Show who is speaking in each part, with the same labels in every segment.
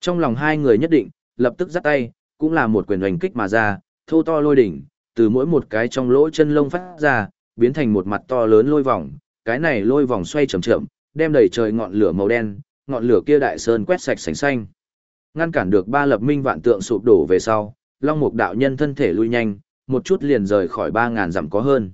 Speaker 1: Trong lòng hai người nhất định, lập tức giắt tay, cũng là một quyền hoành kích mà ra, thô to lôi đỉnh, từ mỗi một cái trong lỗ chân lông phát ra, biến thành một mặt to lớn lôi vòng, cái này lôi vòng xoay chậm chậm, đem đầy trời ngọn lửa màu đen, ngọn lửa kia đại sơn quét sạch sành xanh. Ngăn cản được ba lập minh vạn tượng sụp đổ về sau, Long Mục đạo nhân thân thể lui nhanh, một chút liền rời khỏi ba ngàn dặm có hơn.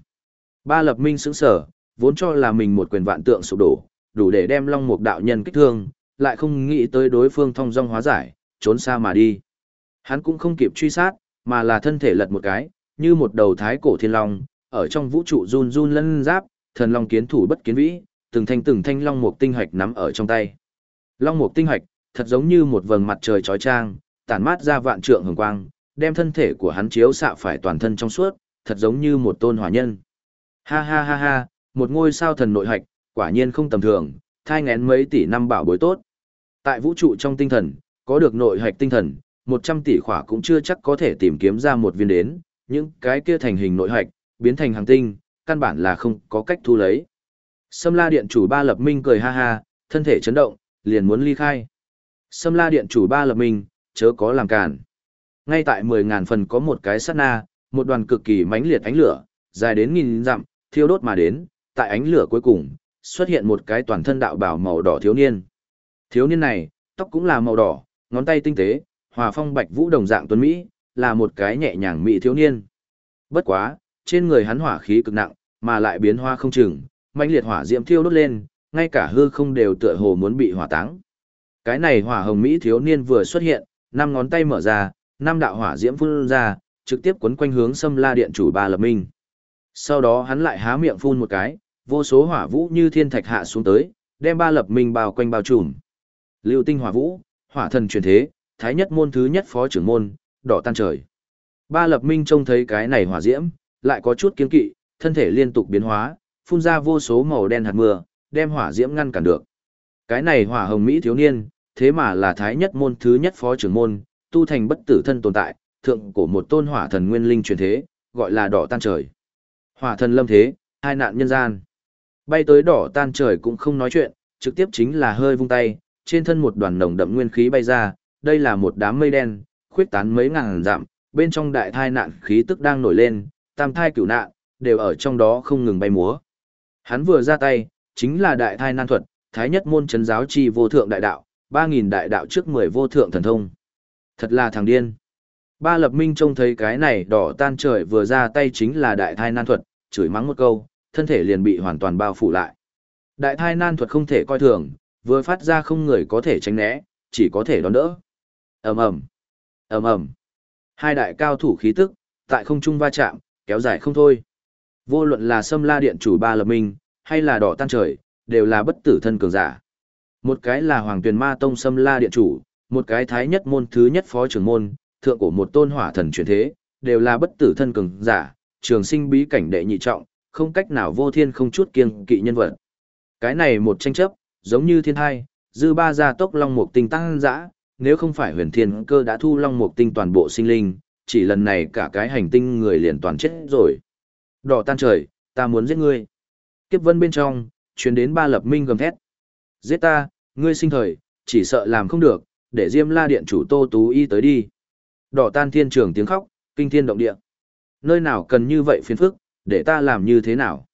Speaker 1: Ba lập minh sững sở, vốn cho là mình một quyền vạn tượng sụp đổ, đủ để đem Long Mục đạo nhân kích thương, lại không nghĩ tới đối phương thông dong hóa giải, trốn xa mà đi. Hắn cũng không kịp truy sát, mà là thân thể lật một cái, như một đầu thái cổ thiên long, ở trong vũ trụ run run lân giáp, thần long kiến thủ bất kiến vĩ, từng thanh từng thanh long mục tinh hạch nắm ở trong tay. Long mục tinh hạch, thật giống như một vầng mặt trời chói chang, tản mát ra vạn trượng hồng quang, đem thân thể của hắn chiếu xạ phải toàn thân trong suốt, thật giống như một tôn hỏa nhân. Ha ha ha ha, một ngôi sao thần nội hạch, quả nhiên không tầm thường, thai ngén mấy tỷ năm bảo bối tốt. Tại vũ trụ trong tinh thần, có được nội hạch tinh thần, 100 tỷ khỏa cũng chưa chắc có thể tìm kiếm ra một viên đến, những cái kia thành hình nội hạch, biến thành hàng tinh, căn bản là không có cách thu lấy. Sâm la điện chủ ba lập minh cười ha ha, thân thể chấn động, liền muốn ly khai. Sâm la điện chủ ba lập minh, chớ có làm cản. Ngay tại 10.000 phần có một cái sát na, một đoàn cực kỳ mãnh liệt ánh lửa, dài đến nghìn dặm, thiêu đốt mà đến, tại ánh lửa cuối cùng, xuất hiện một cái toàn thân đạo bảo màu đỏ thiếu niên. Thiếu niên này, tóc cũng là màu đỏ, ngón tay tinh tế, hòa phong bạch vũ đồng dạng tuấn Mỹ, là một cái nhẹ nhàng mỹ thiếu niên. Bất quá, trên người hắn hỏa khí cực nặng, mà lại biến hoa không chừng, mãnh liệt hỏa diễm thiêu đốt lên, ngay cả hư không đều tựa hồ muốn bị hỏa táng. Cái này hỏa hồng mỹ thiếu niên vừa xuất hiện, năm ngón tay mở ra, năm đạo hỏa diễm phun ra, trực tiếp quấn quanh hướng Sâm La điện chủ Ba Lập Minh. Sau đó hắn lại há miệng phun một cái, vô số hỏa vũ như thiên thạch hạ xuống tới, đem Ba Lập Minh bao quanh bao trùm. Lưu Tinh Hỏa Vũ, Hỏa Thần truyền thế, thái nhất môn thứ nhất phó trưởng môn, đỏ tan trời. Ba Lập Minh trông thấy cái này hỏa diễm, lại có chút kiên kỵ, thân thể liên tục biến hóa, phun ra vô số màu đen hạt mưa, đem hỏa diễm ngăn cản được. Cái này hỏa hồng mỹ thiếu niên, thế mà là thái nhất môn thứ nhất phó trưởng môn, tu thành bất tử thân tồn tại, thượng cổ một tôn hỏa thần nguyên linh truyền thế, gọi là đỏ tan trời. Hỏa thần lâm thế, hai nạn nhân gian. Bay tới đỏ tan trời cũng không nói chuyện, trực tiếp chính là hơi vung tay, trên thân một đoàn nồng đậm nguyên khí bay ra, đây là một đám mây đen, khuyết tán mấy ngàn dặm, bên trong đại thai nạn khí tức đang nổi lên, tam thai cửu nạn, đều ở trong đó không ngừng bay múa. Hắn vừa ra tay, chính là đại thai nan thuật, thái nhất môn chấn giáo chi vô thượng đại đạo, 3.000 đại đạo trước 10 vô thượng thần thông. Thật là thằng điên. Ba lập minh trông thấy cái này đỏ tan trời vừa ra tay chính là đại thai nan thuật, chửi mắng một câu, thân thể liền bị hoàn toàn bao phủ lại. Đại thai nan thuật không thể coi thường, vừa phát ra không người có thể tránh né, chỉ có thể đón đỡ. ầm ầm, ầm ầm, hai đại cao thủ khí tức tại không trung va chạm, kéo dài không thôi. Vô luận là Sâm La điện chủ Ba Lập Minh, hay là Đỏ Tan Trời, đều là bất tử thân cường giả. Một cái là Hoàng Tuyền Ma Tông Sâm La điện chủ, một cái thái nhất môn thứ nhất phó trưởng môn, thượng cổ một tôn hỏa thần truyền thế, đều là bất tử thân cường giả, trường sinh bí cảnh đệ nhị trọng, không cách nào vô thiên không chút kiêng kỵ nhân vật. Cái này một tranh chấp, giống như thiên hai, dư ba gia tốc long mục tinh tăng dã, nếu không phải huyền thiên cơ đã thu long mục tinh toàn bộ sinh linh, chỉ lần này cả cái hành tinh người liền toàn chết rồi. Đỏ tan trời, ta muốn giết ngươi. Kiếp vân bên trong, truyền đến ba lập minh gầm thét. Giết ta, ngươi sinh thời, chỉ sợ làm không được, để Diêm La điện chủ Tô Tú Y tới đi. Đỏ tan thiên trường tiếng khóc, kinh thiên động địa. Nơi nào cần như vậy phiền phức, để ta làm như thế nào?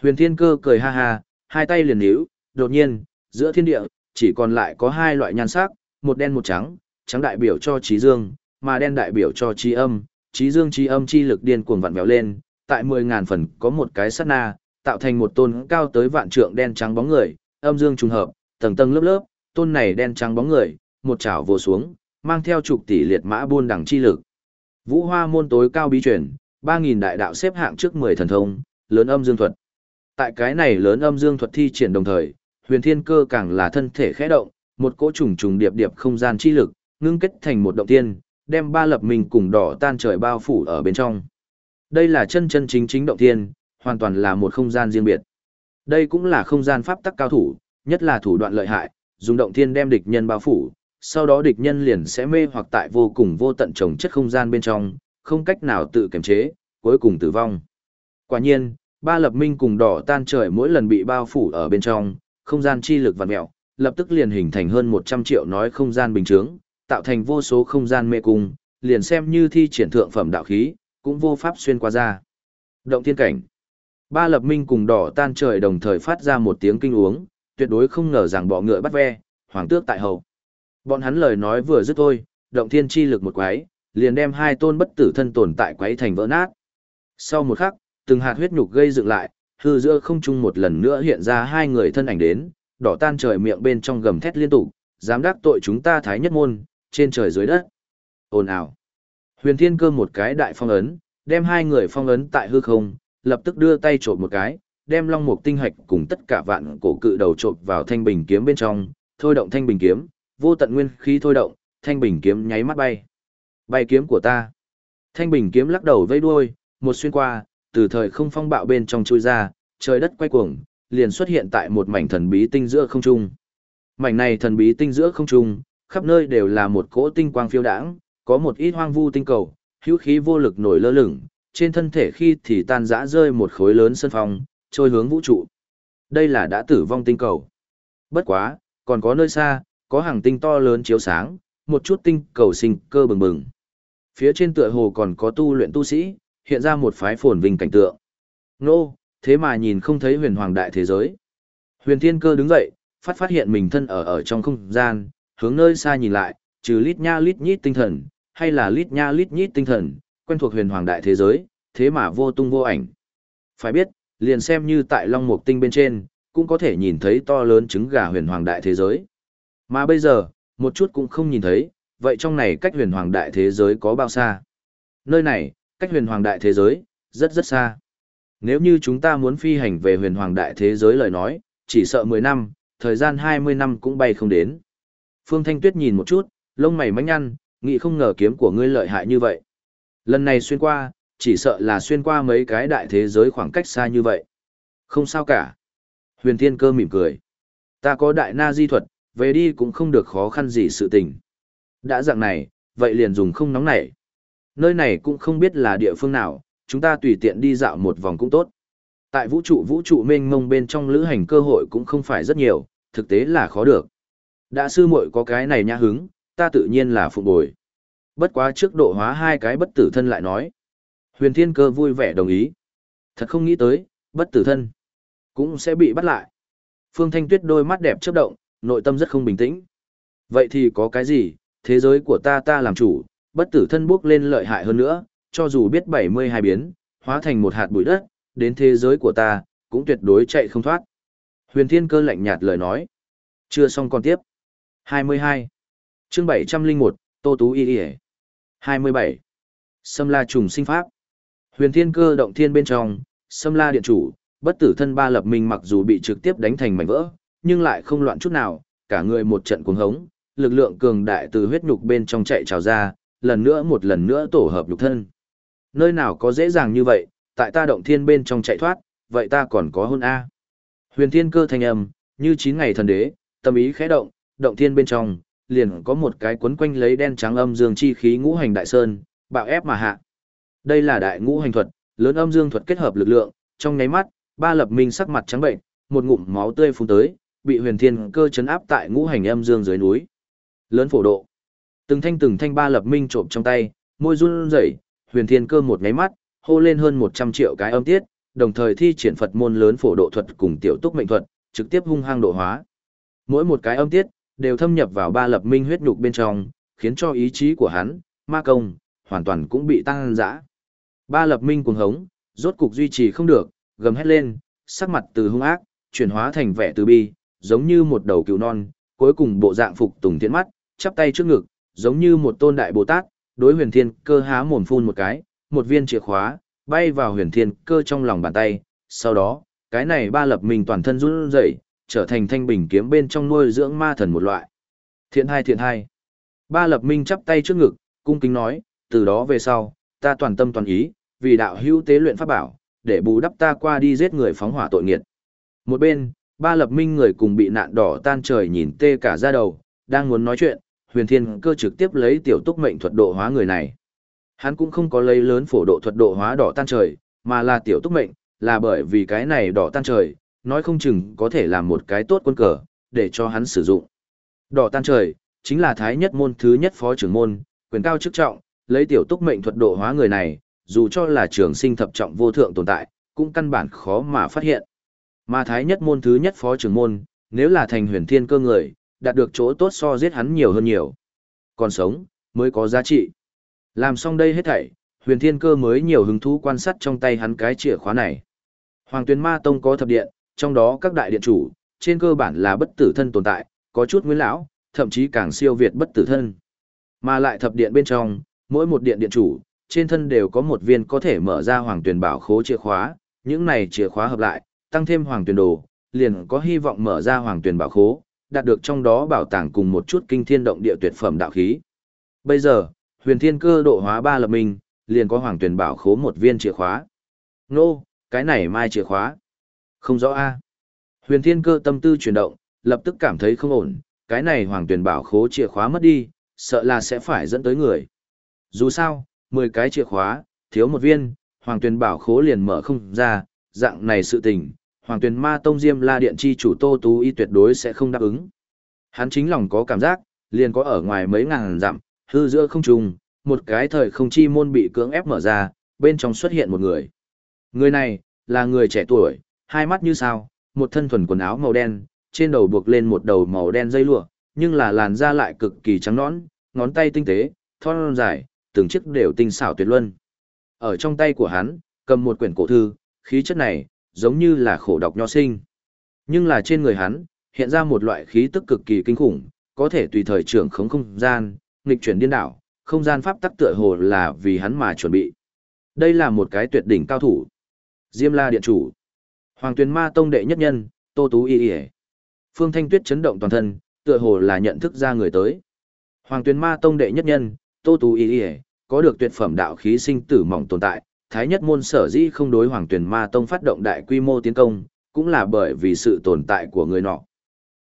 Speaker 1: Huyền Thiên Cơ cười ha ha, hai tay liền níu, đột nhiên, giữa thiên địa, chỉ còn lại có hai loại nhan sắc, một đen một trắng, trắng đại biểu cho trí dương, mà đen đại biểu cho trí âm, trí dương trí âm chi lực điên cuồng vặn vẹo lên, tại 10.000 phần có một cái sát na, tạo thành một tôn cao tới vạn trượng đen trắng bóng người, âm dương trùng hợp, tầng tầng lớp lớp, tôn này đen trắng bóng người, một chảo vồ xuống, mang theo chục tỷ liệt mã buôn đẳng chi lực. Vũ Hoa môn tối cao bí truyền, 3000 đại đạo xếp hạng trước 10 thần thông, lớn âm dương thuật. Tại cái này lớn âm dương thuật thi triển đồng thời, Huyền Thiên Cơ càng là thân thể khẽ động, một cỗ trùng trùng điệp điệp không gian chi lực, ngưng kết thành một động tiên, đem ba lập mình cùng đỏ tan trời bao phủ ở bên trong. Đây là chân chân chính chính động tiên, hoàn toàn là một không gian riêng biệt. Đây cũng là không gian pháp tắc cao thủ, nhất là thủ đoạn lợi hại, dùng động thiên đem địch nhân bao phủ, sau đó địch nhân liền sẽ mê hoặc tại vô cùng vô tận trồng chất không gian bên trong, không cách nào tự kiềm chế, cuối cùng tử vong. Quả nhiên, ba lập minh cùng đỏ tan trời mỗi lần bị bao phủ ở bên trong, không gian chi lực vặn mẹo, lập tức liền hình thành hơn 100 triệu nói không gian bình chướng, tạo thành vô số không gian mê cung, liền xem như thi triển thượng phẩm đạo khí, cũng vô pháp xuyên qua ra. Động thiên cảnh. Ba lập minh cùng đỏ tan trời đồng thời phát ra một tiếng kinh uống, tuyệt đối không ngờ rằng bọ ngựa bắt ve, hoàng tước tại hậu. Bọn hắn lời nói vừa dứt thôi, động thiên chi lực một quái, liền đem hai tôn bất tử thân tồn tại quấy thành vỡ nát. Sau một khắc, từng hạt huyết nhục gây dựng lại, hư giữa không trung một lần nữa hiện ra hai người thân ảnh đến, đỏ tan trời miệng bên trong gầm thét liên tục, dám đắc tội chúng ta thái nhất môn, trên trời dưới đất. Ồn ào. Huyền Thiên Cơ một cái đại phong ấn, đem hai người phong ấn tại hư không, lập tức đưa tay trộm một cái, đem long mục tinh hạch cùng tất cả vạn cổ cự đầu trộm vào thanh bình kiếm bên trong, thôi động thanh bình kiếm, vô tận nguyên khí thôi động, thanh bình kiếm nháy mắt bay. Bay kiếm của ta. Thanh bình kiếm lắc đầu vây đuôi, một xuyên qua, từ thời không phong bạo bên trong chui ra, trời đất quay cuồng, liền xuất hiện tại một mảnh thần bí tinh giữa không trung. Mảnh này thần bí tinh giữa không trung, khắp nơi đều là một cỗ tinh quang phiêu đãng, có một ít hoang vu tinh cầu, hữu khí vô lực nổi lơ lửng, trên thân thể khi thì tan rã rơi một khối lớn sân phong, trôi hướng vũ trụ. Đây là đã tử vong tinh cầu. Bất quá, còn có nơi xa, có hàng tinh to lớn chiếu sáng, một chút tinh cầu sinh cơ bừng bừng. Phía trên tựa hồ còn có tu luyện tu sĩ, hiện ra một phái phồn vinh cảnh tượng. Nô, thế mà nhìn không thấy huyền hoàng đại thế giới. Huyền thiên cơ đứng dậy, phát phát hiện mình thân ở ở trong không gian, hướng nơi xa nhìn lại, trừ lít nha lít nhít tinh thần, hay là lít nha lít nhít tinh thần, quen thuộc huyền hoàng đại thế giới, thế mà vô tung vô ảnh. Phải biết, liền xem như tại Long Mục Tinh bên trên, cũng có thể nhìn thấy to lớn trứng gà huyền hoàng đại thế giới. Mà bây giờ, một chút cũng không nhìn thấy, vậy trong này cách huyền hoàng đại thế giới có bao xa? Nơi này, cách huyền hoàng đại thế giới, rất rất xa. Nếu như chúng ta muốn phi hành về huyền hoàng đại thế giới lời nói, chỉ sợ 10 năm, thời gian 20 năm cũng bay không đến. Phương Thanh Tuyết nhìn một chút, lông mày mánh nhăn, nghĩ không ngờ kiếm của ngươi lợi hại như vậy. Lần này xuyên qua, chỉ sợ là xuyên qua mấy cái đại thế giới khoảng cách xa như vậy. Không sao cả. Huyền Thiên Cơ mỉm cười. Ta có đại na di thuật, về đi cũng không được khó khăn gì sự tình. Đã dạng này, vậy liền dùng không nóng nảy. Nơi này cũng không biết là địa phương nào, chúng ta tùy tiện đi dạo một vòng cũng tốt. Tại vũ trụ vũ trụ mênh mông bên trong lữ hành cơ hội cũng không phải rất nhiều, thực tế là khó được. Đã sư muội có cái này nha hứng, ta tự nhiên là phụ bồi. Bất quá trước độ hóa hai cái bất tử thân lại nói. Huyền Thiên Cơ vui vẻ đồng ý. Thật không nghĩ tới, bất tử thân cũng sẽ bị bắt lại. Phương Thanh Tuyết đôi mắt đẹp chớp động, nội tâm rất không bình tĩnh. Vậy thì có cái gì, thế giới của ta ta làm chủ, bất tử thân bước lên lợi hại hơn nữa, cho dù biết 72 biến, hóa thành một hạt bụi đất, đến thế giới của ta, cũng tuyệt đối chạy không thoát. Huyền Thiên Cơ lạnh nhạt lời nói. Chưa xong còn tiếp. 22. chương 701, Tô Tú Y Y 27. Sâm La trùng sinh pháp. Huyền Thiên Cơ động thiên bên trong, Sâm La điện chủ, bất tử thân ba lập minh mặc dù bị trực tiếp đánh thành mảnh vỡ, nhưng lại không loạn chút nào, cả người một trận cuồng hống, lực lượng cường đại từ huyết nhục bên trong chạy trào ra, lần nữa một lần nữa tổ hợp nhục thân. Nơi nào có dễ dàng như vậy, tại ta động thiên bên trong chạy thoát, vậy ta còn có hôn A. Huyền thiên cơ thanh âm, như chín ngày thần đế, tâm ý khẽ động, động thiên bên trong, liền có một cái cuốn quanh lấy đen trắng âm dương chi khí ngũ hành đại sơn, bạo ép mà hạ. Đây là đại ngũ hành thuật, lớn âm dương thuật kết hợp lực lượng, trong nháy mắt, ba lập minh sắc mặt trắng bệnh, một ngụm máu tươi phun tới, bị huyền thiên cơ chấn áp tại ngũ hành âm dương dưới núi. Lớn phổ độ. Từng thanh từng thanh ba lập minh trộm trong tay, môi run rẩy, huyền thiên cơ một nháy mắt, hô lên hơn 100 triệu cái âm tiết, đồng thời thi triển Phật môn lớn phổ độ thuật cùng tiểu túc mệnh thuật, trực tiếp hung hăng độ hóa. Mỗi một cái âm tiết đều thâm nhập vào ba lập minh huyết nhục bên trong, khiến cho ý chí của hắn, ma công, hoàn toàn cũng bị tăng dã. Ba lập minh cuồng hống, rốt cục duy trì không được, gầm hét lên, sắc mặt từ hung ác, chuyển hóa thành vẻ từ bi, giống như một đầu cừu non, cuối cùng bộ dạng phục tùng thiện mắt, chắp tay trước ngực, giống như một tôn đại Bồ Tát, đối huyền thiên cơ há mồm phun một cái, một viên chìa khóa, bay vào huyền thiên cơ trong lòng bàn tay, sau đó, cái này ba lập mình toàn thân run rẩy, trở thành thanh bình kiếm bên trong nuôi dưỡng ma thần một loại. Thiện hai thiện hai. Ba lập minh chắp tay trước ngực, cung kính nói, từ đó về sau, ta toàn tâm toàn ý, vì đạo hữu tế luyện pháp bảo, để bù đắp ta qua đi giết người phóng hỏa tội nghiệt. Một bên, ba lập minh người cùng bị nạn đỏ tan trời nhìn tê cả ra đầu, đang muốn nói chuyện, huyền thiên cơ trực tiếp lấy tiểu túc mệnh thuật độ hóa người này. Hắn cũng không có lấy lớn phổ độ thuật độ hóa đỏ tan trời, mà là tiểu túc mệnh, là bởi vì cái này đỏ tan trời, nói không chừng có thể làm một cái tốt quân cờ, để cho hắn sử dụng. Đỏ tan trời, chính là thái nhất môn thứ nhất phó trưởng môn, quyền cao chức trọng, lấy tiểu túc mệnh thuật độ hóa người này, dù cho là trường sinh thập trọng vô thượng tồn tại, cũng căn bản khó mà phát hiện. Mà thái nhất môn thứ nhất phó trưởng môn, nếu là thành huyền thiên cơ người, đạt được chỗ tốt so giết hắn nhiều hơn nhiều. Còn sống, mới có giá trị. Làm xong đây hết thảy, huyền thiên cơ mới nhiều hứng thú quan sát trong tay hắn cái chìa khóa này. Hoàng tuyến ma tông có thập điện, trong đó các đại điện chủ, trên cơ bản là bất tử thân tồn tại, có chút nguyên lão, thậm chí càng siêu việt bất tử thân. Mà lại thập điện bên trong, mỗi một điện điện chủ, trên thân đều có một viên có thể mở ra hoàng tuyển bảo khố chìa khóa, những này chìa khóa hợp lại, tăng thêm hoàng tuyển đồ, liền có hy vọng mở ra hoàng tuyển bảo khố, đạt được trong đó bảo tàng cùng một chút kinh thiên động địa tuyệt phẩm đạo khí. Bây giờ, huyền thiên cơ độ hóa ba lập minh, liền có hoàng tuyển bảo khố một viên chìa khóa. Nô, cái này mai chìa khóa. Không rõ a Huyền thiên cơ tâm tư chuyển động, lập tức cảm thấy không ổn, cái này hoàng tuyển bảo khố chìa khóa mất đi, sợ là sẽ phải dẫn tới người. Dù sao, 10 cái chìa khóa, thiếu một viên, hoàng tuyển bảo khố liền mở không ra, dạng này sự tình, hoàng Tuyền ma tông diêm la điện chi chủ tô tú y tuyệt đối sẽ không đáp ứng. Hắn chính lòng có cảm giác, liền có ở ngoài mấy ngàn dặm, hư giữa không trùng, một cái thời không chi môn bị cưỡng ép mở ra, bên trong xuất hiện một người. Người này, là người trẻ tuổi, hai mắt như sao, một thân thuần quần áo màu đen, trên đầu buộc lên một đầu màu đen dây lụa, nhưng là làn da lại cực kỳ trắng nõn, ngón tay tinh tế, thon dài, từng chiếc đều tinh xảo tuyệt luân. Ở trong tay của hắn, cầm một quyển cổ thư, khí chất này, giống như là khổ độc nho sinh. Nhưng là trên người hắn, hiện ra một loại khí tức cực kỳ kinh khủng, có thể tùy thời trưởng khống không gian, nghịch chuyển điên đảo, không gian pháp tắc tựa hồ là vì hắn mà chuẩn bị. Đây là một cái tuyệt đỉnh cao thủ. Diêm La điện chủ, Hoàng Tuyền Ma tông đệ nhất nhân, Tô Tú Y Y. Phương Thanh Tuyết chấn động toàn thân, tựa hồ là nhận thức ra người tới. Hoàng Tuyền Ma tông đệ nhất nhân, Tô Tú Y Y, có được tuyệt phẩm đạo khí sinh tử mỏng tồn tại, Thái nhất môn sở dĩ không đối Hoàng Tuyền Ma tông phát động đại quy mô tiến công, cũng là bởi vì sự tồn tại của người nọ.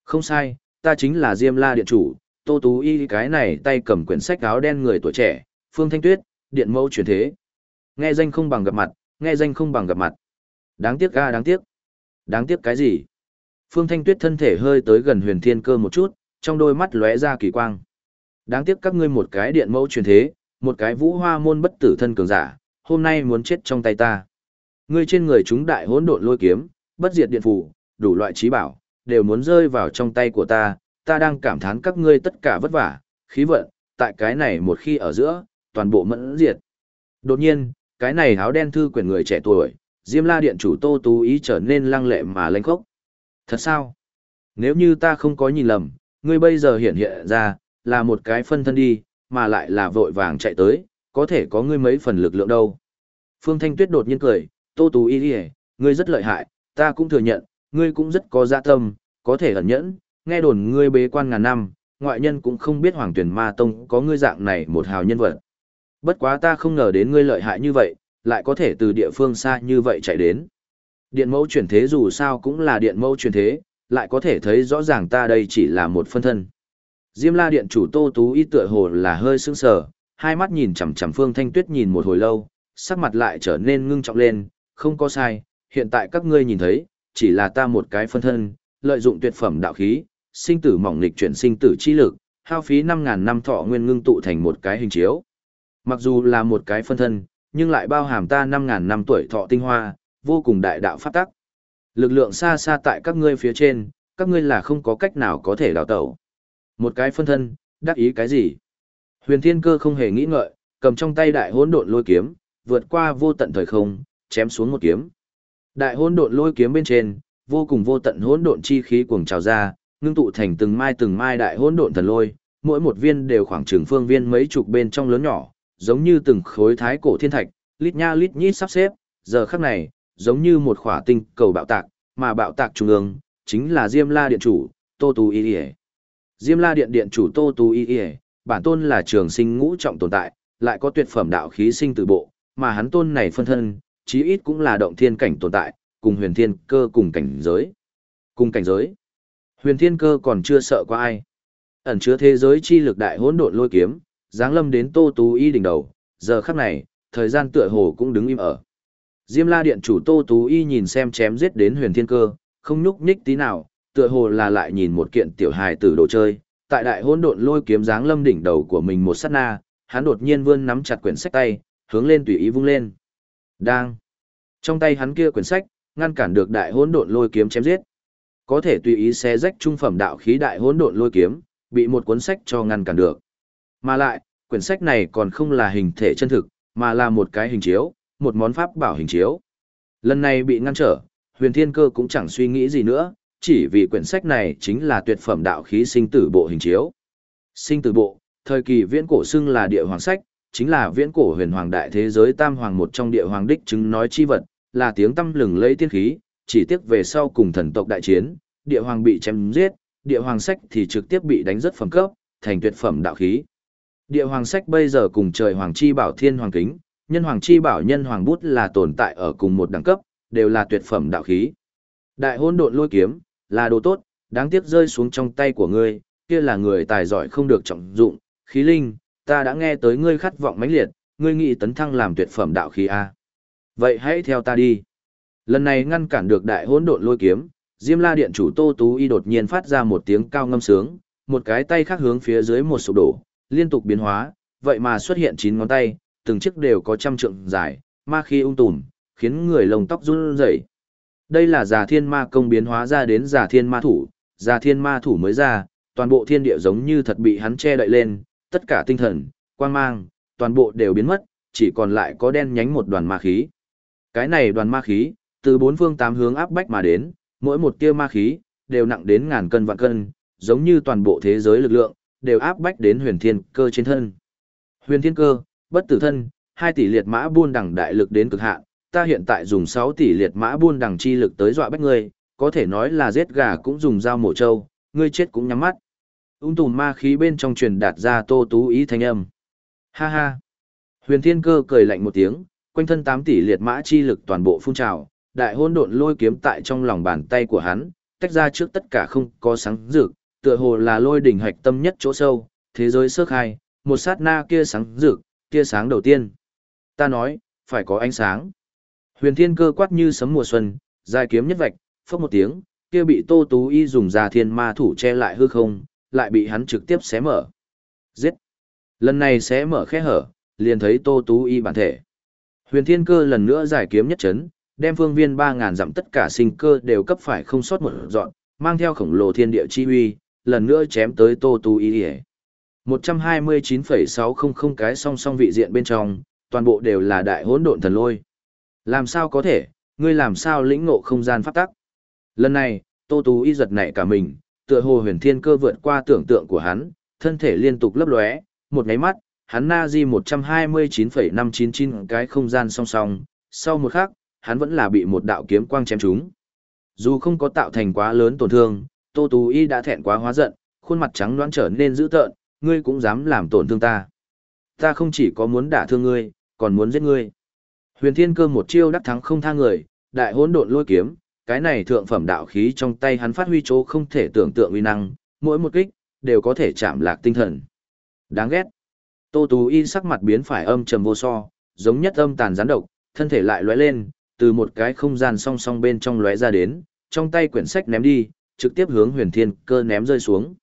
Speaker 1: Không sai, ta chính là Diêm La điện chủ, Tô Tú Y cái này tay cầm quyển sách áo đen người tuổi trẻ, Phương Thanh Tuyết, điện mẫu truyền thế. Nghe danh không bằng gặp mặt, nghe danh không bằng gặp mặt. Đáng tiếc ga đáng tiếc. Đáng tiếc cái gì? Phương Thanh Tuyết thân thể hơi tới gần huyền thiên cơ một chút, trong đôi mắt lóe ra kỳ quang. Đáng tiếc các ngươi một cái điện mẫu truyền thế, một cái vũ hoa môn bất tử thân cường giả, hôm nay muốn chết trong tay ta. Ngươi trên người chúng đại hỗn độn lôi kiếm, bất diệt điện phủ, đủ loại trí bảo, đều muốn rơi vào trong tay của ta, ta đang cảm thán các ngươi tất cả vất vả, khí vận, tại cái này một khi ở giữa, toàn bộ mẫn diệt. Đột nhiên, cái này áo đen thư quyển người trẻ tuổi, Diêm La Điện chủ Tô Tú ý trở nên lăng lệ mà lênh khốc. Thật sao? Nếu như ta không có nhìn lầm, ngươi bây giờ hiện hiện ra, là một cái phân thân đi, mà lại là vội vàng chạy tới, có thể có ngươi mấy phần lực lượng đâu. Phương Thanh Tuyết đột nhiên cười, Tô Tú Y đi ngươi rất lợi hại, ta cũng thừa nhận, ngươi cũng rất có dạ tâm, có thể ẩn nhẫn, nghe đồn ngươi bế quan ngàn năm, ngoại nhân cũng không biết Hoàng Tuyển Ma Tông có ngươi dạng này một hào nhân vật. Bất quá ta không ngờ đến ngươi lợi hại như vậy, lại có thể từ địa phương xa như vậy chạy đến. Điện mẫu chuyển thế dù sao cũng là điện mẫu chuyển thế, lại có thể thấy rõ ràng ta đây chỉ là một phân thân. Diêm la điện chủ Tô Tú y tựa hồ là hơi sững sờ, hai mắt nhìn chằm chằm Phương Thanh Tuyết nhìn một hồi lâu, sắc mặt lại trở nên ngưng trọng lên, không có sai, hiện tại các ngươi nhìn thấy, chỉ là ta một cái phân thân, lợi dụng tuyệt phẩm đạo khí, sinh tử mỏng lịch chuyển sinh tử chi lực, hao phí 5000 năm thọ nguyên ngưng tụ thành một cái hình chiếu. Mặc dù là một cái phân thân, nhưng lại bao hàm ta 5000 năm tuổi thọ tinh hoa, vô cùng đại đạo phát tắc. Lực lượng xa xa tại các ngươi phía trên, các ngươi là không có cách nào có thể đào tẩu. Một cái phân thân, đắc ý cái gì? Huyền Thiên Cơ không hề nghĩ ngợi, cầm trong tay đại hỗn độn lôi kiếm, vượt qua vô tận thời không, chém xuống một kiếm. Đại hỗn độn lôi kiếm bên trên, vô cùng vô tận hỗn độn chi khí cuồng trào ra, ngưng tụ thành từng mai từng mai đại hỗn độn thần lôi, mỗi một viên đều khoảng chừng phương viên mấy chục bên trong lớn nhỏ, giống như từng khối thái cổ thiên thạch, lít nha lít nhít sắp xếp, giờ khắc này, giống như một khỏa tinh cầu bạo tạc, mà bạo tạc trung ương, chính là Diêm La Điện chủ, Tô Tú Y Y. Diêm La Điện Điện chủ Tô Tú Y Y, bản tôn là trường sinh ngũ trọng tồn tại, lại có tuyệt phẩm đạo khí sinh từ bộ, mà hắn tôn này phân thân, chí ít cũng là động thiên cảnh tồn tại, cùng huyền thiên cơ cùng cảnh giới. Cùng cảnh giới. Huyền thiên cơ còn chưa sợ qua ai. Ẩn chứa thế giới chi lực đại hỗn độn lôi kiếm, giáng lâm đến Tô Tú Y đỉnh đầu, giờ khắc này, thời gian tựa hồ cũng đứng im ở. Diêm La điện chủ Tô Tú Y nhìn xem chém giết đến Huyền Thiên Cơ, không nhúc nhích tí nào, tựa hồ là lại nhìn một kiện tiểu hài tử đồ chơi, tại đại hỗn độn lôi kiếm dáng lâm đỉnh đầu của mình một sát na, hắn đột nhiên vươn nắm chặt quyển sách tay, hướng lên tùy ý vung lên. Đang. Trong tay hắn kia quyển sách, ngăn cản được đại hỗn độn lôi kiếm chém giết. Có thể tùy ý xé rách trung phẩm đạo khí đại hỗn độn lôi kiếm, bị một cuốn sách cho ngăn cản được. Mà lại, quyển sách này còn không là hình thể chân thực, mà là một cái hình chiếu, một món pháp bảo hình chiếu. Lần này bị ngăn trở, huyền thiên cơ cũng chẳng suy nghĩ gì nữa, chỉ vì quyển sách này chính là tuyệt phẩm đạo khí sinh tử bộ hình chiếu. Sinh tử bộ, thời kỳ viễn cổ xưng là địa hoàng sách, chính là viễn cổ huyền hoàng đại thế giới tam hoàng một trong địa hoàng đích chứng nói chi vật, là tiếng tâm lừng lấy tiên khí, chỉ tiếc về sau cùng thần tộc đại chiến, địa hoàng bị chém giết, địa hoàng sách thì trực tiếp bị đánh rất phẩm cấp, thành tuyệt phẩm đạo khí. Địa hoàng sách bây giờ cùng trời hoàng chi bảo thiên hoàng kính, nhân hoàng chi bảo nhân hoàng bút là tồn tại ở cùng một đẳng cấp, đều là tuyệt phẩm đạo khí. Đại hôn độn lôi kiếm, là đồ tốt, đáng tiếc rơi xuống trong tay của ngươi, kia là người tài giỏi không được trọng dụng, khí linh, ta đã nghe tới ngươi khát vọng mãnh liệt, ngươi nghĩ tấn thăng làm tuyệt phẩm đạo khí a. Vậy hãy theo ta đi. Lần này ngăn cản được đại hỗn độn lôi kiếm, Diêm La điện chủ Tô Tú Y đột nhiên phát ra một tiếng cao ngâm sướng, một cái tay khác hướng phía dưới một sụp đổ, liên tục biến hóa, vậy mà xuất hiện chín ngón tay, từng chiếc đều có trăm trượng dài, ma khí ung tùm, khiến người lồng tóc run rẩy. Đây là giả thiên ma công biến hóa ra đến giả thiên ma thủ, giả thiên ma thủ mới ra, toàn bộ thiên địa giống như thật bị hắn che đậy lên, tất cả tinh thần, quang mang, toàn bộ đều biến mất, chỉ còn lại có đen nhánh một đoàn ma khí. Cái này đoàn ma khí, từ bốn phương tám hướng áp bách mà đến, mỗi một tia ma khí, đều nặng đến ngàn cân vạn cân, giống như toàn bộ thế giới lực lượng, đều áp bách đến huyền thiên cơ trên thân. Huyền thiên cơ, bất tử thân, hai tỷ liệt mã buôn đẳng đại lực đến cực hạn, ta hiện tại dùng 6 tỷ liệt mã buôn đẳng chi lực tới dọa bách ngươi, có thể nói là giết gà cũng dùng dao mổ trâu, ngươi chết cũng nhắm mắt. Ung tùm ma khí bên trong truyền đạt ra tô tú ý thanh âm. Ha ha. Huyền thiên cơ cười lạnh một tiếng, quanh thân 8 tỷ liệt mã chi lực toàn bộ phun trào, đại hôn độn lôi kiếm tại trong lòng bàn tay của hắn, tách ra trước tất cả không có sáng rực, tựa hồ là lôi đỉnh hạch tâm nhất chỗ sâu, thế giới sơ khai, một sát na kia sáng rực, kia sáng đầu tiên. Ta nói, phải có ánh sáng. Huyền thiên cơ quát như sấm mùa xuân, dài kiếm nhất vạch, phốc một tiếng, kia bị Tô Tú Y dùng ra thiên ma thủ che lại hư không, lại bị hắn trực tiếp xé mở. Giết! Lần này xé mở khe hở, liền thấy Tô Tú Y bản thể. Huyền thiên cơ lần nữa giải kiếm nhất chấn, đem phương viên 3000 dặm tất cả sinh cơ đều cấp phải không sót một dọn, mang theo khổng lồ thiên địa chi huy, lần nữa chém tới Tô Tú Y. 129,600 cái song song vị diện bên trong, toàn bộ đều là đại hỗn độn thần lôi. Làm sao có thể, ngươi làm sao lĩnh ngộ không gian pháp tắc? Lần này, Tô Tú y giật nảy cả mình, tựa hồ huyền thiên cơ vượt qua tưởng tượng của hắn, thân thể liên tục lấp lóe, một nháy mắt, hắn na di 129,599 cái không gian song song, sau một khắc, hắn vẫn là bị một đạo kiếm quang chém trúng. Dù không có tạo thành quá lớn tổn thương, Tô Tú y đã thẹn quá hóa giận, khuôn mặt trắng đoán trở nên dữ tợn, ngươi cũng dám làm tổn thương ta. Ta không chỉ có muốn đả thương ngươi, còn muốn giết ngươi. Huyền Thiên Cơ một chiêu đắc thắng không tha người, đại hỗn độn lôi kiếm, cái này thượng phẩm đạo khí trong tay hắn phát huy chỗ không thể tưởng tượng uy năng, mỗi một kích đều có thể chạm lạc tinh thần. Đáng ghét. Tô Tú Y sắc mặt biến phải âm trầm vô so, giống nhất âm tàn gián độc, thân thể lại lóe lên, từ một cái không gian song song bên trong lóe ra đến, trong tay quyển sách ném đi, trực tiếp hướng Huyền Thiên Cơ ném rơi xuống.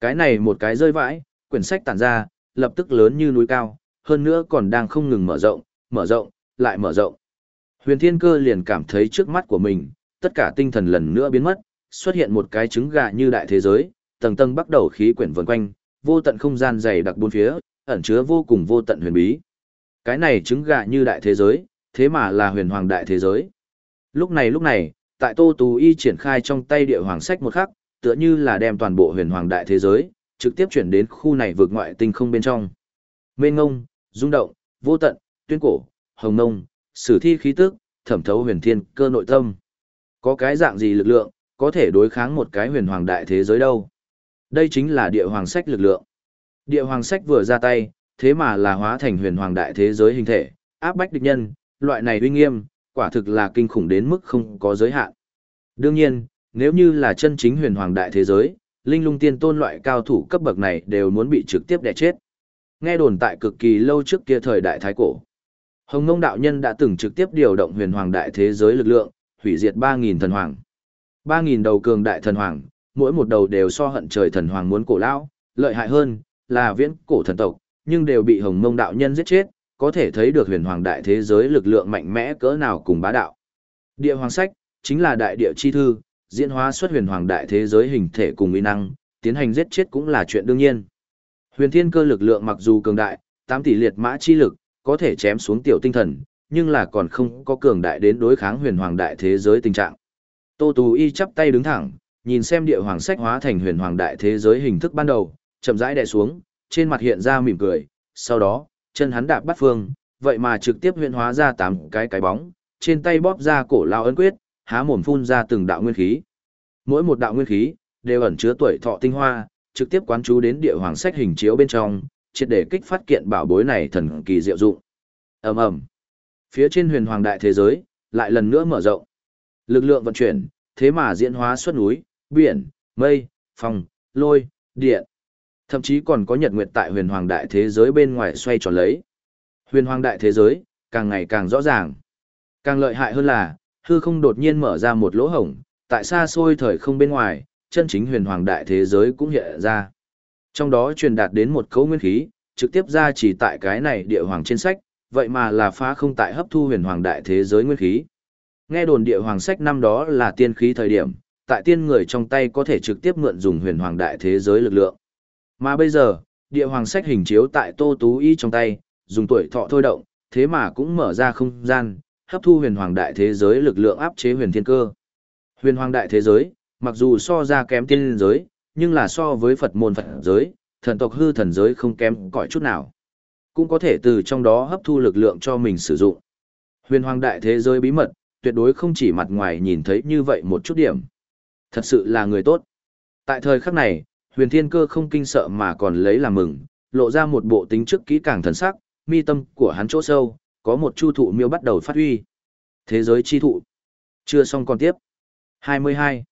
Speaker 1: Cái này một cái rơi vãi, quyển sách tản ra, lập tức lớn như núi cao, hơn nữa còn đang không ngừng mở rộng, mở rộng, lại mở rộng. Huyền Thiên Cơ liền cảm thấy trước mắt của mình, tất cả tinh thần lần nữa biến mất, xuất hiện một cái trứng gà như đại thế giới, tầng tầng bắt đầu khí quyển vần quanh, vô tận không gian dày đặc bốn phía, ẩn chứa vô cùng vô tận huyền bí. Cái này trứng gà như đại thế giới, thế mà là huyền hoàng đại thế giới. Lúc này lúc này, tại Tô Tú Y triển khai trong tay địa hoàng sách một khắc, tựa như là đem toàn bộ huyền hoàng đại thế giới, trực tiếp chuyển đến khu này vượt ngoại tinh không bên trong. Mên ngông, rung động, vô tận, tuyên cổ, hồng nông, sử thi khí tức, thẩm thấu huyền thiên cơ nội tâm. Có cái dạng gì lực lượng, có thể đối kháng một cái huyền hoàng đại thế giới đâu. Đây chính là địa hoàng sách lực lượng. Địa hoàng sách vừa ra tay, thế mà là hóa thành huyền hoàng đại thế giới hình thể, áp bách địch nhân, loại này uy nghiêm, quả thực là kinh khủng đến mức không có giới hạn. Đương nhiên, nếu như là chân chính huyền hoàng đại thế giới, linh lung tiên tôn loại cao thủ cấp bậc này đều muốn bị trực tiếp đè chết. Nghe đồn tại cực kỳ lâu trước kia thời đại thái cổ. Hồng Ngông đạo nhân đã từng trực tiếp điều động huyền hoàng đại thế giới lực lượng, hủy diệt 3000 thần hoàng. 3.000 đầu cường đại thần hoàng, mỗi một đầu đều so hận trời thần hoàng muốn cổ lão, lợi hại hơn, là viễn cổ thần tộc, nhưng đều bị hồng mông đạo nhân giết chết, có thể thấy được huyền hoàng đại thế giới lực lượng mạnh mẽ cỡ nào cùng bá đạo. Địa hoàng sách, chính là đại địa chi thư, diễn hóa xuất huyền hoàng đại thế giới hình thể cùng uy năng, tiến hành giết chết cũng là chuyện đương nhiên. Huyền thiên cơ lực lượng mặc dù cường đại, 8 tỷ liệt mã chi lực, có thể chém xuống tiểu tinh thần, nhưng là còn không có cường đại đến đối kháng huyền hoàng đại thế giới tình trạng. Tô Tú Y chắp tay đứng thẳng, nhìn xem địa hoàng sách hóa thành huyền hoàng đại thế giới hình thức ban đầu, chậm rãi đè xuống, trên mặt hiện ra mỉm cười, sau đó, chân hắn đạp bắt phương, vậy mà trực tiếp huyền hóa ra tám cái cái bóng, trên tay bóp ra cổ lao ấn quyết, há mồm phun ra từng đạo nguyên khí. Mỗi một đạo nguyên khí đều ẩn chứa tuổi thọ tinh hoa, trực tiếp quán chú đến địa hoàng sách hình chiếu bên trong, triệt để kích phát kiện bảo bối này thần kỳ diệu dụng. Ầm ầm. Phía trên huyền hoàng đại thế giới, lại lần nữa mở rộng. Lực lượng vận chuyển, thế mà diễn hóa xuất núi, biển, mây, phong, lôi, điện. Thậm chí còn có nhật nguyệt tại huyền hoàng đại thế giới bên ngoài xoay tròn lấy. Huyền hoàng đại thế giới, càng ngày càng rõ ràng. Càng lợi hại hơn là, hư không đột nhiên mở ra một lỗ hổng, tại xa xôi thời không bên ngoài, chân chính huyền hoàng đại thế giới cũng hiện ra. Trong đó truyền đạt đến một cấu nguyên khí, trực tiếp ra chỉ tại cái này địa hoàng trên sách, vậy mà là phá không tại hấp thu huyền hoàng đại thế giới nguyên khí. Nghe đồn địa hoàng sách năm đó là tiên khí thời điểm, tại tiên người trong tay có thể trực tiếp mượn dùng huyền hoàng đại thế giới lực lượng. Mà bây giờ, địa hoàng sách hình chiếu tại Tô Tú Y trong tay, dùng tuổi thọ thôi động, thế mà cũng mở ra không gian, hấp thu huyền hoàng đại thế giới lực lượng áp chế huyền thiên cơ. Huyền hoàng đại thế giới, mặc dù so ra kém tiên giới, nhưng là so với Phật môn Phật giới, thần tộc hư thần giới không kém cỏi chút nào. Cũng có thể từ trong đó hấp thu lực lượng cho mình sử dụng. Huyền hoàng đại thế giới bí mật, tuyệt đối không chỉ mặt ngoài nhìn thấy như vậy một chút điểm. Thật sự là người tốt. Tại thời khắc này, huyền thiên cơ không kinh sợ mà còn lấy làm mừng, lộ ra một bộ tính trước kỹ càng thần sắc, mi tâm của hắn chỗ sâu, có một chu thụ miêu bắt đầu phát huy. Thế giới chi thụ. Chưa xong còn tiếp. 22.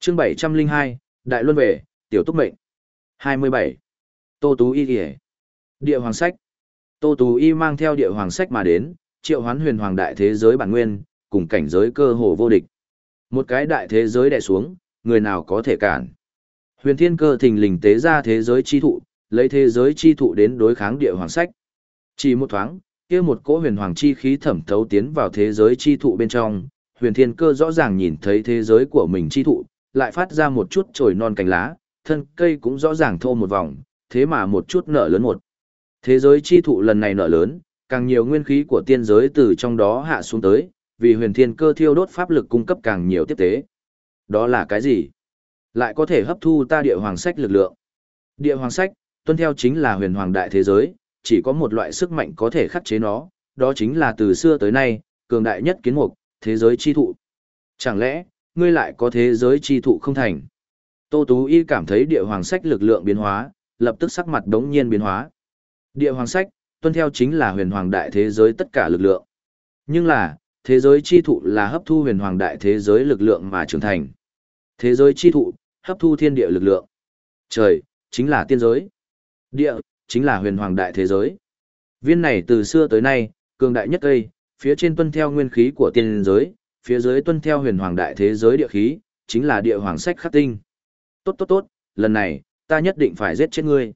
Speaker 1: chương 702, Đại Luân về, Tiểu Túc Mệnh. 27. Tô Tú Y kìa. Địa Hoàng Sách. Tô Tú Y mang theo địa Hoàng Sách mà đến, triệu hoán huyền hoàng đại thế giới bản nguyên, cùng cảnh giới cơ hồ vô địch. Một cái đại thế giới đè xuống, người nào có thể cản. Huyền thiên cơ thình lình tế ra thế giới chi thụ, lấy thế giới chi thụ đến đối kháng địa hoàng sách. Chỉ một thoáng, kia một cỗ huyền hoàng chi khí thẩm thấu tiến vào thế giới chi thụ bên trong, huyền thiên cơ rõ ràng nhìn thấy thế giới của mình chi thụ, lại phát ra một chút trồi non cành lá, thân cây cũng rõ ràng thô một vòng, thế mà một chút nở lớn một. Thế giới chi thụ lần này nở lớn, càng nhiều nguyên khí của tiên giới từ trong đó hạ xuống tới, vì huyền thiên cơ thiêu đốt pháp lực cung cấp càng nhiều tiếp tế. Đó là cái gì? Lại có thể hấp thu ta địa hoàng sách lực lượng. Địa hoàng sách, tuân theo chính là huyền hoàng đại thế giới, chỉ có một loại sức mạnh có thể khắc chế nó, đó chính là từ xưa tới nay, cường đại nhất kiến mục, thế giới chi thụ. Chẳng lẽ, ngươi lại có thế giới chi thụ không thành? Tô Tú Y cảm thấy địa hoàng sách lực lượng biến hóa, lập tức sắc mặt đống nhiên biến hóa. Địa hoàng sách, tuân theo chính là huyền hoàng đại thế giới tất cả lực lượng. Nhưng là, thế giới chi thụ là hấp thu huyền hoàng đại thế giới lực lượng mà trưởng thành. Thế giới chi thụ, hấp thu thiên địa lực lượng. Trời, chính là tiên giới. Địa, chính là huyền hoàng đại thế giới. Viên này từ xưa tới nay, cường đại nhất cây, phía trên tuân theo nguyên khí của tiên giới, phía dưới tuân theo huyền hoàng đại thế giới địa khí, chính là địa hoàng sách khắc tinh. Tốt tốt tốt, lần này, ta nhất định phải giết chết ngươi.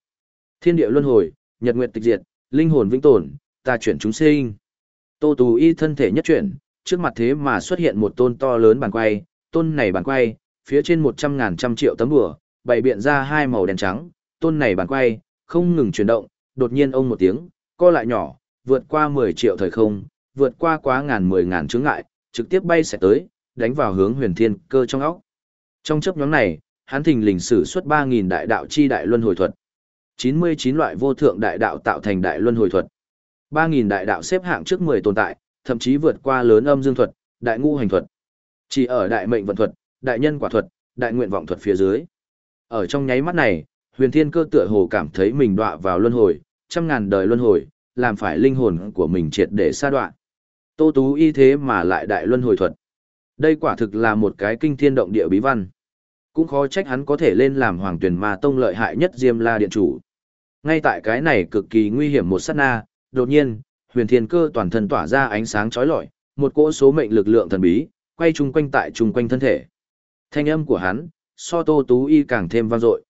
Speaker 1: Thiên địa luân hồi, nhật nguyệt tịch diệt, linh hồn vĩnh tồn, ta chuyển chúng sinh. Tô Tú Y thân thể nhất chuyển, trước mặt thế mà xuất hiện một tôn to lớn bàn quay, tôn này bàn quay, phía trên một trăm ngàn trăm triệu tấm đùa, bày biện ra hai màu đen trắng, tôn này bàn quay, không ngừng chuyển động, đột nhiên ông một tiếng, co lại nhỏ, vượt qua 10 triệu thời không, vượt qua quá ngàn mười ngàn chướng ngại, trực tiếp bay sẽ tới, đánh vào hướng huyền thiên cơ trong óc. Trong chấp nhóm này, hắn thình lình sử xuất ba nghìn đại đạo chi đại luân hồi thuật. 99 loại vô thượng đại đạo tạo thành đại luân hồi thuật. 3000 đại đạo xếp hạng trước 10 tồn tại, thậm chí vượt qua lớn âm dương thuật, đại ngu hành thuật. Chỉ ở đại mệnh vận thuật, đại nhân quả thuật, đại nguyện vọng thuật phía dưới. Ở trong nháy mắt này, huyền thiên cơ tựa hồ cảm thấy mình đọa vào luân hồi, trăm ngàn đời luân hồi, làm phải linh hồn của mình triệt để sa đoạn. Tô Tú y thế mà lại đại luân hồi thuật. Đây quả thực là một cái kinh thiên động địa bí văn. Cũng khó trách hắn có thể lên làm hoàng tuyển ma tông lợi hại nhất Diêm La Điện Chủ. Ngay tại cái này cực kỳ nguy hiểm một sát na, đột nhiên, huyền thiên cơ toàn thân tỏa ra ánh sáng chói lọi, một cỗ số mệnh lực lượng thần bí, quay chung quanh tại chung quanh thân thể. Thanh âm của hắn, so Tô Tú Y càng thêm vang dội.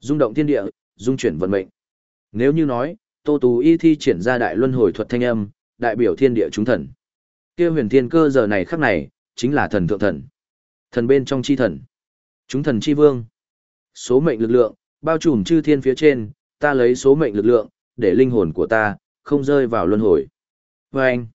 Speaker 1: Dung động thiên địa, dung chuyển vận mệnh. Nếu như nói, Tô Tú Y thi triển ra đại luân hồi thuật thanh âm, đại biểu thiên địa chúng thần. Kia huyền thiên cơ giờ này khắc này, chính là thần thượng thần. Thần bên trong chi thần. Chúng thần chi vương. Số mệnh lực lượng, bao trùm chư thiên phía trên, ta lấy số mệnh lực lượng, để linh hồn của ta, không rơi vào luân hồi. Và anh,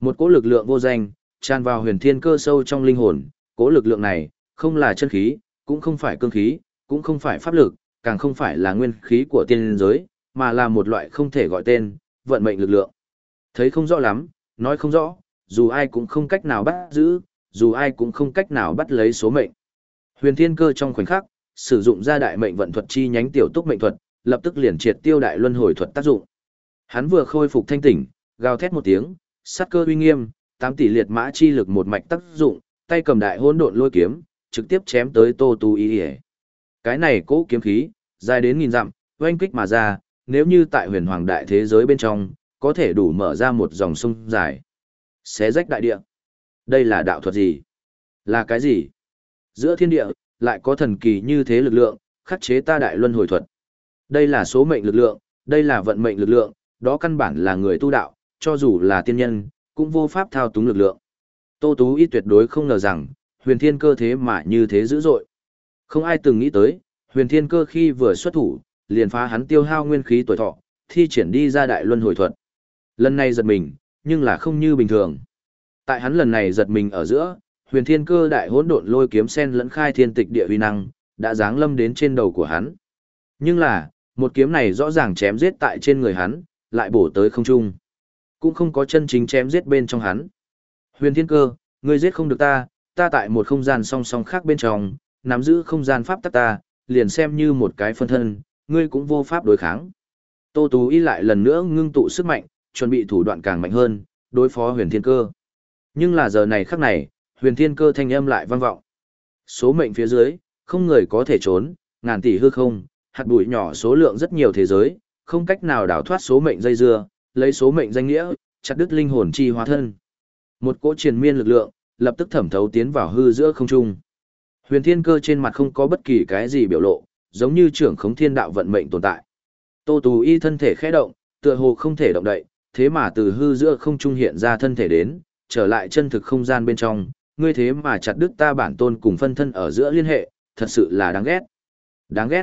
Speaker 1: một cỗ lực lượng vô danh, tràn vào huyền thiên cơ sâu trong linh hồn, cỗ lực lượng này, không là chân khí, cũng không phải cương khí, cũng không phải pháp lực, càng không phải là nguyên khí của tiên giới, mà là một loại không thể gọi tên, vận mệnh lực lượng. Thấy không rõ lắm, nói không rõ, dù ai cũng không cách nào bắt giữ, dù ai cũng không cách nào bắt lấy số mệnh. Huyền Thiên Cơ trong khoảnh khắc, sử dụng ra đại mệnh vận thuật chi nhánh tiểu túc mệnh thuật, lập tức liền triệt tiêu đại luân hồi thuật tác dụng. Hắn vừa khôi phục thanh tỉnh, gào thét một tiếng, sát cơ uy nghiêm, tám tỷ liệt mã chi lực một mạch tác dụng, tay cầm đại hỗn độn lôi kiếm, trực tiếp chém tới Tô Tu Y. Cái này cố kiếm khí, dài đến nghìn dặm, oanh kích mà ra, nếu như tại huyền hoàng đại thế giới bên trong, có thể đủ mở ra một dòng sông dài. Xé rách đại địa. Đây là đạo thuật gì? Là cái gì? Giữa thiên địa, lại có thần kỳ như thế lực lượng, khắc chế ta đại luân hồi thuật. Đây là số mệnh lực lượng, đây là vận mệnh lực lượng, đó căn bản là người tu đạo, cho dù là tiên nhân, cũng vô pháp thao túng lực lượng. Tô Tú Y tuyệt đối không ngờ rằng, huyền thiên cơ thế mà như thế dữ dội. Không ai từng nghĩ tới, huyền thiên cơ khi vừa xuất thủ, liền phá hắn tiêu hao nguyên khí tuổi thọ, thi triển đi ra đại luân hồi thuật. Lần này giật mình, nhưng là không như bình thường. Tại hắn lần này giật mình ở giữa, huyền thiên cơ đại hỗn độn lôi kiếm sen lẫn khai thiên tịch địa uy năng, đã giáng lâm đến trên đầu của hắn. Nhưng là, một kiếm này rõ ràng chém giết tại trên người hắn, lại bổ tới không trung. Cũng không có chân chính chém giết bên trong hắn. Huyền thiên cơ, ngươi giết không được ta, ta tại một không gian song song khác bên trong, nắm giữ không gian pháp tắc ta, liền xem như một cái phân thân, ngươi cũng vô pháp đối kháng. Tô Tú Y lại lần nữa ngưng tụ sức mạnh, chuẩn bị thủ đoạn càng mạnh hơn, đối phó huyền thiên cơ. Nhưng là giờ này khắc này, huyền thiên cơ thanh âm lại vang vọng. Số mệnh phía dưới, không người có thể trốn, ngàn tỷ hư không, hạt bụi nhỏ số lượng rất nhiều thế giới, không cách nào đào thoát số mệnh dây dưa, lấy số mệnh danh nghĩa, chặt đứt linh hồn chi hóa thân. Một cỗ triền miên lực lượng, lập tức thẩm thấu tiến vào hư giữa không trung. Huyền thiên cơ trên mặt không có bất kỳ cái gì biểu lộ, giống như trưởng khống thiên đạo vận mệnh tồn tại. Tô Tú Y thân thể khẽ động, tựa hồ không thể động đậy, thế mà từ hư giữa không trung hiện ra thân thể đến, trở lại chân thực không gian bên trong, ngươi thế mà chặt đứt ta bản tôn cùng phân thân ở giữa liên hệ, thật sự là đáng ghét. Đáng ghét.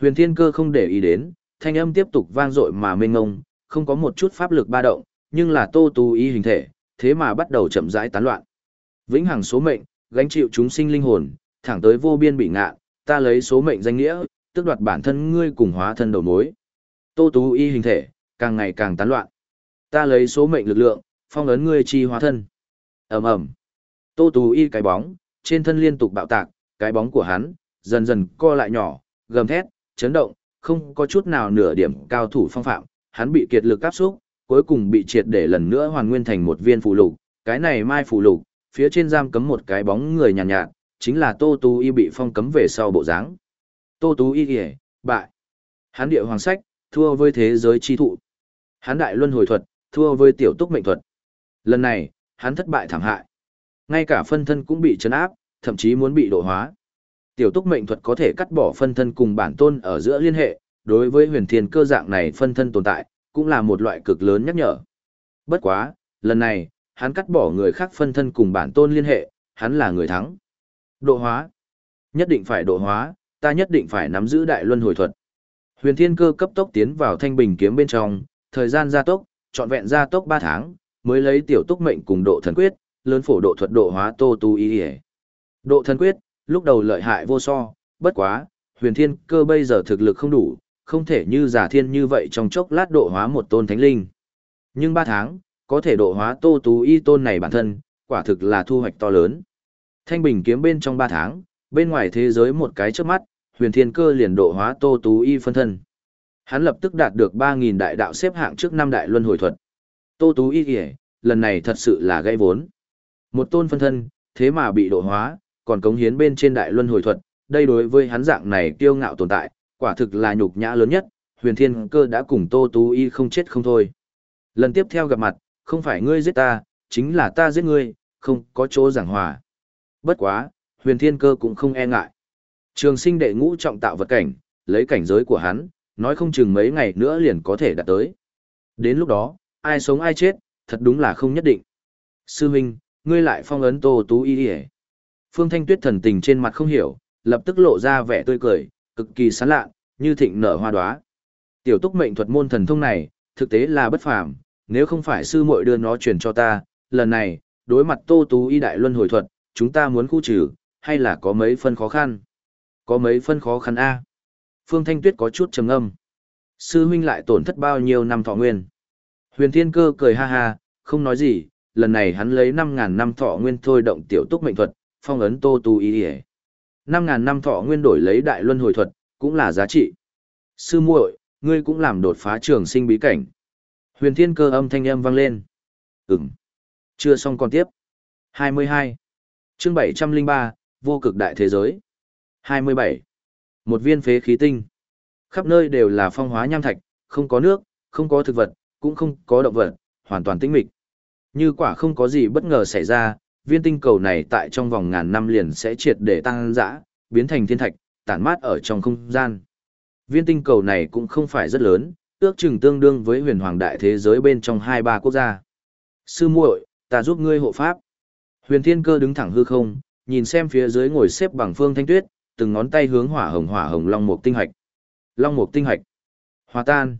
Speaker 1: Huyền Thiên Cơ không để ý đến, thanh âm tiếp tục vang dội mà mênh ngông, không có một chút pháp lực ba động, nhưng là Tô Tú ý hình thể, thế mà bắt đầu chậm rãi tán loạn. Vĩnh hằng số mệnh, gánh chịu chúng sinh linh hồn, thẳng tới vô biên bị ngạ, ta lấy số mệnh danh nghĩa, tức đoạt bản thân ngươi cùng hóa thân đầu mối. Tô Tú Y hình thể, càng ngày càng tán loạn. Ta lấy số mệnh lực lượng, phong ấn ngươi chi hóa thân. Ầm ầm. Tô Tú Y cái bóng, trên thân liên tục bạo tạc, cái bóng của hắn dần dần co lại nhỏ, gầm thét, chấn động, không có chút nào nửa điểm cao thủ phong phạm, hắn bị kiệt lực áp xúc, cuối cùng bị triệt để lần nữa hoàn nguyên thành một viên phù lục, cái này mai phù lục, phía trên giam cấm một cái bóng người nhàn nhạt, nhạt, chính là Tô Tú Y bị phong cấm về sau bộ dáng. Tô Tú Y kìa, bại. Hắn địa hoàng sách, thua với thế giới chi thụ. Hắn đại luân hồi thuật, thua với tiểu túc mệnh thuật. Lần này, hắn thất bại thảm hại. Ngay cả phân thân cũng bị chấn áp, thậm chí muốn bị độ hóa. Tiểu túc mệnh thuật có thể cắt bỏ phân thân cùng bản tôn ở giữa liên hệ, đối với huyền thiên cơ dạng này phân thân tồn tại, cũng là một loại cực lớn nhắc nhở. Bất quá, lần này, hắn cắt bỏ người khác phân thân cùng bản tôn liên hệ, hắn là người thắng. Độ hóa. Nhất định phải độ hóa, ta nhất định phải nắm giữ đại luân hồi thuật. Huyền thiên cơ cấp tốc tiến vào thanh bình kiếm bên trong, thời gian gia tốc, trọn vẹn gia tốc 3 tháng, mới lấy tiểu túc mệnh cùng độ thần quyết, lớn phổ độ thuật độ hóa tô tu y Độ thần quyết, lúc đầu lợi hại vô so, bất quá, huyền thiên cơ bây giờ thực lực không đủ, không thể như giả thiên như vậy trong chốc lát độ hóa một tôn thánh linh. Nhưng 3 tháng, có thể độ hóa tô tú y tôn này bản thân, quả thực là thu hoạch to lớn. Thanh bình kiếm bên trong 3 tháng, bên ngoài thế giới một cái trước mắt, huyền thiên cơ liền độ hóa tô tú y phân thân. Hắn lập tức đạt được 3.000 đại đạo xếp hạng trước năm đại luân hồi thuật. Tô tú y kìa, lần này thật sự là gây vốn. Một tôn phân thân, thế mà bị độ hóa, còn cống hiến bên trên đại luân hồi thuật, đây đối với hắn dạng này kiêu ngạo tồn tại, quả thực là nhục nhã lớn nhất, huyền thiên cơ đã cùng Tô Tú Y không chết không thôi. Lần tiếp theo gặp mặt, không phải ngươi giết ta, chính là ta giết ngươi, không có chỗ giảng hòa. Bất quá, huyền thiên cơ cũng không e ngại. Trường sinh đệ ngũ trọng tạo vật cảnh, lấy cảnh giới của hắn, nói không chừng mấy ngày nữa liền có thể đạt tới. Đến lúc đó, ai sống ai chết, thật đúng là không nhất định. Sư huynh, ngươi lại phong ấn Tô Tú Y đi Phương Thanh Tuyết thần tình trên mặt không hiểu, lập tức lộ ra vẻ tươi cười, cực kỳ sán lạ, như thịnh nở hoa đóa. Tiểu Túc mệnh thuật môn thần thông này, thực tế là bất phàm, nếu không phải sư muội đưa nó truyền cho ta, lần này, đối mặt Tô Tú Y đại luân hồi thuật, chúng ta muốn khu trừ, hay là có mấy phân khó khăn? Có mấy phân khó khăn a? Phương Thanh Tuyết có chút trầm ngâm. Sư huynh lại tổn thất bao nhiêu năm thọ nguyên? Huyền Thiên Cơ cười ha ha, không nói gì, lần này hắn lấy 5.000 năm thọ nguyên thôi động tiểu túc mệnh thuật, phong ấn Tô Tu Y ỉa năm ngàn năm thọ nguyên đổi lấy đại luân hồi thuật, cũng là giá trị. Sư muội, ngươi cũng làm đột phá trường sinh bí cảnh. Huyền Thiên Cơ âm thanh âm vang lên. ừng Chưa xong còn tiếp. 22. Chương 703, vô cực đại thế giới. 27. Một viên phế khí tinh. Khắp nơi đều là phong hóa nham thạch, không có nước, không có thực vật, cũng không có động vật, hoàn toàn tĩnh mịch. Như quả không có gì bất ngờ xảy ra, viên tinh cầu này tại trong vòng ngàn năm liền sẽ triệt để tăng dã, biến thành thiên thạch, tản mát ở trong không gian. Viên tinh cầu này cũng không phải rất lớn, ước chừng tương đương với huyền hoàng đại thế giới bên trong hai ba quốc gia. Sư muội, ta giúp ngươi hộ pháp. Huyền Thiên Cơ đứng thẳng hư không, nhìn xem phía dưới ngồi xếp bằng Phương Thanh Tuyết, từng ngón tay hướng hỏa hồng hỏa hồng long mục tinh hạch. Long mục tinh hạch. Hòa tan.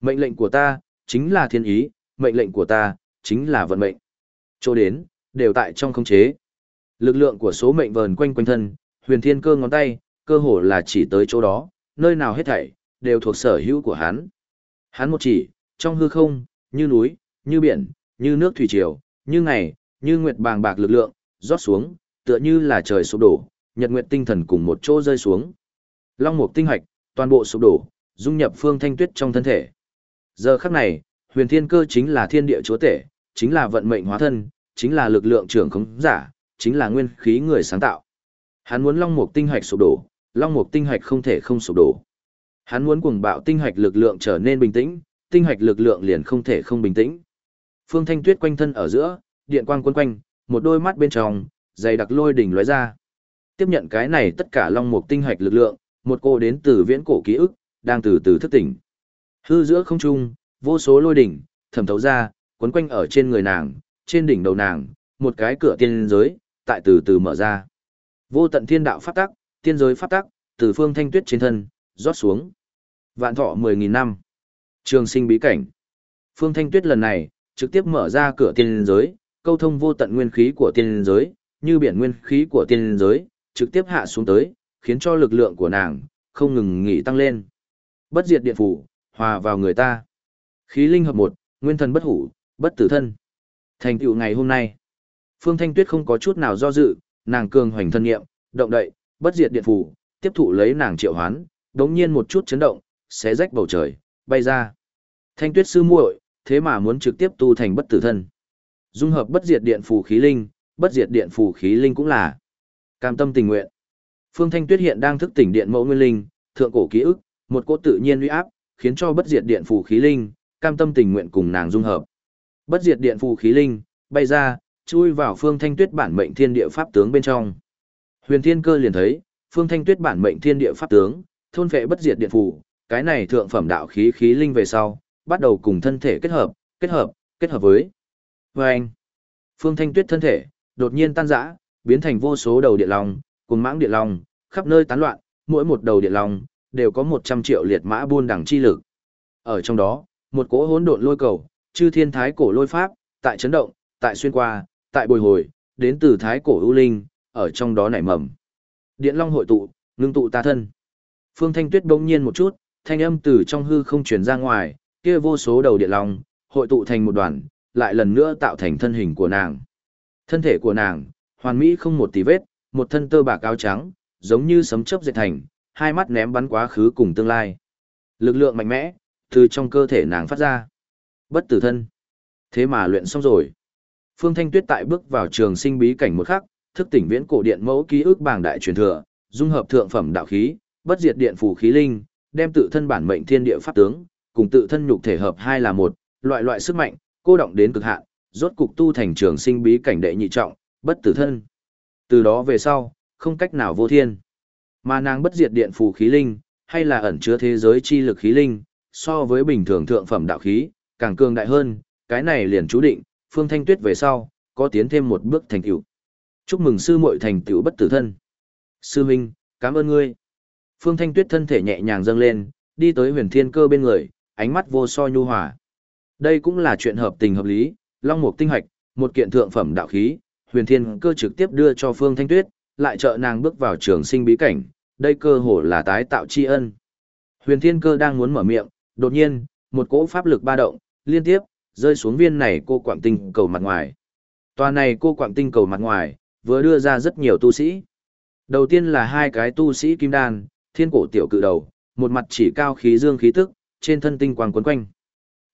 Speaker 1: Mệnh lệnh của ta chính là thiên ý, mệnh lệnh của ta chính là vận mệnh. Chỗ đến đều tại trong khống chế. Lực lượng của số mệnh vờn quanh quanh thân, Huyền Thiên Cơ ngón tay, cơ hồ là chỉ tới chỗ đó, nơi nào hết thảy đều thuộc sở hữu của hắn. Hắn một chỉ, trong hư không, như núi, như biển, như nước thủy triều, như ngày, như nguyệt bàng bạc lực lượng, rót xuống, tựa như là trời sụp đổ, nhật nguyệt tinh thần cùng một chỗ rơi xuống. Long mục tinh hạch, toàn bộ sụp đổ, dung nhập phương thanh tuyết trong thân thể. Giờ khắc này, huyền thiên cơ chính là thiên địa chúa tể, chính là vận mệnh hóa thân, chính là lực lượng trưởng khống giả, chính là nguyên khí người sáng tạo. Hắn muốn long mục tinh hạch sụp đổ, long mục tinh hạch không thể không sụp đổ. Hắn muốn cuồng bạo tinh hạch lực lượng trở nên bình tĩnh, tinh hạch lực lượng liền không thể không bình tĩnh. Phương Thanh Tuyết quanh thân ở giữa, điện quang quấn quanh, một đôi mắt bên trong, dày đặc lôi đỉnh lóe ra. Tiếp nhận cái này tất cả long mục tinh hạch lực lượng, một cô đến từ viễn cổ ký ức, đang từ từ thức tỉnh. Hư giữa không trung, vô số lôi đỉnh, thẩm thấu ra, quấn quanh ở trên người nàng, trên đỉnh đầu nàng, một cái cửa tiên giới, tại từ từ mở ra. Vô tận thiên đạo pháp tắc, tiên giới pháp tắc, từ phương thanh tuyết trên thân, rót xuống. Vạn thọ 10.000 năm. Trường sinh bí cảnh. Phương thanh tuyết lần này, trực tiếp mở ra cửa tiên giới, câu thông vô tận nguyên khí của tiên giới, như biển nguyên khí của tiên giới, trực tiếp hạ xuống tới, khiến cho lực lượng của nàng không ngừng nghỉ tăng lên. Bất diệt điện phủ, hòa vào người ta. Khí linh hợp một, nguyên thần bất hủ, bất tử thân. Thành tựu ngày hôm nay, Phương Thanh Tuyết không có chút nào do dự, nàng cường hoành thân nghiệm, động đậy, bất diệt điện phủ, tiếp thụ lấy nàng triệu hoán, đống nhiên một chút chấn động, xé rách bầu trời, bay ra. Thanh Tuyết sư muội, thế mà muốn trực tiếp tu thành bất tử thân. Dung hợp bất diệt điện phù khí linh, bất diệt điện phù khí linh cũng là cam tâm tình nguyện. Phương Thanh Tuyết hiện đang thức tỉnh điện mẫu nguyên linh, thượng cổ ký ức, một cỗ tự nhiên uy áp, khiến cho bất diệt điện phù khí linh, cam tâm tình nguyện cùng nàng dung hợp. Bất diệt điện phù khí linh, bay ra, chui vào Phương Thanh Tuyết bản mệnh thiên địa pháp tướng bên trong. Huyền Thiên Cơ liền thấy, Phương Thanh Tuyết bản mệnh thiên địa pháp tướng, thôn vệ bất diệt điện phù, cái này thượng phẩm đạo khí khí linh về sau, bắt đầu cùng thân thể kết hợp, kết hợp, kết hợp với. Và anh, Phương Thanh Tuyết thân thể, đột nhiên tan rã, biến thành vô số đầu điện long, cùng mãng điện long, khắp nơi tán loạn, mỗi một đầu điện long, đều có 100 triệu liệt mã buôn đẳng chi lực. Ở trong đó, một cỗ hỗn độn lôi cầu, chư thiên thái cổ lôi pháp, tại chấn động, tại xuyên qua, tại bồi hồi, đến từ thái cổ ưu linh, ở trong đó nảy mầm. Điện long hội tụ, ngưng tụ ta thân. Phương Thanh Tuyết bỗng nhiên một chút, thanh âm từ trong hư không truyền ra ngoài, kia vô số đầu điện long, hội tụ thành một đoàn, lại lần nữa tạo thành thân hình của nàng. Thân thể của nàng, hoàn mỹ không một tí vết, một thân tơ bạc áo trắng, giống như sấm chớp dệt thành, hai mắt ném bắn quá khứ cùng tương lai. Lực lượng mạnh mẽ, từ trong cơ thể nàng phát ra. Bất tử thân. Thế mà luyện xong rồi. Phương Thanh Tuyết tại bước vào trường sinh bí cảnh một khắc, thức tỉnh viễn cổ điện mẫu ký ức bảng đại truyền thừa, dung hợp thượng phẩm đạo khí, bất diệt điện phù khí linh, đem tự thân bản mệnh thiên địa pháp tướng, cùng tự thân nhục thể hợp hai là một, loại loại sức mạnh, cô động đến cực hạn, rốt cục tu thành trường sinh bí cảnh đệ nhị trọng, bất tử thân. Từ đó về sau, không cách nào vô thiên. Mà nàng bất diệt điện phù khí linh, hay là ẩn chứa thế giới chi lực khí linh, so với bình thường thượng phẩm đạo khí, càng cường đại hơn, cái này liền chú định, Phương Thanh Tuyết về sau, có tiến thêm một bước thành tựu. Chúc mừng sư muội thành tựu bất tử thân. Sư Minh, cảm ơn ngươi. Phương Thanh Tuyết thân thể nhẹ nhàng dâng lên, đi tới huyền thiên cơ bên người, ánh mắt vô so nhu hòa. Đây cũng là chuyện hợp tình hợp lý, long mục tinh hạch, một kiện thượng phẩm đạo khí, huyền thiên cơ trực tiếp đưa cho Phương Thanh Tuyết, lại trợ nàng bước vào trường sinh bí cảnh, đây cơ hồ là tái tạo tri ân. Huyền thiên cơ đang muốn mở miệng, đột nhiên, một cỗ pháp lực ba động, liên tiếp, rơi xuống viên này cô quảng tinh cầu mặt ngoài. Tòa này cô quảng tinh cầu mặt ngoài, vừa đưa ra rất nhiều tu sĩ. Đầu tiên là hai cái tu sĩ kim đan, thiên cổ tiểu cự đầu, một mặt chỉ cao khí dương khí tức, trên thân tinh quang quấn quanh.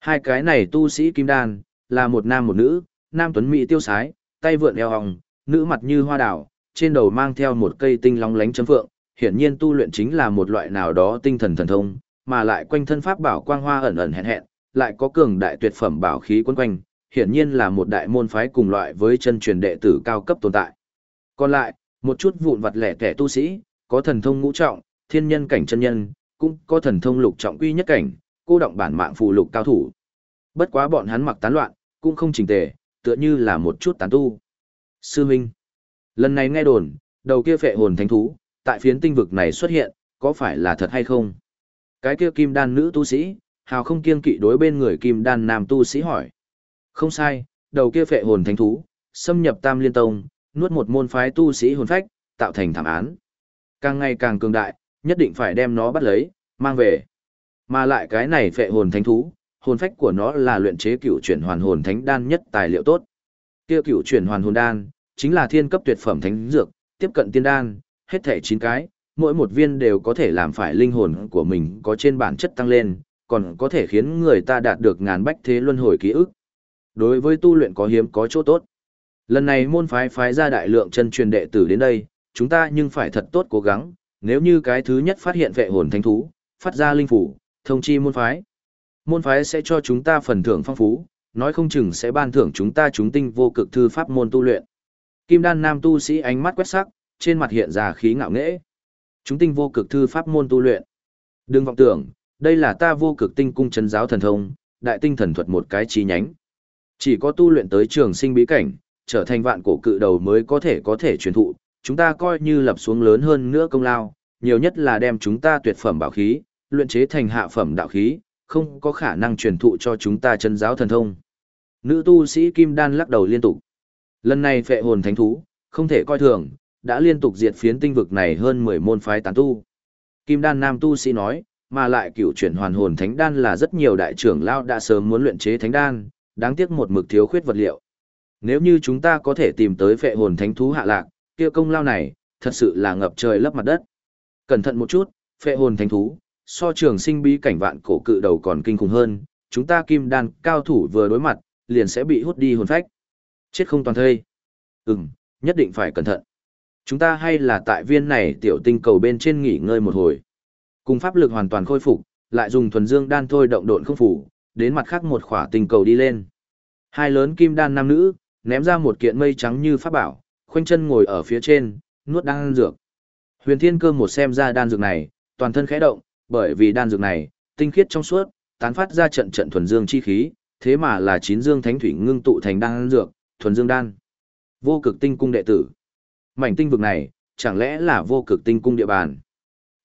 Speaker 1: Hai cái này tu sĩ kim đan, là một nam một nữ, nam tuấn mỹ tiêu sái, tay vượn eo hồng, nữ mặt như hoa đào, trên đầu mang theo một cây tinh long lánh chấm phượng, hiển nhiên tu luyện chính là một loại nào đó tinh thần thần thông, mà lại quanh thân pháp bảo quang hoa ẩn ẩn hẹn hẹn, lại có cường đại tuyệt phẩm bảo khí quấn quanh, hiển nhiên là một đại môn phái cùng loại với chân truyền đệ tử cao cấp tồn tại. Còn lại, một chút vụn vặt lẻ tẻ tu sĩ, có thần thông ngũ trọng, thiên nhân cảnh chân nhân, cũng có thần thông lục trọng quy nhất cảnh, cô động bản mạng phù lục cao thủ. Bất quá bọn hắn mặc tán loạn, cũng không chỉnh tề, tựa như là một chút tán tu. Sư Minh, lần này nghe đồn, đầu kia phệ hồn thánh thú, tại phiến tinh vực này xuất hiện, có phải là thật hay không? Cái kia kim đan nữ tu sĩ, hào không kiêng kỵ đối bên người kim đan nam tu sĩ hỏi. Không sai, đầu kia phệ hồn thánh thú, xâm nhập tam liên tông, nuốt một môn phái tu sĩ hồn phách, tạo thành thảm án. Càng ngày càng cường đại, nhất định phải đem nó bắt lấy, mang về. Mà lại cái này phệ hồn thánh thú, hồn phách của nó là luyện chế cựu chuyển hoàn hồn thánh đan nhất tài liệu tốt. Kia cựu chuyển hoàn hồn đan, chính là thiên cấp tuyệt phẩm thánh dược, tiếp cận tiên đan, hết thảy 9 cái, mỗi một viên đều có thể làm phải linh hồn của mình có trên bản chất tăng lên, còn có thể khiến người ta đạt được ngàn bách thế luân hồi ký ức. Đối với tu luyện có hiếm có chỗ tốt. Lần này môn phái phái ra đại lượng chân truyền đệ tử đến đây, chúng ta nhưng phải thật tốt cố gắng, nếu như cái thứ nhất phát hiện vệ hồn thánh thú, phát ra linh phủ, thông chi môn phái. Môn phái sẽ cho chúng ta phần thưởng phong phú, nói không chừng sẽ ban thưởng chúng ta chúng tinh vô cực thư pháp môn tu luyện. Kim đan nam tu sĩ ánh mắt quét sắc, trên mặt hiện ra khí ngạo nghễ. Chúng tinh vô cực thư pháp môn tu luyện. Đừng vọng tưởng, đây là ta vô cực tinh cung chân giáo thần thông, đại tinh thần thuật một cái chi nhánh. Chỉ có tu luyện tới trường sinh bí cảnh, trở thành vạn cổ cự đầu mới có thể có thể truyền thụ, chúng ta coi như lập xuống lớn hơn nữa công lao, nhiều nhất là đem chúng ta tuyệt phẩm bảo khí, luyện chế thành hạ phẩm đạo khí, không có khả năng truyền thụ cho chúng ta chân giáo thần thông. Nữ tu sĩ Kim Đan lắc đầu liên tục. Lần này phệ hồn thánh thú, không thể coi thường, đã liên tục diệt phiến tinh vực này hơn 10 môn phái tán tu. Kim Đan nam tu sĩ nói, mà lại cựu chuyển hoàn hồn thánh đan là rất nhiều đại trưởng lao đã sớm muốn luyện chế thánh đan, đáng tiếc một mực thiếu khuyết vật liệu. Nếu như chúng ta có thể tìm tới phệ hồn thánh thú hạ lạc, kia công lao này, thật sự là ngập trời lấp mặt đất. Cẩn thận một chút, phệ hồn thánh thú, so trường sinh bí cảnh vạn cổ cự đầu còn kinh khủng hơn, chúng ta kim đan cao thủ vừa đối mặt, liền sẽ bị hút đi hồn phách. Chết không toàn thây. Ừm, nhất định phải cẩn thận. Chúng ta hay là tại viên này tiểu tinh cầu bên trên nghỉ ngơi một hồi. Cùng pháp lực hoàn toàn khôi phục, lại dùng thuần dương đan thôi động độn không phủ, đến mặt khác một khỏa tình cầu đi lên. Hai lớn kim đan nam nữ, ném ra một kiện mây trắng như pháp bảo, khoanh chân ngồi ở phía trên, nuốt đan dược. Huyền Thiên Cơ một xem ra đan dược này, toàn thân khẽ động, bởi vì đan dược này, tinh khiết trong suốt, tán phát ra trận trận thuần dương chi khí, thế mà là chín dương thánh thủy ngưng tụ thành đan dược, thuần dương đan. Vô cực tinh cung đệ tử. Mảnh tinh vực này, chẳng lẽ là vô cực tinh cung địa bàn?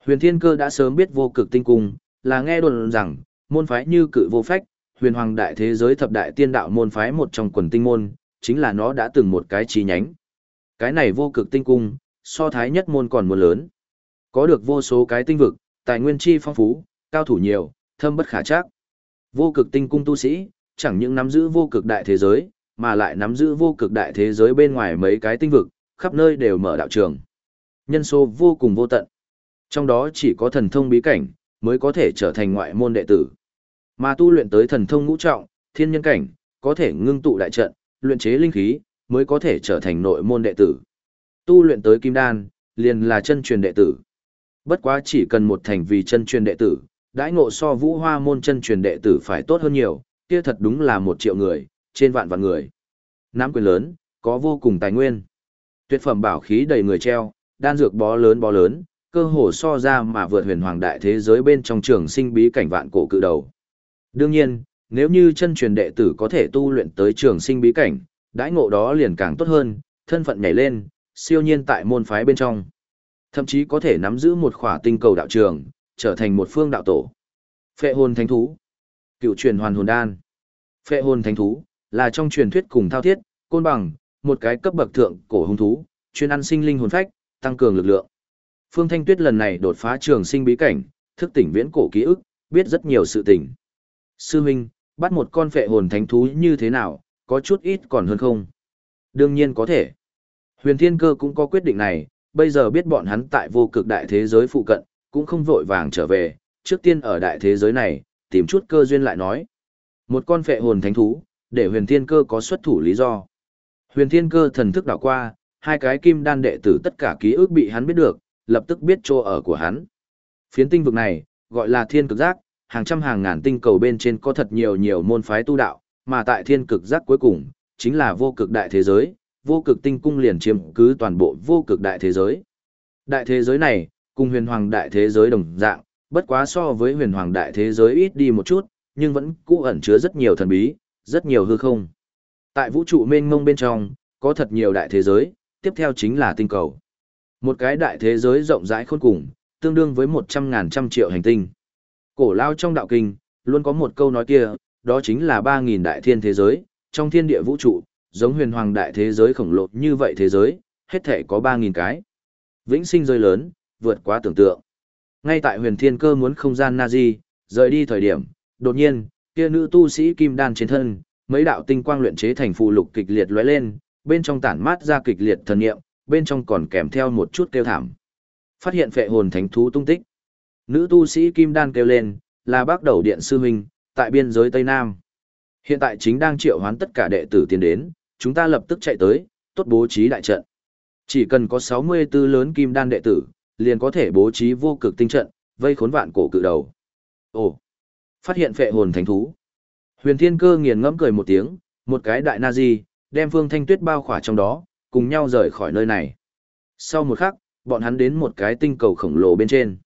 Speaker 1: Huyền Thiên Cơ đã sớm biết vô cực tinh cung, là nghe đồn rằng, môn phái như cự vô phách, huyền hoàng đại thế giới thập đại tiên đạo môn phái một trong quần tinh môn, chính là nó đã từng một cái chi nhánh. Cái này vô cực tinh cung, so thái nhất môn còn muốn lớn. Có được vô số cái tinh vực, tài nguyên chi phong phú, cao thủ nhiều, thâm bất khả chắc. Vô cực tinh cung tu sĩ, chẳng những nắm giữ vô cực đại thế giới, mà lại nắm giữ vô cực đại thế giới bên ngoài mấy cái tinh vực, khắp nơi đều mở đạo trường. Nhân số vô cùng vô tận. Trong đó chỉ có thần thông bí cảnh, mới có thể trở thành ngoại môn đệ tử. Mà tu luyện tới thần thông ngũ trọng, thiên nhân cảnh, có thể ngưng tụ đại trận, luyện chế linh khí, mới có thể trở thành nội môn đệ tử. Tu luyện tới kim đan, liền là chân truyền đệ tử. Bất quá chỉ cần một thành vì chân truyền đệ tử, đãi ngộ so vũ hoa môn chân truyền đệ tử phải tốt hơn nhiều, kia thật đúng là một triệu người, trên vạn vạn người. Nắm quyền lớn, có vô cùng tài nguyên. Tuyệt phẩm bảo khí đầy người treo, đan dược bó lớn bó lớn, cơ hồ so ra mà vượt huyền hoàng đại thế giới bên trong trường sinh bí cảnh vạn cổ cự đầu. Đương nhiên, nếu như chân truyền đệ tử có thể tu luyện tới trường sinh bí cảnh, đãi ngộ đó liền càng tốt hơn, thân phận nhảy lên, siêu nhiên tại môn phái bên trong. Thậm chí có thể nắm giữ một khỏa tinh cầu đạo trường, trở thành một phương đạo tổ. Phệ hồn thánh thú. Cựu truyền hoàn hồn đan. Phệ hồn thánh thú là trong truyền thuyết cùng thao thiết, côn bằng, một cái cấp bậc thượng cổ hung thú, chuyên ăn sinh linh hồn phách, tăng cường lực lượng. Phương Thanh Tuyết lần này đột phá trường sinh bí cảnh, thức tỉnh viễn cổ ký ức, biết rất nhiều sự tình. Sư huynh, bắt một con phệ hồn thánh thú như thế nào, có chút ít còn hơn không? Đương nhiên có thể. Huyền Thiên Cơ cũng có quyết định này, bây giờ biết bọn hắn tại vô cực đại thế giới phụ cận, cũng không vội vàng trở về, trước tiên ở đại thế giới này, tìm chút cơ duyên lại nói. Một con phệ hồn thánh thú, để huyền thiên cơ có xuất thủ lý do. Huyền thiên cơ thần thức đảo qua, hai cái kim đan đệ tử tất cả ký ức bị hắn biết được, lập tức biết chỗ ở của hắn. Phiến tinh vực này, gọi là thiên cực giác, hàng trăm hàng ngàn tinh cầu bên trên có thật nhiều nhiều môn phái tu đạo, mà tại thiên cực giác cuối cùng, chính là vô cực đại thế giới, vô cực tinh cung liền chiếm cứ toàn bộ vô cực đại thế giới. Đại thế giới này, cùng huyền hoàng đại thế giới đồng dạng, bất quá so với huyền hoàng đại thế giới ít đi một chút, nhưng vẫn cũ ẩn chứa rất nhiều thần bí, rất nhiều hư không. Tại vũ trụ mênh mông bên trong, có thật nhiều đại thế giới, tiếp theo chính là tinh cầu. Một cái đại thế giới rộng rãi khôn cùng, tương đương với một trăm ngàn trăm triệu hành tinh. Cổ lao trong đạo kinh, luôn có một câu nói kia, đó chính là ba nghìn đại thiên thế giới, trong thiên địa vũ trụ, giống huyền hoàng đại thế giới khổng lồ như vậy thế giới, hết thể có ba nghìn cái. Vĩnh sinh rơi lớn, vượt quá tưởng tượng. Ngay tại huyền thiên cơ muốn không gian Nazi, rời đi thời điểm, đột nhiên, kia nữ tu sĩ kim đan trên thân, mấy đạo tinh quang luyện chế thành phù lục kịch liệt lóe lên, bên trong tản mát ra kịch liệt thần niệm, bên trong còn kèm theo một chút kêu thảm. Phát hiện phệ hồn thánh thú tung tích. Nữ tu sĩ kim đan kêu lên, là bác đầu điện sư huynh, tại biên giới Tây Nam. Hiện tại chính đang triệu hoán tất cả đệ tử tiến đến, chúng ta lập tức chạy tới, tốt bố trí đại trận. Chỉ cần có 64 lớn kim đan đệ tử, liền có thể bố trí vô cực tinh trận, vây khốn vạn cổ cự đầu. Ồ, phát hiện phệ hồn thánh thú. Huyền Thiên Cơ nghiền ngẫm cười một tiếng, một cái đại na đem Phương Thanh Tuyết bao khỏa trong đó, cùng nhau rời khỏi nơi này. Sau một khắc, bọn hắn đến một cái tinh cầu khổng lồ bên trên.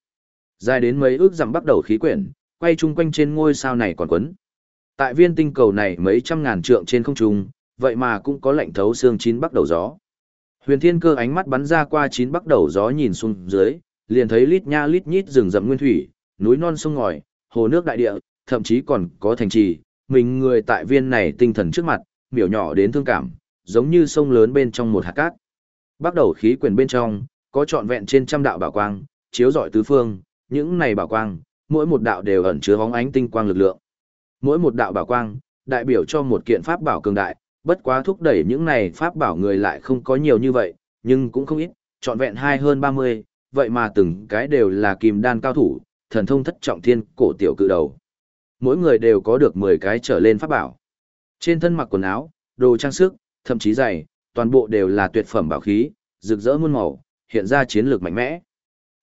Speaker 1: Dài đến mấy ước dặm bắt đầu khí quyển, quay chung quanh trên ngôi sao này còn quấn. Tại viên tinh cầu này mấy trăm ngàn trượng trên không trung, vậy mà cũng có lạnh thấu xương chín bắt đầu gió. Huyền Thiên Cơ ánh mắt bắn ra qua chín bắt đầu gió nhìn xuống dưới, liền thấy lít nha lít nhít rừng rậm nguyên thủy, núi non sông ngòi, hồ nước đại địa, thậm chí còn có thành trì, mình người tại viên này tinh thần trước mặt, miểu nhỏ đến thương cảm, giống như sông lớn bên trong một hạt cát. Bắt đầu khí quyển bên trong, có trọn vẹn trên trăm đạo bảo quang, chiếu rọi tứ phương, những này bảo quang, mỗi một đạo đều ẩn chứa bóng ánh tinh quang lực lượng. Mỗi một đạo bảo quang, đại biểu cho một kiện pháp bảo cường đại, bất quá thúc đẩy những này pháp bảo người lại không có nhiều như vậy, nhưng cũng không ít, trọn vẹn hai hơn 30, vậy mà từng cái đều là kim đan cao thủ, thần thông thất trọng thiên, cổ tiểu cự đầu. Mỗi người đều có được 10 cái trở lên pháp bảo. Trên thân mặc quần áo, đồ trang sức, thậm chí dày, toàn bộ đều là tuyệt phẩm bảo khí, rực rỡ muôn màu, hiện ra chiến lược mạnh mẽ.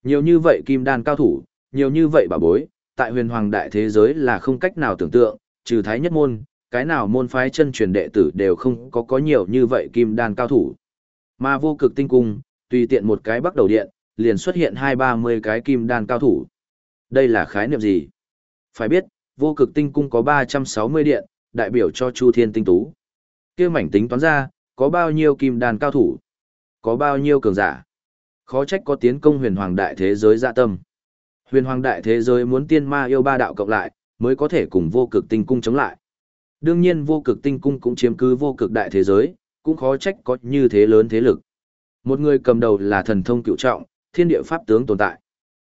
Speaker 1: Nhiều như vậy kim đan cao thủ, nhiều như vậy bảo bối, tại huyền hoàng đại thế giới là không cách nào tưởng tượng, trừ thái nhất môn, cái nào môn phái chân truyền đệ tử đều không có có nhiều như vậy kim đan cao thủ. Mà vô cực tinh cung, tùy tiện một cái bắt đầu điện, liền xuất hiện hai ba mươi cái kim đan cao thủ. Đây là khái niệm gì? Phải biết, vô cực tinh cung có 360 điện, đại biểu cho Chu Thiên tinh tú. Kia mảnh tính toán ra, có bao nhiêu kim đàn cao thủ? Có bao nhiêu cường giả? Khó trách có tiến công huyền hoàng đại thế giới dạ tâm. Huyền hoàng đại thế giới muốn tiên ma yêu ba đạo cộng lại, mới có thể cùng vô cực tinh cung chống lại. Đương nhiên vô cực tinh cung cũng chiếm cứ vô cực đại thế giới, cũng khó trách có như thế lớn thế lực. Một người cầm đầu là thần thông cựu trọng, thiên địa pháp tướng tồn tại.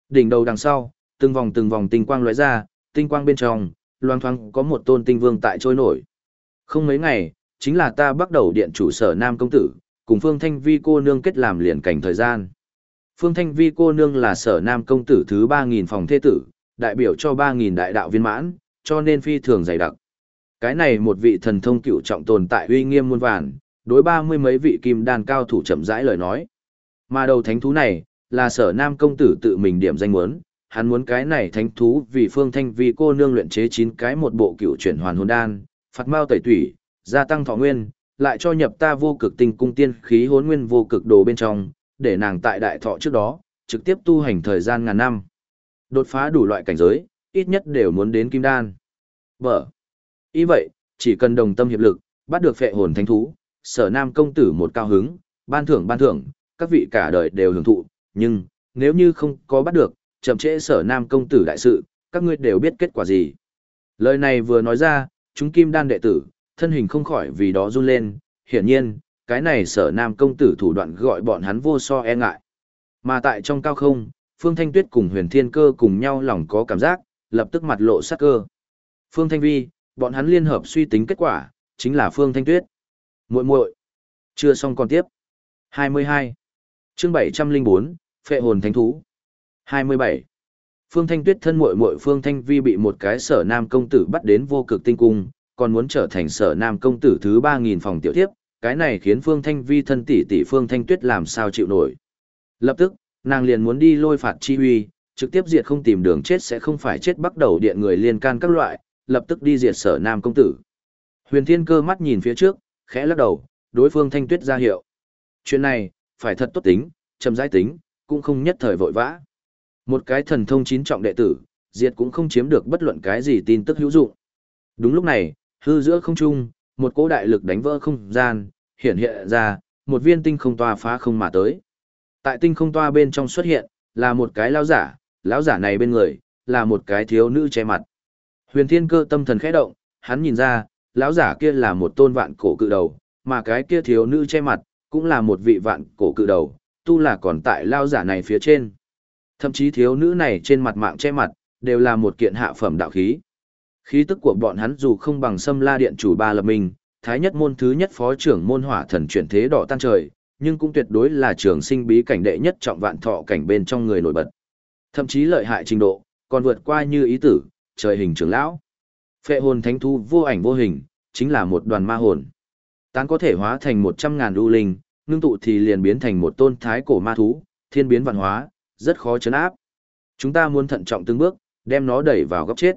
Speaker 1: Đỉnh đầu đằng sau, từng vòng từng vòng tinh quang lóe ra, tinh quang bên trong, loang thoáng có một tôn tinh vương tại trôi nổi. Không mấy ngày, chính là ta bắt đầu điện chủ sở Nam Công Tử, cùng Phương Thanh Vi cô nương kết làm liền cảnh thời gian. Phương Thanh Vi cô nương là sở Nam Công Tử thứ 3.000 phòng thế tử, đại biểu cho 3.000 đại đạo viên mãn, cho nên phi thường dày đặc. Cái này một vị thần thông cựu trọng tồn tại uy nghiêm muôn vàn, đối ba mươi mấy vị kim đan cao thủ chậm rãi lời nói. Mà đầu thánh thú này, là sở nam công tử tự mình điểm danh muốn, hắn muốn cái này thánh thú vì phương thanh vì cô nương luyện chế chín cái một bộ cựu chuyển hoàn hồn đan, phạt mao tẩy tủy, gia tăng thọ nguyên, lại cho nhập ta vô cực tinh cung tiên khí hốn nguyên vô cực đồ bên trong, để nàng tại đại thọ trước đó, trực tiếp tu hành thời gian ngàn năm. Đột phá đủ loại cảnh giới, ít nhất đều muốn đến kim đan. Vợ. Ý vậy, chỉ cần đồng tâm hiệp lực, bắt được phệ hồn thánh thú, sở nam công tử một cao hứng, ban thưởng ban thưởng, các vị cả đời đều hưởng thụ, nhưng, nếu như không có bắt được, chậm trễ sở nam công tử đại sự, các ngươi đều biết kết quả gì. Lời này vừa nói ra, chúng kim đan đệ tử, thân hình không khỏi vì đó run lên, hiển nhiên, cái này sở nam công tử thủ đoạn gọi bọn hắn vô so e ngại. Mà tại trong cao không, Phương Thanh Tuyết cùng huyền thiên cơ cùng nhau lòng có cảm giác, lập tức mặt lộ sắc cơ. Phương Thanh Vi, bọn hắn liên hợp suy tính kết quả, chính là Phương Thanh Tuyết. muội muội Chưa xong còn tiếp. 22. chương 704, Phệ hồn thánh thú. 27. Phương Thanh Tuyết thân muội muội Phương Thanh Vi bị một cái sở nam công tử bắt đến vô cực tinh cung, còn muốn trở thành sở nam công tử thứ 3.000 phòng tiểu tiếp, cái này khiến Phương Thanh Vi thân tỷ tỷ Phương Thanh Tuyết làm sao chịu nổi. Lập tức, nàng liền muốn đi lôi phạt chi huy, trực tiếp diệt không tìm đường chết sẽ không phải chết bắt đầu điện người liên can các loại, lập tức đi diệt sở nam công tử. Huyền Thiên Cơ mắt nhìn phía trước, khẽ lắc đầu, đối phương Thanh Tuyết ra hiệu. Chuyện này, phải thật tốt tính, chậm rãi tính, cũng không nhất thời vội vã. Một cái thần thông chín trọng đệ tử, diệt cũng không chiếm được bất luận cái gì tin tức hữu dụng. Đúng lúc này, hư giữa không trung, một cỗ đại lực đánh vỡ không gian, hiện hiện ra, một viên tinh không toa phá không mà tới. Tại tinh không toa bên trong xuất hiện, là một cái lão giả, lão giả này bên người, là một cái thiếu nữ che mặt. Huyền Thiên Cơ tâm thần khẽ động, hắn nhìn ra, lão giả kia là một tôn vạn cổ cự đầu, mà cái kia thiếu nữ che mặt, cũng là một vị vạn cổ cự đầu, tu là còn tại lão giả này phía trên. Thậm chí thiếu nữ này trên mặt mạng che mặt, đều là một kiện hạ phẩm đạo khí. Khí tức của bọn hắn dù không bằng Sâm La Điện chủ ba lập mình, thái nhất môn thứ nhất phó trưởng môn hỏa thần chuyển thế đỏ tan trời, nhưng cũng tuyệt đối là trường sinh bí cảnh đệ nhất trọng vạn thọ cảnh bên trong người nổi bật. Thậm chí lợi hại trình độ, còn vượt qua như ý tử, trời hình trưởng lão. Phệ hồn thánh thu vô ảnh vô hình, chính là một đoàn ma hồn. Tán có thể hóa thành một trăm ngàn lưu linh, ngưng tụ thì liền biến thành một tôn thái cổ ma thú, thiên biến văn hóa, rất khó chấn áp. Chúng ta muốn thận trọng từng bước, đem nó đẩy vào góc chết.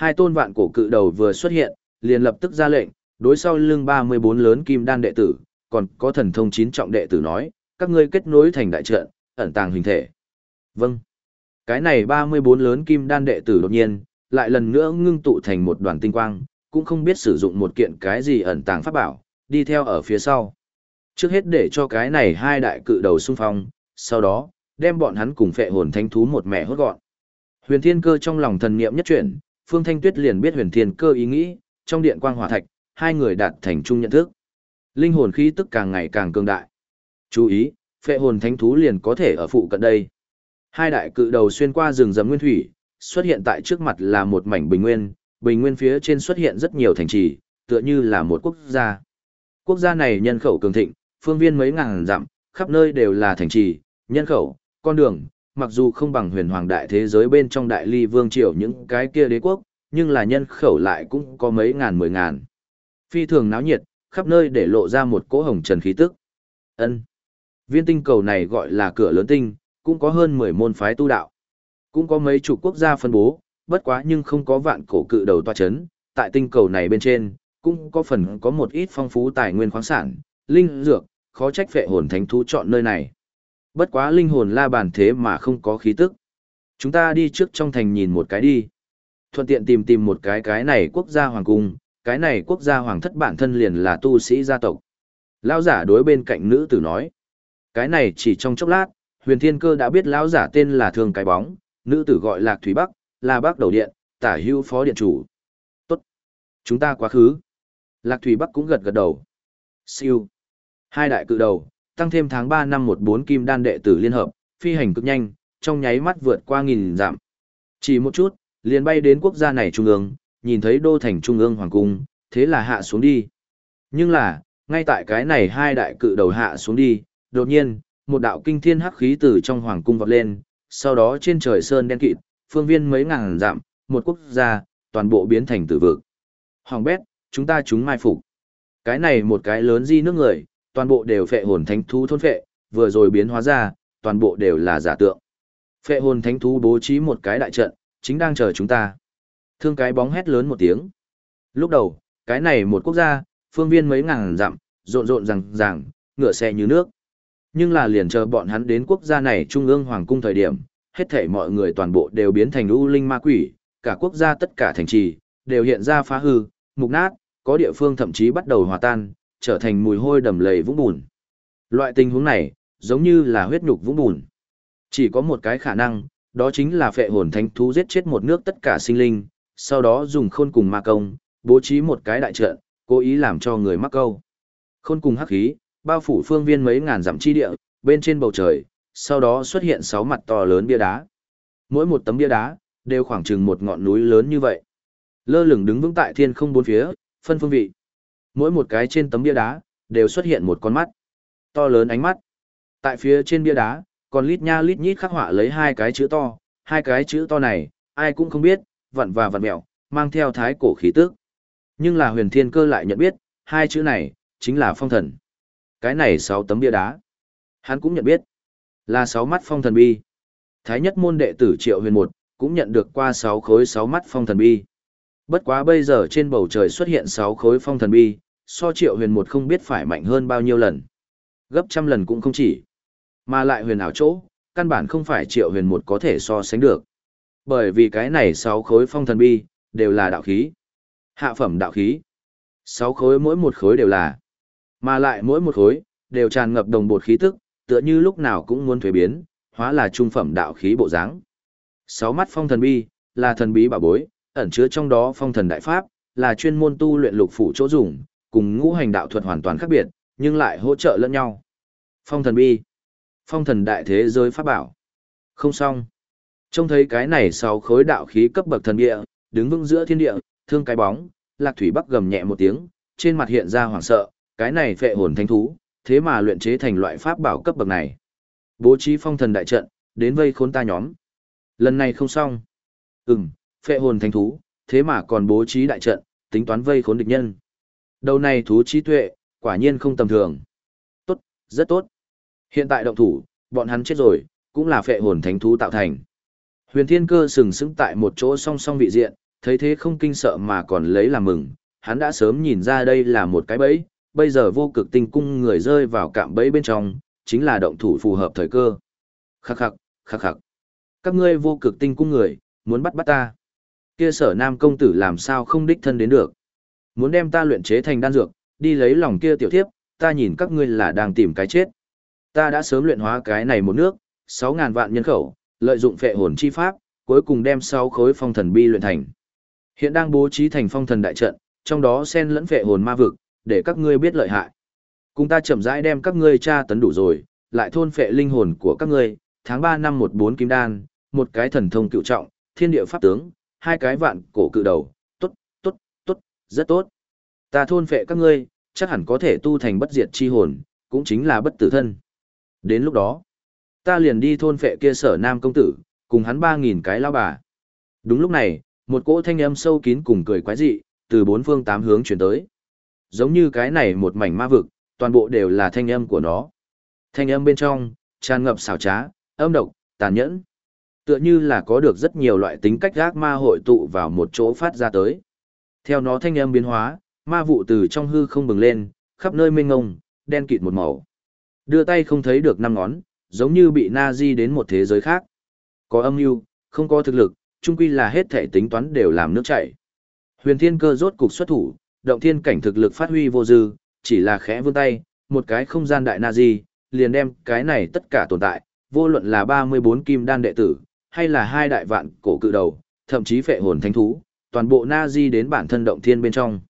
Speaker 1: Hai tôn vạn cổ cự đầu vừa xuất hiện, liền lập tức ra lệnh, đối sau lưng 34 lớn kim đan đệ tử, còn có thần thông chín trọng đệ tử nói, các ngươi kết nối thành đại trận, ẩn tàng hình thể. Vâng. Cái này 34 lớn kim đan đệ tử đột nhiên, lại lần nữa ngưng tụ thành một đoàn tinh quang, cũng không biết sử dụng một kiện cái gì ẩn tàng pháp bảo, đi theo ở phía sau. Trước hết để cho cái này hai đại cự đầu xung phong, sau đó, đem bọn hắn cùng phệ hồn thánh thú một mẹ hốt gọn. Huyền Thiên Cơ trong lòng thần niệm nhất chuyển, Phương Thanh Tuyết liền biết Huyền Thiên Cơ ý nghĩ, trong điện quang hỏa thạch, hai người đạt thành chung nhận thức. Linh hồn khí tức càng ngày càng cường đại. Chú ý, phệ hồn thánh thú liền có thể ở phụ cận đây. Hai đại cự đầu xuyên qua rừng rậm nguyên thủy, xuất hiện tại trước mặt là một mảnh bình nguyên, bình nguyên phía trên xuất hiện rất nhiều thành trì, tựa như là một quốc gia. Quốc gia này nhân khẩu cường thịnh, phương viên mấy ngàn dặm, khắp nơi đều là thành trì, nhân khẩu, con đường, mặc dù không bằng huyền hoàng đại thế giới bên trong đại ly vương triều những cái kia đế quốc, nhưng là nhân khẩu lại cũng có mấy ngàn mười ngàn. Phi thường náo nhiệt, khắp nơi để lộ ra một cỗ hồng trần khí tức. Ân. Viên tinh cầu này gọi là cửa lớn tinh, cũng có hơn 10 môn phái tu đạo. Cũng có mấy chủ quốc gia phân bố, bất quá nhưng không có vạn cổ cự đầu toa chấn, tại tinh cầu này bên trên, cũng có phần có một ít phong phú tài nguyên khoáng sản, linh dược, khó trách phệ hồn thánh thú chọn nơi này. Bất quá linh hồn la bàn thế mà không có khí tức. Chúng ta đi trước trong thành nhìn một cái đi. Thuận tiện tìm tìm một cái cái này quốc gia hoàng cung, cái này quốc gia hoàng thất bản thân liền là tu sĩ gia tộc. Lão giả đối bên cạnh nữ tử nói. Cái này chỉ trong chốc lát, huyền thiên cơ đã biết lão giả tên là Thương Cái Bóng, nữ tử gọi Lạc Thủy Bắc, là bác đầu điện, tả hưu phó điện chủ. Tốt. Chúng ta quá khứ. Lạc Thủy Bắc cũng gật gật đầu. Siêu. Hai đại cự đầu, tăng thêm tháng 3 năm 14 kim đan đệ tử liên hợp, phi hành cực nhanh, trong nháy mắt vượt qua nghìn dặm. Chỉ một chút, liền bay đến quốc gia này trung ương, nhìn thấy đô thành trung ương hoàng cung, thế là hạ xuống đi. Nhưng là, ngay tại cái này hai đại cự đầu hạ xuống đi, đột nhiên, một đạo kinh thiên hắc khí từ trong hoàng cung vọt lên, sau đó trên trời sơn đen kịt, phương viên mấy ngàn dặm, một quốc gia, toàn bộ biến thành tử vực. Hoàng bét, chúng ta chúng mai phục. Cái này một cái lớn di nước người, toàn bộ đều phệ hồn thánh thú thôn phệ, vừa rồi biến hóa ra, toàn bộ đều là giả tượng. Phệ hồn thánh thú bố trí một cái đại trận, chính đang chờ chúng ta. Thương cái bóng hét lớn một tiếng. Lúc đầu, cái này một quốc gia, phương viên mấy ngàn dặm, rộn rộn rằng ràng, ngựa xe như nước. Nhưng là liền chờ bọn hắn đến quốc gia này trung ương hoàng cung thời điểm, hết thảy mọi người toàn bộ đều biến thành u linh ma quỷ, cả quốc gia tất cả thành trì đều hiện ra phá hư, mục nát, có địa phương thậm chí bắt đầu hòa tan, trở thành mùi hôi đầm lầy vũng bùn. Loại tình huống này, giống như là huyết nhục vũng bùn. Chỉ có một cái khả năng, đó chính là phệ hồn thánh thú giết chết một nước tất cả sinh linh, sau đó dùng khôn cùng ma công, bố trí một cái đại trận, cố ý làm cho người mắc câu. Khôn cùng hắc khí, bao phủ phương viên mấy ngàn dặm chi địa, bên trên bầu trời, sau đó xuất hiện sáu mặt to lớn bia đá. Mỗi một tấm bia đá, đều khoảng chừng một ngọn núi lớn như vậy. Lơ lửng đứng vững tại thiên không bốn phía, phân phương vị. Mỗi một cái trên tấm bia đá, đều xuất hiện một con mắt. To lớn ánh mắt. Tại phía trên bia đá, còn lít nha lít nhít khắc họa lấy hai cái chữ to, hai cái chữ to này, ai cũng không biết, vặn và vặn mẹo, mang theo thái cổ khí tức. Nhưng là huyền thiên cơ lại nhận biết, hai chữ này, chính là phong thần. Cái này sáu tấm bia đá. Hắn cũng nhận biết, là sáu mắt phong thần bi. Thái nhất môn đệ tử triệu huyền một, cũng nhận được qua sáu khối sáu mắt phong thần bi. Bất quá bây giờ trên bầu trời xuất hiện sáu khối phong thần bi, so triệu huyền một không biết phải mạnh hơn bao nhiêu lần. Gấp trăm lần cũng không chỉ. Mà lại huyền ảo chỗ, căn bản không phải triệu huyền một có thể so sánh được. Bởi vì cái này sáu khối phong thần bi, đều là đạo khí. Hạ phẩm đạo khí. sáu khối mỗi một khối đều là. Mà lại mỗi một khối, đều tràn ngập đồng bột khí tức, tựa như lúc nào cũng muốn thuế biến, hóa là trung phẩm đạo khí bộ dáng. Sáu mắt phong thần bi, là thần bí bảo bối, ẩn chứa trong đó phong thần đại pháp, là chuyên môn tu luyện lục phủ chỗ dùng, cùng ngũ hành đạo thuật hoàn toàn khác biệt, nhưng lại hỗ trợ lẫn nhau. Phong thần bi, phong thần đại thế giới pháp bảo. Không xong. Trông thấy cái này sau khối đạo khí cấp bậc thần địa, đứng vững giữa thiên địa, thương cái bóng, Lạc Thủy Bắc gầm nhẹ một tiếng, trên mặt hiện ra hoảng sợ, cái này phệ hồn thánh thú, thế mà luyện chế thành loại pháp bảo cấp bậc này. Bố trí phong thần đại trận, đến vây khốn ta nhóm. Lần này không xong. Ừm, phệ hồn thánh thú, thế mà còn bố trí đại trận, tính toán vây khốn địch nhân. Đầu này thú trí tuệ, quả nhiên không tầm thường. Tốt, rất tốt. Hiện tại động thủ, bọn hắn chết rồi, cũng là phệ hồn thánh thú tạo thành. Huyền Thiên Cơ sừng sững tại một chỗ song song vị diện, thấy thế không kinh sợ mà còn lấy làm mừng, hắn đã sớm nhìn ra đây là một cái bẫy, bây giờ vô cực tinh cung người rơi vào cạm bẫy bên trong, chính là động thủ phù hợp thời cơ. Khắc khắc, khắc khắc. Các ngươi vô cực tinh cung người, muốn bắt bắt ta. Kia sở nam công tử làm sao không đích thân đến được. Muốn đem ta luyện chế thành đan dược, đi lấy lòng kia tiểu thiếp, ta nhìn các ngươi là đang tìm cái chết. Ta đã sớm luyện hóa cái này một nước, 6.000 vạn nhân khẩu, lợi dụng phệ hồn chi pháp, cuối cùng đem 6 khối phong thần bi luyện thành. Hiện đang bố trí thành phong thần đại trận, trong đó xen lẫn phệ hồn ma vực, để các ngươi biết lợi hại. Cùng ta chậm rãi đem các ngươi tra tấn đủ rồi, lại thôn phệ linh hồn của các ngươi, tháng 3 năm 14 kim đan, một cái thần thông cựu trọng, thiên địa pháp tướng, hai cái vạn cổ cự đầu, tốt, tốt, tốt, rất tốt. Ta thôn phệ các ngươi, chắc hẳn có thể tu thành bất diệt chi hồn, cũng chính là bất tử thân. Đến lúc đó, ta liền đi thôn phệ kia sở nam công tử, cùng hắn ba nghìn cái lao bà. Đúng lúc này, một cỗ thanh âm sâu kín cùng cười quái dị, từ bốn phương tám hướng chuyển tới. Giống như cái này một mảnh ma vực, toàn bộ đều là thanh âm của nó. Thanh âm bên trong, tràn ngập xảo trá, âm độc, tàn nhẫn. Tựa như là có được rất nhiều loại tính cách gác ma hội tụ vào một chỗ phát ra tới. Theo nó thanh âm biến hóa, ma vụ từ trong hư không bừng lên, khắp nơi mênh ngông, đen kịt một màu. Đưa tay không thấy được năm ngón, giống như bị na di đến một thế giới khác. Có âm mưu, không có thực lực, chung quy là hết thể tính toán đều làm nước chảy. Huyền Thiên Cơ rốt cục xuất thủ, động thiên cảnh thực lực phát huy vô dư, chỉ là khẽ vươn tay, một cái không gian đại na di, liền đem cái này tất cả tồn tại, vô luận là 34 kim đan đệ tử, hay là hai đại vạn cổ cự đầu, thậm chí phệ hồn thánh thú, toàn bộ na di đến bản thân động thiên bên trong.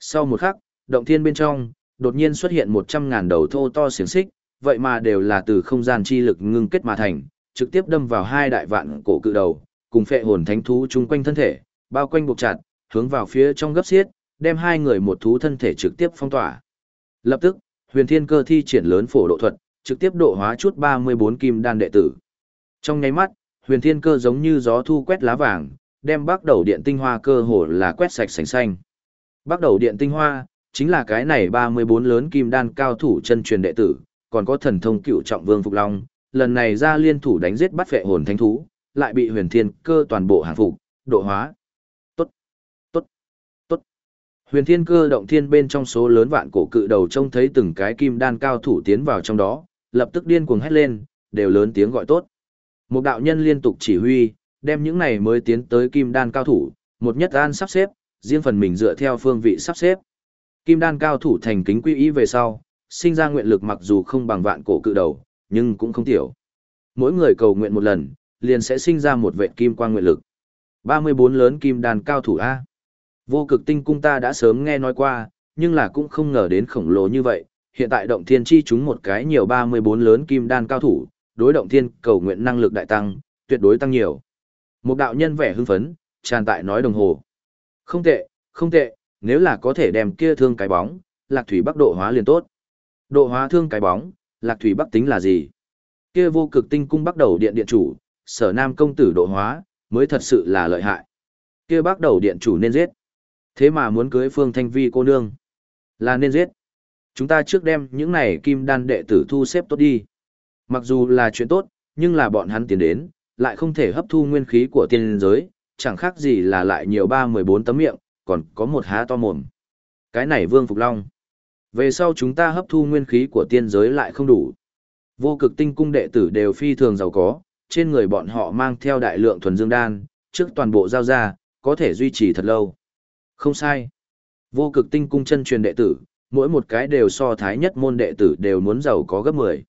Speaker 1: Sau một khắc, động thiên bên trong, đột nhiên xuất hiện 100.000 đầu thô to xiềng xích, vậy mà đều là từ không gian chi lực ngưng kết mà thành, trực tiếp đâm vào hai đại vạn cổ cự đầu, cùng phệ hồn thánh thú chung quanh thân thể, bao quanh buộc chặt, hướng vào phía trong gấp xiết, đem hai người một thú thân thể trực tiếp phong tỏa. Lập tức, huyền thiên cơ thi triển lớn phổ độ thuật, trực tiếp độ hóa chút 34 kim đan đệ tử. Trong nháy mắt, huyền thiên cơ giống như gió thu quét lá vàng, đem bắt đầu điện tinh hoa cơ hồ là quét sạch sành xanh. Bắt đầu điện tinh hoa, chính là cái này 34 lớn kim đan cao thủ chân truyền đệ tử, còn có thần thông cựu trọng vương Phục Long, lần này ra liên thủ đánh giết bắt phệ hồn thánh thú, lại bị huyền thiên cơ toàn bộ hàng phục, độ hóa. Tốt, tốt, tốt. Huyền thiên cơ động thiên bên trong số lớn vạn cổ cự đầu trông thấy từng cái kim đan cao thủ tiến vào trong đó, lập tức điên cuồng hét lên, đều lớn tiếng gọi tốt. Một đạo nhân liên tục chỉ huy, đem những này mới tiến tới kim đan cao thủ, một nhất an sắp xếp, riêng phần mình dựa theo phương vị sắp xếp. Kim đan cao thủ thành kính quy ý về sau, sinh ra nguyện lực mặc dù không bằng vạn cổ cự đầu, nhưng cũng không tiểu. Mỗi người cầu nguyện một lần, liền sẽ sinh ra một vệ kim quang nguyện lực. 34 lớn kim đan cao thủ A. Vô cực tinh cung ta đã sớm nghe nói qua, nhưng là cũng không ngờ đến khổng lồ như vậy. Hiện tại động thiên chi chúng một cái nhiều 34 lớn kim đan cao thủ, đối động thiên cầu nguyện năng lực đại tăng, tuyệt đối tăng nhiều. Một đạo nhân vẻ hưng phấn, tràn tại nói đồng hồ. Không tệ, không tệ, nếu là có thể đem kia thương cái bóng, lạc thủy bắc độ hóa liền tốt. Độ hóa thương cái bóng, lạc thủy bắc tính là gì? Kia vô cực tinh cung bắt đầu điện điện chủ, sở nam công tử độ hóa, mới thật sự là lợi hại. Kia bắt đầu điện chủ nên giết. Thế mà muốn cưới phương thanh vi cô nương. Là nên giết. Chúng ta trước đem những này kim đan đệ tử thu xếp tốt đi. Mặc dù là chuyện tốt, nhưng là bọn hắn tiến đến, lại không thể hấp thu nguyên khí của tiên giới, chẳng khác gì là lại nhiều ba mười bốn tấm miệng, còn có một há to mồm. Cái này Vương Phục Long. Về sau chúng ta hấp thu nguyên khí của tiên giới lại không đủ. Vô cực tinh cung đệ tử đều phi thường giàu có, trên người bọn họ mang theo đại lượng thuần dương đan, trước toàn bộ giao ra, có thể duy trì thật lâu. Không sai. Vô cực tinh cung chân truyền đệ tử, mỗi một cái đều so thái nhất môn đệ tử đều muốn giàu có gấp 10.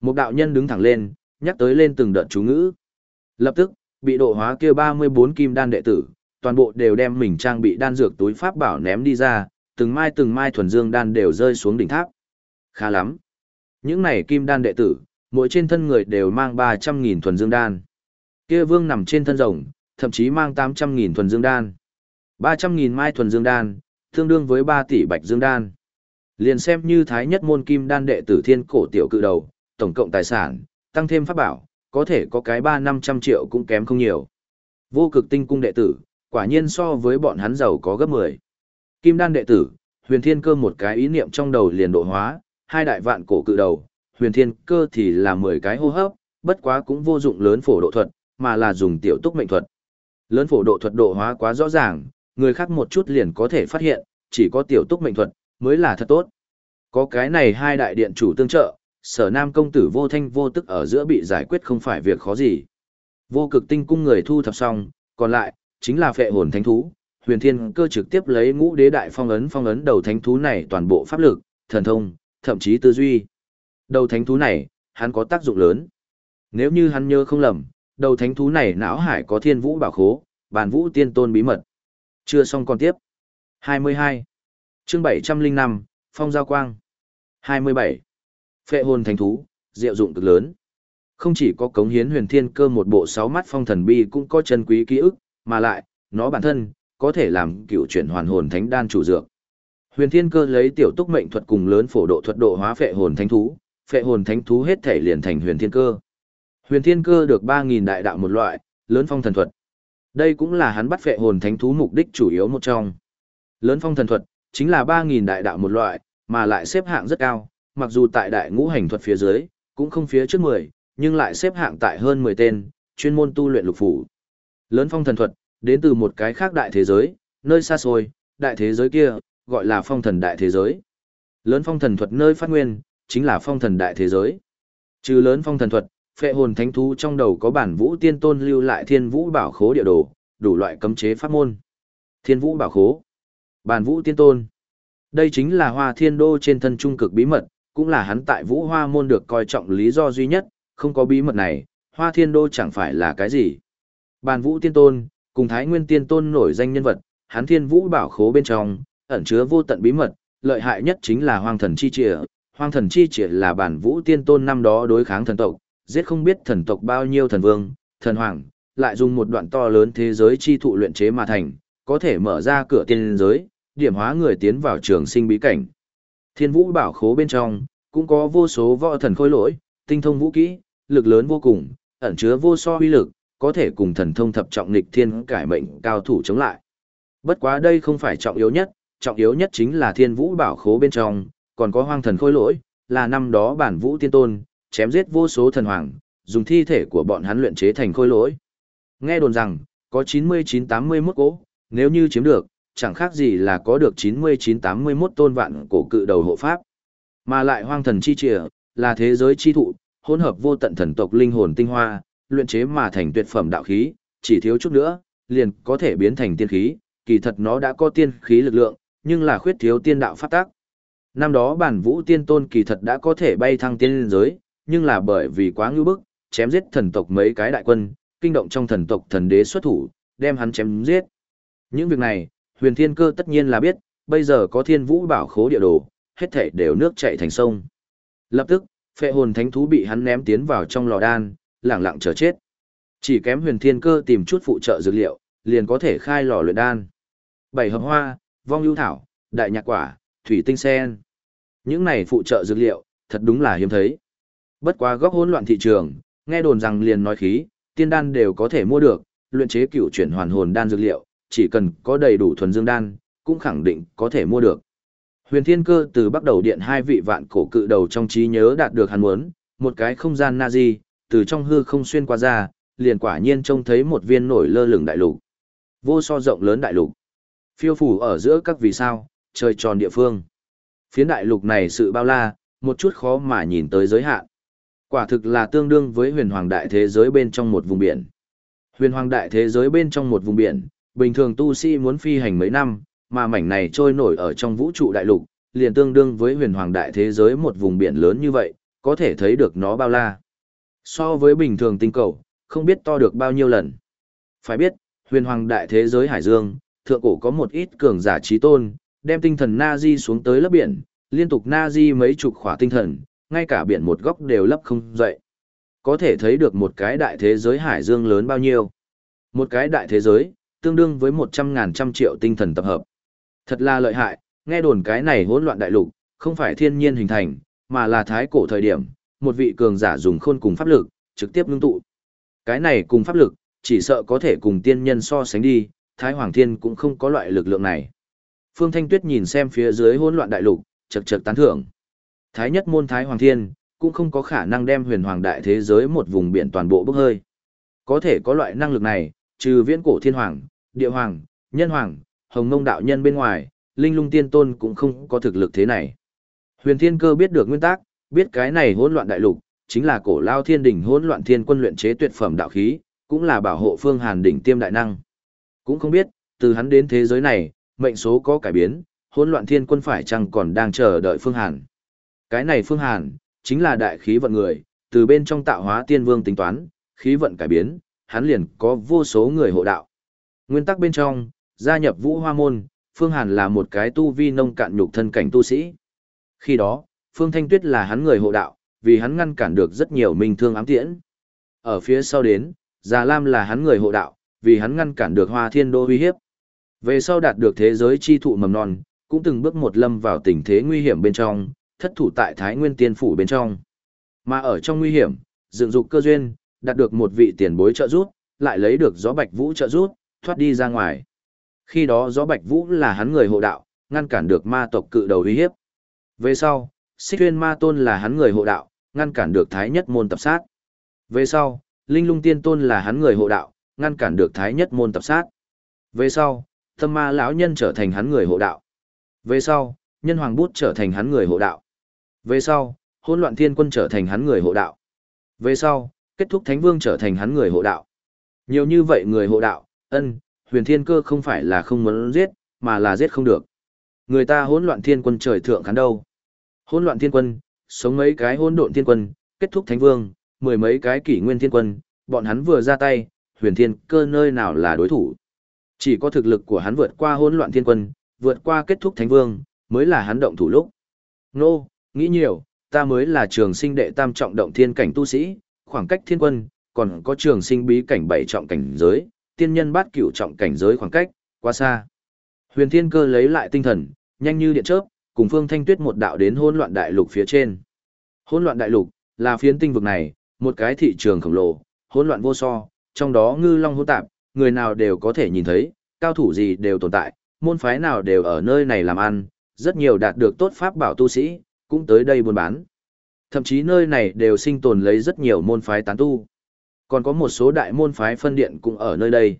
Speaker 1: Một đạo nhân đứng thẳng lên, nhắc tới lên từng đợt chú ngữ. Lập tức, bị độ hóa kia 34 kim đan đệ tử, toàn bộ đều đem mình trang bị đan dược túi pháp bảo ném đi ra, từng mai từng mai thuần dương đan đều rơi xuống đỉnh tháp. Khá lắm. Những này kim đan đệ tử, mỗi trên thân người đều mang 300.000 thuần dương đan. Kia vương nằm trên thân rồng, thậm chí mang 800.000 thuần dương đan. 300.000 mai thuần dương đan, tương đương với 3 tỷ bạch dương đan. Liền xem như thái nhất môn kim đan đệ tử thiên cổ tiểu cự đầu, tổng cộng tài sản, tăng thêm pháp bảo, có thể có cái 3-500 triệu cũng kém không nhiều. Vô cực tinh cung đệ tử, quả nhiên so với bọn hắn giàu có gấp 10. Kim đan đệ tử, huyền thiên cơ một cái ý niệm trong đầu liền độ hóa, hai đại vạn cổ cự đầu, huyền thiên cơ thì là 10 cái hô hấp, bất quá cũng vô dụng lớn phổ độ thuật, mà là dùng tiểu túc mệnh thuật. Lớn phổ độ thuật độ hóa quá rõ ràng, người khác một chút liền có thể phát hiện, chỉ có tiểu túc mệnh thuật, mới là thật tốt. Có cái này hai đại điện chủ tương trợ, sở nam công tử vô thanh vô tức ở giữa bị giải quyết không phải việc khó gì. Vô cực tinh cung người thu thập xong, còn lại, chính là phệ hồn thánh thú. Huyền thiên cơ trực tiếp lấy ngũ đế đại phong ấn phong ấn đầu thánh thú này toàn bộ pháp lực, thần thông, thậm chí tư duy. Đầu thánh thú này, hắn có tác dụng lớn. Nếu như hắn nhớ không lầm, đầu thánh thú này não hải có thiên vũ bảo khố, bàn vũ tiên tôn bí mật. Chưa xong còn tiếp. 22. chương 705, Phong Giao Quang. 27. Phệ hồn thánh thú, diệu dụng cực lớn. Không chỉ có cống hiến huyền thiên cơ một bộ sáu mắt phong thần bi cũng có chân quý ký ức, mà lại, nó bản thân, có thể làm cựu chuyển hoàn hồn thánh đan chủ dược. Huyền thiên cơ lấy tiểu túc mệnh thuật cùng lớn phổ độ thuật độ hóa phệ hồn thánh thú, phệ hồn thánh thú hết thể liền thành huyền thiên cơ. Huyền thiên cơ được 3.000 đại đạo một loại, lớn phong thần thuật. Đây cũng là hắn bắt phệ hồn thánh thú mục đích chủ yếu một trong. Lớn phong thần thuật, chính là 3.000 đại đạo một loại, mà lại xếp hạng rất cao, mặc dù tại đại ngũ hành thuật phía dưới, cũng không phía trước 10, nhưng lại xếp hạng tại hơn 10 tên, chuyên môn tu luyện lục phủ. Lớn phong thần thuật, đến từ một cái khác đại thế giới, nơi xa xôi, đại thế giới kia, gọi là phong thần đại thế giới. Lớn phong thần thuật nơi phát nguyên, chính là phong thần đại thế giới. Trừ lớn phong thần thuật, phệ hồn thánh thú trong đầu có bản vũ tiên tôn lưu lại thiên vũ bảo khố địa đồ, đủ loại cấm chế pháp môn. Thiên vũ bảo khố, bản vũ tiên tôn. Đây chính là hoa thiên đô trên thân trung cực bí mật, cũng là hắn tại vũ hoa môn được coi trọng lý do duy nhất, không có bí mật này, hoa thiên đô chẳng phải là cái gì. Bàn vũ tiên tôn, cùng thái nguyên tiên tôn nổi danh nhân vật, hắn thiên vũ bảo khố bên trong, ẩn chứa vô tận bí mật, lợi hại nhất chính là hoang thần chi trịa. Hoang thần chi trịa là bản vũ tiên tôn năm đó đối kháng thần tộc, giết không biết thần tộc bao nhiêu thần vương, thần hoàng, lại dùng một đoạn to lớn thế giới chi thụ luyện chế mà thành, có thể mở ra cửa tiên giới, điểm hóa người tiến vào trường sinh bí cảnh. Thiên vũ bảo khố bên trong, cũng có vô số võ thần khôi lỗi, tinh thông vũ kỹ, lực lớn vô cùng, ẩn chứa vô so uy lực, có thể cùng thần thông thập trọng nghịch thiên cải mệnh cao thủ chống lại. Bất quá đây không phải trọng yếu nhất, trọng yếu nhất chính là thiên vũ bảo khố bên trong, còn có hoang thần khôi lỗi, là năm đó bản vũ tiên tôn, chém giết vô số thần hoàng, dùng thi thể của bọn hắn luyện chế thành khôi lỗi. Nghe đồn rằng, có 99-81 cỗ, nếu như chiếm được, chẳng khác gì là có được 99-81 tôn vạn cổ cự đầu hộ pháp. Mà lại hoang thần chi trìa, là thế giới chi thụ, hỗn hợp vô tận thần tộc linh hồn tinh hoa, luyện chế mà thành tuyệt phẩm đạo khí, chỉ thiếu chút nữa, liền có thể biến thành tiên khí, kỳ thật nó đã có tiên khí lực lượng, nhưng là khuyết thiếu tiên đạo pháp tác. Năm đó bản vũ tiên tôn kỳ thật đã có thể bay thăng tiên giới, nhưng là bởi vì quá ngưu bức, chém giết thần tộc mấy cái đại quân, kinh động trong thần tộc thần đế xuất thủ, đem hắn chém giết. Những việc này, huyền thiên cơ tất nhiên là biết, bây giờ có thiên vũ bảo khố địa đồ, hết thảy đều nước chảy thành sông. Lập tức, phệ hồn thánh thú bị hắn ném tiến vào trong lò đan, lẳng lặng chờ chết. Chỉ kém huyền thiên cơ tìm chút phụ trợ dược liệu, liền có thể khai lò luyện đan. Bảy hợp hoa, vong ưu thảo, đại nhạc quả, thủy tinh sen. Những này phụ trợ dược liệu, thật đúng là hiếm thấy. Bất quá góc hỗn loạn thị trường, nghe đồn rằng liền nói khí, tiên đan đều có thể mua được, luyện chế cựu chuyển hoàn hồn đan dược liệu, chỉ cần có đầy đủ thuần dương đan, cũng khẳng định có thể mua được. Huyền Thiên Cơ từ bắt đầu điện hai vị vạn cổ cự đầu trong trí nhớ đạt được hắn muốn, một cái không gian Nazi, từ trong hư không xuyên qua ra, liền quả nhiên trông thấy một viên nổi lơ lửng đại lục. Vô so rộng lớn đại lục. Phiêu phủ ở giữa các vì sao, trời tròn địa phương. Phiến đại lục này sự bao la, một chút khó mà nhìn tới giới hạn. Quả thực là tương đương với huyền hoàng đại thế giới bên trong một vùng biển. Huyền hoàng đại thế giới bên trong một vùng biển, bình thường tu sĩ muốn phi hành mấy năm, mà mảnh này trôi nổi ở trong vũ trụ đại lục, liền tương đương với huyền hoàng đại thế giới một vùng biển lớn như vậy, có thể thấy được nó bao la. So với bình thường tinh cầu, không biết to được bao nhiêu lần. Phải biết, huyền hoàng đại thế giới hải dương, thượng cổ có một ít cường giả trí tôn, đem tinh thần Nazi xuống tới lớp biển, liên tục Nazi mấy chục khỏa tinh thần, ngay cả biển một góc đều lấp không dậy. Có thể thấy được một cái đại thế giới hải dương lớn bao nhiêu. Một cái đại thế giới, tương đương với một trăm ngàn trăm triệu tinh thần tập hợp. Thật là lợi hại, nghe đồn cái này hỗn loạn đại lục, không phải thiên nhiên hình thành, mà là thái cổ thời điểm, một vị cường giả dùng khôn cùng pháp lực, trực tiếp ngưng tụ. Cái này cùng pháp lực, chỉ sợ có thể cùng tiên nhân so sánh đi, Thái Hoàng Thiên cũng không có loại lực lượng này. Phương Thanh Tuyết nhìn xem phía dưới hỗn loạn đại lục, chật chật tán thưởng. Thái nhất môn Thái Hoàng Thiên, cũng không có khả năng đem huyền hoàng đại thế giới một vùng biển toàn bộ bốc hơi. Có thể có loại năng lực này, trừ viễn cổ thiên hoàng, địa hoàng, nhân hoàng, hồng mông đạo nhân bên ngoài, linh lung tiên tôn cũng không có thực lực thế này. Huyền thiên cơ biết được nguyên tắc, biết cái này hỗn loạn đại lục, chính là cổ lao thiên đỉnh hỗn loạn thiên quân luyện chế tuyệt phẩm đạo khí, cũng là bảo hộ phương hàn đỉnh tiêm đại năng. Cũng không biết, từ hắn đến thế giới này, mệnh số có cải biến, hỗn loạn thiên quân phải chăng còn đang chờ đợi phương hàn. Cái này phương hàn, chính là đại khí vận người, từ bên trong tạo hóa tiên vương tính toán, khí vận cải biến, hắn liền có vô số người hộ đạo. Nguyên tắc bên trong, gia nhập vũ hoa môn, Phương Hàn là một cái tu vi nông cạn nhục thân cảnh tu sĩ. Khi đó, Phương Thanh Tuyết là hắn người hộ đạo, vì hắn ngăn cản được rất nhiều minh thương ám tiễn. Ở phía sau đến, Già Lam là hắn người hộ đạo, vì hắn ngăn cản được Hoa Thiên Đô uy hiếp. Về sau đạt được thế giới chi thụ mầm non, cũng từng bước một lâm vào tình thế nguy hiểm bên trong, thất thủ tại Thái Nguyên Tiên phủ bên trong. Mà ở trong nguy hiểm, dựng dục cơ duyên, đạt được một vị tiền bối trợ giúp, lại lấy được gió Bạch Vũ trợ giúp, thoát đi ra ngoài. Khi đó gió Bạch Vũ là hắn người hộ đạo, ngăn cản được ma tộc cự đầu uy hiếp. Về sau, Xích Huyên Ma Tôn là hắn người hộ đạo, ngăn cản được Thái Nhất môn tập sát. Về sau, Linh Lung Tiên Tôn là hắn người hộ đạo, ngăn cản được Thái Nhất môn tập sát. Về sau, Tâm Ma lão nhân trở thành hắn người hộ đạo. Về sau, Nhân Hoàng Bút trở thành hắn người hộ đạo. Về sau, Hỗn Loạn Thiên Quân trở thành hắn người hộ đạo. Về sau, kết thúc Thánh Vương trở thành hắn người hộ đạo. Nhiều như vậy người hộ đạo, ân, huyền thiên cơ không phải là không muốn giết, mà là giết không được. Người ta hỗn loạn thiên quân trời thượng khán đâu. Hỗn loạn thiên quân, sống mấy cái hỗn độn thiên quân, kết thúc thánh vương, mười mấy cái kỷ nguyên thiên quân, bọn hắn vừa ra tay, huyền thiên cơ nơi nào là đối thủ. Chỉ có thực lực của hắn vượt qua hỗn loạn thiên quân, vượt qua kết thúc thánh vương, mới là hắn động thủ lúc. Nô, nghĩ nhiều, ta mới là trường sinh đệ tam trọng động thiên cảnh tu sĩ, khoảng cách thiên quân, còn có trường sinh bí cảnh bảy trọng cảnh giới, tiên nhân bát cửu trọng cảnh giới khoảng cách, quá xa. Huyền Thiên Cơ lấy lại tinh thần, nhanh như điện chớp, cùng Phương Thanh Tuyết một đạo đến hỗn loạn đại lục phía trên. Hỗn loạn đại lục là phiến tinh vực này, một cái thị trường khổng lồ, hỗn loạn vô so, trong đó ngư long hỗn tạp, người nào đều có thể nhìn thấy, cao thủ gì đều tồn tại, môn phái nào đều ở nơi này làm ăn, rất nhiều đạt được tốt pháp bảo tu sĩ, cũng tới đây buôn bán. Thậm chí nơi này đều sinh tồn lấy rất nhiều môn phái tán tu. Còn có một số đại môn phái phân điện cũng ở nơi đây.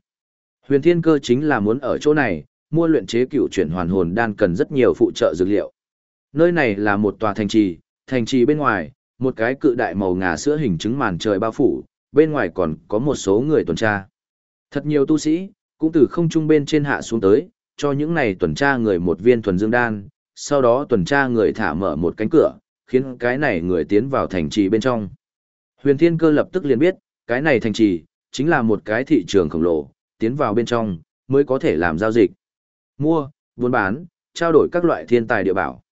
Speaker 1: Huyền Thiên Cơ chính là muốn ở chỗ này, mua luyện chế cựu chuyển hoàn hồn đan cần rất nhiều phụ trợ dược liệu. Nơi này là một tòa thành trì, thành trì bên ngoài, một cái cự đại màu ngà sữa hình chứng màn trời bao phủ, bên ngoài còn có một số người tuần tra. Thật nhiều tu sĩ, cũng từ không trung bên trên hạ xuống tới, cho những này tuần tra người một viên thuần dương đan, sau đó tuần tra người thả mở một cánh cửa, khiến cái này người tiến vào thành trì bên trong. Huyền Thiên Cơ lập tức liền biết, cái này thành trì, chính là một cái thị trường khổng lồ, tiến vào bên trong, mới có thể làm giao dịch. Mua, buôn bán, trao đổi các loại thiên tài địa bảo.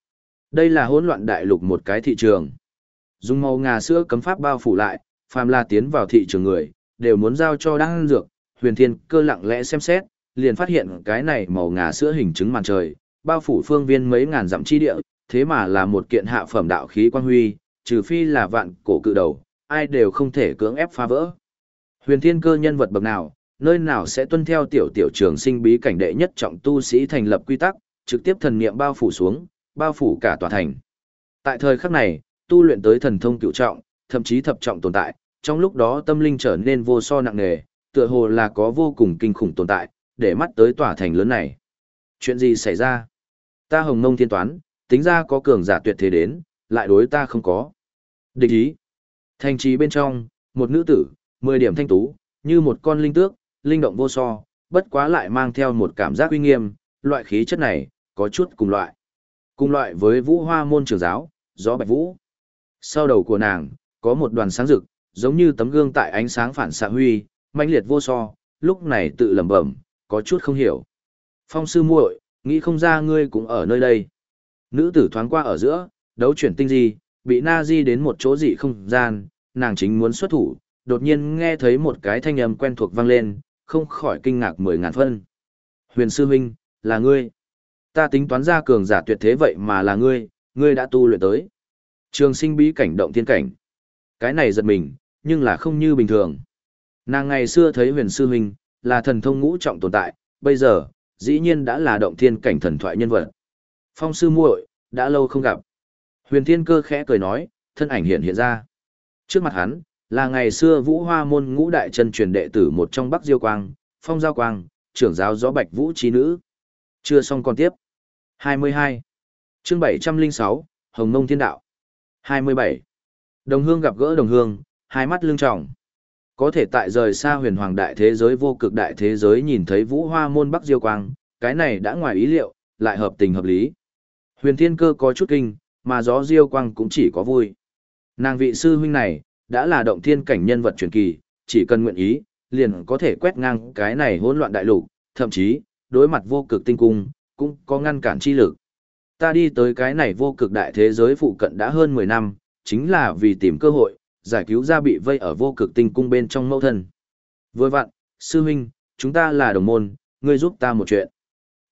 Speaker 1: Đây là hỗn loạn đại lục một cái thị trường. Dùng màu ngà sữa cấm pháp bao phủ lại, phàm là tiến vào thị trường người, đều muốn giao cho đăng dược, huyền thiên cơ lặng lẽ xem xét, liền phát hiện cái này màu ngà sữa hình chứng màn trời, bao phủ phương viên mấy ngàn dặm chi địa, thế mà là một kiện hạ phẩm đạo khí quan huy, trừ phi là vạn cổ cự đầu, ai đều không thể cưỡng ép phá vỡ. Huyền thiên cơ nhân vật bậc nào, nơi nào sẽ tuân theo tiểu tiểu trường sinh bí cảnh đệ nhất trọng tu sĩ thành lập quy tắc, trực tiếp thần niệm bao phủ xuống, bao phủ cả tòa thành. Tại thời khắc này, tu luyện tới thần thông cựu trọng, thậm chí thập trọng tồn tại, trong lúc đó tâm linh trở nên vô so nặng nề, tựa hồ là có vô cùng kinh khủng tồn tại, để mắt tới tòa thành lớn này. Chuyện gì xảy ra? Ta hồng mông thiên toán, tính ra có cường giả tuyệt thế đến, lại đối ta không có. Địch ý. Thành trí bên trong, một nữ tử, 10 điểm thanh tú, như một con linh tước, linh động vô so, bất quá lại mang theo một cảm giác uy nghiêm, loại khí chất này, có chút cùng loại. Cùng loại với vũ hoa môn trường giáo, gió bạch vũ. Sau đầu của nàng, có một đoàn sáng rực, giống như tấm gương tại ánh sáng phản xạ huy, mãnh liệt vô so, lúc này tự lẩm bẩm, có chút không hiểu. Phong sư muội, nghĩ không ra ngươi cũng ở nơi đây. Nữ tử thoáng qua ở giữa, đấu chuyển tinh di, bị na di đến một chỗ dị không gian, nàng chính muốn xuất thủ, đột nhiên nghe thấy một cái thanh âm quen thuộc vang lên, không khỏi kinh ngạc mười ngàn phân. Huyền sư huynh, là ngươi. Ta tính toán ra cường giả tuyệt thế vậy mà là ngươi, ngươi đã tu luyện tới. Trường sinh bí cảnh động thiên cảnh. Cái này giật mình, nhưng là không như bình thường. Nàng ngày xưa thấy huyền sư huynh, là thần thông ngũ trọng tồn tại, bây giờ, dĩ nhiên đã là động thiên cảnh thần thoại nhân vật. Phong sư muội, đã lâu không gặp. Huyền thiên cơ khẽ cười nói, thân ảnh hiện hiện ra. Trước mặt hắn, là ngày xưa vũ hoa môn ngũ đại chân truyền đệ tử một trong Bắc Diêu Quang, Phong Giao Quang, trưởng giáo gió bạch vũ trí nữ. Chưa xong còn tiếp. 22. chương 706, Hồng Nông Thiên Đạo. 27. Đồng hương gặp gỡ đồng hương, hai mắt lưng trọng. Có thể tại rời xa huyền hoàng đại thế giới vô cực đại thế giới nhìn thấy vũ hoa môn Bắc Diêu Quang, cái này đã ngoài ý liệu, lại hợp tình hợp lý. Huyền Thiên Cơ có chút kinh, mà gió Diêu Quang cũng chỉ có vui. Nàng vị sư huynh này, đã là động thiên cảnh nhân vật truyền kỳ, chỉ cần nguyện ý, liền có thể quét ngang cái này hỗn loạn đại lục, thậm chí, đối mặt vô cực tinh cung, cũng có ngăn cản chi lực. Ta đi tới cái này vô cực đại thế giới phụ cận đã hơn 10 năm, chính là vì tìm cơ hội, giải cứu ra bị vây ở vô cực tinh cung bên trong mẫu thân. Với vặn, sư huynh, chúng ta là đồng môn, ngươi giúp ta một chuyện.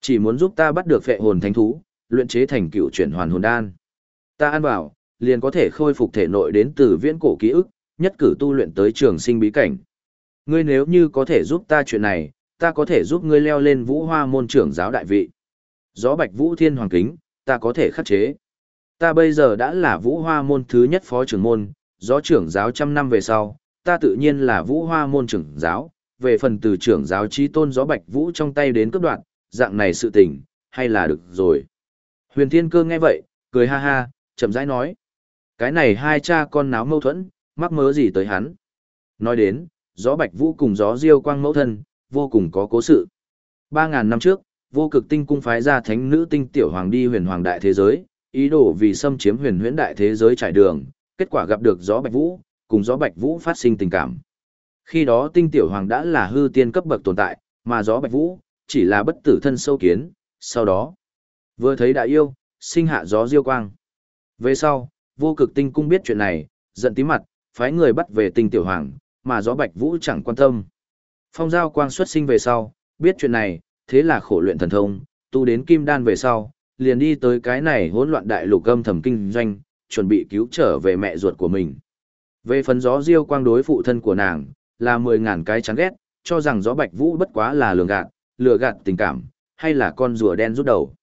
Speaker 1: Chỉ muốn giúp ta bắt được phệ hồn thánh thú, luyện chế thành cựu chuyển hoàn hồn đan. Ta ăn bảo, liền có thể khôi phục thể nội đến từ viễn cổ ký ức, nhất cử tu luyện tới trường sinh bí cảnh. Ngươi nếu như có thể giúp ta chuyện này, ta có thể giúp ngươi leo lên vũ hoa môn trưởng giáo đại vị. Gió bạch vũ thiên hoàng kính, ta có thể khắc chế. Ta bây giờ đã là vũ hoa môn thứ nhất phó trưởng môn, gió trưởng giáo trăm năm về sau, ta tự nhiên là vũ hoa môn trưởng giáo, về phần từ trưởng giáo trí tôn gió bạch vũ trong tay đến cấp đoạn, dạng này sự tình, hay là được rồi. Huyền thiên cơ nghe vậy, cười ha ha, chậm rãi nói. Cái này hai cha con náo mâu thuẫn, mắc mớ gì tới hắn. Nói đến, gió bạch vũ cùng gió diêu quang mẫu thân, vô cùng có cố sự. Ba ngàn năm trước, vô cực tinh cung phái ra thánh nữ tinh tiểu hoàng đi huyền hoàng đại thế giới, ý đồ vì xâm chiếm huyền huyễn đại thế giới trải đường, kết quả gặp được gió bạch vũ, cùng gió bạch vũ phát sinh tình cảm. Khi đó tinh tiểu hoàng đã là hư tiên cấp bậc tồn tại, mà gió bạch vũ, chỉ là bất tử thân sâu kiến, sau đó, vừa thấy đại yêu, sinh hạ gió diêu quang. Về sau, vô cực tinh cung biết chuyện này, giận tí mặt, phái người bắt về tinh tiểu hoàng, mà gió bạch vũ chẳng quan tâm. Phong giao quang xuất sinh về sau, biết chuyện này, thế là khổ luyện thần thông, tu đến kim đan về sau, liền đi tới cái này hỗn loạn đại lục âm thầm kinh doanh, chuẩn bị cứu trở về mẹ ruột của mình. Về phần gió diêu quang đối phụ thân của nàng, là mười ngàn cái chán ghét, cho rằng gió bạch vũ bất quá là lường gạt, lừa gạt tình cảm, hay là con rùa đen rút đầu.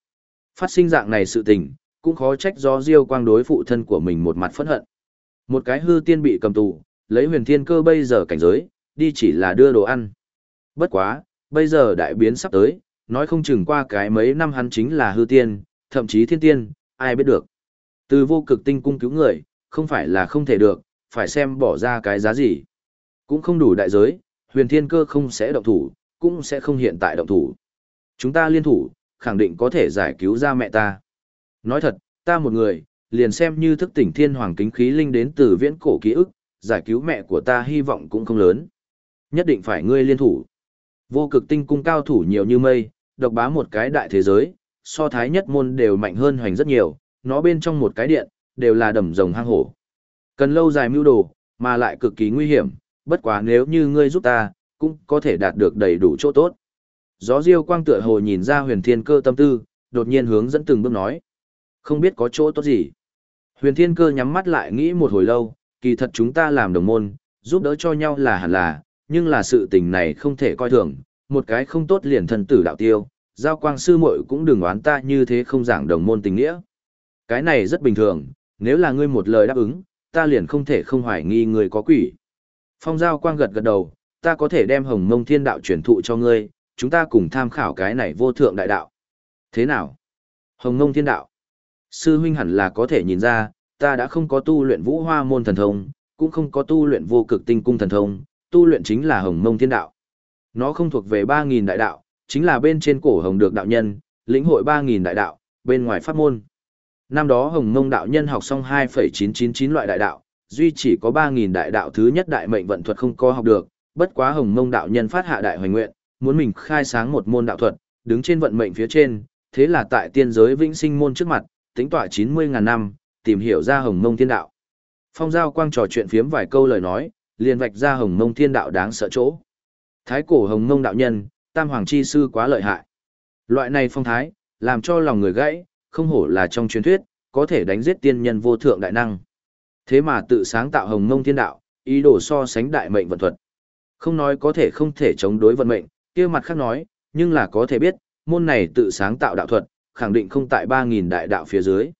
Speaker 1: Phát sinh dạng này sự tình, cũng khó trách do diêu quang đối phụ thân của mình một mặt phẫn hận. Một cái hư tiên bị cầm tù, lấy huyền thiên cơ bây giờ cảnh giới, đi chỉ là đưa đồ ăn. Bất quá, bây giờ đại biến sắp tới, nói không chừng qua cái mấy năm hắn chính là hư tiên, thậm chí thiên tiên, ai biết được. Từ vô cực tinh cung cứu người, không phải là không thể được, phải xem bỏ ra cái giá gì. Cũng không đủ đại giới, huyền thiên cơ không sẽ động thủ, cũng sẽ không hiện tại động thủ. Chúng ta liên thủ, khẳng định có thể giải cứu ra mẹ ta. Nói thật, ta một người, liền xem như thức tỉnh thiên hoàng kính khí linh đến từ viễn cổ ký ức, giải cứu mẹ của ta hy vọng cũng không lớn. Nhất định phải ngươi liên thủ. Vô cực tinh cung cao thủ nhiều như mây, độc bá một cái đại thế giới, so thái nhất môn đều mạnh hơn hoành rất nhiều, nó bên trong một cái điện, đều là đầm rồng hang hổ. Cần lâu dài mưu đồ, mà lại cực kỳ nguy hiểm, bất quá nếu như ngươi giúp ta, cũng có thể đạt được đầy đủ chỗ tốt. Gió diêu quang tựa hồ nhìn ra huyền thiên cơ tâm tư, đột nhiên hướng dẫn từng bước nói. Không biết có chỗ tốt gì. Huyền thiên cơ nhắm mắt lại nghĩ một hồi lâu, kỳ thật chúng ta làm đồng môn, giúp đỡ cho nhau là hẳn là, nhưng là sự tình này không thể coi thường, một cái không tốt liền thần tử đạo tiêu, giao quang sư muội cũng đừng oán ta như thế không giảng đồng môn tình nghĩa. Cái này rất bình thường, nếu là ngươi một lời đáp ứng, ta liền không thể không hoài nghi ngươi có quỷ. Phong giao quang gật gật đầu, ta có thể đem hồng mông thiên đạo truyền thụ cho ngươi, chúng ta cùng tham khảo cái này vô thượng đại đạo. Thế nào? Hồng mông thiên đạo. Sư huynh hẳn là có thể nhìn ra, ta đã không có tu luyện vũ hoa môn thần thông, cũng không có tu luyện vô cực tinh cung thần thông, tu luyện chính là hồng mông thiên đạo. Nó không thuộc về 3.000 đại đạo, chính là bên trên cổ hồng được đạo nhân, lĩnh hội 3.000 đại đạo, bên ngoài pháp môn. Năm đó hồng mông đạo nhân học xong 2,999 loại đại đạo, duy chỉ có 3.000 đại đạo thứ nhất đại mệnh vận thuật không có học được, bất quá hồng mông đạo nhân phát hạ đại hoành nguyện, muốn mình khai sáng một môn đạo thuật, đứng trên vận mệnh phía trên, thế là tại tiên giới vĩnh sinh môn trước mặt, tính tỏa 90.000 năm, tìm hiểu ra hồng mông thiên đạo. Phong giao quang trò chuyện phiếm vài câu lời nói, liền vạch ra hồng mông thiên đạo đáng sợ chỗ. Thái cổ hồng mông đạo nhân, tam hoàng chi sư quá lợi hại. Loại này phong thái, làm cho lòng người gãy, không hổ là trong truyền thuyết, có thể đánh giết tiên nhân vô thượng đại năng. Thế mà tự sáng tạo hồng mông thiên đạo, ý đồ so sánh đại mệnh vận thuật. Không nói có thể không thể chống đối vận mệnh, kia mặt khác nói, nhưng là có thể biết, môn này tự sáng tạo đạo thuật, khẳng định không tại 3.000 đại đạo phía dưới.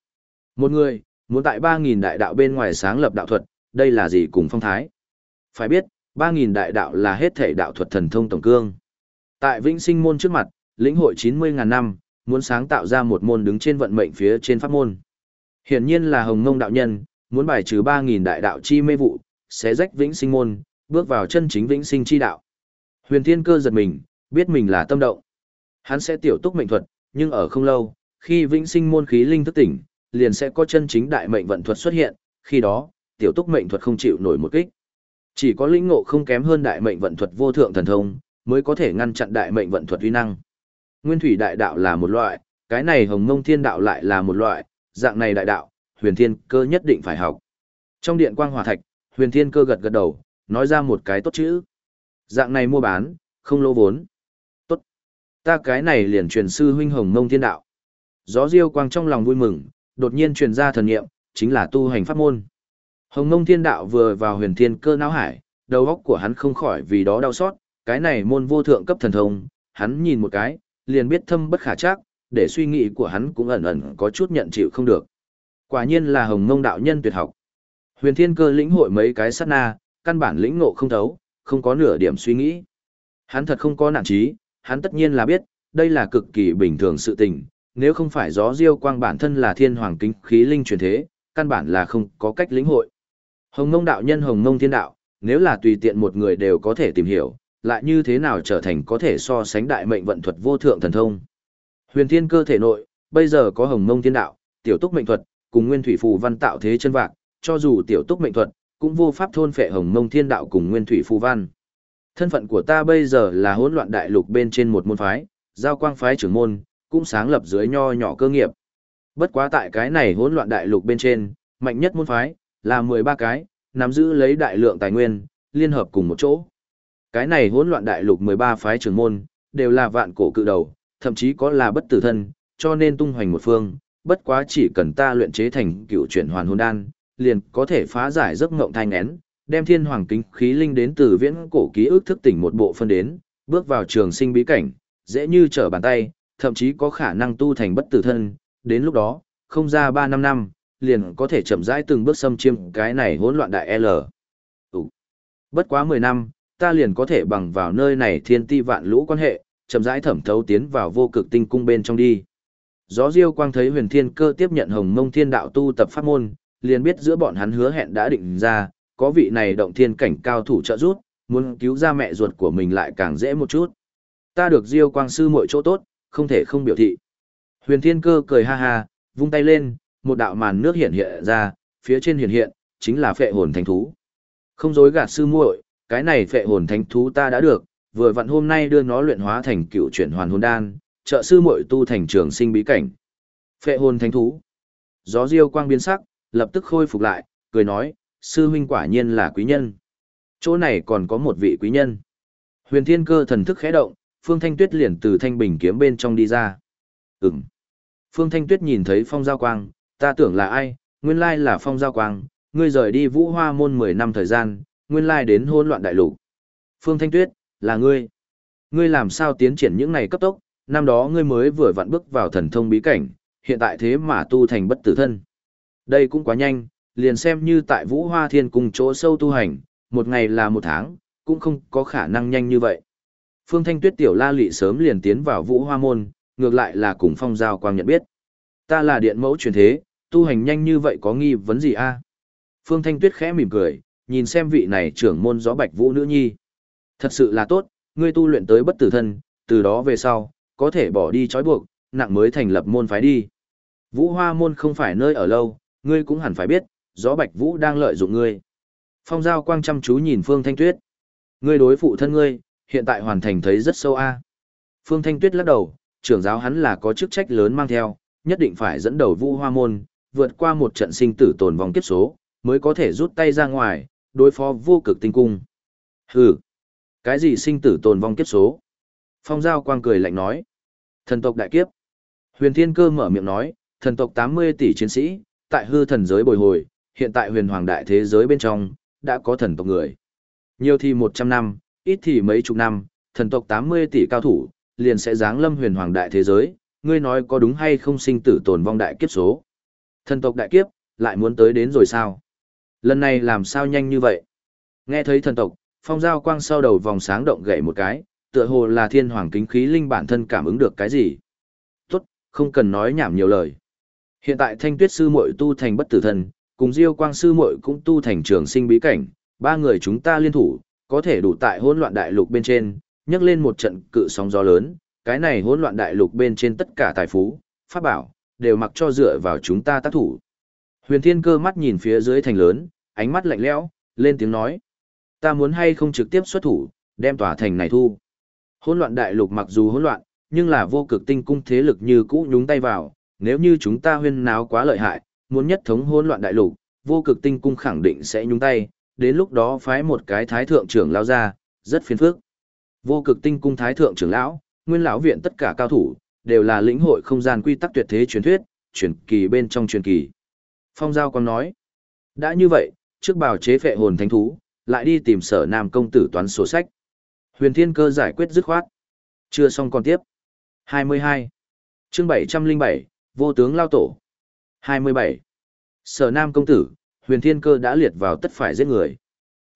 Speaker 1: Một người, muốn tại 3.000 đại đạo bên ngoài sáng lập đạo thuật, đây là gì cùng phong thái? Phải biết, 3.000 đại đạo là hết thể đạo thuật thần thông tổng cương. Tại vĩnh sinh môn trước mặt, lĩnh hội 90.000 năm, muốn sáng tạo ra một môn đứng trên vận mệnh phía trên pháp môn. Hiển nhiên là hồng ngông đạo nhân, muốn bài trừ 3.000 đại đạo chi mê vụ, sẽ rách vĩnh sinh môn, bước vào chân chính vĩnh sinh chi đạo. Huyền Thiên Cơ giật mình, biết mình là tâm động. Hắn sẽ tiểu túc mệnh thuật, nhưng ở không lâu, khi vĩnh sinh môn khí linh thức tỉnh, liền sẽ có chân chính đại mệnh vận thuật xuất hiện, khi đó, tiểu túc mệnh thuật không chịu nổi một kích. Chỉ có lĩnh ngộ không kém hơn đại mệnh vận thuật vô thượng thần thông, mới có thể ngăn chặn đại mệnh vận thuật uy năng. Nguyên thủy đại đạo là một loại, cái này hồng mông thiên đạo lại là một loại, dạng này đại đạo, huyền thiên cơ nhất định phải học. Trong điện quang hòa thạch, huyền thiên cơ gật gật đầu, nói ra một cái tốt chữ. Dạng này mua bán, không lỗ vốn. Ta cái này liền truyền sư huynh hồng mông thiên đạo. Gió diêu quang trong lòng vui mừng, đột nhiên truyền ra thần niệm, chính là tu hành pháp môn. Hồng mông thiên đạo vừa vào huyền thiên cơ não hải, đầu óc của hắn không khỏi vì đó đau xót, cái này môn vô thượng cấp thần thông, hắn nhìn một cái, liền biết thâm bất khả chắc, để suy nghĩ của hắn cũng ẩn ẩn có chút nhận chịu không được. Quả nhiên là hồng mông đạo nhân tuyệt học. Huyền thiên cơ lĩnh hội mấy cái sát na, căn bản lĩnh ngộ không thấu, không có nửa điểm suy nghĩ. Hắn thật không có nản trí, hắn tất nhiên là biết, đây là cực kỳ bình thường sự tình, nếu không phải gió diêu quang bản thân là thiên hoàng kính khí linh truyền thế, căn bản là không có cách lĩnh hội. Hồng Ngông đạo nhân Hồng Ngông thiên đạo, nếu là tùy tiện một người đều có thể tìm hiểu, lại như thế nào trở thành có thể so sánh đại mệnh vận thuật vô thượng thần thông. Huyền thiên cơ thể nội, bây giờ có Hồng Ngông thiên đạo, tiểu túc mệnh thuật, cùng nguyên thủy phù văn tạo thế chân vạc, cho dù tiểu túc mệnh thuật, cũng vô pháp thôn phệ Hồng Ngông thiên đạo cùng nguyên thủy phù văn. Thân phận của ta bây giờ là hỗn loạn đại lục bên trên một môn phái, giao quang phái trưởng môn, cũng sáng lập dưới nho nhỏ cơ nghiệp. Bất quá tại cái này hỗn loạn đại lục bên trên, mạnh nhất môn phái, là 13 cái, nắm giữ lấy đại lượng tài nguyên, liên hợp cùng một chỗ. Cái này hỗn loạn đại lục 13 phái trưởng môn, đều là vạn cổ cự đầu, thậm chí có là bất tử thân, cho nên tung hoành một phương, bất quá chỉ cần ta luyện chế thành cựu chuyển hoàn hồn đan, liền có thể phá giải giấc ngộng thanh nén, đem thiên hoàng kính khí linh đến từ viễn cổ ký ức thức tỉnh một bộ phân đến, bước vào trường sinh bí cảnh, dễ như trở bàn tay, thậm chí có khả năng tu thành bất tử thân, đến lúc đó, không ra 3 năm năm, liền có thể chậm rãi từng bước xâm chiêm cái này hỗn loạn đại L. Ú. Bất quá 10 năm, ta liền có thể bằng vào nơi này thiên ti vạn lũ quan hệ, chậm rãi thẩm thấu tiến vào vô cực tinh cung bên trong đi. Gió Diêu Quang thấy Huyền Thiên Cơ tiếp nhận Hồng Mông Thiên Đạo tu tập pháp môn, liền biết giữa bọn hắn hứa hẹn đã định ra, có vị này động thiên cảnh cao thủ trợ giúp, muốn cứu ra mẹ ruột của mình lại càng dễ một chút. Ta được Diêu Quang sư muội chỗ tốt, không thể không biểu thị. Huyền Thiên Cơ cười ha ha, vung tay lên, một đạo màn nước hiện hiện ra, phía trên hiện hiện, chính là phệ hồn thánh thú. Không dối gạt sư muội, cái này phệ hồn thánh thú ta đã được, vừa vặn hôm nay đưa nó luyện hóa thành cựu chuyển hoàn hồn đan, trợ sư muội tu thành trường sinh bí cảnh. Phệ hồn thánh thú. Gió diêu quang biến sắc, lập tức khôi phục lại, cười nói, sư huynh quả nhiên là quý nhân. Chỗ này còn có một vị quý nhân. Huyền thiên cơ thần thức khẽ động, Phương Thanh Tuyết liền từ thanh bình kiếm bên trong đi ra. Ừm. Phương Thanh Tuyết nhìn thấy phong giao quang, ta tưởng là ai, nguyên lai là phong giao quang, ngươi rời đi vũ hoa môn 10 năm thời gian, nguyên lai đến hôn loạn đại lục. Phương Thanh Tuyết, là ngươi. Ngươi làm sao tiến triển những này cấp tốc, năm đó ngươi mới vừa vặn bước vào thần thông bí cảnh, hiện tại thế mà tu thành bất tử thân. Đây cũng quá nhanh, liền xem như tại vũ hoa thiên cùng chỗ sâu tu hành, một ngày là một tháng, cũng không có khả năng nhanh như vậy. Phương Thanh Tuyết tiểu la lị sớm liền tiến vào vũ hoa môn, ngược lại là cùng phong giao quang nhận biết. Ta là điện mẫu truyền thế, tu hành nhanh như vậy có nghi vấn gì a? Phương Thanh Tuyết khẽ mỉm cười, nhìn xem vị này trưởng môn gió bạch vũ nữ nhi. Thật sự là tốt, ngươi tu luyện tới bất tử thân, từ đó về sau, có thể bỏ đi trói buộc, nặng mới thành lập môn phái đi. Vũ hoa môn không phải nơi ở lâu, ngươi cũng hẳn phải biết, gió bạch vũ đang lợi dụng ngươi. Phong giao quang chăm chú nhìn Phương Thanh Tuyết. Ngươi đối phụ thân ngươi, hiện tại hoàn thành thấy rất sâu a. Phương Thanh Tuyết lắc đầu, trưởng giáo hắn là có chức trách lớn mang theo, nhất định phải dẫn đầu Vũ Hoa môn, vượt qua một trận sinh tử tồn vong kiếp số, mới có thể rút tay ra ngoài, đối phó vô cực tinh cung. Hừ, cái gì sinh tử tồn vong kiếp số? Phong Giao Quang cười lạnh nói. Thần tộc đại kiếp. Huyền Thiên Cơ mở miệng nói, thần tộc 80 tỷ chiến sĩ, tại hư thần giới bồi hồi, hiện tại huyền hoàng đại thế giới bên trong, đã có thần tộc người. Nhiều thì 100 năm, ít thì mấy chục năm, thần tộc 80 tỷ cao thủ, liền sẽ giáng lâm huyền hoàng đại thế giới, ngươi nói có đúng hay không sinh tử tồn vong đại kiếp số. Thần tộc đại kiếp, lại muốn tới đến rồi sao? Lần này làm sao nhanh như vậy? Nghe thấy thần tộc, phong giao quang sau đầu vòng sáng động gậy một cái, tựa hồ là thiên hoàng kính khí linh bản thân cảm ứng được cái gì. Tốt, không cần nói nhảm nhiều lời. Hiện tại thanh tuyết sư muội tu thành bất tử thần, cùng diêu quang sư muội cũng tu thành trường sinh bí cảnh, ba người chúng ta liên thủ, có thể đủ tại hỗn loạn đại lục bên trên, nhấc lên một trận cự sóng gió lớn, cái này hỗn loạn đại lục bên trên tất cả tài phú, pháp bảo, đều mặc cho dựa vào chúng ta tác thủ. Huyền Thiên Cơ mắt nhìn phía dưới thành lớn, ánh mắt lạnh lẽo, lên tiếng nói: "Ta muốn hay không trực tiếp xuất thủ, đem tòa thành này thu." Hỗn loạn đại lục mặc dù hỗn loạn, nhưng là vô cực tinh cung thế lực như cũ nhúng tay vào, nếu như chúng ta huyên náo quá lợi hại, muốn nhất thống hỗn loạn đại lục, vô cực tinh cung khẳng định sẽ nhúng tay, đến lúc đó phái một cái thái thượng trưởng lão ra, rất phiền phức. Vô cực tinh cung thái thượng trưởng lão, nguyên lão viện tất cả cao thủ, đều là lĩnh hội không gian quy tắc tuyệt thế truyền thuyết, truyền kỳ bên trong truyền kỳ. Phong Giao còn nói, đã như vậy, trước bào chế phệ hồn thánh thú, lại đi tìm sở nam công tử toán sổ sách. Huyền Thiên Cơ giải quyết dứt khoát. Chưa xong còn tiếp. 22. Chương 707, Vô tướng lao tổ. 27. Sở Nam công tử, Huyền Thiên Cơ đã liệt vào tất phải giết người.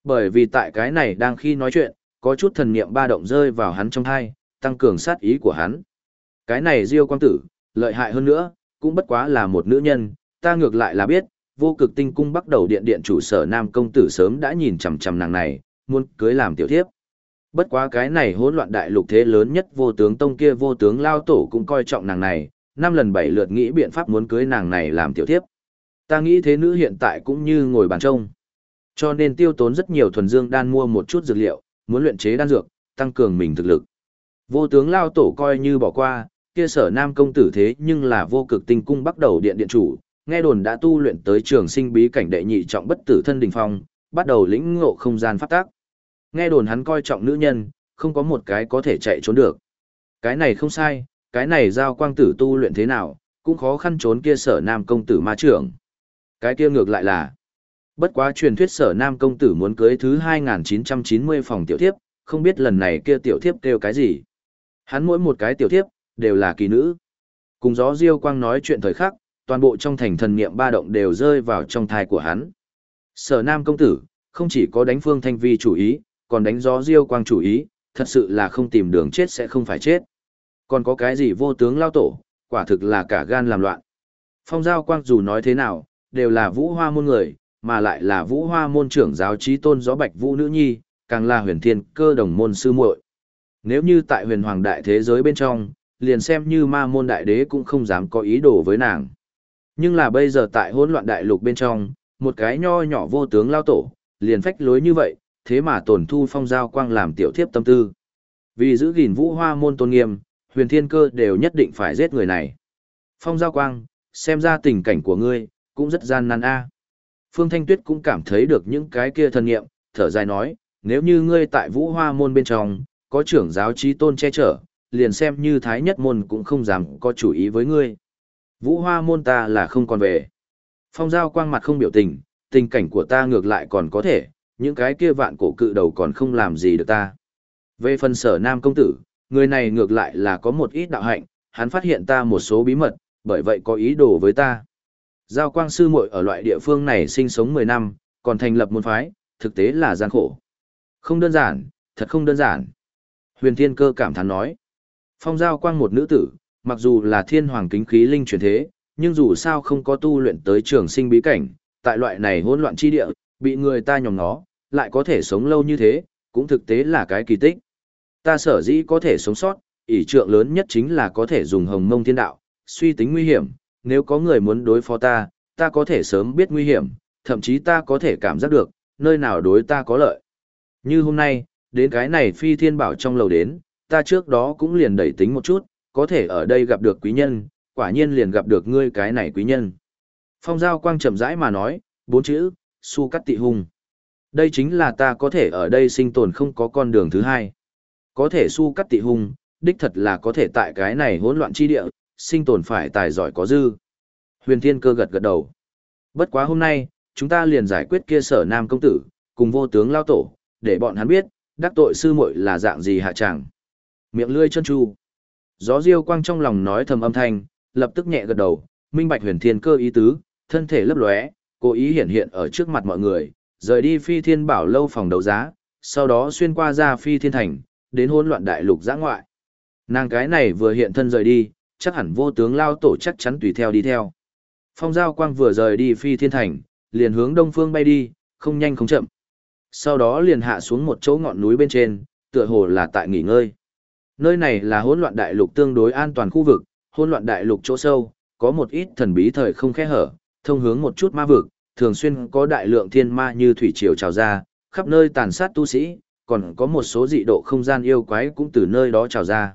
Speaker 1: Bởi vì tại cái này đang khi nói chuyện, có chút thần niệm ba động rơi vào hắn trong thai, tăng cường sát ý của hắn. Cái này Diêu Quang Tử, lợi hại hơn nữa, cũng bất quá là một nữ nhân, ta ngược lại là biết, vô cực tinh cung bắt đầu điện điện chủ sở Nam Công Tử sớm đã nhìn chằm chằm nàng này, muốn cưới làm tiểu thiếp. Bất quá cái này hỗn loạn đại lục thế lớn nhất vô tướng tông kia vô tướng lao tổ cũng coi trọng nàng này, năm lần bảy lượt nghĩ biện pháp muốn cưới nàng này làm tiểu thiếp. Ta nghĩ thế nữ hiện tại cũng như ngồi bàn trông. Cho nên tiêu tốn rất nhiều thuần dương đan mua một chút dược liệu, muốn luyện chế đan dược, tăng cường mình thực lực. Vô tướng lao tổ coi như bỏ qua, kia sở nam công tử thế nhưng là vô cực tinh cung bắt đầu điện điện chủ, nghe đồn đã tu luyện tới trường sinh bí cảnh đệ nhị trọng bất tử thân đình phong, bắt đầu lĩnh ngộ không gian pháp tác. Nghe đồn hắn coi trọng nữ nhân, không có một cái có thể chạy trốn được. Cái này không sai, cái này giao quang tử tu luyện thế nào, cũng khó khăn trốn kia sở nam công tử ma trưởng. Cái kia ngược lại là, bất quá truyền thuyết sở nam công tử muốn cưới thứ 2990 phòng tiểu thiếp, không biết lần này kia tiểu thiếp kêu cái gì. Hắn mỗi một cái tiểu thiếp, đều là kỳ nữ. Cùng gió diêu quang nói chuyện thời khắc, toàn bộ trong thành thần niệm ba động đều rơi vào trong thai của hắn. Sở nam công tử, không chỉ có đánh phương thanh vi chủ ý, còn đánh gió diêu quang chủ ý, thật sự là không tìm đường chết sẽ không phải chết. Còn có cái gì vô tướng lao tổ, quả thực là cả gan làm loạn. Phong giao quang dù nói thế nào, đều là vũ hoa môn người, mà lại là vũ hoa môn trưởng giáo trí tôn gió bạch vũ nữ nhi, càng là huyền thiên cơ đồng môn sư muội. Nếu như tại huyền hoàng đại thế giới bên trong, liền xem như ma môn đại đế cũng không dám có ý đồ với nàng. Nhưng là bây giờ tại hỗn loạn đại lục bên trong, một cái nho nhỏ vô tướng lao tổ, liền phách lối như vậy, thế mà tổn thu phong giao quang làm tiểu thiếp tâm tư. Vì giữ gìn vũ hoa môn tôn nghiêm, huyền thiên cơ đều nhất định phải giết người này. Phong giao quang, xem ra tình cảnh của ngươi, cũng rất gian nan a. Phương Thanh Tuyết cũng cảm thấy được những cái kia thân nghiệm, thở dài nói, nếu như ngươi tại vũ hoa môn bên trong, có trưởng giáo trí tôn che chở, liền xem như thái nhất môn cũng không dám có chủ ý với ngươi. Vũ hoa môn ta là không còn về. Phong giao quang mặt không biểu tình, tình cảnh của ta ngược lại còn có thể, những cái kia vạn cổ cự đầu còn không làm gì được ta. Về phần sở nam công tử, người này ngược lại là có một ít đạo hạnh, hắn phát hiện ta một số bí mật, bởi vậy có ý đồ với ta. Giao quang sư muội ở loại địa phương này sinh sống 10 năm, còn thành lập môn phái, thực tế là gian khổ. Không đơn giản, thật không đơn giản. Huyền Thiên Cơ cảm thán nói. Phong Giao Quang một nữ tử, mặc dù là thiên hoàng kính khí linh chuyển thế, nhưng dù sao không có tu luyện tới trường sinh bí cảnh, tại loại này hỗn loạn chi địa, bị người ta nhòm nó, lại có thể sống lâu như thế, cũng thực tế là cái kỳ tích. Ta sở dĩ có thể sống sót, ỷ trượng lớn nhất chính là có thể dùng hồng mông thiên đạo, suy tính nguy hiểm, nếu có người muốn đối phó ta, ta có thể sớm biết nguy hiểm, thậm chí ta có thể cảm giác được, nơi nào đối ta có lợi. Như hôm nay, đến cái này phi thiên bảo trong lầu đến, ta trước đó cũng liền đẩy tính một chút, có thể ở đây gặp được quý nhân, quả nhiên liền gặp được ngươi cái này quý nhân. Phong Giao Quang chậm rãi mà nói, bốn chữ, su cắt tị hung. Đây chính là ta có thể ở đây sinh tồn không có con đường thứ hai. Có thể su cắt tị hung, đích thật là có thể tại cái này hỗn loạn chi địa, sinh tồn phải tài giỏi có dư. Huyền Thiên Cơ gật gật đầu. Bất quá hôm nay, chúng ta liền giải quyết kia sở nam công tử, cùng vô tướng lao tổ, để bọn hắn biết, đắc tội sư muội là dạng gì hạ chẳng. Miệng lươi chân chu. Gió diêu quang trong lòng nói thầm âm thanh, lập tức nhẹ gật đầu, minh bạch huyền thiên cơ ý tứ, thân thể lấp lóe, cố ý hiện hiện ở trước mặt mọi người, rời đi phi thiên bảo lâu phòng đấu giá, sau đó xuyên qua ra phi thiên thành, đến hỗn loạn đại lục giã ngoại. Nàng cái này vừa hiện thân rời đi, chắc hẳn vô tướng lao tổ chắc chắn tùy theo đi theo. Phong giao quang vừa rời đi phi thiên thành, liền hướng đông phương bay đi, không nhanh không chậm. Sau đó liền hạ xuống một chỗ ngọn núi bên trên, tựa hồ là tại nghỉ ngơi. Nơi này là hỗn loạn đại lục tương đối an toàn khu vực, hỗn loạn đại lục chỗ sâu, có một ít thần bí thời không khe hở, thông hướng một chút ma vực, thường xuyên có đại lượng thiên ma như thủy triều trào ra, khắp nơi tàn sát tu sĩ, còn có một số dị độ không gian yêu quái cũng từ nơi đó trào ra.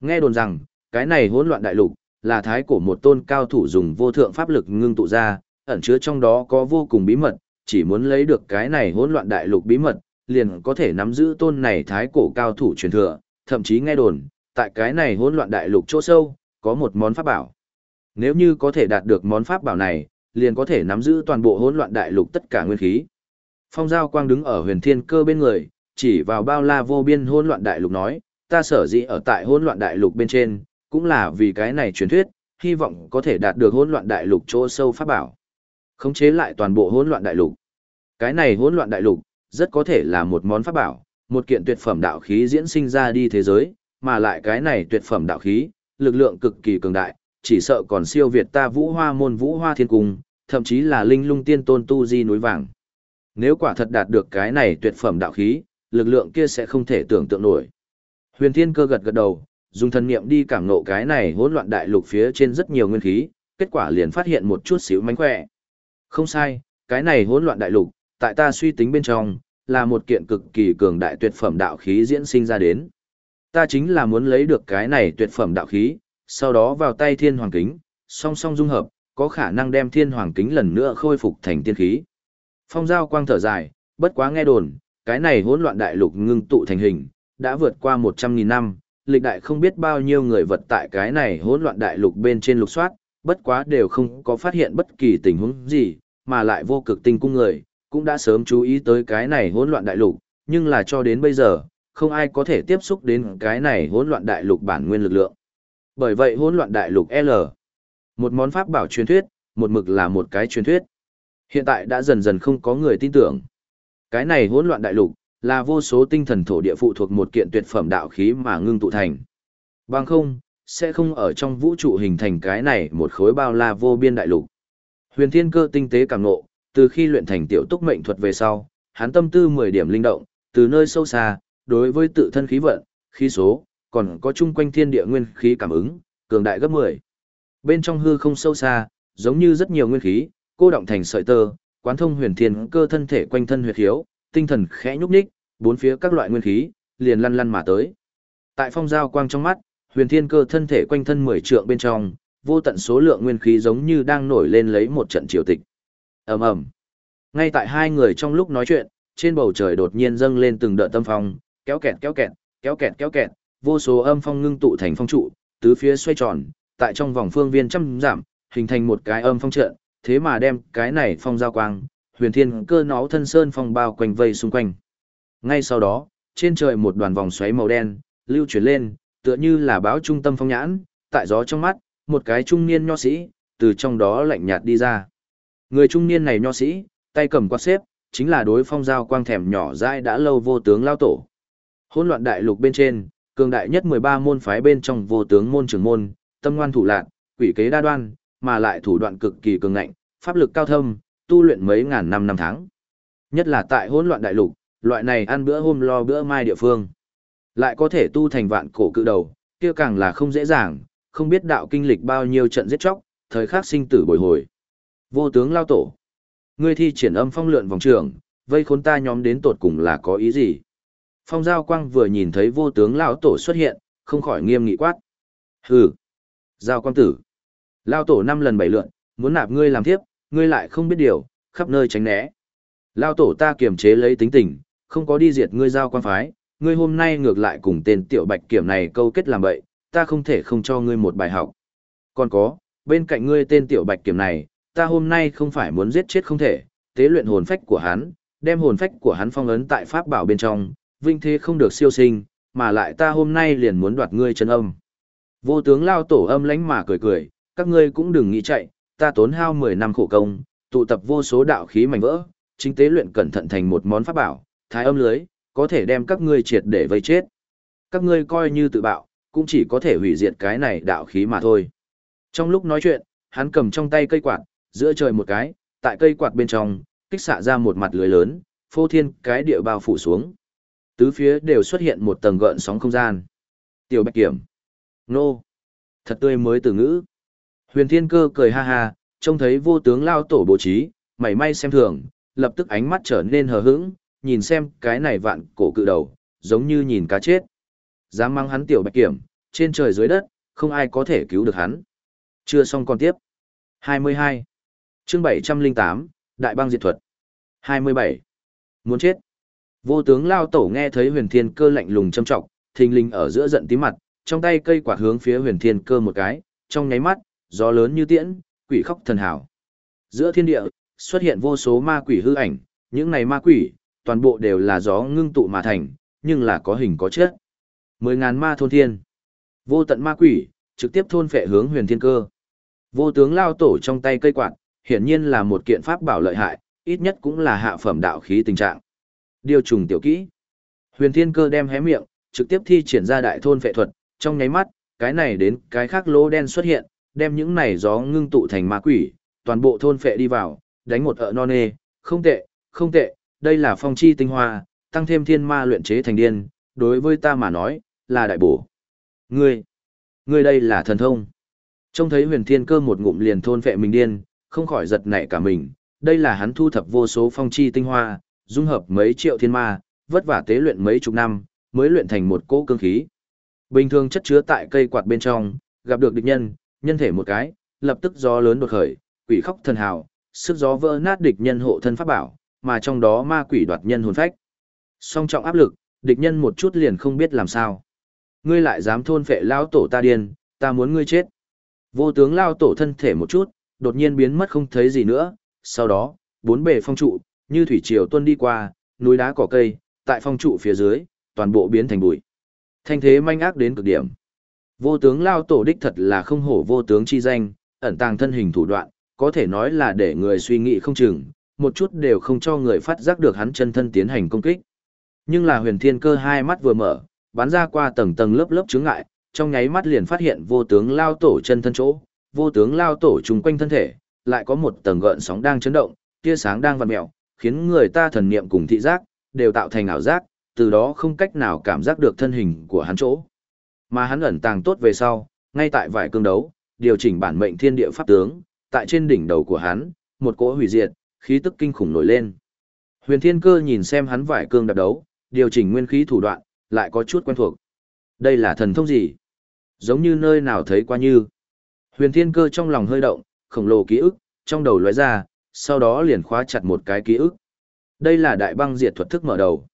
Speaker 1: Nghe đồn rằng, cái này hỗn loạn đại lục, là thái của một tôn cao thủ dùng vô thượng pháp lực ngưng tụ ra, ẩn chứa trong đó có vô cùng bí mật, chỉ muốn lấy được cái này hỗn loạn đại lục bí mật, liền có thể nắm giữ tôn này thái cổ cao thủ truyền thừa, thậm chí nghe đồn, tại cái này hỗn loạn đại lục chỗ sâu, có một món pháp bảo. Nếu như có thể đạt được món pháp bảo này, liền có thể nắm giữ toàn bộ hỗn loạn đại lục tất cả nguyên khí. Phong Giao Quang đứng ở huyền thiên cơ bên người, chỉ vào bao la vô biên hỗn loạn đại lục nói, ta sở dĩ ở tại hỗn loạn đại lục bên trên, cũng là vì cái này truyền thuyết, hy vọng có thể đạt được hỗn loạn đại lục chỗ sâu pháp bảo. Khống chế lại toàn bộ hỗn loạn đại lục. Cái này hỗn loạn đại lục, rất có thể là một món pháp bảo, một kiện tuyệt phẩm đạo khí diễn sinh ra đi thế giới, mà lại cái này tuyệt phẩm đạo khí, lực lượng cực kỳ cường đại, chỉ sợ còn siêu việt ta vũ hoa môn vũ hoa thiên cung, thậm chí là linh lung tiên tôn tu di núi vàng. Nếu quả thật đạt được cái này tuyệt phẩm đạo khí, lực lượng kia sẽ không thể tưởng tượng nổi. Huyền Thiên Cơ gật gật đầu, dùng thần niệm đi cảm ngộ cái này hỗn loạn đại lục phía trên rất nhiều nguyên khí, kết quả liền phát hiện một chút xíu mánh khỏe. Không sai, cái này hỗn loạn đại lục, tại ta suy tính bên trong, là một kiện cực kỳ cường đại tuyệt phẩm đạo khí diễn sinh ra đến. Ta chính là muốn lấy được cái này tuyệt phẩm đạo khí, sau đó vào tay thiên hoàng kính, song song dung hợp, có khả năng đem thiên hoàng kính lần nữa khôi phục thành tiên khí. Phong giao quang thở dài, bất quá nghe đồn, cái này hỗn loạn đại lục ngưng tụ thành hình, đã vượt qua 100.000 năm, lịch đại không biết bao nhiêu người vật tại cái này hỗn loạn đại lục bên trên lục soát, bất quá đều không có phát hiện bất kỳ tình huống gì, mà lại vô cực tinh cung người, cũng đã sớm chú ý tới cái này hỗn loạn đại lục, nhưng là cho đến bây giờ, không ai có thể tiếp xúc đến cái này hỗn loạn đại lục bản nguyên lực lượng. Bởi vậy hỗn loạn đại lục L, một món pháp bảo truyền thuyết, một mực là một cái truyền thuyết. Hiện tại đã dần dần không có người tin tưởng. Cái này hỗn loạn đại lục, là vô số tinh thần thổ địa phụ thuộc một kiện tuyệt phẩm đạo khí mà ngưng tụ thành. Bằng không, sẽ không ở trong vũ trụ hình thành cái này một khối bao la vô biên đại lục. Huyền Thiên Cơ tinh tế cảm ngộ, từ khi luyện thành tiểu túc mệnh thuật về sau, hắn tâm tư 10 điểm linh động, từ nơi sâu xa, đối với tự thân khí vận, khí số, còn có chung quanh thiên địa nguyên khí cảm ứng, cường đại gấp 10. Bên trong hư không sâu xa, giống như rất nhiều nguyên khí, cô động thành sợi tơ, quán thông huyền thiên cơ thân thể quanh thân huyệt khiếu, tinh thần khẽ nhúc nhích, bốn phía các loại nguyên khí liền lăn lăn mà tới. Tại phong giao quang trong mắt, huyền thiên cơ thân thể quanh thân 10 trượng bên trong, vô tận số lượng nguyên khí giống như đang nổi lên lấy một trận triều tịch. Ầm ầm. Ngay tại hai người trong lúc nói chuyện, trên bầu trời đột nhiên dâng lên từng đợt tâm phong, kéo kẹt kéo kẹt, kéo kẹt kéo kẹt, vô số âm phong ngưng tụ thành phong trụ, tứ phía xoay tròn, tại trong vòng phương viên trăm giảm, hình thành một cái âm phong trận, thế mà đem cái này phong giao quang, huyền thiên cơ nó thân sơn phong bao quanh vây xung quanh. Ngay sau đó, trên trời một đoàn vòng xoáy màu đen, lưu chuyển lên, tựa như là báo trung tâm phong nhãn, tại gió trong mắt, một cái trung niên nho sĩ, từ trong đó lạnh nhạt đi ra. Người trung niên này nho sĩ, tay cầm quạt xếp, chính là đối phong giao quang thèm nhỏ dai đã lâu vô tướng lao tổ. Hỗn loạn đại lục bên trên, cường đại nhất 13 môn phái bên trong vô tướng môn trưởng môn, tâm ngoan thủ lạc, quỷ kế đa đoan, mà lại thủ đoạn cực kỳ cường ngạnh, pháp lực cao thâm, tu luyện mấy ngàn năm năm tháng. Nhất là tại hỗn loạn đại lục, loại này ăn bữa hôm lo bữa mai địa phương. Lại có thể tu thành vạn cổ cự đầu, kia càng là không dễ dàng, không biết đạo kinh lịch bao nhiêu trận giết chóc, thời khắc sinh tử bồi hồi. Vô tướng lao tổ. Ngươi thi triển âm phong lượn vòng trường, vây khốn ta nhóm đến tột cùng là có ý gì? Phong Giao Quang vừa nhìn thấy vô tướng lao tổ xuất hiện, không khỏi nghiêm nghị quát. Hừ! Giao Quang tử! Lao tổ năm lần bảy lượn, muốn nạp ngươi làm thiếp, ngươi lại không biết điều, khắp nơi tránh né. Lao tổ ta kiềm chế lấy tính tình, không có đi diệt ngươi Giao quan phái, ngươi hôm nay ngược lại cùng tên tiểu bạch kiểm này câu kết làm bậy, ta không thể không cho ngươi một bài học. Còn có, bên cạnh ngươi tên tiểu bạch kiểm này, ta hôm nay không phải muốn giết chết không thể, tế luyện hồn phách của hắn, đem hồn phách của hắn phong ấn tại pháp bảo bên trong, vinh thế không được siêu sinh, mà lại ta hôm nay liền muốn đoạt ngươi chân âm. Vô tướng lao tổ âm lánh mà cười cười, các ngươi cũng đừng nghĩ chạy, ta tốn hao 10 năm khổ công, tụ tập vô số đạo khí mảnh vỡ, chính tế luyện cẩn thận thành một món pháp bảo, thái âm lưới, có thể đem các ngươi triệt để vây chết. Các ngươi coi như tự bạo, cũng chỉ có thể hủy diệt cái này đạo khí mà thôi. Trong lúc nói chuyện, hắn cầm trong tay cây quạt, giữa trời một cái, tại cây quạt bên trong, kích xạ ra một mặt lưới lớn, phô thiên cái địa bao phủ xuống. Tứ phía đều xuất hiện một tầng gợn sóng không gian. Tiểu Bạch Kiểm. Nô. Thật tươi mới từ ngữ. Huyền Thiên Cơ cười ha ha, trông thấy vô tướng lao tổ bố trí, mảy may xem thường, lập tức ánh mắt trở nên hờ hững, nhìn xem cái này vạn cổ cự đầu, giống như nhìn cá chết. Dám mang hắn tiểu bạch kiểm, trên trời dưới đất, không ai có thể cứu được hắn. Chưa xong còn tiếp. 22. chương 708, Đại Bang diệt thuật. 27. Muốn chết. Vô tướng lao tổ nghe thấy huyền thiên cơ lạnh lùng châm trọng, thình linh ở giữa giận tí mặt, trong tay cây quạt hướng phía huyền thiên cơ một cái, trong nháy mắt, gió lớn như tiễn, quỷ khóc thần hảo. Giữa thiên địa, xuất hiện vô số ma quỷ hư ảnh, những này ma quỷ, toàn bộ đều là gió ngưng tụ mà thành, nhưng là có hình có chất. Mười ngàn ma thôn thiên. Vô tận ma quỷ, trực tiếp thôn phệ hướng huyền thiên cơ. Vô tướng lao tổ trong tay cây quạt, hiển nhiên là một kiện pháp bảo lợi hại, ít nhất cũng là hạ phẩm đạo khí tình trạng. Điều trùng tiểu kỹ. Huyền thiên cơ đem hé miệng, trực tiếp thi triển ra đại thôn phệ thuật, trong nháy mắt, cái này đến cái khác lỗ đen xuất hiện, đem những này gió ngưng tụ thành ma quỷ, toàn bộ thôn phệ đi vào, đánh một ợ non nê, không tệ, không tệ, đây là phong chi tinh hoa, tăng thêm thiên ma luyện chế thành điên, đối với ta mà nói, là đại bổ. Ngươi, ngươi đây là thần thông. Trông thấy huyền thiên cơ một ngụm liền thôn phệ mình điên, không khỏi giật nảy cả mình, đây là hắn thu thập vô số phong chi tinh hoa, dung hợp mấy triệu thiên ma, vất vả tế luyện mấy chục năm, mới luyện thành một cỗ cương khí. Bình thường chất chứa tại cây quạt bên trong, gặp được địch nhân, nhân thể một cái, lập tức gió lớn đột khởi, quỷ khóc thần hào, sức gió vỡ nát địch nhân hộ thân pháp bảo, mà trong đó ma quỷ đoạt nhân hồn phách. Song trọng áp lực, địch nhân một chút liền không biết làm sao. Ngươi lại dám thôn phệ lao tổ ta điên, ta muốn ngươi chết. Vô tướng lao tổ thân thể một chút, đột nhiên biến mất không thấy gì nữa, sau đó, bốn bề phong trụ, như thủy triều tuân đi qua, núi đá cỏ cây, tại phong trụ phía dưới, toàn bộ biến thành bụi. Thanh thế manh ác đến cực điểm. Vô tướng lao tổ đích thật là không hổ vô tướng chi danh, ẩn tàng thân hình thủ đoạn, có thể nói là để người suy nghĩ không chừng, một chút đều không cho người phát giác được hắn chân thân tiến hành công kích. Nhưng là huyền thiên cơ hai mắt vừa mở, bắn ra qua tầng tầng lớp lớp chướng ngại, trong nháy mắt liền phát hiện vô tướng lao tổ chân thân chỗ, vô tướng lao tổ trùng quanh thân thể, lại có một tầng gợn sóng đang chấn động, tia sáng đang vặn mèo, khiến người ta thần niệm cùng thị giác đều tạo thành ảo giác, từ đó không cách nào cảm giác được thân hình của hắn chỗ. Mà hắn ẩn tàng tốt về sau, ngay tại vải cương đấu, điều chỉnh bản mệnh thiên địa pháp tướng, tại trên đỉnh đầu của hắn, một cỗ hủy diệt, khí tức kinh khủng nổi lên. Huyền Thiên Cơ nhìn xem hắn vải cương đập đấu, điều chỉnh nguyên khí thủ đoạn, lại có chút quen thuộc. Đây là thần thông gì? Giống như nơi nào thấy qua như. Huyền Thiên Cơ trong lòng hơi động, khổng lồ ký ức, trong đầu lóe ra, sau đó liền khóa chặt một cái ký ức. Đây là đại băng diệt thuật thức mở đầu.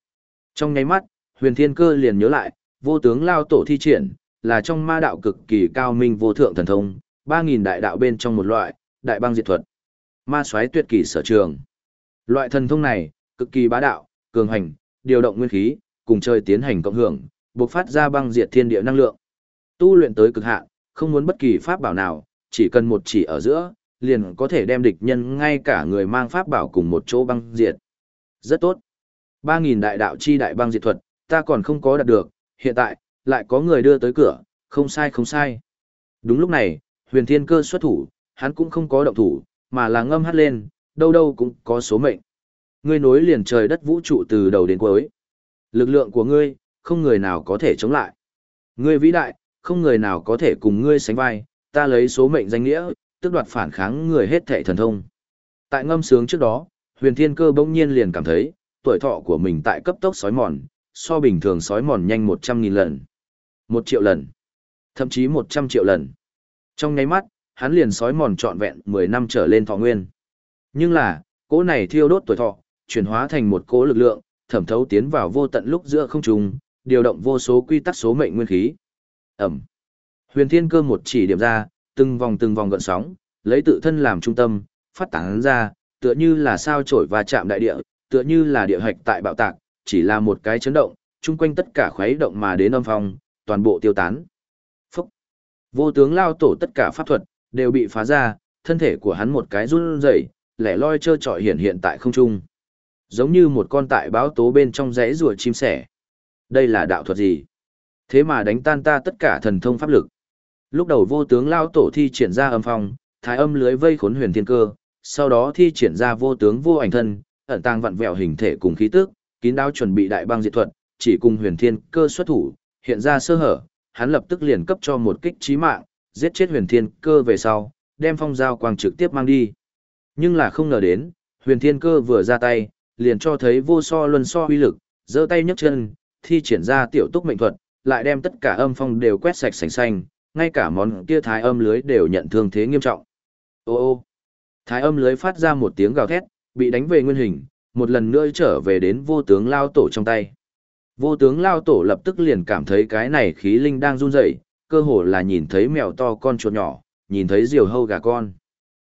Speaker 1: Trong nháy mắt, Huyền Thiên Cơ liền nhớ lại, vô tướng lao tổ thi triển, là trong ma đạo cực kỳ cao minh vô thượng thần thông, ba nghìn đại đạo bên trong một loại, đại băng diệt thuật. Ma xoáy tuyệt kỳ sở trường. Loại thần thông này, cực kỳ bá đạo, cường hành, điều động nguyên khí, cùng chơi tiến hành cộng hưởng, bộc phát ra băng diệt thiên địa năng lượng. Tu luyện tới cực hạn, không muốn bất kỳ pháp bảo nào, chỉ cần một chỉ ở giữa, liền có thể đem địch nhân ngay cả người mang pháp bảo cùng một chỗ băng diệt. Rất tốt. ba nghìn đại đạo chi đại băng diệt thuật, ta còn không có đạt được, hiện tại, lại có người đưa tới cửa, không sai không sai. Đúng lúc này, huyền thiên cơ xuất thủ, hắn cũng không có động thủ, mà là ngâm hát lên, đâu đâu cũng có số mệnh. Ngươi nối liền trời đất vũ trụ từ đầu đến cuối. Lực lượng của ngươi, không người nào có thể chống lại. Ngươi vĩ đại, không người nào có thể cùng ngươi sánh vai, ta lấy số mệnh danh nghĩa, tức đoạt phản kháng người hết thệ thần thông. Tại ngâm sướng trước đó, huyền thiên cơ bỗng nhiên liền cảm thấy, tuổi thọ của mình tại cấp tốc sói mòn, so bình thường sói mòn nhanh 100.000 lần. một triệu lần. Thậm chí 100 triệu lần. Trong nháy mắt, hắn liền sói mòn trọn vẹn 10 năm trở lên thọ nguyên. Nhưng là, cỗ này thiêu đốt tuổi thọ, chuyển hóa thành một cỗ lực lượng, thẩm thấu tiến vào vô tận lúc giữa không trung, điều động vô số quy tắc số mệnh nguyên khí. Ẩm. Huyền Thiên Cơ một chỉ điểm ra, từng vòng từng vòng gợn sóng, lấy tự thân làm trung tâm, phát tán ra, tựa như là sao chổi và chạm đại địa, tựa như là địa hạch tại bạo tạc, chỉ là một cái chấn động, chung quanh tất cả khuấy động mà đến âm phong, toàn bộ tiêu tán. Phúc! Vô tướng lao tổ tất cả pháp thuật, đều bị phá ra, thân thể của hắn một cái run rẩy, lẻ loi trơ trọi hiện hiện tại không trung. Giống như một con tại báo tố bên trong rẽ rùa chim sẻ. Đây là đạo thuật gì? Thế mà đánh tan ta tất cả thần thông pháp lực. Lúc đầu vô tướng lao tổ thi triển ra âm phong, thái âm lưới vây khốn huyền thiên cơ, sau đó thi triển ra vô tướng vô ảnh thân, ẩn tàng vặn vẹo hình thể cùng khí tức, kín đáo chuẩn bị đại băng diệt thuật, chỉ cùng huyền thiên cơ xuất thủ, hiện ra sơ hở, hắn lập tức liền cấp cho một kích chí mạng, giết chết huyền thiên cơ về sau, đem phong giao quang trực tiếp mang đi. Nhưng là không ngờ đến, huyền thiên cơ vừa ra tay, liền cho thấy vô so luân so uy lực, giơ tay nhấc chân, thi triển ra tiểu túc mệnh thuật, lại đem tất cả âm phong đều quét sạch sành xanh, ngay cả món kia thái âm lưới đều nhận thương thế nghiêm trọng. Ô ô, thái âm lưới phát ra một tiếng gào thét, bị đánh về nguyên hình, một lần nữa trở về đến vô tướng lao tổ trong tay. Vô tướng lao tổ lập tức liền cảm thấy cái này khí linh đang run rẩy, cơ hồ là nhìn thấy mèo to con chuột nhỏ, nhìn thấy diều hâu gà con.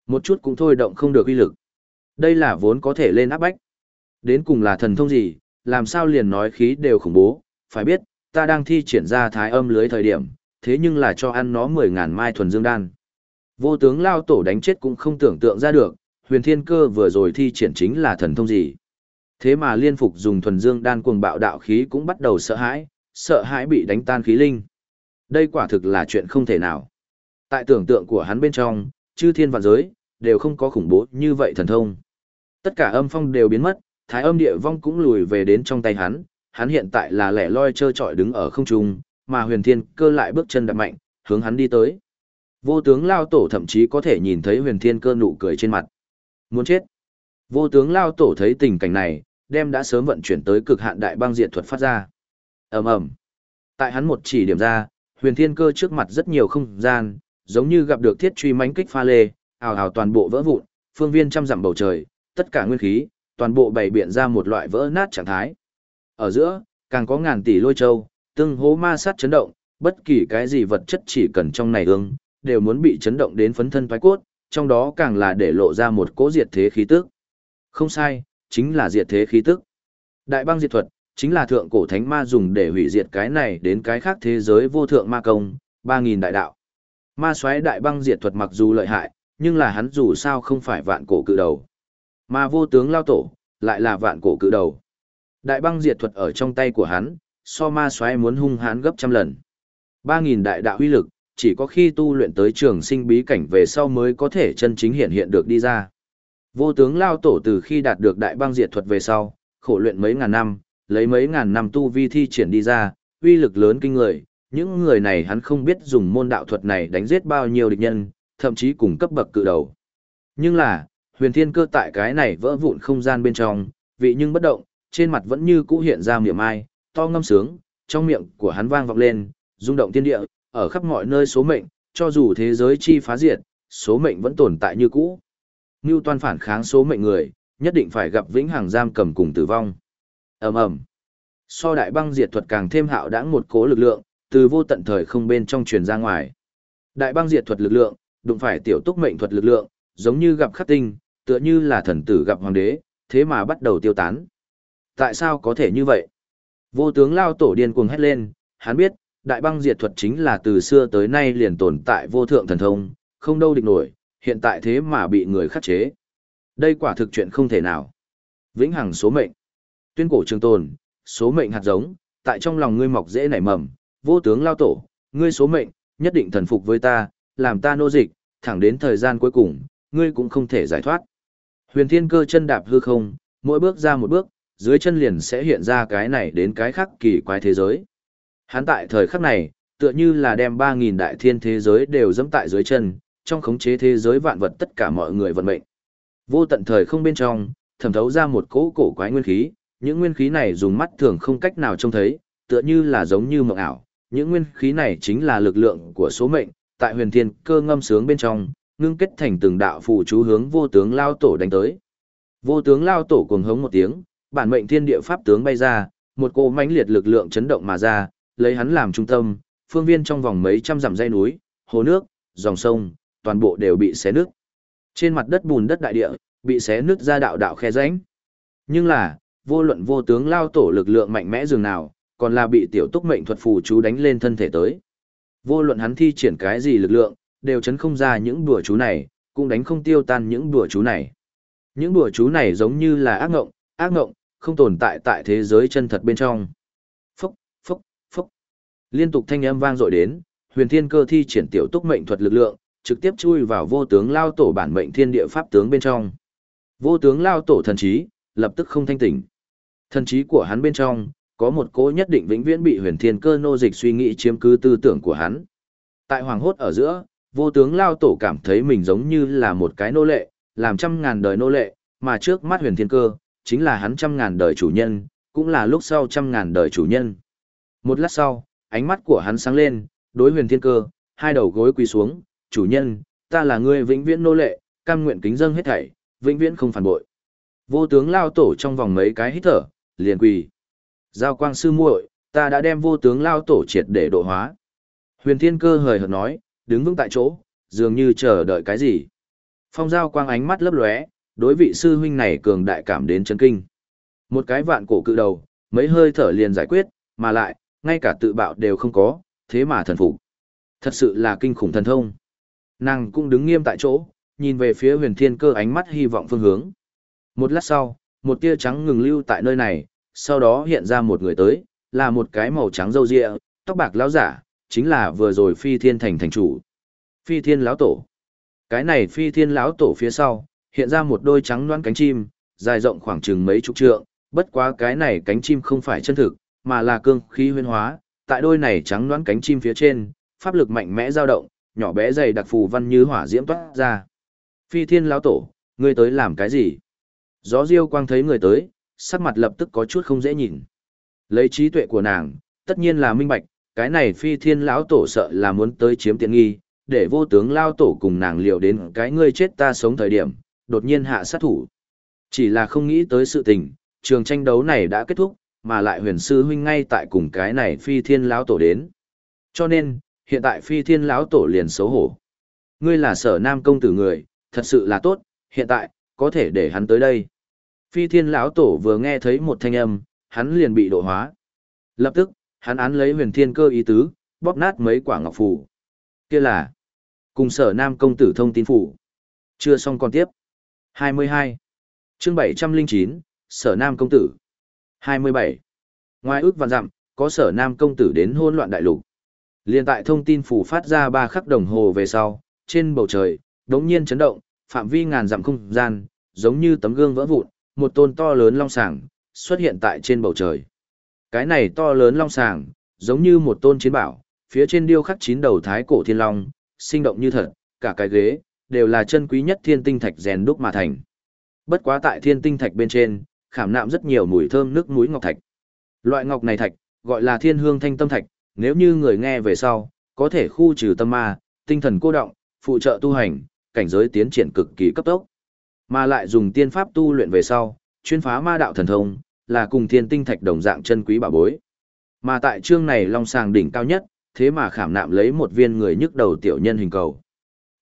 Speaker 1: Một chút cũng thôi động không được uy lực. Đây là vốn có thể lên áp bách. Đến cùng là thần thông gì, làm sao liền nói khí đều khủng bố, phải biết, ta đang thi triển ra thái âm lưới thời điểm, thế nhưng là cho ăn nó 10.000 mai thuần dương đan. Vô tướng lao tổ đánh chết cũng không tưởng tượng ra được, huyền thiên cơ vừa rồi thi triển chính là thần thông gì. Thế mà liên phục dùng thuần dương đan cuồng bạo đạo khí cũng bắt đầu sợ hãi, sợ hãi bị đánh tan khí linh. Đây quả thực là chuyện không thể nào. Tại tưởng tượng của hắn bên trong, chư thiên vạn giới, đều không có khủng bố như vậy thần thông. Tất cả âm phong đều biến mất, thái âm địa vong cũng lùi về đến trong tay hắn, hắn hiện tại là lẻ loi trơ trọi đứng ở không trung, mà huyền thiên cơ lại bước chân đạp mạnh, hướng hắn đi tới. Vô tướng lao tổ thậm chí có thể nhìn thấy huyền thiên cơ nụ cười trên mặt. Muốn chết. Vô tướng lao tổ thấy tình cảnh này, đem đã sớm vận chuyển tới cực hạn đại băng diệt thuật phát ra. ầm ầm Tại hắn một chỉ điểm ra, huyền thiên cơ trước mặt rất nhiều không gian, giống như gặp được thiết truy mãnh kích pha lê, ào ào toàn bộ vỡ vụn, phương viên trăm dặm bầu trời, tất cả nguyên khí, toàn bộ bày biện ra một loại vỡ nát trạng thái. Ở giữa, càng có ngàn tỷ lôi châu, tương hố ma sát chấn động, bất kỳ cái gì vật chất chỉ cần trong này ương, đều muốn bị chấn động đến phấn thân thoái cốt, trong đó càng là để lộ ra một cỗ diệt thế khí tức. Không sai, chính là diệt thế khí tức. Đại băng diệt thuật, chính là thượng cổ thánh ma dùng để hủy diệt cái này đến cái khác thế giới vô thượng ma công, 3.000 đại đạo. Ma xoáy đại băng diệt thuật mặc dù lợi hại, nhưng là hắn dù sao không phải vạn cổ cự đầu. Ma vô tướng lao tổ, lại là vạn cổ cự đầu. Đại băng diệt thuật ở trong tay của hắn, so ma xoáy muốn hung hãn gấp trăm lần. 3.000 đại đạo uy lực, chỉ có khi tu luyện tới trường sinh bí cảnh về sau mới có thể chân chính hiện hiện được đi ra. Vô tướng lao tổ từ khi đạt được đại băng diệt thuật về sau, khổ luyện mấy ngàn năm, lấy mấy ngàn năm tu vi thi triển đi ra, uy lực lớn kinh người, những người này hắn không biết dùng môn đạo thuật này đánh giết bao nhiêu địch nhân, thậm chí cùng cấp bậc cự đầu. Nhưng là, huyền thiên cơ tại cái này vỡ vụn không gian bên trong, vị nhưng bất động, trên mặt vẫn như cũ hiện ra miệng ai, to ngâm sướng, trong miệng của hắn vang vọng lên, rung động thiên địa, ở khắp mọi nơi số mệnh, cho dù thế giới chi phá diệt, số mệnh vẫn tồn tại như cũ. Ngưu toan phản kháng số mệnh người, nhất định phải gặp vĩnh hằng giam cầm cùng tử vong. ầm ầm So đại băng diệt thuật càng thêm hạo đãng một cố lực lượng, từ vô tận thời không bên trong truyền ra ngoài. Đại băng diệt thuật lực lượng, đụng phải tiểu túc mệnh thuật lực lượng, giống như gặp khắc tinh, tựa như là thần tử gặp hoàng đế, thế mà bắt đầu tiêu tán. Tại sao có thể như vậy? Vô tướng lao tổ điên cuồng hét lên, hắn biết, đại băng diệt thuật chính là từ xưa tới nay liền tồn tại vô thượng thần thông, không đâu địch nổi, hiện tại thế mà bị người khắc chế. Đây quả thực chuyện không thể nào. Vĩnh hằng số mệnh. Tuyên cổ trường tồn, số mệnh hạt giống, tại trong lòng ngươi mọc dễ nảy mầm, vô tướng lao tổ, ngươi số mệnh, nhất định thần phục với ta, làm ta nô dịch, thẳng đến thời gian cuối cùng, ngươi cũng không thể giải thoát. Huyền thiên cơ chân đạp hư không, mỗi bước ra một bước, dưới chân liền sẽ hiện ra cái này đến cái khác kỳ quái thế giới. Hắn tại thời khắc này, tựa như là đem 3.000 đại thiên thế giới đều dẫm tại dưới chân, trong khống chế thế giới vạn vật tất cả mọi người vận mệnh. Vô tận thời không bên trong, thẩm thấu ra một cỗ cổ quái nguyên khí, những nguyên khí này dùng mắt thường không cách nào trông thấy, tựa như là giống như mộng ảo. Những nguyên khí này chính là lực lượng của số mệnh, tại huyền thiên cơ ngâm sướng bên trong, ngưng kết thành từng đạo phù chú hướng vô tướng lao tổ đánh tới. Vô tướng lao tổ cuồng hống một tiếng, bản mệnh thiên địa pháp tướng bay ra, một cỗ mãnh liệt lực lượng chấn động mà ra, lấy hắn làm trung tâm, phương viên trong vòng mấy trăm dặm dây núi, hồ nước, dòng sông, toàn bộ đều bị xé nước. Trên mặt đất bùn đất đại địa, bị xé nước ra đạo đạo khe rãnh. Nhưng là, vô luận vô tướng lao tổ lực lượng mạnh mẽ dường nào, còn là bị tiểu túc mệnh thuật phù chú đánh lên thân thể tới. Vô luận hắn thi triển cái gì lực lượng, đều chấn không ra những đùa chú này, cũng đánh không tiêu tan những đùa chú này. Những đùa chú này giống như là ác ngộng, ác ngộng, không tồn tại tại thế giới chân thật bên trong. Liên tục thanh âm vang dội đến, huyền thiên cơ thi triển tiểu túc mệnh thuật lực lượng, trực tiếp chui vào vô tướng lao tổ bản mệnh thiên địa pháp tướng bên trong. Vô tướng lao tổ thần trí, lập tức không thanh tỉnh. Thần trí của hắn bên trong, có một cố nhất định vĩnh viễn bị huyền thiên cơ nô dịch suy nghĩ chiếm cứ tư tưởng của hắn. Tại hoàng hốt ở giữa, vô tướng lao tổ cảm thấy mình giống như là một cái nô lệ, làm trăm ngàn đời nô lệ, mà trước mắt huyền thiên cơ, chính là hắn trăm ngàn đời chủ nhân, cũng là lúc sau trăm ngàn đời chủ nhân. Một lát sau, ánh mắt của hắn sáng lên, đối huyền thiên cơ, hai đầu gối quỳ xuống, chủ nhân, ta là người vĩnh viễn nô lệ, cam nguyện kính dâng hết thảy, vĩnh viễn không phản bội. Vô tướng lao tổ trong vòng mấy cái hít thở, liền quỳ. Giao quang sư muội, ta đã đem vô tướng lao tổ triệt để độ hóa. Huyền thiên cơ hời hợt nói, đứng vững tại chỗ, dường như chờ đợi cái gì. Phong giao quang ánh mắt lấp lóe, đối vị sư huynh này cường đại cảm đến chấn kinh. Một cái vạn cổ cự đầu, mấy hơi thở liền giải quyết, mà lại, ngay cả tự bạo đều không có, thế mà thần phục. Thật sự là kinh khủng thần thông. Nàng cũng đứng nghiêm tại chỗ, nhìn về phía huyền thiên cơ ánh mắt hy vọng phương hướng. Một lát sau, một tia trắng ngừng lưu tại nơi này, sau đó hiện ra một người tới, là một cái màu trắng râu ria, tóc bạc lão giả, chính là vừa rồi phi thiên thành thành chủ. Phi thiên lão tổ. Cái này phi thiên lão tổ phía sau, hiện ra một đôi trắng loan cánh chim, dài rộng khoảng chừng mấy chục trượng, bất quá cái này cánh chim không phải chân thực, mà là cương khí huyên hóa, tại đôi này trắng đoán cánh chim phía trên, pháp lực mạnh mẽ dao động, nhỏ bé dày đặc phù văn như hỏa diễm toát ra. Phi thiên lão tổ, ngươi tới làm cái gì? Gió diêu quang thấy người tới, sắc mặt lập tức có chút không dễ nhìn. Lấy trí tuệ của nàng, tất nhiên là minh bạch, cái này phi thiên lão tổ sợ là muốn tới chiếm tiện nghi, để vô tướng lao tổ cùng nàng liều đến cái ngươi chết ta sống thời điểm, đột nhiên hạ sát thủ. Chỉ là không nghĩ tới sự tình, trường tranh đấu này đã kết thúc, mà lại huyền sư huynh ngay tại cùng cái này phi thiên lão tổ đến. Cho nên, hiện tại phi thiên lão tổ liền xấu hổ. Ngươi là sở nam công tử người, thật sự là tốt, hiện tại, có thể để hắn tới đây. Phi thiên lão tổ vừa nghe thấy một thanh âm, hắn liền bị độ hóa. Lập tức, hắn án lấy huyền thiên cơ ý tứ, bóp nát mấy quả ngọc phù. Kia là, cùng sở nam công tử thông tin phủ. Chưa xong còn tiếp. 22. chương 709, sở nam công tử. 27. Ngoài ước vạn dặm, có sở nam công tử đến hôn loạn đại lục. Liên tại thông tin phủ phát ra ba khắc đồng hồ về sau, trên bầu trời, đống nhiên chấn động, phạm vi ngàn dặm không gian, giống như tấm gương vỡ vụn, một tôn to lớn long sàng, xuất hiện tại trên bầu trời. Cái này to lớn long sàng, giống như một tôn chiến bảo, phía trên điêu khắc chín đầu thái cổ thiên long, sinh động như thật, cả cái ghế, đều là chân quý nhất thiên tinh thạch rèn đúc mà thành. Bất quá tại thiên tinh thạch bên trên, khảm nạm rất nhiều mùi thơm nước muối ngọc thạch. Loại ngọc này thạch, gọi là thiên hương thanh tâm thạch, nếu như người nghe về sau, có thể khu trừ tâm ma, tinh thần cô động, phụ trợ tu hành, cảnh giới tiến triển cực kỳ cấp tốc. Mà lại dùng tiên pháp tu luyện về sau, chuyên phá ma đạo thần thông, là cùng thiên tinh thạch đồng dạng chân quý bảo bối. Mà tại chương này long sàng đỉnh cao nhất, thế mà khảm nạm lấy một viên người nhức đầu tiểu nhân hình cầu.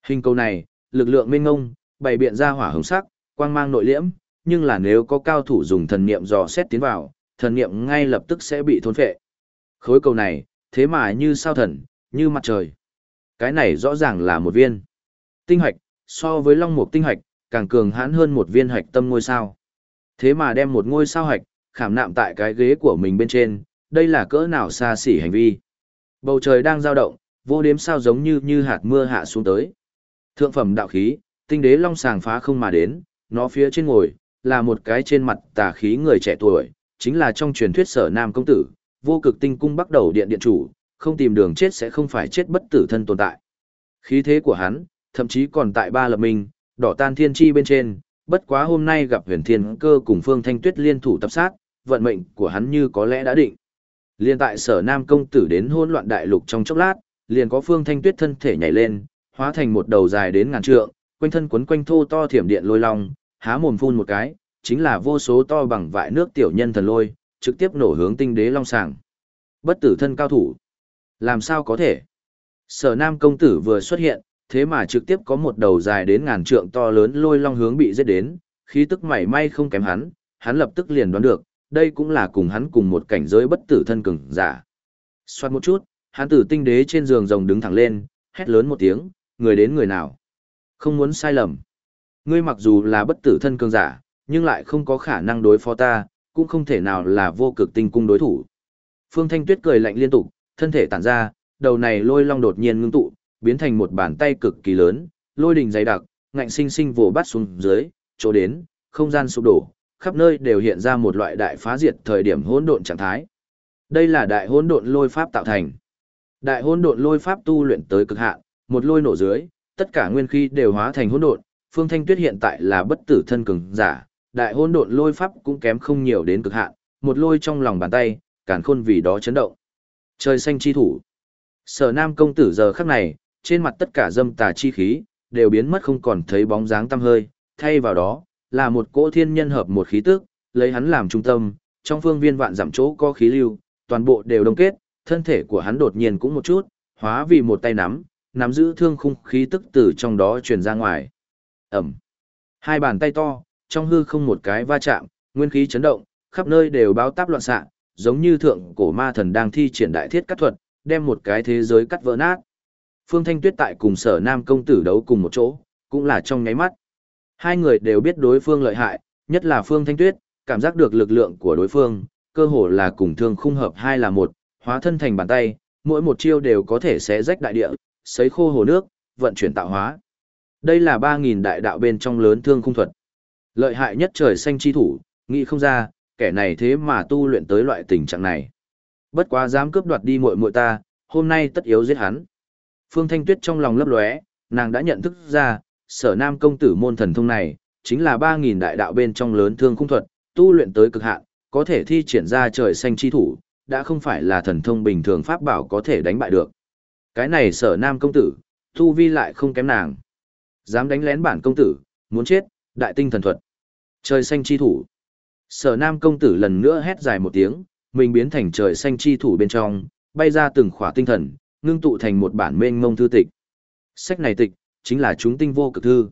Speaker 1: Hình cầu này, lực lượng minh ngông, bày biện ra hỏa hồng sắc, quang mang nội liễm, nhưng là nếu có cao thủ dùng thần niệm dò xét tiến vào, thần niệm ngay lập tức sẽ bị thôn phệ. Khối cầu này, thế mà như sao thần, như mặt trời. Cái này rõ ràng là một viên. Tinh hạch, so với long mục tinh hạch, càng cường hãn hơn một viên hạch tâm ngôi sao. Thế mà đem một ngôi sao hạch, khảm nạm tại cái ghế của mình bên trên, đây là cỡ nào xa xỉ hành vi. Bầu trời đang dao động, vô đếm sao giống như như hạt mưa hạ xuống tới. Thượng phẩm đạo khí, tinh đế long sàng phá không mà đến, nó phía trên ngồi, là một cái trên mặt tà khí người trẻ tuổi, chính là trong truyền thuyết sở nam công tử, vô cực tinh cung bắt đầu điện điện chủ, không tìm đường chết sẽ không phải chết bất tử thân tồn tại. Khí thế của hắn, thậm chí còn tại ba lập minh, đỏ tan thiên chi bên trên, bất quá hôm nay gặp huyền thiên cơ cùng phương thanh tuyết liên thủ tập sát, vận mệnh của hắn như có lẽ đã định. Liên tại sở nam công tử đến hỗn loạn đại lục trong chốc lát, liền có phương thanh tuyết thân thể nhảy lên, hóa thành một đầu dài đến ngàn trượng, quanh thân quấn quanh thô to thiểm điện lôi long, há mồm phun một cái, chính là vô số to bằng vại nước tiểu nhân thần lôi, trực tiếp nổ hướng tinh đế long sàng. Bất tử thân cao thủ. Làm sao có thể? Sở nam công tử vừa xuất hiện, thế mà trực tiếp có một đầu dài đến ngàn trượng to lớn lôi long hướng bị giết đến, khí tức mảy may không kém hắn, hắn lập tức liền đoán được, đây cũng là cùng hắn cùng một cảnh giới bất tử thân cường giả. Xoát một chút, hắn tử tinh đế trên giường rồng đứng thẳng lên, hét lớn một tiếng, người đến người nào. Không muốn sai lầm. Ngươi mặc dù là bất tử thân cường giả, nhưng lại không có khả năng đối phó ta, cũng không thể nào là vô cực tinh cung đối thủ. Phương Thanh Tuyết cười lạnh liên tục, thân thể tản ra, đầu này lôi long đột nhiên ngưng tụ, biến thành một bàn tay cực kỳ lớn, lôi đình dày đặc, ngạnh sinh sinh vồ bắt xuống dưới, chỗ đến, không gian sụp đổ, khắp nơi đều hiện ra một loại đại phá diệt thời điểm hỗn độn trạng thái. Đây là đại hỗn độn lôi pháp tạo thành. Đại hỗn độn lôi pháp tu luyện tới cực hạn, một lôi nổ dưới, tất cả nguyên khí đều hóa thành hỗn độn, Phương Thanh Tuyết hiện tại là bất tử thân cường giả, đại hôn độn lôi pháp cũng kém không nhiều đến cực hạn, một lôi trong lòng bàn tay, càn khôn vì đó chấn động. Trời xanh chi thủ. Sở Nam công tử giờ khắc này, trên mặt tất cả dâm tà chi khí, đều biến mất không còn thấy bóng dáng tăm hơi, thay vào đó, là một cỗ thiên nhân hợp một khí tức, lấy hắn làm trung tâm, trong phương viên vạn giảm chỗ có khí lưu, toàn bộ đều đông kết, thân thể của hắn đột nhiên cũng một chút, hóa vì một tay nắm, nắm giữ thương khung khí tức từ trong đó truyền ra ngoài. Ẩm. Hai bàn tay to, trong hư không một cái va chạm, nguyên khí chấn động, khắp nơi đều báo táp loạn xạ, giống như thượng cổ ma thần đang thi triển đại thiết cắt thuật, đem một cái thế giới cắt vỡ nát. Phương Thanh Tuyết tại cùng sở nam công tử đấu cùng một chỗ, cũng là trong nháy mắt. Hai người đều biết đối phương lợi hại, nhất là Phương Thanh Tuyết, cảm giác được lực lượng của đối phương, cơ hồ là cùng thương khung hợp hai là một, hóa thân thành bàn tay, mỗi một chiêu đều có thể xé rách đại địa, sấy khô hồ nước, vận chuyển tạo hóa. Đây là 3.000 đại đạo bên trong lớn thương khung thuật. Lợi hại nhất trời xanh chi thủ, nghĩ không ra, kẻ này thế mà tu luyện tới loại tình trạng này. Bất quá dám cướp đoạt đi muội muội ta, hôm nay tất yếu giết hắn. Phương Thanh Tuyết trong lòng lấp lóe, nàng đã nhận thức ra, sở nam công tử môn thần thông này, chính là 3.000 đại đạo bên trong lớn thương khung thuật, tu luyện tới cực hạn, có thể thi triển ra trời xanh chi thủ, đã không phải là thần thông bình thường pháp bảo có thể đánh bại được. Cái này sở nam công tử, tu vi lại không kém nàng. Dám đánh lén bản công tử, muốn chết, đại tinh thần thuật. Trời xanh chi thủ. Sở nam công tử lần nữa hét dài một tiếng, mình biến thành trời xanh chi thủ bên trong, bay ra từng khỏa tinh thần, ngưng tụ thành một bản mênh mông thư tịch. Sách này tịch, chính là chúng tinh vô cực thư.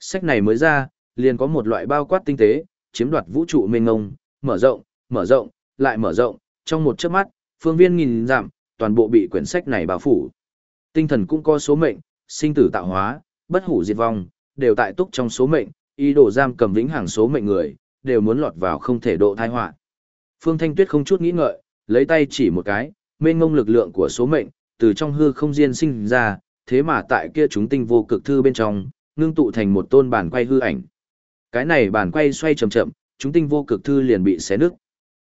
Speaker 1: Sách này mới ra, liền có một loại bao quát tinh tế, chiếm đoạt vũ trụ mênh mông, mở rộng, mở rộng, lại mở rộng, trong một chớp mắt, phương viên nghìn giảm, toàn bộ bị quyển sách này bao phủ. Tinh thần cũng có số mệnh, sinh tử tạo hóa, bất hủ diệt vong, đều tại túc trong số mệnh, ý đồ giam cầm vĩnh hằng số mệnh người, đều muốn lọt vào không thể độ thai họa. Phương Thanh Tuyết không chút nghĩ ngợi, lấy tay chỉ một cái, mênh ngông lực lượng của số mệnh, từ trong hư không diên sinh ra, thế mà tại kia chúng tinh vô cực thư bên trong, ngưng tụ thành một tôn bản quay hư ảnh. Cái này bản quay xoay chậm chậm, chúng tinh vô cực thư liền bị xé nứt.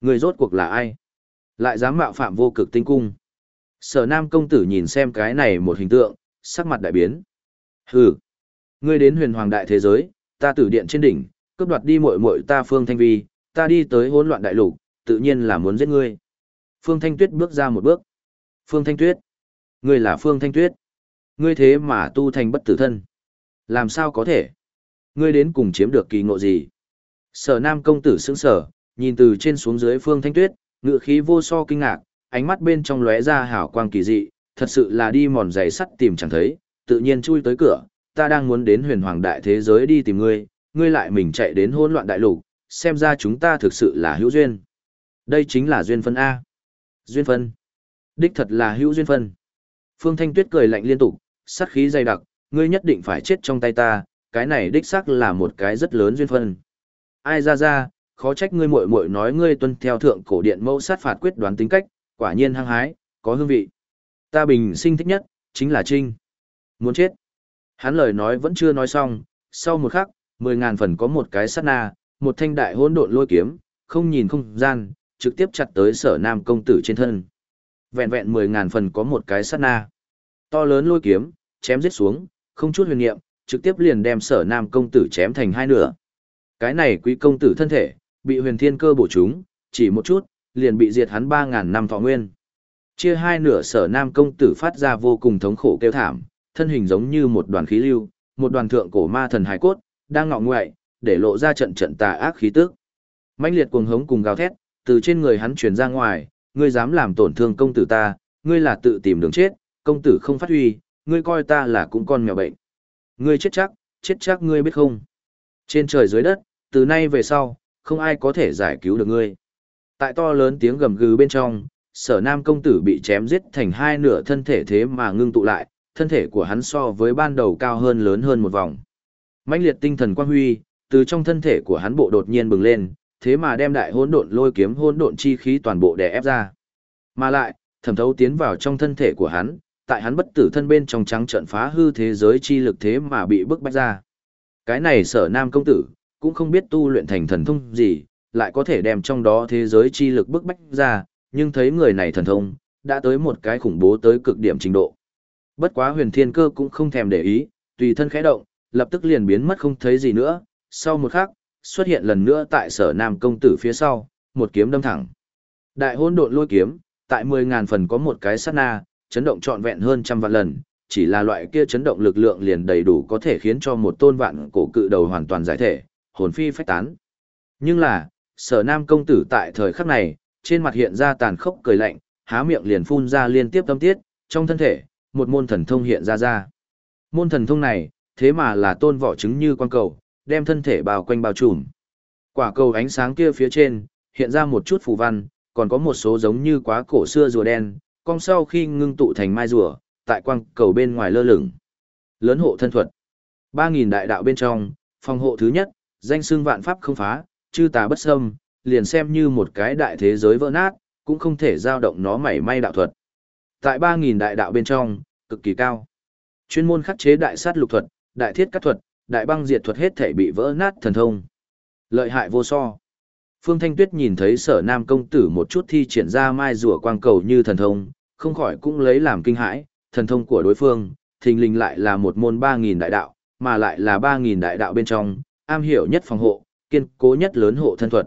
Speaker 1: Người rốt cuộc là ai? Lại dám mạo phạm vô cực tinh cung. Sở Nam công tử nhìn xem cái này một hình tượng, sắc mặt đại biến. Hừ, ngươi đến huyền hoàng đại thế giới, ta tử điện trên đỉnh, cướp đoạt đi muội muội ta Phương Thanh Vi, ta đi tới hỗn loạn đại lục, tự nhiên là muốn giết ngươi. Phương Thanh Tuyết bước ra một bước. Phương Thanh Tuyết, ngươi là Phương Thanh Tuyết. Ngươi thế mà tu thành bất tử thân. Làm sao có thể? Ngươi đến cùng chiếm được kỳ ngộ gì? Sở Nam công tử sững sờ, nhìn từ trên xuống dưới Phương Thanh Tuyết, ngựa khí vô so kinh ngạc, ánh mắt bên trong lóe ra hào quang kỳ dị, thật sự là đi mòn giày sắt tìm chẳng thấy, tự nhiên chui tới cửa, ta đang muốn đến huyền hoàng đại thế giới đi tìm ngươi, ngươi lại mình chạy đến hỗn loạn đại lục, xem ra chúng ta thực sự là hữu duyên. Đây chính là duyên phân A. Duyên phân. Đích thật là hữu duyên phân. Phương Thanh Tuyết cười lạnh liên tục, sát khí dày đặc, ngươi nhất định phải chết trong tay ta, cái này đích xác là một cái rất lớn duyên phân. Ai ra ra, khó trách ngươi muội muội nói ngươi tuân theo thượng cổ điện mẫu sát phạt quyết đoán tính cách, quả nhiên hăng hái, có hương vị. Ta bình sinh thích nhất, chính là Trinh. Muốn chết. Hắn lời nói vẫn chưa nói xong, sau một khắc, mười ngàn phần có một cái sát na, một thanh đại hỗn độn lôi kiếm, không nhìn không gian, trực tiếp chặt tới sở nam công tử trên thân. Vẹn vẹn mười ngàn phần có một cái sát na. To lớn lôi kiếm, chém giết xuống, không chút huyền niệm, trực tiếp liền đem sở nam công tử chém thành hai nửa. Cái này quý công tử thân thể, bị huyền thiên cơ bổ trúng, chỉ một chút, liền bị diệt hắn ba ngàn năm thọ nguyên. Chia hai nửa sở nam công tử phát ra vô cùng thống khổ kêu thảm, thân hình giống như một đoàn khí lưu, một đoàn thượng cổ ma thần hải cốt, đang ngọ ngoại, để lộ ra trận trận tà ác khí tức. mãnh liệt cuồng hống cùng gào thét, từ trên người hắn truyền ra ngoài, ngươi dám làm tổn thương công tử ta, ngươi là tự tìm đường chết, công tử không phát huy, ngươi coi ta là cũng con mèo bệnh. Ngươi chết chắc, chết chắc ngươi biết không? Trên trời dưới đất, từ nay về sau, không ai có thể giải cứu được ngươi. Tại to lớn tiếng gầm gừ bên trong, sở nam công tử bị chém giết thành hai nửa thân thể thế mà ngưng tụ lại, thân thể của hắn so với ban đầu cao hơn lớn hơn một vòng. mãnh liệt tinh thần quang huy, từ trong thân thể của hắn bộ đột nhiên bừng lên, thế mà đem đại hỗn độn lôi kiếm hỗn độn chi khí toàn bộ đè ép ra. Mà lại, thẩm thấu tiến vào trong thân thể của hắn, tại hắn bất tử thân bên trong trắng trận phá hư thế giới chi lực thế mà bị bức bách ra. Cái này sở nam công tử, cũng không biết tu luyện thành thần thông gì, lại có thể đem trong đó thế giới chi lực bức bách ra, nhưng thấy người này thần thông, đã tới một cái khủng bố tới cực điểm trình độ. Bất quá huyền thiên cơ cũng không thèm để ý, tùy thân khẽ động, lập tức liền biến mất không thấy gì nữa, sau một khắc, xuất hiện lần nữa tại sở nam công tử phía sau, một kiếm đâm thẳng. Đại hôn độn lôi kiếm, tại 10.000 phần có một cái sát na, chấn động trọn vẹn hơn trăm vạn lần, chỉ là loại kia chấn động lực lượng liền đầy đủ có thể khiến cho một tôn vạn cổ cự đầu hoàn toàn giải thể, hồn phi phách tán. Nhưng là, sở nam công tử tại thời khắc này, trên mặt hiện ra tàn khốc cười lạnh, há miệng liền phun ra liên tiếp tâm tiết, trong thân thể, một môn thần thông hiện ra ra. Môn thần thông này, thế mà là tôn vỏ trứng như quan cầu, đem thân thể bao quanh bao trùm. Quả cầu ánh sáng kia phía trên, hiện ra một chút phù văn, còn có một số giống như quá cổ xưa rùa đen, cong sau khi ngưng tụ thành mai rùa, tại quang cầu bên ngoài lơ lửng. Lớn hộ thân thuật. 3.000 đại đạo bên trong, phòng hộ thứ nhất, danh xương vạn pháp không phá, chư tà bất xâm, liền xem như một cái đại thế giới vỡ nát, cũng không thể giao động nó mảy may đạo thuật. Tại 3.000 đại đạo bên trong, cực kỳ cao. Chuyên môn khắc chế đại sát lục thuật, đại thiết cắt thuật, đại băng diệt thuật hết thể bị vỡ nát thần thông. Lợi hại vô so. Phương Thanh Tuyết nhìn thấy sở nam công tử một chút thi triển ra mai rùa quang cầu như thần thông, không khỏi cũng lấy làm kinh hãi, thần thông của đối phương, thình lình lại là một môn 3.000 đại đạo, mà lại là 3.000 đại đạo bên trong, am hiểu nhất phòng hộ, kiên cố nhất lớn hộ thân thuật.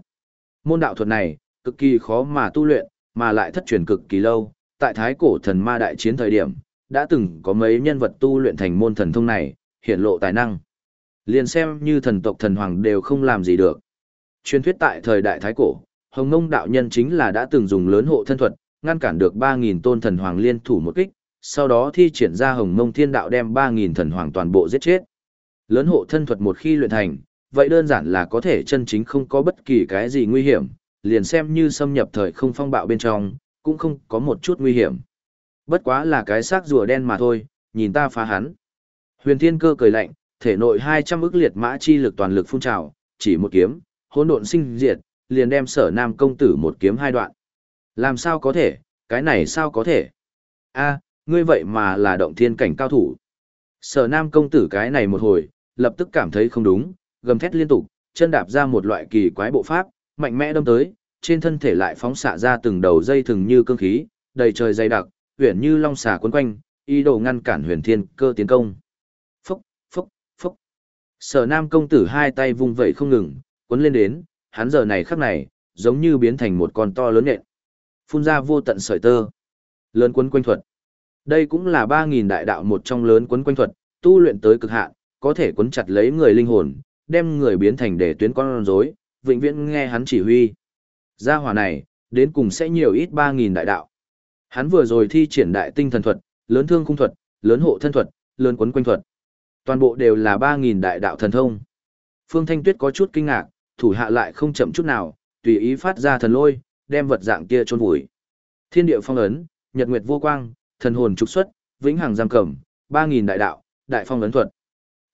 Speaker 1: Môn đạo thuật này, cực kỳ khó mà tu luyện, mà lại thất truyền cực kỳ lâu, tại thái cổ thần ma đại chiến thời điểm, đã từng có mấy nhân vật tu luyện thành môn thần thông này, hiển lộ tài năng. Liền xem như thần tộc thần hoàng đều không làm gì được. Truyền thuyết tại thời đại thái cổ, Hồng Ngông đạo nhân chính là đã từng dùng lớn hộ thân thuật, ngăn cản được 3000 tôn thần hoàng liên thủ một kích, sau đó thi triển ra Hồng Ngông thiên đạo đem 3000 thần hoàng toàn bộ giết chết. Lớn hộ thân thuật một khi luyện thành, vậy đơn giản là có thể chân chính không có bất kỳ cái gì nguy hiểm, liền xem như xâm nhập thời không phong bạo bên trong, cũng không có một chút nguy hiểm. Bất quá là cái xác rùa đen mà thôi, nhìn ta phá hắn. Huyền Thiên Cơ cười lạnh, thể nội 200 ức liệt mã chi lực toàn lực phun trào, chỉ một kiếm, hỗn độn sinh diệt, liền đem Sở Nam công tử một kiếm hai đoạn. Làm sao có thể, cái này sao có thể? A, ngươi vậy mà là động thiên cảnh cao thủ. Sở nam công tử cái này một hồi, lập tức cảm thấy không đúng, gầm thét liên tục, chân đạp ra một loại kỳ quái bộ pháp, mạnh mẽ đâm tới, trên thân thể lại phóng xạ ra từng đầu dây thừng như cương khí, đầy trời dày đặc, huyền như long xà quấn quanh, ý đồ ngăn cản huyền thiên cơ tiến công. Phúc, phúc, phúc. Sở nam công tử hai tay vung vẩy không ngừng, quấn lên đến, hắn giờ này khắc này, giống như biến thành một con to lớn nện. Phun ra vô tận sợi tơ. Lớn quấn quanh thuật. Đây cũng là 3.000 đại đạo một trong lớn quấn quanh thuật, tu luyện tới cực hạn, có thể quấn chặt lấy người linh hồn, đem người biến thành để tuyến con rối, vĩnh viễn nghe hắn chỉ huy. Gia hỏa này, đến cùng sẽ nhiều ít 3.000 đại đạo. Hắn vừa rồi thi triển đại tinh thần thuật, lớn thương khung thuật, lớn hộ thân thuật, lớn quấn quanh thuật. Toàn bộ đều là 3.000 đại đạo thần thông. Phương Thanh Tuyết có chút kinh ngạc, thủ hạ lại không chậm chút nào, tùy ý phát ra thần lôi, đem vật dạng kia chôn vùi. Thiên địa phong ấn, nhật nguyệt vô quang, thần hồn trục xuất, vĩnh hằng giam cầm, 3000 đại đạo, đại phong ấn thuật.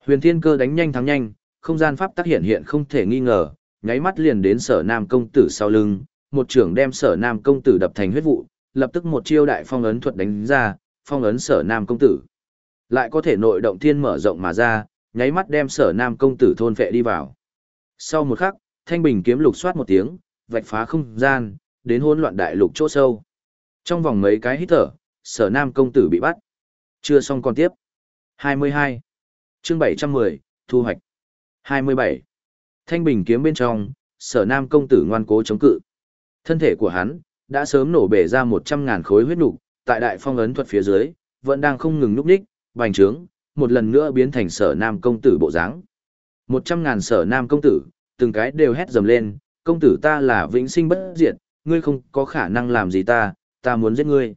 Speaker 1: Huyền Thiên Cơ đánh nhanh thắng nhanh, không gian pháp tác hiện hiện không thể nghi ngờ, nháy mắt liền đến Sở Nam công tử sau lưng, một trưởng đem Sở Nam công tử đập thành huyết vụ, lập tức một chiêu đại phong ấn thuật đánh ra, phong ấn Sở Nam công tử. Lại có thể nội động thiên mở rộng mà ra, nháy mắt đem Sở Nam công tử thôn phệ đi vào. Sau một khắc, thanh bình kiếm lục soát một tiếng, vạch phá không gian, đến hỗn loạn đại lục chỗ sâu. Trong vòng mấy cái hít thở, sở nam công tử bị bắt. Chưa xong còn tiếp. 22. chương 710, thu hoạch. 27. Thanh bình kiếm bên trong, sở nam công tử ngoan cố chống cự. Thân thể của hắn, đã sớm nổ bể ra 100.000 khối huyết nục tại đại phong ấn thuật phía dưới, vẫn đang không ngừng núp đích, bành trướng, một lần nữa biến thành sở nam công tử bộ dáng. 100.000 sở nam công tử, từng cái đều hét dầm lên, công tử ta là vĩnh sinh bất diệt, ngươi không có khả năng làm gì ta, ta muốn giết ngươi.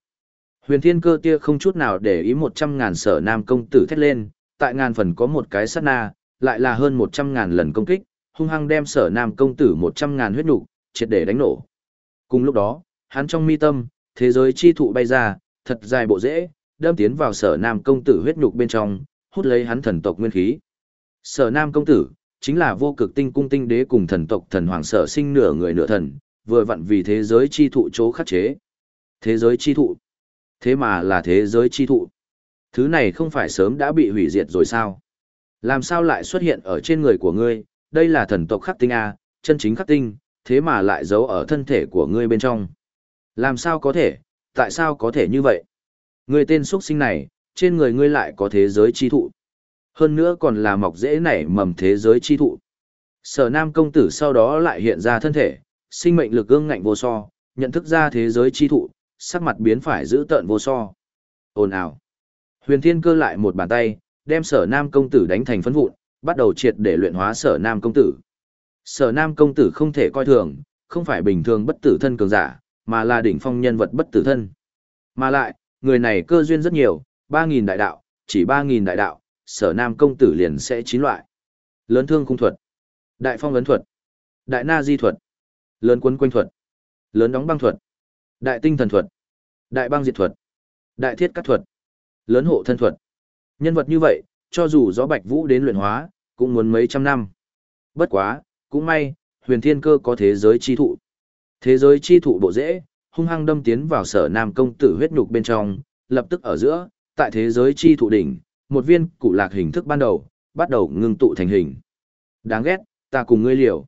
Speaker 1: Huyền thiên cơ tia không chút nào để ý một trăm ngàn sở nam công tử thét lên, tại ngàn phần có một cái sát na, lại là hơn một trăm ngàn lần công kích, hung hăng đem sở nam công tử một trăm ngàn huyết nục triệt để đánh nổ. Cùng lúc đó, hắn trong mi tâm, thế giới chi thụ bay ra, thật dài bộ rễ, đâm tiến vào sở nam công tử huyết nhục bên trong, hút lấy hắn thần tộc nguyên khí. Sở nam công tử, chính là vô cực tinh cung tinh đế cùng thần tộc thần hoàng sở sinh nửa người nửa thần, vừa vặn vì thế giới chi thụ chỗ khắc chế. Thế giới chi thụ. Thế mà là thế giới chi thụ. Thứ này không phải sớm đã bị hủy diệt rồi sao? Làm sao lại xuất hiện ở trên người của ngươi? Đây là thần tộc khắc tinh A, chân chính khắc tinh, thế mà lại giấu ở thân thể của ngươi bên trong. Làm sao có thể? Tại sao có thể như vậy? Ngươi tên xuất sinh này, trên người ngươi lại có thế giới chi thụ. Hơn nữa còn là mọc dễ nảy mầm thế giới chi thụ. Sở Nam công tử sau đó lại hiện ra thân thể, sinh mệnh lực gương ngạnh vô so, nhận thức ra thế giới chi thụ, sắc mặt biến phải giữ tợn vô so. Ồn ào. Huyền Thiên Cơ lại một bàn tay, đem Sở Nam công tử đánh thành phấn vụn, bắt đầu triệt để luyện hóa Sở Nam công tử. Sở Nam công tử không thể coi thường, không phải bình thường bất tử thân cường giả, mà là đỉnh phong nhân vật bất tử thân. Mà lại, người này cơ duyên rất nhiều, 3.000 đại đạo, chỉ 3.000 đại đạo, sở nam công tử liền sẽ chín loại. Lớn thương cung thuật, đại phong ấn thuật, đại na di thuật, lớn quấn quanh thuật, lớn đóng băng thuật, đại tinh thần thuật, đại băng diệt thuật, đại thiết cắt thuật, lớn hộ thân thuật. Nhân vật như vậy, cho dù gió bạch vũ đến luyện hóa, cũng muốn mấy trăm năm. Bất quá, cũng may, huyền thiên cơ có thế giới chi thụ. Thế giới chi thụ bộ dễ, hung hăng đâm tiến vào sở nam công tử huyết nhục bên trong, lập tức ở giữa, tại thế giới chi thụ đỉnh, một viên cụ lạc hình thức ban đầu, bắt đầu ngưng tụ thành hình. Đáng ghét, ta cùng ngươi liều.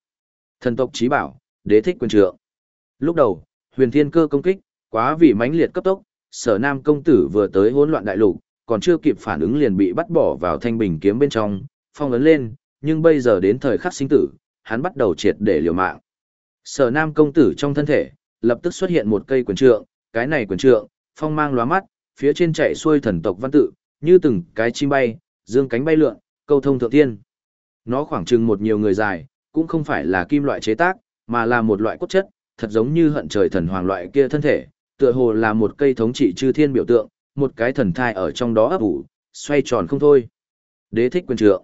Speaker 1: Thần tộc trí bảo, đế thích quyền trượng. Lúc đầu, huyền thiên cơ công kích, quá vì mãnh liệt cấp tốc, sở nam công tử vừa tới hỗn loạn đại lục, còn chưa kịp phản ứng liền bị bắt bỏ vào thanh bình kiếm bên trong, phong ấn lên, nhưng bây giờ đến thời khắc sinh tử, hắn bắt đầu triệt để liều mạng. Sở nam công tử trong thân thể, lập tức xuất hiện một cây quyền trượng, cái này quyền trượng, phong mang lóa mắt, phía trên chạy xuôi thần tộc văn tự, như từng cái chim bay, dương cánh bay lượn, câu thông thượng thiên. Nó khoảng chừng một nhiều người dài, cũng không phải là kim loại chế tác, mà là một loại cốt chất, thật giống như hận trời thần hoàng loại kia thân thể, tựa hồ là một cây thống trị chư thiên biểu tượng, một cái thần thai ở trong đó ấp ủ, xoay tròn không thôi. Đế thích quyền trượng.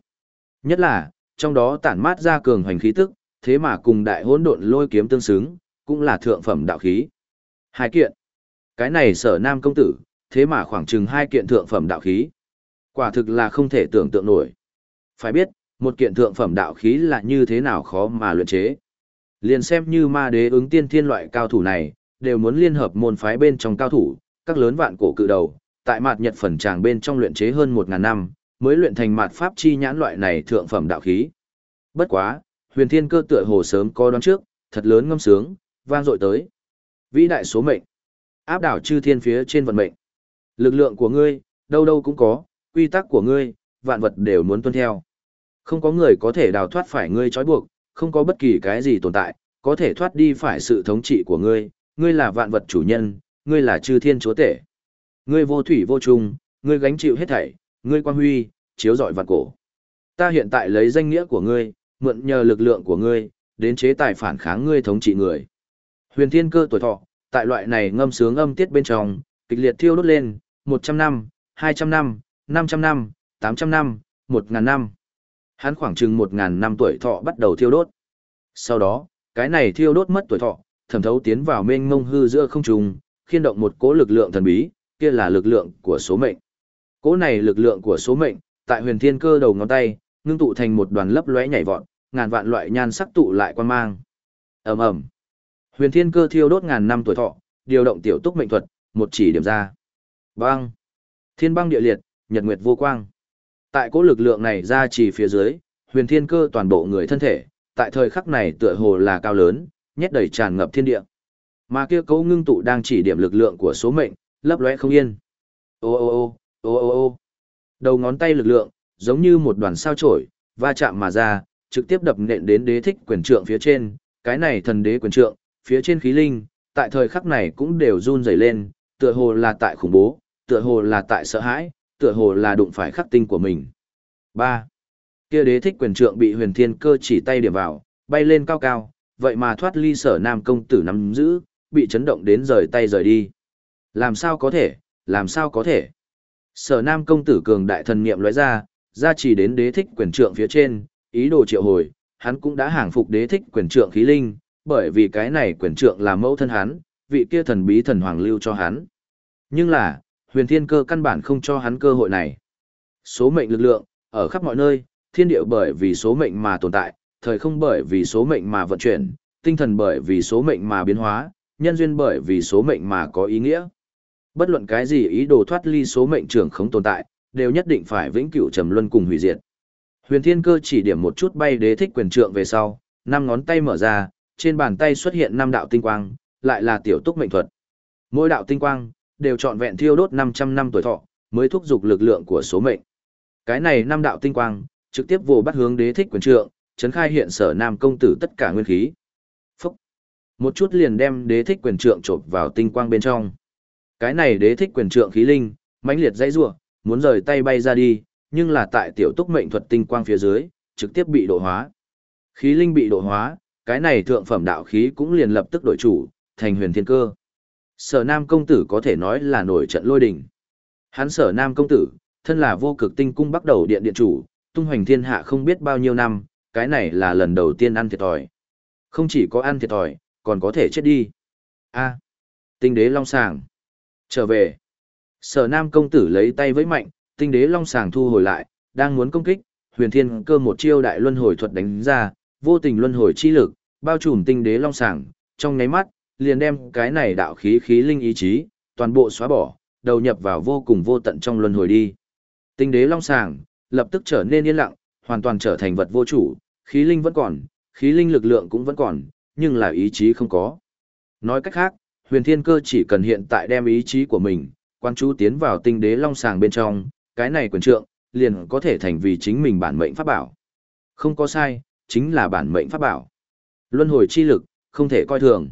Speaker 1: Nhất là, trong đó tản mát ra cường hoành khí tức, thế mà cùng đại hỗn độn lôi kiếm tương xứng, cũng là thượng phẩm đạo khí. Hai kiện. Cái này sở nam công tử, thế mà khoảng chừng hai kiện thượng phẩm đạo khí. Quả thực là không thể tưởng tượng nổi. Phải biết, một kiện thượng phẩm đạo khí là như thế nào khó mà luyện chế. Liền xem như ma đế ứng tiên thiên loại cao thủ này, đều muốn liên hợp môn phái bên trong cao thủ, các lớn vạn cổ cự đầu, tại mạt nhật phần tràng bên trong luyện chế hơn 1.000 năm, mới luyện thành mạt pháp chi nhãn loại này thượng phẩm đạo khí. Bất quá, huyền thiên cơ tựa hồ sớm có đoán trước, thật lớn ngâm sướng, vang dội tới. Vĩ đại số mệnh, áp đảo chư thiên phía trên vận mệnh. Lực lượng của ngươi, đâu đâu cũng có, quy tắc của ngươi, vạn vật đều muốn tuân theo. Không có người có thể đào thoát phải ngươi trói buộc, không có bất kỳ cái gì tồn tại, có thể thoát đi phải sự thống trị của ngươi, ngươi là vạn vật chủ nhân, ngươi là chư thiên chúa tể. Ngươi vô thủy vô trùng, ngươi gánh chịu hết thảy, ngươi quang huy, chiếu rọi vạn cổ. Ta hiện tại lấy danh nghĩa của ngươi, mượn nhờ lực lượng của ngươi, đến chế tài phản kháng ngươi thống trị người. Huyền thiên cơ tuổi thọ, tại loại này ngâm sướng âm tiết bên trong, kịch liệt thiêu đốt lên, 100 năm, 200 năm, 500 năm, 800 năm, 1000 năm. Hắn khoảng chừng 1000 năm tuổi thọ bắt đầu thiêu đốt. Sau đó, cái này thiêu đốt mất tuổi thọ, thẩm thấu tiến vào mênh mông hư giữa không trung, khiên động một cỗ lực lượng thần bí, kia là lực lượng của số mệnh. Cỗ này lực lượng của số mệnh, tại huyền thiên cơ đầu ngón tay, ngưng tụ thành một đoàn lấp lóe nhảy vọt, ngàn vạn loại nhan sắc tụ lại quan mang. Ầm ầm. Huyền thiên cơ thiêu đốt ngàn năm tuổi thọ, điều động tiểu túc mệnh thuật, một chỉ điểm ra. Băng. Thiên băng địa liệt, nhật nguyệt vô quang. Tại cỗ lực lượng này ra chỉ phía dưới, huyền thiên cơ toàn bộ người thân thể, tại thời khắc này tựa hồ là cao lớn, nhét đầy tràn ngập thiên địa. Mà kia cấu ngưng tụ đang chỉ điểm lực lượng của số mệnh, lấp lóe không yên. Ô ô ô, ô ô ô. Đầu ngón tay lực lượng, giống như một đoàn sao chổi, va chạm mà ra, trực tiếp đập nện đến đế thích quyền trượng phía trên, cái này thần đế quyền trượng, phía trên khí linh, tại thời khắc này cũng đều run rẩy lên, tựa hồ là tại khủng bố, tựa hồ là tại sợ hãi, tựa hồ là đụng phải khắc tinh của mình. 3. Kia đế thích quyền trượng bị huyền thiên cơ chỉ tay điểm vào, bay lên cao cao, vậy mà thoát ly sở nam công tử nắm giữ, bị chấn động đến rời tay rời đi. Làm sao có thể, làm sao có thể. Sở nam công tử cường đại thần niệm lóe ra, ra chỉ đến đế thích quyền trượng phía trên, ý đồ triệu hồi, hắn cũng đã hàng phục đế thích quyền trượng khí linh, bởi vì cái này quyền trượng là mẫu thân hắn, vị kia thần bí thần hoàng lưu cho hắn. Nhưng là, huyền thiên cơ căn bản không cho hắn cơ hội này. Số mệnh lực lượng, ở khắp mọi nơi, thiên địa bởi vì số mệnh mà tồn tại, thời không bởi vì số mệnh mà vận chuyển, tinh thần bởi vì số mệnh mà biến hóa, nhân duyên bởi vì số mệnh mà có ý nghĩa. Bất luận cái gì ý đồ thoát ly số mệnh trưởng không tồn tại, đều nhất định phải vĩnh cửu trầm luân cùng hủy diệt. Huyền Thiên Cơ chỉ điểm một chút bay đế thích quyền trượng về sau, năm ngón tay mở ra, trên bàn tay xuất hiện năm đạo tinh quang, lại là tiểu túc mệnh thuật. Mỗi đạo tinh quang đều trọn vẹn thiêu đốt 500 năm tuổi thọ, mới thúc giục lực lượng của số mệnh. Cái này năm đạo tinh quang, trực tiếp vô bắt hướng đế thích quyền trượng, chấn khai hiện sở nam công tử tất cả nguyên khí. Phúc! Một chút liền đem đế thích quyền trượng chộp vào tinh quang bên trong. Cái này đế thích quyền trượng khí linh, mãnh liệt dãy rủa, muốn rời tay bay ra đi, nhưng là tại tiểu túc mệnh thuật tinh quang phía dưới, trực tiếp bị độ hóa. Khí linh bị độ hóa, cái này thượng phẩm đạo khí cũng liền lập tức đổi chủ, thành huyền thiên cơ. Sở Nam công tử có thể nói là nổi trận lôi đình. Hắn Sở Nam công tử, thân là vô cực tinh cung bắt đầu điện điện chủ, tung hoành thiên hạ không biết bao nhiêu năm, cái này là lần đầu tiên ăn thiệt thòi. Không chỉ có ăn thiệt thòi, còn có thể chết đi. A. tinh đế long sàng. Trở về. Sở Nam công tử lấy tay với mạnh, tinh đế long sàng thu hồi lại, đang muốn công kích, huyền thiên cơ một chiêu đại luân hồi thuật đánh ra, vô tình luân hồi chi lực, bao trùm tinh đế long sàng, trong nháy mắt, liền đem cái này đạo khí khí linh ý chí, toàn bộ xóa bỏ, đầu nhập vào vô cùng vô tận trong luân hồi đi. Tinh đế long sàng, lập tức trở nên yên lặng, hoàn toàn trở thành vật vô chủ, khí linh vẫn còn, khí linh lực lượng cũng vẫn còn, nhưng là ý chí không có. Nói cách khác, huyền thiên cơ chỉ cần hiện tại đem ý chí của mình, quan chú tiến vào tinh đế long sàng bên trong, cái này quyền trượng, liền có thể thành vì chính mình bản mệnh pháp bảo. Không có sai, chính là bản mệnh pháp bảo. Luân hồi chi lực, không thể coi thường.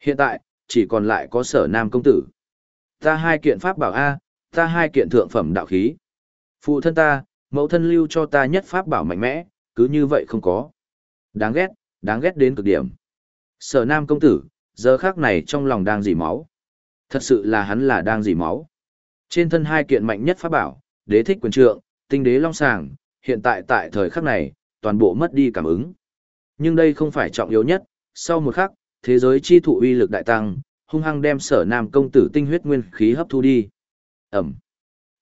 Speaker 1: Hiện tại, chỉ còn lại có sở nam công tử. Ta hai kiện pháp bảo A, ta hai kiện thượng phẩm đạo khí. Phụ thân ta, mẫu thân lưu cho ta nhất pháp bảo mạnh mẽ, cứ như vậy không có. Đáng ghét, đáng ghét đến cực điểm. Sở nam công tử, giờ khác này trong lòng đang dỉ máu. Thật sự là hắn là đang dỉ máu. Trên thân hai kiện mạnh nhất pháp bảo, đế thích quyền trượng, tinh đế long sàng, hiện tại tại thời khắc này, toàn bộ mất đi cảm ứng. Nhưng đây không phải trọng yếu nhất, sau một khắc, thế giới chi thụ uy lực đại tăng, hung hăng đem sở nam công tử tinh huyết nguyên khí hấp thu đi. Ẩm.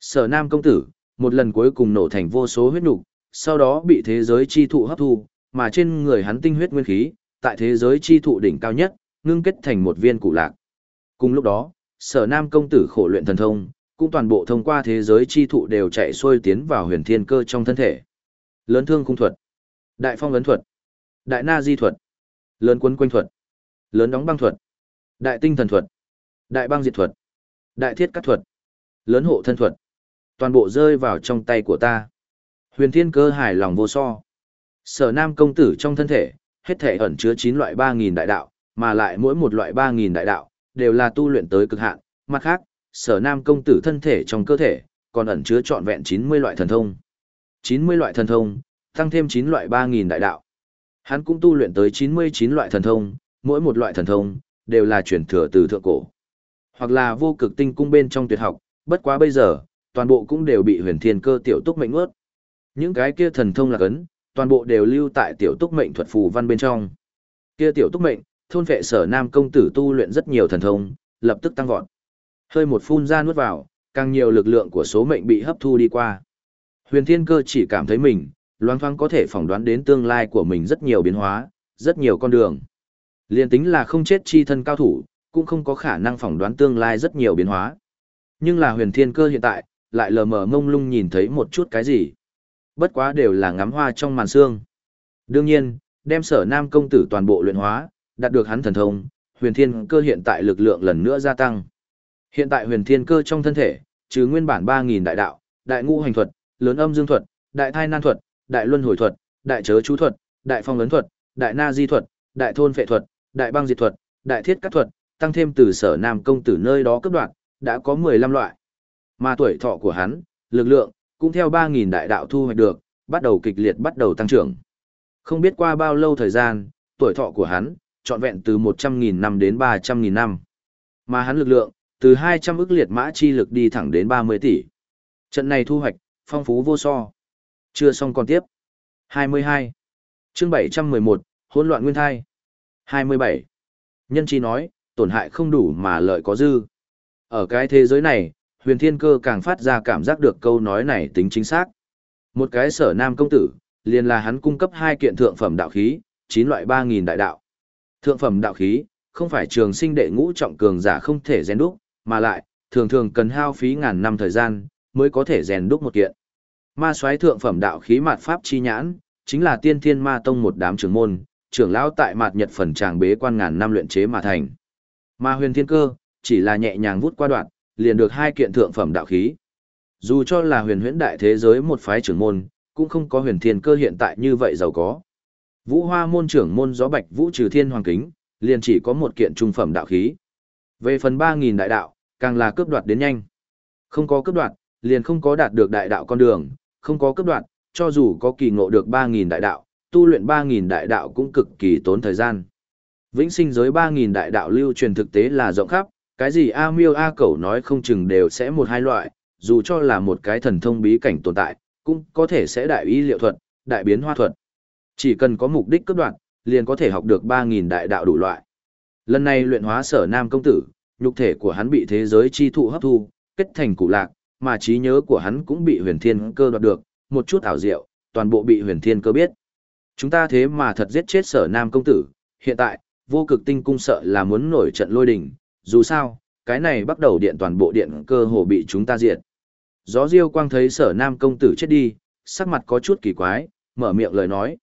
Speaker 1: Sở nam công tử, một lần cuối cùng nổ thành vô số huyết nục, sau đó bị thế giới chi thụ hấp thu, mà trên người hắn tinh huyết nguyên khí, tại thế giới chi thụ đỉnh cao nhất, ngưng kết thành một viên cụ lạc. Cùng lúc đó, sở nam công tử khổ luyện thần thông, cũng toàn bộ thông qua thế giới chi thụ đều chạy xuôi tiến vào huyền thiên cơ trong thân thể. Lớn thương cung thuật, đại phong ấn thuật, đại na di thuật, lớn quân quanh thuật, lớn đóng băng thuật, đại tinh thần thuật, đại băng diệt thuật, đại thiết cắt thuật, lớn hộ thân thuật. Toàn bộ rơi vào trong tay của ta. Huyền thiên cơ hài lòng vô so. Sở nam công tử trong thân thể, hết thể ẩn chứa 9 loại 3.000 đại đạo, mà lại mỗi một loại 3.000 đại đạo, đều là tu luyện tới cực hạn. Mặt khác, sở nam công tử thân thể trong cơ thể, còn ẩn chứa trọn vẹn 90 loại thần thông. 90 loại thần thông, tăng thêm 9 loại 3.000 đại đạo. Hắn cũng tu luyện tới 99 loại thần thông, mỗi một loại thần thông, đều là chuyển thừa từ thượng cổ. Hoặc là vô cực tinh cung bên trong tuyệt học, bất quá bây giờ, toàn bộ cũng đều bị huyền thiên cơ tiểu túc mệnh ướt. Những cái kia thần thông là cấn, toàn bộ đều lưu tại tiểu túc mệnh thuật phù văn bên trong. Kia tiểu túc mệnh, thôn vệ sở nam công tử tu luyện rất nhiều thần thông, lập tức tăng vọt. Hơi một phun ra nuốt vào, càng nhiều lực lượng của số mệnh bị hấp thu đi qua. Huyền Thiên Cơ chỉ cảm thấy mình, loáng thoáng có thể phỏng đoán đến tương lai của mình rất nhiều biến hóa, rất nhiều con đường. Liên tính là không chết chi thân cao thủ, cũng không có khả năng phỏng đoán tương lai rất nhiều biến hóa. Nhưng là Huyền Thiên Cơ hiện tại, lại lờ mờ ngông lung nhìn thấy một chút cái gì. Bất quá đều là ngắm hoa trong màn sương. Đương nhiên, đem sở nam công tử toàn bộ luyện hóa, đạt được hắn thần thông, huyền thiên cơ hiện tại lực lượng lần nữa gia tăng. Hiện tại huyền thiên cơ trong thân thể, trừ nguyên bản 3.000 đại đạo, đại ngũ hành thuật, lớn âm dương thuật, đại thai nan thuật, đại luân hồi thuật, đại chớ chú thuật, đại phong ấn thuật, đại na di thuật, đại thôn phệ thuật, đại băng diệt thuật, đại thiết cắt thuật, tăng thêm từ sở nam công tử nơi đó cấp đoạn, đã có 15 loại. Mà tuổi thọ của hắn, lực lượng, cũng theo 3.000 đại đạo thu hoạch được, bắt đầu kịch liệt bắt đầu tăng trưởng. Không biết qua bao lâu thời gian, tuổi thọ của hắn, trọn vẹn từ 100.000 năm đến 300.000 năm. Mà hắn lực lượng, từ 200 ức liệt mã chi lực đi thẳng đến 30 tỷ. Trận này thu hoạch, phong phú vô so. Chưa xong còn tiếp. 22. chương 711, hỗn loạn nguyên thai. 27. Nhân chi nói, tổn hại không đủ mà lợi có dư. Ở cái thế giới này, huyền thiên cơ càng phát ra cảm giác được câu nói này tính chính xác. Một cái sở nam công tử, liền là hắn cung cấp hai kiện thượng phẩm đạo khí, chín loại 3.000 đại đạo. Thượng phẩm đạo khí, không phải trường sinh đệ ngũ trọng cường giả không thể rèn đúc, mà lại, thường thường cần hao phí ngàn năm thời gian, mới có thể rèn đúc một kiện. Ma soái thượng phẩm đạo khí mạt pháp chi nhãn, chính là tiên thiên ma tông một đám trưởng môn, trưởng lão tại mạt nhật phần tràng bế quan ngàn năm luyện chế mà thành. Ma huyền thiên cơ, chỉ là nhẹ nhàng vút qua đoạn, liền được hai kiện thượng phẩm đạo khí. Dù cho là huyền huyễn đại thế giới một phái trưởng môn, cũng không có huyền thiên cơ hiện tại như vậy giàu có. Vũ Hoa môn trưởng môn gió bạch vũ trừ thiên hoàng kính, liền chỉ có một kiện trung phẩm đạo khí. Về phần 3000 đại đạo, càng là cướp đoạt đến nhanh. Không có cướp đoạt, liền không có đạt được đại đạo con đường, không có cướp đoạt, cho dù có kỳ ngộ được 3000 đại đạo, tu luyện 3000 đại đạo cũng cực kỳ tốn thời gian. Vĩnh sinh giới 3000 đại đạo lưu truyền thực tế là rộng khắp, cái gì A miêu A cẩu nói không chừng đều sẽ một hai loại, dù cho là một cái thần thông bí cảnh tồn tại, cũng có thể sẽ đại y liệu thuật, đại biến hoa thuật. Chỉ cần có mục đích cấp đoạn, liền có thể học được 3.000 đại đạo đủ loại. Lần này luyện hóa sở nam công tử, nhục thể của hắn bị thế giới chi thụ hấp thu, kết thành cụ lạc, mà trí nhớ của hắn cũng bị huyền thiên cơ đoạt được, một chút ảo diệu, toàn bộ bị huyền thiên cơ biết. Chúng ta thế mà thật giết chết sở nam công tử, hiện tại, vô cực tinh cung sợ là muốn nổi trận lôi đình, dù sao, cái này bắt đầu điện toàn bộ điện cơ hồ bị chúng ta diệt. Gió Diêu Quang thấy sở nam công tử chết đi, sắc mặt có chút kỳ quái, mở miệng lời nói.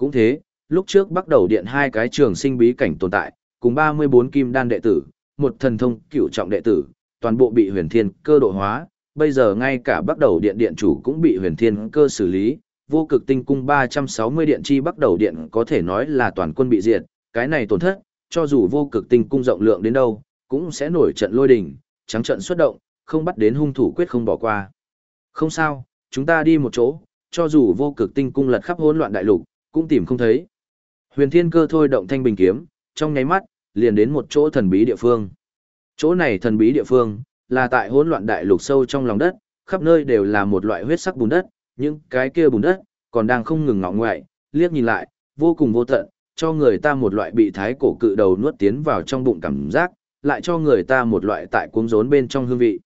Speaker 1: Cũng thế, lúc trước bắt đầu điện hai cái trường sinh bí cảnh tồn tại, cùng 34 kim đan đệ tử, một thần thông cửu trọng đệ tử, toàn bộ bị huyền thiên cơ độ hóa, bây giờ ngay cả bắt đầu điện điện chủ cũng bị huyền thiên cơ xử lý, vô cực tinh cung 360 điện chi bắt đầu điện có thể nói là toàn quân bị diệt, cái này tổn thất, cho dù vô cực tinh cung rộng lượng đến đâu, cũng sẽ nổi trận lôi đình, trắng trận xuất động, không bắt đến hung thủ quyết không bỏ qua. Không sao, chúng ta đi một chỗ, cho dù vô cực tinh cung lật khắp hỗn loạn đại lục, cũng tìm không thấy. Huyền Thiên Cơ thôi động thanh bình kiếm, trong nháy mắt, liền đến một chỗ thần bí địa phương. Chỗ này thần bí địa phương, là tại hỗn loạn đại lục sâu trong lòng đất, khắp nơi đều là một loại huyết sắc bùn đất, những cái kia bùn đất, còn đang không ngừng ngọ ngoại, liếc nhìn lại, vô cùng vô tận, cho người ta một loại bị thái cổ cự đầu nuốt tiến vào trong bụng cảm giác, lại cho người ta một loại tại cuống rốn bên trong hương vị.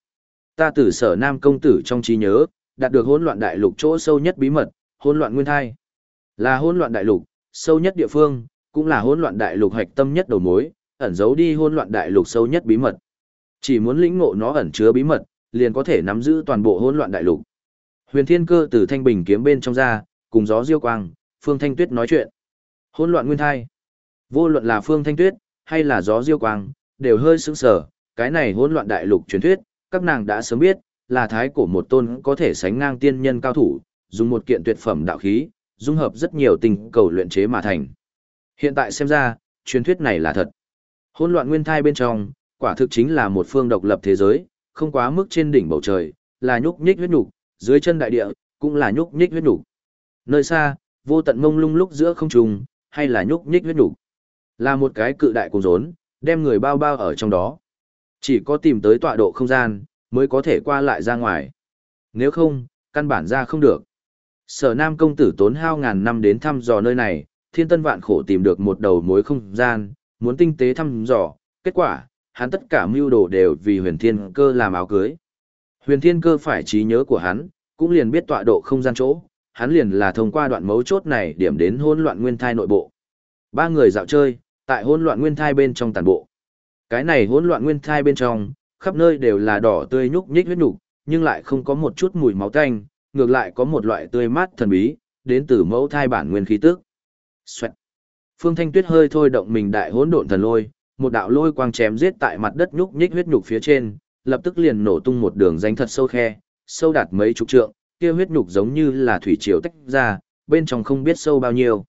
Speaker 1: Ta tử sở nam công tử trong trí nhớ, đạt được hỗn loạn đại lục chỗ sâu nhất bí mật, hỗn loạn nguyên thai. Là hỗn loạn đại lục, sâu nhất địa phương, cũng là hỗn loạn đại lục hạch tâm nhất đầu mối, ẩn giấu đi hỗn loạn đại lục sâu nhất bí mật. Chỉ muốn lĩnh ngộ nó ẩn chứa bí mật, liền có thể nắm giữ toàn bộ hỗn loạn đại lục. Huyền Thiên Cơ từ thanh bình kiếm bên trong ra, cùng gió diêu quang, Phương Thanh Tuyết nói chuyện. Hỗn loạn nguyên thai. Vô luận là Phương Thanh Tuyết hay là gió diêu quang, đều hơi sững sờ, cái này hỗn loạn đại lục truyền thuyết, các nàng đã sớm biết, là thái cổ một tôn có thể sánh ngang tiên nhân cao thủ, dùng một kiện tuyệt phẩm đạo khí, dung hợp rất nhiều tình cầu luyện chế mà thành. Hiện tại xem ra, truyền thuyết này là thật. Hỗn loạn nguyên thai bên trong, quả thực chính là một phương độc lập thế giới, không quá mức trên đỉnh bầu trời, là nhúc nhích huyết nhục, dưới chân đại địa, cũng là nhúc nhích huyết nhục. Nơi xa, vô tận mông lung lúc giữa không trung, hay là nhúc nhích huyết nhục. Là một cái cự đại cuồng rốn, đem người bao bao ở trong đó. Chỉ có tìm tới tọa độ không gian, mới có thể qua lại ra ngoài. Nếu không, căn bản ra không được. Sở Nam công tử tốn hao ngàn năm đến thăm dò nơi này, thiên tân vạn khổ tìm được một đầu mối không gian, muốn tinh tế thăm dò, kết quả, hắn tất cả mưu đồ đều vì huyền thiên cơ làm áo cưới. Huyền thiên cơ phải trí nhớ của hắn, cũng liền biết tọa độ không gian chỗ, hắn liền là thông qua đoạn mấu chốt này điểm đến hỗn loạn nguyên thai nội bộ. Ba người dạo chơi, tại hỗn loạn nguyên thai bên trong tàn bộ. Cái này hỗn loạn nguyên thai bên trong, khắp nơi đều là đỏ tươi nhúc nhích huyết nhục, nhưng lại không có một chút mùi máu tanh, ngược lại có một loại tươi mát thần bí, đến từ mẫu thai bản nguyên khí tức. Xoẹt. Phương Thanh Tuyết hơi thôi động mình đại hỗn độn thần lôi, một đạo lôi quang chém giết tại mặt đất nhúc nhích huyết nhục phía trên, lập tức liền nổ tung một đường danh thật sâu khe, sâu đạt mấy chục trượng, kia huyết nhục giống như là thủy triều tách ra, bên trong không biết sâu bao nhiêu.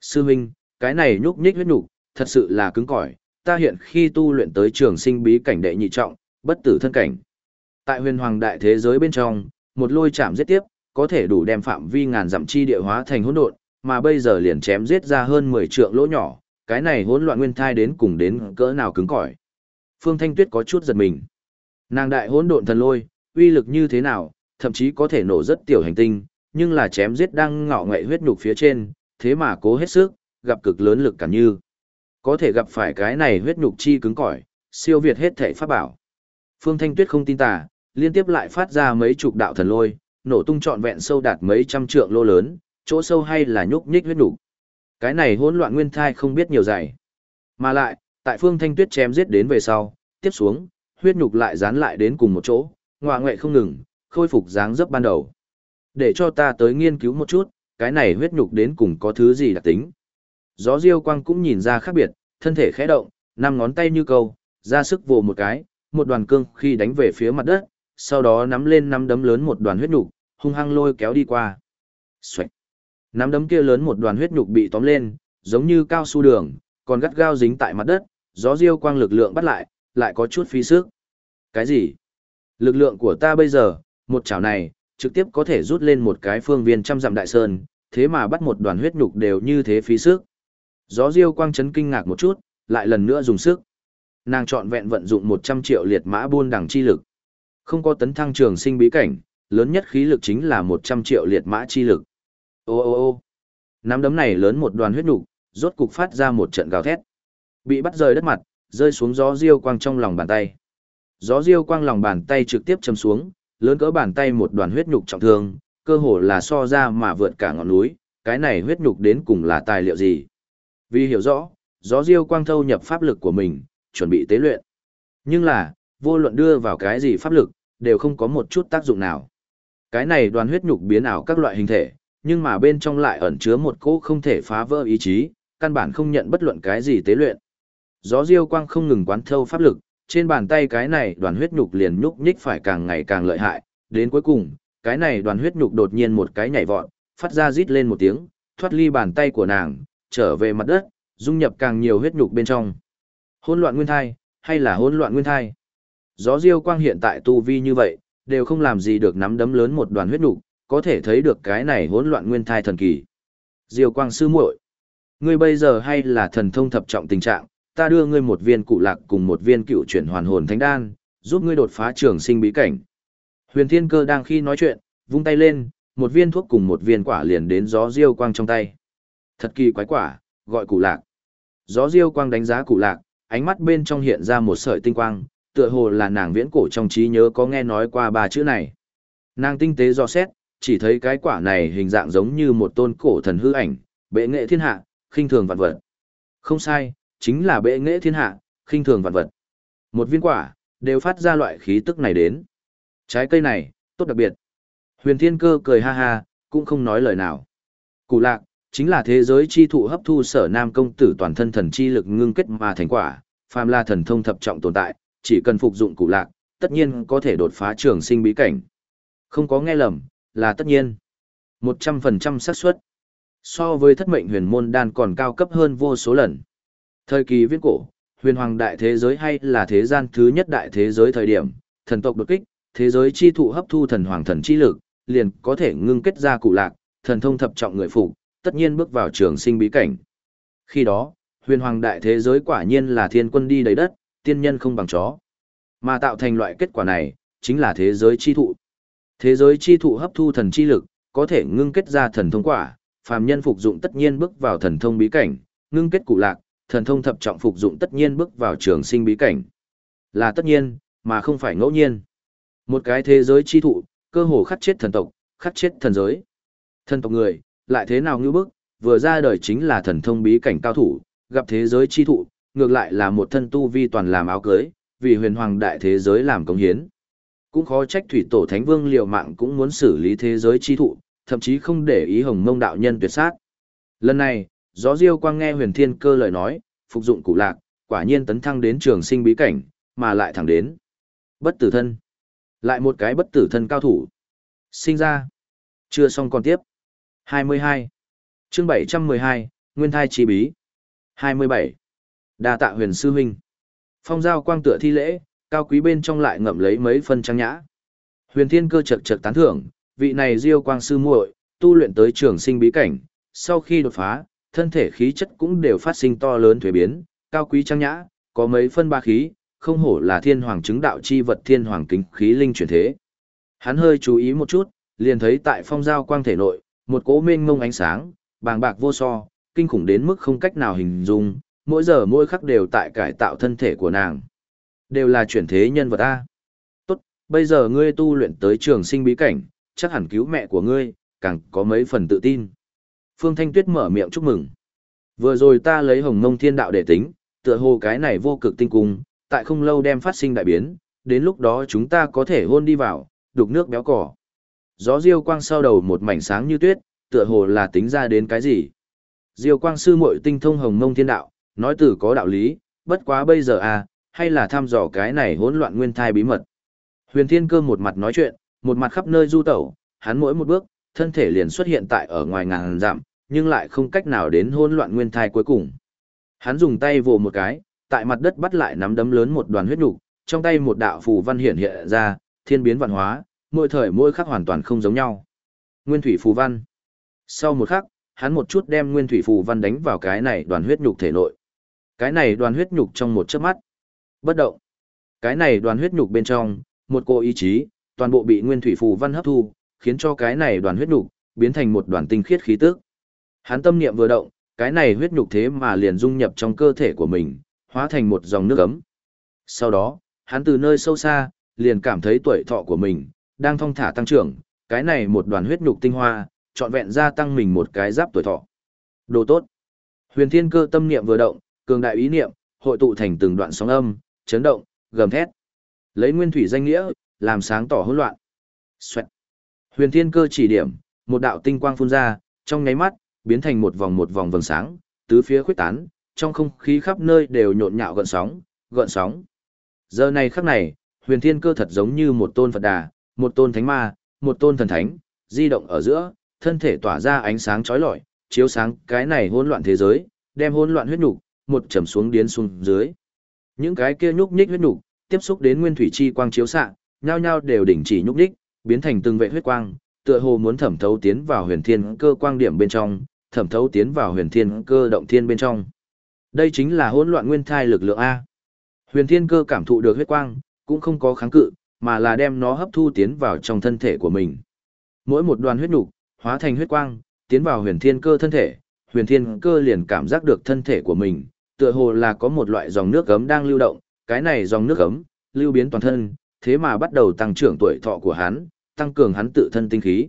Speaker 1: Sư Minh, cái này nhúc nhích huyết nhục, thật sự là cứng cỏi, ta hiện khi tu luyện tới trường sinh bí cảnh đệ nhị trọng, bất tử thân cảnh. Tại huyền hoàng đại thế giới bên trong, một lôi chạm giết tiếp, có thể đủ đem phạm vi ngàn dặm chi địa hóa thành hỗn độn, mà bây giờ liền chém giết ra hơn 10 trượng lỗ nhỏ, cái này hỗn loạn nguyên thai đến cùng đến cỡ nào cứng cỏi. Phương Thanh Tuyết có chút giật mình. Nàng đại hỗn độn thần lôi, uy lực như thế nào, thậm chí có thể nổ rất tiểu hành tinh, nhưng là chém giết đang ngọ ngậy huyết nhục phía trên, thế mà cố hết sức, gặp cực lớn lực cản như. Có thể gặp phải cái này huyết nhục chi cứng cỏi, siêu việt hết thể pháp bảo. Phương Thanh Tuyết không tin tà, liên tiếp lại phát ra mấy chục đạo thần lôi, nổ tung trọn vẹn sâu đạt mấy trăm trượng lô lớn, chỗ sâu hay là nhúc nhích huyết nhục. Cái này hỗn loạn nguyên thai không biết nhiều dày. Mà lại, tại Phương Thanh Tuyết chém giết đến về sau, tiếp xuống, huyết nhục lại dán lại đến cùng một chỗ, ngoạ ngoệ không ngừng, khôi phục dáng dấp ban đầu. Để cho ta tới nghiên cứu một chút, cái này huyết nhục đến cùng có thứ gì đặc tính. Gió diêu quang cũng nhìn ra khác biệt, thân thể khẽ động, năm ngón tay như câu, ra sức vồ một cái, một đoàn cương khi đánh về phía mặt đất, sau đó nắm lên năm đấm lớn một đoàn huyết nhục, hung hăng lôi kéo đi qua. Xoạch. Nắm đấm kia lớn một đoàn huyết nhục bị tóm lên, giống như cao su đường, còn gắt gao dính tại mặt đất, gió diêu quang lực lượng bắt lại, lại có chút phí sức. Cái gì? Lực lượng của ta bây giờ, một chảo này, trực tiếp có thể rút lên một cái phương viên trăm dặm đại sơn, thế mà bắt một đoàn huyết nhục đều như thế phí sức. Gió diêu quang chấn kinh ngạc một chút, lại lần nữa dùng sức. Nàng chọn vẹn vận dụng 100 triệu liệt mã buôn đẳng chi lực. Không có tấn thăng trường sinh bí cảnh, lớn nhất khí lực chính là 100 triệu liệt mã chi lực. Ô ô ô nắm đấm này lớn một đoàn huyết nhục, rốt cục phát ra một trận gào thét. Bị bắt rời đất mặt, rơi xuống gió diêu quang trong lòng bàn tay. Gió diêu quang lòng bàn tay trực tiếp châm xuống, lớn cỡ bàn tay một đoàn huyết nhục trọng thương, cơ hồ là so ra mà vượt cả ngọn núi, cái này huyết nhục đến cùng là tài liệu gì. Vì hiểu rõ, gió diêu quang thâu nhập pháp lực của mình, chuẩn bị tế luyện. Nhưng là, vô luận đưa vào cái gì pháp lực, đều không có một chút tác dụng nào. Cái này đoàn huyết nhục biến ảo các loại hình thể, nhưng mà bên trong lại ẩn chứa một cỗ không thể phá vỡ ý chí, căn bản không nhận bất luận cái gì tế luyện. Gió diêu quang không ngừng quán thâu pháp lực, trên bàn tay cái này đoàn huyết nhục liền nhúc nhích phải càng ngày càng lợi hại, đến cuối cùng, cái này đoàn huyết nhục đột nhiên một cái nhảy vọt, phát ra rít lên một tiếng, thoát ly bàn tay của nàng, trở về mặt đất, dung nhập càng nhiều huyết nhục bên trong. Hỗn loạn nguyên thai, hay là hỗn loạn nguyên thai? Gió diêu quang hiện tại tu vi như vậy, đều không làm gì được nắm đấm lớn một đoàn huyết nục, có thể thấy được cái này hỗn loạn nguyên thai thần kỳ. Diêu quang sư muội, ngươi bây giờ hay là thần thông thập trọng tình trạng, ta đưa ngươi một viên cụ lạc cùng một viên cựu chuyển hoàn hồn thánh đan, giúp ngươi đột phá trường sinh bí cảnh. Huyền Thiên Cơ đang khi nói chuyện, vung tay lên, một viên thuốc cùng một viên quả liền đến gió diêu quang trong tay. Thật kỳ quái quả, gọi cụ lạc. Gió diêu quang đánh giá cụ lạc, ánh mắt bên trong hiện ra một sợi tinh quang, tựa hồ là nàng viễn cổ trong trí nhớ có nghe nói qua ba chữ này. Nàng tinh tế do xét, chỉ thấy cái quả này hình dạng giống như một tôn cổ thần hư ảnh, bệ nghệ thiên hạ, khinh thường vạn vật. Không sai, chính là bệ nghệ thiên hạ, khinh thường vạn vật. Một viên quả, đều phát ra loại khí tức này đến. Trái cây này, tốt đặc biệt. Huyền Thiên Cơ cười ha ha, cũng không nói lời nào. Cụ lạc, chính là thế giới chi thụ hấp thu sở nam công tử toàn thân thần chi lực ngưng kết mà thành quả, phàm là thần thông thập trọng tồn tại, chỉ cần phục dụng cụ lạc, tất nhiên có thể đột phá trường sinh bí cảnh. Không có nghe lầm, là tất nhiên. 100% xác suất. So với thất mệnh huyền môn đan còn cao cấp hơn vô số lần. Thời kỳ viễn cổ, huyền hoàng đại thế giới hay là thế gian thứ nhất đại thế giới thời điểm, thần tộc đột kích, thế giới chi thụ hấp thu thần hoàng thần chi lực, liền có thể ngưng kết ra cụ lạc, thần thông thập trọng người phụ, tất nhiên bước vào trường sinh bí cảnh. Khi đó, huyền hoàng đại thế giới quả nhiên là thiên quân đi đầy đất, tiên nhân không bằng chó. Mà tạo thành loại kết quả này, chính là thế giới chi thụ. Thế giới chi thụ hấp thu thần chi lực, có thể ngưng kết ra thần thông quả, phàm nhân phục dụng tất nhiên bước vào thần thông bí cảnh, ngưng kết cụ lạc, thần thông thập trọng phục dụng tất nhiên bước vào trường sinh bí cảnh. Là tất nhiên, mà không phải ngẫu nhiên. Một cái thế giới chi thụ, cơ hồ khắc chết thần tộc, khắc chết thần giới. Thần tộc người, lại thế nào như bức, vừa ra đời chính là thần thông bí cảnh cao thủ, gặp thế giới chi thụ, ngược lại là một thân tu vi toàn làm áo cưới, vì huyền hoàng đại thế giới làm công hiến. Cũng khó trách thủy tổ thánh vương liều mạng cũng muốn xử lý thế giới chi thụ, thậm chí không để ý hồng mông đạo nhân tuyệt sát. Lần này, gió diêu quang nghe huyền thiên cơ lời nói, phục dụng cụ lạc, quả nhiên tấn thăng đến trường sinh bí cảnh, mà lại thẳng đến. Bất tử thân. Lại một cái bất tử thân cao thủ. Sinh ra. Chưa xong còn tiếp. 22. chương 712, Nguyên thai chi bí. 27. Đa tạ huyền sư huynh. Phong giao quang tựa thi lễ, cao quý bên trong lại ngậm lấy mấy phân trang nhã. Huyền thiên cơ chật chật tán thưởng, vị này diêu quang sư muội, tu luyện tới trường sinh bí cảnh, sau khi đột phá, thân thể khí chất cũng đều phát sinh to lớn thuế biến, cao quý trang nhã, có mấy phân ba khí, không hổ là thiên hoàng chứng đạo chi vật thiên hoàng kính khí linh chuyển thế. Hắn hơi chú ý một chút, liền thấy tại phong giao quang thể nội, một cố mênh mông ánh sáng, bàng bạc vô so, kinh khủng đến mức không cách nào hình dung, mỗi giờ mỗi khắc đều tại cải tạo thân thể của nàng. Đều là chuyển thế nhân vật A. Tốt, bây giờ ngươi tu luyện tới trường sinh bí cảnh, chắc hẳn cứu mẹ của ngươi, càng có mấy phần tự tin. Phương Thanh Tuyết mở miệng chúc mừng. Vừa rồi ta lấy hồng mông thiên đạo để tính, tựa hồ cái này vô cực tinh cung, tại không lâu đem phát sinh đại biến, đến lúc đó chúng ta có thể hôn đi vào, đục nước béo cỏ. Gió diêu quang sau đầu một mảnh sáng như tuyết, tựa hồ là tính ra đến cái gì. Diêu quang sư muội tinh thông hồng mông thiên đạo, nói từ có đạo lý, bất quá bây giờ à, hay là thăm dò cái này hỗn loạn nguyên thai bí mật. Huyền Thiên Cơ một mặt nói chuyện, một mặt khắp nơi du tẩu, hắn mỗi một bước, thân thể liền xuất hiện tại ở ngoài ngàn dặm, nhưng lại không cách nào đến hỗn loạn nguyên thai cuối cùng. Hắn dùng tay vồ một cái, tại mặt đất bắt lại nắm đấm lớn một đoàn huyết nhục, trong tay một đạo phù văn hiện hiện ra, thiên biến vạn hóa, mỗi thời mỗi khắc hoàn toàn không giống nhau. Nguyên thủy phù văn. Sau một khắc, hắn một chút đem nguyên thủy phù văn đánh vào cái này đoàn huyết nhục thể nội. Cái này đoàn huyết nhục trong một chớp mắt, bất động. Cái này đoàn huyết nhục bên trong, một cô ý chí, toàn bộ bị nguyên thủy phù văn hấp thu, khiến cho cái này đoàn huyết nhục biến thành một đoàn tinh khiết khí tức. Hắn tâm niệm vừa động, cái này huyết nhục thế mà liền dung nhập trong cơ thể của mình, hóa thành một dòng nước ấm. Sau đó, hắn từ nơi sâu xa, liền cảm thấy tuổi thọ của mình đang thong thả tăng trưởng, cái này một đoàn huyết nhục tinh hoa, trọn vẹn gia tăng mình một cái giáp tuổi thọ. Đồ tốt. Huyền Thiên Cơ tâm niệm vừa động, cường đại ý niệm, hội tụ thành từng đoạn sóng âm, chấn động, gầm thét. Lấy nguyên thủy danh nghĩa, làm sáng tỏ hỗn loạn. Xoẹt. Huyền Thiên Cơ chỉ điểm, một đạo tinh quang phun ra, trong nháy mắt, biến thành một vòng một vòng vầng sáng, tứ phía khuếch tán, trong không khí khắp nơi đều nhộn nhạo gợn sóng, gợn sóng. Giờ này khắc này, Huyền Thiên Cơ thật giống như một tôn Phật Đà, một tôn thánh ma, một tôn thần thánh, di động ở giữa, thân thể tỏa ra ánh sáng chói lọi, chiếu sáng cái này hỗn loạn thế giới, đem hỗn loạn huyết nhục, một trầm xuống điến xuống dưới. Những cái kia nhúc nhích huyết nục, tiếp xúc đến nguyên thủy chi quang chiếu xạ, nhao nhao đều đình chỉ nhúc nhích, biến thành từng vệ huyết quang, tựa hồ muốn thẩm thấu tiến vào huyền thiên cơ quang điểm bên trong, thẩm thấu tiến vào huyền thiên cơ động thiên bên trong. Đây chính là hỗn loạn nguyên thai lực lượng a. Huyền thiên cơ cảm thụ được huyết quang, cũng không có kháng cự, mà là đem nó hấp thu tiến vào trong thân thể của mình. Mỗi một đoàn huyết nục hóa thành huyết quang, tiến vào huyền thiên cơ thân thể, huyền thiên cơ liền cảm giác được thân thể của mình, tựa hồ là có một loại dòng nước gấm đang lưu động, cái này dòng nước gấm, lưu biến toàn thân, thế mà bắt đầu tăng trưởng tuổi thọ của hắn, tăng cường hắn tự thân tinh khí.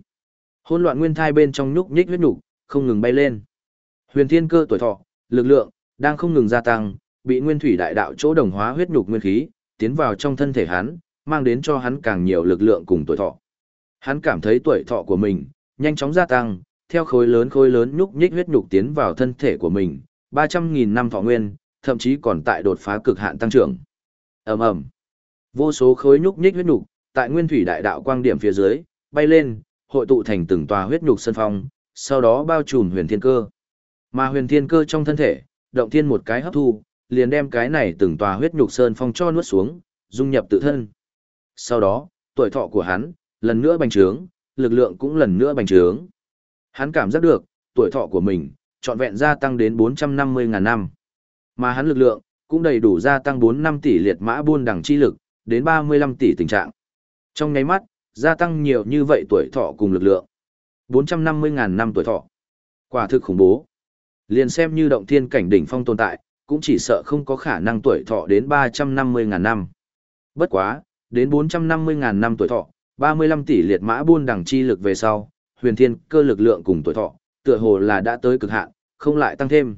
Speaker 1: Hỗn loạn nguyên thai bên trong nhúc nhích huyết nục, không ngừng bay lên. Huyền thiên cơ tuổi thọ, lực lượng đang không ngừng gia tăng, bị nguyên thủy đại đạo chỗ đồng hóa huyết nhục nguyên khí, tiến vào trong thân thể hắn, mang đến cho hắn càng nhiều lực lượng cùng tuổi thọ. Hắn cảm thấy tuổi thọ của mình nhanh chóng gia tăng, theo khối lớn khối lớn nhúc nhích huyết nhục tiến vào thân thể của mình, 300.000 năm thọ nguyên, thậm chí còn tại đột phá cực hạn tăng trưởng. Ầm ầm. Vô số khối nhúc nhích huyết nhục tại nguyên thủy đại đạo quang điểm phía dưới, bay lên, hội tụ thành từng tòa huyết nhục sân phong, sau đó bao trùm huyền thiên cơ. Mà huyền thiên cơ trong thân thể, động thiên một cái hấp thu, liền đem cái này từng tòa huyết nhục sơn phong cho nuốt xuống, dung nhập tự thân. Sau đó, tuổi thọ của hắn, lần nữa bành trướng, lực lượng cũng lần nữa bành trướng. Hắn cảm giác được, tuổi thọ của mình, trọn vẹn gia tăng đến 450.000 năm. Mà hắn lực lượng, cũng đầy đủ gia tăng 4 năm tỷ liệt mã buôn đẳng chi lực, đến 35 tỷ tình trạng. Trong nháy mắt, gia tăng nhiều như vậy tuổi thọ cùng lực lượng. 450.000 năm tuổi thọ. Quả thực khủng bố. Liền xem như động thiên cảnh đỉnh phong tồn tại, cũng chỉ sợ không có khả năng tuổi thọ đến 350.000 năm. Bất quá, đến 450.000 năm tuổi thọ, 35 tỷ liệt mã buôn đẳng chi lực về sau, huyền thiên cơ lực lượng cùng tuổi thọ, tựa hồ là đã tới cực hạn, không lại tăng thêm.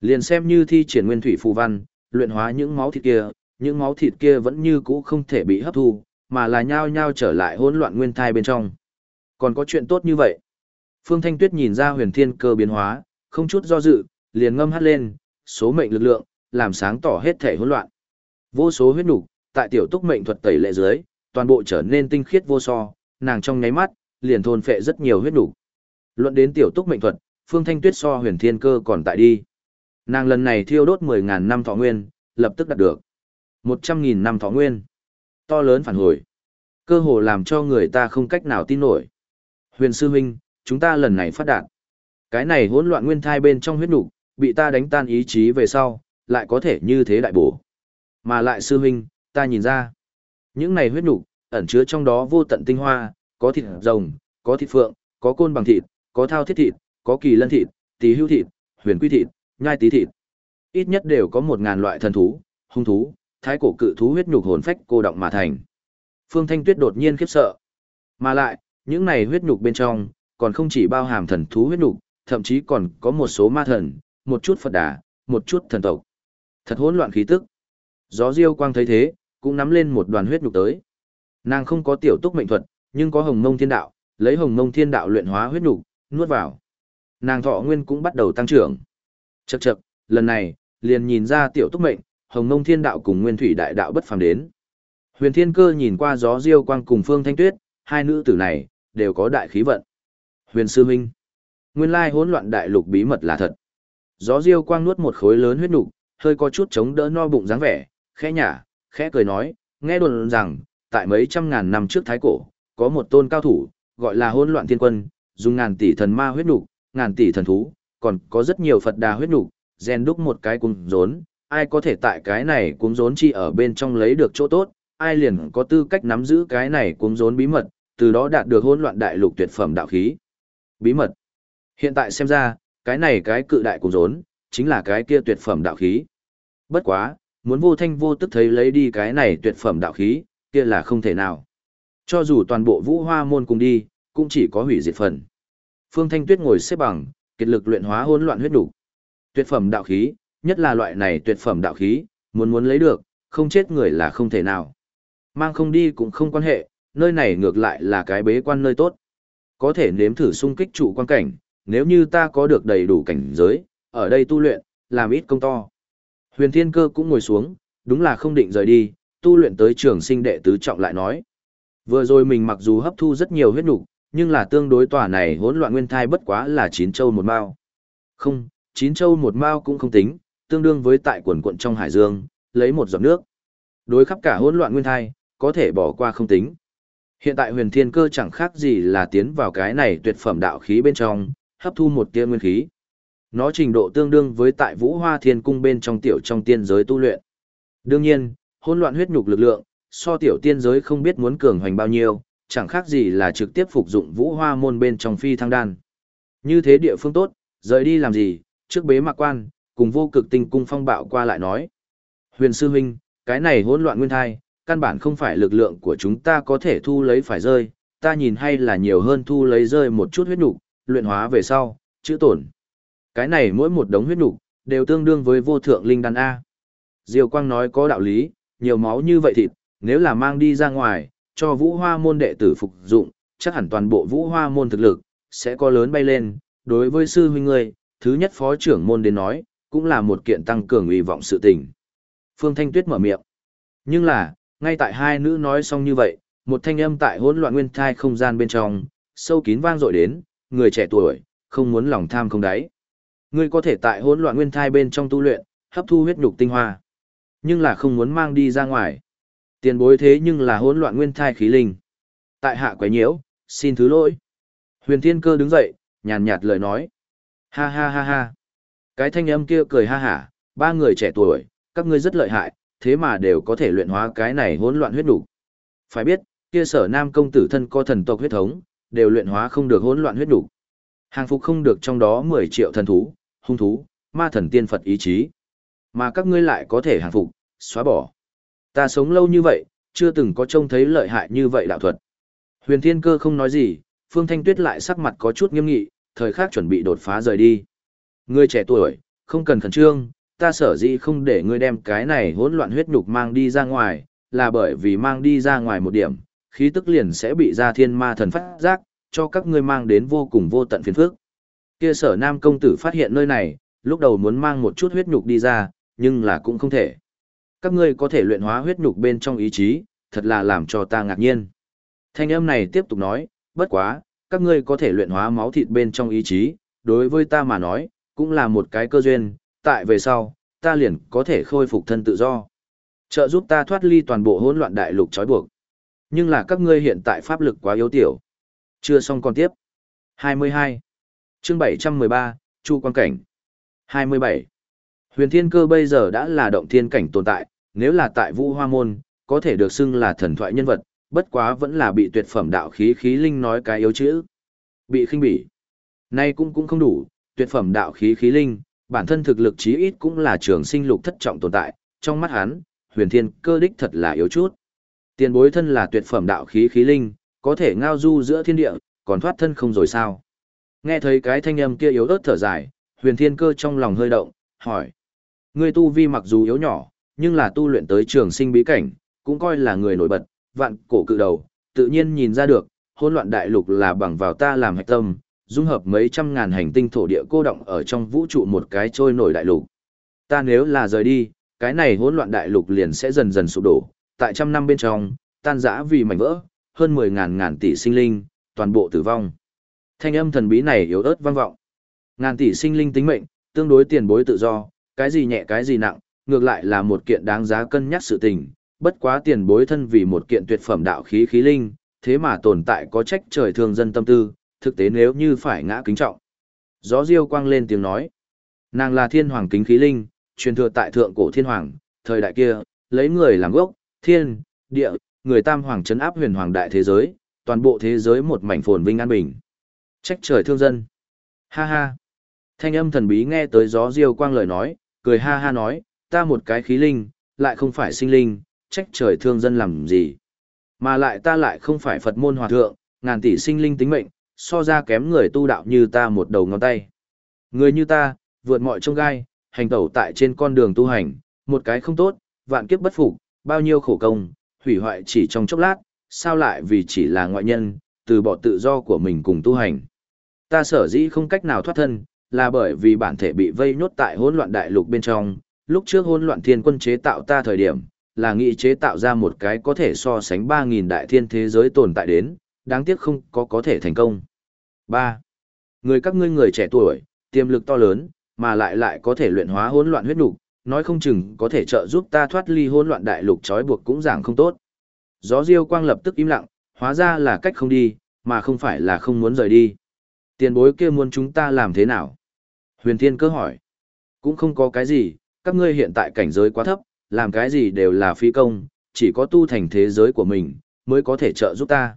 Speaker 1: Liền xem như thi triển nguyên thủy phù văn, luyện hóa những máu thịt kia, những máu thịt kia vẫn như cũ không thể bị hấp thu, mà là nhao nhao trở lại hỗn loạn nguyên thai bên trong. Còn có chuyện tốt như vậy. Phương Thanh Tuyết nhìn ra huyền thiên cơ biến hóa, không chút do dự, liền ngâm hát lên, số mệnh lực lượng, làm sáng tỏ hết thể hỗn loạn. Vô số huyết nục, tại tiểu túc mệnh thuật tẩy lệ dưới, toàn bộ trở nên tinh khiết vô so, nàng trong nháy mắt, liền thôn phệ rất nhiều huyết nục. Luận đến tiểu túc mệnh thuật, Phương Thanh Tuyết so huyền thiên cơ còn tại đi. Nàng lần này thiêu đốt 10.000 năm thọ nguyên, lập tức đạt được 100.000 năm thọ nguyên. To lớn phản hồi. Cơ hồ làm cho người ta không cách nào tin nổi. Huyền sư huynh, chúng ta lần này phát đạt. Cái này hỗn loạn nguyên thai bên trong huyết nục, bị ta đánh tan ý chí về sau, lại có thể như thế đại bổ. Mà lại sư huynh, ta nhìn ra, những này huyết nục ẩn chứa trong đó vô tận tinh hoa, có thịt rồng, có thịt phượng, có côn bằng thịt, có thao thiết thịt, có kỳ lân thịt, tí hưu thịt, huyền quy thịt, nhai tí thịt. Ít nhất đều có một ngàn loại thần thú, hung thú, thái cổ cự thú huyết nhục hồn phách cô động mà thành. Phương Thanh Tuyết đột nhiên khiếp sợ. Mà lại, những này huyết nhục bên trong, còn không chỉ bao hàm thần thú huyết nhục, thậm chí còn có một số ma thần, một chút Phật đà, một chút thần tộc. Thật hỗn loạn khí tức. Gió Diêu Quang thấy thế, cũng nắm lên một đoàn huyết nhục tới. Nàng không có tiểu túc mệnh thuật, nhưng có Hồng Mông Thiên Đạo, lấy Hồng Mông Thiên Đạo luyện hóa huyết nhục, nuốt vào. Nàng thọ nguyên cũng bắt đầu tăng trưởng. Chậc chậc, lần này, liền nhìn ra tiểu túc mệnh, Hồng Mông Thiên Đạo cùng Nguyên Thủy Đại Đạo bất phàm đến. Huyền Thiên Cơ nhìn qua gió Diêu Quang cùng Phương Thanh Tuyết, hai nữ tử này đều có đại khí vận. Huyền sư Minh, nguyên lai hỗn loạn đại lục bí mật là thật. Gió Diêu Quang nuốt một khối lớn huyết nục, hơi có chút chống đỡ no bụng dáng vẻ, khẽ nhả, khẽ cười nói, nghe đồn rằng, tại mấy trăm ngàn năm trước thái cổ, có một tôn cao thủ, gọi là hỗn loạn thiên quân, dùng ngàn tỷ thần ma huyết nục, ngàn tỷ thần thú, còn có rất nhiều Phật đà huyết nục, rèn đúc một cái cung rốn, ai có thể tại cái này cung rốn chi ở bên trong lấy được chỗ tốt, ai liền có tư cách nắm giữ cái này cung rốn bí mật, từ đó đạt được hỗn loạn đại lục tuyệt phẩm đạo khí. Bí mật. Hiện tại xem ra, cái này cái cự đại cung rốn, chính là cái kia tuyệt phẩm đạo khí. Bất quá, muốn vô thanh vô tức thấy lấy đi cái này tuyệt phẩm đạo khí, kia là không thể nào. Cho dù toàn bộ vũ hoa môn cùng đi, cũng chỉ có hủy diệt phần. Phương Thanh Tuyết ngồi xếp bằng, kiệt lực luyện hóa hỗn loạn huyết đủ. Tuyệt phẩm đạo khí, nhất là loại này tuyệt phẩm đạo khí, muốn muốn lấy được, không chết người là không thể nào. Mang không đi cũng không quan hệ, nơi này ngược lại là cái bế quan nơi tốt. Có thể nếm thử xung kích trụ quan cảnh, nếu như ta có được đầy đủ cảnh giới, ở đây tu luyện, làm ít công to. Huyền Thiên Cơ cũng ngồi xuống, đúng là không định rời đi, tu luyện tới trường sinh đệ tứ trọng lại nói. Vừa rồi mình mặc dù hấp thu rất nhiều huyết nục, nhưng là tương đối tòa này hỗn loạn nguyên thai bất quá là chín châu một mao. Không, chín châu một mao cũng không tính, tương đương với tại quần quận trong hải dương, lấy một giọt nước. Đối khắp cả hỗn loạn nguyên thai, có thể bỏ qua không tính. Hiện tại huyền thiên cơ chẳng khác gì là tiến vào cái này tuyệt phẩm đạo khí bên trong, hấp thu một tia nguyên khí. Nó trình độ tương đương với tại vũ hoa thiên cung bên trong tiểu trong tiên giới tu luyện. Đương nhiên, hỗn loạn huyết nhục lực lượng, so tiểu tiên giới không biết muốn cường hoành bao nhiêu, chẳng khác gì là trực tiếp phục dụng vũ hoa môn bên trong phi thăng đan. Như thế địa phương tốt, rời đi làm gì, trước bế mạc quan, cùng vô cực tinh cung phong bạo qua lại nói. Huyền sư huynh, cái này hỗn loạn nguyên thai, căn bản không phải lực lượng của chúng ta có thể thu lấy phải rơi, ta nhìn hay là nhiều hơn thu lấy rơi một chút huyết nục, luyện hóa về sau, chữ tổn. Cái này mỗi một đống huyết nục đều tương đương với vô thượng linh đan A. Diêu Quang nói có đạo lý, nhiều máu như vậy thịt, nếu là mang đi ra ngoài, cho vũ hoa môn đệ tử phục dụng, chắc hẳn toàn bộ vũ hoa môn thực lực, sẽ có lớn bay lên, đối với sư huynh ngươi, thứ nhất phó trưởng môn đến nói, cũng là một kiện tăng cường uy vọng sự tình. Phương Thanh Tuyết mở miệng. Nhưng là, ngay tại hai nữ nói xong như vậy, một thanh âm tại hỗn loạn nguyên thai không gian bên trong, sâu kín vang dội đến, người trẻ tuổi, không muốn lòng tham không đáy. Ngươi có thể tại hỗn loạn nguyên thai bên trong tu luyện, hấp thu huyết nhục tinh hoa, nhưng là không muốn mang đi ra ngoài. Tiền bối thế nhưng là hỗn loạn nguyên thai khí linh. Tại hạ quấy nhiễu, xin thứ lỗi. Huyền Thiên Cơ đứng dậy, nhàn nhạt lời nói. Ha ha ha ha. Cái thanh âm kia cười ha hả, ba người trẻ tuổi, các ngươi rất lợi hại, thế mà đều có thể luyện hóa cái này hỗn loạn huyết đủ. Phải biết, kia sở nam công tử thân có thần tộc huyết thống, đều luyện hóa không được hỗn loạn huyết đủ. Hàng phục không được trong đó 10 triệu thần thú, hung thú, ma thần tiên Phật ý chí. Mà các ngươi lại có thể hàng phục, xóa bỏ. Ta sống lâu như vậy, chưa từng có trông thấy lợi hại như vậy đạo thuật. Huyền Thiên Cơ không nói gì, Phương Thanh Tuyết lại sắc mặt có chút nghiêm nghị, thời khắc chuẩn bị đột phá rời đi. Ngươi trẻ tuổi, không cần khẩn trương, ta sở dĩ không để ngươi đem cái này hỗn loạn huyết nhục mang đi ra ngoài, là bởi vì mang đi ra ngoài một điểm, khí tức liền sẽ bị ra thiên ma thần phát giác, cho các ngươi mang đến vô cùng vô tận phiền phức. Kia sở nam công tử phát hiện nơi này, lúc đầu muốn mang một chút huyết nhục đi ra, nhưng là cũng không thể. Các ngươi có thể luyện hóa huyết nhục bên trong ý chí, thật là làm cho ta ngạc nhiên. Thanh âm này tiếp tục nói, bất quá, các ngươi có thể luyện hóa máu thịt bên trong ý chí, đối với ta mà nói, cũng là một cái cơ duyên, tại về sau, ta liền có thể khôi phục thân tự do. Trợ giúp ta thoát ly toàn bộ hỗn loạn đại lục trói buộc. Nhưng là các ngươi hiện tại pháp lực quá yếu tiểu. Chưa xong còn tiếp. 22. Chương 713, Chu quan cảnh. 27. Huyền Thiên Cơ bây giờ đã là động thiên cảnh tồn tại, nếu là tại Vũ Hoa Môn, có thể được xưng là thần thoại nhân vật, bất quá vẫn là bị tuyệt phẩm đạo khí khí linh nói cái yếu chữ. Bị khinh bỉ. Nay cũng cũng không đủ, tuyệt phẩm đạo khí khí linh, bản thân thực lực chí ít cũng là trường sinh lục thất trọng tồn tại, trong mắt hắn, huyền thiên cơ đích thật là yếu chút. Tiền bối thân là tuyệt phẩm đạo khí khí linh, có thể ngao du giữa thiên địa, còn thoát thân không rồi sao? Nghe thấy cái thanh âm kia yếu ớt thở dài, huyền thiên cơ trong lòng hơi động, hỏi. Ngươi tu vi mặc dù yếu nhỏ, nhưng là tu luyện tới trường sinh bí cảnh, cũng coi là người nổi bật, vạn cổ cự đầu, tự nhiên nhìn ra được, hỗn loạn đại lục là bằng vào ta làm hạch tâm, dung hợp mấy trăm ngàn hành tinh thổ địa cô động ở trong vũ trụ một cái trôi nổi đại lục. Ta nếu là rời đi, cái này hỗn loạn đại lục liền sẽ dần dần sụp đổ, tại trăm năm bên trong, tan rã vì mảnh vỡ, hơn 10 ngàn ngàn tỷ sinh linh, toàn bộ tử vong. Thanh âm thần bí này yếu ớt vang vọng. Ngàn tỷ sinh linh tính mệnh, tương đối tiền bối tự do, cái gì nhẹ cái gì nặng, ngược lại là một kiện đáng giá cân nhắc sự tình, bất quá tiền bối thân vì một kiện tuyệt phẩm đạo khí khí linh, thế mà tồn tại có trách trời thường dân tâm tư, thực tế nếu như phải ngã kính trọng. Gió diêu quang lên tiếng nói. Nàng là thiên hoàng kính khí linh, truyền thừa tại thượng cổ thiên hoàng, thời đại kia, lấy người làm gốc, thiên, địa, người tam hoàng chấn áp huyền hoàng đại thế giới, toàn bộ thế giới một mảnh phồn vinh an bình. Trách trời thương dân. Ha ha. Thanh âm thần bí nghe tới gió diêu quang lời nói, cười ha ha nói, ta một cái khí linh, lại không phải sinh linh, trách trời thương dân làm gì. Mà lại ta lại không phải Phật môn hòa thượng, ngàn tỷ sinh linh tính mệnh, so ra kém người tu đạo như ta một đầu ngón tay. Người như ta, vượt mọi trông gai, hành tẩu tại trên con đường tu hành, một cái không tốt, vạn kiếp bất phục, bao nhiêu khổ công, hủy hoại chỉ trong chốc lát, sao lại vì chỉ là ngoại nhân, từ bỏ tự do của mình cùng tu hành. Ta sở dĩ không cách nào thoát thân, là bởi vì bản thể bị vây nhốt tại hỗn loạn đại lục bên trong, lúc trước hỗn loạn thiên quân chế tạo ta thời điểm, là nghị chế tạo ra một cái có thể so sánh 3.000 đại thiên thế giới tồn tại đến, đáng tiếc không có có thể thành công. 3. Người các ngươi người trẻ tuổi, tiềm lực to lớn, mà lại lại có thể luyện hóa hỗn loạn huyết nục, nói không chừng có thể trợ giúp ta thoát ly hỗn loạn đại lục trói buộc cũng giảng không tốt. Gió Diêu Quang lập tức im lặng, hóa ra là cách không đi, mà không phải là không muốn rời đi. Tiền bối kia muốn chúng ta làm thế nào? Huyền Thiên cơ hỏi. Cũng không có cái gì, các ngươi hiện tại cảnh giới quá thấp, làm cái gì đều là phi công, chỉ có tu thành thế giới của mình, mới có thể trợ giúp ta.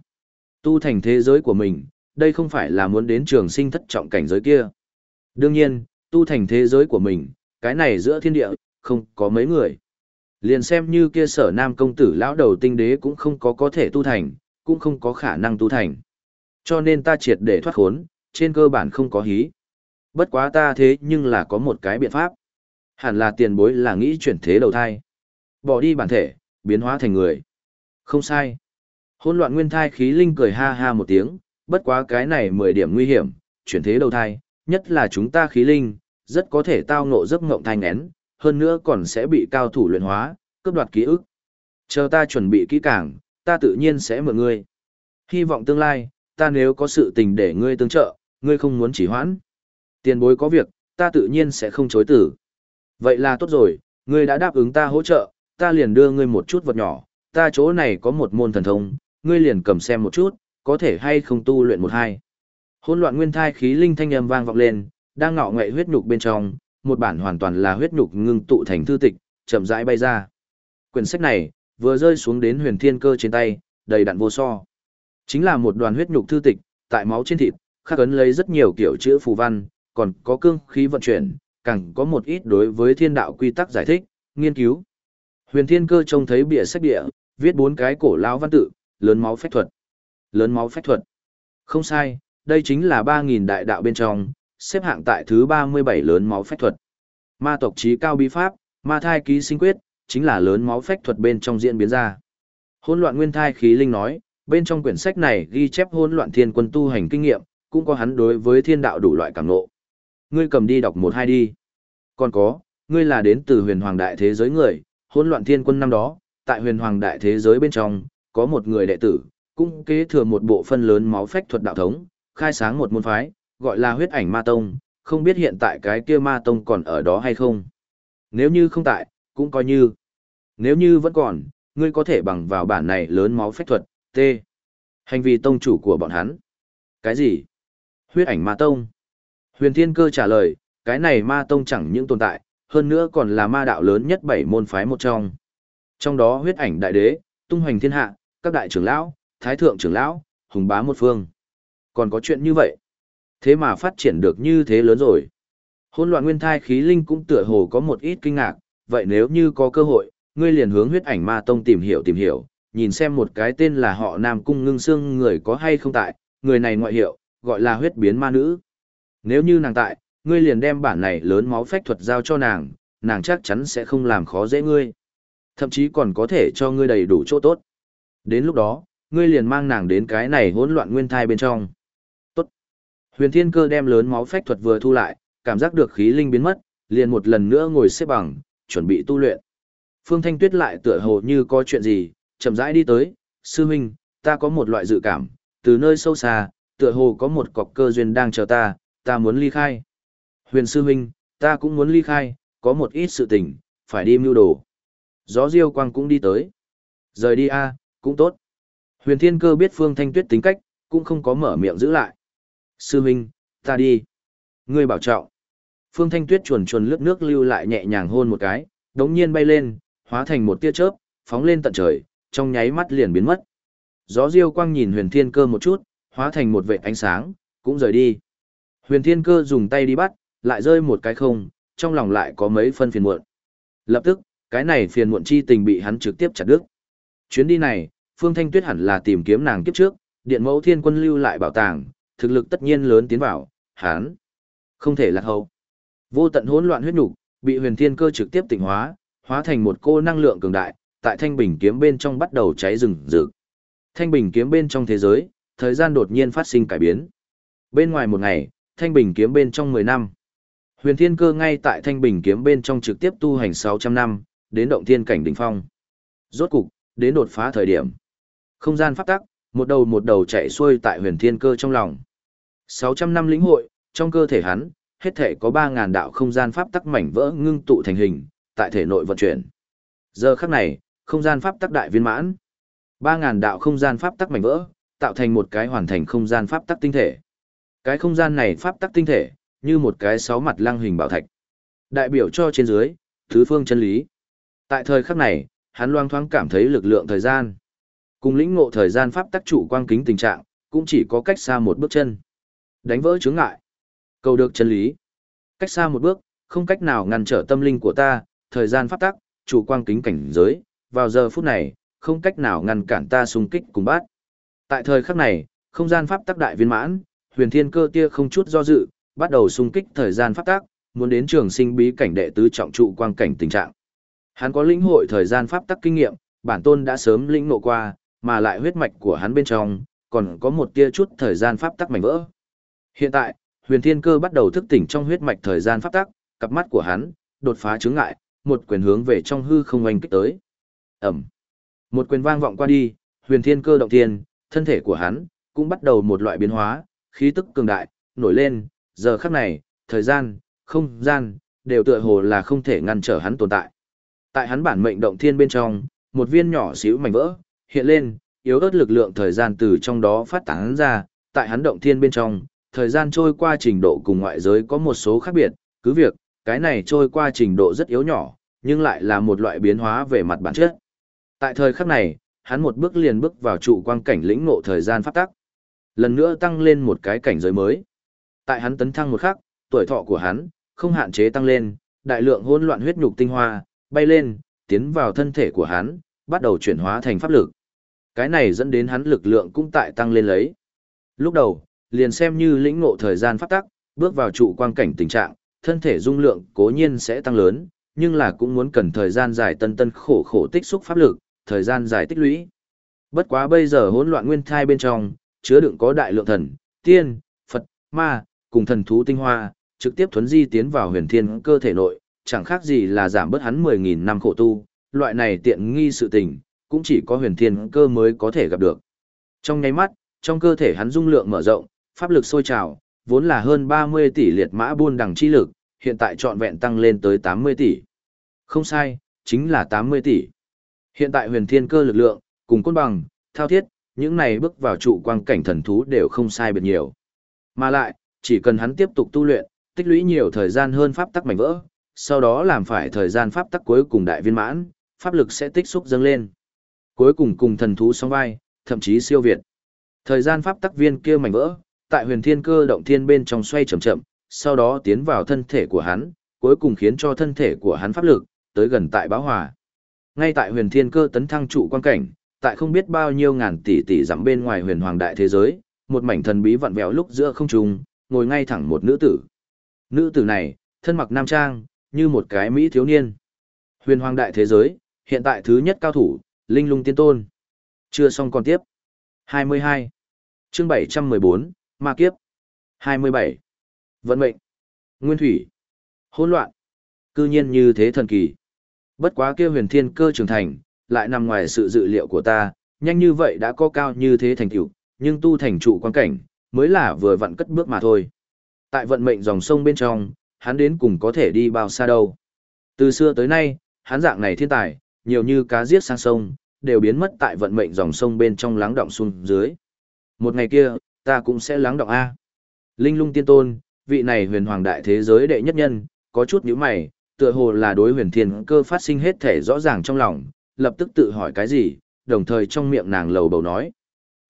Speaker 1: Tu thành thế giới của mình, đây không phải là muốn đến trường sinh thất trọng cảnh giới kia. Đương nhiên, tu thành thế giới của mình, cái này giữa thiên địa, không có mấy người. Liền xem như kia sở nam công tử lão đầu tinh đế cũng không có có thể tu thành, cũng không có khả năng tu thành. Cho nên ta triệt để thoát khốn, trên cơ bản không có hí. Bất quá ta thế nhưng là có một cái biện pháp. Hẳn là tiền bối là nghĩ chuyển thế đầu thai. Bỏ đi bản thể, biến hóa thành người. Không sai. Hỗn loạn nguyên thai khí linh cười ha ha một tiếng, bất quá cái này 10 điểm nguy hiểm, chuyển thế đầu thai, nhất là chúng ta khí linh, rất có thể tao ngộ giấc ngộng thai ngén, hơn nữa còn sẽ bị cao thủ luyện hóa, cướp đoạt ký ức. Chờ ta chuẩn bị kỹ càng, ta tự nhiên sẽ mượn ngươi. Hy vọng tương lai, ta nếu có sự tình để ngươi tương trợ, ngươi không muốn chỉ hoãn. Tiền bối có việc, ta tự nhiên sẽ không chối tử. Vậy là tốt rồi, ngươi đã đáp ứng ta hỗ trợ, ta liền đưa ngươi một chút vật nhỏ, ta chỗ này có một môn thần thông, ngươi liền cầm xem một chút, có thể hay không tu luyện một hai. Hỗn loạn nguyên thai khí linh thanh âm vang vọng lên, đang ngọ ngậy huyết nhục bên trong, một bản hoàn toàn là huyết nhục ngưng tụ thành thư tịch, chậm rãi bay ra. Quyển sách này vừa rơi xuống đến Huyền Thiên Cơ trên tay, đầy đặn vô so. Chính là một đoàn huyết nhục thư tịch, tại máu trên thịt, khắc ấn lấy rất nhiều kiểu chữ phù văn, còn có cương khí vận chuyển, càng có một ít đối với thiên đạo quy tắc giải thích, nghiên cứu. Huyền Thiên Cơ trông thấy bìa sách địa, viết bốn cái cổ lão văn tự, lớn máu phách thuật. Lớn máu phách thuật. Không sai, đây chính là 3000 đại đạo bên trong, xếp hạng tại thứ 37 lớn máu phách thuật. Ma tộc trí cao bí pháp, ma thai ký sinh quyết, chính là lớn máu phách thuật bên trong diễn biến ra. Hỗn loạn nguyên thai khí linh nói, bên trong quyển sách này ghi chép hỗn loạn thiên quân tu hành kinh nghiệm, cũng có hắn đối với thiên đạo đủ loại cảm ngộ. Ngươi cầm đi đọc một hai đi. Còn có, ngươi là đến từ huyền hoàng đại thế giới người, hỗn loạn thiên quân năm đó, tại huyền hoàng đại thế giới bên trong, có một người đệ tử, cũng kế thừa một bộ phân lớn máu phách thuật đạo thống, khai sáng một môn phái, gọi là huyết ảnh ma tông, không biết hiện tại cái kia ma tông còn ở đó hay không. Nếu như không tại, cũng coi như. Nếu như vẫn còn, ngươi có thể bằng vào bản này lớn máu phách thuật, T. Hành vi tông chủ của bọn hắn. Cái gì? Huyết ảnh ma tông. Huyền Thiên Cơ trả lời, cái này ma tông chẳng những tồn tại, hơn nữa còn là ma đạo lớn nhất bảy môn phái một trong. Trong đó huyết ảnh đại đế, tung hoành thiên hạ, các đại trưởng lão, thái thượng trưởng lão, hùng bá một phương. Còn có chuyện như vậy. Thế mà phát triển được như thế lớn rồi. Hôn loạn nguyên thai khí linh cũng tựa hồ có một ít kinh ngạc, vậy nếu như có cơ hội, ngươi liền hướng huyết ảnh ma tông tìm hiểu tìm hiểu, nhìn xem một cái tên là họ Nam Cung ngưng Sương người có hay không tại, người này ngoại hiệu, gọi là huyết biến ma nữ. Nếu như nàng tại, ngươi liền đem bản này lớn máu phách thuật giao cho nàng, nàng chắc chắn sẽ không làm khó dễ ngươi. Thậm chí còn có thể cho ngươi đầy đủ chỗ tốt. Đến lúc đó, ngươi liền mang nàng đến cái này hỗn loạn nguyên thai bên trong. Tốt. Huyền Thiên Cơ đem lớn máu phách thuật vừa thu lại, cảm giác được khí linh biến mất, liền một lần nữa ngồi xếp bằng, chuẩn bị tu luyện. Phương Thanh Tuyết lại tựa hồ như có chuyện gì, chậm rãi đi tới, "Sư huynh, ta có một loại dự cảm, từ nơi sâu xa, tựa hồ có một cọc cơ duyên đang chờ ta, ta muốn ly khai." "Huyền sư huynh, ta cũng muốn ly khai, có một ít sự tình, phải đi mưu đồ." Gió Diêu Quang cũng đi tới. "Rời đi a, cũng tốt." Huyền Thiên Cơ biết Phương Thanh Tuyết tính cách, cũng không có mở miệng giữ lại. Sư Minh, ta đi. Ngươi bảo trọng. Phương Thanh Tuyết chuồn chuồn lướt nước lưu lại nhẹ nhàng hôn một cái, đống nhiên bay lên, hóa thành một tia chớp, phóng lên tận trời, trong nháy mắt liền biến mất. Gió Diêu Quang nhìn Huyền Thiên Cơ một chút, hóa thành một vệt ánh sáng, cũng rời đi. Huyền Thiên Cơ dùng tay đi bắt, lại rơi một cái không, trong lòng lại có mấy phân phiền muộn. Lập tức, cái này phiền muộn chi tình bị hắn trực tiếp chặt đứt. Chuyến đi này, Phương Thanh Tuyết hẳn là tìm kiếm nàng kiếp trước, điện mẫu thiên quân lưu lại bảo tàng, thực lực tất nhiên lớn tiến vào, hắn Không thể lạc hậu. Vô tận hỗn loạn huyết nục, bị huyền thiên cơ trực tiếp tỉnh hóa, hóa thành một cô năng lượng cường đại, tại thanh bình kiếm bên trong bắt đầu cháy rừng rực. Thanh bình kiếm bên trong thế giới, thời gian đột nhiên phát sinh cải biến. Bên ngoài một ngày, thanh bình kiếm bên trong 10 năm. Huyền thiên cơ ngay tại thanh bình kiếm bên trong trực tiếp tu hành 600 năm, đến động thiên cảnh đỉnh phong. Rốt cục, đến đột phá thời điểm. Không gian pháp tắc, một đầu một đầu chạy xuôi tại huyền thiên cơ trong lòng. 600 năm lĩnh hội, trong cơ thể hắn, hết thể có 3000 đạo không gian pháp tắc mảnh vỡ ngưng tụ thành hình, tại thể nội vận chuyển. Giờ khắc này, không gian pháp tắc đại viên mãn. 3000 đạo không gian pháp tắc mảnh vỡ, tạo thành một cái hoàn thành không gian pháp tắc tinh thể. Cái không gian này pháp tắc tinh thể, như một cái sáu mặt lăng hình bảo thạch. Đại biểu cho trên dưới, thứ phương chân lý. Tại thời khắc này, hắn loang thoáng cảm thấy lực lượng thời gian. Cùng lĩnh ngộ thời gian pháp tắc trụ quang kính tình trạng, cũng chỉ có cách xa một bước chân. Đánh vỡ chướng ngại. Cầu được chân lý. Cách xa một bước, không cách nào ngăn trở tâm linh của ta, thời gian pháp tắc, trụ quang kính cảnh giới, vào giờ phút này, không cách nào ngăn cản ta xung kích cùng bát. Tại thời khắc này, không gian pháp tắc đại viên mãn, huyền thiên cơ tia không chút do dự, bắt đầu xung kích thời gian pháp tắc, muốn đến trường sinh bí cảnh đệ tứ trọng trụ quang cảnh tình trạng. Hắn có lĩnh hội thời gian pháp tắc kinh nghiệm, bản tôn đã sớm lĩnh ngộ qua, mà lại huyết mạch của hắn bên trong, còn có một tia chút thời gian pháp tắc mảnh vỡ. Hiện tại, huyền thiên cơ bắt đầu thức tỉnh trong huyết mạch thời gian pháp tắc, cặp mắt của hắn, đột phá chướng ngại, một quyền hướng về trong hư không oanh kích tới. ầm Một quyền vang vọng qua đi, huyền thiên cơ động thiên, thân thể của hắn, cũng bắt đầu một loại biến hóa, khí tức cường đại, nổi lên, giờ khắc này, thời gian, không gian, đều tựa hồ là không thể ngăn trở hắn tồn tại. Tại hắn bản mệnh động thiên bên trong, một viên nhỏ xíu mảnh vỡ, hiện lên, yếu ớt lực lượng thời gian từ trong đó phát tán ra, tại hắn động thiên bên trong, thời gian trôi qua trình độ cùng ngoại giới có một số khác biệt, cứ việc, cái này trôi qua trình độ rất yếu nhỏ, nhưng lại là một loại biến hóa về mặt bản chất. Tại thời khắc này, hắn một bước liền bước vào trụ quang cảnh lĩnh ngộ thời gian phát tắc. Lần nữa tăng lên một cái cảnh giới mới. Tại hắn tấn thăng một khắc, tuổi thọ của hắn không hạn chế tăng lên, đại lượng hỗn loạn huyết nhục tinh hoa bay lên, tiến vào thân thể của hắn, bắt đầu chuyển hóa thành pháp lực. Cái này dẫn đến hắn lực lượng cũng tại tăng lên lấy. Lúc đầu, liền xem như lĩnh ngộ thời gian pháp tắc, bước vào trụ quang cảnh tình trạng, thân thể dung lượng cố nhiên sẽ tăng lớn, nhưng là cũng muốn cần thời gian dài tân tân khổ khổ tích xúc pháp lực, thời gian dài tích lũy. Bất quá bây giờ hỗn loạn nguyên thai bên trong, chứa đựng có đại lượng thần, tiên, Phật, ma, cùng thần thú tinh hoa, trực tiếp thuấn di tiến vào huyền thiên cơ thể nội, chẳng khác gì là giảm bớt hắn 10.000 năm khổ tu, loại này tiện nghi sự tình, cũng chỉ có huyền thiên cơ mới có thể gặp được. Trong nháy mắt, trong cơ thể hắn dung lượng mở rộng, pháp lực sôi trào, vốn là hơn 30 tỷ liệt mã buôn đằng chi lực, hiện tại trọn vẹn tăng lên tới 80 tỷ. Không sai, chính là 80 tỷ. Hiện tại huyền thiên cơ lực lượng, cùng côn bằng, thao thiết, những này bước vào trụ quang cảnh thần thú đều không sai biệt nhiều. Mà lại, chỉ cần hắn tiếp tục tu luyện, tích lũy nhiều thời gian hơn pháp tắc mảnh vỡ, sau đó làm phải thời gian pháp tắc cuối cùng đại viên mãn, pháp lực sẽ tích xúc dâng lên. Cuối cùng cùng thần thú song vai, thậm chí siêu việt. Thời gian pháp tắc viên kia mảnh vỡ, tại huyền thiên cơ động thiên bên trong xoay chậm chậm, sau đó tiến vào thân thể của hắn, cuối cùng khiến cho thân thể của hắn pháp lực tới gần tại báo hòa. Ngay tại huyền thiên cơ tấn thăng trụ quan cảnh, tại không biết bao nhiêu ngàn tỷ tỷ dặm bên ngoài huyền hoàng đại thế giới, một mảnh thần bí vặn vẹo lúc giữa không trung, ngồi ngay thẳng một nữ tử. Nữ tử này, thân mặc nam trang, như một cái mỹ thiếu niên. Huyền hoàng đại thế giới, hiện tại thứ nhất cao thủ, linh lung tiên tôn. Chưa xong còn tiếp. 22. Chương 714, Ma Kiếp. 27. Vận mệnh. Nguyên thủy. Hỗn loạn. Cư nhiên như thế thần kỳ. Bất quá kia huyền thiên cơ trưởng thành, lại nằm ngoài sự dự liệu của ta, nhanh như vậy đã có cao như thế thành tựu, nhưng tu thành trụ quan cảnh, mới là vừa vặn cất bước mà thôi. Tại vận mệnh dòng sông bên trong, hắn đến cùng có thể đi bao xa đâu. Từ xưa tới nay, hắn dạng này thiên tài, nhiều như cá giết sang sông, đều biến mất tại vận mệnh dòng sông bên trong lắng động xuống dưới. Một ngày kia, ta cũng sẽ lắng động A. Linh lung tiên tôn, vị này huyền hoàng đại thế giới đệ nhất nhân, có chút nhíu mày, tựa hồ là đối huyền thiên cơ phát sinh hết thể rõ ràng trong lòng, lập tức tự hỏi cái gì, đồng thời trong miệng nàng lầu bầu nói.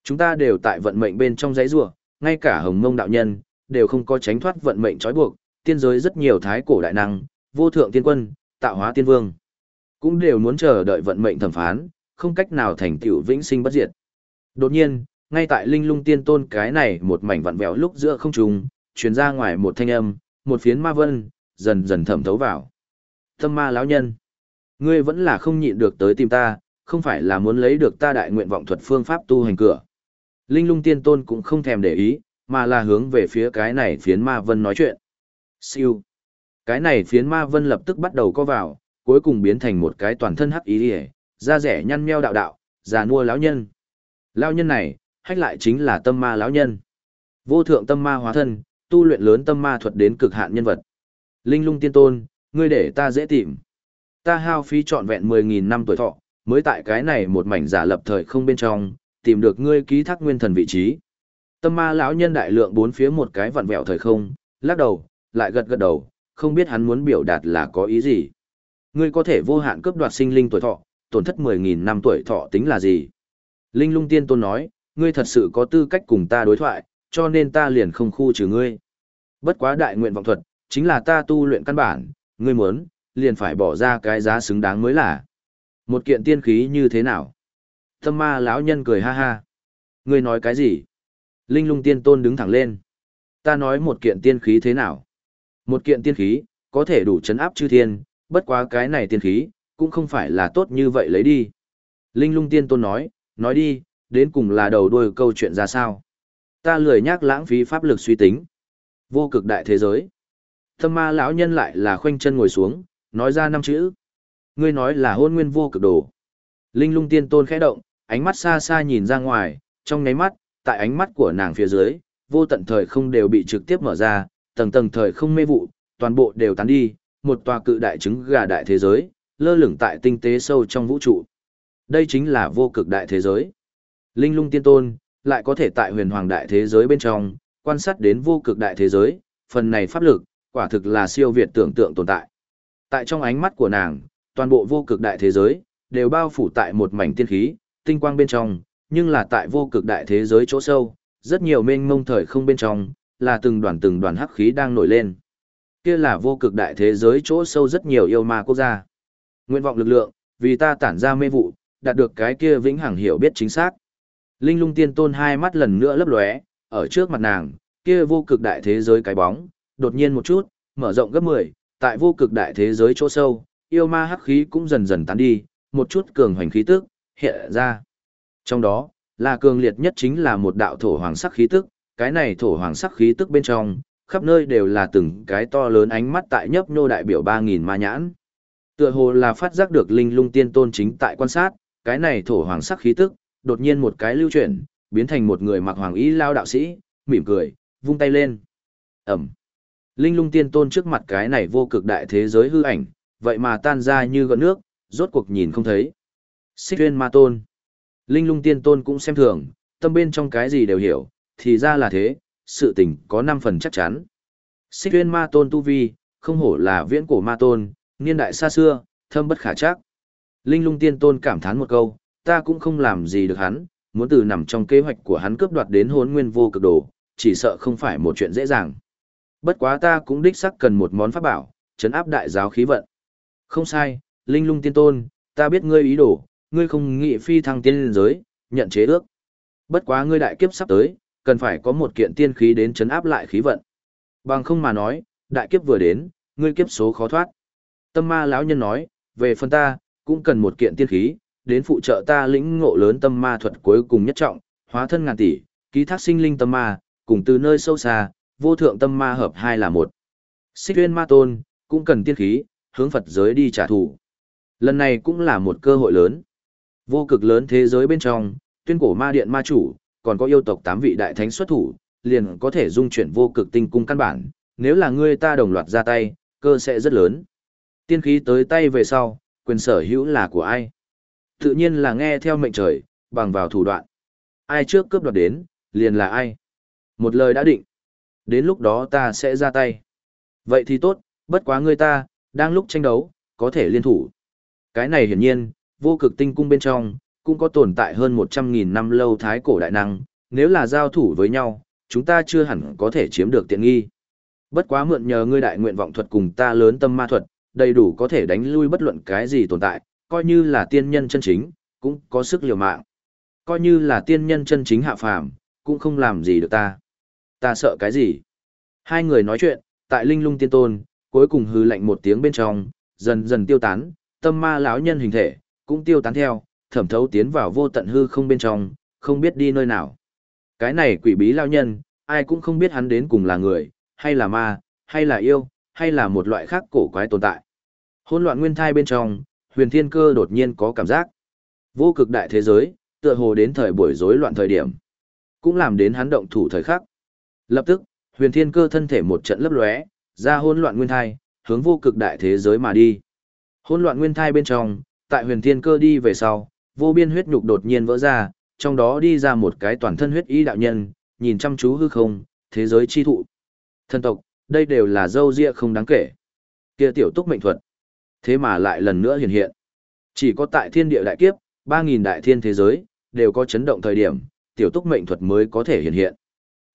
Speaker 1: Chúng ta đều tại vận mệnh bên trong giấy rùa, ngay cả hồng mông đạo nhân, đều không có tránh thoát vận mệnh trói buộc, tiên giới rất nhiều thái cổ đại năng, vô thượng tiên quân, tạo hóa tiên vương. Cũng đều muốn chờ đợi vận mệnh thẩm phán, không cách nào thành tựu vĩnh sinh bất diệt. Đột nhiên, ngay tại linh lung tiên tôn cái này một mảnh vặn vẹo lúc giữa không trung, truyền ra ngoài một thanh âm, một phiến ma vân, dần dần thẩm thấu vào. Tâm ma lão nhân, ngươi vẫn là không nhịn được tới tìm ta, không phải là muốn lấy được ta đại nguyện vọng thuật phương pháp tu hành cửa. Linh lung tiên tôn cũng không thèm để ý, mà là hướng về phía cái này phiến ma vân nói chuyện. Siêu. Cái này phiến ma vân lập tức bắt đầu co vào, cuối cùng biến thành một cái toàn thân hắc ý đi da rẻ nhăn meo đạo đạo, già nua lão nhân. Lão nhân này, hách lại chính là tâm ma lão nhân. Vô thượng tâm ma hóa thân, tu luyện lớn tâm ma thuật đến cực hạn nhân vật. Linh lung tiên tôn, ngươi để ta dễ tìm. Ta hao phí trọn vẹn 10.000 năm tuổi thọ, mới tại cái này một mảnh giả lập thời không bên trong, tìm được ngươi ký thác nguyên thần vị trí. Tâm ma lão nhân đại lượng bốn phía một cái vặn vẹo thời không, lắc đầu, lại gật gật đầu, không biết hắn muốn biểu đạt là có ý gì. Ngươi có thể vô hạn cướp đoạt sinh linh tuổi thọ, tổn thất 10.000 năm tuổi thọ tính là gì? Linh lung tiên tôn nói, ngươi thật sự có tư cách cùng ta đối thoại, cho nên ta liền không khu trừ ngươi. Bất quá đại nguyện vọng thuật, chính là ta tu luyện căn bản, ngươi muốn, liền phải bỏ ra cái giá xứng đáng mới là. Một kiện tiên khí như thế nào? Tâm ma lão nhân cười ha ha. Ngươi nói cái gì? Linh lung tiên tôn đứng thẳng lên. Ta nói một kiện tiên khí thế nào? Một kiện tiên khí, có thể đủ chấn áp chư thiên, bất quá cái này tiên khí, cũng không phải là tốt như vậy lấy đi. Linh lung tiên tôn nói, nói đi, đến cùng là đầu đuôi câu chuyện ra sao. Ta lười nhắc lãng phí pháp lực suy tính. Vô cực đại thế giới. Thâm ma lão nhân lại là khoanh chân ngồi xuống, nói ra năm chữ. Ngươi nói là hôn nguyên vô cực đồ. Linh lung tiên tôn khẽ động, ánh mắt xa xa nhìn ra ngoài, trong nháy mắt, tại ánh mắt của nàng phía dưới, vô tận thời không đều bị trực tiếp mở ra, tầng tầng thời không mê vụ, toàn bộ đều tán đi, một tòa cự đại trứng gà đại thế giới, lơ lửng tại tinh tế sâu trong vũ trụ. Đây chính là vô cực đại thế giới. Linh lung tiên tôn, lại có thể tại huyền hoàng đại thế giới bên trong, quan sát đến vô cực đại thế giới, phần này pháp lực, quả thực là siêu việt tưởng tượng tồn tại. Tại trong ánh mắt của nàng, toàn bộ vô cực đại thế giới, đều bao phủ tại một mảnh tiên khí, tinh quang bên trong, nhưng là tại vô cực đại thế giới chỗ sâu, rất nhiều mênh mông thời không bên trong, là từng đoàn từng đoàn hắc khí đang nổi lên. Kia là vô cực đại thế giới chỗ sâu rất nhiều yêu ma quốc gia. Nguyện vọng lực lượng, vì ta tản ra mê vụ, đạt được cái kia vĩnh hằng hiểu biết chính xác. Linh lung tiên tôn hai mắt lần nữa lấp lóe, ở trước mặt nàng, kia vô cực đại thế giới cái bóng, đột nhiên một chút, mở rộng gấp 10, tại vô cực đại thế giới chỗ sâu, yêu ma hắc khí cũng dần dần tán đi, một chút cường hoành khí tức hiện ra. Trong đó, là cường liệt nhất chính là một đạo thổ hoàng sắc khí tức, cái này thổ hoàng sắc khí tức bên trong, khắp nơi đều là từng cái to lớn ánh mắt tại nhấp nhô đại biểu 3000 ma nhãn. Tựa hồ là phát giác được linh lung tiên tôn chính tại quan sát, cái này thổ hoàng sắc khí tức, đột nhiên một cái lưu chuyển, biến thành một người mặc hoàng y lao đạo sĩ, mỉm cười, vung tay lên. Ẩm. Linh lung tiên tôn trước mặt cái này vô cực đại thế giới hư ảnh, vậy mà tan ra như gợn nước, rốt cuộc nhìn không thấy. Xích tuyên ma tôn. Linh lung tiên tôn cũng xem thường, tâm bên trong cái gì đều hiểu, thì ra là thế, sự tình có 5 phần chắc chắn. Xích tuyên ma tôn tu vi, không hổ là viễn cổ ma tôn, niên đại xa xưa, thâm bất khả chắc. Linh lung tiên tôn cảm thán một câu, ta cũng không làm gì được hắn, muốn từ nằm trong kế hoạch của hắn cướp đoạt đến hốn nguyên vô cực đồ, chỉ sợ không phải một chuyện dễ dàng. Bất quá ta cũng đích sắc cần một món pháp bảo, chấn áp đại giáo khí vận. Không sai, linh lung tiên tôn, ta biết ngươi ý đồ, ngươi không nghị phi thăng tiên liên giới, nhận chế ước. Bất quá ngươi đại kiếp sắp tới, cần phải có một kiện tiên khí đến chấn áp lại khí vận. Bằng không mà nói, đại kiếp vừa đến, ngươi kiếp số khó thoát. Tâm ma lão nhân nói, về phần ta, cũng cần một kiện tiên khí, đến phụ trợ ta lĩnh ngộ lớn tâm ma thuật cuối cùng nhất trọng, hóa thân ngàn tỷ, ký thác sinh linh tâm ma, cùng từ nơi sâu xa, vô thượng tâm ma hợp hai là một. Xích tuyên ma tôn, cũng cần tiên khí, hướng Phật giới đi trả thù. Lần này cũng là một cơ hội lớn. Vô cực lớn thế giới bên trong, tuyên cổ ma điện ma chủ, còn có yêu tộc tám vị đại thánh xuất thủ, liền có thể dung chuyển vô cực tinh cung căn bản, nếu là ngươi ta đồng loạt ra tay, cơ sẽ rất lớn. Tiên khí tới tay về sau, quyền sở hữu là của ai? Tự nhiên là nghe theo mệnh trời, bằng vào thủ đoạn. Ai trước cướp đoạt đến, liền là ai. Một lời đã định. Đến lúc đó ta sẽ ra tay. Vậy thì tốt, bất quá ngươi ta, đang lúc tranh đấu, có thể liên thủ. Cái này hiển nhiên, vô cực tinh cung bên trong, cũng có tồn tại hơn 100.000 năm lâu thái cổ đại năng, nếu là giao thủ với nhau, chúng ta chưa hẳn có thể chiếm được tiện nghi. Bất quá mượn nhờ ngươi đại nguyện vọng thuật cùng ta lớn tâm ma thuật, đầy đủ có thể đánh lui bất luận cái gì tồn tại, coi như là tiên nhân chân chính, cũng có sức liều mạng. Coi như là tiên nhân chân chính hạ phàm, cũng không làm gì được ta. Ta sợ cái gì? Hai người nói chuyện, tại linh lung tiên tôn, cuối cùng hư lạnh một tiếng bên trong, dần dần tiêu tán, tâm ma lão nhân hình thể, cũng tiêu tán theo, thẩm thấu tiến vào vô tận hư không bên trong, không biết đi nơi nào. Cái này quỷ bí lao nhân, ai cũng không biết hắn đến cùng là người, hay là ma, hay là yêu, hay là một loại khác cổ quái tồn tại. Hôn loạn nguyên thai bên trong, huyền thiên cơ đột nhiên có cảm giác. Vô cực đại thế giới, tựa hồ đến thời buổi rối loạn thời điểm. Cũng làm đến hắn động thủ thời khắc. Lập tức, huyền thiên cơ thân thể một trận lấp lóe, ra hôn loạn nguyên thai, hướng vô cực đại thế giới mà đi. Hôn loạn nguyên thai bên trong, tại huyền thiên cơ đi về sau, vô biên huyết nhục đột nhiên vỡ ra, trong đó đi ra một cái toàn thân huyết ý đạo nhân, nhìn chăm chú hư không, thế giới chi thụ. Thân tộc, đây đều là dâu ria không đáng kể. Kia tiểu túc mệnh thuật. Thế mà lại lần nữa hiện hiện. Chỉ có tại thiên địa đại kiếp, 3.000 đại thiên thế giới, đều có chấn động thời điểm, tiểu túc mệnh thuật mới có thể hiện hiện.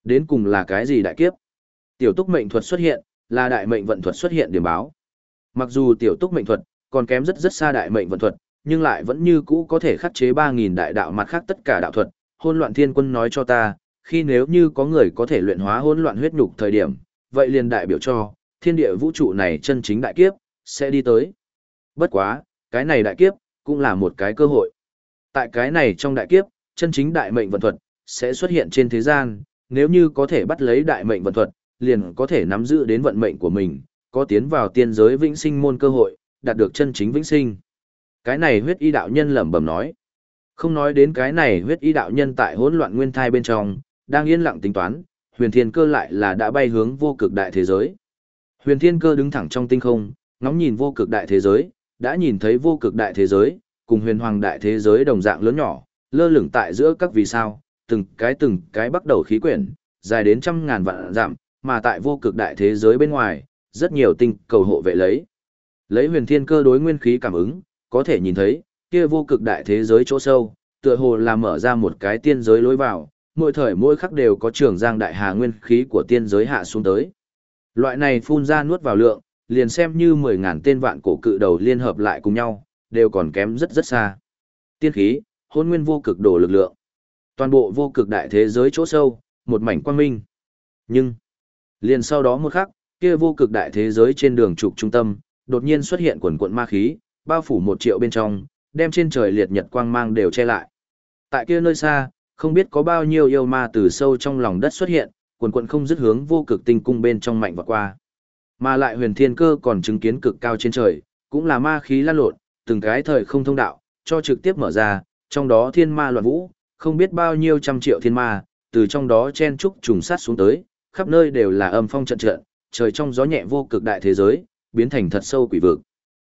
Speaker 1: Đến cùng là cái gì đại kiếp? Tiểu túc mệnh thuật xuất hiện, là đại mệnh vận thuật xuất hiện điểm báo. Mặc dù tiểu túc mệnh thuật còn kém rất rất xa đại mệnh vận thuật, nhưng lại vẫn như cũ có thể khắc chế 3.000 đại đạo mặt khác tất cả đạo thuật. Hôn loạn thiên quân nói cho ta, khi nếu như có người có thể luyện hóa hôn loạn huyết nhục thời điểm, vậy liền đại biểu cho, thiên địa vũ trụ này chân chính đại kiếp, sẽ đi tới. Bất quá, cái này đại kiếp, cũng là một cái cơ hội. Tại cái này trong đại kiếp, chân chính đại mệnh vận thuật sẽ xuất hiện trên thế gian, nếu như có thể bắt lấy đại mệnh vận thuật, liền có thể nắm giữ đến vận mệnh của mình, có tiến vào tiên giới vĩnh sinh môn cơ hội, đạt được chân chính vĩnh sinh. Cái này huyết y đạo nhân lẩm bẩm nói. Không nói đến cái này huyết y đạo nhân tại hỗn loạn nguyên thai bên trong, đang yên lặng tính toán, huyền thiên cơ lại là đã bay hướng vô cực đại thế giới. Huyền thiên cơ đứng thẳng trong tinh không, ngóng nhìn vô cực đại thế giới, đã nhìn thấy vô cực đại thế giới, cùng huyền hoàng đại thế giới đồng dạng lớn nhỏ, lơ lửng tại giữa các vì sao, từng cái từng cái bắt đầu khí quyển, dài đến trăm ngàn vạn dặm, mà tại vô cực đại thế giới bên ngoài, rất nhiều tinh cầu hộ vệ lấy. Lấy huyền thiên cơ đối nguyên khí cảm ứng, có thể nhìn thấy, kia vô cực đại thế giới chỗ sâu, tựa hồ là mở ra một cái tiên giới lối vào, mỗi thời mỗi khắc đều có trường giang đại hà nguyên khí của tiên giới hạ xuống tới. Loại này phun ra nuốt vào lượng, liền xem như 10.000 tên vạn cổ cự đầu liên hợp lại cùng nhau, đều còn kém rất rất xa. Tiên khí, hôn nguyên vô cực đổ lực lượng. Toàn bộ vô cực đại thế giới chỗ sâu, một mảnh quang minh. Nhưng, liền sau đó một khắc, kia vô cực đại thế giới trên đường trục trung tâm, đột nhiên xuất hiện quần quận ma khí, bao phủ một triệu bên trong, đem trên trời liệt nhật quang mang đều che lại. Tại kia nơi xa, không biết có bao nhiêu yêu ma từ sâu trong lòng đất xuất hiện, quần quận không dứt hướng vô cực tinh cung bên trong mạnh và qua. Mà lại huyền thiên cơ còn chứng kiến cực cao trên trời, cũng là ma khí lan lộn, từng cái thời không thông đạo, cho trực tiếp mở ra, trong đó thiên ma loạn vũ, không biết bao nhiêu trăm triệu thiên ma, từ trong đó chen trúc trùng sát xuống tới, khắp nơi đều là âm phong trận trận, trời trong gió nhẹ vô cực đại thế giới, biến thành thật sâu quỷ vực.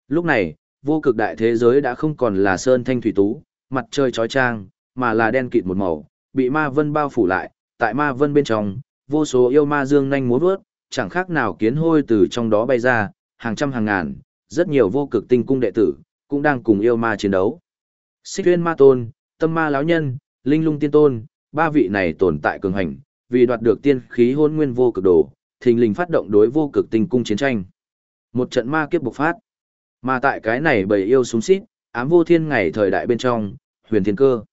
Speaker 1: Lúc này, vô cực đại thế giới đã không còn là sơn thanh thủy tú, mặt trời chói chang, mà là đen kịt một màu, bị ma vân bao phủ lại, tại ma vân bên trong, vô số yêu ma dương nhanh múa vớt, chẳng khác nào kiến hôi từ trong đó bay ra, hàng trăm hàng ngàn, rất nhiều vô cực tinh cung đệ tử, cũng đang cùng yêu ma chiến đấu. Xích Huyên Ma Tôn, Tâm Ma lão nhân, Linh Lung Tiên Tôn, ba vị này tồn tại cường hành, vì đoạt được tiên khí hôn nguyên vô cực đồ, thình lình phát động đối vô cực tinh cung chiến tranh. Một trận ma kiếp bộc phát. Mà tại cái này bầy yêu súng xít, ám vô thiên ngày thời đại bên trong, huyền thiên cơ.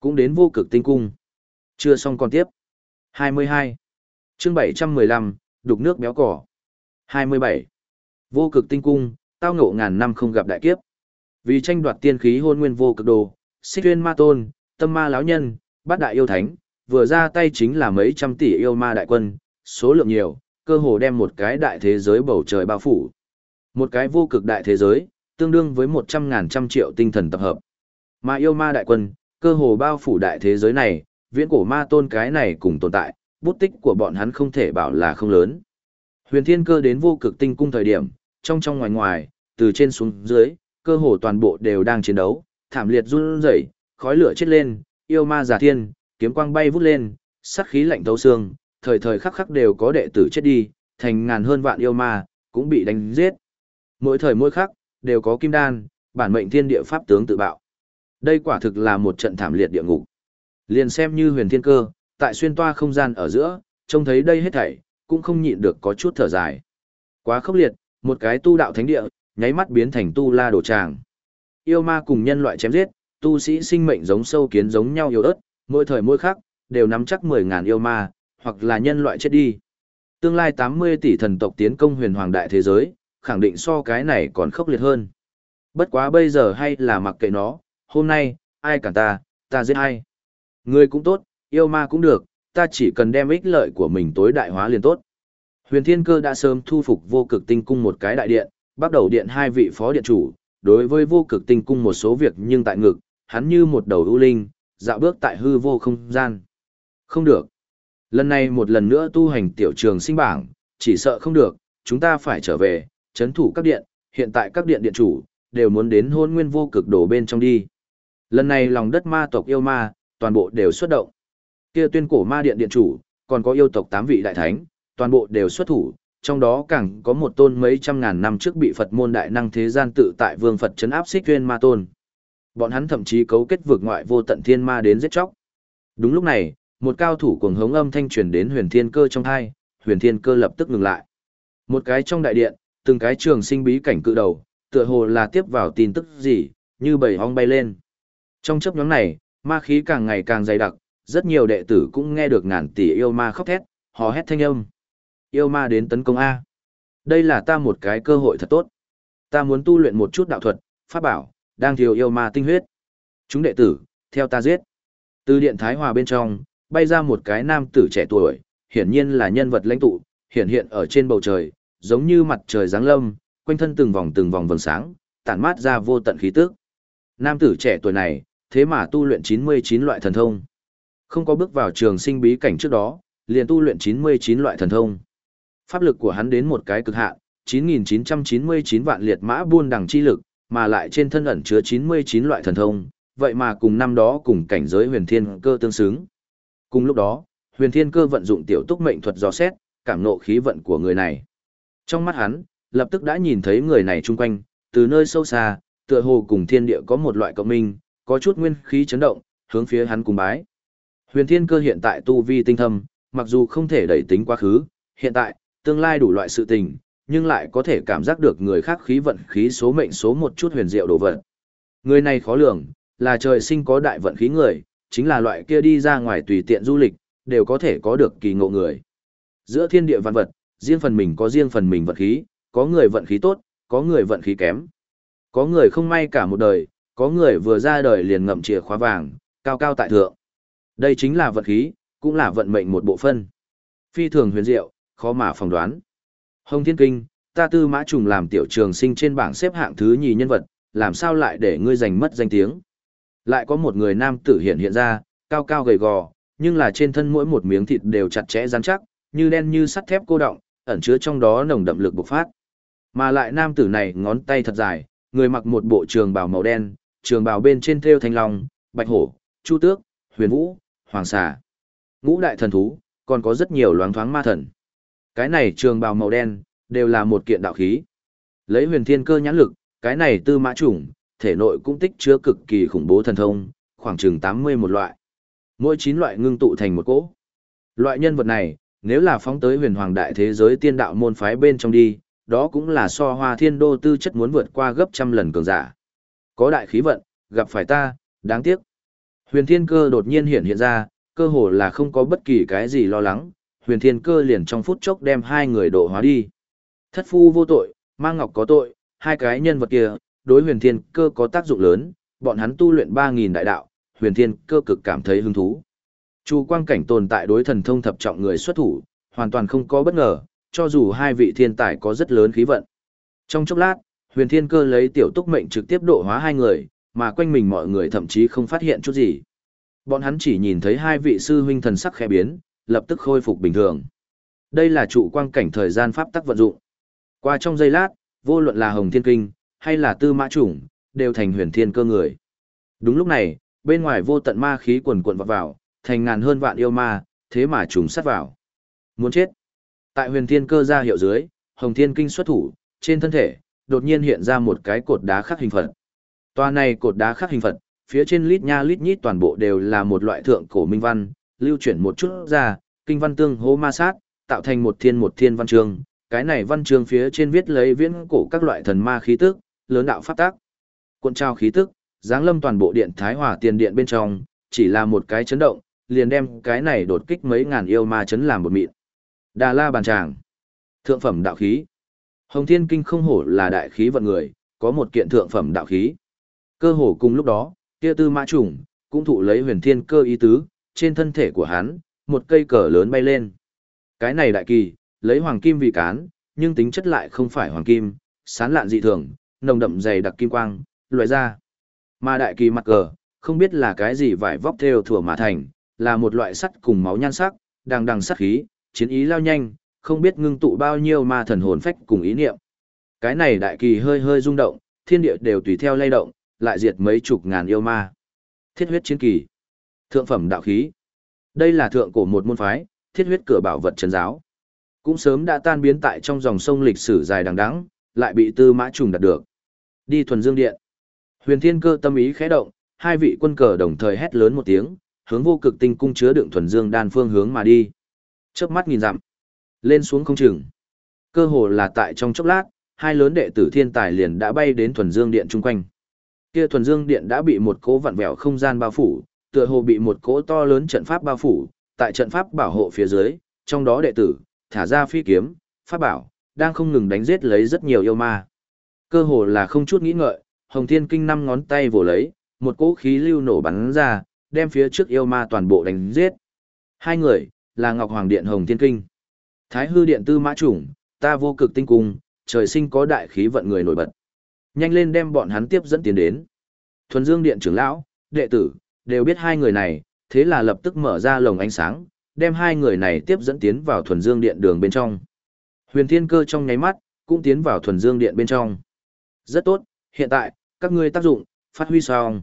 Speaker 1: Cũng đến vô cực tinh cung. Chưa xong còn tiếp. 22. chương 715, đục nước béo cỏ. 27. Vô cực tinh cung, tao ngộ ngàn năm không gặp đại kiếp. Vì tranh đoạt tiên khí hôn nguyên vô cực đồ, xích tuyên ma tôn, tâm ma lão nhân, bát đại yêu thánh, vừa ra tay chính là mấy trăm tỷ yêu ma đại quân, số lượng nhiều, cơ hồ đem một cái đại thế giới bầu trời bao phủ. Một cái vô cực đại thế giới, tương đương với một trăm ngàn trăm triệu tinh thần tập hợp. Mà yêu ma đại quân, cơ hồ bao phủ đại thế giới này, viễn cổ ma tôn cái này cùng tồn tại, bút tích của bọn hắn không thể bảo là không lớn. Huyền thiên cơ đến vô cực tinh cung thời điểm, trong trong ngoài ngoài, từ trên xuống dưới, cơ hồ toàn bộ đều đang chiến đấu, thảm liệt run rẩy, khói lửa chết lên, yêu ma giả thiên, kiếm quang bay vút lên, sát khí lạnh thấu xương, thời thời khắc khắc đều có đệ tử chết đi, thành ngàn hơn vạn yêu ma, cũng bị đánh giết. Mỗi thời mỗi khắc, đều có kim đan, bản mệnh thiên địa pháp tướng tự bạo. Đây quả thực là một trận thảm liệt địa ngục. Liền xem như huyền thiên cơ, tại xuyên toa không gian ở giữa, trông thấy đây hết thảy, cũng không nhịn được có chút thở dài. Quá khốc liệt, một cái tu đạo thánh địa, nháy mắt biến thành tu la đổ tràng. Yêu ma cùng nhân loại chém giết, tu sĩ sinh mệnh giống sâu kiến giống nhau yếu ớt, mỗi thời mỗi khắc, đều nắm chắc 10.000 yêu ma, hoặc là nhân loại chết đi. Tương lai 80 tỷ thần tộc tiến công huyền hoàng đại thế giới, khẳng định so cái này còn khốc liệt hơn. Bất quá bây giờ hay là mặc kệ nó, hôm nay, ai cản ta, ta giết ai. Người cũng tốt, yêu ma cũng được, ta chỉ cần đem ích lợi của mình tối đại hóa liền tốt. Huyền Thiên Cơ đã sớm thu phục vô cực tinh cung một cái đại điện, bắt đầu điện hai vị phó điện chủ, đối với vô cực tinh cung một số việc nhưng tại ngực, hắn như một đầu ưu linh, dạo bước tại hư vô không gian. Không được. Lần này một lần nữa tu hành tiểu trường sinh bảng, chỉ sợ không được, chúng ta phải trở về, chấn thủ các điện, hiện tại các điện điện chủ, đều muốn đến hôn nguyên vô cực đổ bên trong đi. Lần này lòng đất ma tộc yêu ma, toàn bộ đều xuất động. Kia tuyên cổ ma điện điện chủ, còn có yêu tộc tám vị đại thánh, toàn bộ đều xuất thủ, trong đó càng có một tôn mấy trăm ngàn năm trước bị Phật môn đại năng thế gian tự tại vương Phật chấn áp xích tuyên ma tôn. Bọn hắn thậm chí cấu kết vượt ngoại vô tận thiên ma đến giết chóc. Đúng lúc này, một cao thủ cuồng hống âm thanh truyền đến huyền thiên cơ trong hai, huyền thiên cơ lập tức ngừng lại. Một cái trong đại điện, từng cái trường sinh bí cảnh cự đầu, tựa hồ là tiếp vào tin tức gì, như bầy hong bay lên. Trong chấp nhóm này, ma khí càng ngày càng dày đặc, rất nhiều đệ tử cũng nghe được ngàn tỷ yêu ma khóc thét, hò hét thanh âm. Yêu ma đến tấn công A. Đây là ta một cái cơ hội thật tốt. Ta muốn tu luyện một chút đạo thuật, pháp bảo, đang thiếu yêu ma tinh huyết. Chúng đệ tử, theo ta giết. Từ điện Thái Hòa bên trong, bay ra một cái nam tử trẻ tuổi, hiển nhiên là nhân vật lãnh tụ, hiển hiện ở trên bầu trời, giống như mặt trời giáng lâm, quanh thân từng vòng từng vòng vầng sáng, tản mát ra vô tận khí tức. Nam tử trẻ tuổi này, thế mà tu luyện 99 loại thần thông. Không có bước vào trường sinh bí cảnh trước đó, liền tu luyện 99 loại thần thông. Pháp lực của hắn đến một cái cực hạn, 9999 vạn liệt mã buôn đằng chi lực, mà lại trên thân ẩn chứa 99 loại thần thông, vậy mà cùng năm đó cùng cảnh giới huyền thiên cơ tương xứng. Cùng lúc đó, huyền thiên cơ vận dụng tiểu túc mệnh thuật dò xét, cảm nộ khí vận của người này. Trong mắt hắn, lập tức đã nhìn thấy người này chung quanh, từ nơi sâu xa, tựa hồ cùng thiên địa có một loại cộng minh, có chút nguyên khí chấn động, hướng phía hắn cùng bái. Huyền thiên cơ hiện tại tu vi tinh thâm, mặc dù không thể đẩy tính quá khứ, hiện tại, tương lai đủ loại sự tình, nhưng lại có thể cảm giác được người khác khí vận khí số mệnh số một chút huyền diệu đồ vật. Người này khó lường, là trời sinh có đại vận khí người, chính là loại kia đi ra ngoài tùy tiện du lịch, đều có thể có được kỳ ngộ người. Giữa thiên địa văn vật, riêng phần mình có riêng phần mình vận khí, có người vận khí tốt, có người vận khí kém. Có người không may cả một đời, có người vừa ra đời liền ngậm chìa khóa vàng, cao cao tại thượng. Đây chính là vận khí, cũng là vận mệnh một bộ phân. Phi thường huyền diệu, khó mà phỏng đoán. Hồng Thiên Kinh, ta tư mã trùng làm tiểu trường sinh trên bảng xếp hạng thứ nhì nhân vật, làm sao lại để ngươi giành mất danh tiếng. Lại có một người nam tử hiện hiện ra, cao cao gầy gò, nhưng là trên thân mỗi một miếng thịt đều chặt chẽ rắn chắc, như đen như sắt thép cô động, ẩn chứa trong đó nồng đậm lực bộc phát. Mà lại nam tử này ngón tay thật dài, người mặc một bộ trường bào màu đen, trường bào bên trên thêu thanh long, bạch hổ, chu tước, huyền vũ, hoàng xà. Ngũ đại thần thú, còn có rất nhiều loáng thoáng ma thần. Cái này trường bào màu đen, đều là một kiện đạo khí. Lấy huyền thiên cơ nhãn lực, cái này tư mã chủng, thể nội cũng tích chứa cực kỳ khủng bố thần thông, khoảng chừng 80 một loại. Mỗi 9 loại ngưng tụ thành một cỗ. Loại nhân vật này, nếu là phóng tới huyền hoàng đại thế giới tiên đạo môn phái bên trong đi, đó cũng là so hoa thiên đô tư chất muốn vượt qua gấp trăm lần cường giả. Có đại khí vận, gặp phải ta, đáng tiếc. Huyền thiên cơ đột nhiên hiện hiện ra, cơ hồ là không có bất kỳ cái gì lo lắng, huyền thiên cơ liền trong phút chốc đem hai người độ hóa đi. Thất phu vô tội, mang ngọc có tội, hai cái nhân vật kia, đối huyền thiên cơ có tác dụng lớn, bọn hắn tu luyện 3.000 đại đạo, huyền thiên cơ cực cảm thấy hứng thú. Chu quang cảnh tồn tại đối thần thông thập trọng người xuất thủ, hoàn toàn không có bất ngờ, cho dù hai vị thiên tài có rất lớn khí vận. Trong chốc lát, huyền thiên cơ lấy tiểu túc mệnh trực tiếp độ hóa hai người, mà quanh mình mọi người thậm chí không phát hiện chút gì. Bọn hắn chỉ nhìn thấy hai vị sư huynh thần sắc khẽ biến, lập tức khôi phục bình thường. Đây là trụ quang cảnh thời gian pháp tắc vận dụng. Qua trong giây lát, vô luận là Hồng Thiên Kinh, hay là Tư Mã Chủng, đều thành huyền thiên cơ người. Đúng lúc này, bên ngoài vô tận ma khí quần quần vọt vào, thành ngàn hơn vạn yêu ma, thế mà trùng sát vào. Muốn chết. Tại huyền thiên cơ ra hiệu dưới, Hồng Thiên Kinh xuất thủ, trên thân thể, đột nhiên hiện ra một cái cột đá khắc hình Phật. tòa này cột đá khắc hình Phật, phía trên lít nha lít nhít toàn bộ đều là một loại thượng cổ minh văn, lưu chuyển một chút ra, kinh văn tương hô ma sát, tạo thành một thiên một thiên văn chương. Cái này văn chương phía trên viết lấy viễn cổ các loại thần ma khí tức, lớn đạo pháp tác. Cuộn trao khí tức, giáng lâm toàn bộ điện thái hòa tiền điện bên trong, chỉ là một cái chấn động, liền đem cái này đột kích mấy ngàn yêu ma chấn làm một mịn. Đà la bàn tràng. Thượng phẩm đạo khí. Hồng Thiên Kinh không hổ là đại khí vận người, có một kiện thượng phẩm đạo khí. Cơ hồ cùng lúc đó, kia tư mã trùng, cũng thụ lấy huyền thiên cơ ý tứ, trên thân thể của hắn, một cây cờ lớn bay lên. Cái này đại kỳ, lấy hoàng kim vì cán, nhưng tính chất lại không phải hoàng kim, sán lạn dị thường, nồng đậm dày đặc kim quang, loại ra. Mà đại kỳ mặt cờ, không biết là cái gì vải vóc theo thừa mà thành, là một loại sắt cùng máu nhan sắc, đang đằng sắt khí, chiến ý lao nhanh, không biết ngưng tụ bao nhiêu ma thần hồn phách cùng ý niệm. Cái này đại kỳ hơi hơi rung động, thiên địa đều tùy theo lay động, lại diệt mấy chục ngàn yêu ma. Thiết huyết chiến kỳ. Thượng phẩm đạo khí. Đây là thượng cổ một môn phái, thiết huyết cửa bảo vật trấn giáo. Cũng sớm đã tan biến tại trong dòng sông lịch sử dài đằng đẵng, lại bị tư mã trùng đạt được. Đi thuần dương điện. Huyền thiên cơ tâm ý khẽ động, hai vị quân cờ đồng thời hét lớn một tiếng, hướng vô cực tinh cung chứa đựng thuần dương đan phương hướng mà đi. Chớp mắt nhìn dặm, lên xuống không chừng. Cơ hồ là tại trong chốc lát, hai lớn đệ tử thiên tài liền đã bay đến thuần dương điện chung quanh. Kia thuần dương điện đã bị một cỗ vặn vẹo không gian bao phủ, tựa hồ bị một cỗ to lớn trận pháp bao phủ, tại trận pháp bảo hộ phía dưới, trong đó đệ tử thả ra phi kiếm, pháp bảo, đang không ngừng đánh giết lấy rất nhiều yêu ma. Cơ hồ là không chút nghĩ ngợi, Hồng Thiên Kinh năm ngón tay vồ lấy, một cỗ khí lưu nổ bắn ra, đem phía trước yêu ma toàn bộ đánh giết. Hai người, là Ngọc Hoàng Điện Hồng Thiên Kinh. Thái hư điện tư mã chủng, ta vô cực tinh cung, trời sinh có đại khí vận người nổi bật. Nhanh lên đem bọn hắn tiếp dẫn tiến đến. Thuần Dương Điện trưởng lão, đệ tử, đều biết hai người này, thế là lập tức mở ra lồng ánh sáng, đem hai người này tiếp dẫn tiến vào Thuần Dương Điện đường bên trong. Huyền Thiên Cơ trong nháy mắt, cũng tiến vào Thuần Dương Điện bên trong. Rất tốt, hiện tại, các ngươi tác dụng, phát huy xong.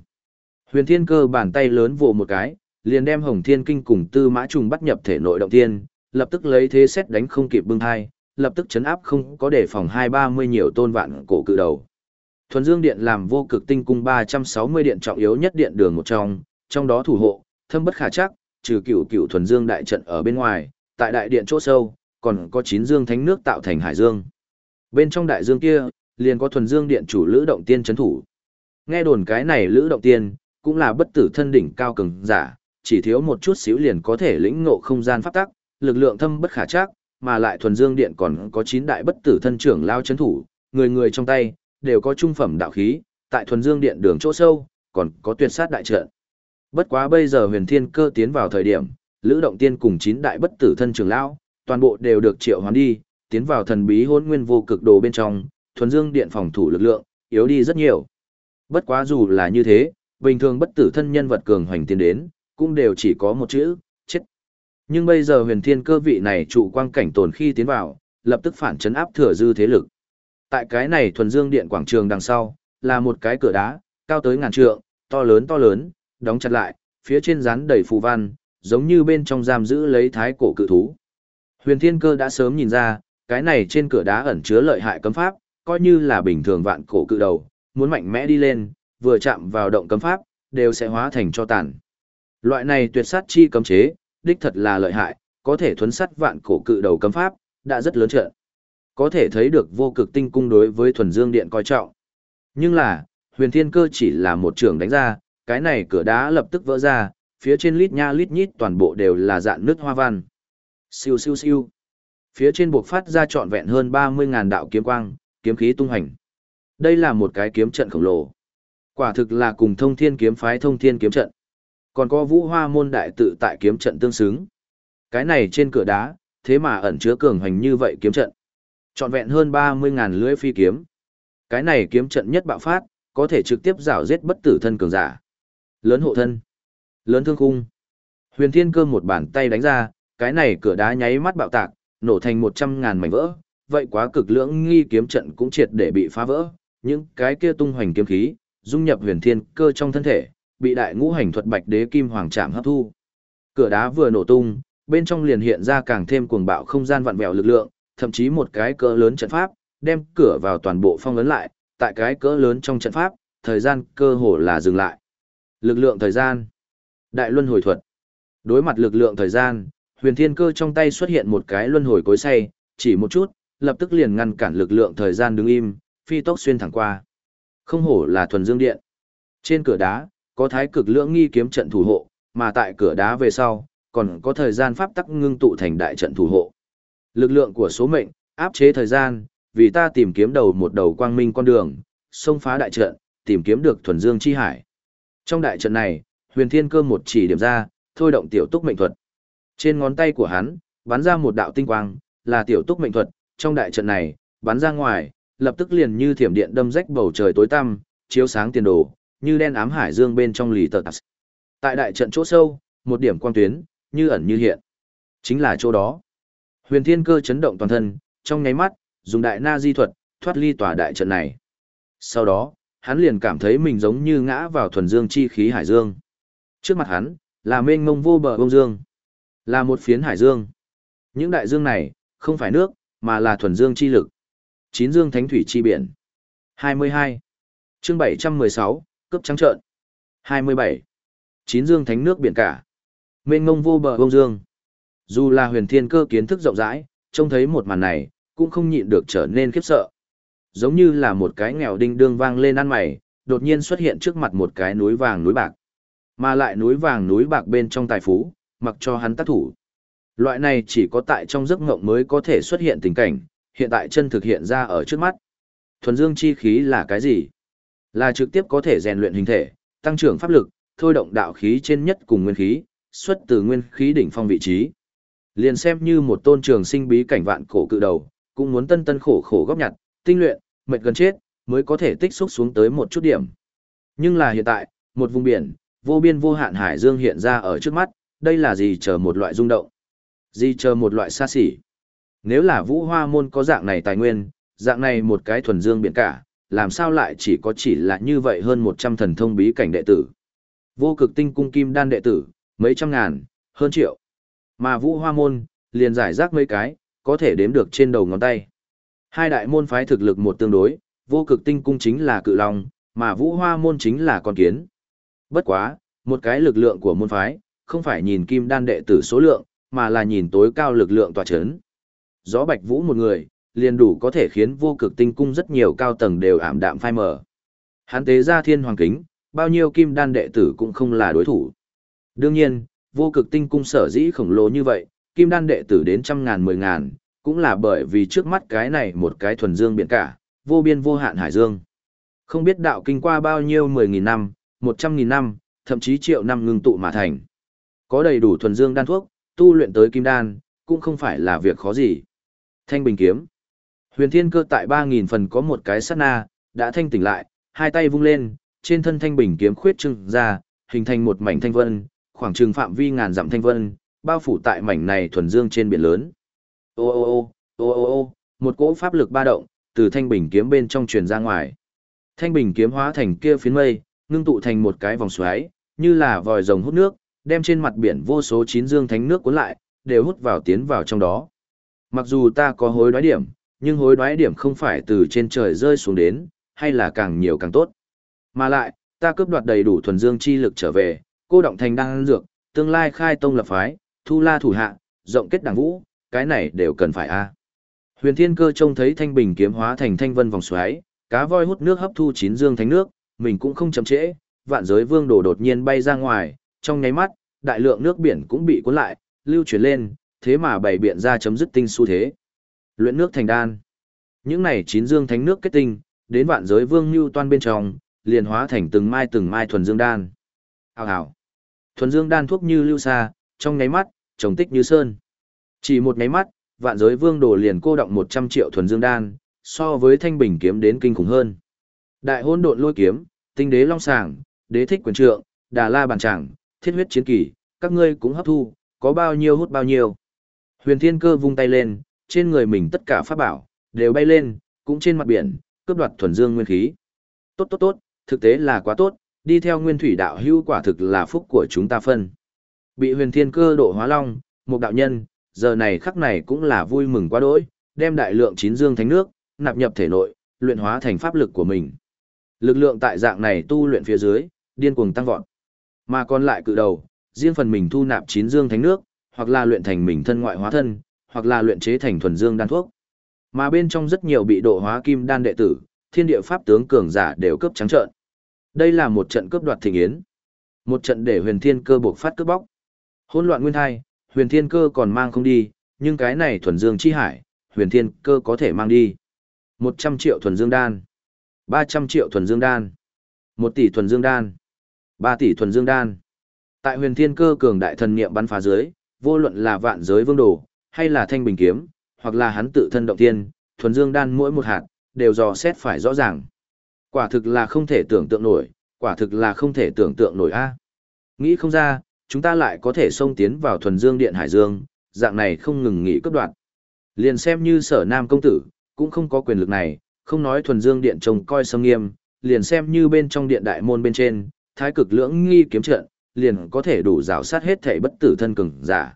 Speaker 1: Huyền Thiên Cơ bàn tay lớn vồ một cái, liền đem Hồng Thiên Kinh cùng Tư Mã Trùng bắt nhập thể nội động tiên, lập tức lấy thế xét đánh không kịp bưng hai, lập tức chấn áp không có đề phòng hai ba mươi nhiều tôn vạn cổ cự đầu. Thuần Dương Điện làm vô cực tinh cung 360 điện trọng yếu nhất điện đường một trong, trong đó thủ hộ, thâm bất khả chắc, trừ cửu cửu thuần dương đại trận ở bên ngoài, tại đại điện chỗ sâu, còn có chín dương thánh nước tạo thành hải dương. Bên trong đại dương kia, liền có thuần dương điện chủ lữ động tiên chấn thủ. Nghe đồn cái này lữ động tiên, cũng là bất tử thân đỉnh cao cường giả, chỉ thiếu một chút xíu liền có thể lĩnh ngộ không gian pháp tắc, lực lượng thâm bất khả chắc, mà lại thuần dương điện còn có chín đại bất tử thân trưởng lao chấn thủ, người người trong tay đều có trung phẩm đạo khí, tại thuần dương điện đường chỗ sâu, còn có tuyệt sát đại trận. Bất quá bây giờ huyền thiên cơ tiến vào thời điểm, lữ động tiên cùng chín đại bất tử thân trưởng lão, toàn bộ đều được triệu hoán đi, tiến vào thần bí hôn nguyên vô cực đồ bên trong, thuần dương điện phòng thủ lực lượng, yếu đi rất nhiều. Bất quá dù là như thế, bình thường bất tử thân nhân vật cường hoành tiến đến, cũng đều chỉ có một chữ, chết. Nhưng bây giờ huyền thiên cơ vị này trụ quang cảnh tồn khi tiến vào, lập tức phản chấn áp thừa dư thế lực. Tại cái này thuần dương điện quảng trường đằng sau, là một cái cửa đá, cao tới ngàn trượng, to lớn to lớn, đóng chặt lại, phía trên rán đầy phù văn, giống như bên trong giam giữ lấy thái cổ cự thú. Huyền Thiên Cơ đã sớm nhìn ra, cái này trên cửa đá ẩn chứa lợi hại cấm pháp, coi như là bình thường vạn cổ cự đầu, muốn mạnh mẽ đi lên, vừa chạm vào động cấm pháp, đều sẽ hóa thành cho tàn. Loại này tuyệt sát chi cấm chế, đích thật là lợi hại, có thể thuấn sát vạn cổ cự đầu cấm pháp, đã rất lớn trợ. Có thể thấy được vô cực tinh cung đối với thuần dương điện coi trọng. Nhưng là, huyền thiên cơ chỉ là một trường đánh ra, cái này cửa đá lập tức vỡ ra, phía trên lít nha lít nhít toàn bộ đều là dạng nước hoa văn. Siêu siêu siêu. Phía trên buộc phát ra trọn vẹn hơn 30.000 đạo kiếm quang, kiếm khí tung hành. Đây là một cái kiếm trận khổng lồ. Quả thực là cùng thông thiên kiếm phái thông thiên kiếm trận. Còn có vũ hoa môn đại tự tại kiếm trận tương xứng. Cái này trên cửa đá, thế mà ẩn chứa cường hành như vậy kiếm trận. Trọn vẹn hơn 30.000 lưỡi phi kiếm. Cái này kiếm trận nhất bạo phát, có thể trực tiếp rào giết bất tử thân cường giả. Lớn hộ thân. Lớn thương khung. Huyền thiên cơ một bàn tay đánh ra, cái này cửa đá nháy mắt bạo tạc, nổ thành 100 ngàn mảnh vỡ. Vậy quá cực lưỡng nghi kiếm trận cũng triệt để bị phá vỡ. Những cái kia tung hoành kiếm khí, dung nhập huyền thiên cơ trong thân thể, bị đại ngũ hành thuật bạch đế kim hoàng trạm hấp thu. Cửa đá vừa nổ tung, bên trong liền hiện ra càng thêm cuồng bạo không gian vặn vẹo lực lượng, thậm chí một cái cỡ lớn trận pháp, đem cửa vào toàn bộ phong ấn lại, tại cái cỡ lớn trong trận pháp, thời gian cơ hồ là dừng lại. Lực lượng thời gian. Đại luân hồi thuật. Đối mặt lực lượng thời gian, huyền thiên cơ trong tay xuất hiện một cái luân hồi cối say, chỉ một chút, lập tức liền ngăn cản lực lượng thời gian đứng im, phi tốc xuyên thẳng qua. Không hổ là thuần dương điện. Trên cửa đá, có thái cực lưỡng nghi kiếm trận thủ hộ, mà tại cửa đá về sau, còn có thời gian pháp tắc ngưng tụ thành đại trận thủ hộ. Lực lượng của số mệnh, áp chế thời gian, vì ta tìm kiếm đầu một đầu quang minh con đường, xông phá đại trận, tìm kiếm được thuần dương chi hải. Trong đại trận này, huyền thiên cơ một chỉ điểm ra, thôi động tiểu túc mệnh thuật. Trên ngón tay của hắn, bắn ra một đạo tinh quang, là tiểu túc mệnh thuật, trong đại trận này, bắn ra ngoài, lập tức liền như thiểm điện đâm rách bầu trời tối tăm, chiếu sáng tiền đồ, như đen ám hải dương bên trong lì tờ tạp. Tại đại trận chỗ sâu, một điểm quang tuyến, như ẩn như hiện. Chính là chỗ đó. Huyền thiên cơ chấn động toàn thân, trong nháy mắt, dùng đại na di thuật, thoát ly tòa đại trận này. Sau đó, hắn liền cảm thấy mình giống như ngã vào thuần dương chi khí hải dương. Trước mặt hắn, là mênh mông vô bờ bông dương. Là một phiến hải dương. Những đại dương này, không phải nước, mà là thuần dương chi lực. Chín dương thánh thủy chi biển. 22. chương 716, cấp trắng trợn. 27. Chín dương thánh nước biển cả. Mênh ngông vô bờ bông dương. Dù là huyền thiên cơ kiến thức rộng rãi, trông thấy một màn này, cũng không nhịn được trở nên khiếp sợ. Giống như là một cái nghèo đinh đương vang lên ăn mày, đột nhiên xuất hiện trước mặt một cái núi vàng núi bạc. Mà lại núi vàng núi bạc bên trong tài phú, mặc cho hắn tác thủ. Loại này chỉ có tại trong giấc ngộng mới có thể xuất hiện tình cảnh, hiện tại chân thực hiện ra ở trước mắt. Thuần dương chi khí là cái gì? Là trực tiếp có thể rèn luyện hình thể, tăng trưởng pháp lực, thôi động đạo khí trên nhất cùng nguyên khí, xuất từ nguyên khí đỉnh phong vị trí. Liền xem như một tôn trường sinh bí cảnh vạn cổ cự đầu, cũng muốn tân tân khổ khổ góp nhặt, tinh luyện, mệt gần chết, mới có thể tích xúc xuống tới một chút điểm. Nhưng là hiện tại, một vùng biển, vô biên vô hạn hải dương hiện ra ở trước mắt, đây là gì chờ một loại rung động? Gì chờ một loại xa xỉ? Nếu là vũ hoa môn có dạng này tài nguyên, dạng này một cái thuần dương biển cả, làm sao lại chỉ có chỉ là như vậy hơn 100 thần thông bí cảnh đệ tử? Vô cực tinh cung kim đan đệ tử, mấy trăm ngàn, hơn triệu. Mà vũ hoa môn, liền giải rác mấy cái, có thể đếm được trên đầu ngón tay. Hai đại môn phái thực lực một tương đối, vô cực tinh cung chính là cự long, mà vũ hoa môn chính là con kiến. Bất quá, một cái lực lượng của môn phái, không phải nhìn kim đan đệ tử số lượng, mà là nhìn tối cao lực lượng tòa chấn. Gió bạch vũ một người, liền đủ có thể khiến vô cực tinh cung rất nhiều cao tầng đều ảm đạm phai mờ. Hắn tế ra thiên hoàng kính, bao nhiêu kim đan đệ tử cũng không là đối thủ. Đương nhiên, vô cực tinh cung sở dĩ khổng lồ như vậy, kim đan đệ tử đến trăm ngàn mười ngàn, cũng là bởi vì trước mắt cái này một cái thuần dương biển cả, vô biên vô hạn hải dương. Không biết đạo kinh qua bao nhiêu mười nghìn năm, một trăm nghìn năm, thậm chí triệu năm ngưng tụ mà thành. Có đầy đủ thuần dương đan thuốc, tu luyện tới kim đan, cũng không phải là việc khó gì. Thanh bình kiếm. Huyền thiên cơ tại ba nghìn phần có một cái sát na, đã thanh tỉnh lại, hai tay vung lên, trên thân thanh bình kiếm khuyết trưng ra, hình thành một mảnh thanh vân, khoảng trường phạm vi ngàn dặm thanh vân, bao phủ tại mảnh này thuần dương trên biển lớn. Ô ô ô, ô ô ô, một cỗ pháp lực ba động, từ thanh bình kiếm bên trong truyền ra ngoài. Thanh bình kiếm hóa thành kia phiến mây, ngưng tụ thành một cái vòng xoáy, như là vòi rồng hút nước, đem trên mặt biển vô số chín dương thánh nước cuốn lại, đều hút vào tiến vào trong đó. Mặc dù ta có hối đoái điểm, nhưng hối đoái điểm không phải từ trên trời rơi xuống đến, hay là càng nhiều càng tốt. Mà lại, ta cướp đoạt đầy đủ thuần dương chi lực trở về, cô động thành đăng dược, tương lai khai tông lập phái, thu la thủ hạ, rộng kết đảng vũ, cái này đều cần phải a. Huyền Thiên Cơ trông thấy thanh bình kiếm hóa thành thanh vân vòng xoáy, cá voi hút nước hấp thu chín dương thánh nước, mình cũng không chậm trễ, vạn giới vương đồ đột nhiên bay ra ngoài, trong nháy mắt, đại lượng nước biển cũng bị cuốn lại, lưu chuyển lên, thế mà bảy biện ra chấm dứt tinh xu thế. Luyện nước thành đan. Những này chín dương thánh nước kết tinh, đến vạn giới vương lưu toan bên trong, liền hóa thành từng mai từng mai thuần dương đan. Hào hào. Thuần dương đan thuốc như lưu xa, trong nháy mắt, trồng tích như sơn. Chỉ một nháy mắt, vạn giới vương đồ liền cô động 100 triệu thuần dương đan, so với thanh bình kiếm đến kinh khủng hơn. Đại hôn độn lôi kiếm, tinh đế long sàng, đế thích quyền trượng, đà la bàn tràng, thiết huyết chiến kỳ, các ngươi cũng hấp thu, có bao nhiêu hút bao nhiêu. Huyền thiên cơ vung tay lên, trên người mình tất cả pháp bảo, đều bay lên, cũng trên mặt biển, cướp đoạt thuần dương nguyên khí. Tốt tốt tốt, thực tế là quá tốt, đi theo nguyên thủy đạo hưu quả thực là phúc của chúng ta phân. Bị huyền thiên cơ độ hóa long, một đạo nhân, giờ này khắc này cũng là vui mừng quá đỗi, đem đại lượng chín dương thánh nước, nạp nhập thể nội, luyện hóa thành pháp lực của mình. Lực lượng tại dạng này tu luyện phía dưới, điên cuồng tăng vọt. Mà còn lại cự đầu, riêng phần mình thu nạp chín dương thánh nước, hoặc là luyện thành mình thân ngoại hóa thân, hoặc là luyện chế thành thuần dương đan thuốc. Mà bên trong rất nhiều bị độ hóa kim đan đệ tử, thiên địa pháp tướng cường giả đều cấp trắng trợn. Đây là một trận cướp đoạt thịnh yến. Một trận để huyền thiên cơ buộc phát cướp bóc. Hỗn loạn nguyên thai, huyền thiên cơ còn mang không đi, nhưng cái này thuần dương chi hải, huyền thiên cơ có thể mang đi. 100 triệu thuần dương đan, 300 triệu thuần dương đan, 1 tỷ thuần dương đan, 3 tỷ thuần dương đan. Tại huyền thiên cơ cường đại thần niệm bắn phá dưới, vô luận là vạn giới vương đồ, hay là thanh bình kiếm, hoặc là hắn tự thân động tiên, thuần dương đan mỗi một hạt, đều dò xét phải rõ ràng. Quả thực là không thể tưởng tượng nổi, quả thực là không thể tưởng tượng nổi a. Nghĩ không ra, chúng ta lại có thể xông tiến vào thuần dương điện hải dương, dạng này không ngừng nghỉ cấp đoạn. Liền xem như sở nam công tử, cũng không có quyền lực này, không nói thuần dương điện trông coi sâm nghiêm, liền xem như bên trong điện đại môn bên trên, thái cực lưỡng nghi kiếm trận, liền có thể đủ rào sát hết thể bất tử thân cường giả.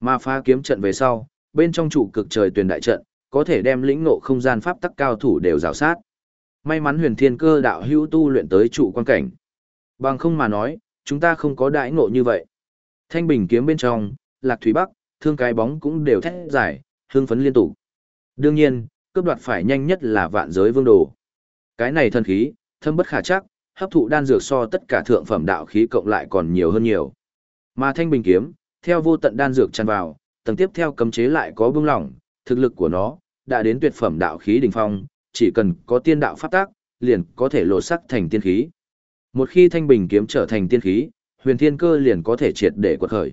Speaker 1: Mà phá kiếm trận về sau, bên trong trụ cực trời tuyển đại trận, có thể đem lĩnh ngộ không gian pháp tắc cao thủ đều rào sát. May mắn huyền thiên cơ đạo hữu tu luyện tới trụ quan cảnh. Bằng không mà nói, chúng ta không có đại ngộ như vậy. Thanh bình kiếm bên trong, lạc thủy bắc, thương cái bóng cũng đều thét giải, hương phấn liên tục. Đương nhiên, cướp đoạt phải nhanh nhất là vạn giới vương đồ. Cái này thân khí, thâm bất khả chắc, hấp thụ đan dược so tất cả thượng phẩm đạo khí cộng lại còn nhiều hơn nhiều. Mà thanh bình kiếm, theo vô tận đan dược tràn vào, tầng tiếp theo cấm chế lại có bưng lỏng, thực lực của nó đã đến tuyệt phẩm đạo khí đỉnh phong, chỉ cần có tiên đạo pháp tác, liền có thể lộ sắc thành tiên khí. Một khi thanh bình kiếm trở thành tiên khí, huyền thiên cơ liền có thể triệt để quật khởi.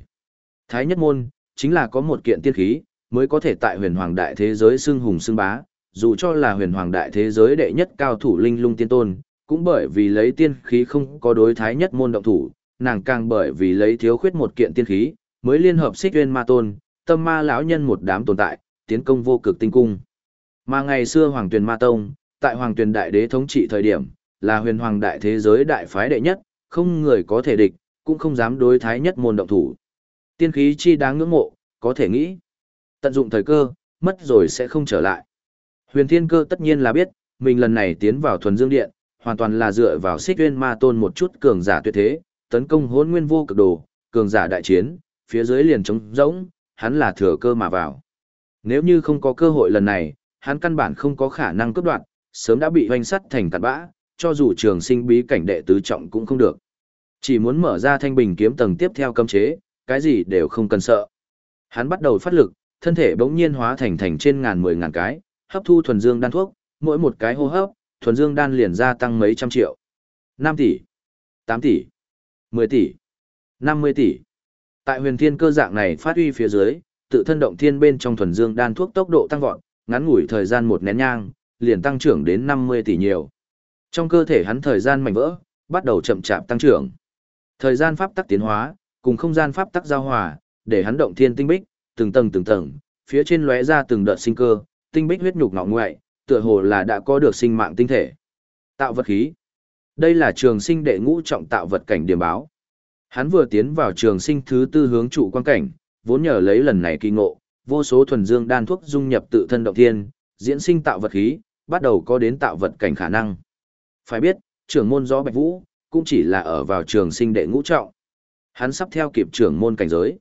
Speaker 1: Thái nhất môn, chính là có một kiện tiên khí, mới có thể tại huyền hoàng đại thế giới xưng hùng xưng bá, dù cho là huyền hoàng đại thế giới đệ nhất cao thủ linh lung tiên tôn, cũng bởi vì lấy tiên khí không có đối thái nhất môn động thủ, nàng càng bởi vì lấy thiếu khuyết một kiện tiên khí, mới liên hợp xích uyên ma tôn, tâm ma lão nhân một đám tồn tại, tiến công vô cực tinh cung. Mà ngày xưa Hoàng Tuyền Ma Tông, tại Hoàng Tuyền Đại Đế thống trị thời điểm, là huyền hoàng đại thế giới đại phái đệ nhất, không người có thể địch, cũng không dám đối thái nhất môn động thủ. Tiên khí chi đáng ngưỡng mộ, có thể nghĩ. Tận dụng thời cơ, mất rồi sẽ không trở lại. Huyền Thiên Cơ tất nhiên là biết, mình lần này tiến vào thuần dương điện, hoàn toàn là dựa vào xích uyên ma tôn một chút cường giả tuyệt thế, tấn công hỗn nguyên vô cực đồ, cường giả đại chiến, phía dưới liền trống rỗng, hắn là thừa cơ mà vào. Nếu như không có cơ hội lần này, hắn căn bản không có khả năng cướp đoạt, sớm đã bị hoanh sắt thành tạt bã, cho dù trường sinh bí cảnh đệ tứ trọng cũng không được. Chỉ muốn mở ra thanh bình kiếm tầng tiếp theo cấm chế, cái gì đều không cần sợ. Hắn bắt đầu phát lực, thân thể bỗng nhiên hóa thành thành trên ngàn mười ngàn cái, hấp thu thuần dương đan thuốc, mỗi một cái hô hấp, thuần dương đan liền gia tăng mấy trăm triệu. 5 tỷ, 8 tỷ, 10 tỷ, 50 tỷ. Tại huyền thiên cơ dạng này phát huy phía dưới, tự thân động thiên bên trong thuần dương đan thuốc tốc độ tăng vọt, ngắn ngủi thời gian một nén nhang, liền tăng trưởng đến 50 tỷ nhiều. Trong cơ thể hắn thời gian mảnh vỡ, bắt đầu chậm chạp tăng trưởng. Thời gian pháp tắc tiến hóa, cùng không gian pháp tắc giao hòa, để hắn động thiên tinh bích, từng tầng từng tầng, phía trên lóe ra từng đợt sinh cơ, tinh bích huyết nhục ngọ ngoại, tựa hồ là đã có được sinh mạng tinh thể. Tạo vật khí. Đây là trường sinh đệ ngũ trọng tạo vật cảnh điểm báo. Hắn vừa tiến vào trường sinh thứ tư hướng trụ quan cảnh, vốn nhờ lấy lần này kỳ ngộ, vô số thuần dương đan thuốc dung nhập tự thân động thiên, diễn sinh tạo vật khí, bắt đầu có đến tạo vật cảnh khả năng. Phải biết, trưởng môn gió Bạch Vũ, cũng chỉ là ở vào trường sinh đệ ngũ trọng. Hắn sắp theo kịp trưởng môn cảnh giới.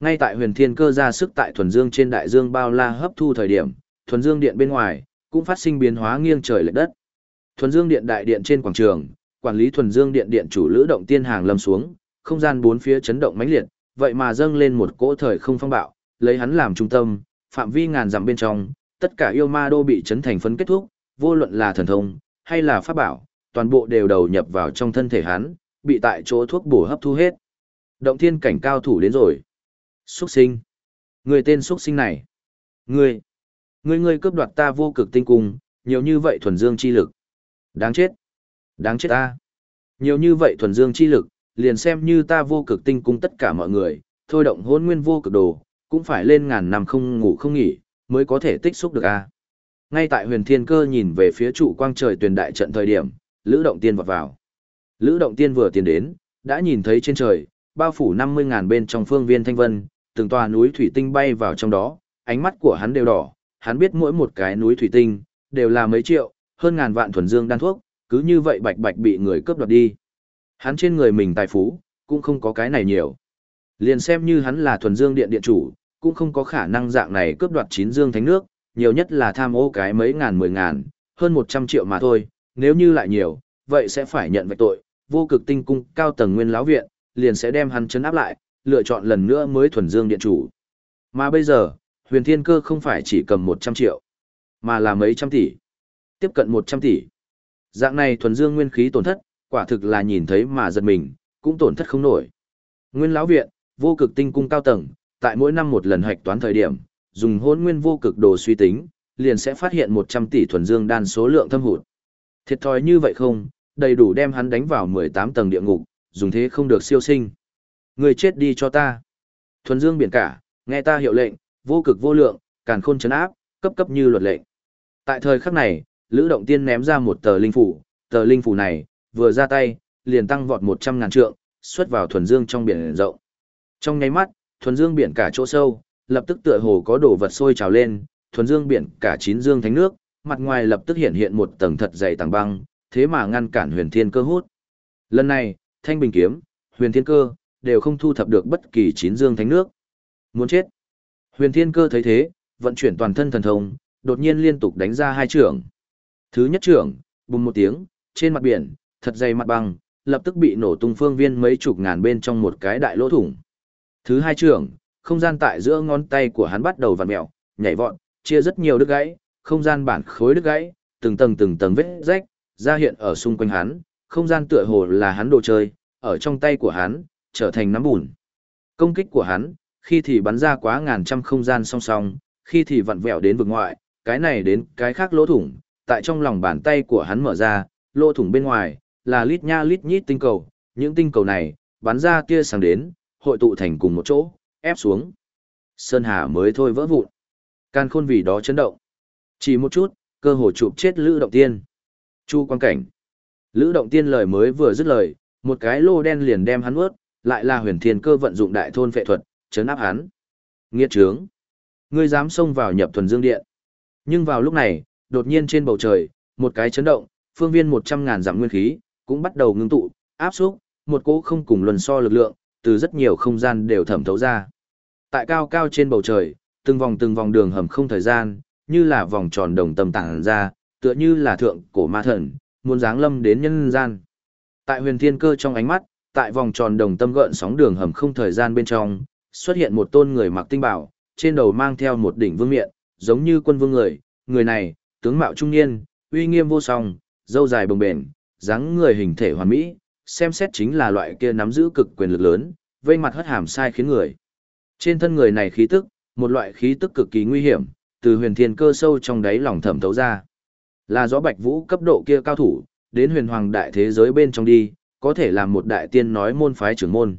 Speaker 1: Ngay tại huyền thiên cơ ra sức tại thuần dương trên đại dương bao la hấp thu thời điểm, thuần dương điện bên ngoài, cũng phát sinh biến hóa nghiêng trời lệch đất. Thuần Dương Điện đại điện trên quảng trường, quản lý Thuần Dương Điện điện chủ Lữ Động Tiên hàng lâm xuống, không gian bốn phía chấn động mãnh liệt, vậy mà dâng lên một cỗ thời không phong bạo, lấy hắn làm trung tâm, phạm vi ngàn dặm bên trong, tất cả yêu ma đô bị chấn thành phấn kết thúc, vô luận là thần thông hay là pháp bảo, toàn bộ đều đầu nhập vào trong thân thể hắn, bị tại chỗ thuốc bổ hấp thu hết. Động thiên cảnh cao thủ đến rồi. Xuất sinh. Người tên xuất sinh này. Người. Ngươi ngươi cướp đoạt ta vô cực tinh cung, nhiều như vậy thuần dương chi lực. Đáng chết. Đáng chết ta. Nhiều như vậy thuần dương chi lực, liền xem như ta vô cực tinh cung tất cả mọi người, thôi động hôn nguyên vô cực đồ, cũng phải lên ngàn năm không ngủ không nghỉ, mới có thể tích xúc được a. Ngay tại huyền thiên cơ nhìn về phía trụ quang trời tuyển đại trận thời điểm, Lữ Động Tiên vọt vào. Lữ Động Tiên vừa tiến đến, đã nhìn thấy trên trời, bao phủ năm mươi ngàn bên trong phương viên thanh vân, từng tòa núi thủy tinh bay vào trong đó, ánh mắt của hắn đều đỏ, hắn biết mỗi một cái núi thủy tinh, đều là mấy triệu, hơn ngàn vạn thuần dương đan thuốc, cứ như vậy bạch bạch bị người cướp đoạt đi. Hắn trên người mình tài phú, cũng không có cái này nhiều. Liền xem như hắn là thuần dương điện điện chủ, cũng không có khả năng dạng này cướp đoạt chín dương thánh nước, nhiều nhất là tham ô cái mấy ngàn mười ngàn, hơn một trăm triệu mà thôi, nếu như lại nhiều, vậy sẽ phải nhận vạch tội, vô cực tinh cung cao tầng nguyên lão viện, liền sẽ đem hắn chấn áp lại, lựa chọn lần nữa mới thuần dương điện chủ. Mà bây giờ, huyền thiên cơ không phải chỉ cầm 100 triệu, mà là mấy trăm tỷ. Tiếp cận 100 tỷ. Dạng này thuần dương nguyên khí tổn thất, quả thực là nhìn thấy mà giật mình, cũng tổn thất không nổi. Nguyên lão viện, vô cực tinh cung cao tầng, tại mỗi năm một lần hoạch toán thời điểm, dùng hôn nguyên vô cực đồ suy tính, liền sẽ phát hiện 100 tỷ thuần dương đan số lượng thâm hụt. Thiệt thòi như vậy không, đầy đủ đem hắn đánh vào 18 tầng địa ngục, dùng thế không được siêu sinh. Người chết đi cho ta. Thuần dương biển cả, nghe ta hiệu lệnh, vô cực vô lượng, càn khôn chấn áp, cấp cấp như luật lệ. Tại thời khắc này, Lữ Động Tiên ném ra một tờ linh phủ, tờ linh phủ này, vừa ra tay, liền tăng vọt 100 ngàn trượng, xuất vào thuần dương trong biển rộng. Trong nháy mắt, thuần dương biển cả chỗ sâu, lập tức tựa hồ có đồ vật sôi trào lên, thuần dương biển cả chín dương thánh nước, mặt ngoài lập tức hiện hiện một tầng thật dày tầng băng, thế mà ngăn cản huyền thiên cơ hút. Lần này, thanh bình kiếm, huyền thiên cơ, đều không thu thập được bất kỳ chín dương thánh nước. Muốn chết. Huyền Thiên Cơ thấy thế, vận chuyển toàn thân thần thông, đột nhiên liên tục đánh ra hai trưởng. Thứ nhất trưởng, bùng một tiếng, trên mặt biển, thật dày mặt băng, lập tức bị nổ tung phương viên mấy chục ngàn bên trong một cái đại lỗ thủng. Thứ hai trưởng, không gian tại giữa ngón tay của hắn bắt đầu vặn mèo, nhảy vọt, chia rất nhiều đứt gãy, không gian bản khối đứt gãy, từng tầng từng tầng vết rách, ra hiện ở xung quanh hắn, không gian tựa hồ là hắn đồ chơi, ở trong tay của hắn, trở thành nắm bùn. Công kích của hắn, khi thì bắn ra quá ngàn trăm không gian song song, khi thì vặn vẹo đến vực ngoại, cái này đến cái khác lỗ thủng, tại trong lòng bàn tay của hắn mở ra, lỗ thủng bên ngoài, là lít nha lít nhít tinh cầu, những tinh cầu này, bắn ra tia sáng đến, hội tụ thành cùng một chỗ, ép xuống. Sơn Hà mới thôi vỡ vụn. Can khôn vì đó chấn động. Chỉ một chút, cơ hội chụp chết Lữ Động Tiên. Chu quan cảnh. Lữ Động Tiên lời mới vừa dứt lời, một cái lô đen liền đem hắn ướt, lại là huyền thiên cơ vận dụng đại thôn phệ thuật, chấn áp hắn. Nghiệt trướng. Ngươi dám xông vào nhập thuần dương điện. Nhưng vào lúc này, đột nhiên trên bầu trời, một cái chấn động, phương viên một trăm ngàn giảm nguyên khí, cũng bắt đầu ngưng tụ, áp xúc, một cỗ không cùng luân so lực lượng, từ rất nhiều không gian đều thẩm thấu ra. Tại cao cao trên bầu trời, từng vòng từng vòng đường hầm không thời gian, như là vòng tròn đồng tâm tảng ra, tựa như là thượng cổ ma thần, muốn giáng lâm đến nhân gian. Tại huyền thiên cơ trong ánh mắt, tại vòng tròn đồng tâm gợn sóng đường hầm không thời gian bên trong, xuất hiện một tôn người mặc tinh bảo, trên đầu mang theo một đỉnh vương miện, giống như quân vương người, người này, tướng mạo trung niên, uy nghiêm vô song, dâu dài bồng bềnh, dáng người hình thể hoàn mỹ, xem xét chính là loại kia nắm giữ cực quyền lực lớn, vây mặt hất hàm sai khiến người. Trên thân người này khí tức, một loại khí tức cực kỳ nguy hiểm, từ huyền thiên cơ sâu trong đáy lòng thẩm thấu ra. Là gió bạch vũ cấp độ kia cao thủ, đến huyền hoàng đại thế giới bên trong đi, có thể làm một đại tiên nói môn phái trưởng môn.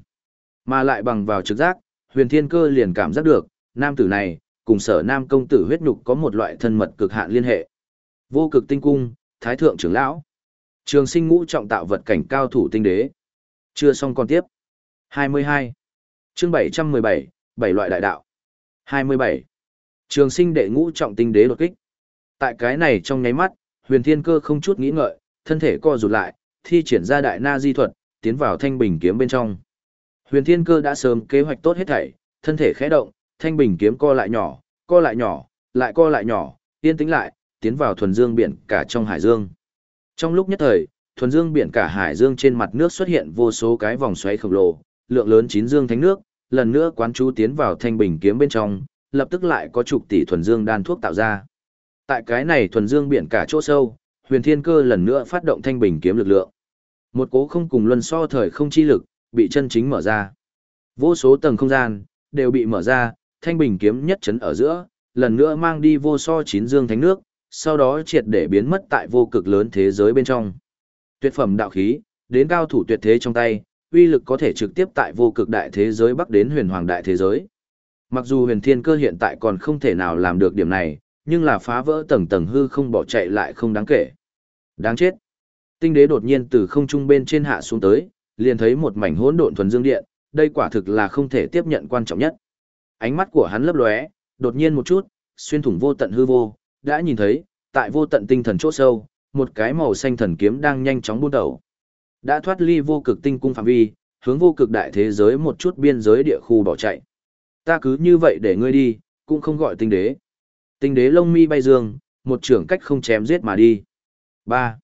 Speaker 1: Mà lại bằng vào trực giác, huyền thiên cơ liền cảm giác được, nam tử này, cùng sở nam công tử huyết nhục có một loại thân mật cực hạn liên hệ. Vô cực tinh cung, thái thượng trưởng lão. Trường sinh ngũ trọng tạo vật cảnh cao thủ tinh đế. Chưa xong còn tiếp. 22. chương 717, bảy loại đại đạo. 27. Trường sinh đệ ngũ trọng tinh đế đột kích. Tại cái này trong nháy mắt, huyền thiên cơ không chút nghĩ ngợi, thân thể co rụt lại, thi triển ra đại na di thuật, tiến vào thanh bình kiếm bên trong. Huyền thiên cơ đã sớm kế hoạch tốt hết thảy, thân thể khẽ động, thanh bình kiếm co lại nhỏ, co lại nhỏ, lại co lại nhỏ, yên tĩnh lại, tiến vào thuần dương biển cả trong hải dương. Trong lúc nhất thời, thuần dương biển cả hải dương trên mặt nước xuất hiện vô số cái vòng xoáy khổng lồ, lượng lớn chín dương thánh nước, lần nữa quán chú tiến vào thanh bình kiếm bên trong, lập tức lại có chục tỷ thuần dương đan thuốc tạo ra. Tại cái này thuần dương biển cả chỗ sâu, huyền thiên cơ lần nữa phát động thanh bình kiếm lực lượng. Một cố không cùng luân so thời không chi lực, bị chân chính mở ra. Vô số tầng không gian, đều bị mở ra, thanh bình kiếm nhất chấn ở giữa, lần nữa mang đi vô so chín dương thánh nước, sau đó triệt để biến mất tại vô cực lớn thế giới bên trong. Tuyệt phẩm đạo khí, đến cao thủ tuyệt thế trong tay, uy lực có thể trực tiếp tại vô cực đại thế giới bắc đến huyền hoàng đại thế giới. Mặc dù huyền thiên cơ hiện tại còn không thể nào làm được điểm này, nhưng là phá vỡ tầng tầng hư không bỏ chạy lại không đáng kể. Đáng chết. Tinh đế đột nhiên từ không trung bên trên hạ xuống tới, liền thấy một mảnh hỗn độn thuần dương điện, đây quả thực là không thể tiếp nhận quan trọng nhất. Ánh mắt của hắn lấp lóe, đột nhiên một chút, xuyên thủng vô tận hư vô, đã nhìn thấy, tại vô tận tinh thần chỗ sâu, một cái màu xanh thần kiếm đang nhanh chóng buôn đầu. Đã thoát ly vô cực tinh cung phạm vi, hướng vô cực đại thế giới một chút biên giới địa khu bỏ chạy. Ta cứ như vậy để ngươi đi, cũng không gọi tinh đế. Tinh đế lông mi bay dương, một trưởng cách không chém giết mà đi. 3.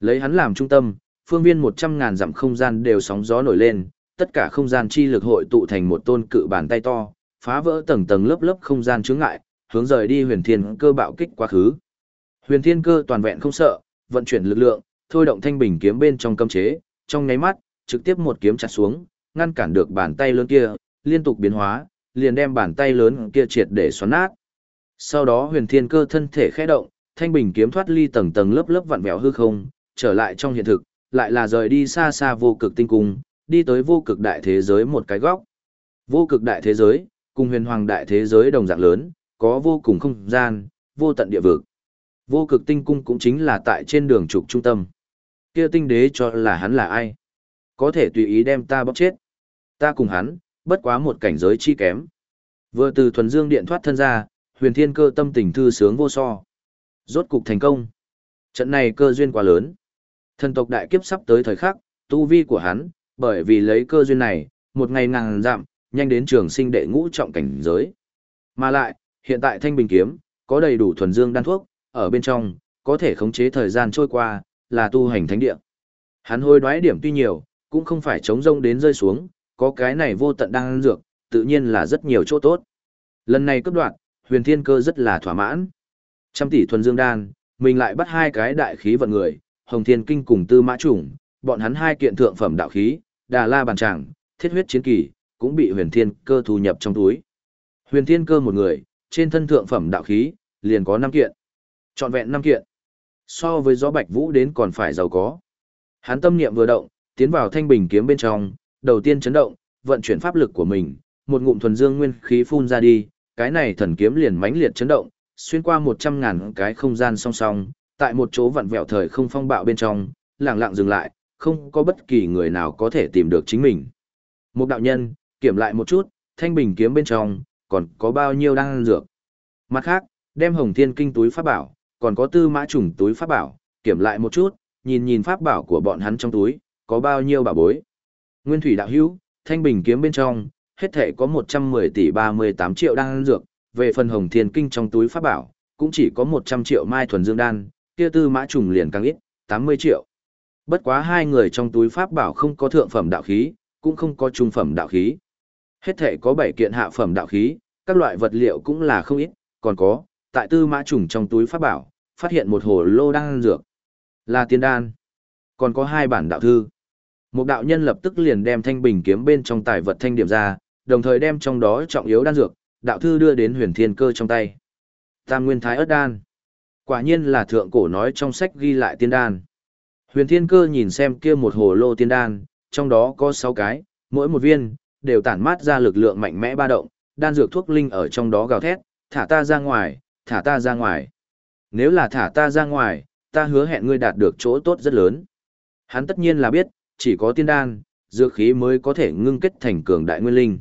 Speaker 1: Lấy hắn làm trung tâm, phương viên 100 ngàn dặm không gian đều sóng gió nổi lên, tất cả không gian chi lực hội tụ thành một tôn cự bàn tay to, phá vỡ tầng tầng lớp lớp không gian chướng ngại, hướng rời đi huyền thiên cơ bạo kích quá khứ. Huyền thiên cơ toàn vẹn không sợ, vận chuyển lực lượng, thôi động thanh bình kiếm bên trong cấm chế, trong nháy mắt, trực tiếp một kiếm chặt xuống, ngăn cản được bàn tay lớn kia, liên tục biến hóa, liền đem bàn tay lớn kia triệt để xoắn nát. Sau đó huyền thiên cơ thân thể khẽ động, thanh bình kiếm thoát ly tầng tầng lớp lớp vặn vẹo hư không, trở lại trong hiện thực, lại là rời đi xa xa vô cực tinh cung, đi tới vô cực đại thế giới một cái góc. Vô cực đại thế giới, cùng huyền hoàng đại thế giới đồng dạng lớn, có vô cùng không gian, vô tận địa vực. Vô cực tinh cung cũng chính là tại trên đường trục trung tâm. Kia tinh đế cho là hắn là ai? Có thể tùy ý đem ta bóc chết. Ta cùng hắn, bất quá một cảnh giới chi kém. Vừa từ thuần dương điện thoát thân ra, huyền thiên cơ tâm tình thư sướng vô so. Rốt cục thành công. Trận này cơ duyên quá lớn. Thần tộc đại kiếp sắp tới thời khắc, tu vi của hắn, bởi vì lấy cơ duyên này, một ngày ngàn giảm, nhanh đến trường sinh đệ ngũ trọng cảnh giới. Mà lại, hiện tại thanh bình kiếm, có đầy đủ thuần dương đan thuốc, ở bên trong, có thể khống chế thời gian trôi qua, là tu hành thánh địa. Hắn hôi đoái điểm tuy nhiều, cũng không phải chống rông đến rơi xuống, có cái này vô tận đang ăn dược, tự nhiên là rất nhiều chỗ tốt. Lần này cấp đoạn, huyền thiên cơ rất là thỏa mãn. Trăm tỷ thuần dương đan, mình lại bắt hai cái đại khí vận người, hồng thiên kinh cùng tư mã chủng, bọn hắn hai kiện thượng phẩm đạo khí, Đà La bàn tràng, Thiết huyết chiến kỳ, cũng bị Huyền Thiên Cơ thu nhập trong túi. Huyền Thiên Cơ một người, trên thân thượng phẩm đạo khí, liền có 5 kiện. Trọn vẹn 5 kiện. So với gió Bạch Vũ đến còn phải giàu có. Hắn tâm niệm vừa động, tiến vào thanh bình kiếm bên trong, đầu tiên chấn động, vận chuyển pháp lực của mình, một ngụm thuần dương nguyên khí phun ra đi, cái này thần kiếm liền mãnh liệt chấn động, xuyên qua 100 ngàn cái không gian song song, tại một chỗ vặn vẹo thời không phong bạo bên trong, lặng lặng dừng lại, không có bất kỳ người nào có thể tìm được chính mình. Một đạo nhân, kiểm lại một chút, thanh bình kiếm bên trong, còn có bao nhiêu đang dược. Mặt khác, đem hồng thiên kinh túi pháp bảo, còn có tư mã trùng túi pháp bảo, kiểm lại một chút, nhìn nhìn pháp bảo của bọn hắn trong túi, có bao nhiêu bảo bối. Nguyên thủy đạo hữu, thanh bình kiếm bên trong, hết thể có 110 tỷ 38 triệu đan dược, về phần hồng thiên kinh trong túi pháp bảo, cũng chỉ có 100 triệu mai thuần dương đan, kia tư mã trùng liền càng ít, 80 triệu. Bất quá hai người trong túi pháp bảo không có thượng phẩm đạo khí, cũng không có trung phẩm đạo khí. Hết thể có 7 kiện hạ phẩm đạo khí, các loại vật liệu cũng là không ít, còn có, tại tư mã trùng trong túi pháp bảo, phát hiện một hồ lô đan dược. Là tiên đan. Còn có hai bản đạo thư. Một đạo nhân lập tức liền đem thanh bình kiếm bên trong tài vật thanh điểm ra, đồng thời đem trong đó trọng yếu đan dược, đạo thư đưa đến huyền thiên cơ trong tay. Tam nguyên thái ớt đan. Quả nhiên là thượng cổ nói trong sách ghi lại tiên đan. Huyền thiên cơ nhìn xem kia một hồ lô tiên đan, trong đó có 6 cái, mỗi một viên, đều tản mát ra lực lượng mạnh mẽ ba động, đan dược thuốc linh ở trong đó gào thét, thả ta ra ngoài, thả ta ra ngoài. Nếu là thả ta ra ngoài, ta hứa hẹn ngươi đạt được chỗ tốt rất lớn. Hắn tất nhiên là biết, chỉ có tiên đan, dược khí mới có thể ngưng kết thành cường đại nguyên linh.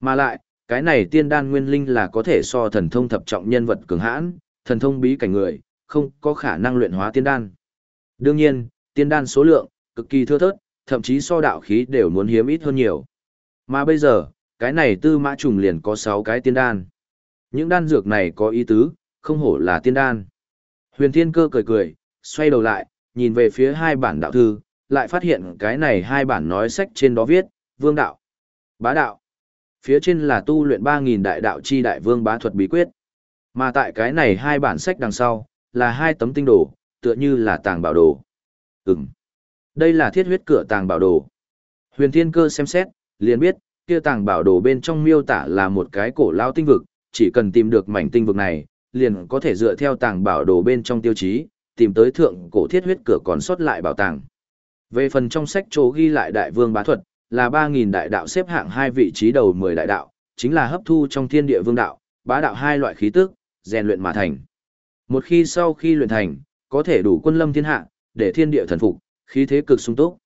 Speaker 1: Mà lại, cái này tiên đan nguyên linh là có thể so thần thông thập trọng nhân vật cường hãn, thần thông bí cảnh người, không có khả năng luyện hóa tiên đan. Đương nhiên, tiên đan số lượng, cực kỳ thưa thớt, thậm chí so đạo khí đều muốn hiếm ít hơn nhiều. Mà bây giờ, cái này tư mã trùng liền có 6 cái tiên đan. Những đan dược này có ý tứ, không hổ là tiên đan. Huyền Thiên Cơ cười cười, xoay đầu lại, nhìn về phía hai bản đạo thư, lại phát hiện cái này hai bản nói sách trên đó viết, vương đạo, bá đạo. Phía trên là tu luyện 3.000 đại đạo chi đại vương bá thuật bí quyết. Mà tại cái này hai bản sách đằng sau, là hai tấm tinh đồ, tựa như là tàng bảo đồ. Ừm. Đây là thiết huyết cửa tàng bảo đồ. Huyền Thiên Cơ xem xét, liền biết, kia tàng bảo đồ bên trong miêu tả là một cái cổ lao tinh vực, chỉ cần tìm được mảnh tinh vực này, liền có thể dựa theo tàng bảo đồ bên trong tiêu chí, tìm tới thượng cổ thiết huyết cửa còn sót lại bảo tàng. Về phần trong sách chỗ ghi lại đại vương bá thuật, là 3.000 đại đạo xếp hạng hai vị trí đầu 10 đại đạo, chính là hấp thu trong thiên địa vương đạo, bá đạo hai loại khí tức, rèn luyện mà thành. Một khi sau khi luyện thành, có thể đủ quân lâm thiên hạ, để thiên địa thần phục, khí thế cực sung túc.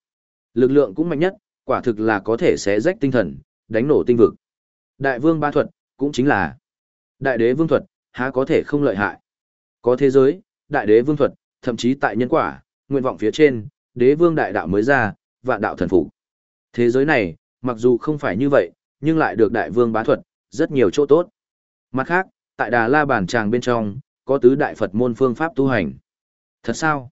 Speaker 1: Lực lượng cũng mạnh nhất, quả thực là có thể xé rách tinh thần, đánh nổ tinh vực. Đại vương ba thuật, cũng chính là đại đế vương thuật, há có thể không lợi hại. Có thế giới, đại đế vương thuật, thậm chí tại nhân quả, nguyện vọng phía trên, đế vương đại đạo mới ra, vạn đạo thần phục. Thế giới này, mặc dù không phải như vậy, nhưng lại được đại vương bá thuật, rất nhiều chỗ tốt. Mặt khác, tại Đà La Bản Tràng bên trong, có tứ đại Phật môn phương pháp tu hành. Thật sao?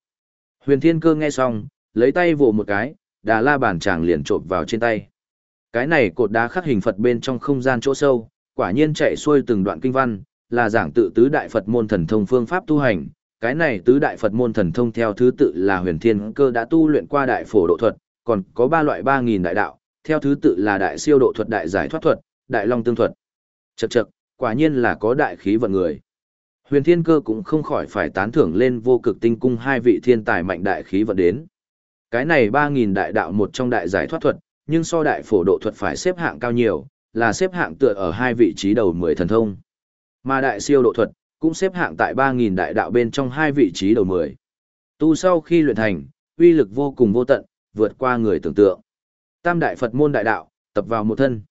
Speaker 1: Huyền Thiên Cơ nghe xong, lấy tay vỗ một cái, Đà La Bản Tràng liền trộn vào trên tay. Cái này cột đá khắc hình Phật bên trong không gian chỗ sâu, quả nhiên chạy xuôi từng đoạn kinh văn, là giảng tự tứ đại Phật môn thần thông phương pháp tu hành. Cái này tứ đại Phật môn thần thông theo thứ tự là huyền thiên cơ đã tu luyện qua đại phổ độ thuật, còn có ba loại ba nghìn đại đạo, theo thứ tự là đại siêu độ thuật đại giải thoát thuật, đại long tương thuật. Chậc chậc, quả nhiên là có đại khí vận người. Huyền thiên cơ cũng không khỏi phải tán thưởng lên vô cực tinh cung hai vị thiên tài mạnh đại khí vận đến. Cái này ba nghìn đại đạo một trong đại giải thoát thuật, nhưng so đại phổ độ thuật phải xếp hạng cao nhiều, là xếp hạng tựa ở hai vị trí đầu mười thần thông. Mà đại siêu độ thuật, cũng xếp hạng tại 3.000 đại đạo bên trong hai vị trí đầu 10. Tu sau khi luyện thành, uy lực vô cùng vô tận, vượt qua người tưởng tượng. Tam đại Phật môn đại đạo, tập vào một thân.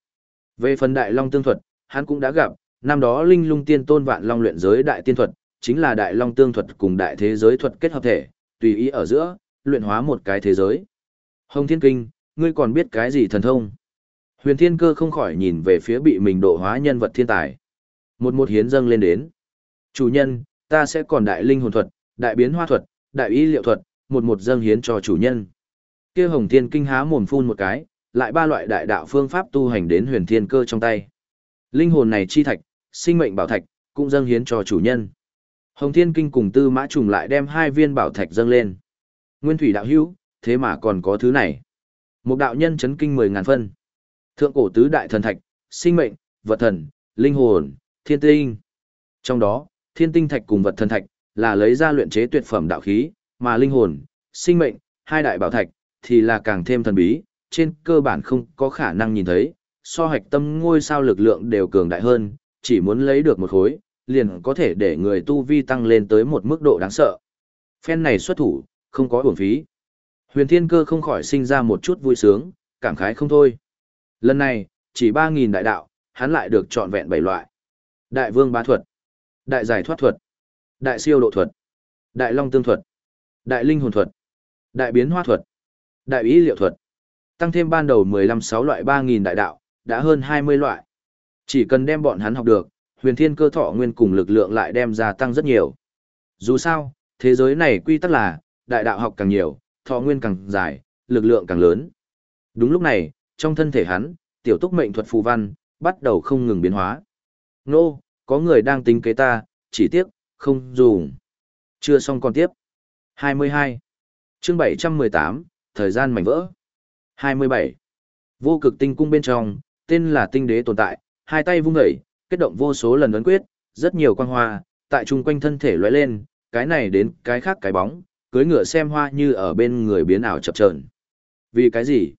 Speaker 1: Về phần đại long tương thuật, hắn cũng đã gặp, năm đó linh lung tiên tôn vạn long luyện giới đại tiên thuật, chính là đại long tương thuật cùng đại thế giới thuật kết hợp thể, tùy ý ở giữa, luyện hóa một cái thế giới. Hồng Thiên Kinh, ngươi còn biết cái gì thần thông? Huyền Thiên Cơ không khỏi nhìn về phía bị mình độ hóa nhân vật thiên tài. Một một hiến dâng lên đến. Chủ nhân, ta sẽ còn đại linh hồn thuật, đại biến hoa thuật, đại y liệu thuật, một một dâng hiến cho chủ nhân. Kia Hồng Thiên Kinh há mồm phun một cái, lại ba loại đại đạo phương pháp tu hành đến huyền thiên cơ trong tay. Linh hồn này chi thạch, sinh mệnh bảo thạch, cũng dâng hiến cho chủ nhân. Hồng Thiên Kinh cùng Tư Mã Trùng lại đem hai viên bảo thạch dâng lên. Nguyên thủy đạo hữu, thế mà còn có thứ này. Một đạo nhân chấn kinh mười ngàn phân. Thượng cổ tứ đại thần thạch, sinh mệnh, vật thần, linh hồn, thiên tinh. Trong đó, thiên tinh thạch cùng vật thần thạch là lấy ra luyện chế tuyệt phẩm đạo khí, mà linh hồn, sinh mệnh, hai đại bảo thạch thì là càng thêm thần bí, trên cơ bản không có khả năng nhìn thấy, so hạch tâm ngôi sao lực lượng đều cường đại hơn, chỉ muốn lấy được một khối, liền có thể để người tu vi tăng lên tới một mức độ đáng sợ. Phen này xuất thủ, không có uổng phí. Huyền Thiên Cơ không khỏi sinh ra một chút vui sướng, cảm khái không thôi. Lần này, chỉ 3.000 đại đạo, hắn lại được chọn vẹn bảy loại. Đại Vương Bá Thuật, Đại Giải Thoát Thuật, Đại Siêu Độ Thuật, Đại Long Tương Thuật, Đại Linh Hồn Thuật, Đại Biến Hoa Thuật, Đại Ý Liệu Thuật. Tăng thêm ban đầu 15-6 loại 3.000 đại đạo, đã hơn 20 loại. Chỉ cần đem bọn hắn học được, huyền thiên cơ thọ nguyên cùng lực lượng lại đem gia tăng rất nhiều. Dù sao, thế giới này quy tắc là, đại đạo học càng nhiều, thọ nguyên càng dài, lực lượng càng lớn. Đúng lúc này, trong thân thể hắn, tiểu túc mệnh thuật phù văn, bắt đầu không ngừng biến hóa. Nô, có người đang tính kế ta, chỉ tiếc, không dùng. Chưa xong còn tiếp. 22. chương 718, thời gian mảnh vỡ. 27. Vô cực tinh cung bên trong, tên là tinh đế tồn tại, hai tay vung dậy, kết động vô số lần ấn quyết, rất nhiều quang hoa, tại chung quanh thân thể lóe lên, cái này đến cái khác cái bóng, cưới ngựa xem hoa như ở bên người biến ảo chập chờn. Vì cái gì?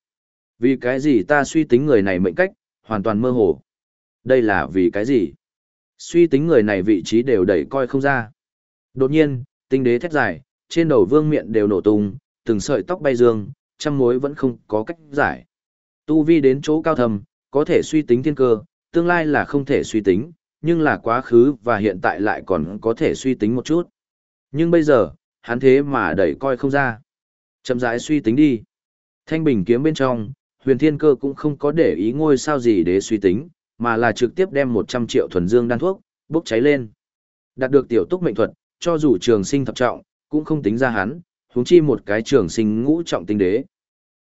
Speaker 1: Vì cái gì ta suy tính người này mệnh cách, hoàn toàn mơ hồ. Đây là vì cái gì? Suy tính người này vị trí đều đẩy coi không ra. Đột nhiên, tinh đế thét dài, trên đầu vương miệng đều nổ tung, từng sợi tóc bay dương, trăm mối vẫn không có cách giải. Tu vi đến chỗ cao thầm, có thể suy tính thiên cơ, tương lai là không thể suy tính, nhưng là quá khứ và hiện tại lại còn có thể suy tính một chút. Nhưng bây giờ, hắn thế mà đẩy coi không ra. Chậm rãi suy tính đi. Thanh bình kiếm bên trong, huyền thiên cơ cũng không có để ý ngôi sao gì để suy tính, mà là trực tiếp đem 100 triệu thuần dương đan thuốc, bốc cháy lên. Đạt được tiểu túc mệnh thuật, cho dù trường sinh thập trọng, cũng không tính ra hắn, huống chi một cái trường sinh ngũ trọng tinh đế.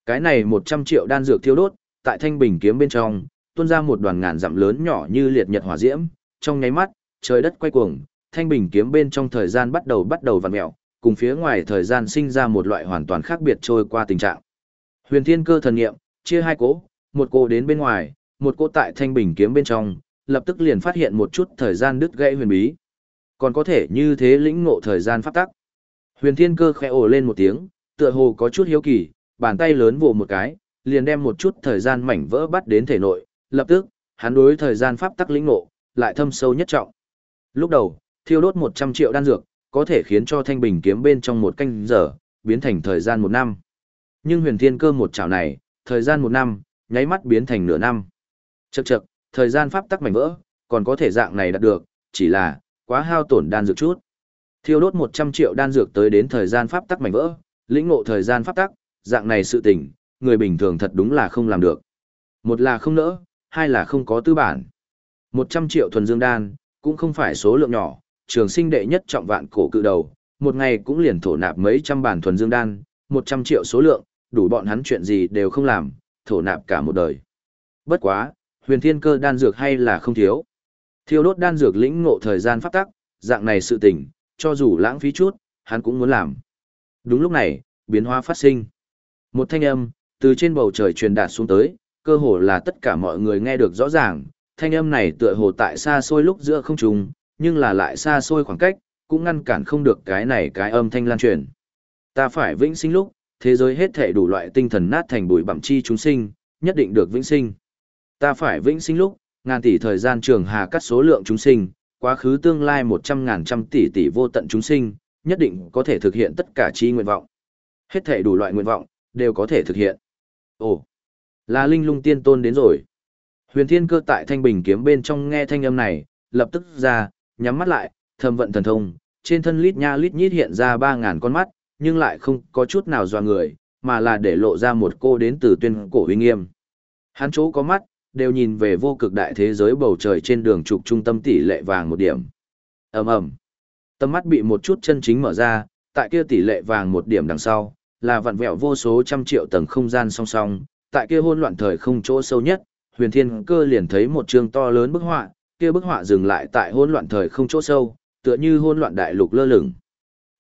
Speaker 1: Cái này 100 triệu đan dược thiêu đốt, tại thanh bình kiếm bên trong, tuôn ra một đoàn ngàn dặm lớn nhỏ như liệt nhật hỏa diễm, trong nháy mắt, trời đất quay cuồng, thanh bình kiếm bên trong thời gian bắt đầu bắt đầu vặn mèo, cùng phía ngoài thời gian sinh ra một loại hoàn toàn khác biệt trôi qua tình trạng. Huyền Thiên Cơ thần niệm, chia hai cố, một cỗ đến bên ngoài, một cỗ tại thanh bình kiếm bên trong, lập tức liền phát hiện một chút thời gian đứt gãy huyền bí. Còn có thể như thế lĩnh ngộ thời gian pháp tắc. Huyền Thiên Cơ khẽ ồ lên một tiếng, tựa hồ có chút hiếu kỳ, bàn tay lớn vồ một cái, liền đem một chút thời gian mảnh vỡ bắt đến thể nội, lập tức, hắn đối thời gian pháp tắc lĩnh ngộ, lại thâm sâu nhất trọng. Lúc đầu, thiêu đốt 100 triệu đan dược, có thể khiến cho thanh bình kiếm bên trong một canh giờ, biến thành thời gian một năm. Nhưng huyền thiên cơ một chảo này, thời gian một năm, nháy mắt biến thành nửa năm. Chậc chậc, thời gian pháp tắc mảnh vỡ, còn có thể dạng này đạt được, chỉ là, quá hao tổn đan dược chút. Thiêu đốt 100 triệu đan dược tới đến thời gian pháp tắc mảnh vỡ, lĩnh ngộ thời gian pháp tắc, dạng này sự tình, người bình thường thật đúng là không làm được. Một là không nỡ, hai là không có tư bản. 100 triệu thuần dương đan, cũng không phải số lượng nhỏ, trường sinh đệ nhất trọng vạn cổ cự đầu, một ngày cũng liền thổ nạp mấy trăm bản thuần dương đan, 100 triệu số lượng, đủ bọn hắn chuyện gì đều không làm, thổ nạp cả một đời. Bất quá, huyền thiên cơ đan dược hay là không thiếu. Thiêu đốt đan dược lĩnh ngộ thời gian pháp tắc, dạng này sự tình, cho dù lãng phí chút, hắn cũng muốn làm. Đúng lúc này, biến hóa phát sinh. Một thanh âm, từ trên bầu trời truyền đạt xuống tới, cơ hồ là tất cả mọi người nghe được rõ ràng, thanh âm này tựa hồ tại xa xôi lúc giữa không trùng, nhưng là lại xa xôi khoảng cách, cũng ngăn cản không được cái này cái âm thanh lan truyền. Ta phải vĩnh sinh lúc, thế giới hết thể đủ loại tinh thần nát thành bụi bặm chi chúng sinh, nhất định được vĩnh sinh. Ta phải vĩnh sinh lúc, ngàn tỷ thời gian trường hà cắt số lượng chúng sinh, quá khứ tương lai một trăm ngàn trăm tỷ tỷ vô tận chúng sinh, nhất định có thể thực hiện tất cả chi nguyện vọng. Hết thể đủ loại nguyện vọng, đều có thể thực hiện. Ồ, là linh lung tiên tôn đến rồi. Huyền thiên cơ tại thanh bình kiếm bên trong nghe thanh âm này, lập tức ra, nhắm mắt lại, thầm vận thần thông, trên thân lít nha lít nhít hiện ra ba ngàn con mắt, nhưng lại không có chút nào dọa người, mà là để lộ ra một cô đến từ tuyên cổ uy nghiêm. Hắn chỗ có mắt, đều nhìn về vô cực đại thế giới bầu trời trên đường trục trung tâm tỷ lệ vàng một điểm. ầm ầm, Tâm mắt bị một chút chân chính mở ra, tại kia tỷ lệ vàng một điểm đằng sau, là vặn vẹo vô số trăm triệu tầng không gian song song, tại kia hỗn loạn thời không chỗ sâu nhất, Huyền Thiên Cơ liền thấy một chương to lớn bức họa, kia bức họa dừng lại tại hỗn loạn thời không chỗ sâu, tựa như hỗn loạn đại lục lơ lửng.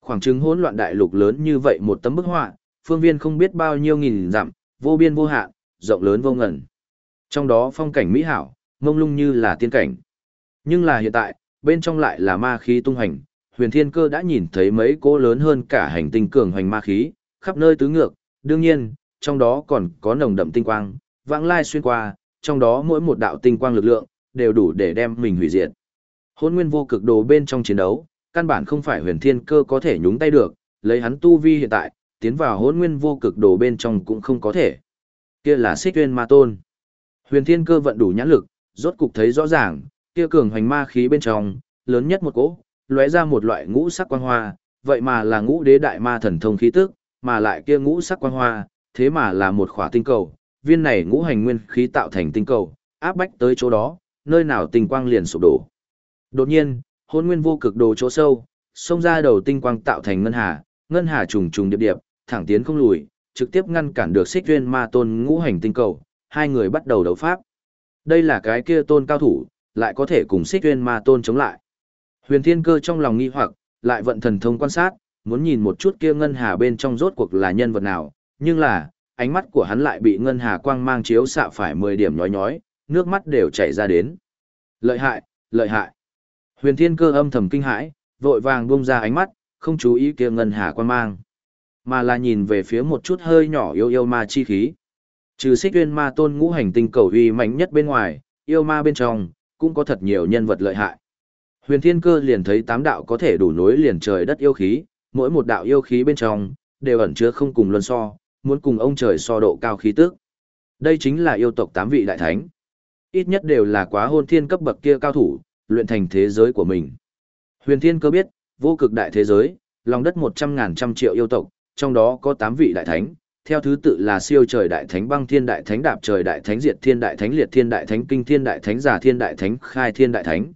Speaker 1: Khoảng trừng hỗn loạn đại lục lớn như vậy một tấm bức họa, phương viên không biết bao nhiêu nghìn dặm, vô biên vô hạn, rộng lớn vô ngần. Trong đó phong cảnh mỹ hảo, mông lung như là tiên cảnh. Nhưng là hiện tại, bên trong lại là ma khí tung hành, huyền thiên cơ đã nhìn thấy mấy cỗ lớn hơn cả hành tinh cường hoành ma khí, khắp nơi tứ ngược, đương nhiên, trong đó còn có nồng đậm tinh quang, vãng lai xuyên qua, trong đó mỗi một đạo tinh quang lực lượng, đều đủ để đem mình hủy diệt. Hôn nguyên vô cực đồ bên trong chiến đấu, căn bản không phải huyền thiên cơ có thể nhúng tay được, lấy hắn tu vi hiện tại, tiến vào hôn nguyên vô cực đồ bên trong cũng không có thể. Kia là xích nguyên ma tôn. Huyền thiên cơ vận đủ nhãn lực, rốt cục thấy rõ ràng, kia cường hoành ma khí bên trong, lớn nhất một cỗ, lóe ra một loại ngũ sắc quang hoa, vậy mà là ngũ đế đại ma thần thông khí tức, mà lại kia ngũ sắc quang hoa, thế mà là một khỏa tinh cầu, viên này ngũ hành nguyên khí tạo thành tinh cầu, áp bách tới chỗ đó, nơi nào tinh quang liền sụp đổ. Đột nhiên, hôn nguyên vô cực đồ chỗ sâu, xông ra đầu tinh quang tạo thành ngân hà, ngân hà trùng trùng điệp điệp, thẳng tiến không lùi, trực tiếp ngăn cản được xích duyên ma tôn ngũ hành tinh cầu, hai người bắt đầu đấu pháp. Đây là cái kia tôn cao thủ, lại có thể cùng xích duyên ma tôn chống lại. Huyền thiên cơ trong lòng nghi hoặc, lại vận thần thông quan sát, muốn nhìn một chút kia ngân hà bên trong rốt cuộc là nhân vật nào, nhưng là, ánh mắt của hắn lại bị ngân hà quang mang chiếu xạ phải 10 điểm nhói nhói, nước mắt đều chảy ra đến. Lợi hại, lợi hại. Huyền thiên cơ âm thầm kinh hãi, vội vàng buông ra ánh mắt, không chú ý kia ngân hà quang mang, mà là nhìn về phía một chút hơi nhỏ yêu yêu ma chi khí. Trừ xích uyên ma tôn ngũ hành tinh cầu uy mạnh nhất bên ngoài, yêu ma bên trong, cũng có thật nhiều nhân vật lợi hại. Huyền thiên cơ liền thấy tám đạo có thể đủ nối liền trời đất yêu khí, mỗi một đạo yêu khí bên trong, đều ẩn chứa không cùng luân so, muốn cùng ông trời so độ cao khí tức. Đây chính là yêu tộc tám vị đại thánh. Ít nhất đều là quá hôn thiên cấp bậc kia cao thủ, luyện thành thế giới của mình. Huyền thiên cơ biết, vô cực đại thế giới, lòng đất một trăm ngàn trăm triệu yêu tộc, trong đó có tám vị đại thánh, theo thứ tự là siêu trời đại thánh băng thiên đại thánh đạp trời đại thánh diệt thiên đại thánh liệt thiên đại thánh kinh thiên đại thánh giả thiên đại thánh khai thiên đại thánh.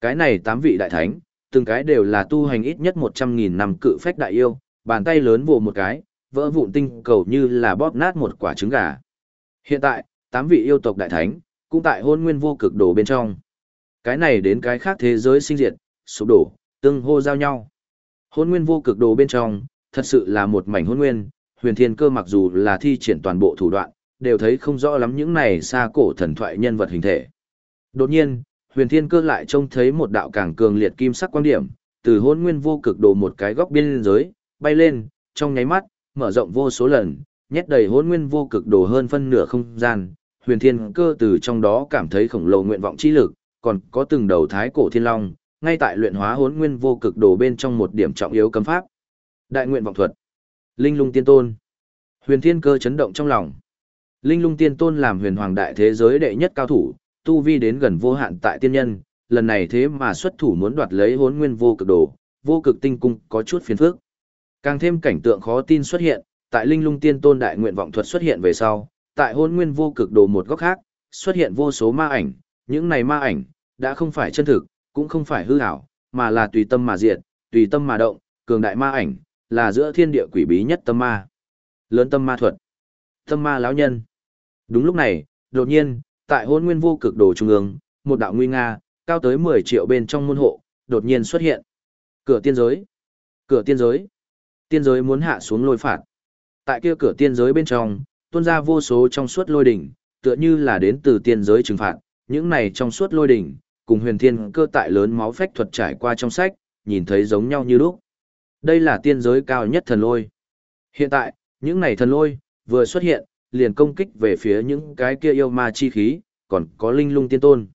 Speaker 1: Cái này tám vị đại thánh, từng cái đều là tu hành ít nhất một trăm nghìn năm cự phách đại yêu, bàn tay lớn vồ một cái, vỡ vụn tinh cầu như là bóp nát một quả trứng gà. Hiện tại, tám vị yêu tộc đại thánh, cũng tại hôn nguyên vô cực đồ bên trong. Cái này đến cái khác thế giới sinh diệt, sụp đổ, tương hô giao nhau. Hôn nguyên vô cực đồ bên trong, thật sự là một mảnh hôn nguyên, huyền thiên cơ mặc dù là thi triển toàn bộ thủ đoạn, đều thấy không rõ lắm những này xa cổ thần thoại nhân vật hình thể. Đột nhiên, huyền thiên cơ lại trông thấy một đạo càng cường liệt kim sắc quan điểm, từ hôn nguyên vô cực đồ một cái góc biên giới, bay lên, trong nháy mắt, mở rộng vô số lần, nhét đầy hôn nguyên vô cực đồ hơn phân nửa không gian, huyền thiên cơ từ trong đó cảm thấy khổng lồ nguyện vọng chi lực, còn có từng đầu thái cổ thiên long, ngay tại luyện hóa hốn nguyên vô cực đồ bên trong một điểm trọng yếu cấm pháp. Đại nguyện vọng thuật. Linh lung tiên tôn. Huyền thiên cơ chấn động trong lòng. Linh lung tiên tôn làm huyền hoàng đại thế giới đệ nhất cao thủ, tu vi đến gần vô hạn tại tiên nhân, lần này thế mà xuất thủ muốn đoạt lấy hốn nguyên vô cực đồ, vô cực tinh cung có chút phiền phức. Càng thêm cảnh tượng khó tin xuất hiện, tại linh lung tiên tôn đại nguyện vọng thuật xuất hiện về sau, tại Hỗn nguyên vô cực đồ một góc khác, xuất hiện vô số ma ảnh, những này ma ảnh, đã không phải chân thực, cũng không phải hư ảo, mà là tùy tâm mà diệt, tùy tâm mà động, cường đại ma ảnh, là giữa thiên địa quỷ bí nhất tâm ma. Lớn tâm ma thuật. Tâm ma lão nhân. Đúng lúc này, đột nhiên, tại Hỗn nguyên vô cực đồ trung ương, một đạo nguy nga, cao tới 10 triệu bên trong môn hộ, đột nhiên xuất hiện. Cửa tiên giới. Cửa tiên giới. Tiên giới muốn hạ xuống lôi phạt. Tại kia cửa tiên giới bên trong, tuôn ra vô số trong suốt lôi đỉnh, tựa như là đến từ tiên giới trừng phạt, những này trong suốt lôi đỉnh, cùng huyền thiên cơ tại lớn máu phách thuật trải qua trong sách, nhìn thấy giống nhau như lúc. Đây là tiên giới cao nhất thần lôi. Hiện tại, những này thần lôi, vừa xuất hiện, liền công kích về phía những cái kia yêu ma chi khí, còn có linh lung tiên tôn.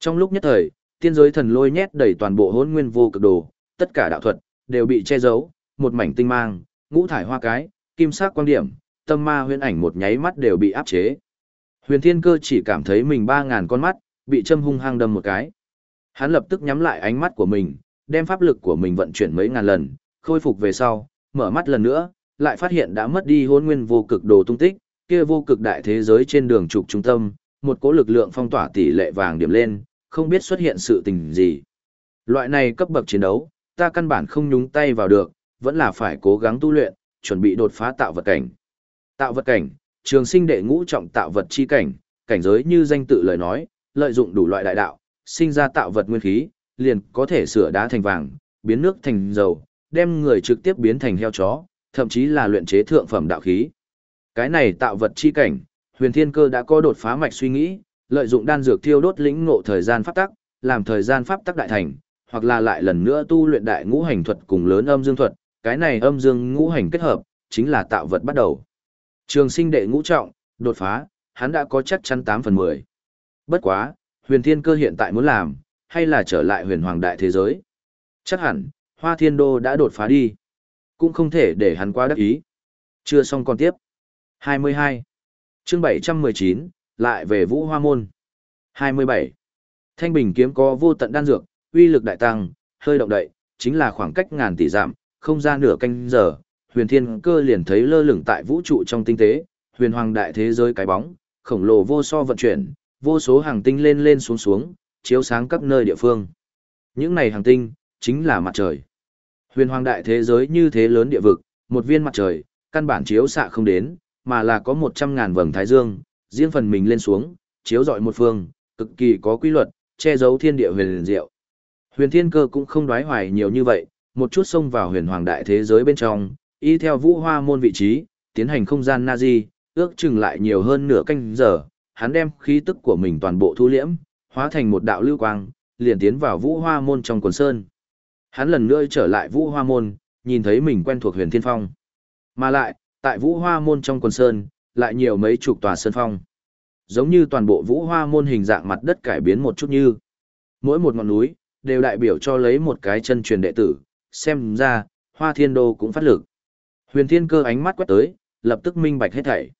Speaker 1: Trong lúc nhất thời, tiên giới thần lôi nhét đầy toàn bộ hỗn nguyên vô cực đồ, tất cả đạo thuật, đều bị che giấu, một mảnh tinh mang, ngũ thải hoa cái, kim sắc quang điểm, tâm ma huyền ảnh một nháy mắt đều bị áp chế. Huyền Thiên Cơ chỉ cảm thấy mình ba ngàn con mắt, bị châm hung hăng đâm một cái. Hắn lập tức nhắm lại ánh mắt của mình, đem pháp lực của mình vận chuyển mấy ngàn lần, khôi phục về sau, mở mắt lần nữa, lại phát hiện đã mất đi hôn nguyên vô cực đồ tung tích, kia vô cực đại thế giới trên đường trục trung tâm, một cỗ lực lượng phong tỏa tỷ lệ vàng điểm lên, không biết xuất hiện sự tình gì. Loại này cấp bậc chiến đấu, ta căn bản không nhúng tay vào được, vẫn là phải cố gắng tu luyện, chuẩn bị đột phá tạo vật cảnh. Tạo vật cảnh, trường sinh đệ ngũ trọng tạo vật chi cảnh, cảnh giới như danh tự lời nói, lợi dụng đủ loại đại đạo, sinh ra tạo vật nguyên khí, liền có thể sửa đá thành vàng, biến nước thành dầu, đem người trực tiếp biến thành heo chó, thậm chí là luyện chế thượng phẩm đạo khí. Cái này tạo vật chi cảnh, huyền thiên cơ đã có đột phá mạch suy nghĩ, lợi dụng đan dược thiêu đốt lĩnh ngộ thời gian pháp tắc, làm thời gian pháp tắc đại thành, hoặc là lại lần nữa tu luyện đại ngũ hành thuật cùng lớn âm dương thuật, cái này âm dương ngũ hành kết hợp, chính là tạo vật bắt đầu. Trường sinh đệ ngũ trọng, đột phá, hắn đã có chắc chắn 8 phần 10. Bất quá, huyền thiên cơ hiện tại muốn làm, hay là trở lại huyền hoàng đại thế giới. Chắc hẳn, hoa thiên đô đã đột phá đi. Cũng không thể để hắn quá đắc ý. Chưa xong còn tiếp. 22. chương 719, lại về vũ hoa môn. 27. Thanh bình kiếm có vô tận đan dược, uy lực đại tăng, hơi động đậy, chính là khoảng cách ngàn tỷ giảm, không ra nửa canh giờ, huyền thiên cơ liền thấy lơ lửng tại vũ trụ trong tinh tế, huyền hoàng đại thế giới cái bóng, khổng lồ vô so vận chuyển, vô số hàng tinh lên lên xuống xuống, chiếu sáng các nơi địa phương. Những này hàng tinh, chính là mặt trời. Huyền hoàng đại thế giới như thế lớn địa vực, một viên mặt trời, căn bản chiếu xạ không đến, mà là có một trăm ngàn vầng thái dương, riêng phần mình lên xuống, chiếu rọi một phương, cực kỳ có quy luật, che giấu thiên địa huyền diệu. Huyền thiên cơ cũng không đoái hoài nhiều như vậy, một chút xông vào huyền hoàng đại thế giới bên trong, y theo vũ hoa môn vị trí, tiến hành không gian Nazi, ước chừng lại nhiều hơn nửa canh giờ, hắn đem khí tức của mình toàn bộ thu liễm, hóa thành một đạo lưu quang, liền tiến vào vũ hoa môn trong quần sơn. Hắn lần nữa trở lại vũ hoa môn, nhìn thấy mình quen thuộc huyền thiên phong. Mà lại, tại vũ hoa môn trong quần sơn, lại nhiều mấy chục tòa sơn phong. Giống như toàn bộ vũ hoa môn hình dạng mặt đất cải biến một chút như. Mỗi một ngọn núi, đều đại biểu cho lấy một cái chân truyền đệ tử, xem ra, hoa thiên đô cũng phát lực. Huyền thiên cơ ánh mắt quét tới, lập tức minh bạch hết thảy.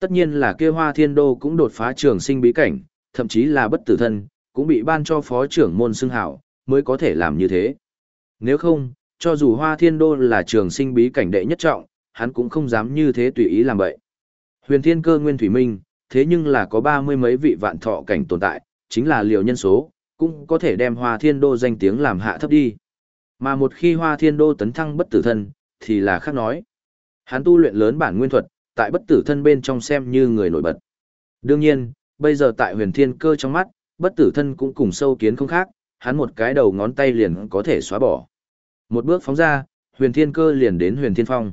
Speaker 1: Tất nhiên là kia hoa thiên đô cũng đột phá trường sinh bí cảnh, thậm chí là bất tử thân, cũng bị ban cho phó trưởng môn xưng hảo, mới có thể làm như thế. Nếu không, cho dù hoa thiên đô là trường sinh bí cảnh đệ nhất trọng, hắn cũng không dám như thế tùy ý làm vậy. Huyền thiên cơ nguyên thủy minh, thế nhưng là có ba mươi mấy vị vạn thọ cảnh tồn tại, chính là liều nhân số, cũng có thể đem hoa thiên đô danh tiếng làm hạ thấp đi. Mà một khi hoa thiên đô tấn thăng bất tử thân, thì là khác nói. Hắn tu luyện lớn bản nguyên thuật, tại bất tử thân bên trong xem như người nổi bật. Đương nhiên, bây giờ tại huyền thiên cơ trong mắt, bất tử thân cũng cùng sâu kiến không khác, hắn một cái đầu ngón tay liền có thể xóa bỏ. Một bước phóng ra, huyền thiên cơ liền đến huyền thiên phong.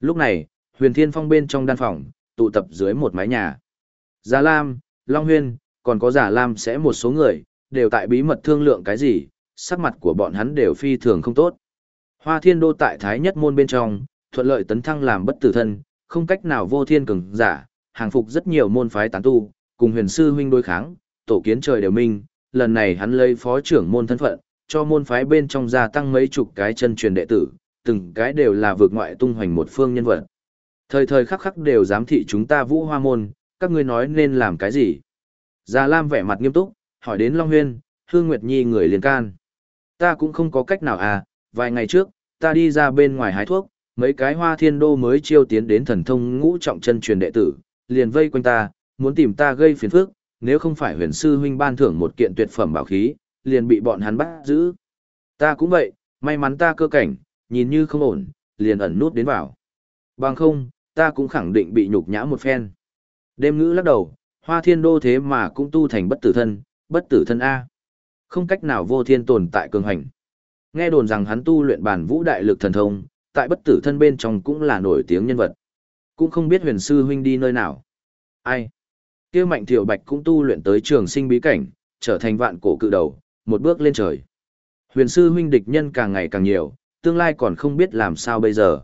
Speaker 1: Lúc này, huyền thiên phong bên trong đan phòng, tụ tập dưới một mái nhà. Già Lam, Long Huyên, còn có Già Lam sẽ một số người, đều tại bí mật thương lượng cái gì, sắc mặt của bọn hắn đều phi thường không tốt. Hoa thiên đô tại Thái Nhất Môn bên trong, thuận lợi tấn thăng làm bất tử thân, không cách nào vô thiên cường giả, hàng phục rất nhiều môn phái tán tu, cùng huyền sư huynh đối kháng, tổ kiến trời đều minh, lần này hắn lấy phó trưởng môn thân phận, cho môn phái bên trong gia tăng mấy chục cái chân truyền đệ tử, từng cái đều là vượt ngoại tung hoành một phương nhân vật. Thời thời khắc khắc đều giám thị chúng ta vũ hoa môn, các ngươi nói nên làm cái gì? Già Lam vẻ mặt nghiêm túc, hỏi đến Long Huyên, Hương Nguyệt Nhi người liền can. Ta cũng không có cách nào à, vài ngày trước, ta đi ra bên ngoài hái thuốc, mấy cái hoa thiên đô mới chiêu tiến đến thần thông ngũ trọng chân truyền đệ tử, liền vây quanh ta, muốn tìm ta gây phiền phức, nếu không phải huyền sư huynh ban thưởng một kiện tuyệt phẩm bảo khí, liền bị bọn hắn bắt giữ. Ta cũng vậy, may mắn ta cơ cảnh, nhìn như không ổn, liền ẩn nút đến vào. Bằng không, ta cũng khẳng định bị nhục nhã một phen. Đêm ngữ lắc đầu, hoa thiên đô thế mà cũng tu thành bất tử thân, bất tử thân A. Không cách nào vô thiên tồn tại cường hành. Nghe đồn rằng hắn tu luyện bản vũ đại lực thần thông, tại bất tử thân bên trong cũng là nổi tiếng nhân vật. Cũng không biết huyền sư huynh đi nơi nào. Ai? kia mạnh thiểu bạch cũng tu luyện tới trường sinh bí cảnh, trở thành vạn cổ cự đầu, một bước lên trời. Huyền sư huynh địch nhân càng ngày càng nhiều, tương lai còn không biết làm sao bây giờ.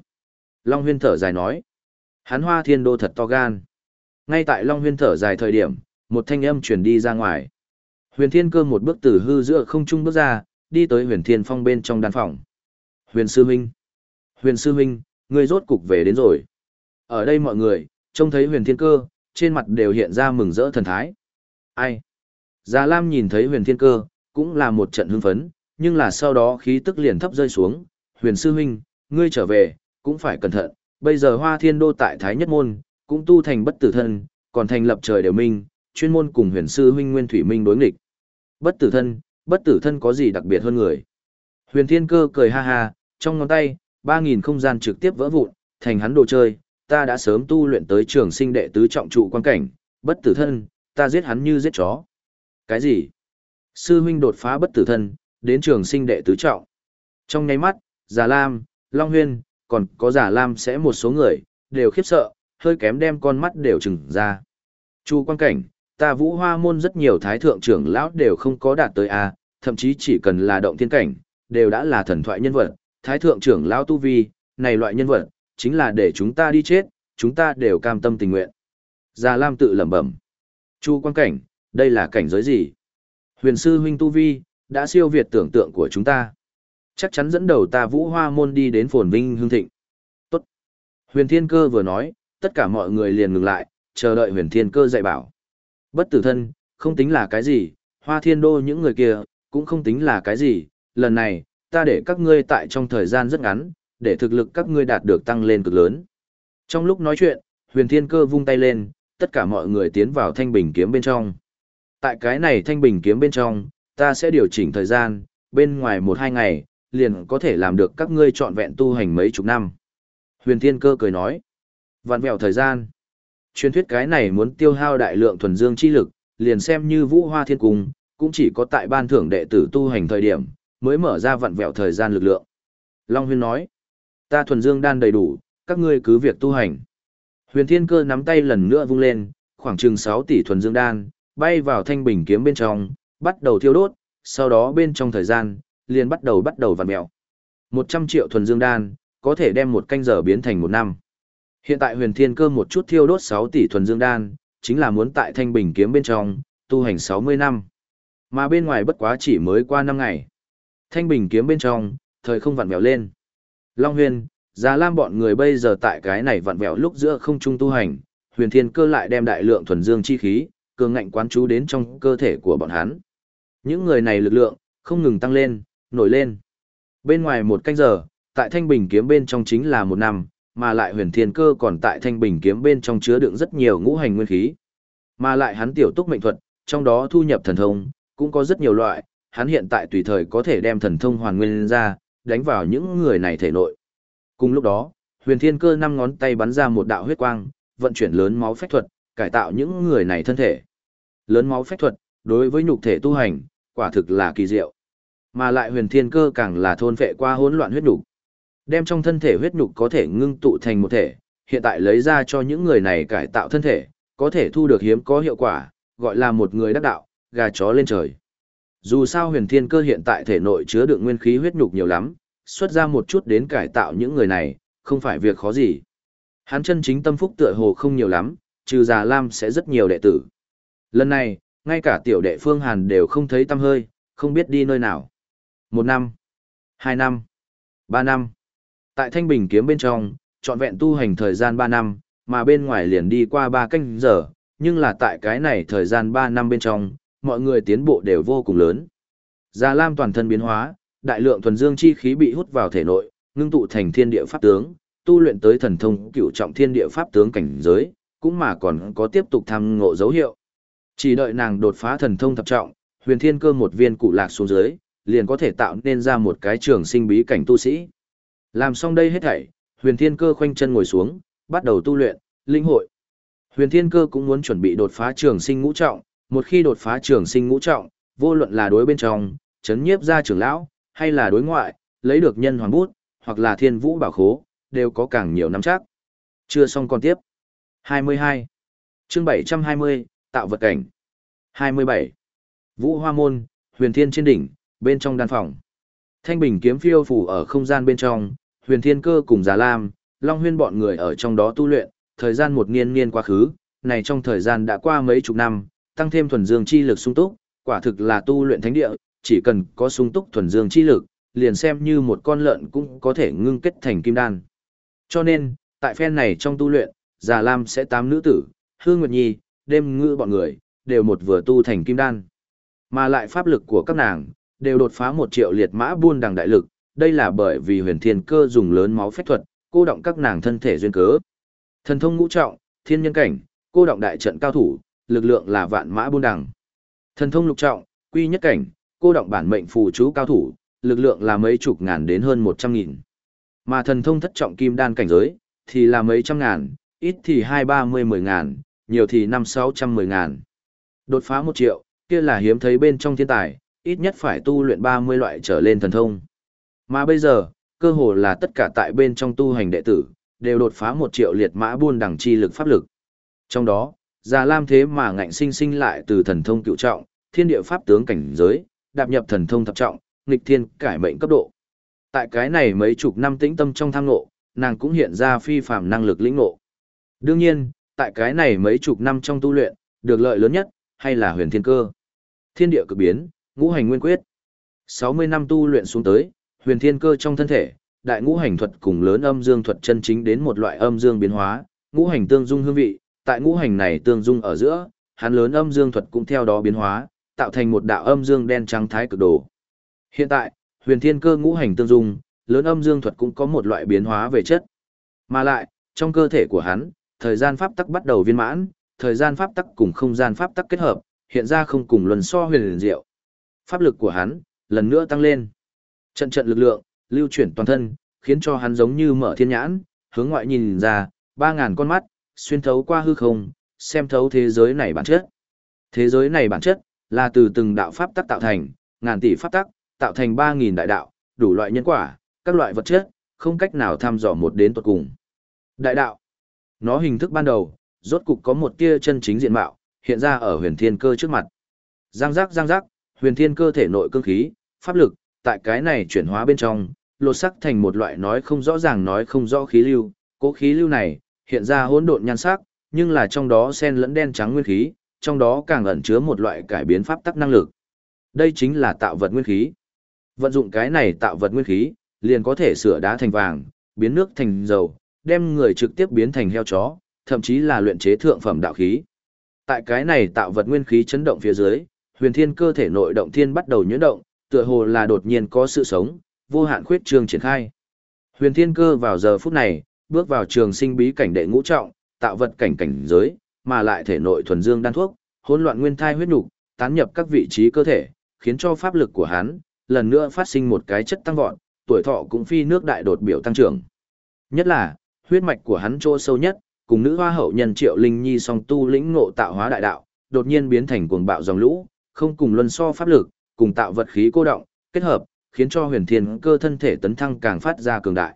Speaker 1: Long huyên thở dài nói. Hắn hoa thiên đô thật to gan. Ngay tại Long huyên thở dài thời điểm, một thanh âm truyền đi ra ngoài. Huyền thiên cơ một bước từ hư giữa không trung bước ra, đi tới huyền thiên phong bên trong đan phòng. Huyền sư huynh. Huyền sư huynh, ngươi rốt cục về đến rồi. Ở đây mọi người, trông thấy huyền thiên cơ, trên mặt đều hiện ra mừng rỡ thần thái. Ai? Già Lam nhìn thấy huyền thiên cơ, cũng là một trận hưng phấn, nhưng là sau đó khí tức liền thấp rơi xuống. Huyền sư huynh, ngươi trở về, cũng phải cẩn thận, bây giờ hoa thiên đô tại Thái Nhất Môn, cũng tu thành bất tử thân, còn thành lập trời đều minh, chuyên môn cùng huyền sư huynh Nguyên Thủy Minh đối nghịch. Bất tử thân, bất tử thân có gì đặc biệt hơn người? Huyền thiên cơ cười ha ha, trong ngón tay, ba nghìn không gian trực tiếp vỡ vụn, thành hắn đồ chơi, ta đã sớm tu luyện tới trường sinh đệ tứ trọng trụ quan cảnh, bất tử thân, ta giết hắn như giết chó. Cái gì? Sư huynh đột phá bất tử thân, đến trường sinh đệ tứ trọng. Trong nháy mắt, Già Lam, Long Huyên, còn có giả lam sẽ một số người, đều khiếp sợ, hơi kém đem con mắt đều trừng ra. Chu quan cảnh, ta vũ hoa môn rất nhiều thái thượng trưởng lão đều không có đạt tới A, thậm chí chỉ cần là động thiên cảnh, đều đã là thần thoại nhân vật, thái thượng trưởng lão tu vi, này loại nhân vật, chính là để chúng ta đi chết, chúng ta đều cam tâm tình nguyện. Già Lam tự lẩm bẩm. Chu quan cảnh, đây là cảnh giới gì? Huyền sư huynh tu vi, đã siêu việt tưởng tượng của chúng ta. Chắc chắn dẫn đầu ta vũ hoa môn đi đến phồn vinh hương thịnh. Tốt. Huyền thiên cơ vừa nói, tất cả mọi người liền ngừng lại, chờ đợi huyền thiên cơ dạy bảo. Bất tử thân, không tính là cái gì, hoa thiên đô những người kia, cũng không tính là cái gì, lần này, ta để các ngươi tại trong thời gian rất ngắn, để thực lực các ngươi đạt được tăng lên cực lớn. Trong lúc nói chuyện, huyền thiên cơ vung tay lên, tất cả mọi người tiến vào thanh bình kiếm bên trong. Tại cái này thanh bình kiếm bên trong, ta sẽ điều chỉnh thời gian, bên ngoài một hai ngày, liền có thể làm được các ngươi trọn vẹn tu hành mấy chục năm. Huyền thiên cơ cười nói, vạn vẹo thời gian. Truyền thuyết cái này muốn tiêu hao đại lượng thuần dương chi lực, liền xem như vũ hoa thiên cung, cũng chỉ có tại ban thưởng đệ tử tu hành thời điểm, mới mở ra vặn vẹo thời gian lực lượng. Long Huyên nói, ta thuần dương đan đầy đủ, các ngươi cứ việc tu hành. Huyền Thiên Cơ nắm tay lần nữa vung lên, khoảng chừng 6 tỷ thuần dương đan, bay vào thanh bình kiếm bên trong, bắt đầu thiêu đốt, sau đó bên trong thời gian, liền bắt đầu bắt đầu vặn mèo. 100 triệu thuần dương đan, có thể đem một canh giờ biến thành một năm. Hiện tại huyền thiên cơ một chút thiêu đốt 6 tỷ thuần dương đan, chính là muốn tại thanh bình kiếm bên trong, tu hành 60 năm. Mà bên ngoài bất quá chỉ mới qua 5 ngày. Thanh bình kiếm bên trong, thời không vặn vẹo lên. Long huyền, Già Lam bọn người bây giờ tại cái này vặn vẹo lúc giữa không trung tu hành, huyền thiên cơ lại đem đại lượng thuần dương chi khí, cường ngạnh quán chú đến trong cơ thể của bọn hắn. Những người này lực lượng, không ngừng tăng lên, nổi lên. Bên ngoài một canh giờ, tại thanh bình kiếm bên trong chính là một năm, mà lại huyền thiên cơ còn tại thanh bình kiếm bên trong chứa đựng rất nhiều ngũ hành nguyên khí. Mà lại hắn tiểu túc mệnh thuật, trong đó thu nhập thần thông, cũng có rất nhiều loại, hắn hiện tại tùy thời có thể đem thần thông hoàn nguyên ra, đánh vào những người này thể nội. Cùng lúc đó, huyền thiên cơ năm ngón tay bắn ra một đạo huyết quang, vận chuyển lớn máu phách thuật, cải tạo những người này thân thể. Lớn máu phách thuật, đối với nhục thể tu hành, quả thực là kỳ diệu. Mà lại huyền thiên cơ càng là thôn phệ qua hỗn loạn huyết nhục. Đem trong thân thể huyết nhục có thể ngưng tụ thành một thể, hiện tại lấy ra cho những người này cải tạo thân thể, có thể thu được hiếm có hiệu quả, gọi là một người đắc đạo, gà chó lên trời. Dù sao huyền thiên cơ hiện tại thể nội chứa đựng nguyên khí huyết nhục nhiều lắm, xuất ra một chút đến cải tạo những người này, không phải việc khó gì. Hắn chân chính tâm phúc tựa hồ không nhiều lắm, trừ già lam sẽ rất nhiều đệ tử. Lần này, ngay cả tiểu đệ Phương Hàn đều không thấy tâm hơi, không biết đi nơi nào. Một năm, hai năm, ba năm. Tại Thanh Bình kiếm bên trong, trọn vẹn tu hành thời gian ba năm, mà bên ngoài liền đi qua ba canh giờ, nhưng là tại cái này thời gian ba năm bên trong, mọi người tiến bộ đều vô cùng lớn. Già Lam toàn thân biến hóa, đại lượng thuần dương chi khí bị hút vào thể nội, ngưng tụ thành thiên địa pháp tướng, tu luyện tới thần thông cửu trọng thiên địa pháp tướng cảnh giới, cũng mà còn có tiếp tục tham ngộ dấu hiệu. Chỉ đợi nàng đột phá thần thông thập trọng, huyền thiên cơ một viên cụ lạc xuống dưới, liền có thể tạo nên ra một cái trường sinh bí cảnh tu sĩ. Làm xong đây hết thảy, huyền thiên cơ khoanh chân ngồi xuống, bắt đầu tu luyện, linh hội. Huyền thiên cơ cũng muốn chuẩn bị đột phá trường sinh ngũ trọng, một khi đột phá trường sinh ngũ trọng, vô luận là đối bên trong, chấn nhiếp ra trưởng lão, hay là đối ngoại, lấy được nhân hoàng bút, hoặc là thiên vũ bảo khố, đều có càng nhiều năm chắc. Chưa xong còn tiếp. 22. chương 720, tạo vật cảnh. 27. Vũ Hoa Môn, huyền thiên trên đỉnh, bên trong đan phòng. Thanh bình kiếm phiêu phủ ở không gian bên trong, huyền thiên cơ cùng Già Lam, Long Huyên bọn người ở trong đó tu luyện, thời gian một niên niên quá khứ, này trong thời gian đã qua mấy chục năm, tăng thêm thuần dương chi lực sung túc, quả thực là tu luyện thánh địa, chỉ cần có sung túc thuần dương chi lực, liền xem như một con lợn cũng có thể ngưng kết thành kim đan. Cho nên, tại phen này trong tu luyện, Già Lam sẽ tám nữ tử, Hương Nguyệt Nhi, đêm ngư bọn người, đều một vừa tu thành kim đan. Mà lại pháp lực của các nàng, đều đột phá một triệu liệt mã buôn đằng đại lực, đây là bởi vì huyền thiên cơ dùng lớn máu phép thuật, cô động các nàng thân thể duyên cớ. Thần thông ngũ trọng, thiên nhân cảnh, cô động đại trận cao thủ, lực lượng là vạn mã buôn đằng. Thần thông lục trọng, quy nhất cảnh, cô động bản mệnh phù chú cao thủ, lực lượng là mấy chục ngàn đến hơn một trăm nghìn. Mà thần thông thất trọng kim đan cảnh giới, thì là mấy trăm ngàn, ít thì hai ba mươi mười ngàn, nhiều thì năm sáu trăm mười ngàn. Đột phá một triệu, kia là hiếm thấy bên trong thiên tài, ít nhất phải tu luyện ba mươi loại trở lên thần thông. Mà bây giờ, cơ hồ là tất cả tại bên trong tu hành đệ tử, đều đột phá một triệu liệt mã buôn đẳng chi lực pháp lực. Trong đó, Già Lam thế mà ngạnh sinh sinh lại từ thần thông cựu trọng, thiên địa pháp tướng cảnh giới, đạp nhập thần thông thập trọng, nghịch thiên cải mệnh cấp độ. Tại cái này mấy chục năm tĩnh tâm trong tham ngộ, nàng cũng hiện ra phi phàm năng lực lĩnh ngộ. Đương nhiên, tại cái này mấy chục năm trong tu luyện, được lợi lớn nhất hay là huyền thiên cơ. Thiên địa cực biến, ngũ hành nguyên quyết. 60 năm tu luyện xuống tới, huyền thiên cơ trong thân thể, đại ngũ hành thuật cùng lớn âm dương thuật chân chính đến một loại âm dương biến hóa, ngũ hành tương dung hương vị, tại ngũ hành này tương dung ở giữa, hắn lớn âm dương thuật cũng theo đó biến hóa, tạo thành một đạo âm dương đen trắng thái cực đồ. Hiện tại, huyền thiên cơ ngũ hành tương dung, lớn âm dương thuật cũng có một loại biến hóa về chất. Mà lại, trong cơ thể của hắn, thời gian pháp tắc bắt đầu viên mãn, thời gian pháp tắc cùng không gian pháp tắc kết hợp, hiện ra không cùng luân so huyền liền diệu. Pháp lực của hắn, lần nữa tăng lên. Trận trận lực lượng, lưu chuyển toàn thân, khiến cho hắn giống như mở thiên nhãn, hướng ngoại nhìn ra, ba ngàn con mắt, xuyên thấu qua hư không, xem thấu thế giới này bản chất. Thế giới này bản chất, là từ từng đạo pháp tắc tạo thành, ngàn tỷ pháp tắc, tạo thành ba nghìn đại đạo, đủ loại nhân quả, các loại vật chất, không cách nào thăm dò một đến tuột cùng. Đại đạo, nó hình thức ban đầu, rốt cục có một tia chân chính diện mạo, hiện ra ở huyền thiên cơ trước mặt. Giang giác giang giác, huyền thiên cơ thể nội cương khí, pháp lực, tại cái này chuyển hóa bên trong, lột sắc thành một loại nói không rõ ràng nói không rõ khí lưu, cố khí lưu này, hiện ra hỗn độn nhan sắc, nhưng là trong đó xen lẫn đen trắng nguyên khí, trong đó càng ẩn chứa một loại cải biến pháp tắc năng lực. Đây chính là tạo vật nguyên khí. Vận dụng cái này tạo vật nguyên khí, liền có thể sửa đá thành vàng, biến nước thành dầu, đem người trực tiếp biến thành heo chó, thậm chí là luyện chế thượng phẩm đạo khí. Tại cái này tạo vật nguyên khí chấn động phía dưới, huyền thiên cơ thể nội động thiên bắt đầu nhuyễn động, tựa hồ là đột nhiên có sự sống, vô hạn khuyết trường triển khai. Huyền thiên cơ vào giờ phút này, bước vào trường sinh bí cảnh đệ ngũ trọng, tạo vật cảnh cảnh giới, mà lại thể nội thuần dương đan thuốc, hỗn loạn nguyên thai huyết nục, tán nhập các vị trí cơ thể, khiến cho pháp lực của hắn lần nữa phát sinh một cái chất tăng vọt, tuổi thọ cũng phi nước đại đột biểu tăng trưởng. Nhất là, huyết mạch của hắn chỗ sâu nhất, cùng nữ hoa hậu nhân Triệu Linh Nhi song tu lĩnh ngộ tạo hóa đại đạo, đột nhiên biến thành cuồng bạo dòng lũ, không cùng luân so pháp lực, cùng tạo vật khí cô động, kết hợp, khiến cho huyền thiên cơ thân thể tấn thăng càng phát ra cường đại.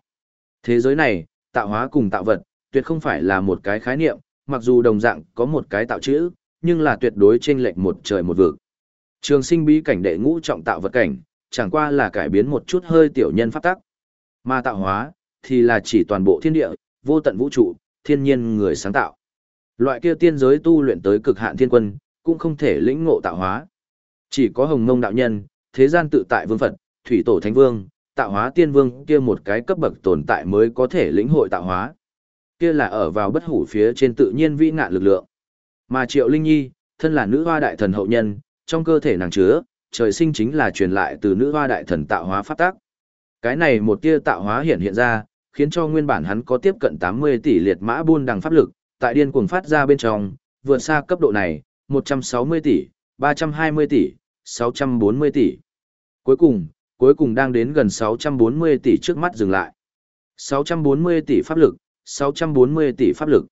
Speaker 1: Thế giới này, tạo hóa cùng tạo vật, tuyệt không phải là một cái khái niệm, mặc dù đồng dạng có một cái tạo chữ, nhưng là tuyệt đối chênh lệch một trời một vực. Trường sinh bí cảnh đệ ngũ trọng tạo vật cảnh, chẳng qua là cải biến một chút hơi tiểu nhân pháp tắc. Mà tạo hóa, thì là chỉ toàn bộ thiên địa, vô tận vũ trụ, thiên nhiên người sáng tạo. Loại kia tiên giới tu luyện tới cực hạn thiên quân, cũng không thể lĩnh ngộ tạo hóa. Chỉ có hồng mông đạo nhân, thế gian tự tại vương Phật, thủy tổ thánh vương, tạo hóa tiên vương kia một cái cấp bậc tồn tại mới có thể lĩnh hội tạo hóa. Kia là ở vào bất hủ phía trên tự nhiên vĩ ngạn lực lượng. Mà Triệu Linh Nhi, thân là nữ hoa đại thần hậu nhân, trong cơ thể nàng chứa, trời sinh chính là truyền lại từ nữ hoa đại thần tạo hóa phát tác. Cái này một tia tạo hóa hiện hiện ra, khiến cho nguyên bản hắn có tiếp cận 80 tỷ liệt mã buôn đằng pháp lực, tại điên cuồng phát ra bên trong, vượt xa cấp độ này, 160 tỷ, 320 tỷ, 640 tỷ. Cuối cùng, cuối cùng đang đến gần 640 tỷ trước mắt dừng lại. 640 tỷ pháp lực, 640 tỷ pháp lực.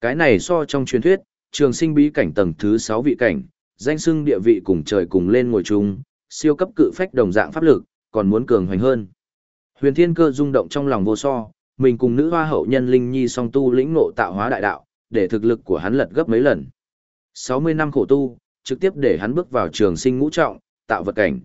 Speaker 1: Cái này so trong truyền thuyết, trường sinh bí cảnh tầng thứ 6 vị cảnh, danh xưng địa vị cùng trời cùng lên ngồi chung, siêu cấp cự phách đồng dạng pháp lực, còn muốn cường hoành hơn. Huyền Thiên Cơ rung động trong lòng vô so, mình cùng nữ hoa hậu nhân Linh Nhi song tu lĩnh ngộ tạo hóa đại đạo, để thực lực của hắn lật gấp mấy lần. 60 năm khổ tu, trực tiếp để hắn bước vào trường sinh ngũ trọng, tạo vật cảnh.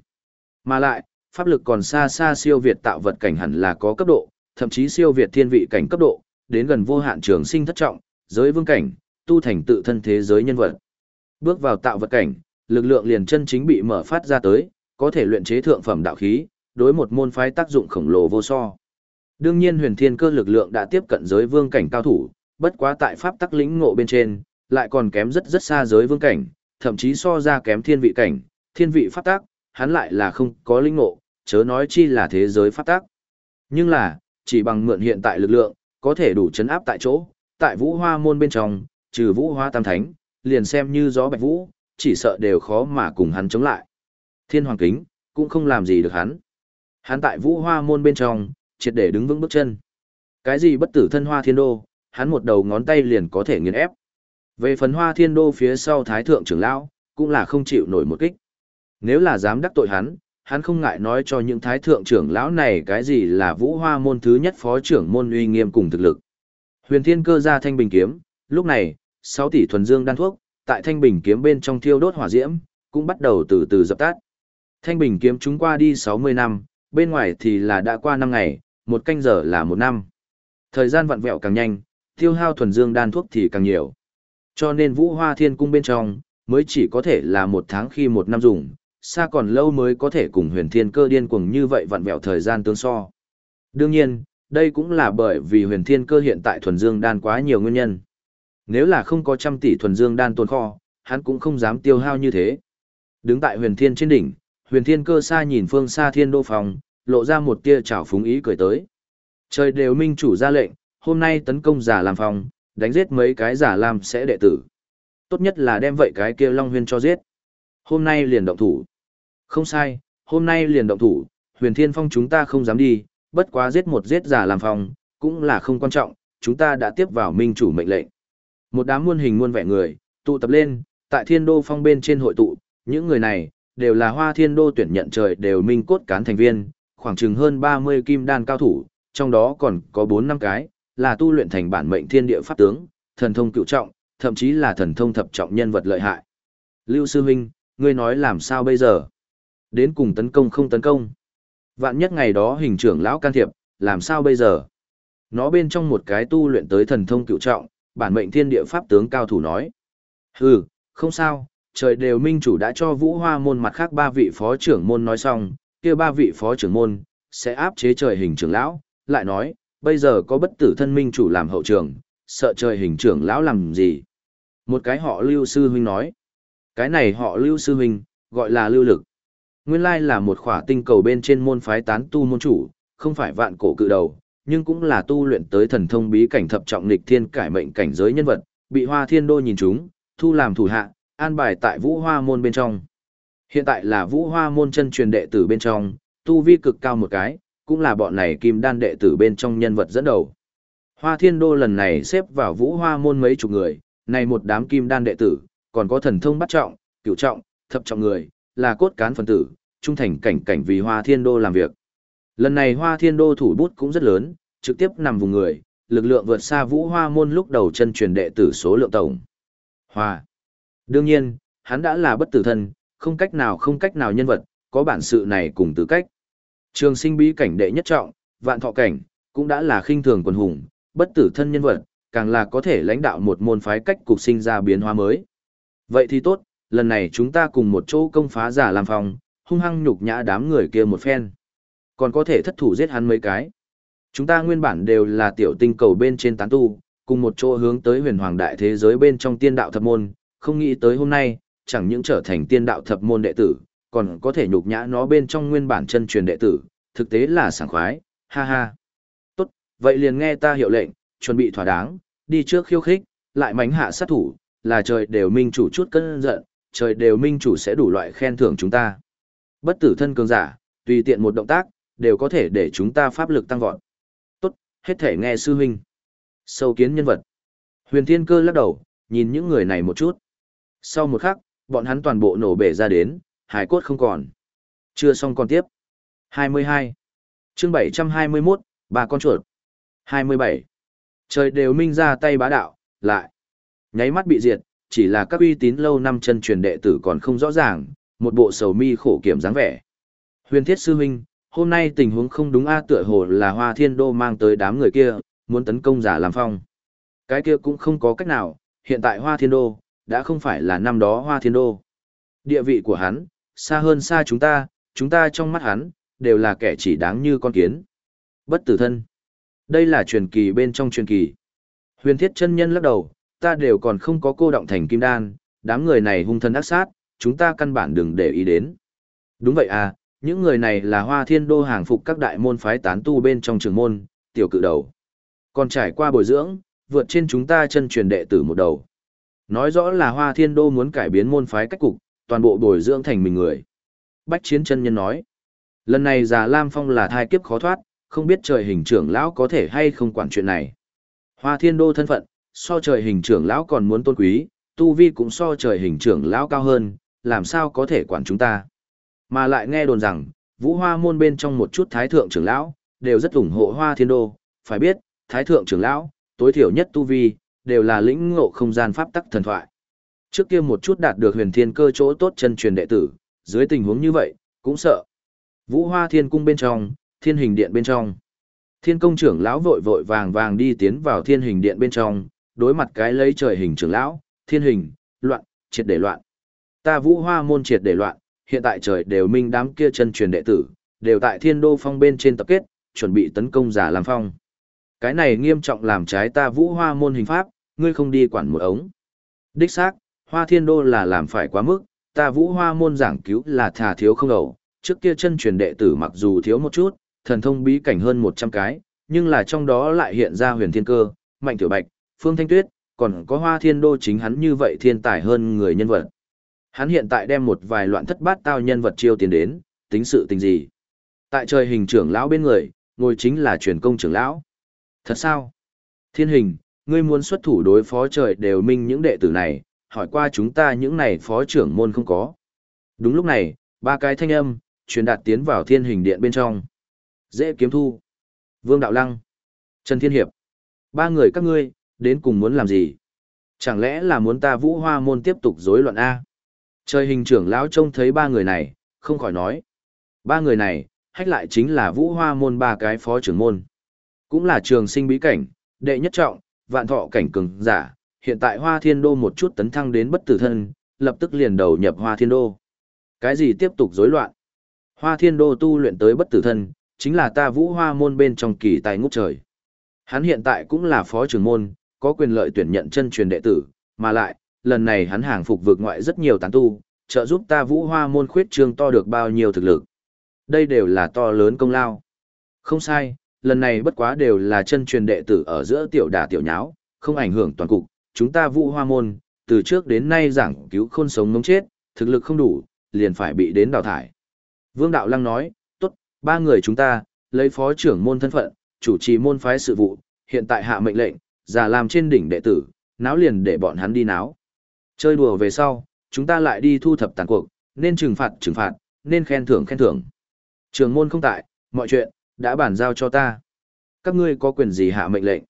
Speaker 1: Mà lại, pháp lực còn xa xa siêu việt tạo vật cảnh hẳn là có cấp độ, thậm chí siêu việt thiên vị cảnh cấp độ, đến gần vô hạn trường sinh thất trọng, giới vương cảnh, tu thành tự thân thế giới nhân vật. Bước vào tạo vật cảnh, lực lượng liền chân chính bị mở phát ra tới, có thể luyện chế thượng phẩm đạo khí, đối một môn phái tác dụng khổng lồ vô so. Đương nhiên huyền thiên cơ lực lượng đã tiếp cận giới vương cảnh cao thủ, bất quá tại pháp tắc lĩnh ngộ bên trên, lại còn kém rất rất xa giới vương cảnh, thậm chí so ra kém thiên vị cảnh, thiên vị pháp Tác, hắn lại là không có linh ngộ, chớ nói chi là thế giới pháp Tác. Nhưng là, chỉ bằng mượn hiện tại lực lượng, có thể đủ chấn áp tại chỗ, tại vũ hoa môn bên trong, trừ vũ hoa tam thánh, liền xem như gió bạch vũ, chỉ sợ đều khó mà cùng hắn chống lại. Thiên hoàng kính, cũng không làm gì được hắn. Hắn tại vũ hoa môn bên trong, triệt để đứng vững bước chân. Cái gì bất tử thân hoa thiên đô, hắn một đầu ngón tay liền có thể nghiền ép. Về phần hoa thiên đô phía sau thái thượng trưởng lão, cũng là không chịu nổi một kích. Nếu là dám đắc tội hắn, hắn không ngại nói cho những thái thượng trưởng lão này cái gì là vũ hoa môn thứ nhất phó trưởng môn uy nghiêm cùng thực lực. Huyền thiên cơ ra thanh bình kiếm, lúc này, 6 tỷ thuần dương đan thuốc, tại thanh bình kiếm bên trong thiêu đốt hỏa diễm, cũng bắt đầu từ từ dập tắt. Thanh bình kiếm chúng qua đi 60 năm, bên ngoài thì là đã qua 5 ngày, một canh giờ là một năm. Thời gian vặn vẹo càng nhanh, tiêu hao thuần dương đan thuốc thì càng nhiều. Cho nên vũ hoa thiên cung bên trong, mới chỉ có thể là một tháng khi một năm dùng, xa còn lâu mới có thể cùng huyền thiên cơ điên cuồng như vậy vặn vẹo thời gian tương so. Đương nhiên, đây cũng là bởi vì huyền thiên cơ hiện tại thuần dương đan quá nhiều nguyên nhân. Nếu là không có trăm tỷ thuần dương đan tồn kho, hắn cũng không dám tiêu hao như thế. Đứng tại huyền thiên trên đỉnh, huyền thiên cơ xa nhìn phương xa thiên đô phòng, lộ ra một tia trào phúng ý cười tới. Trời đều minh chủ ra lệnh, hôm nay tấn công giả làm phòng, đánh giết mấy cái giả làm sẽ đệ tử. Tốt nhất là đem vậy cái kia Long Huyên cho giết. Hôm nay liền động thủ. Không sai, hôm nay liền động thủ, huyền thiên phong chúng ta không dám đi, bất quá giết một giết giả làm phòng, cũng là không quan trọng, chúng ta đã tiếp vào minh chủ mệnh lệnh. Một đám muôn hình muôn vẻ người, tụ tập lên, tại thiên đô phong bên trên hội tụ, những người này, đều là hoa thiên đô tuyển nhận trời đều minh cốt cán thành viên, khoảng chừng hơn 30 kim đan cao thủ, trong đó còn có 4 năm cái, là tu luyện thành bản mệnh thiên địa pháp tướng, thần thông cựu trọng, thậm chí là thần thông thập trọng nhân vật lợi hại. Lưu Sư Minh, ngươi nói làm sao bây giờ? Đến cùng tấn công không tấn công? Vạn nhất ngày đó hình trưởng lão can thiệp, làm sao bây giờ? Nó bên trong một cái tu luyện tới thần thông cựu trọng, bản mệnh thiên địa pháp tướng cao thủ nói. Hừ, không sao, trời đều minh chủ đã cho vũ hoa môn mặt khác ba vị phó trưởng môn nói xong, kia ba vị phó trưởng môn, sẽ áp chế trời hình trưởng lão, lại nói, bây giờ có bất tử thân minh chủ làm hậu trường, sợ trời hình trưởng lão làm gì. Một cái họ lưu sư huynh nói, cái này họ lưu sư huynh, gọi là lưu lực. Nguyên lai là một khỏa tinh cầu bên trên môn phái tán tu môn chủ, không phải vạn cổ cự đầu, nhưng cũng là tu luyện tới thần thông bí cảnh thập trọng lịch thiên cải mệnh cảnh giới nhân vật, bị Hoa Thiên Đô nhìn chúng, thu làm thủ hạ, an bài tại Vũ Hoa môn bên trong. Hiện tại là Vũ Hoa môn chân truyền đệ tử bên trong, tu vi cực cao một cái, cũng là bọn này kim đan đệ tử bên trong nhân vật dẫn đầu. Hoa Thiên Đô lần này xếp vào Vũ Hoa môn mấy chục người, này một đám kim đan đệ tử, còn có thần thông bắt trọng, cửu trọng, thập trọng người, là cốt cán phân tử, trung thành cảnh cảnh vì Hoa Thiên Đô làm việc. Lần này Hoa Thiên Đô thủ bút cũng rất lớn, trực tiếp nằm vùng người, lực lượng vượt xa Vũ Hoa môn lúc đầu chân truyền đệ tử số lượng tổng. Hoa. Đương nhiên, hắn đã là bất tử thân, không cách nào không cách nào nhân vật, có bản sự này cùng tư cách. Trường sinh bí cảnh đệ nhất trọng, vạn thọ cảnh, cũng đã là khinh thường quần hùng, bất tử thân nhân vật, càng là có thể lãnh đạo một môn phái cách cục sinh ra biến hóa mới. Vậy thì tốt, lần này chúng ta cùng một chỗ công phá giả làm phòng, hung hăng nhục nhã đám người kia một phen. Còn có thể thất thủ giết hắn mấy cái. Chúng ta nguyên bản đều là tiểu tinh cầu bên trên tán tu, cùng một chỗ hướng tới huyền hoàng đại thế giới bên trong tiên đạo thập môn, không nghĩ tới hôm nay, chẳng những trở thành tiên đạo thập môn đệ tử, còn có thể nhục nhã nó bên trong nguyên bản chân truyền đệ tử, thực tế là sảng khoái, ha ha. Tốt, vậy liền nghe ta hiệu lệnh, chuẩn bị thỏa đáng, đi trước khiêu khích, lại mánh hạ sát thủ, là trời đều minh chủ chút cân giận, trời đều minh chủ sẽ đủ loại khen thưởng chúng ta. Bất tử thân cường giả, tùy tiện một động tác, đều có thể để chúng ta pháp lực tăng vọt. Tốt, hết thể nghe sư huynh. Sâu kiến nhân vật. Huyền Thiên Cơ lắc đầu, nhìn những người này một chút. Sau một khắc, bọn hắn toàn bộ nổ bể ra đến, hải cốt không còn. Chưa xong còn tiếp. 22. chương 721, ba con chuột. 27. Trời đều minh ra tay bá đạo, lại. Nháy mắt bị diệt, chỉ là các uy tín lâu năm chân truyền đệ tử còn không rõ ràng, một bộ sầu mi khổ kiểm dáng vẻ. Huyền thiết sư huynh, hôm nay tình huống không đúng a tựa hồ là hoa thiên đô mang tới đám người kia, muốn tấn công giả làm phong. Cái kia cũng không có cách nào, hiện tại hoa thiên đô, đã không phải là năm đó hoa thiên đô. Địa vị của hắn, xa hơn xa chúng ta, chúng ta trong mắt hắn, đều là kẻ chỉ đáng như con kiến. Bất tử thân. Đây là truyền kỳ bên trong truyền kỳ. Huyền thiết chân nhân lắc đầu, ta đều còn không có cô động thành kim đan, đám người này hung thân ác sát, chúng ta căn bản đừng để ý đến. Đúng vậy à, những người này là hoa thiên đô hàng phục các đại môn phái tán tu bên trong trường môn, tiểu cự đầu. Còn trải qua bồi dưỡng, vượt trên chúng ta chân truyền đệ tử một đầu. Nói rõ là hoa thiên đô muốn cải biến môn phái cách cục, toàn bộ bồi dưỡng thành mình người. Bách chiến chân nhân nói. Lần này già Lam Phong là thai kiếp khó thoát, không biết trời hình trưởng lão có thể hay không quản chuyện này. Hoa thiên đô thân phận, so trời hình trưởng lão còn muốn tôn quý, tu vi cũng so trời hình trưởng lão cao hơn, làm sao có thể quản chúng ta. Mà lại nghe đồn rằng, vũ hoa môn bên trong một chút thái thượng trưởng lão, đều rất ủng hộ hoa thiên đô, phải biết, thái thượng trưởng lão, tối thiểu nhất tu vi, đều là lĩnh ngộ không gian pháp tắc thần thoại. Trước kia một chút đạt được huyền thiên cơ chỗ tốt chân truyền đệ tử, dưới tình huống như vậy, cũng sợ. Vũ hoa thiên cung bên trong, thiên hình điện bên trong. Thiên công trưởng lão vội vội vàng vàng đi tiến vào thiên hình điện bên trong, đối mặt cái lấy trời hình trưởng lão, thiên hình, loạn, triệt để loạn. Ta vũ hoa môn triệt để loạn, hiện tại trời đều minh đám kia chân truyền đệ tử, đều tại thiên đô phong bên trên tập kết, chuẩn bị tấn công giả làm phong. Cái này nghiêm trọng làm trái ta vũ hoa môn hình pháp, ngươi không đi quản một ống. Đích xác, hoa thiên đô là làm phải quá mức, ta vũ hoa môn giảng cứu là thà thiếu không ẩu, trước kia chân truyền đệ tử mặc dù thiếu một chút, thần thông bí cảnh hơn 100 cái, nhưng là trong đó lại hiện ra huyền thiên cơ, mạnh tiểu bạch, phương thanh tuyết, còn có hoa thiên đô chính hắn như vậy thiên tài hơn người nhân vật. Hắn hiện tại đem một vài loạn thất bát tao nhân vật chiêu tiền đến, tính sự tình gì. Tại trời hình trưởng lão bên người, ngồi chính là truyền công trưởng lão. Thật sao? Thiên hình, ngươi muốn xuất thủ đối phó trời đều minh những đệ tử này, hỏi qua chúng ta những này phó trưởng môn không có. Đúng lúc này, ba cái thanh âm, truyền đạt tiến vào thiên hình điện bên trong. Dễ kiếm thu. Vương Đạo Lăng. Trần Thiên Hiệp. Ba người các ngươi, đến cùng muốn làm gì? Chẳng lẽ là muốn ta vũ hoa môn tiếp tục rối loạn A? Trời hình trưởng lão trông thấy ba người này, không khỏi nói. Ba người này, hách lại chính là vũ hoa môn ba cái phó trưởng môn. Cũng là trường sinh bí cảnh, đệ nhất trọng, vạn thọ cảnh cường giả, hiện tại hoa thiên đô một chút tấn thăng đến bất tử thân, lập tức liền đầu nhập hoa thiên đô. Cái gì tiếp tục rối loạn? Hoa thiên đô tu luyện tới bất tử thân, chính là ta vũ hoa môn bên trong kỳ tài ngút trời. Hắn hiện tại cũng là phó trưởng môn, có quyền lợi tuyển nhận chân truyền đệ tử, mà lại, lần này hắn hàng phục vượt ngoại rất nhiều tán tu, trợ giúp ta vũ hoa môn khuyết trương to được bao nhiêu thực lực. Đây đều là to lớn công lao. Không sai, lần này bất quá đều là chân truyền đệ tử ở giữa tiểu đà tiểu nháo, không ảnh hưởng toàn cục. Chúng ta vũ hoa môn, từ trước đến nay giảng cứu khôn sống ngống chết, thực lực không đủ, liền phải bị đến đào thải. Vương Đạo Lăng nói, tốt, ba người chúng ta, lấy phó trưởng môn thân phận, chủ trì môn phái sự vụ, hiện tại hạ mệnh lệnh, giả làm trên đỉnh đệ tử, náo liền để bọn hắn đi náo. Chơi đùa về sau, chúng ta lại đi thu thập tàn cuộc, nên trừng phạt trừng phạt, nên khen thưởng khen thưởng. Trường môn không tại, mọi chuyện, đã bản giao cho ta. Các ngươi có quyền gì hạ mệnh lệnh?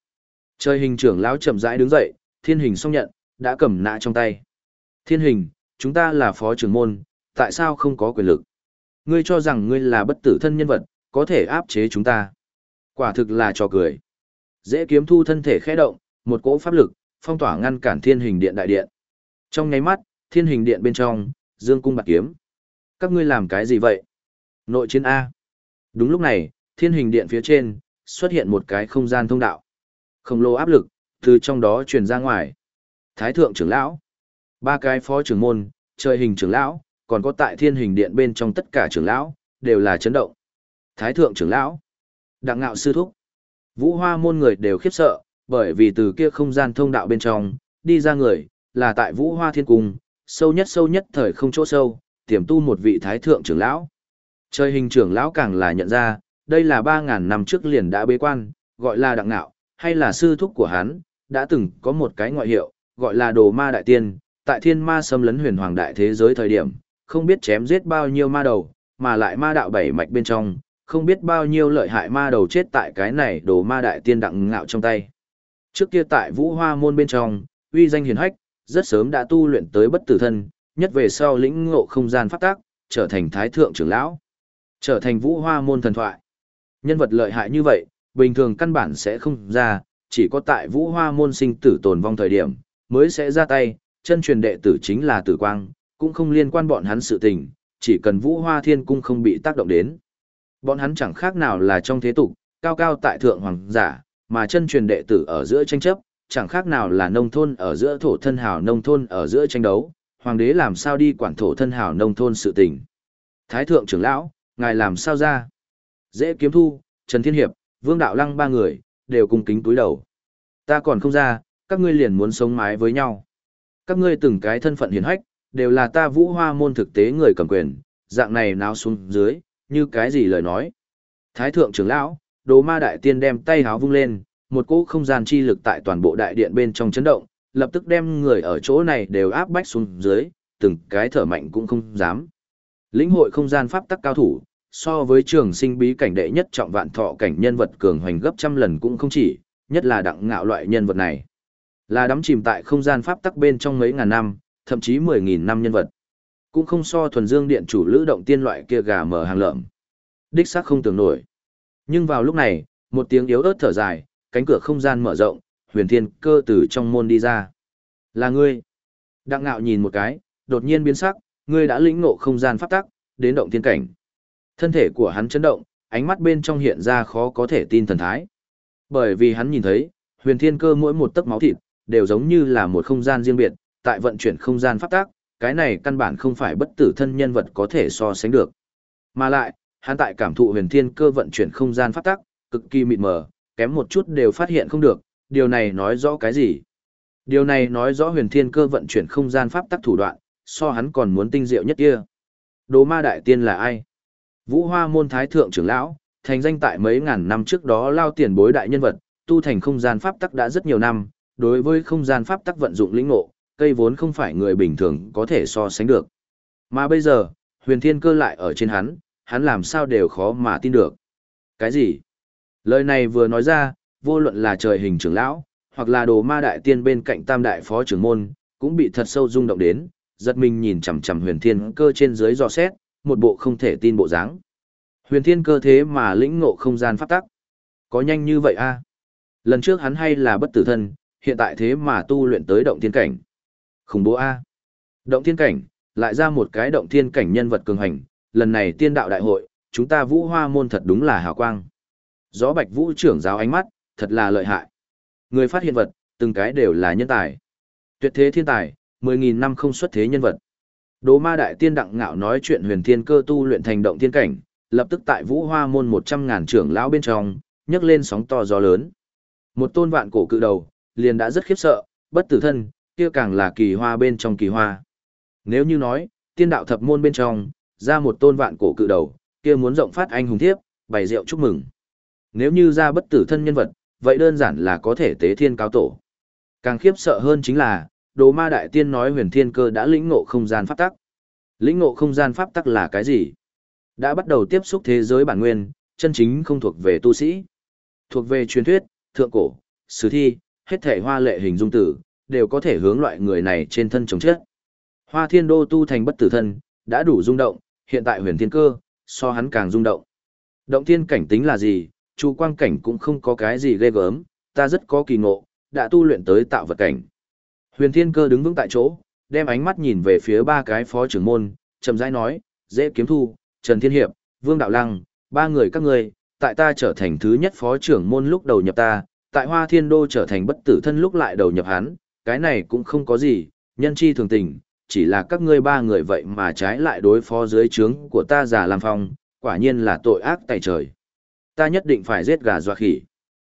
Speaker 1: Chơi hình trưởng lão chậm rãi đứng dậy, thiên hình xong nhận, đã cầm nã trong tay. Thiên hình, chúng ta là phó trưởng môn, tại sao không có quyền lực? Ngươi cho rằng ngươi là bất tử thân nhân vật, có thể áp chế chúng ta. Quả thực là trò cười. Dễ kiếm thu thân thể khẽ động, một cỗ pháp lực, phong tỏa ngăn cản thiên hình điện đại điện. Trong nháy mắt, thiên hình điện bên trong, dương cung bạc kiếm. Các ngươi làm cái gì vậy? Nội chiến A. Đúng lúc này, thiên hình điện phía trên, xuất hiện một cái không gian thông đạo. Khổng lồ áp lực, từ trong đó truyền ra ngoài. Thái thượng trưởng lão, ba cái phó trưởng môn, trời hình trưởng lão, còn có tại thiên hình điện bên trong tất cả trưởng lão, đều là chấn động. Thái thượng trưởng lão, đặng ngạo sư thúc, vũ hoa môn người đều khiếp sợ, bởi vì từ kia không gian thông đạo bên trong, đi ra người, là tại vũ hoa thiên cung, sâu nhất sâu nhất thời không chỗ sâu, tiềm tu một vị thái thượng trưởng lão. Trời hình trưởng lão càng là nhận ra, đây là 3.000 năm trước liền đã bế quan, gọi là đặng nạo, hay là sư thúc của hắn, đã từng có một cái ngoại hiệu, gọi là đồ ma đại tiên, tại thiên ma xâm lấn huyền hoàng đại thế giới thời điểm, không biết chém giết bao nhiêu ma đầu, mà lại ma đạo bảy mạch bên trong, không biết bao nhiêu lợi hại ma đầu chết tại cái này đồ ma đại tiên đặng ngạo trong tay. Trước kia tại vũ hoa môn bên trong, uy danh hiền hách, rất sớm đã tu luyện tới bất tử thân, nhất về sau lĩnh ngộ không gian phát tác, trở thành thái thượng trưởng lão, trở thành vũ hoa môn thần thoại. Nhân vật lợi hại như vậy, bình thường căn bản sẽ không ra, chỉ có tại vũ hoa môn sinh tử tồn vong thời điểm, mới sẽ ra tay, chân truyền đệ tử chính là tử quang, cũng không liên quan bọn hắn sự tình, chỉ cần vũ hoa thiên cung không bị tác động đến. Bọn hắn chẳng khác nào là trong thế tục, cao cao tại thượng hoàng giả, mà chân truyền đệ tử ở giữa tranh chấp, chẳng khác nào là nông thôn ở giữa thổ thân hào nông thôn ở giữa tranh đấu, hoàng đế làm sao đi quản thổ thân hào nông thôn sự tình. Thái thượng trưởng lão, ngài làm sao ra? Dễ kiếm thu, Trần Thiên Hiệp, Vương Đạo Lăng ba người, đều cung kính túi đầu. Ta còn không ra, các ngươi liền muốn sống mái với nhau. Các ngươi từng cái thân phận hiền hách, đều là ta vũ hoa môn thực tế người cầm quyền, dạng này nào xuống dưới, như cái gì lời nói. Thái thượng trưởng lão, đồ ma đại tiên đem tay háo vung lên, một cỗ không gian chi lực tại toàn bộ đại điện bên trong chấn động, lập tức đem người ở chỗ này đều áp bách xuống dưới, từng cái thở mạnh cũng không dám. Lĩnh hội không gian pháp tắc cao thủ, so với trường sinh bí cảnh đệ nhất trọng vạn thọ cảnh nhân vật cường hoành gấp trăm lần cũng không chỉ, nhất là đặng ngạo loại nhân vật này. Là đắm chìm tại không gian pháp tắc bên trong mấy ngàn năm, thậm chí mười nghìn năm nhân vật. Cũng không so thuần dương điện chủ lữ động tiên loại kia gà mở hàng lợm. Đích xác không tưởng nổi. Nhưng vào lúc này, một tiếng yếu ớt thở dài, cánh cửa không gian mở rộng, huyền thiên cơ từ trong môn đi ra. Là ngươi. Đặng ngạo nhìn một cái, đột nhiên biến sắc, ngươi đã lĩnh ngộ không gian pháp tắc, đến động thiên cảnh. Thân thể của hắn chấn động, ánh mắt bên trong hiện ra khó có thể tin thần thái. Bởi vì hắn nhìn thấy, huyền thiên cơ mỗi một tấc máu thịt, đều giống như là một không gian riêng biệt, tại vận chuyển không gian pháp tác, cái này căn bản không phải bất tử thân nhân vật có thể so sánh được. Mà lại, hắn tại cảm thụ huyền thiên cơ vận chuyển không gian pháp tác, cực kỳ mịt mờ, kém một chút đều phát hiện không được, điều này nói rõ cái gì? Điều này nói rõ huyền thiên cơ vận chuyển không gian pháp tắc thủ đoạn, so hắn còn muốn tinh diệu nhất kia. Đồ ma đại tiên là ai? Vũ Hoa môn thái thượng trưởng lão, thành danh tại mấy ngàn năm trước đó lao tiền bối đại nhân vật, tu thành không gian pháp tắc đã rất nhiều năm, đối với không gian pháp tắc vận dụng lĩnh ngộ, cây vốn không phải người bình thường có thể so sánh được. Mà bây giờ, huyền thiên cơ lại ở trên hắn, hắn làm sao đều khó mà tin được. Cái gì? Lời này vừa nói ra, vô luận là trời hình trưởng lão, hoặc là đồ ma đại tiên bên cạnh tam đại phó trưởng môn, cũng bị thật sâu rung động đến, giật mình nhìn chằm chằm huyền thiên cơ trên dưới dò xét, một bộ không thể tin bộ dáng. Huyền thiên cơ thế mà lĩnh ngộ không gian pháp tắc. Có nhanh như vậy a? À? Lần trước hắn hay là bất tử thân, hiện tại thế mà tu luyện tới động thiên cảnh. Khủng bố a. Động thiên cảnh, lại ra một cái động thiên cảnh nhân vật cường hành, lần này tiên đạo đại hội, chúng ta vũ hoa môn thật đúng là hào quang. Gió bạch vũ trưởng giáo ánh mắt, thật là lợi hại. Người phát hiện vật, từng cái đều là nhân tài. Tuyệt thế thiên tài, 10.000 năm không xuất thế nhân vật. Đố ma đại tiên đặng ngạo nói chuyện huyền thiên cơ tu luyện thành động thiên cảnh, lập tức tại vũ hoa môn 100 ngàn trưởng lão bên trong, nhấc lên sóng to gió lớn. Một tôn vạn cổ cự đầu, liền đã rất khiếp sợ, bất tử thân, kia càng là kỳ hoa bên trong kỳ hoa. Nếu như nói, tiên đạo thập môn bên trong, ra một tôn vạn cổ cự đầu, kia muốn rộng phát anh hùng thiếp, bày rượu chúc mừng. Nếu như ra bất tử thân nhân vật, vậy đơn giản là có thể tế thiên cao tổ. Càng khiếp sợ hơn chính là, đồ ma đại tiên nói huyền thiên cơ đã lĩnh ngộ không gian pháp tắc. Lĩnh ngộ không gian pháp tắc là cái gì? Đã bắt đầu tiếp xúc thế giới bản nguyên, chân chính không thuộc về tu sĩ. Thuộc về truyền thuyết, thượng cổ, sử thi, hết thể hoa lệ hình dung tử, đều có thể hướng loại người này trên thân chống chết. Hoa thiên đô tu thành bất tử thân, đã đủ rung động, hiện tại huyền thiên cơ, so hắn càng rung động. Động thiên cảnh tính là gì, chu quang cảnh cũng không có cái gì ghê gớm, ta rất có kỳ ngộ, đã tu luyện tới tạo vật cảnh. Huyền thiên cơ đứng vững tại chỗ, đem ánh mắt nhìn về phía ba cái phó trưởng môn, chậm rãi nói, dễ kiếm thu, Trần Thiên Hiệp, Vương Đạo Lăng, ba người các ngươi, tại ta trở thành thứ nhất phó trưởng môn lúc đầu nhập ta, tại Hoa Thiên Đô trở thành bất tử thân lúc lại đầu nhập hắn, cái này cũng không có gì, nhân chi thường tình, chỉ là các ngươi ba người vậy mà trái lại đối phó dưới trướng của ta giả làm phong, quả nhiên là tội ác tại trời. Ta nhất định phải giết gà dọa khỉ.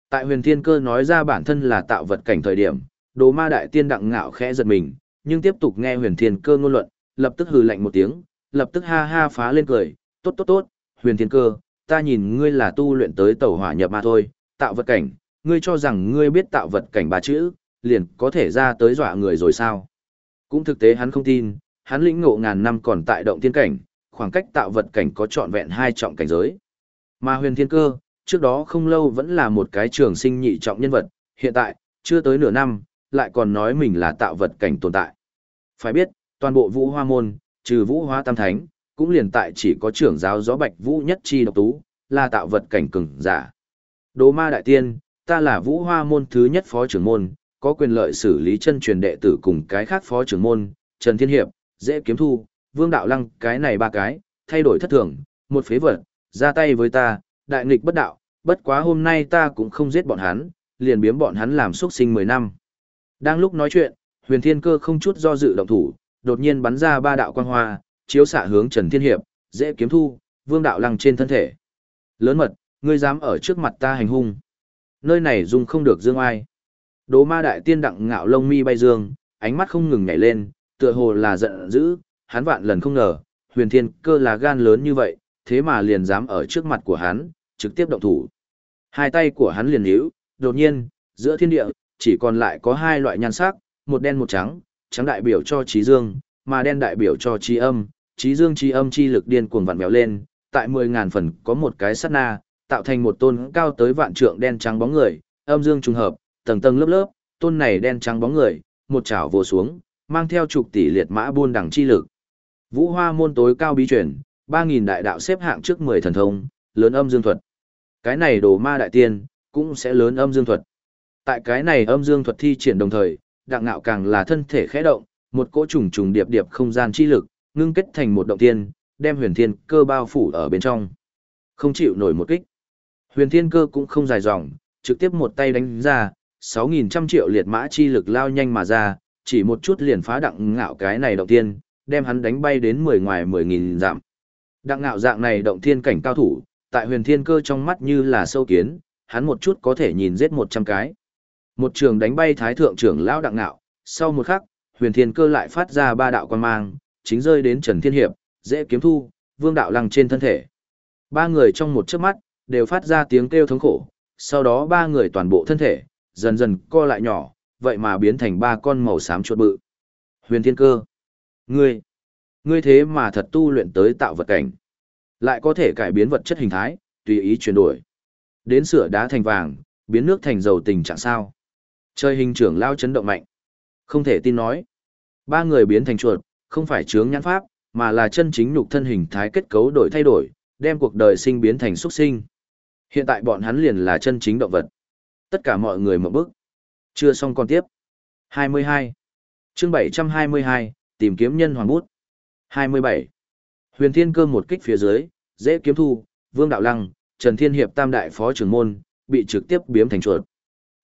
Speaker 1: Tại huyền thiên cơ nói ra bản thân là tạo vật cảnh thời điểm, đồ ma đại tiên đặng ngạo khẽ giật mình, nhưng tiếp tục nghe huyền thiên cơ ngôn luận, lập tức hừ lạnh một tiếng, lập tức ha ha phá lên cười, tốt tốt tốt, huyền thiên cơ, ta nhìn ngươi là tu luyện tới tẩu hỏa nhập ma thôi, tạo vật cảnh, ngươi cho rằng ngươi biết tạo vật cảnh ba chữ, liền có thể ra tới dọa người rồi sao? Cũng thực tế hắn không tin, hắn lĩnh ngộ ngàn năm còn tại động thiên cảnh, khoảng cách tạo vật cảnh có trọn vẹn hai trọng cảnh giới. Mà huyền thiên cơ, trước đó không lâu vẫn là một cái trường sinh nhị trọng nhân vật, hiện tại, chưa tới nửa năm, lại còn nói mình là tạo vật cảnh tồn tại. Phải biết, toàn bộ vũ hoa môn, trừ vũ hoa tam thánh, cũng liền tại chỉ có trưởng giáo gió bạch vũ nhất chi độc tú, là tạo vật cảnh cường giả. Đố ma đại tiên, ta là vũ hoa môn thứ nhất phó trưởng môn, có quyền lợi xử lý chân truyền đệ tử cùng cái khác phó trưởng môn, Trần Thiên Hiệp, dễ kiếm thu, vương đạo lăng, cái này ba cái, thay đổi thất thường, một phế vật, ra tay với ta, đại nghịch bất đạo, bất quá hôm nay ta cũng không giết bọn hắn, liền biếm bọn hắn làm xuất sinh 10 năm. Đang lúc nói chuyện, huyền thiên cơ không chút do dự động thủ, đột nhiên bắn ra ba đạo quang hoa, chiếu xạ hướng Trần Thiên Hiệp, dễ kiếm thu, vương đạo lăng trên thân thể. Lớn mật, ngươi dám ở trước mặt ta hành hung. Nơi này dùng không được dương ai. Đố ma đại tiên đặng ngạo lông mi bay dương, ánh mắt không ngừng nhảy lên, tựa hồ là giận dữ, hắn vạn lần không ngờ, huyền thiên cơ là gan lớn như vậy, thế mà liền dám ở trước mặt của hắn, trực tiếp động thủ. Hai tay của hắn liền hữu, đột nhiên, giữa thiên địa, chỉ còn lại có hai loại nhan sắc, một đen một trắng, trắng đại biểu cho trí dương, mà đen đại biểu cho trí âm, trí dương trí âm chi lực điên cuồng vặn vẹo lên, tại 10.000 phần có một cái sát na, tạo thành một tôn cao tới vạn trượng đen trắng bóng người, âm dương trùng hợp, tầng tầng lớp lớp, tôn này đen trắng bóng người, một chảo vồ xuống, mang theo chục tỷ liệt mã buôn đẳng chi lực. Vũ Hoa môn tối cao bí truyền, 3000 đại đạo xếp hạng trước 10 thần thông, lớn âm dương thuật. Cái này đồ ma đại tiên, cũng sẽ lớn âm dương thuật. Tại cái này âm dương thuật thi triển đồng thời, đặng ngạo càng là thân thể khẽ động, một cỗ trùng trùng điệp điệp không gian chi lực, ngưng kết thành một động tiên, đem huyền thiên cơ bao phủ ở bên trong. Không chịu nổi một kích. Huyền thiên cơ cũng không dài dòng, trực tiếp một tay đánh ra, 6.000 trăm triệu liệt mã chi lực lao nhanh mà ra, chỉ một chút liền phá đặng ngạo cái này động tiên, đem hắn đánh bay đến 10 ngoài 10.000 dặm. Đặng ngạo dạng này động thiên cảnh cao thủ, tại huyền thiên cơ trong mắt như là sâu kiến, hắn một chút có thể nhìn giết 100 cái. Một trường đánh bay thái thượng trưởng lão đặng ngạo, sau một khắc, huyền thiên cơ lại phát ra ba đạo quan mang, chính rơi đến Trần Thiên Hiệp, dễ kiếm thu, vương đạo lăng trên thân thể. Ba người trong một chớp mắt, đều phát ra tiếng kêu thống khổ, sau đó ba người toàn bộ thân thể, dần dần co lại nhỏ, vậy mà biến thành ba con màu xám chuột bự. Huyền Thiên Cơ, ngươi, ngươi thế mà thật tu luyện tới tạo vật cảnh, lại có thể cải biến vật chất hình thái, tùy ý chuyển đổi. Đến sửa đá thành vàng, biến nước thành dầu tình trạng sao. Chơi hình trưởng lao chấn động mạnh. Không thể tin nói. Ba người biến thành chuột, không phải chướng nhãn pháp, mà là chân chính nhục thân hình thái kết cấu đổi thay đổi, đem cuộc đời sinh biến thành xuất sinh. Hiện tại bọn hắn liền là chân chính động vật. Tất cả mọi người mở bức. Chưa xong còn tiếp. 22. chương 722, tìm kiếm nhân hoàng bút. 27. Huyền Thiên Cơ một kích phía dưới, dễ kiếm thu, Vương Đạo Lăng, Trần Thiên Hiệp tam đại phó trưởng môn, bị trực tiếp biếm thành chuột.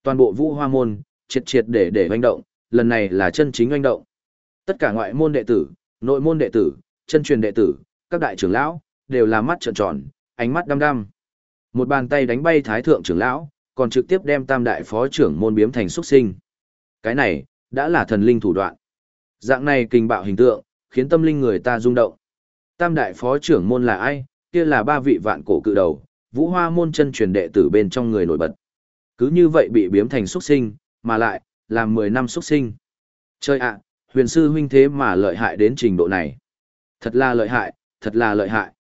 Speaker 1: Toàn bộ vũ hoa môn, triệt triệt để để hoành động, lần này là chân chính hoành động. Tất cả ngoại môn đệ tử, nội môn đệ tử, chân truyền đệ tử, các đại trưởng lão, đều là mắt trợn tròn, ánh mắt đăm đăm. Một bàn tay đánh bay thái thượng trưởng lão, còn trực tiếp đem tam đại phó trưởng môn biếm thành xuất sinh. Cái này, đã là thần linh thủ đoạn. Dạng này kinh bạo hình tượng, khiến tâm linh người ta rung động. Tam đại phó trưởng môn là ai? Kia là ba vị vạn cổ cự đầu, vũ hoa môn chân truyền đệ tử bên trong người nổi bật. Cứ như vậy bị biếm thành xuất sinh, mà lại, làm 10 năm xuất sinh. Chơi ạ, huyền sư huynh thế mà lợi hại đến trình độ này. Thật là lợi hại, thật là lợi hại.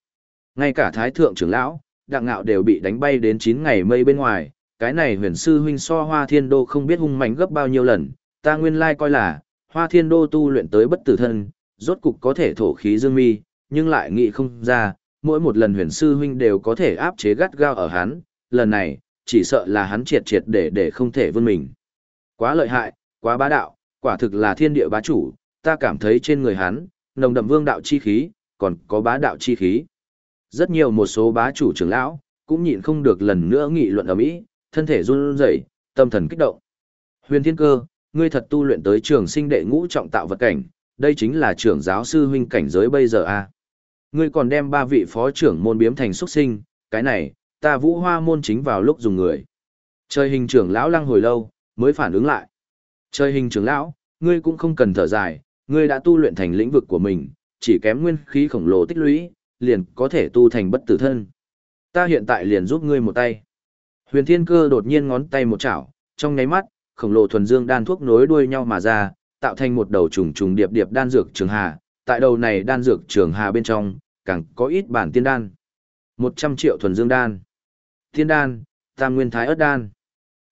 Speaker 1: Ngay cả thái thượng trưởng lão, đặng ngạo đều bị đánh bay đến 9 ngày mây bên ngoài, cái này huyền sư huynh so hoa thiên đô không biết hung mạnh gấp bao nhiêu lần, ta nguyên lai coi là, hoa thiên đô tu luyện tới bất tử thân, rốt cục có thể thổ khí dương mi, nhưng lại nghĩ không ra, mỗi một lần huyền sư huynh đều có thể áp chế gắt gao ở hắn, lần này, chỉ sợ là hắn triệt triệt để để không thể vươn mình. Quá lợi hại, quá bá đạo, quả thực là thiên địa bá chủ, ta cảm thấy trên người hắn, nồng đậm vương đạo chi khí, còn có bá đạo chi khí. Rất nhiều một số bá chủ trưởng lão, cũng nhịn không được lần nữa nghị luận ở mỹ, thân thể run rẩy, tâm thần kích động. Huyền Thiên Cơ, ngươi thật tu luyện tới trường sinh đệ ngũ trọng tạo vật cảnh, đây chính là trưởng giáo sư huynh cảnh giới bây giờ a. À. Ngươi còn đem ba vị phó trưởng môn biếm thành xuất sinh, cái này, ta Vũ Hoa môn chính vào lúc dùng người. Trời hình trưởng lão lăng hồi lâu, mới phản ứng lại. Trời hình trưởng lão, ngươi cũng không cần thở dài, ngươi đã tu luyện thành lĩnh vực của mình, chỉ kém nguyên khí khổng lồ tích lũy, liền có thể tu thành bất tử thân. Ta hiện tại liền giúp ngươi một tay. Huyền Thiên Cơ đột nhiên ngón tay một chảo, trong nháy mắt, khổng lồ thuần dương đan thuốc nối đuôi nhau mà ra, tạo thành một đầu trùng trùng điệp điệp đan dược trường hà. Tại đầu này đan dược trường hà bên trong, càng có ít bản tiên đan. 100 triệu thuần dương đan. Tiên đan, tam nguyên thái ớt đan.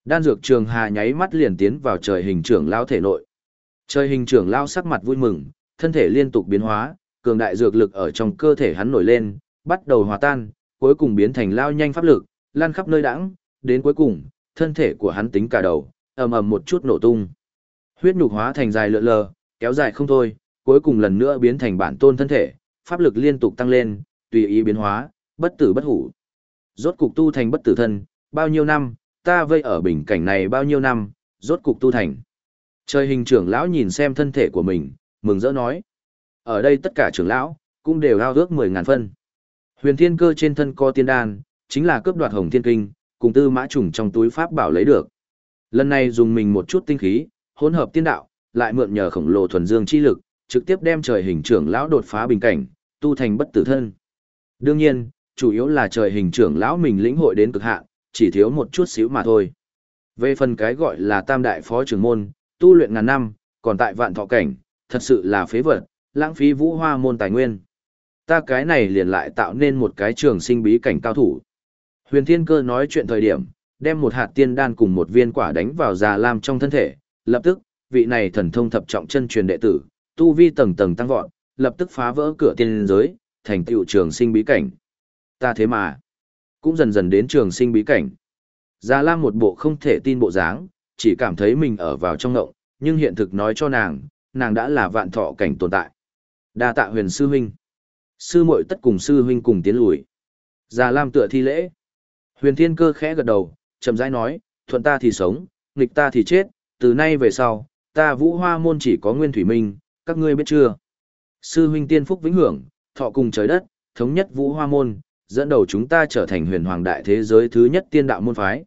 Speaker 1: Đan dược trường hà nháy mắt liền tiến vào trời hình trưởng lao thể nội. Trời hình trưởng lao sắc mặt vui mừng, thân thể liên tục biến hóa, cường đại dược lực ở trong cơ thể hắn nổi lên, bắt đầu hòa tan, cuối cùng biến thành lao nhanh pháp lực, lan khắp nơi đãng, đến cuối cùng, thân thể của hắn tính cả đầu, ầm ầm một chút nổ tung. Huyết nhục hóa thành dài lượn lờ, kéo dài không thôi, cuối cùng lần nữa biến thành bản tôn thân thể, pháp lực liên tục tăng lên, tùy ý biến hóa, bất tử bất hủ. Rốt cục tu thành bất tử thân, bao nhiêu năm, ta vây ở bình cảnh này bao nhiêu năm, rốt cục tu thành. Trời hình trưởng lão nhìn xem thân thể của mình, mừng rỡ nói. Ở đây tất cả trưởng lão, cũng đều ao ước 10.000 phân. Huyền thiên cơ trên thân co tiên đan, chính là cướp đoạt hồng thiên kinh, cùng tư mã trùng trong túi pháp bảo lấy được. Lần này dùng mình một chút tinh khí, hỗn hợp tiên đạo, lại mượn nhờ khổng lồ thuần dương chi lực, trực tiếp đem trời hình trưởng lão đột phá bình cảnh, tu thành bất tử thân. Đương nhiên, chủ yếu là trời hình trưởng lão mình lĩnh hội đến cực hạn, chỉ thiếu một chút xíu mà thôi. Về phần cái gọi là tam đại phó trưởng môn, tu luyện ngàn năm, còn tại vạn thọ cảnh, thật sự là phế vật, lãng phí vũ hoa môn tài nguyên. Ta cái này liền lại tạo nên một cái trường sinh bí cảnh cao thủ. Huyền Thiên Cơ nói chuyện thời điểm, đem một hạt tiên đan cùng một viên quả đánh vào già lam trong thân thể, lập tức, vị này thần thông thập trọng chân truyền đệ tử, tu vi tầng tầng tăng vọt, lập tức phá vỡ cửa tiên giới, thành tựu trường sinh bí cảnh. Ta thế mà, cũng dần dần đến trường sinh bí cảnh. Già Lam một bộ không thể tin bộ dáng, chỉ cảm thấy mình ở vào trong ngộng, nhưng hiện thực nói cho nàng, nàng đã là vạn thọ cảnh tồn tại. Đa tạ huyền sư huynh. Sư muội tất cùng sư huynh cùng tiến lùi. Già Lam tựa thi lễ. Huyền Thiên Cơ khẽ gật đầu, chậm rãi nói, thuận ta thì sống, nghịch ta thì chết, từ nay về sau, ta vũ hoa môn chỉ có nguyên thủy minh, các ngươi biết chưa? Sư huynh tiên phúc vĩnh hưởng, thọ cùng trời đất, thống nhất vũ hoa môn, dẫn đầu chúng ta trở thành huyền hoàng đại thế giới thứ nhất tiên đạo môn phái.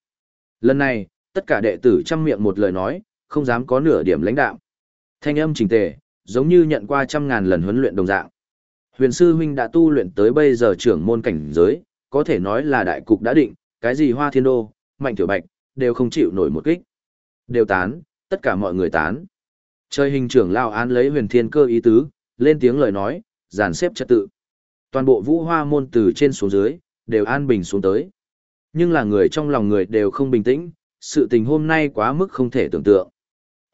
Speaker 1: Lần này, tất cả đệ tử chăm miệng một lời nói, không dám có nửa điểm lãnh đạo. Thanh âm trình tề, giống như nhận qua trăm ngàn lần huấn luyện đồng dạng. Huyền sư huynh đã tu luyện tới bây giờ trưởng môn cảnh giới, có thể nói là đại cục đã định, cái gì hoa thiên đô, mạnh tiểu bạch, đều không chịu nổi một kích. Đều tán, tất cả mọi người tán. Chơi hình trưởng lao án lấy huyền thiên cơ ý tứ, lên tiếng lời nói, giàn xếp trật tự. Toàn bộ vũ hoa môn từ trên xuống dưới, đều an bình xuống tới. Nhưng là người trong lòng người đều không bình tĩnh, sự tình hôm nay quá mức không thể tưởng tượng.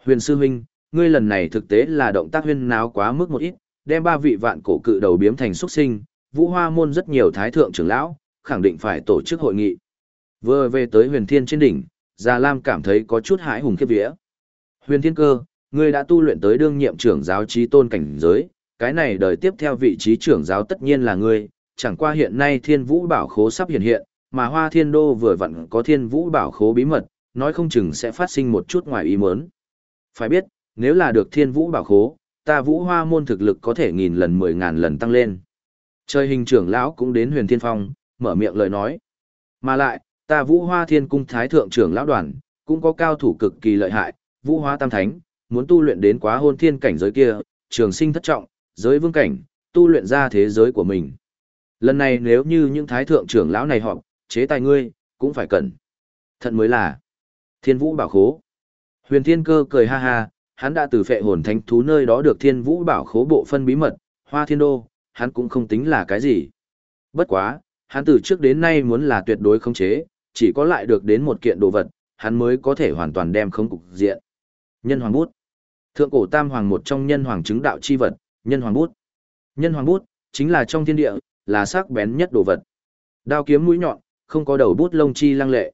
Speaker 1: Huyền sư huynh, ngươi lần này thực tế là động tác huyên náo quá mức một ít, đem ba vị vạn cổ cự đầu biếm thành xuất sinh, vũ hoa môn rất nhiều thái thượng trưởng lão, khẳng định phải tổ chức hội nghị. Vừa về tới huyền thiên trên đỉnh, Già Lam cảm thấy có chút hãi hùng khiếp vía. Huyền thiên cơ, ngươi đã tu luyện tới đương nhiệm trưởng giáo trí tôn cảnh giới, cái này đời tiếp theo vị trí trưởng giáo tất nhiên là ngươi, chẳng qua hiện nay thiên vũ bảo khố sắp hiện hiện, mà hoa thiên đô vừa vặn có thiên vũ bảo khố bí mật, nói không chừng sẽ phát sinh một chút ngoài ý muốn. Phải biết, nếu là được thiên vũ bảo khố, ta vũ hoa môn thực lực có thể nghìn lần mười ngàn lần tăng lên. Trời hình trưởng lão cũng đến huyền thiên phong, mở miệng lời nói. Mà lại, ta vũ hoa thiên cung thái thượng trưởng lão đoàn, cũng có cao thủ cực kỳ lợi hại, vũ hoa tam thánh, muốn tu luyện đến quá hôn thiên cảnh giới kia, trường sinh thất trọng, giới vương cảnh, tu luyện ra thế giới của mình. Lần này nếu như những thái thượng trưởng lão này họp, chế tài ngươi, cũng phải cần. Thận mới là thiên vũ bảo khố. Huyền thiên cơ cười ha ha, hắn đã từ phệ hồn thánh thú nơi đó được thiên vũ bảo khố bộ phân bí mật, hoa thiên đô, hắn cũng không tính là cái gì. Bất quá, hắn từ trước đến nay muốn là tuyệt đối khống chế, chỉ có lại được đến một kiện đồ vật, hắn mới có thể hoàn toàn đem không cục diện. Nhân hoàng bút. Thượng cổ tam hoàng một trong nhân hoàng chứng đạo chi vật, nhân hoàng bút. Nhân hoàng bút, chính là trong thiên địa, là sắc bén nhất đồ vật. Đao kiếm mũi nhọn, không có đầu bút lông chi lăng lệ.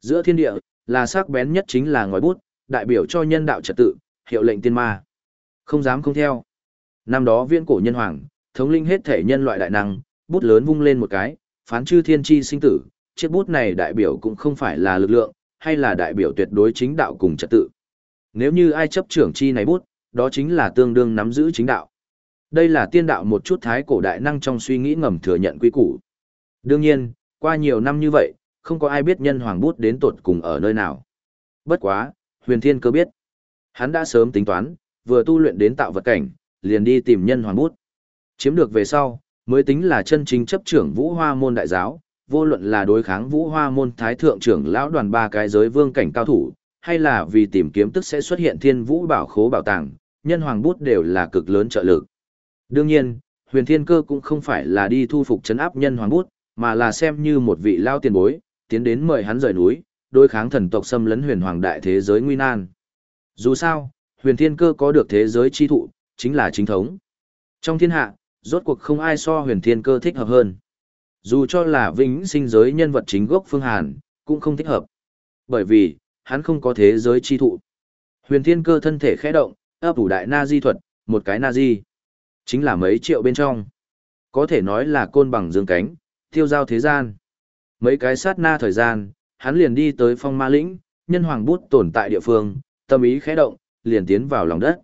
Speaker 1: Giữa thiên địa, là sắc bén nhất chính là ngòi bút, đại biểu cho nhân đạo trật tự, hiệu lệnh tiên ma. Không dám không theo. Năm đó viễn cổ nhân hoàng, thống linh hết thể nhân loại đại năng, bút lớn vung lên một cái, phán chư thiên chi sinh tử, chiếc bút này đại biểu cũng không phải là lực lượng, hay là đại biểu tuyệt đối chính đạo cùng trật tự. Nếu như ai chấp trưởng chi này bút, đó chính là tương đương nắm giữ chính đạo. Đây là tiên đạo một chút thái cổ đại năng trong suy nghĩ ngầm thừa nhận quy củ. Đương nhiên, qua nhiều năm như vậy, không có ai biết nhân hoàng bút đến tột cùng ở nơi nào. Bất quá, huyền thiên cơ biết. Hắn đã sớm tính toán, vừa tu luyện đến tạo vật cảnh, liền đi tìm nhân hoàng bút. Chiếm được về sau, mới tính là chân chính chấp trưởng vũ hoa môn đại giáo, vô luận là đối kháng vũ hoa môn thái thượng trưởng lão đoàn ba cái giới vương cảnh cao thủ, hay là vì tìm kiếm tức sẽ xuất hiện thiên vũ bảo khố bảo tàng, nhân hoàng bút đều là cực lớn trợ lực. Đương nhiên, huyền thiên cơ cũng không phải là đi thu phục chấn áp nhân hoàng bút, mà là xem như một vị lao tiền bối, tiến đến mời hắn rời núi, đối kháng thần tộc xâm lấn huyền hoàng đại thế giới nguy nan. Dù sao, huyền thiên cơ có được thế giới chi thụ, chính là chính thống. Trong thiên hạ, rốt cuộc không ai so huyền thiên cơ thích hợp hơn. Dù cho là vĩnh sinh giới nhân vật chính gốc phương Hàn, cũng không thích hợp. Bởi vì, hắn không có thế giới chi thụ. Huyền thiên cơ thân thể khẽ động, ấp ủ đại na di thuật, một cái na di. Chính là mấy triệu bên trong. Có thể nói là côn bằng dương cánh, tiêu giao thế gian. Mấy cái sát na thời gian, hắn liền đi tới phong ma lĩnh, nhân hoàng bút tồn tại địa phương, tâm ý khẽ động, liền tiến vào lòng đất.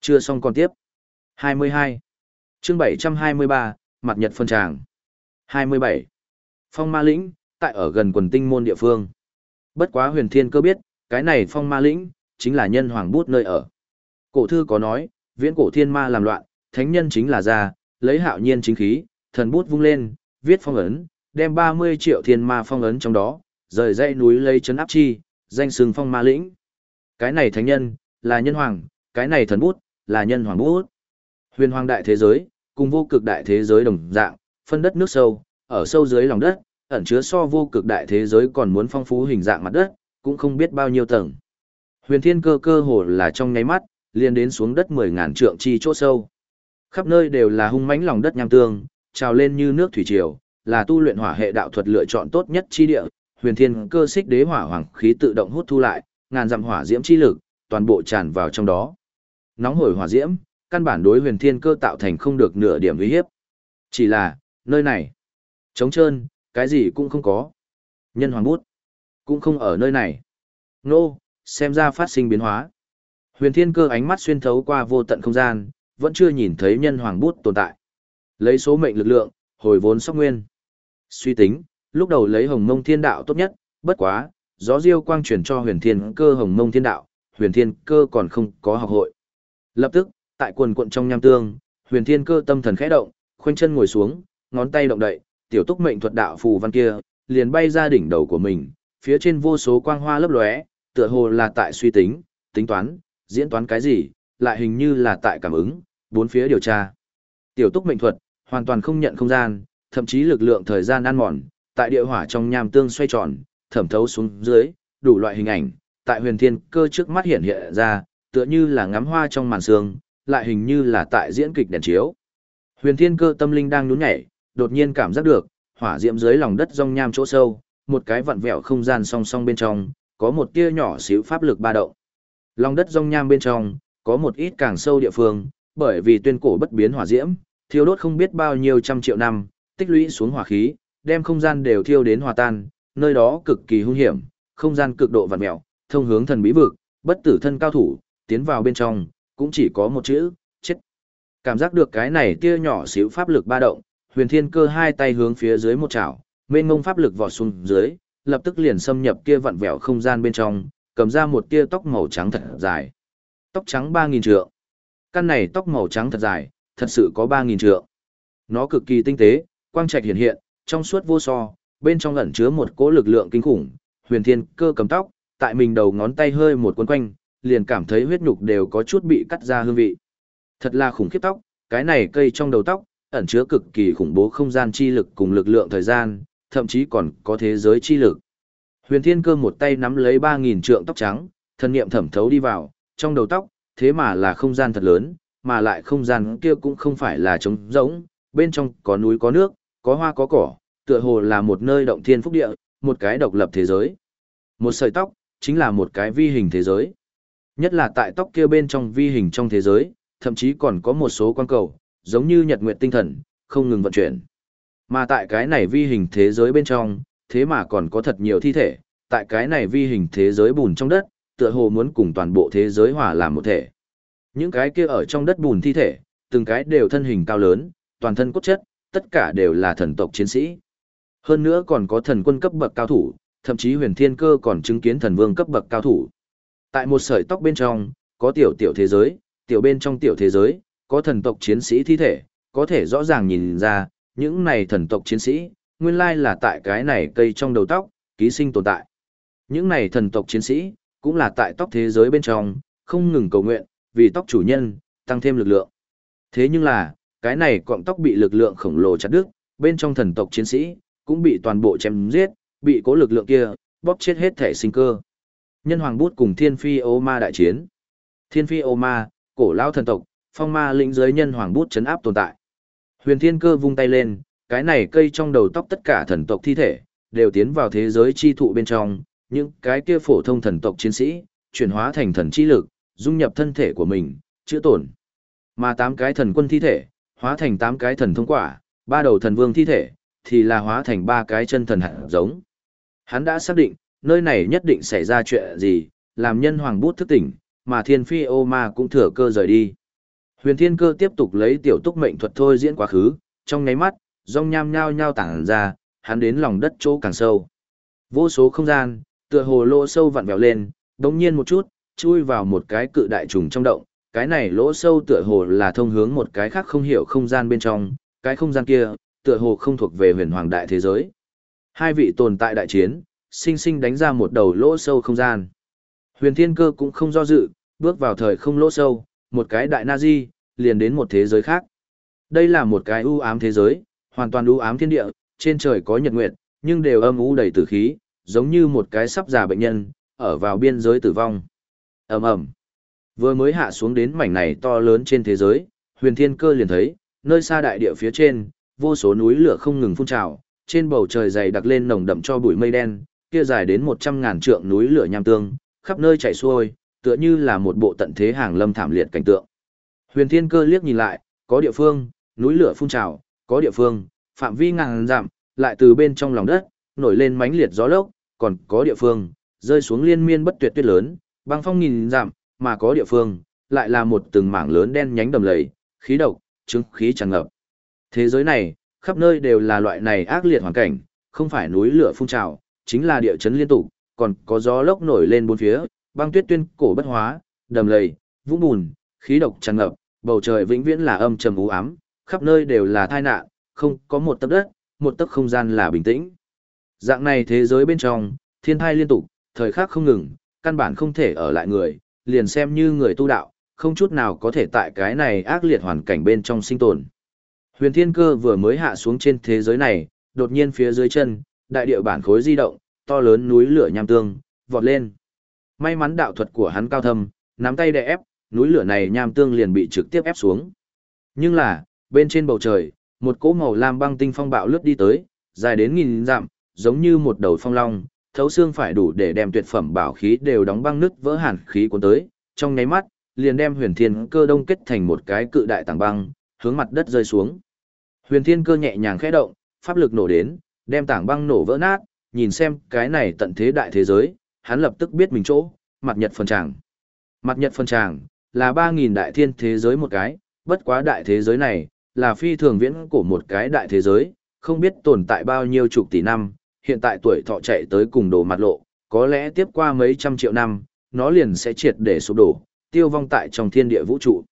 Speaker 1: Chưa xong còn tiếp. 22. chương 723, mặt nhật phân tràng. 27. Phong ma lĩnh, tại ở gần quần tinh môn địa phương. Bất quá huyền thiên cơ biết, cái này phong ma lĩnh, chính là nhân hoàng bút nơi ở. Cổ thư có nói, viễn cổ thiên ma làm loạn, thánh nhân chính là ra, lấy hạo nhiên chính khí, thần bút vung lên, viết phong ấn, đem 30 triệu thiên ma phong ấn trong đó, rời dãy núi lấy chấn áp chi, danh sừng phong ma lĩnh. Cái này thánh nhân, là nhân hoàng, cái này thần bút, là nhân hoàng bút. Huyền hoàng đại thế giới, cùng vô cực đại thế giới đồng dạng, phân đất nước sâu, ở sâu dưới lòng đất, ẩn chứa so vô cực đại thế giới còn muốn phong phú hình dạng mặt đất, cũng không biết bao nhiêu tầng. Huyền thiên cơ cơ hồ là trong nháy mắt, liền đến xuống đất 10.000 trượng chi chỗ sâu. Khắp nơi đều là hung mãnh lòng đất nham tương, trào lên như nước thủy triều, là tu luyện hỏa hệ đạo thuật lựa chọn tốt nhất chi địa. Huyền thiên cơ xích đế hỏa hoàng khí tự động hút thu lại, ngàn dặm hỏa diễm chi lực, toàn bộ tràn vào trong đó. Nóng hổi hỏa diễm, căn bản đối huyền thiên cơ tạo thành không được nửa điểm uy hiếp. Chỉ là, nơi này, trống trơn, cái gì cũng không có. Nhân hoàng bút, cũng không ở nơi này. Nô, xem ra phát sinh biến hóa. Huyền thiên cơ ánh mắt xuyên thấu qua vô tận không gian, vẫn chưa nhìn thấy nhân hoàng bút tồn tại. Lấy số mệnh lực lượng, hồi vốn sóc nguyên. Suy tính, lúc đầu lấy hồng mông thiên đạo tốt nhất, bất quá, gió diêu quang truyền cho huyền thiên cơ hồng mông thiên đạo, huyền thiên cơ còn không có học hội. Lập tức, tại quần quận trong nham tương, huyền thiên cơ tâm thần khẽ động, khoanh chân ngồi xuống, ngón tay động đậy, tiểu túc mệnh thuật đạo phù văn kia, liền bay ra đỉnh đầu của mình, phía trên vô số quang hoa lấp lóe, tựa hồ là tại suy tính, tính toán, diễn toán cái gì, lại hình như là tại cảm ứng, bốn phía điều tra. Tiểu túc mệnh thuật, hoàn toàn không nhận không gian, thậm chí lực lượng thời gian ăn mòn, tại địa hỏa trong nham tương xoay tròn, thẩm thấu xuống dưới, đủ loại hình ảnh, tại huyền thiên cơ trước mắt hiện hiện ra, tựa như là ngắm hoa trong màn sương, lại hình như là tại diễn kịch đèn chiếu. Huyền thiên cơ tâm linh đang nhún nhảy, đột nhiên cảm giác được, hỏa diễm dưới lòng đất rong nham chỗ sâu, một cái vặn vẹo không gian song song bên trong, có một tia nhỏ xíu pháp lực ba động. Lòng đất rong nham bên trong, có một ít càng sâu địa phương, bởi vì tuyên cổ bất biến hỏa diễm, thiêu đốt không biết bao nhiêu trăm triệu năm, tích lũy xuống hỏa khí, đem không gian đều thiêu đến hòa tan, nơi đó cực kỳ hung hiểm, không gian cực độ vặn mèo, thông hướng thần bí vực, bất tử thân cao thủ, tiến vào bên trong, cũng chỉ có một chữ, chết. Cảm giác được cái này tia nhỏ xíu pháp lực ba động, huyền thiên cơ hai tay hướng phía dưới một chảo, mênh mông pháp lực vọt xuống dưới, lập tức liền xâm nhập kia vặn vẹo không gian bên trong, cầm ra một tia tóc màu trắng thật dài. Tóc trắng 3.000 trượng. Căn này tóc màu trắng thật dài, thật sự có 3.000 trượng. Nó cực kỳ tinh tế, quang trạch hiện hiện, trong suốt vô so, bên trong ẩn chứa một cỗ lực lượng kinh khủng. Huyền Thiên cơ cầm tóc, tại mình đầu ngón tay hơi một cuốn quanh, liền cảm thấy huyết nhục đều có chút bị cắt ra hương vị. Thật là khủng khiếp tóc, cái này cây trong đầu tóc, ẩn chứa cực kỳ khủng bố không gian chi lực cùng lực lượng thời gian, thậm chí còn có thế giới chi lực. Huyền Thiên Cơ một tay nắm lấy 3000 trượng tóc trắng, thần niệm thẩm thấu đi vào, trong đầu tóc, thế mà là không gian thật lớn, mà lại không gian kia cũng không phải là trống rỗng, bên trong có núi có nước, có hoa có cỏ, tựa hồ là một nơi động thiên phúc địa, một cái độc lập thế giới. Một sợi tóc, chính là một cái vi hình thế giới. Nhất là tại tóc kia bên trong vi hình trong thế giới, thậm chí còn có một số quan cầu, giống như nhật nguyệt tinh thần, không ngừng vận chuyển. Mà tại cái này vi hình thế giới bên trong, thế mà còn có thật nhiều thi thể, tại cái này vi hình thế giới bùn trong đất, tựa hồ muốn cùng toàn bộ thế giới hòa làm một thể. Những cái kia ở trong đất bùn thi thể, từng cái đều thân hình cao lớn, toàn thân cốt chất, tất cả đều là thần tộc chiến sĩ. Hơn nữa còn có thần quân cấp bậc cao thủ, thậm chí huyền thiên cơ còn chứng kiến thần vương cấp bậc cao thủ. Tại một sợi tóc bên trong, có tiểu tiểu thế giới, tiểu bên trong tiểu thế giới, có thần tộc chiến sĩ thi thể, có thể rõ ràng nhìn ra, những này thần tộc chiến sĩ, nguyên lai là tại cái này cây trong đầu tóc, ký sinh tồn tại. Những này thần tộc chiến sĩ, cũng là tại tóc thế giới bên trong, không ngừng cầu nguyện, vì tóc chủ nhân, tăng thêm lực lượng. Thế nhưng là, cái này cọng tóc bị lực lượng khổng lồ chặt đứt, bên trong thần tộc chiến sĩ, cũng bị toàn bộ chém giết, bị cố lực lượng kia, bóp chết hết thể sinh cơ. Nhân hoàng bút cùng thiên phi ô ma đại chiến. Thiên phi ô ma, cổ lao thần tộc, phong ma lĩnh giới nhân hoàng bút chấn áp tồn tại. Huyền thiên cơ vung tay lên, cái này cây trong đầu tóc tất cả thần tộc thi thể, đều tiến vào thế giới chi thụ bên trong, những cái kia phổ thông thần tộc chiến sĩ, chuyển hóa thành thần chi lực, dung nhập thân thể của mình, chữa tổn. Mà tám cái thần quân thi thể, hóa thành tám cái thần thông quả, ba đầu thần vương thi thể, thì là hóa thành ba cái chân thần hạt giống. Hắn đã xác định, nơi này nhất định xảy ra chuyện gì, làm nhân hoàng bút thức tỉnh, mà thiên phi ô ma cũng thừa cơ rời đi. Huyền thiên cơ tiếp tục lấy tiểu túc mệnh thuật thôi diễn quá khứ, trong nháy mắt, rong nham nhao nhao tảng ra, hắn đến lòng đất chỗ càng sâu. Vô số không gian, tựa hồ lỗ sâu vặn vẹo lên, đống nhiên một chút, chui vào một cái cự đại trùng trong động, cái này lỗ sâu tựa hồ là thông hướng một cái khác không hiểu không gian bên trong, cái không gian kia, tựa hồ không thuộc về huyền hoàng đại thế giới. Hai vị tồn tại đại chiến, sinh sinh đánh ra một đầu lỗ sâu không gian. Huyền thiên cơ cũng không do dự, bước vào thời không lỗ sâu, một cái đại nazi, liền đến một thế giới khác. Đây là một cái u ám thế giới, hoàn toàn u ám thiên địa, trên trời có nhật nguyệt, nhưng đều âm u đầy tử khí, giống như một cái sắp già bệnh nhân, ở vào biên giới tử vong. Ầm ầm. Vừa mới hạ xuống đến mảnh này to lớn trên thế giới, Huyền Thiên Cơ liền thấy, nơi xa đại địa phía trên, vô số núi lửa không ngừng phun trào, trên bầu trời dày đặc lên nồng đậm cho bụi mây đen, kia dài đến 100 ngàn trượng núi lửa nham tương, khắp nơi chảy xuôi, tựa như là một bộ tận thế hàng lâm thảm liệt cảnh tượng. Huyền Thiên Cơ liếc nhìn lại, có địa phương, núi lửa phun trào, có địa phương, phạm vi ngàn dặm, lại từ bên trong lòng đất, nổi lên mãnh liệt gió lốc, còn có địa phương, rơi xuống liên miên bất tuyệt tuyết lớn, băng phong nghìn dặm, mà có địa phương, lại là một từng mảng lớn đen nhánh đầm lầy, khí độc, chứng khí tràn ngập. Thế giới này, khắp nơi đều là loại này ác liệt hoàn cảnh, không phải núi lửa phun trào, chính là địa chấn liên tục, còn có gió lốc nổi lên bốn phía, băng tuyết tuyên cổ bất hóa, đầm lầy, vũng bùn, khí độc tràn ngập, bầu trời vĩnh viễn là âm trầm u ám, khắp nơi đều là tai nạn, không có một tấc đất, một tấc không gian là bình tĩnh. Dạng này thế giới bên trong, thiên thai liên tục, thời khắc không ngừng, căn bản không thể ở lại người, liền xem như người tu đạo, không chút nào có thể tại cái này ác liệt hoàn cảnh bên trong sinh tồn. Huyền Thiên Cơ vừa mới hạ xuống trên thế giới này, đột nhiên phía dưới chân, đại địa bản khối di động, to lớn núi lửa nham tương, vọt lên. May mắn đạo thuật của hắn cao thâm, nắm tay đè ép, núi lửa này nham tương liền bị trực tiếp ép xuống. Nhưng là, bên trên bầu trời, một cỗ màu lam băng tinh phong bạo lướt đi tới, dài đến nghìn dặm, giống như một đầu phong long, thấu xương phải đủ để đem tuyệt phẩm bảo khí đều đóng băng nứt vỡ hàn khí cuốn tới, trong nháy mắt, liền đem huyền thiên cơ đông kết thành một cái cự đại tảng băng, hướng mặt đất rơi xuống. Huyền thiên cơ nhẹ nhàng khẽ động, pháp lực nổ đến, đem tảng băng nổ vỡ nát, nhìn xem cái này tận thế đại thế giới, hắn lập tức biết mình chỗ, mặt nhật phần tràng. Mặt nhật phần tràng, là 3.000 đại thiên thế giới một cái, bất quá đại thế giới này, là phi thường viễn của một cái đại thế giới, không biết tồn tại bao nhiêu chục tỷ năm, hiện tại tuổi thọ chạy tới cùng đồ mặt lộ, có lẽ tiếp qua mấy trăm triệu năm, nó liền sẽ triệt để sụp đổ, tiêu vong tại trong thiên địa vũ trụ.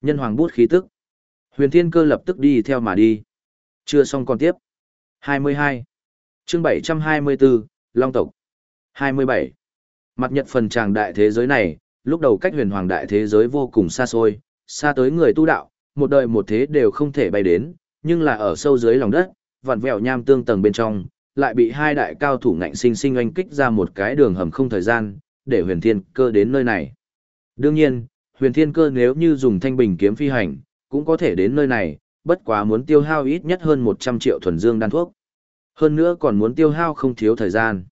Speaker 1: Nhân hoàng bút khí tức. Huyền Thiên Cơ lập tức đi theo mà đi. Chưa xong còn tiếp. 22. Chương 724, Long tộc. 27. Mặt nhật phần tràng đại thế giới này, lúc đầu cách huyền hoàng đại thế giới vô cùng xa xôi, xa tới người tu đạo, một đời một thế đều không thể bay đến, nhưng là ở sâu dưới lòng đất, vặn vẹo nham tương tầng bên trong, lại bị hai đại cao thủ ngạnh sinh sinh oanh kích ra một cái đường hầm không thời gian, để huyền thiên cơ đến nơi này. Đương nhiên, huyền thiên cơ nếu như dùng thanh bình kiếm phi hành, cũng có thể đến nơi này, bất quá muốn tiêu hao ít nhất hơn 100 triệu thuần dương đan thuốc. Hơn nữa còn muốn tiêu hao không thiếu thời gian.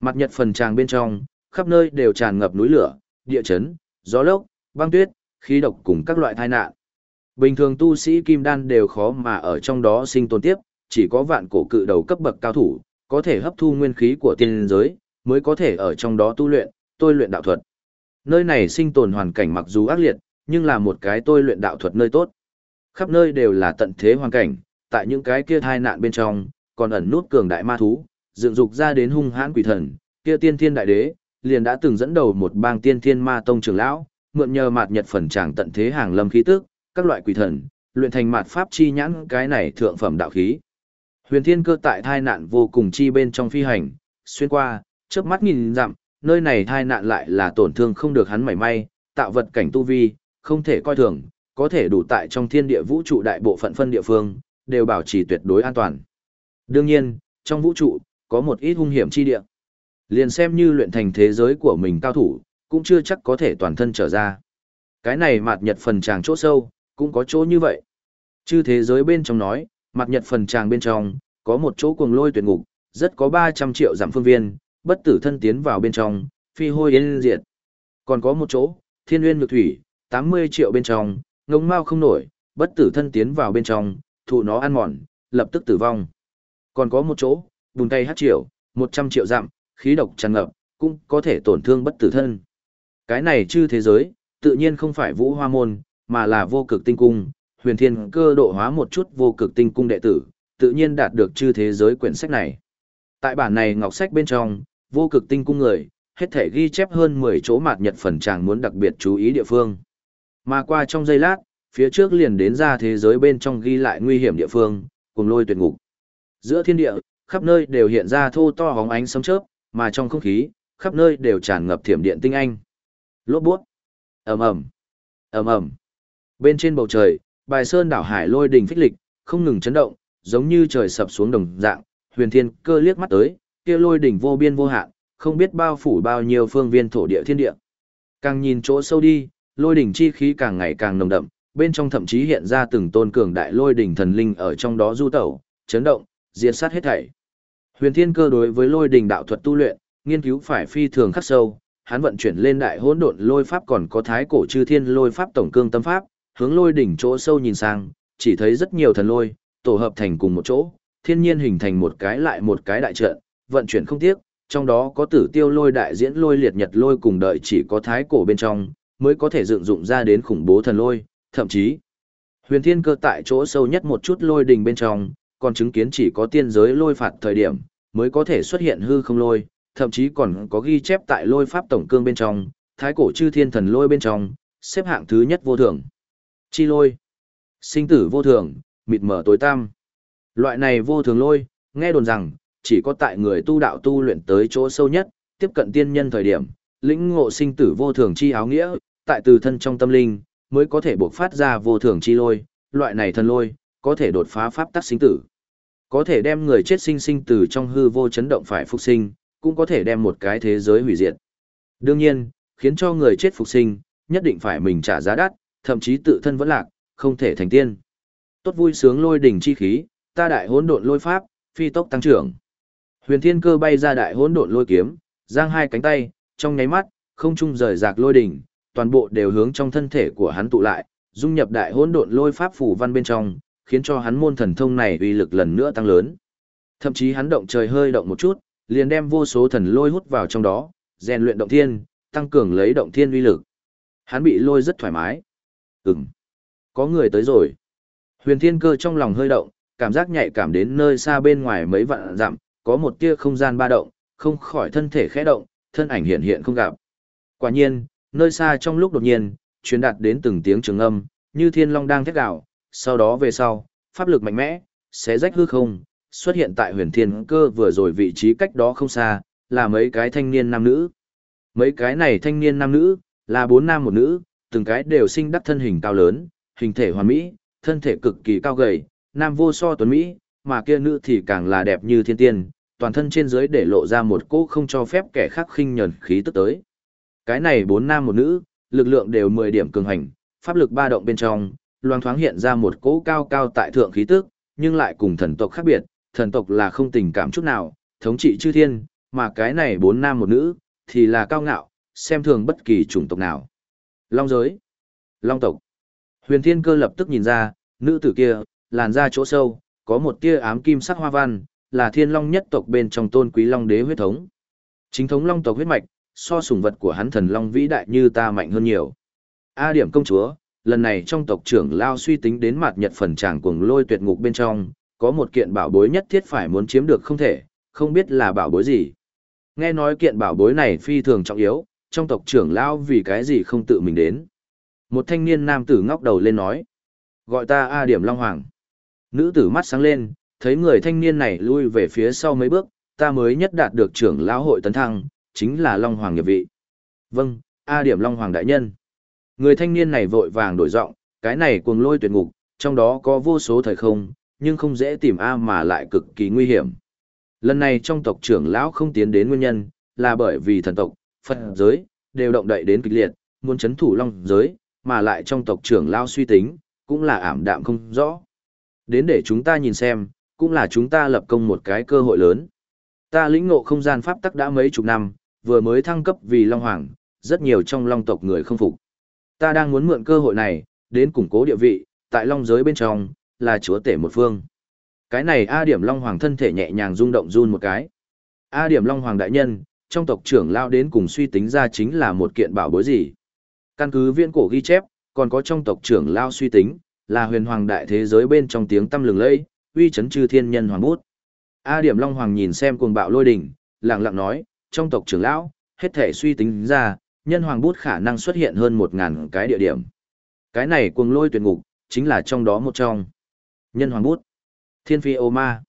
Speaker 1: Mặt nhật phần tràng bên trong, khắp nơi đều tràn ngập núi lửa, địa chấn, gió lốc, băng tuyết, khí độc cùng các loại tai nạn. Bình thường tu sĩ kim đan đều khó mà ở trong đó sinh tồn tiếp, chỉ có vạn cổ cự đầu cấp bậc cao thủ, có thể hấp thu nguyên khí của tiên giới, mới có thể ở trong đó tu luyện, tôi luyện đạo thuật. Nơi này sinh tồn hoàn cảnh mặc dù ác liệt, nhưng là một cái tôi luyện đạo thuật nơi tốt. Khắp nơi đều là tận thế hoàn cảnh, tại những cái kia thai nạn bên trong, còn ẩn nút cường đại ma thú, dựng dục ra đến hung hãn quỷ thần, kia tiên thiên đại đế, liền đã từng dẫn đầu một bang tiên thiên ma tông trưởng lão, mượn nhờ mạt nhật phần tràng tận thế hàng lâm khí tức, các loại quỷ thần, luyện thành mạt pháp chi nhãn cái này thượng phẩm đạo khí. Huyền Thiên Cơ tại thai nạn vô cùng chi bên trong phi hành, xuyên qua, chớp mắt nhìn dặm, nơi này thai nạn lại là tổn thương không được hắn mảy may, tạo vật cảnh tu vi, không thể coi thường, có thể đủ tại trong thiên địa vũ trụ đại bộ phận phân địa phương, đều bảo trì tuyệt đối an toàn. Đương nhiên, trong vũ trụ, có một ít hung hiểm chi địa. Liền xem như luyện thành thế giới của mình cao thủ, cũng chưa chắc có thể toàn thân trở ra. Cái này mạt nhật phần tràng chỗ sâu, cũng có chỗ như vậy. Chư thế giới bên trong nói, mặt nhật phần tràng bên trong, có một chỗ cuồng lôi tuyệt ngục, rất có 300 triệu giảm phương viên, bất tử thân tiến vào bên trong, phi hôi yên diệt. Còn có một chỗ, thiên nguyên nhược thủy, 80 triệu bên trong, ngông mau không nổi, bất tử thân tiến vào bên trong, thụ nó ăn mòn, lập tức tử vong. Còn có một chỗ, bùn tay hát triệu, 100 triệu dặm, khí độc tràn ngập, cũng có thể tổn thương bất tử thân. Cái này chư thế giới, tự nhiên không phải vũ hoa môn, mà là vô cực tinh cung, huyền thiên cơ độ hóa một chút vô cực tinh cung đệ tử, tự nhiên đạt được chư thế giới quyển sách này. Tại bản này ngọc sách bên trong, vô cực tinh cung người, hết thể ghi chép hơn 10 chỗ mạt nhật phần chàng muốn đặc biệt chú ý địa phương. Mà qua trong giây lát, phía trước liền đến ra thế giới bên trong ghi lại nguy hiểm địa phương, cùng lôi tuyệt ngục. Giữa thiên địa, khắp nơi đều hiện ra thô to hóng ánh sấm chớp, mà trong không khí, khắp nơi đều tràn ngập thiểm điện tinh anh. Lốt buốt. ầm ầm, ầm ầm. Bên trên bầu trời, Bài sơn đảo hải lôi đỉnh phích lịch, không ngừng chấn động, giống như trời sập xuống đồng dạng, huyền thiên cơ liếc mắt tới, kia lôi đỉnh vô biên vô hạn, không biết bao phủ bao nhiêu phương viên thổ địa thiên địa. Càng nhìn chỗ sâu đi, lôi đỉnh chi khí càng ngày càng nồng đậm, bên trong thậm chí hiện ra từng tôn cường đại lôi đỉnh thần linh ở trong đó du tẩu, chấn động, diệt sát hết thảy. Huyền Thiên Cơ đối với lôi đỉnh đạo thuật tu luyện, nghiên cứu phải phi thường khắc sâu, hắn vận chuyển lên đại hỗn độn lôi pháp còn có thái cổ chư thiên lôi pháp tổng cương tâm pháp, hướng lôi đỉnh chỗ sâu nhìn sang, chỉ thấy rất nhiều thần lôi tổ hợp thành cùng một chỗ, thiên nhiên hình thành một cái lại một cái đại trận, vận chuyển không tiếc, trong đó có tử tiêu lôi đại diễn lôi liệt nhật lôi cùng đợi chỉ có thái cổ bên trong, mới có thể dựng dụng ra đến khủng bố thần lôi, thậm chí huyền thiên cơ tại chỗ sâu nhất một chút lôi đình bên trong, còn chứng kiến chỉ có tiên giới lôi phạt thời điểm, mới có thể xuất hiện hư không lôi, thậm chí còn có ghi chép tại lôi pháp tổng cương bên trong, thái cổ chư thiên thần lôi bên trong, xếp hạng thứ nhất vô thường. Chi lôi, sinh tử vô thường, mịt mở tối tăm. Loại này vô thường lôi, nghe đồn rằng, chỉ có tại người tu đạo tu luyện tới chỗ sâu nhất, tiếp cận tiên nhân thời điểm, lĩnh ngộ sinh tử vô thường chi áo nghĩa, tại từ thân trong tâm linh, mới có thể buộc phát ra vô thường chi lôi, loại này thần lôi, có thể đột phá pháp tắc sinh tử. Có thể đem người chết sinh sinh từ trong hư vô chấn động phải phục sinh, cũng có thể đem một cái thế giới hủy diệt. Đương nhiên, khiến cho người chết phục sinh, nhất định phải mình trả giá đắt, thậm chí tự thân vẫn lạc, không thể thành tiên. Tốt vui sướng lôi đỉnh chi khí, ta đại hỗn độn lôi pháp, phi tốc tăng trưởng. Huyền Thiên Cơ bay ra đại hỗn độn lôi kiếm, giang hai cánh tay, trong nháy mắt, không trung rời rạc lôi đỉnh, toàn bộ đều hướng trong thân thể của hắn tụ lại, dung nhập đại hỗn độn lôi pháp phủ văn bên trong, khiến cho hắn môn thần thông này uy lực lần nữa tăng lớn. Thậm chí hắn động trời hơi động một chút, liền đem vô số thần lôi hút vào trong đó, rèn luyện động thiên, tăng cường lấy động thiên uy lực. Hắn bị lôi rất thoải mái. Ừm, có người tới rồi. Huyền Thiên Cơ trong lòng hơi động, cảm giác nhạy cảm đến nơi xa bên ngoài mấy vạn dặm, có một tia không gian ba động, không khỏi thân thể khẽ động, thân ảnh hiện hiện không gặp. Quả nhiên, nơi xa trong lúc đột nhiên, truyền đạt đến từng tiếng trường âm, như thiên long đang thét gào, sau đó về sau, pháp lực mạnh mẽ, xé rách hư không, xuất hiện tại huyền thiên cơ vừa rồi vị trí cách đó không xa, là mấy cái thanh niên nam nữ. Mấy cái này thanh niên nam nữ, là bốn nam một nữ, từng cái đều sinh đắc thân hình cao lớn, hình thể hoàn mỹ, thân thể cực kỳ cao gầy, nam vô so tuấn Mỹ, mà kia nữ thì càng là đẹp như thiên tiên, toàn thân trên dưới để lộ ra một cỗ không cho phép kẻ khác khinh nhẫn khí tức tới. Cái này bốn nam một nữ, lực lượng đều 10 điểm cường hành, pháp lực ba động bên trong, loang thoáng hiện ra một cỗ cao cao tại thượng khí tức, nhưng lại cùng thần tộc khác biệt, thần tộc là không tình cảm chút nào, thống trị chư thiên, mà cái này bốn nam một nữ, thì là cao ngạo, xem thường bất kỳ chủng tộc nào. Long giới, Long tộc. Huyền Thiên Cơ lập tức nhìn ra, nữ tử kia, làn da chỗ sâu, có một tia ám kim sắc hoa văn, là thiên long nhất tộc bên trong tôn quý long đế huyết thống. Chính thống long tộc huyết mạch, so sùng vật của hắn thần long vĩ đại như ta mạnh hơn nhiều. A điểm công chúa, lần này trong tộc trưởng lao suy tính đến mặt nhật phần tràng cuồng lôi tuyệt ngục bên trong, có một kiện bảo bối nhất thiết phải muốn chiếm được không thể, không biết là bảo bối gì. Nghe nói kiện bảo bối này phi thường trọng yếu, trong tộc trưởng lão vì cái gì không tự mình đến. Một thanh niên nam tử ngóc đầu lên nói. Gọi ta A điểm Long Hoàng. Nữ tử mắt sáng lên, thấy người thanh niên này lui về phía sau mấy bước, ta mới nhất đạt được trưởng lão hội tấn thăng, chính là Long Hoàng nghiệp vị. Vâng, A điểm Long Hoàng đại nhân. Người thanh niên này vội vàng đổi giọng, cái này cuồng lôi tuyệt ngục, trong đó có vô số thời không, nhưng không dễ tìm A mà lại cực kỳ nguy hiểm. Lần này trong tộc trưởng lão không tiến đến nguyên nhân, là bởi vì thần tộc, Phật giới, đều động đậy đến kịch liệt, muốn chấn thủ Long giới, mà lại trong tộc trưởng lao suy tính, cũng là ảm đạm không rõ. Đến để chúng ta nhìn xem, cũng là chúng ta lập công một cái cơ hội lớn. Ta lĩnh ngộ không gian pháp tắc đã mấy chục năm, vừa mới thăng cấp vì Long Hoàng, rất nhiều trong Long tộc người không phục. Ta đang muốn mượn cơ hội này, đến củng cố địa vị, tại Long giới bên trong, là chúa tể một phương. Cái này A điểm Long Hoàng thân thể nhẹ nhàng rung động run một cái. A điểm Long Hoàng đại nhân, trong tộc trưởng lao đến cùng suy tính ra chính là một kiện bảo bối gì. Căn cứ viên cổ ghi chép, còn có trong tộc trưởng lao suy tính, là huyền hoàng đại thế giới bên trong tiếng tâm lừng lẫy, uy chấn chư thiên nhân hoàng bút. A Điểm Long Hoàng nhìn xem cuồng bạo lôi đỉnh, lặng lặng nói, trong tộc trưởng lão, hết thể suy tính ra, nhân hoàng bút khả năng xuất hiện hơn một ngàn cái địa điểm. Cái này cuồng lôi tuyệt ngục, chính là trong đó một trong. Nhân hoàng bút, thiên phi ô ma.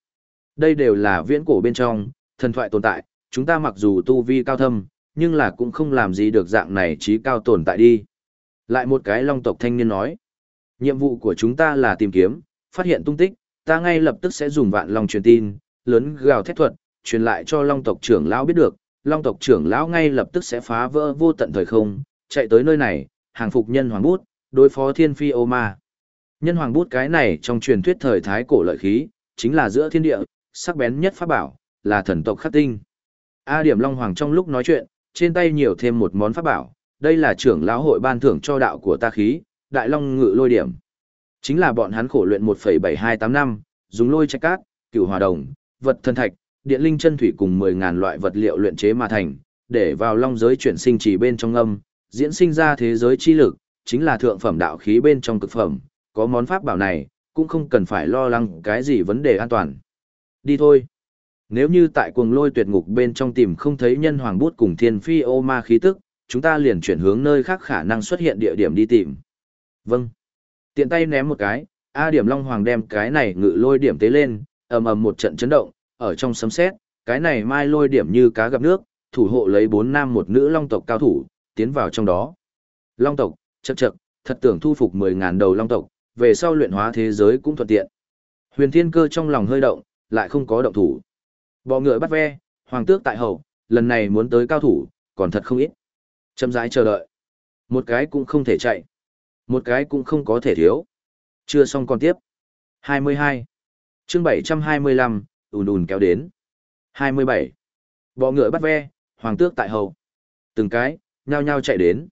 Speaker 1: Đây đều là viễn cổ bên trong, thần thoại tồn tại, chúng ta mặc dù tu vi cao thâm, nhưng là cũng không làm gì được dạng này trí cao tồn tại đi. Lại một cái long tộc thanh niên nói. Nhiệm vụ của chúng ta là tìm kiếm, phát hiện tung tích, ta ngay lập tức sẽ dùng vạn long truyền tin, lớn gào thét thuật, truyền lại cho long tộc trưởng lão biết được, long tộc trưởng lão ngay lập tức sẽ phá vỡ vô tận thời không, chạy tới nơi này, hàng phục nhân hoàng bút, đối phó thiên phi ô ma. Nhân hoàng bút cái này trong truyền thuyết thời thái cổ lợi khí, chính là giữa thiên địa, sắc bén nhất pháp bảo, là thần tộc khắc tinh. A điểm long hoàng trong lúc nói chuyện, trên tay nhiều thêm một món pháp bảo, đây là trưởng lão hội ban thưởng cho đạo của ta khí, đại long ngự lôi điểm. Chính là bọn hắn khổ luyện 1.728 năm, dùng lôi trạch cát, cửu hòa đồng, vật thân thạch, điện linh chân thủy cùng 10.000 loại vật liệu luyện chế mà thành, để vào long giới chuyển sinh chỉ bên trong âm, diễn sinh ra thế giới chi lực, chính là thượng phẩm đạo khí bên trong cực phẩm, có món pháp bảo này, cũng không cần phải lo lắng cái gì vấn đề an toàn. Đi thôi. Nếu như tại cuồng lôi tuyệt ngục bên trong tìm không thấy nhân hoàng bút cùng thiên phi ô ma khí tức, chúng ta liền chuyển hướng nơi khác khả năng xuất hiện địa điểm đi tìm. Vâng. Tiện tay ném một cái, A điểm Long Hoàng đem cái này ngự lôi điểm tế lên, ầm ầm một trận chấn động, ở trong sấm sét, cái này mai lôi điểm như cá gặp nước, thủ hộ lấy bốn nam một nữ long tộc cao thủ, tiến vào trong đó. Long tộc, chậc chậc, thật tưởng thu phục 10.000 đầu long tộc, về sau luyện hóa thế giới cũng thuận tiện. Huyền Thiên Cơ trong lòng hơi động, lại không có động thủ. Bọ ngựa bắt ve, hoàng tước tại hậu, lần này muốn tới cao thủ, còn thật không ít. Châm rãi chờ đợi. Một cái cũng không thể chạy. Một cái cũng không có thể thiếu. Chưa xong còn tiếp. 22. chương 725, ùn ùn kéo đến. 27. Bọ ngựa bắt ve, hoàng tước tại hậu. Từng cái, nhao nhao chạy đến.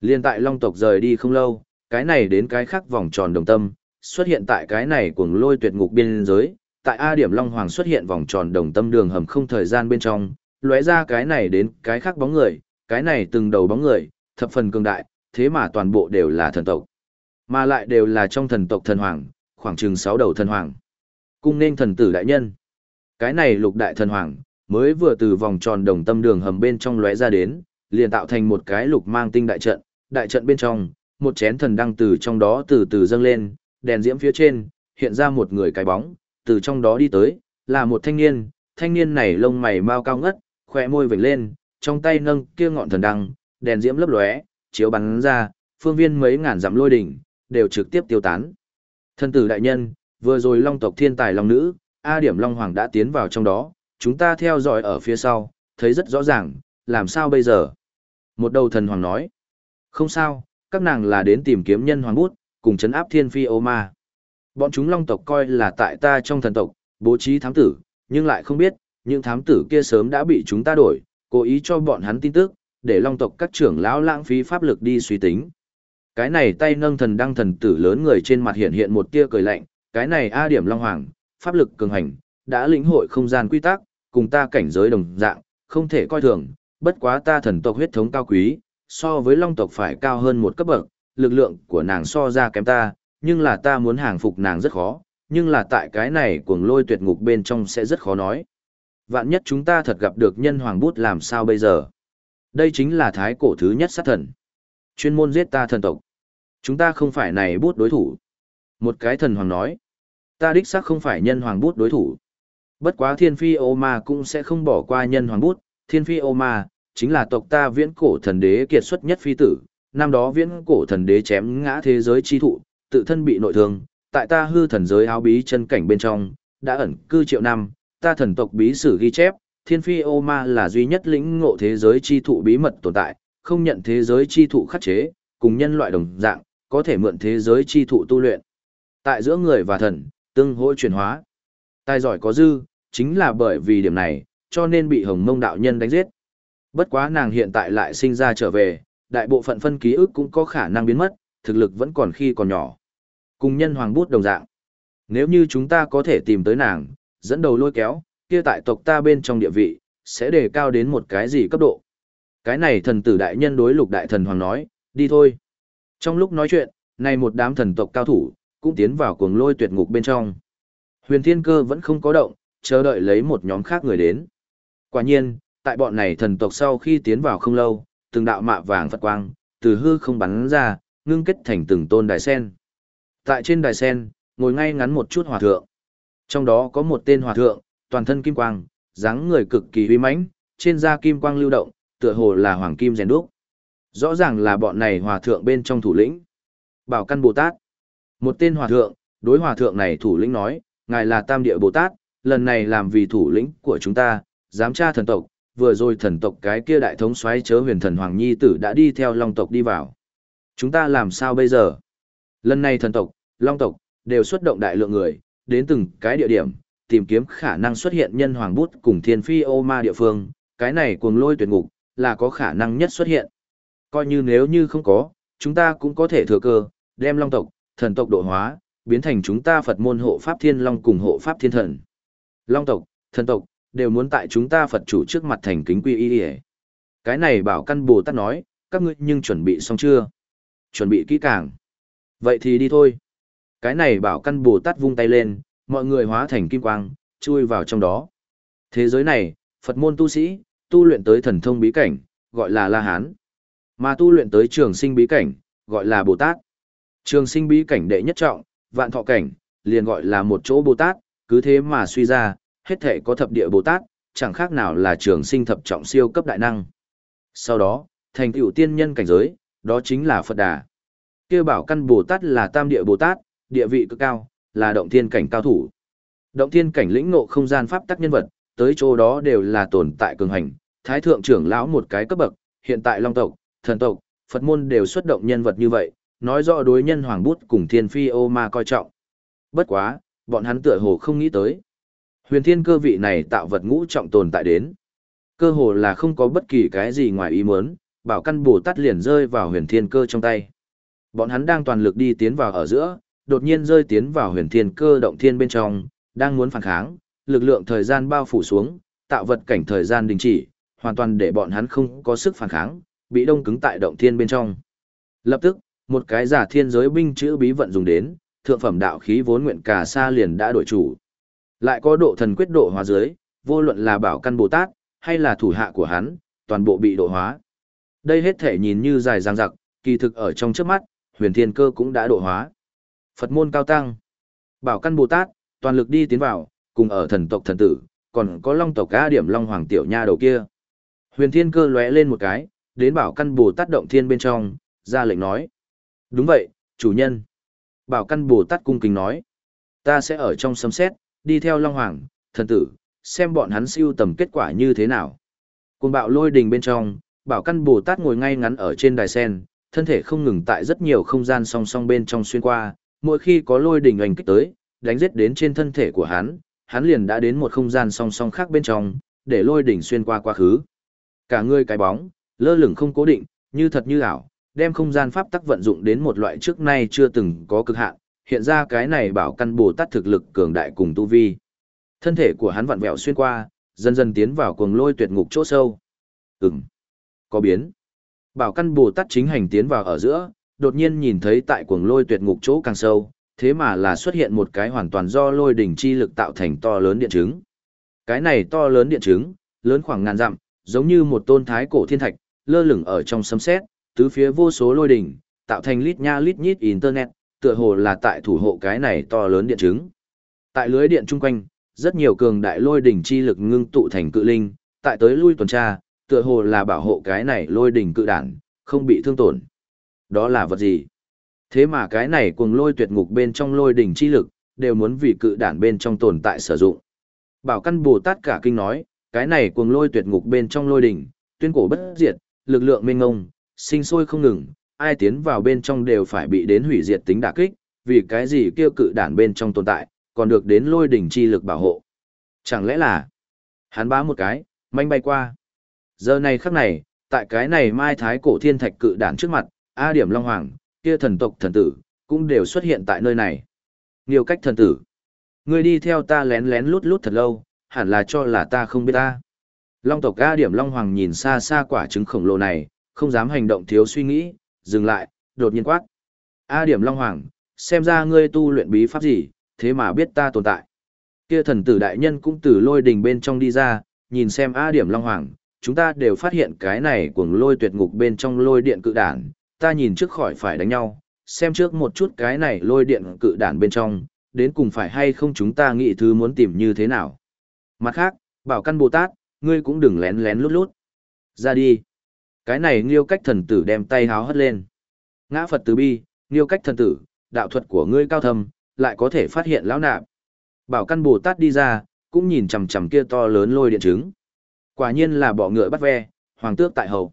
Speaker 1: Liên tại long tộc rời đi không lâu, cái này đến cái khác vòng tròn đồng tâm, xuất hiện tại cái này cuồng lôi tuyệt ngục biên giới, tại A điểm Long Hoàng xuất hiện vòng tròn đồng tâm đường hầm không thời gian bên trong, lóe ra cái này đến cái khác bóng người, cái này từng đầu bóng người, thập phần cường đại, thế mà toàn bộ đều là thần tộc. Mà lại đều là trong thần tộc thần hoàng, khoảng chừng 6 đầu thần hoàng. Cung nên thần tử đại nhân. Cái này lục đại thần hoàng, mới vừa từ vòng tròn đồng tâm đường hầm bên trong lóe ra đến, liền tạo thành một cái lục mang tinh đại trận, đại trận bên trong, một chén thần đăng từ trong đó từ từ dâng lên, đèn diễm phía trên, hiện ra một người cái bóng, từ trong đó đi tới, là một thanh niên, thanh niên này lông mày mau cao ngất, khỏe môi vểnh lên, trong tay nâng kia ngọn thần đăng, đèn diễm lấp lóe, chiếu bắn ra, phương viên mấy ngàn dặm lôi đỉnh, đều trực tiếp tiêu tán. Thân tử đại nhân, vừa rồi long tộc thiên tài long nữ, A điểm long hoàng đã tiến vào trong đó, chúng ta theo dõi ở phía sau, thấy rất rõ ràng, làm sao bây giờ? Một đầu thần hoàng nói, không sao, các nàng là đến tìm kiếm nhân hoàng bút, cùng chấn áp thiên phi ô ma. Bọn chúng long tộc coi là tại ta trong thần tộc, bố trí thám tử, nhưng lại không biết, những thám tử kia sớm đã bị chúng ta đổi, cố ý cho bọn hắn tin tức, để long tộc các trưởng lão lãng phí pháp lực đi suy tính. Cái này tay nâng thần đăng thần tử lớn người trên mặt hiện hiện một tia cười lạnh, cái này A điểm long hoàng, pháp lực cường hành, đã lĩnh hội không gian quy tắc, cùng ta cảnh giới đồng dạng, không thể coi thường, bất quá ta thần tộc huyết thống cao quý, so với long tộc phải cao hơn một cấp bậc, lực lượng của nàng so ra kém ta, nhưng là ta muốn hàng phục nàng rất khó, nhưng là tại cái này cuồng lôi tuyệt ngục bên trong sẽ rất khó nói. Vạn nhất chúng ta thật gặp được nhân hoàng bút làm sao bây giờ? Đây chính là thái cổ thứ nhất sát thần. Chuyên môn giết ta thần tộc. Chúng ta không phải này bút đối thủ. Một cái thần hoàng nói. Ta đích xác không phải nhân hoàng bút đối thủ. Bất quá thiên phi ô ma cũng sẽ không bỏ qua nhân hoàng bút. Thiên phi ô ma, chính là tộc ta viễn cổ thần đế kiệt xuất nhất phi tử. Năm đó viễn cổ thần đế chém ngã thế giới chi thụ, tự thân bị nội thương, tại ta hư thần giới áo bí chân cảnh bên trong, đã ẩn cư triệu năm, ta thần tộc bí sử ghi chép, thiên phi ô ma là duy nhất lĩnh ngộ thế giới chi thụ bí mật tồn tại, không nhận thế giới chi thụ khắc chế, cùng nhân loại đồng dạng, có thể mượn thế giới chi thụ tu luyện. Tại giữa người và thần, tương hỗ chuyển hóa. Tài giỏi có dư, chính là bởi vì điểm này, cho nên bị hồng mông đạo nhân đánh giết. Bất quá nàng hiện tại lại sinh ra trở về, đại bộ phận phân ký ức cũng có khả năng biến mất, thực lực vẫn còn khi còn nhỏ. Cùng nhân hoàng bút đồng dạng. Nếu như chúng ta có thể tìm tới nàng, dẫn đầu lôi kéo, kia tại tộc ta bên trong địa vị, sẽ đề cao đến một cái gì cấp độ. Cái này thần tử đại nhân đối lục đại thần hoàng nói, đi thôi. Trong lúc nói chuyện, này một đám thần tộc cao thủ, cũng tiến vào cuồng lôi tuyệt ngục bên trong. Huyền thiên cơ vẫn không có động, chờ đợi lấy một nhóm khác người đến. Quả nhiên, tại bọn này thần tộc sau khi tiến vào không lâu, từng đạo mạ vàng phật quang, từ hư không bắn ra, ngưng kết thành từng tôn đài sen. Tại trên đài sen, ngồi ngay ngắn một chút hòa thượng. Trong đó có một tên hòa thượng, toàn thân kim quang, dáng người cực kỳ uy mãnh, trên da kim quang lưu động, tựa hồ là hoàng kim rèn đúc. Rõ ràng là bọn này hòa thượng bên trong thủ lĩnh. Bảo căn Bồ Tát. Một tên hòa thượng, đối hòa thượng này thủ lĩnh nói, ngài là Tam Địa Bồ Tát, lần này làm vì thủ lĩnh của chúng ta, giám tra thần tộc, vừa rồi thần tộc cái kia đại thống soái chớ huyền thần Hoàng Nhi tử đã đi theo Long tộc đi vào. Chúng ta làm sao bây giờ? Lần này thần tộc, Long tộc, đều xuất động đại lượng người, đến từng cái địa điểm, tìm kiếm khả năng xuất hiện nhân hoàng bút cùng thiên phi ô ma địa phương, cái này cuồng lôi tuyệt ngục, là có khả năng nhất xuất hiện. Coi như nếu như không có, chúng ta cũng có thể thừa cơ, đem long tộc, thần tộc độ hóa, biến thành chúng ta Phật môn hộ Pháp Thiên Long cùng hộ Pháp Thiên Thần. Long tộc, thần tộc, đều muốn tại chúng ta Phật chủ trước mặt thành kính quy y y Cái này bảo căn Bồ Tát nói, các ngươi nhưng chuẩn bị xong chưa? Chuẩn bị kỹ càng. Vậy thì đi thôi. Cái này bảo căn Bồ Tát vung tay lên, mọi người hóa thành kim quang, chui vào trong đó. Thế giới này, Phật môn tu sĩ, tu luyện tới thần thông bí cảnh, gọi là La Hán. Mà tu luyện tới trường sinh bí cảnh, gọi là Bồ Tát. Trường sinh bí cảnh đệ nhất trọng, vạn thọ cảnh, liền gọi là một chỗ Bồ Tát, cứ thế mà suy ra, hết thể có thập địa Bồ Tát, chẳng khác nào là trường sinh thập trọng siêu cấp đại năng. Sau đó, thành tựu tiên nhân cảnh giới, đó chính là Phật Đà. Kêu bảo căn Bồ Tát là tam địa Bồ Tát, địa vị cực cao, là động thiên cảnh cao thủ. Động thiên cảnh lĩnh ngộ không gian pháp tắc nhân vật, tới chỗ đó đều là tồn tại cường hành, thái thượng trưởng lão một cái cấp bậc, hiện tại long tộc, thần tộc, Phật môn đều xuất động nhân vật như vậy, nói rõ đối nhân hoàng bút cùng thiên phi ô ma coi trọng. Bất quá, bọn hắn tựa hồ không nghĩ tới. Huyền thiên cơ vị này tạo vật ngũ trọng tồn tại đến. Cơ hồ là không có bất kỳ cái gì ngoài ý muốn, bảo căn bồ tát liền rơi vào huyền thiên cơ trong tay. Bọn hắn đang toàn lực đi tiến vào ở giữa, đột nhiên rơi tiến vào huyền thiên cơ động thiên bên trong, đang muốn phản kháng, lực lượng thời gian bao phủ xuống, tạo vật cảnh thời gian đình chỉ, hoàn toàn để bọn hắn không có sức phản kháng, bị đông cứng tại động thiên bên trong. Lập tức, một cái giả thiên giới binh chữ bí vận dùng đến, thượng phẩm đạo khí vốn nguyện cả sa liền đã đổi chủ. Lại có độ thần quyết độ hóa dưới, vô luận là bảo căn Bồ Tát, hay là thủ hạ của hắn, toàn bộ bị độ hóa. Đây hết thể nhìn như dài dằng dặc, kỳ thực ở trong trước mắt, huyền thiên cơ cũng đã độ hóa. Phật môn cao tăng. Bảo căn Bồ Tát, toàn lực đi tiến vào, cùng ở thần tộc thần tử, còn có long tộc ca điểm long hoàng tiểu nha đầu kia. Huyền thiên cơ lóe lên một cái, đến bảo căn Bồ Tát động thiên bên trong, ra lệnh nói. Đúng vậy, chủ nhân. Bảo căn Bồ Tát cung kính nói. Ta sẽ ở trong sấm xét, đi theo long hoàng, thần tử, xem bọn hắn siêu tầm kết quả như thế nào. Cùng bạo lôi đình bên trong, bảo căn Bồ Tát ngồi ngay ngắn ở trên đài sen, thân thể không ngừng tại rất nhiều không gian song song bên trong xuyên qua, mỗi khi có lôi đình oanh kích tới, đánh giết đến trên thân thể của hắn, hắn liền đã đến một không gian song song khác bên trong, để lôi đỉnh xuyên qua quá khứ. Cả người cái bóng, lơ lửng không cố định, như thật như ảo, đem không gian pháp tắc vận dụng đến một loại trước nay chưa từng có cực hạn, hiện ra cái này bảo căn Bồ Tát thực lực cường đại cùng tu vi. Thân thể của hắn vặn vẹo xuyên qua, dần dần tiến vào cuồng lôi tuyệt ngục chỗ sâu. Ừm, có biến. Bảo căn Bồ Tát chính hành tiến vào ở giữa, đột nhiên nhìn thấy tại cuồng lôi tuyệt ngục chỗ càng sâu, thế mà là xuất hiện một cái hoàn toàn do lôi đỉnh chi lực tạo thành to lớn điện chứng. Cái này to lớn điện chứng, lớn khoảng ngàn dặm, giống như một tôn thái cổ thiên thạch, lơ lửng ở trong sấm sét, tứ phía vô số lôi đỉnh, tạo thành lít nha lít nhít internet, tựa hồ là tại thủ hộ cái này to lớn điện chứng. Tại lưới điện chung quanh, rất nhiều cường đại lôi đỉnh chi lực ngưng tụ thành cự linh, tại tới lui tuần tra, tựa hồ là bảo hộ cái này lôi đỉnh cự đản, không bị thương tổn. Đó là vật gì? Thế mà cái này cuồng lôi tuyệt ngục bên trong lôi đỉnh chi lực, đều muốn vì cự đản bên trong tồn tại sử dụng. Bảo căn Bồ Tát cả kinh nói, cái này cuồng lôi tuyệt ngục bên trong lôi đỉnh, tuyên cổ bất diệt, lực lượng mênh ngông, sinh sôi không ngừng, ai tiến vào bên trong đều phải bị đến hủy diệt tính đả kích, vì cái gì kêu cự đản bên trong tồn tại, còn được đến lôi đỉnh chi lực bảo hộ. Chẳng lẽ là, hắn bá một cái, manh bay qua. Giờ này khắc này, tại cái này mai thái cổ thiên thạch cự đản trước mặt, A điểm Long Hoàng, kia thần tộc thần tử, cũng đều xuất hiện tại nơi này. Nhiều cách thần tử. Ngươi đi theo ta lén lén lút lút thật lâu, hẳn là cho là ta không biết ta. Long tộc A điểm Long Hoàng nhìn xa xa quả trứng khổng lồ này, không dám hành động thiếu suy nghĩ, dừng lại, đột nhiên quát. A điểm Long Hoàng, xem ra ngươi tu luyện bí pháp gì, thế mà biết ta tồn tại. Kia thần tử đại nhân cũng từ lôi đình bên trong đi ra, nhìn xem A điểm Long Hoàng, chúng ta đều phát hiện cái này cuồng lôi tuyệt ngục bên trong lôi điện cự đản, ta nhìn trước khỏi phải đánh nhau, xem trước một chút cái này lôi điện cự đản bên trong, đến cùng phải hay không chúng ta nghĩ thứ muốn tìm như thế nào. Mặt khác, bảo căn Bồ Tát, ngươi cũng đừng lén lén lút lút. Ra đi. Cái này nghiêu cách thần tử đem tay háo hất lên. Ngã Phật từ bi, nghiêu cách thần tử, đạo thuật của ngươi cao thâm, lại có thể phát hiện lão nạp. Bảo căn Bồ Tát đi ra, cũng nhìn chằm chằm kia to lớn lôi điện trứng. Quả nhiên là bỏ ngựa bắt ve, hoàng tước tại hậu.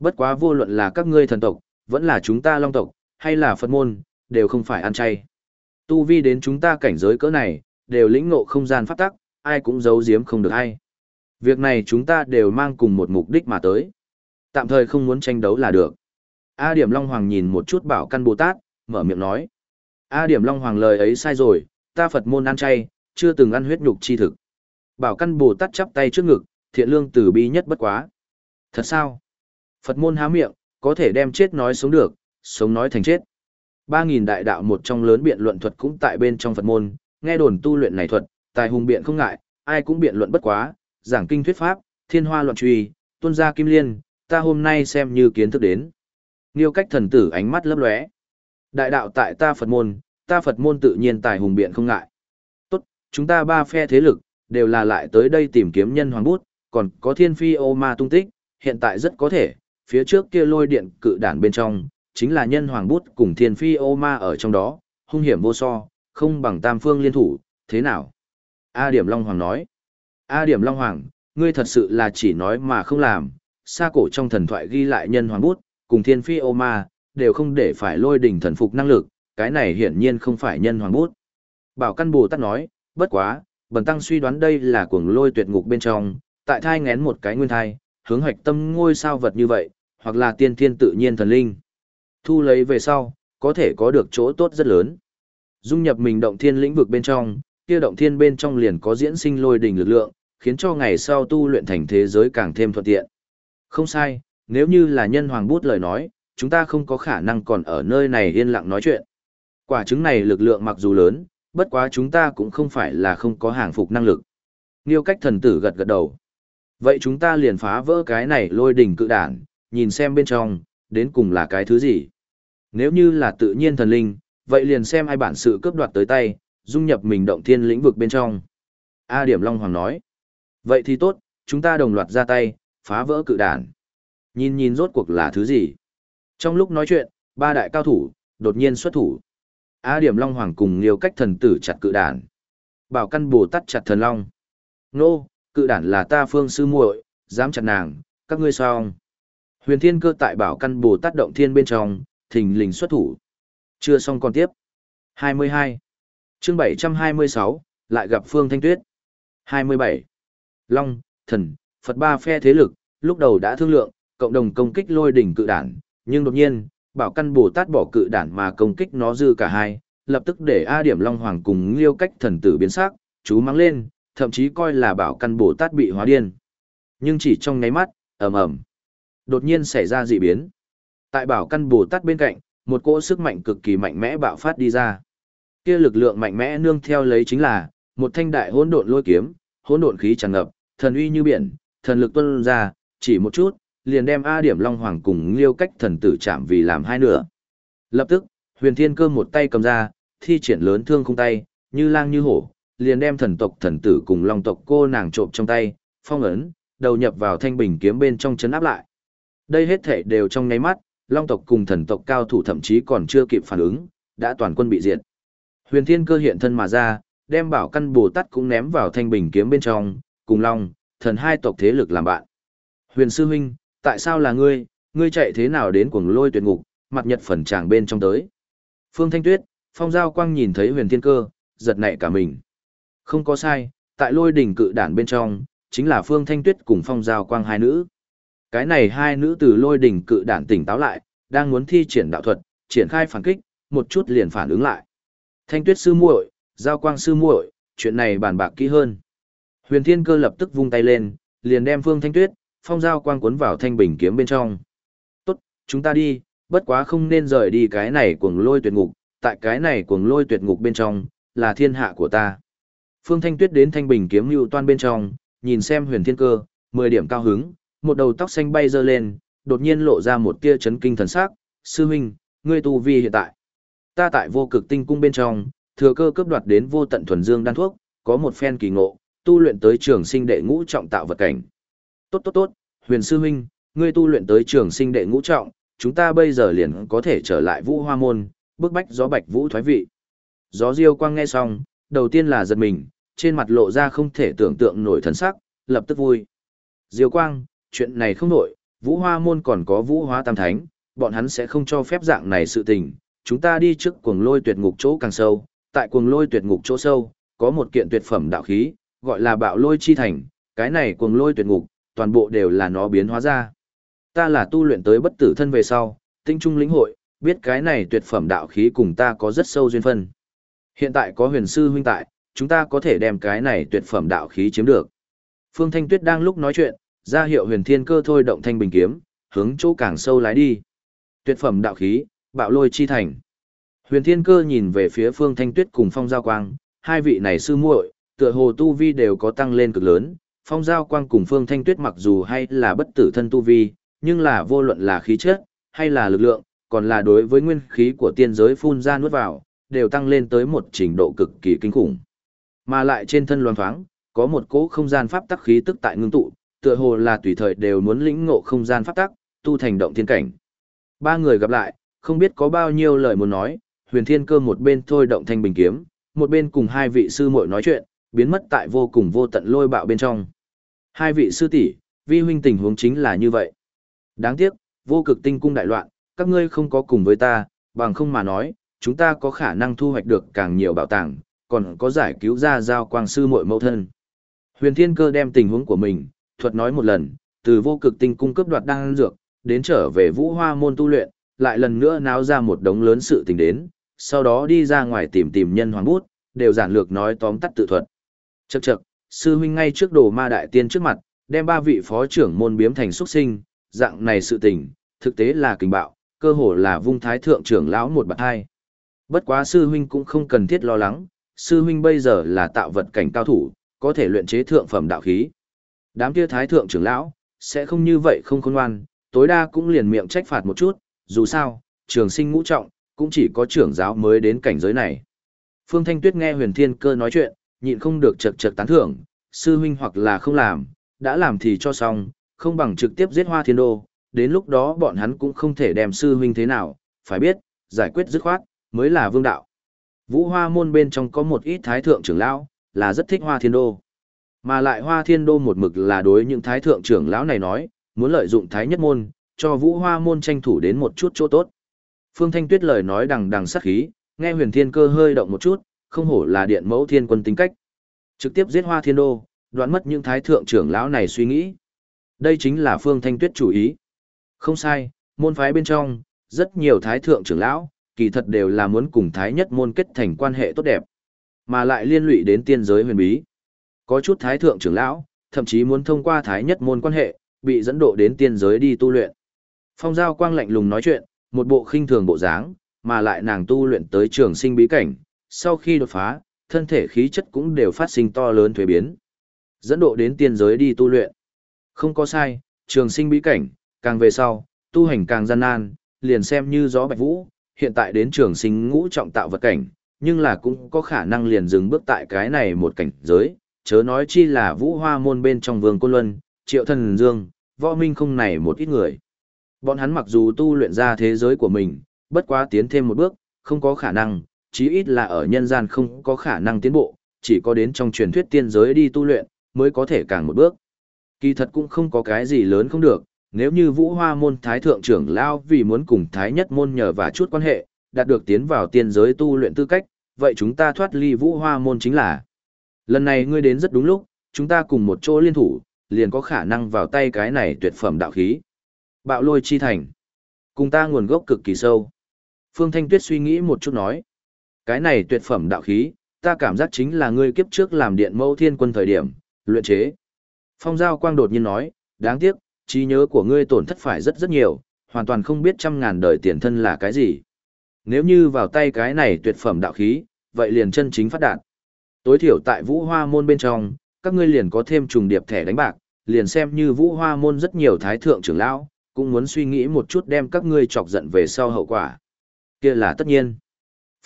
Speaker 1: Bất quá vô luận là các ngươi thần tộc, vẫn là chúng ta long tộc, hay là Phật môn, đều không phải ăn chay. Tu vi đến chúng ta cảnh giới cỡ này, đều lĩnh ngộ không gian pháp tắc, ai cũng giấu giếm không được ai. Việc này chúng ta đều mang cùng một mục đích mà tới. Tạm thời không muốn tranh đấu là được. A Điểm Long Hoàng nhìn một chút bảo căn Bồ Tát, mở miệng nói. A Điểm Long Hoàng lời ấy sai rồi, ta Phật môn ăn chay, chưa từng ăn huyết nhục chi thực. Bảo căn Bồ Tát chắp tay trước ngực, thiện lương từ bi nhất bất quá. Thật sao? Phật môn há miệng, có thể đem chết nói sống được, sống nói thành chết. Ba nghìn đại đạo một trong lớn biện luận thuật cũng tại bên trong Phật môn, nghe đồn tu luyện này thuật, tài hùng biện không ngại, ai cũng biện luận bất quá, giảng kinh thuyết pháp, thiên hoa luận truy, tuân gia kim liên, ta hôm nay xem như kiến thức đến. Nghiêu cách thần tử ánh mắt lấp lóe. Đại đạo tại ta Phật môn, ta Phật môn tự nhiên tài hùng biện không ngại. Tốt, chúng ta ba phe thế lực, đều là lại tới đây tìm kiếm nhân hoàng bút, còn có thiên phi ô ma tung tích, hiện tại rất có thể, phía trước kia lôi điện cự đản bên trong, chính là nhân hoàng bút cùng thiên phi ô ma ở trong đó, hung hiểm vô so, không bằng tam phương liên thủ, thế nào? A Điểm Long Hoàng nói. A Điểm Long Hoàng, ngươi thật sự là chỉ nói mà không làm, xa cổ trong thần thoại ghi lại nhân hoàng bút, cùng thiên phi ô ma, đều không để phải lôi đỉnh thần phục năng lực, cái này hiển nhiên không phải nhân hoàng bút. Bảo Căn Bồ Tát nói, bất quá, bần tăng suy đoán đây là cuồng lôi tuyệt ngục bên trong, tại thai ngén một cái nguyên thai, hướng hoạch tâm ngôi sao vật như vậy, hoặc là tiên thiên tự nhiên thần linh. Thu lấy về sau, có thể có được chỗ tốt rất lớn. Dung nhập mình động thiên lĩnh vực bên trong, kia động thiên bên trong liền có diễn sinh lôi đỉnh lực lượng, khiến cho ngày sau tu luyện thành thế giới càng thêm thuận tiện. Không sai, nếu như là nhân hoàng bút lời nói, chúng ta không có khả năng còn ở nơi này yên lặng nói chuyện. Quả trứng này lực lượng mặc dù lớn, bất quá chúng ta cũng không phải là không có hàng phục năng lực. Nghiêu cách thần tử gật gật đầu. Vậy chúng ta liền phá vỡ cái này lôi đỉnh cự đản, nhìn xem bên trong, đến cùng là cái thứ gì. Nếu như là tự nhiên thần linh, vậy liền xem ai bản sự cướp đoạt tới tay, dung nhập mình động thiên lĩnh vực bên trong. A Điểm Long Hoàng nói. Vậy thì tốt, chúng ta đồng loạt ra tay, phá vỡ cự đản. Nhìn nhìn rốt cuộc là thứ gì. Trong lúc nói chuyện, ba đại cao thủ, đột nhiên xuất thủ. A Điểm Long Hoàng cùng liều cách thần tử chặt cự đản. Bảo căn bồ tắt chặt thần long. Nô, cự đản là ta phương sư muội, dám chặt nàng, các ngươi sao? Huyền Thiên Cơ tại Bảo Căn Bồ Tát động thiên bên trong, thình lình xuất thủ. Chưa xong còn tiếp. 22. Chương 726, lại gặp Phương Thanh Tuyết. 27. Long, Thần, Phật ba phe thế lực, lúc đầu đã thương lượng, cộng đồng công kích lôi đỉnh cự đản, nhưng đột nhiên, Bảo Căn Bồ Tát bỏ cự đản mà công kích nó dư cả hai, lập tức để A Điểm Long Hoàng cùng Liêu Cách thần tử biến sắc, chú mắng lên, thậm chí coi là Bảo Căn Bồ Tát bị hóa điên. Nhưng chỉ trong nháy mắt, ầm ầm Đột nhiên xảy ra dị biến. Tại bảo căn Bồ Tát bên cạnh, một cỗ sức mạnh cực kỳ mạnh mẽ bạo phát đi ra. Kia lực lượng mạnh mẽ nương theo lấy chính là một thanh đại hỗn độn lôi kiếm, hỗn độn khí tràn ngập, thần uy như biển, thần lực tuôn ra, chỉ một chút, liền đem A Điểm Long Hoàng cùng Liêu Cách thần tử chạm vì làm hai nửa. Lập tức, Huyền Thiên Cơ một tay cầm ra, thi triển lớn thương không tay, như lang như hổ, liền đem thần tộc thần tử cùng Long tộc cô nàng trộm trong tay, phong ấn, đầu nhập vào thanh bình kiếm bên trong chấn áp lại. Đây hết thể đều trong nháy mắt, long tộc cùng thần tộc cao thủ thậm chí còn chưa kịp phản ứng, đã toàn quân bị diệt. Huyền Thiên Cơ hiện thân mà ra, đem bảo căn Bồ Tát cũng ném vào thanh bình kiếm bên trong, cùng long, thần hai tộc thế lực làm bạn. Huyền Sư Huynh, tại sao là ngươi, ngươi chạy thế nào đến cuồng lôi tuyệt ngục, mặt nhật phần tràng bên trong tới. Phương Thanh Tuyết, Phong Giao Quang nhìn thấy huyền thiên cơ, giật nảy cả mình. Không có sai, tại lôi đỉnh cự đản bên trong, chính là Phương Thanh Tuyết cùng Phong Giao Quang hai nữ. Cái này hai nữ từ lôi đỉnh cự đản tỉnh táo lại, đang muốn thi triển đạo thuật, triển khai phản kích, một chút liền phản ứng lại. Thanh tuyết sư muội, giao quang sư muội, chuyện này bàn bạc kỹ hơn. Huyền Thiên Cơ lập tức vung tay lên, liền đem Phương Thanh Tuyết, phong giao quang cuốn vào thanh bình kiếm bên trong. Tốt, chúng ta đi, bất quá không nên rời đi cái này cuồng lôi tuyệt ngục, tại cái này cuồng lôi tuyệt ngục bên trong, là thiên hạ của ta. Phương Thanh Tuyết đến thanh bình kiếm lưu toan bên trong, nhìn xem huyền thiên cơ, 10 điểm cao hứng, một đầu tóc xanh bay dơ lên, đột nhiên lộ ra một tia chấn kinh thần sắc, sư huynh, ngươi tu vi hiện tại. Ta tại vô cực tinh cung bên trong, thừa cơ cướp đoạt đến vô tận thuần dương đan thuốc, có một phen kỳ ngộ, tu luyện tới trường sinh đệ ngũ trọng tạo vật cảnh. Tốt tốt tốt, huyền sư huynh, ngươi tu luyện tới trường sinh đệ ngũ trọng, chúng ta bây giờ liền có thể trở lại vũ hoa môn, bức bách gió bạch vũ thoái vị. Gió diêu quang nghe xong, đầu tiên là giật mình, trên mặt lộ ra không thể tưởng tượng nổi thần sắc, lập tức vui. Diêu quang, chuyện này không nổi, vũ hoa môn còn có vũ hóa tam thánh, bọn hắn sẽ không cho phép dạng này sự tình. Chúng ta đi trước cuồng lôi tuyệt ngục chỗ càng sâu, tại cuồng lôi tuyệt ngục chỗ sâu, có một kiện tuyệt phẩm đạo khí, gọi là bạo lôi chi thành, cái này cuồng lôi tuyệt ngục, toàn bộ đều là nó biến hóa ra. Ta là tu luyện tới bất tử thân về sau, tinh trung lĩnh hội, biết cái này tuyệt phẩm đạo khí cùng ta có rất sâu duyên phân. Hiện tại có huyền sư huynh tại, chúng ta có thể đem cái này tuyệt phẩm đạo khí chiếm được. Phương Thanh Tuyết đang lúc nói chuyện, ra hiệu huyền thiên cơ thôi động thanh bình kiếm, hướng chỗ càng sâu lái đi. Tuyệt phẩm đạo khí, bạo lôi chi thành. Huyền thiên cơ nhìn về phía Phương Thanh Tuyết cùng Phong Giao Quang, hai vị này sư muội, tựa hồ tu vi đều có tăng lên cực lớn. Phong Giao Quang cùng Phương Thanh Tuyết mặc dù hay là bất tử thân tu vi, nhưng là vô luận là khí chất, hay là lực lượng, còn là đối với nguyên khí của tiên giới phun ra nuốt vào, đều tăng lên tới một trình độ cực kỳ kinh khủng. Mà lại trên thân loan thoáng, có một cỗ không gian pháp tắc khí tức tại ngưng tụ, tựa hồ là tùy thời đều muốn lĩnh ngộ không gian pháp tắc, tu thành động thiên cảnh. Ba người gặp lại, không biết có bao nhiêu lời muốn nói, huyền thiên cơ một bên thôi động thanh bình kiếm, một bên cùng hai vị sư muội nói chuyện, biến mất tại vô cùng vô tận lôi bạo bên trong. Hai vị sư tỷ, vi huynh tình huống chính là như vậy. Đáng tiếc, vô cực tinh cung đại loạn, các ngươi không có cùng với ta, bằng không mà nói, chúng ta có khả năng thu hoạch được càng nhiều bảo tàng, còn có giải cứu ra giao quang sư muội mẫu thân. Huyền Thiên Cơ đem tình huống của mình, thuật nói một lần, từ vô cực tinh cung cấp đoạt đan dược, đến trở về vũ hoa môn tu luyện, lại lần nữa náo ra một đống lớn sự tình đến, sau đó đi ra ngoài tìm tìm nhân hoàng bút, đều giản lược nói tóm tắt tự thuật. Chậc chậc, sư huynh ngay trước đồ ma đại tiên trước mặt, đem ba vị phó trưởng môn biếm thành xuất sinh, dạng này sự tình, thực tế là kinh bạo, cơ hồ là vung thái thượng trưởng lão một bạt hai. Bất quá sư huynh cũng không cần thiết lo lắng, sư huynh bây giờ là tạo vật cảnh cao thủ, có thể luyện chế thượng phẩm đạo khí. Đám kia thái thượng trưởng lão, sẽ không như vậy không khôn ngoan, tối đa cũng liền miệng trách phạt một chút, dù sao, trường sinh ngũ trọng, cũng chỉ có trưởng giáo mới đến cảnh giới này. Phương Thanh Tuyết nghe huyền thiên cơ nói chuyện, nhịn không được chật chật tán thưởng, sư huynh hoặc là không làm, đã làm thì cho xong, không bằng trực tiếp giết hoa thiên đô, đến lúc đó bọn hắn cũng không thể đem sư huynh thế nào, phải biết, giải quyết dứt khoát, mới là vương đạo. Vũ hoa môn bên trong có một ít thái thượng trưởng lão, là rất thích hoa thiên đô. Mà lại hoa thiên đô một mực là đối những thái thượng trưởng lão này nói, muốn lợi dụng thái nhất môn, cho vũ hoa môn tranh thủ đến một chút chỗ tốt. Phương Thanh Tuyết lời nói đằng đằng sát khí, nghe huyền thiên cơ hơi động một chút, không hổ là điện mẫu thiên quân tính cách. Trực tiếp giết hoa thiên đô, đoán mất những thái thượng trưởng lão này suy nghĩ. Đây chính là Phương Thanh Tuyết chủ ý. Không sai, môn phái bên trong, rất nhiều thái thượng trưởng lão, kỳ thật đều là muốn cùng thái nhất môn kết thành quan hệ tốt đẹp, mà lại liên lụy đến tiên giới huyền bí. Có chút thái thượng trưởng lão, thậm chí muốn thông qua thái nhất môn quan hệ, bị dẫn độ đến tiên giới đi tu luyện. Phong Giao Quang lạnh lùng nói chuyện, một bộ khinh thường bộ dáng, mà lại nàng tu luyện tới trường sinh bí cảnh, sau khi đột phá, thân thể khí chất cũng đều phát sinh to lớn thuế biến. Dẫn độ đến tiên giới đi tu luyện. Không có sai, trường sinh bí cảnh, càng về sau, tu hành càng gian nan, liền xem như gió bạch vũ, hiện tại đến trường sinh ngũ trọng tạo vật cảnh, nhưng là cũng có khả năng liền dừng bước tại cái này một cảnh giới, chớ nói chi là vũ hoa môn bên trong vương côn luân, triệu thần dương, võ minh không này một ít người. Bọn hắn mặc dù tu luyện ra thế giới của mình, bất quá tiến thêm một bước, không có khả năng, chí ít là ở nhân gian không có khả năng tiến bộ, chỉ có đến trong truyền thuyết tiên giới đi tu luyện, mới có thể càng một bước. Kỳ thật cũng không có cái gì lớn không được, nếu như vũ hoa môn thái thượng trưởng lao vì muốn cùng thái nhất môn nhờ và chút quan hệ, đạt được tiến vào tiên giới tu luyện tư cách, vậy chúng ta thoát ly vũ hoa môn chính là. Lần này ngươi đến rất đúng lúc, chúng ta cùng một chỗ liên thủ, liền có khả năng vào tay cái này tuyệt phẩm đạo khí. Bạo lôi chi thành. Cùng ta nguồn gốc cực kỳ sâu. Phương Thanh Tuyết suy nghĩ một chút nói. Cái này tuyệt phẩm đạo khí, ta cảm giác chính là ngươi kiếp trước làm điện mẫu thiên quân thời điểm, luyện chế. Phong Giao Quang đột nhiên nói, đáng tiếc, trí nhớ của ngươi tổn thất phải rất rất nhiều, hoàn toàn không biết trăm ngàn đời tiền thân là cái gì. Nếu như vào tay cái này tuyệt phẩm đạo khí, vậy liền chân chính phát đạt. Tối thiểu tại vũ hoa môn bên trong, các ngươi liền có thêm trùng điệp thẻ đánh bạc, liền xem như vũ hoa môn rất nhiều thái thượng trưởng lão, cũng muốn suy nghĩ một chút đem các ngươi chọc giận về sau hậu quả. kia là tất nhiên.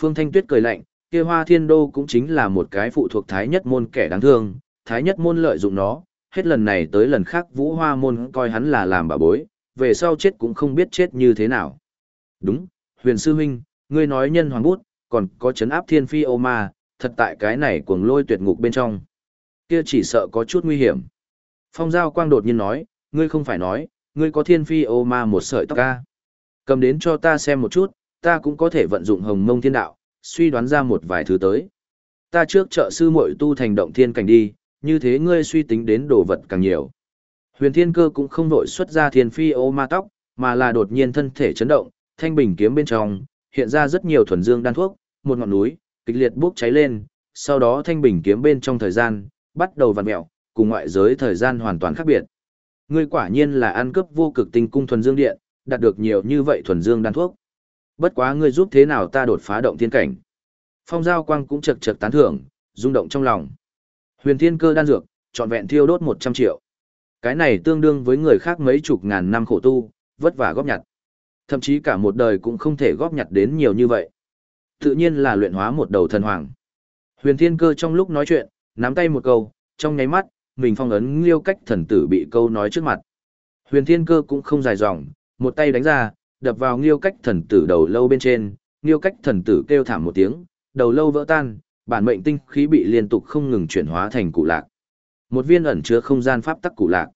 Speaker 1: Phương Thanh Tuyết cười lạnh, kia hoa thiên đô cũng chính là một cái phụ thuộc thái nhất môn kẻ đáng thương, thái nhất môn lợi dụng nó, hết lần này tới lần khác vũ hoa môn coi hắn là làm bà bối, về sau chết cũng không biết chết như thế nào. Đúng, huyền sư huynh, ngươi nói nhân hoàng bút, còn có chấn áp thiên phi ô ma, thật tại cái này cuồng lôi tuyệt ngục bên trong. Kia chỉ sợ có chút nguy hiểm. Phong Giao Quang đột nhiên nói, ngươi không phải nói, ngươi có thiên phi ô ma một sợi tóc ca. Cầm đến cho ta xem một chút, ta cũng có thể vận dụng hồng mông thiên đạo, suy đoán ra một vài thứ tới. Ta trước trợ sư muội tu thành động thiên cảnh đi, như thế ngươi suy tính đến đồ vật càng nhiều. Huyền Thiên Cơ cũng không vội xuất ra thiên phi ô ma tóc, mà là đột nhiên thân thể chấn động, thanh bình kiếm bên trong hiện ra rất nhiều thuần dương đan thuốc, một ngọn núi kịch liệt bốc cháy lên, sau đó thanh bình kiếm bên trong thời gian bắt đầu vặn mèo, cùng ngoại giới thời gian hoàn toàn khác biệt. Ngươi quả nhiên là ăn cướp vô cực tinh cung thuần dương điện, đạt được nhiều như vậy thuần dương đan thuốc. Bất quá ngươi giúp thế nào ta đột phá động thiên cảnh. Phong Giao Quang cũng chật chật tán thưởng, rung động trong lòng. Huyền Thiên Cơ đan dược, trọn vẹn thiêu đốt 100 triệu. Cái này tương đương với người khác mấy chục ngàn năm khổ tu, vất vả góp nhặt. Thậm chí cả một đời cũng không thể góp nhặt đến nhiều như vậy. Tự nhiên là luyện hóa một đầu thần hoàng. Huyền Thiên Cơ trong lúc nói chuyện, nắm tay một câu, trong nháy mắt, mình phong ấn liêu cách thần tử bị câu nói trước mặt. Huyền Thiên Cơ cũng không dài dòng, một tay đánh ra, đập vào liêu cách thần tử đầu lâu bên trên, liêu cách thần tử kêu thảm một tiếng, đầu lâu vỡ tan, bản mệnh tinh khí bị liên tục không ngừng chuyển hóa thành cụ lạc. Một viên ẩn chứa không gian pháp tắc cụ lạc.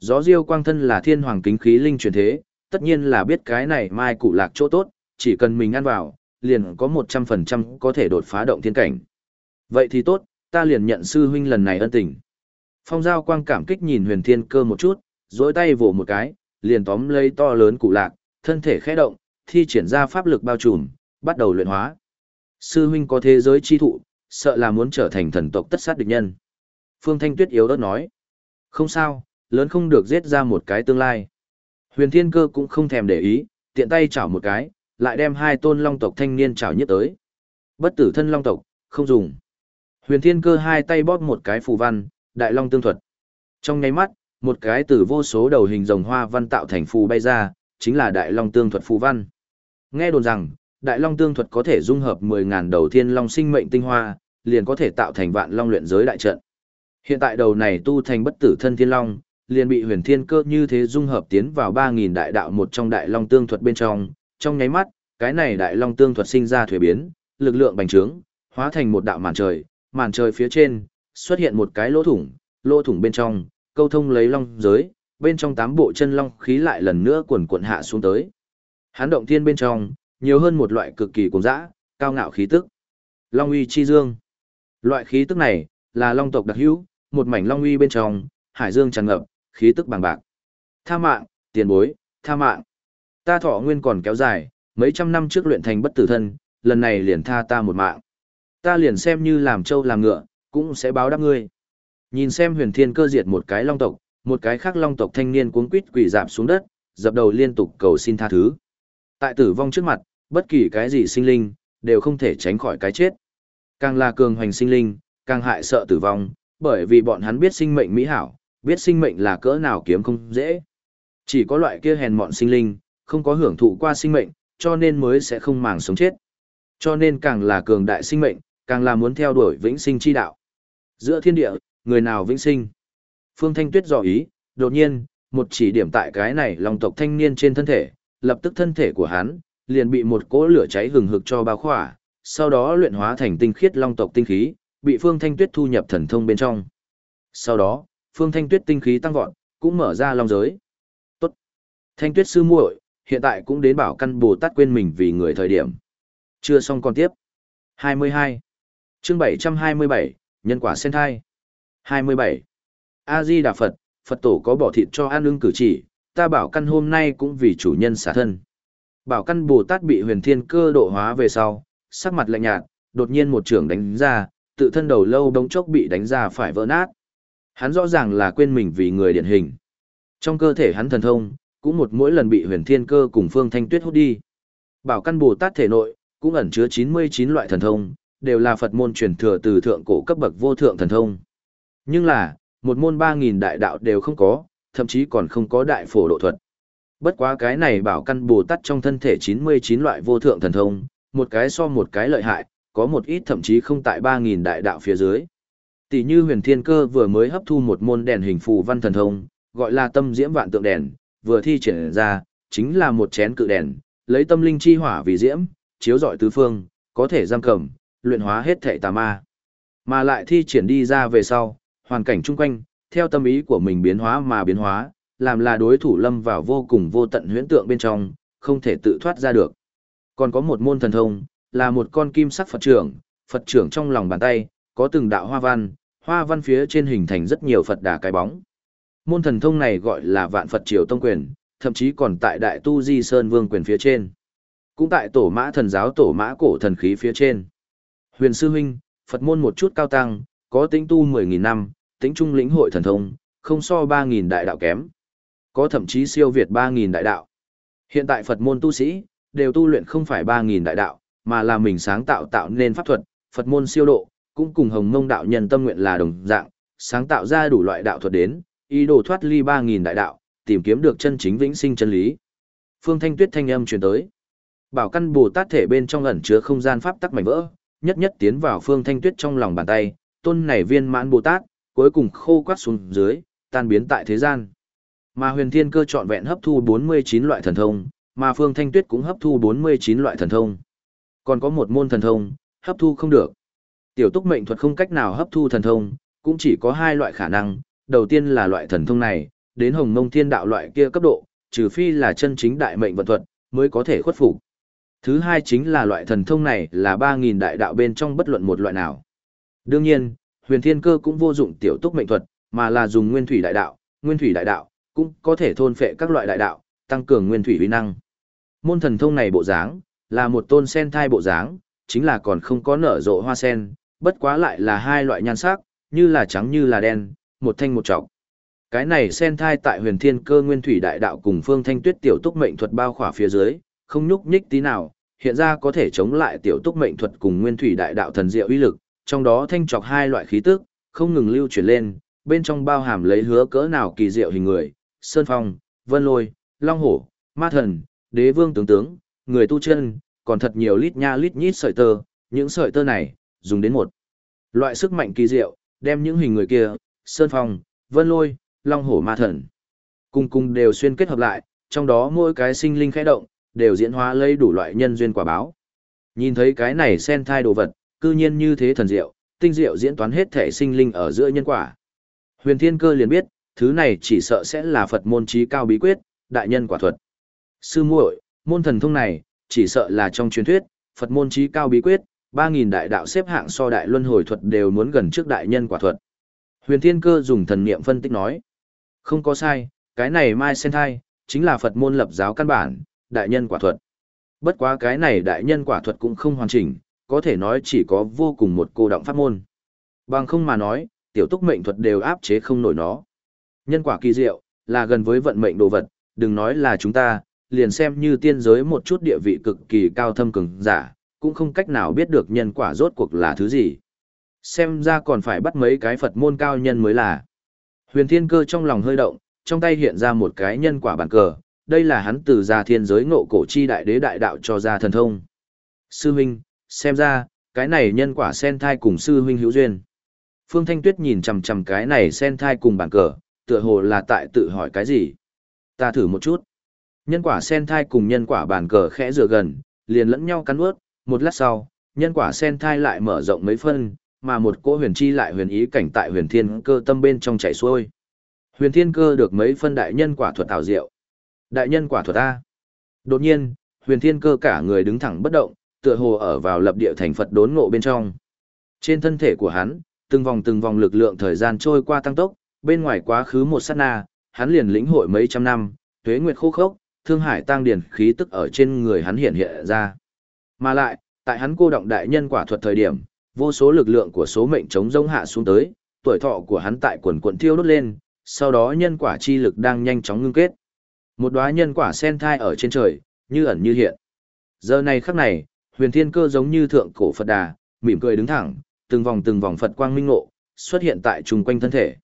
Speaker 1: Gió Diêu Quang thân là thiên hoàng kính khí linh truyền thế, tất nhiên là biết cái này mai cụ lạc chỗ tốt, chỉ cần mình ăn vào, liền có 100% có thể đột phá động thiên cảnh. Vậy thì tốt, ta liền nhận sư huynh lần này ân tình. Phong Giao Quang cảm kích nhìn huyền thiên cơ một chút, dối tay vỗ một cái, liền tóm lấy to lớn cụ lạc, thân thể khẽ động, thi triển ra pháp lực bao trùm, bắt đầu luyện hóa. Sư huynh có thế giới chi thụ, sợ là muốn trở thành thần tộc tất sát địch nhân. Phương Thanh Tuyết yếu ớt nói. Không sao, lớn không được giết ra một cái tương lai. Huyền Thiên Cơ cũng không thèm để ý, tiện tay chảo một cái, lại đem hai tôn long tộc thanh niên chảo nhất tới. Bất tử thân long tộc, không dùng. Huyền Thiên Cơ hai tay bóp một cái phù văn, đại long tương thuật. Trong nháy mắt, một cái từ vô số đầu hình rồng hoa văn tạo thành phù bay ra, chính là đại long tương thuật phù văn. Nghe đồn rằng, đại long tương thuật có thể dung hợp 10.000 đầu thiên long sinh mệnh tinh hoa, liền có thể tạo thành vạn long luyện giới đại trận. Hiện tại đầu này tu thành bất tử thân thiên long, liền bị huyền thiên cơ như thế dung hợp tiến vào 3.000 đại đạo một trong đại long tương thuật bên trong, trong nháy mắt, cái này đại long tương thuật sinh ra thuế biến, lực lượng bành trướng, hóa thành một đạo màn trời, màn trời phía trên, xuất hiện một cái lỗ thủng, lỗ thủng bên trong, câu thông lấy long giới, bên trong tám bộ chân long khí lại lần nữa cuộn cuộn hạ xuống tới. Hán động thiên bên trong, nhiều hơn một loại cực kỳ cuồng dã, cao ngạo khí tức. Long uy chi dương. Loại khí tức này là long tộc đặc hữu, một mảnh long uy bên trong, hải dương tràn ngập, khí tức bằng bạc. Tha mạng, tiền bối, tha mạng. Ta thọ nguyên còn kéo dài, mấy trăm năm trước luyện thành bất tử thân, lần này liền tha ta một mạng. Ta liền xem như làm trâu làm ngựa, cũng sẽ báo đáp ngươi. Nhìn xem huyền thiên cơ diệt một cái long tộc, một cái khác long tộc thanh niên cuống quít quỳ dạp xuống đất, dập đầu liên tục cầu xin tha thứ. Tại tử vong trước mặt, bất kỳ cái gì sinh linh, đều không thể tránh khỏi cái chết. Càng là cường hoành sinh linh, càng hại sợ tử vong, bởi vì bọn hắn biết sinh mệnh mỹ hảo, biết sinh mệnh là cỡ nào kiếm không dễ. Chỉ có loại kia hèn mọn sinh linh, không có hưởng thụ qua sinh mệnh, cho nên mới sẽ không màng sống chết. Cho nên càng là cường đại sinh mệnh, càng là muốn theo đuổi vĩnh sinh chi đạo. Giữa thiên địa, người nào vĩnh sinh? Phương Thanh Tuyết dò ý, đột nhiên, một chỉ điểm tại cái này lòng tộc thanh niên trên thân thể, lập tức thân thể của hắn, liền bị một cỗ lửa cháy hừng hực cho bao khỏa, sau đó luyện hóa thành tinh khiết long tộc tinh khí, bị Phương Thanh Tuyết thu nhập thần thông bên trong. Sau đó, Phương Thanh Tuyết tinh khí tăng vọt, cũng mở ra long giới. Tốt. Thanh Tuyết sư muội, hiện tại cũng đến bảo căn Bồ Tát quên mình vì người thời điểm. Chưa xong còn tiếp. 22. Chương 727, nhân quả sen thai. 27. A Di Đà Phật, Phật tổ có bỏ thịt cho an ưng cử chỉ, ta bảo căn hôm nay cũng vì chủ nhân xả thân. Bảo căn Bồ Tát bị huyền thiên cơ độ hóa về sau, sắc mặt lạnh nhạt, đột nhiên một trưởng đánh ra, tự thân đầu lâu đống chốc bị đánh ra phải vỡ nát. Hắn rõ ràng là quên mình vì người điển hình. Trong cơ thể hắn thần thông, cũng một mỗi lần bị huyền thiên cơ cùng phương thanh tuyết hút đi. Bảo căn Bồ Tát thể nội, cũng ẩn chứa 99 loại thần thông, đều là Phật môn truyền thừa từ thượng cổ cấp bậc vô thượng thần thông. Nhưng là, một môn 3.000 đại đạo đều không có, thậm chí còn không có đại phổ độ thuật. Bất quá cái này bảo căn Bồ Tát trong thân thể 99 loại vô thượng thần thông, một cái so một cái lợi hại, có một ít thậm chí không tại 3.000 đại đạo phía dưới. Tỷ như huyền thiên cơ vừa mới hấp thu một môn đèn hình phù văn thần thông, gọi là tâm diễm vạn tượng đèn, vừa thi triển ra, chính là một chén cự đèn, lấy tâm linh chi hỏa vì diễm, chiếu rọi tứ phương, có thể giam cầm, luyện hóa hết thể tà ma. Mà lại thi triển đi ra về sau, hoàn cảnh chung quanh, theo tâm ý của mình biến hóa mà biến hóa, làm là đối thủ lâm vào vô cùng vô tận huyễn tượng bên trong, không thể tự thoát ra được. Còn có một môn thần thông, là một con kim sắc Phật trưởng, Phật trưởng trong lòng bàn tay, có từng đạo hoa văn, hoa văn phía trên hình thành rất nhiều Phật đà cái bóng. Môn thần thông này gọi là vạn Phật triều tông quyền, thậm chí còn tại đại tu di sơn vương quyền phía trên. Cũng tại tổ mã thần giáo tổ mã cổ thần khí phía trên. Huyền sư huynh, Phật môn một chút cao tăng, có tính tu 10.000 năm, tính trung lĩnh hội thần thông, không so 3.000 đại đạo kém. Có thậm chí siêu việt 3.000 đại đạo. Hiện tại Phật môn tu sĩ, đều tu luyện không phải 3.000 đại đạo, mà là mình sáng tạo tạo nên pháp thuật, Phật môn siêu độ, cũng cùng hồng mông đạo nhân tâm nguyện là đồng dạng, sáng tạo ra đủ loại đạo thuật đến, ý đồ thoát ly 3.000 đại đạo, tìm kiếm được chân chính vĩnh sinh chân lý. Phương Thanh Tuyết thanh âm truyền tới. Bảo căn Bồ Tát thể bên trong ẩn chứa không gian pháp tắc mảnh vỡ, nhất nhất tiến vào Phương Thanh Tuyết trong lòng bàn tay, tôn này viên mãn Bồ Tát, cuối cùng khô quát xuống dưới, tan biến tại thế gian. Mà Huyền Thiên Cơ chọn vẹn hấp thu 49 loại thần thông, mà Phương Thanh Tuyết cũng hấp thu 49 loại thần thông. Còn có một môn thần thông, hấp thu không được. Tiểu túc mệnh thuật không cách nào hấp thu thần thông, cũng chỉ có hai loại khả năng, đầu tiên là loại thần thông này, đến hồng mông thiên đạo loại kia cấp độ, trừ phi là chân chính đại mệnh vận thuật, mới có thể khuất phục. Thứ hai chính là loại thần thông này là 3.000 đại đạo bên trong bất luận một loại nào. Đương nhiên, huyền thiên cơ cũng vô dụng tiểu túc mệnh thuật, mà là dùng nguyên thủy đại đạo, nguyên thủy đại đạo, cũng có thể thôn phệ các loại đại đạo, tăng cường nguyên thủy uy năng. Môn thần thông này bộ dáng, là một tôn sen thai bộ dáng, chính là còn không có nở rộ hoa sen, bất quá lại là hai loại nhan sắc, như là trắng như là đen, một thanh một trọc. Cái này sen thai tại huyền thiên cơ nguyên thủy đại đạo cùng phương thanh tuyết tiểu túc mệnh thuật bao khỏa phía dưới, không nhúc nhích tí nào, hiện ra có thể chống lại tiểu túc mệnh thuật cùng nguyên thủy đại đạo thần diệu uy lực, trong đó thanh trọc hai loại khí tức, không ngừng lưu chuyển lên, bên trong bao hàm lấy hứa cỡ nào kỳ diệu hình người, sơn phong, vân lôi, long hổ, ma thần, đế vương tướng tướng, người tu chân, còn thật nhiều lít nha lít nhít sợi tơ, những sợi tơ này, dùng đến một loại sức mạnh kỳ diệu, đem những hình người kia, sơn phong, vân lôi, long hổ ma thần, cùng cùng đều xuyên kết hợp lại, trong đó mỗi cái sinh linh khẽ động, đều diễn hóa lấy đủ loại nhân duyên quả báo. Nhìn thấy cái này sen thai đồ vật, cư nhiên như thế thần diệu, tinh diệu diễn toán hết thể sinh linh ở giữa nhân quả. Huyền Thiên Cơ liền biết, thứ này chỉ sợ sẽ là Phật môn trí cao bí quyết, đại nhân quả thuật. Sư muội, môn thần thông này, chỉ sợ là trong truyền thuyết, Phật môn trí cao bí quyết, 3.000 đại đạo xếp hạng so đại luân hồi thuật đều muốn gần trước đại nhân quả thuật. Huyền Thiên Cơ dùng thần niệm phân tích nói. Không có sai, cái này Mai Sen Thai, chính là Phật môn lập giáo căn bản, đại nhân quả thuật. Bất quá cái này đại nhân quả thuật cũng không hoàn chỉnh, có thể nói chỉ có vô cùng một cô động pháp môn. Bằng không mà nói, tiểu túc mệnh thuật đều áp chế không nổi nó. Nhân quả kỳ diệu, là gần với vận mệnh đồ vật, đừng nói là chúng ta, liền xem như tiên giới một chút địa vị cực kỳ cao thâm cường giả, cũng không cách nào biết được nhân quả rốt cuộc là thứ gì. Xem ra còn phải bắt mấy cái Phật môn cao nhân mới là. Huyền Thiên Cơ trong lòng hơi động, trong tay hiện ra một cái nhân quả bản cờ, đây là hắn từ gia thiên giới ngộ cổ chi đại đế đại đạo cho ra thần thông. Sư huynh, xem ra, cái này nhân quả sen thai cùng sư huynh hữu duyên. Phương Thanh Tuyết nhìn chằm chằm cái này sen thai cùng bản cờ, tựa hồ là tại tự hỏi cái gì. Ta thử một chút. Nhân quả sen thai cùng nhân quả bàn cờ khẽ rửa gần, liền lẫn nhau cắn ướt, một lát sau, nhân quả sen thai lại mở rộng mấy phân, mà một cỗ huyền chi lại huyền ý cảnh tại huyền thiên cơ tâm bên trong chảy xuôi. Huyền thiên cơ được mấy phân đại nhân quả thuật ảo diệu. Đại nhân quả thuật A. Đột nhiên, huyền thiên cơ cả người đứng thẳng bất động, tựa hồ ở vào lập địa thành Phật đốn ngộ bên trong. Trên thân thể của hắn, từng vòng từng vòng lực lượng thời gian trôi qua tăng tốc, bên ngoài quá khứ một sát na, hắn liền lĩnh hội mấy trăm năm, tuế nguyệt khô khốc, thương hải tăng điển khí tức ở trên người hắn hiện hiện ra. Mà lại, tại hắn cô động đại nhân quả thuật thời điểm, vô số lực lượng của số mệnh chống rông hạ xuống tới, tuổi thọ của hắn tại quần quần thiêu đốt lên, sau đó nhân quả chi lực đang nhanh chóng ngưng kết. Một đóa nhân quả sen thai ở trên trời, như ẩn như hiện. Giờ này khắc này, huyền thiên cơ giống như thượng cổ Phật đà, mỉm cười đứng thẳng, từng vòng từng vòng Phật quang minh ngộ, xuất hiện tại trung quanh thân thể.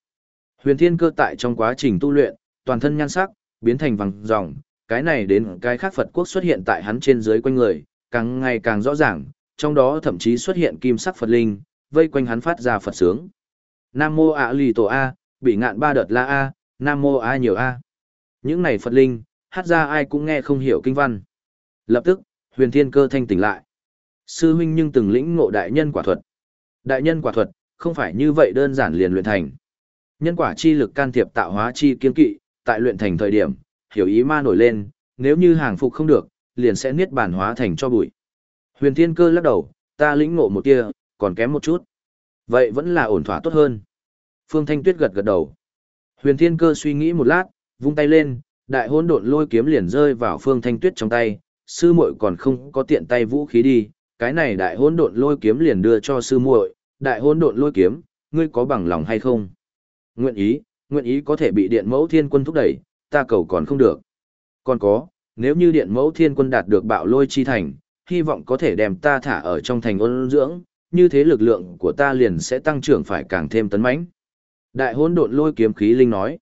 Speaker 1: Huyền thiên cơ tại trong quá trình tu luyện, toàn thân nhan sắc, biến thành vàng ròng, cái này đến cái khác Phật quốc xuất hiện tại hắn trên dưới quanh người, càng ngày càng rõ ràng, trong đó thậm chí xuất hiện kim sắc Phật linh, vây quanh hắn phát ra Phật sướng. Nam mô A lì tổ A, bị ngạn ba đợt la A, Nam mô A nhiều A. Những này Phật linh, hát ra ai cũng nghe không hiểu kinh văn. Lập tức, huyền thiên cơ thanh tỉnh lại. Sư huynh nhưng từng lĩnh ngộ đại nhân quả thuật. Đại nhân quả thuật, không phải như vậy đơn giản liền luyện thành. Nhân quả chi lực can thiệp tạo hóa chi kiên kỵ, tại luyện thành thời điểm, hiểu ý ma nổi lên, nếu như hàng phục không được, liền sẽ niết bản hóa thành cho bụi. Huyền Thiên Cơ lắc đầu, ta lĩnh ngộ một tia, còn kém một chút. Vậy vẫn là ổn thỏa tốt hơn. Phương Thanh Tuyết gật gật đầu. Huyền Thiên Cơ suy nghĩ một lát, vung tay lên, đại hỗn độn lôi kiếm liền rơi vào Phương Thanh Tuyết trong tay, sư muội còn không có tiện tay vũ khí đi, cái này đại hỗn độn lôi kiếm liền đưa cho sư muội, đại hỗn độn lôi kiếm, ngươi có bằng lòng hay không? Nguyện ý, nguyện ý có thể bị điện mẫu thiên quân thúc đẩy, ta cầu còn không được. Còn có, nếu như điện mẫu thiên quân đạt được bạo lôi chi thành, hy vọng có thể đem ta thả ở trong thành ôn dưỡng, như thế lực lượng của ta liền sẽ tăng trưởng phải càng thêm tấn mãnh. Đại hỗn độn lôi kiếm khí linh nói,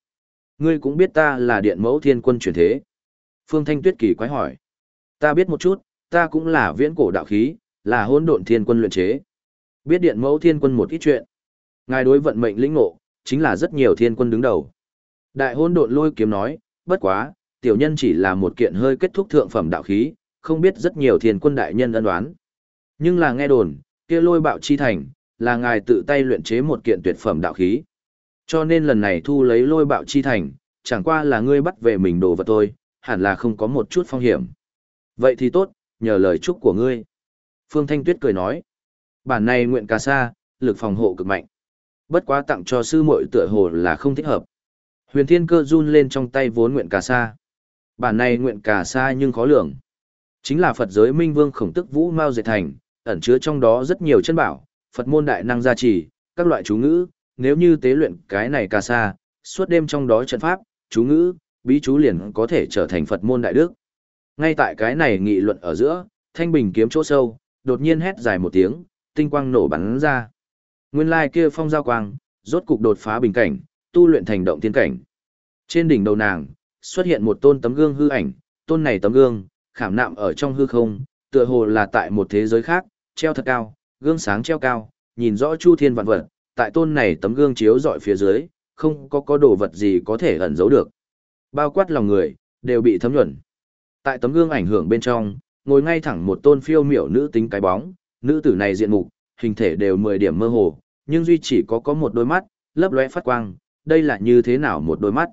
Speaker 1: ngươi cũng biết ta là điện mẫu thiên quân chuyển thế. Phương Thanh Tuyết kỳ quái hỏi, ta biết một chút, ta cũng là viễn cổ đạo khí, là hỗn độn thiên quân luyện chế. Biết điện mẫu thiên quân một ít chuyện. Ngài đối vận mệnh lĩnh ngộ, chính là rất nhiều thiên quân đứng đầu. Đại hôn độn lôi kiếm nói, bất quá, tiểu nhân chỉ là một kiện hơi kết thúc thượng phẩm đạo khí, không biết rất nhiều thiên quân đại nhân ân đoán. Nhưng là nghe đồn, kia lôi bạo chi thành, là ngài tự tay luyện chế một kiện tuyệt phẩm đạo khí. Cho nên lần này thu lấy lôi bạo chi thành, chẳng qua là ngươi bắt về mình đồ vật thôi, hẳn là không có một chút phong hiểm. Vậy thì tốt, nhờ lời chúc của ngươi. Phương Thanh Tuyết cười nói, bản này nguyện cà sa, lực phòng hộ cực mạnh. Bất quá tặng cho sư muội tựa hồ là không thích hợp. Huyền Thiên Cơ run lên trong tay vốn nguyện cà sa. Bản này nguyện cà sa nhưng khó lường. Chính là Phật giới Minh Vương Khổng Tức Vũ Mao dệt thành, ẩn chứa trong đó rất nhiều chân bảo, Phật môn đại năng gia trì, các loại chú ngữ, nếu như tế luyện cái này cà sa, suốt đêm trong đó trận pháp, chú ngữ, bí chú liền có thể trở thành Phật môn đại đức. Ngay tại cái này nghị luận ở giữa, thanh bình kiếm chỗ sâu, đột nhiên hét dài một tiếng, tinh quang nổ bắn ra. Nguyên lai kia phong giao quang, rốt cục đột phá bình cảnh, tu luyện thành động thiên cảnh. Trên đỉnh đầu nàng, xuất hiện một tôn tấm gương hư ảnh, tôn này tấm gương, khảm nạm ở trong hư không, tựa hồ là tại một thế giới khác, treo thật cao, gương sáng treo cao, nhìn rõ chu thiên vạn vật, tại tôn này tấm gương chiếu dọi phía dưới, không có có đồ vật gì có thể ẩn giấu được. Bao quát lòng người, đều bị thấm nhuận. Tại tấm gương ảnh hưởng bên trong, ngồi ngay thẳng một tôn phiêu miểu nữ tính cái bóng, nữ tử này diện mục, hình thể đều 10 điểm mơ hồ, nhưng duy chỉ có có một đôi mắt, lấp lóe phát quang, đây là như thế nào một đôi mắt.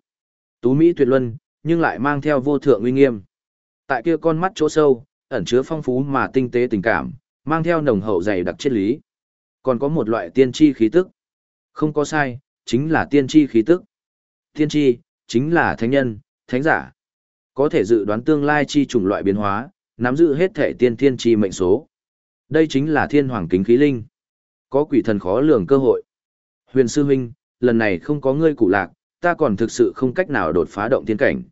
Speaker 1: Tú Mỹ tuyệt luân, nhưng lại mang theo vô thượng uy nghiêm. Tại kia con mắt chỗ sâu, ẩn chứa phong phú mà tinh tế tình cảm, mang theo nồng hậu dày đặc triết lý. Còn có một loại tiên tri khí tức. Không có sai, chính là tiên tri khí tức. Tiên tri, chính là thánh nhân, thánh giả. Có thể dự đoán tương lai chi chủng loại biến hóa, nắm giữ hết thể tiên thiên tri mệnh số. Đây chính là thiên hoàng kính khí linh. Có quỷ thần khó lường cơ hội. Huyền sư huynh, lần này không có ngươi cụ lạc, ta còn thực sự không cách nào đột phá động thiên cảnh.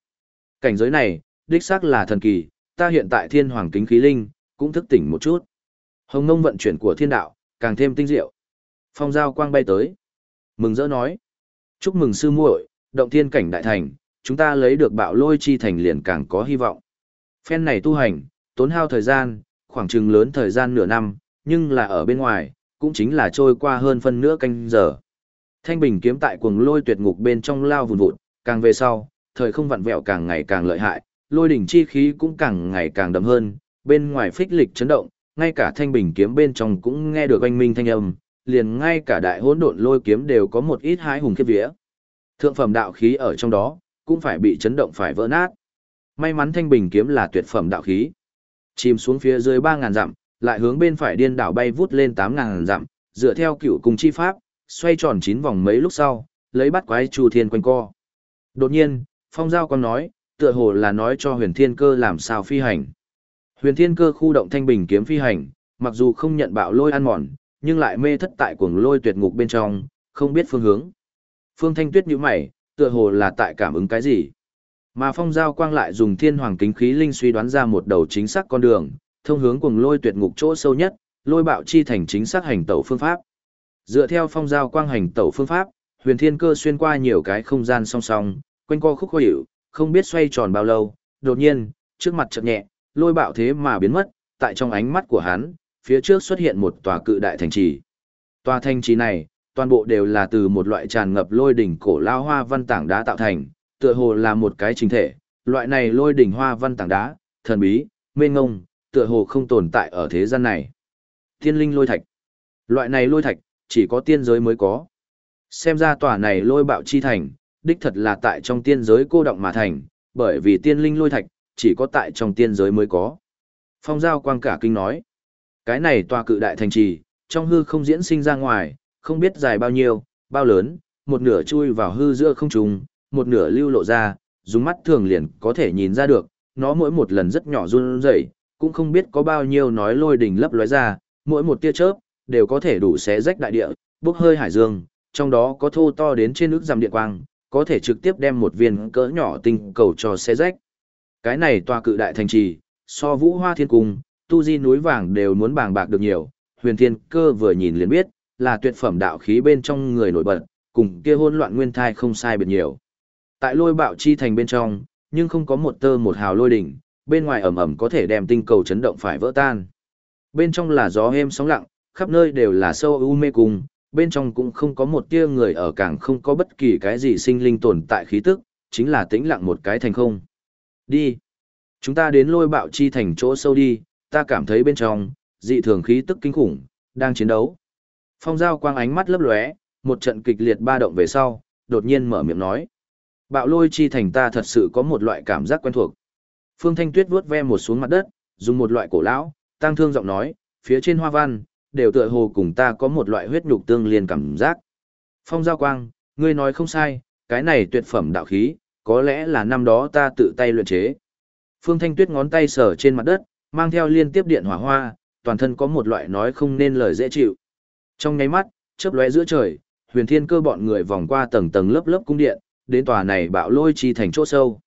Speaker 1: Cảnh giới này, đích xác là thần kỳ, ta hiện tại thiên hoàng kính khí linh, cũng thức tỉnh một chút. Hồng Nông vận chuyển của thiên đạo, càng thêm tinh diệu. Phong giao quang bay tới. Mừng rỡ nói. Chúc mừng sư muội, động thiên cảnh đại thành, chúng ta lấy được bạo lôi chi thành liền càng có hy vọng. Phen này tu hành, tốn hao thời gian, khoảng chừng lớn thời gian nửa năm, nhưng là ở bên ngoài, cũng chính là trôi qua hơn phân nửa canh giờ. Thanh bình kiếm tại cuồng lôi tuyệt ngục bên trong lao vùn vụt, càng về sau, thời không vặn vẹo càng ngày càng lợi hại, lôi đỉnh chi khí cũng càng ngày càng đậm hơn, bên ngoài phích lịch chấn động, ngay cả thanh bình kiếm bên trong cũng nghe được oanh minh thanh âm, liền ngay cả đại hỗn độn lôi kiếm đều có một ít hái hùng khiếp vía. Thượng phẩm đạo khí ở trong đó, cũng phải bị chấn động phải vỡ nát. May mắn thanh bình kiếm là tuyệt phẩm đạo khí. Chìm xuống phía dưới 3.000 dặm, lại hướng bên phải điên đảo bay vút lên 8.000 dặm, dựa theo cựu cùng chi pháp, xoay tròn 9 vòng mấy lúc sau, lấy bắt quái chu thiên quanh co. Đột nhiên, phong giao còn nói, tựa hồ là nói cho huyền thiên cơ làm sao phi hành. Huyền thiên cơ khu động thanh bình kiếm phi hành, mặc dù không nhận bạo lôi ăn mòn, nhưng lại mê thất tại cuồng lôi tuyệt ngục bên trong, không biết phương hướng. Phương Thanh Tuyết nhíu mày, tựa hồ là tại cảm ứng cái gì. Mà phong giao quang lại dùng thiên hoàng kính khí linh suy đoán ra một đầu chính xác con đường, thông hướng cuồng lôi tuyệt ngục chỗ sâu nhất, lôi bạo chi thành chính xác hành tẩu phương pháp. Dựa theo phong giao quang hành tẩu phương pháp, huyền thiên cơ xuyên qua nhiều cái không gian song song, quanh co khúc khó hiểu, không biết xoay tròn bao lâu, đột nhiên, trước mặt chợt nhẹ, lôi bạo thế mà biến mất, tại trong ánh mắt của hắn, phía trước xuất hiện một tòa cự đại thành trì. Tòa thành trì này, toàn bộ đều là từ một loại tràn ngập lôi đỉnh cổ lao hoa văn tảng đá tạo thành, tựa hồ là một cái chính thể, loại này lôi đỉnh hoa văn tảng đá, thần bí, mênh ngông, tựa hồ không tồn tại ở thế gian này. Tiên linh lôi thạch. Loại này lôi thạch, chỉ có tiên giới mới có. Xem ra tòa này lôi bạo chi thành, đích thật là tại trong tiên giới cô động mà thành, bởi vì tiên linh lôi thạch, chỉ có tại trong tiên giới mới có. Phong giao quang cả kinh nói. Cái này tòa cự đại thành trì, trong hư không diễn sinh ra ngoài, không biết dài bao nhiêu, bao lớn, một nửa chui vào hư giữa không trùng, một nửa lưu lộ ra, dùng mắt thường liền có thể nhìn ra được, nó mỗi một lần rất nhỏ run rẩy, cũng không biết có bao nhiêu nói lôi đỉnh lấp lóe ra, mỗi một tia chớp đều có thể đủ xé rách đại địa, bốc hơi hải dương, trong đó có thô to đến trên nước giảm điện quang, có thể trực tiếp đem một viên cỡ nhỏ tinh cầu cho xé rách. Cái này tòa cự đại thành trì, so vũ hoa thiên cung, tu di núi vàng đều muốn bàng bạc được nhiều, huyền thiên cơ vừa nhìn liền biết, là tuyệt phẩm đạo khí bên trong người nổi bật, cùng kia hỗn loạn nguyên thai không sai biệt nhiều. Tại lôi bạo chi thành bên trong, nhưng không có một tơ một hào lôi đỉnh, bên ngoài ẩm ẩm có thể đem tinh cầu chấn động phải vỡ tan. Bên trong là gió êm sóng lặng, khắp nơi đều là sâu u mê cung, bên trong cũng không có một tia người ở càng không có bất kỳ cái gì sinh linh tồn tại khí tức, chính là tĩnh lặng một cái thành không. Đi. Chúng ta đến lôi bạo chi thành chỗ sâu đi, ta cảm thấy bên trong, dị thường khí tức kinh khủng, đang chiến đấu. Phong giao quang ánh mắt lấp lóe, một trận kịch liệt ba động về sau, đột nhiên mở miệng nói. Bạo lôi chi thành ta thật sự có một loại cảm giác quen thuộc. Phương Thanh Tuyết vuốt ve một xuống mặt đất, dùng một loại cổ lão, tăng thương giọng nói, phía trên hoa văn, đều tựa hồ cùng ta có một loại huyết nhục tương liên cảm giác. Phong Giao Quang, ngươi nói không sai, cái này tuyệt phẩm đạo khí, có lẽ là năm đó ta tự tay luyện chế. Phương Thanh Tuyết ngón tay sờ trên mặt đất, mang theo liên tiếp điện hỏa hoa, toàn thân có một loại nói không nên lời dễ chịu. Trong nháy mắt, chớp lóe giữa trời, huyền thiên cơ bọn người vòng qua tầng tầng lớp lớp cung điện, đến tòa này bạo lôi chi thành chỗ sâu.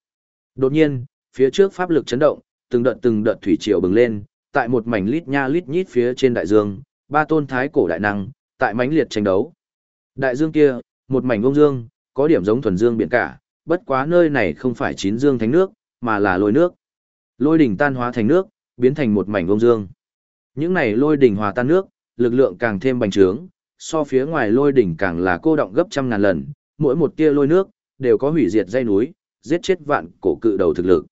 Speaker 1: Đột nhiên, phía trước pháp lực chấn động, từng đợt từng đợt thủy triều bừng lên, tại một mảnh lít nha lít nhít phía trên đại dương, ba tôn thái cổ đại năng, tại mãnh liệt tranh đấu. Đại dương kia, một mảnh vông dương, có điểm giống thuần dương biển cả, bất quá nơi này không phải chín dương thánh nước, mà là lôi nước. Lôi đỉnh tan hóa thành nước, biến thành một mảnh vông dương. Những này lôi đỉnh hòa tan nước, lực lượng càng thêm bành trướng, so phía ngoài lôi đỉnh càng là cô động gấp trăm ngàn lần, mỗi một tia lôi nước, đều có hủy diệt dây núi, giết chết vạn cổ cự đầu thực lực.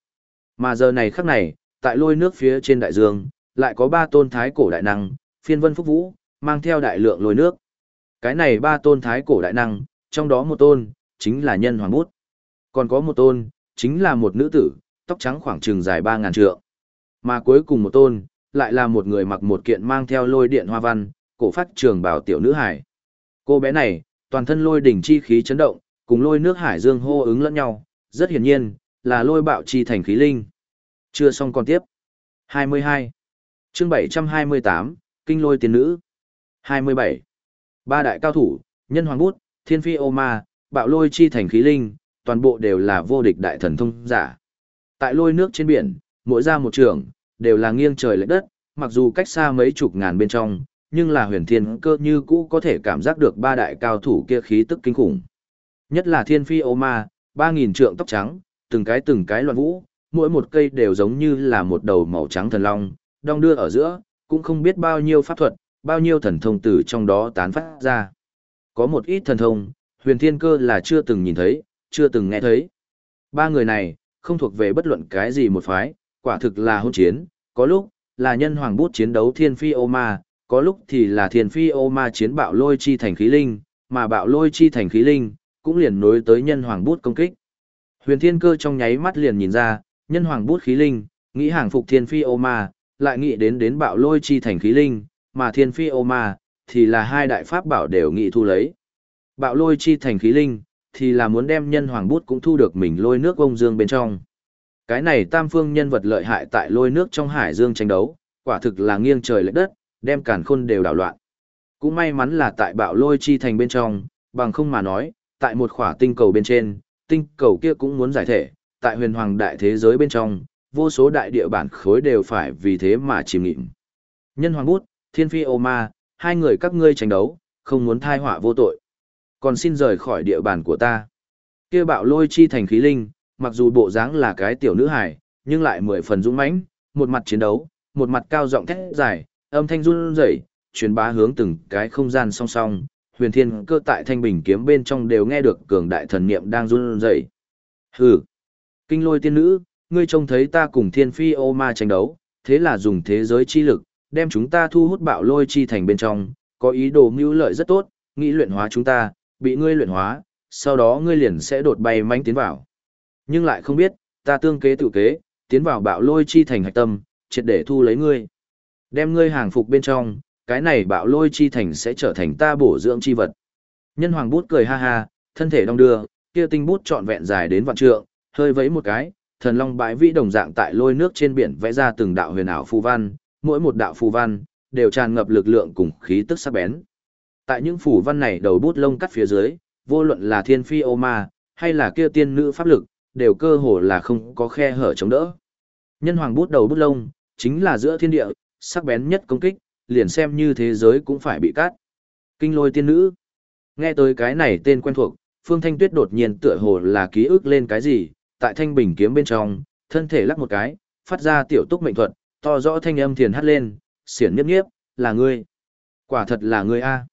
Speaker 1: Mà giờ này khắc này, tại lôi nước phía trên đại dương, lại có ba tôn thái cổ đại năng, phiên vân phúc vũ, mang theo đại lượng lôi nước. Cái này ba tôn thái cổ đại năng, trong đó một tôn, chính là nhân hoàng bút. Còn có một tôn, chính là một nữ tử, tóc trắng khoảng chừng dài ba ngàn trượng. Mà cuối cùng một tôn, lại là một người mặc một kiện mang theo lôi điện hoa văn, cổ phát trường bảo tiểu nữ hải. Cô bé này, toàn thân lôi đỉnh chi khí chấn động, cùng lôi nước hải dương hô ứng lẫn nhau, rất hiển nhiên, là lôi bạo chi thành khí linh. Chưa xong còn tiếp. 22. chương 728, Kinh lôi tiên nữ. 27. Ba đại cao thủ, nhân hoàng bút, thiên phi ô ma, bạo lôi chi thành khí linh, toàn bộ đều là vô địch đại thần thông giả. Tại lôi nước trên biển, mỗi ra một trường, đều là nghiêng trời lệch đất, mặc dù cách xa mấy chục ngàn bên trong, nhưng là huyền thiên cơ như cũ có thể cảm giác được ba đại cao thủ kia khí tức kinh khủng. Nhất là thiên phi ô ma, ba nghìn trượng tóc trắng, từng cái từng cái loạn vũ, mỗi một cây đều giống như là một đầu màu trắng thần long, đong đưa ở giữa, cũng không biết bao nhiêu pháp thuật, bao nhiêu thần thông từ trong đó tán phát ra. Có một ít thần thông, huyền thiên cơ là chưa từng nhìn thấy, chưa từng nghe thấy. Ba người này, không thuộc về bất luận cái gì một phái, quả thực là hôn chiến, có lúc, là nhân hoàng bút chiến đấu thiên phi ô ma, có lúc thì là thiên phi ô ma chiến bạo lôi chi thành khí linh, mà bạo lôi chi thành khí linh, cũng liền nối tới nhân hoàng bút công kích. Huyền thiên cơ trong nháy mắt liền nhìn ra, nhân hoàng bút khí linh, nghĩ hàng phục thiên phi ô ma, lại nghĩ đến đến bạo lôi chi thành khí linh, mà thiên phi ô ma, thì là hai đại pháp bảo đều nghĩ thu lấy. Bạo lôi chi thành khí linh, thì là muốn đem nhân hoàng bút cũng thu được mình lôi nước ông dương bên trong. Cái này tam phương nhân vật lợi hại tại lôi nước trong hải dương tranh đấu, quả thực là nghiêng trời lệch đất, đem càn khôn đều đảo loạn. Cũng may mắn là tại bạo lôi chi thành bên trong, bằng không mà nói, tại một khỏa tinh cầu bên trên, tinh cầu kia cũng muốn giải thể, tại huyền hoàng đại thế giới bên trong, vô số đại địa bản khối đều phải vì thế mà chìm nghịm. Nhân hoàng bút, thiên phi ô ma, hai người các ngươi tranh đấu, không muốn thai họa vô tội. Còn xin rời khỏi địa bàn của ta. kia bạo lôi chi thành khí linh, mặc dù bộ dáng là cái tiểu nữ hài, nhưng lại mười phần dũng mãnh, một mặt chiến đấu, một mặt cao giọng thét dài, âm thanh run rẩy, truyền bá hướng từng cái không gian song song, huyền thiên cơ tại thanh bình kiếm bên trong đều nghe được cường đại thần niệm đang run rẩy. Hừ, kinh lôi tiên nữ, ngươi trông thấy ta cùng thiên phi ô ma tranh đấu, thế là dùng thế giới chi lực, đem chúng ta thu hút bạo lôi chi thành bên trong, có ý đồ mưu lợi rất tốt, nghĩ luyện hóa chúng ta, bị ngươi luyện hóa, sau đó ngươi liền sẽ đột bay mánh tiến vào. Nhưng lại không biết, ta tương kế tự kế, tiến vào bạo lôi chi thành hạch tâm, triệt để thu lấy ngươi. Đem ngươi hàng phục bên trong, cái này bạo lôi chi thành sẽ trở thành ta bổ dưỡng chi vật. Nhân hoàng bút cười ha ha, thân thể đong đưa, kia tinh bút trọn vẹn dài đến vạn trượng, hơi vẫy một cái, thần long bãi vĩ đồng dạng tại lôi nước trên biển vẽ ra từng đạo huyền ảo phù văn, mỗi một đạo phù văn đều tràn ngập lực lượng cùng khí tức sắc bén. Tại những phù văn này đầu bút lông cắt phía dưới, vô luận là thiên phi ô ma, hay là kia tiên nữ pháp lực, đều cơ hồ là không có khe hở chống đỡ. Nhân hoàng bút đầu bút lông, chính là giữa thiên địa, sắc bén nhất công kích, liền xem như thế giới cũng phải bị cắt. Kinh lôi tiên nữ. Nghe tới cái này tên quen thuộc, Phương Thanh Tuyết đột nhiên tựa hồ là ký ức lên cái gì, tại thanh bình kiếm bên trong, thân thể lắc một cái, phát ra tiểu túc mệnh thuật, to rõ thanh âm thiền hát lên, xiển nghiếp nghiếp, là ngươi. Quả thật là ngươi a.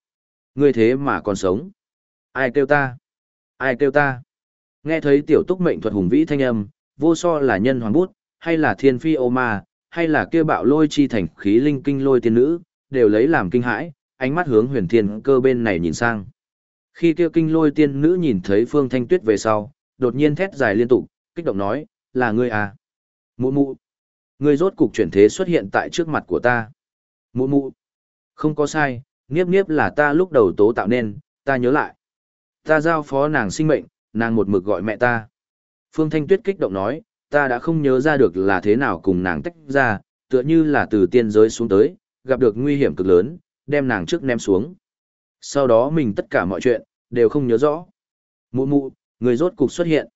Speaker 1: Ngươi thế mà còn sống. Ai kêu ta? Ai kêu ta? Nghe thấy tiểu túc mệnh thuật hùng vĩ thanh âm, vô so là nhân hoàng bút, hay là thiên phi ô ma, hay là kia bạo lôi chi thành khí linh kinh lôi tiên nữ, đều lấy làm kinh hãi, ánh mắt hướng huyền thiên cơ bên này nhìn sang. Khi kia kinh lôi tiên nữ nhìn thấy phương thanh tuyết về sau, đột nhiên thét dài liên tục, kích động nói, là ngươi à? Mụ mụ. Ngươi rốt cục chuyển thế xuất hiện tại trước mặt của ta. Mụ mụ. Không có sai, nghiếp nghiếp là ta lúc đầu tố tạo nên, ta nhớ lại. Ta giao phó nàng sinh mệnh, nàng một mực gọi mẹ ta. Phương Thanh Tuyết kích động nói, ta đã không nhớ ra được là thế nào cùng nàng tách ra, tựa như là từ tiên giới xuống tới, gặp được nguy hiểm cực lớn, đem nàng trước ném xuống. Sau đó mình tất cả mọi chuyện, đều không nhớ rõ. Mụ mụ, người rốt cục xuất hiện.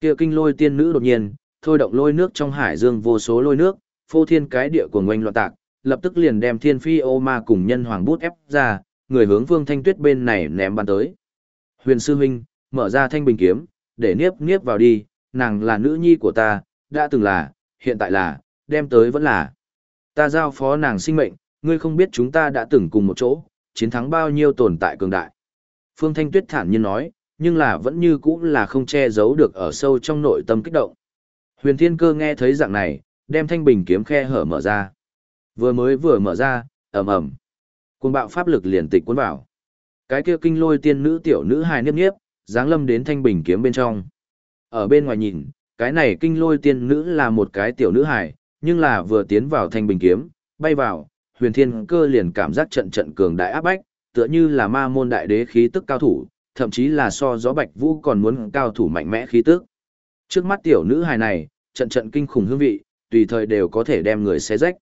Speaker 1: Kia kinh lôi tiên nữ đột nhiên, thôi động lôi nước trong hải dương vô số lôi nước, phô thiên cái địa của ngoanh loạn tạc, lập tức liền đem thiên phi ô ma cùng nhân hoàng bút ép ra, người hướng vương thanh tuyết bên này ném bắn tới. Huyền sư huynh, mở ra thanh bình kiếm, để niếp niếp vào đi, nàng là nữ nhi của ta, đã từng là, hiện tại là, đem tới vẫn là. Ta giao phó nàng sinh mệnh, ngươi không biết chúng ta đã từng cùng một chỗ, chiến thắng bao nhiêu tồn tại cường đại. Phương Thanh Tuyết thản nhiên nói, nhưng là vẫn như cũ là không che giấu được ở sâu trong nội tâm kích động. Huyền Thiên Cơ nghe thấy dạng này, đem thanh bình kiếm khe hở mở ra. Vừa mới vừa mở ra, ầm ầm, cuồng bạo pháp lực liền tịch cuốn vào. Cái kia kinh lôi tiên nữ tiểu nữ hài niếp niếp, dáng lâm đến thanh bình kiếm bên trong. Ở bên ngoài nhìn, cái này kinh lôi tiên nữ là một cái tiểu nữ hài, nhưng là vừa tiến vào thanh bình kiếm, bay vào, huyền thiên cơ liền cảm giác trận trận cường đại áp bách, tựa như là ma môn đại đế khí tức cao thủ, thậm chí là so gió bạch vũ còn muốn cao thủ mạnh mẽ khí tức. Trước mắt tiểu nữ hài này, trận trận kinh khủng hương vị, tùy thời đều có thể đem người xé rách.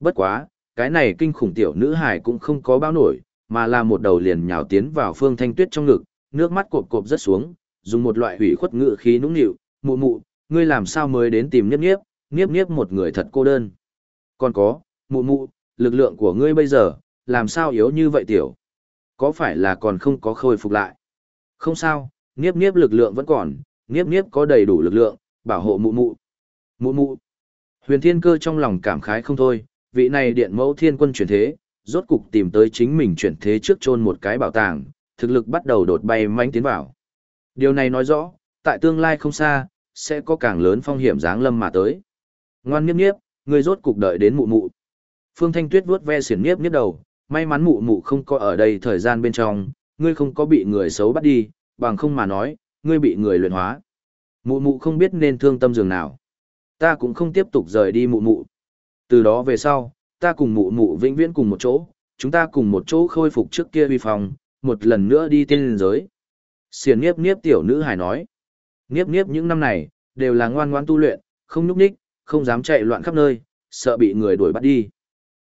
Speaker 1: Bất quá, cái này kinh khủng tiểu nữ hài cũng không có bao nổi, mà là một đầu liền nhào tiến vào phương thanh tuyết trong ngực, nước mắt cộp cộp rất xuống, dùng một loại hủy khuất ngự khí nũng nịu, mụ mụ, ngươi làm sao mới đến tìm niếp niếp, niếp niếp một người thật cô đơn. Còn có, mụ mụ, lực lượng của ngươi bây giờ, làm sao yếu như vậy tiểu? Có phải là còn không có khôi phục lại? Không sao, niếp niếp lực lượng vẫn còn, niếp niếp có đầy đủ lực lượng, bảo hộ mụ mụ. Mụ mụ. Huyền thiên cơ trong lòng cảm khái không thôi, vị này điện mẫu thiên quân chuyển thế, rốt cục tìm tới chính mình chuyển thế trước chôn một cái bảo tàng, thực lực bắt đầu đột bay mãnh tiến vào. Điều này nói rõ, tại tương lai không xa, sẽ có càng lớn phong hiểm giáng lâm mà tới. Ngoan nghiếp nghiếp, người rốt cục đợi đến mụ mụ. Phương Thanh Tuyết vuốt ve xiển nghiếp nghiếp đầu, may mắn mụ mụ không có ở đây thời gian bên trong, ngươi không có bị người xấu bắt đi, bằng không mà nói, ngươi bị người luyện hóa. Mụ mụ không biết nên thương tâm giường nào. Ta cũng không tiếp tục rời đi mụ mụ. Từ đó về sau, ta cùng mụ mụ vĩnh viễn cùng một chỗ, chúng ta cùng một chỗ khôi phục trước kia vi phòng, một lần nữa đi tiên giới. Xiền nghiếp nghiếp tiểu nữ hài nói. Nghiếp nghiếp những năm này, đều là ngoan ngoan tu luyện, không núp ních, không dám chạy loạn khắp nơi, sợ bị người đuổi bắt đi.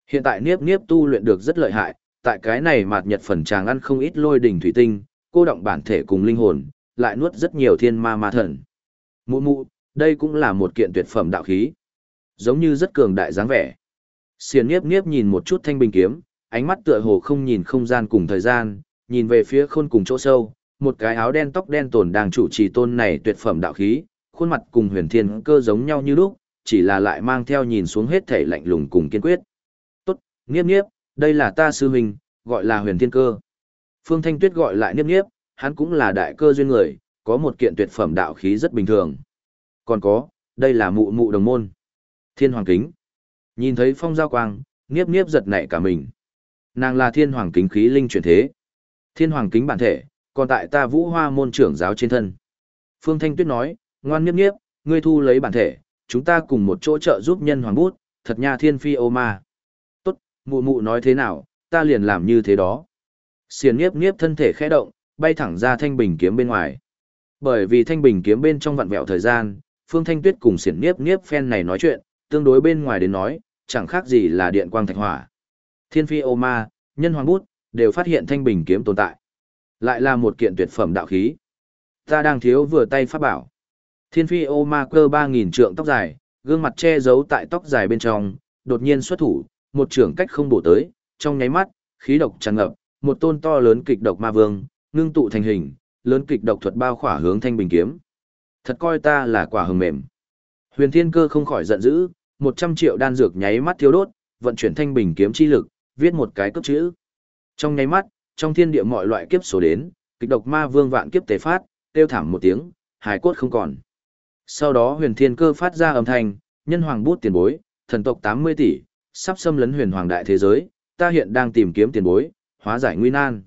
Speaker 1: Hiện tại Niếp Niếp tu luyện được rất lợi hại, tại cái này mạt nhật phần chàng ăn không ít lôi đỉnh thủy tinh, cô động bản thể cùng linh hồn, lại nuốt rất nhiều thiên ma ma thần. Mụ mụ, đây cũng là một kiện tuyệt phẩm đạo khí. Giống như rất cường đại dáng vẻ. Xiền Niếp Niếp nhìn một chút thanh bình kiếm, ánh mắt tựa hồ không nhìn không gian cùng thời gian, nhìn về phía khôn cùng chỗ sâu, một cái áo đen tóc đen tồn đang chủ trì tôn này tuyệt phẩm đạo khí, khuôn mặt cùng huyền thiên cơ giống nhau như lúc, chỉ là lại mang theo nhìn xuống hết thể lạnh lùng cùng kiên quyết. Tốt, nghiếp nghiếp, đây là ta sư huynh, gọi là huyền thiên cơ. Phương Thanh Tuyết gọi lại nghiếp nghiếp, hắn cũng là đại cơ duyên người, có một kiện tuyệt phẩm đạo khí rất bình thường. Còn có, đây là mụ mụ đồng môn. Thiên Hoàng Kính. Nhìn thấy phong giao quang, nghiếp nghiếp giật nảy cả mình. Nàng là thiên hoàng kính khí linh chuyển thế. Thiên hoàng kính bản thể, còn tại ta vũ hoa môn trưởng giáo trên thân. Phương Thanh Tuyết nói, ngoan niếp niếp, ngươi thu lấy bản thể, chúng ta cùng một chỗ trợ giúp nhân hoàng bút, thật nha thiên phi ô ma. Tốt, mụ mụ nói thế nào, ta liền làm như thế đó. Xiền niếp niếp thân thể khẽ động, bay thẳng ra thanh bình kiếm bên ngoài. Bởi vì thanh bình kiếm bên trong vặn vẹo thời gian, Phương Thanh Tuyết cùng xiển niếp niếp phen này nói chuyện, tương đối bên ngoài đến nói, chẳng khác gì là điện quang thạch hỏa. Thiên phi ô ma, nhân hoàng bút, đều phát hiện thanh bình kiếm tồn tại. Lại là một kiện tuyệt phẩm đạo khí. Ta đang thiếu vừa tay pháp bảo. Thiên phi ô ma cơ 3.000 trượng tóc dài, gương mặt che giấu tại tóc dài bên trong, đột nhiên xuất thủ, một trưởng cách không bổ tới, trong nháy mắt, khí độc tràn ngập, một tôn to lớn kịch độc ma vương, ngưng tụ thành hình, lớn kịch độc thuật bao khỏa hướng thanh bình kiếm. Thật coi ta là quả hừng mềm. Huyền Thiên Cơ không khỏi giận dữ, 100 triệu đan dược nháy mắt thiêu đốt, vận chuyển thanh bình kiếm chi lực, viết một cái cấp chữ. Trong nháy mắt, trong thiên địa mọi loại kiếp số đến, kịch độc ma vương vạn kiếp tế phát, tiêu thảm một tiếng, hài cốt không còn. Sau đó huyền thiên cơ phát ra âm thanh, nhân hoàng bút tiền bối, thần tộc 80 tỷ, sắp xâm lấn huyền hoàng đại thế giới, ta hiện đang tìm kiếm tiền bối, hóa giải nguy nan.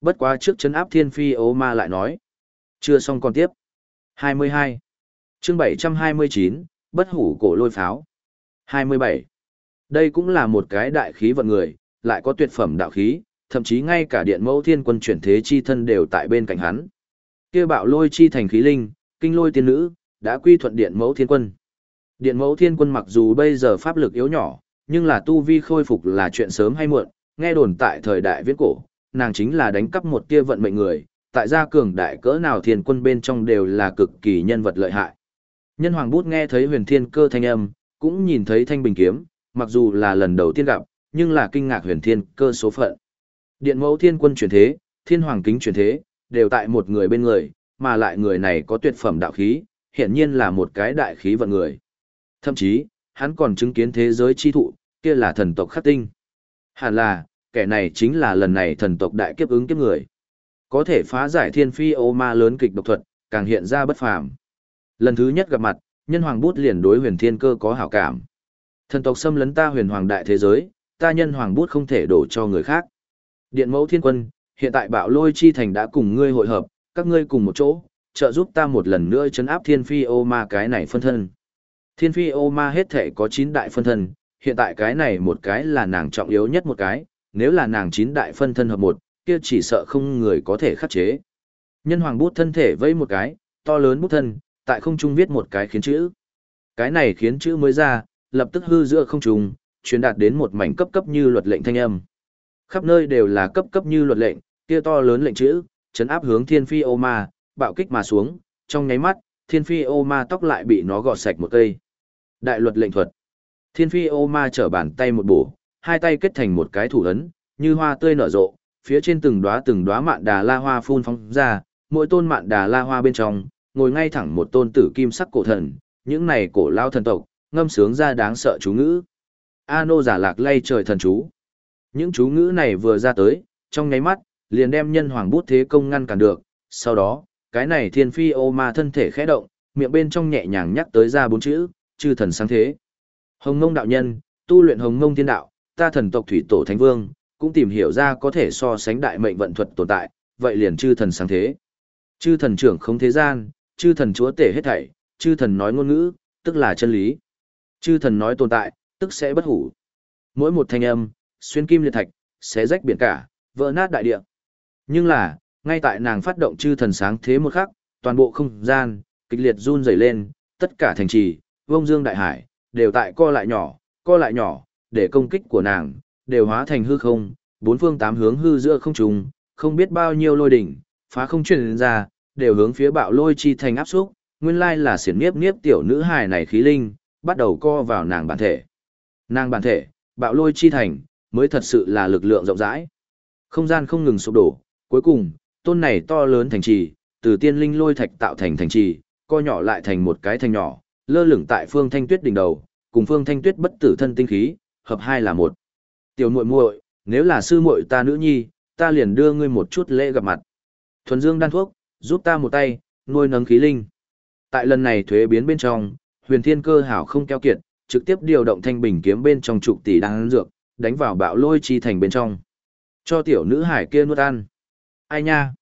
Speaker 1: Bất quá trước chấn áp thiên phi ô ma lại nói. Chưa xong còn tiếp. 22. chương 729, bất hủ cổ lôi pháo. 27. Đây cũng là một cái đại khí vận người, lại có tuyệt phẩm đạo khí, thậm chí ngay cả điện mẫu thiên quân chuyển thế chi thân đều tại bên cạnh hắn. kia bạo lôi chi thành khí linh, kinh lôi tiên nữ, đã quy thuận điện mẫu thiên quân. Điện mẫu thiên quân mặc dù bây giờ pháp lực yếu nhỏ, nhưng là tu vi khôi phục là chuyện sớm hay muộn, nghe đồn tại thời đại viễn cổ, nàng chính là đánh cắp một tia vận mệnh người, tại gia cường đại cỡ nào thiên quân bên trong đều là cực kỳ nhân vật lợi hại. Nhân hoàng bút nghe thấy huyền thiên cơ thanh âm, cũng nhìn thấy thanh bình kiếm, mặc dù là lần đầu tiên gặp, nhưng là kinh ngạc huyền thiên cơ số phận. Điện mẫu thiên quân chuyển thế, thiên hoàng kính chuyển thế, đều tại một người bên người, mà lại người này có tuyệt phẩm đạo khí, hiển nhiên là một cái đại khí vận người. Thậm chí, hắn còn chứng kiến thế giới chi thụ, kia là thần tộc khắc tinh. Hẳn là, kẻ này chính là lần này thần tộc đại kiếp ứng kiếp người. Có thể phá giải thiên phi ô ma lớn kịch độc thuật, càng hiện ra bất phàm. Lần thứ nhất gặp mặt, nhân hoàng bút liền đối huyền thiên cơ có hảo cảm. Thần tộc xâm lấn ta huyền hoàng đại thế giới, ta nhân hoàng bút không thể đổ cho người khác. Điện mẫu thiên quân, hiện tại bạo lôi chi thành đã cùng ngươi hội hợp, các ngươi cùng một chỗ, trợ giúp ta một lần nữa chấn áp thiên phi ô ma cái này phân thân. Thiên phi ô ma hết thể có 9 đại phân thân, hiện tại cái này một cái là nàng trọng yếu nhất một cái, nếu là nàng 9 đại phân thân hợp một, kia chỉ sợ không người có thể khắc chế. Nhân hoàng bút thân thể vây một cái, to lớn bút thân, tại không trung viết một cái khiến chữ. Cái này khiến chữ mới ra, lập tức hư giữa không trung, truyền đạt đến một mảnh cấp cấp như luật lệnh thanh âm. Khắp nơi đều là cấp cấp như luật lệnh, kia to lớn lệnh chữ, chấn áp hướng thiên phi ô ma, bạo kích mà xuống, trong nháy mắt, thiên phi ô ma tóc lại bị nó gọt sạch một cây. Đại luật lệnh thuật. Thiên phi ô ma trở bàn tay một bổ, hai tay kết thành một cái thủ ấn, như hoa tươi nở rộ, phía trên từng đóa từng đóa mạn đà la hoa phun phóng ra, mỗi tôn mạn đà la hoa bên trong, ngồi ngay thẳng một tôn tử kim sắc cổ thần, những này cổ lao thần tộc, ngâm sướng ra đáng sợ chú ngữ. A nô giả lạc lay trời thần chú. Những chú ngữ này vừa ra tới, trong nháy mắt, liền đem nhân hoàng bút thế công ngăn cản được, sau đó, cái này thiên phi ô ma thân thể khẽ động, miệng bên trong nhẹ nhàng nhắc tới ra bốn chữ, chư thần sáng thế. Hồng Ngông đạo nhân, tu luyện Hồng Ngông thiên đạo, ta thần tộc thủy tổ thánh vương, cũng tìm hiểu ra có thể so sánh đại mệnh vận thuật tồn tại, vậy liền chư thần sáng thế. Chư thần trưởng không thế gian, chư thần chúa tể hết thảy, chư thần nói ngôn ngữ, tức là chân lý. Chư thần nói tồn tại, tức sẽ bất hủ. Mỗi một thanh âm, xuyên kim liệt thạch, xé rách biển cả, vỡ nát đại địa. Nhưng là, ngay tại nàng phát động chư thần sáng thế một khắc, toàn bộ không gian, kịch liệt run rẩy lên, tất cả thành trì, vông dương đại hải, đều tại co lại nhỏ, co lại nhỏ, để công kích của nàng, đều hóa thành hư không, bốn phương tám hướng hư giữa không trùng, không biết bao nhiêu lôi đỉnh, phá không truyền ra, đều hướng phía bạo lôi chi thành áp xúc, nguyên lai là xiển niếp niếp tiểu nữ hài này khí linh, bắt đầu co vào nàng bản thể. Nàng bản thể, bạo lôi chi thành, mới thật sự là lực lượng rộng rãi. Không gian không ngừng sụp đổ, cuối cùng, tôn này to lớn thành trì, từ tiên linh lôi thạch tạo thành thành trì, co nhỏ lại thành một cái thành nhỏ, lơ lửng tại phương thanh tuyết đỉnh đầu, cùng phương thanh tuyết bất tử thân tinh khí, hợp hai là một. Tiểu muội muội, nếu là sư muội ta nữ nhi, ta liền đưa ngươi một chút lễ gặp mặt. Thuần Dương đan thuốc, giúp ta một tay, nuôi nấng khí linh. Tại lần này thuế biến bên trong, Huyền Thiên Cơ hảo không keo kiệt, trực tiếp điều động thanh bình kiếm bên trong trục tỷ đan dược, đánh vào bạo lôi chi thành bên trong. Cho tiểu nữ hải kia nuốt ăn. Ai nha?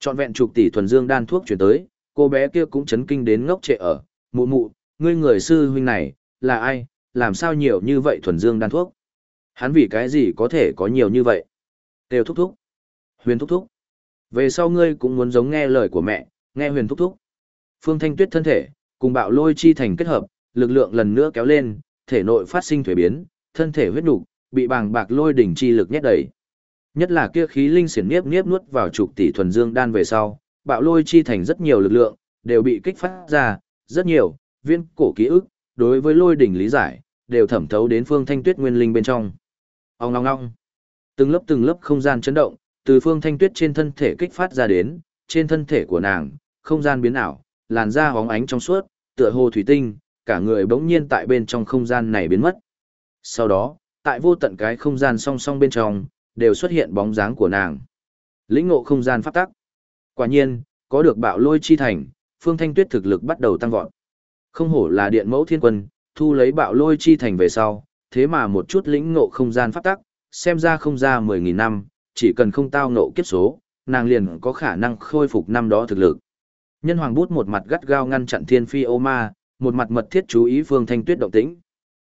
Speaker 1: Chọn vẹn chục tỷ thuần dương đan thuốc chuyển tới, cô bé kia cũng chấn kinh đến ngốc trệ ở. Mụ mụ, ngươi người sư huynh này, là ai, làm sao nhiều như vậy thuần dương đan thuốc? Hắn vì cái gì có thể có nhiều như vậy? Têu thúc thúc. Huyền thúc thúc. Về sau ngươi cũng muốn giống nghe lời của mẹ, nghe huyền thúc thúc. Phương Thanh Tuyết thân thể, cùng bạo lôi chi thành kết hợp, lực lượng lần nữa kéo lên, thể nội phát sinh thuế biến, thân thể huyết nục bị bàng bạc lôi đỉnh chi lực nhét đầy. Nhất là kia khí linh xiển niếp niếp nuốt vào trục tỷ thuần dương đan về sau, bạo lôi chi thành rất nhiều lực lượng, đều bị kích phát ra, rất nhiều, viên cổ ký ức, đối với lôi đỉnh lý giải, đều thẩm thấu đến phương thanh tuyết nguyên linh bên trong. Ông ngong ngong. Từng lớp từng lớp không gian chấn động, từ phương thanh tuyết trên thân thể kích phát ra đến, trên thân thể của nàng, không gian biến ảo, làn da hóng ánh trong suốt, tựa hồ thủy tinh, cả người bỗng nhiên tại bên trong không gian này biến mất. Sau đó, tại vô tận cái không gian song song bên trong, đều xuất hiện bóng dáng của nàng. Lĩnh ngộ không gian pháp tắc. Quả nhiên, có được bạo lôi chi thành, Phương Thanh Tuyết thực lực bắt đầu tăng vọt. Không hổ là điện mẫu thiên quân, thu lấy bạo lôi chi thành về sau, thế mà một chút lĩnh ngộ không gian pháp tắc, xem ra không ra 10.000 năm, chỉ cần không tao ngộ kiếp số, nàng liền có khả năng khôi phục năm đó thực lực. Nhân hoàng bút một mặt gắt gao ngăn chặn thiên phi ô ma, một mặt mật thiết chú ý phương thanh tuyết động tĩnh.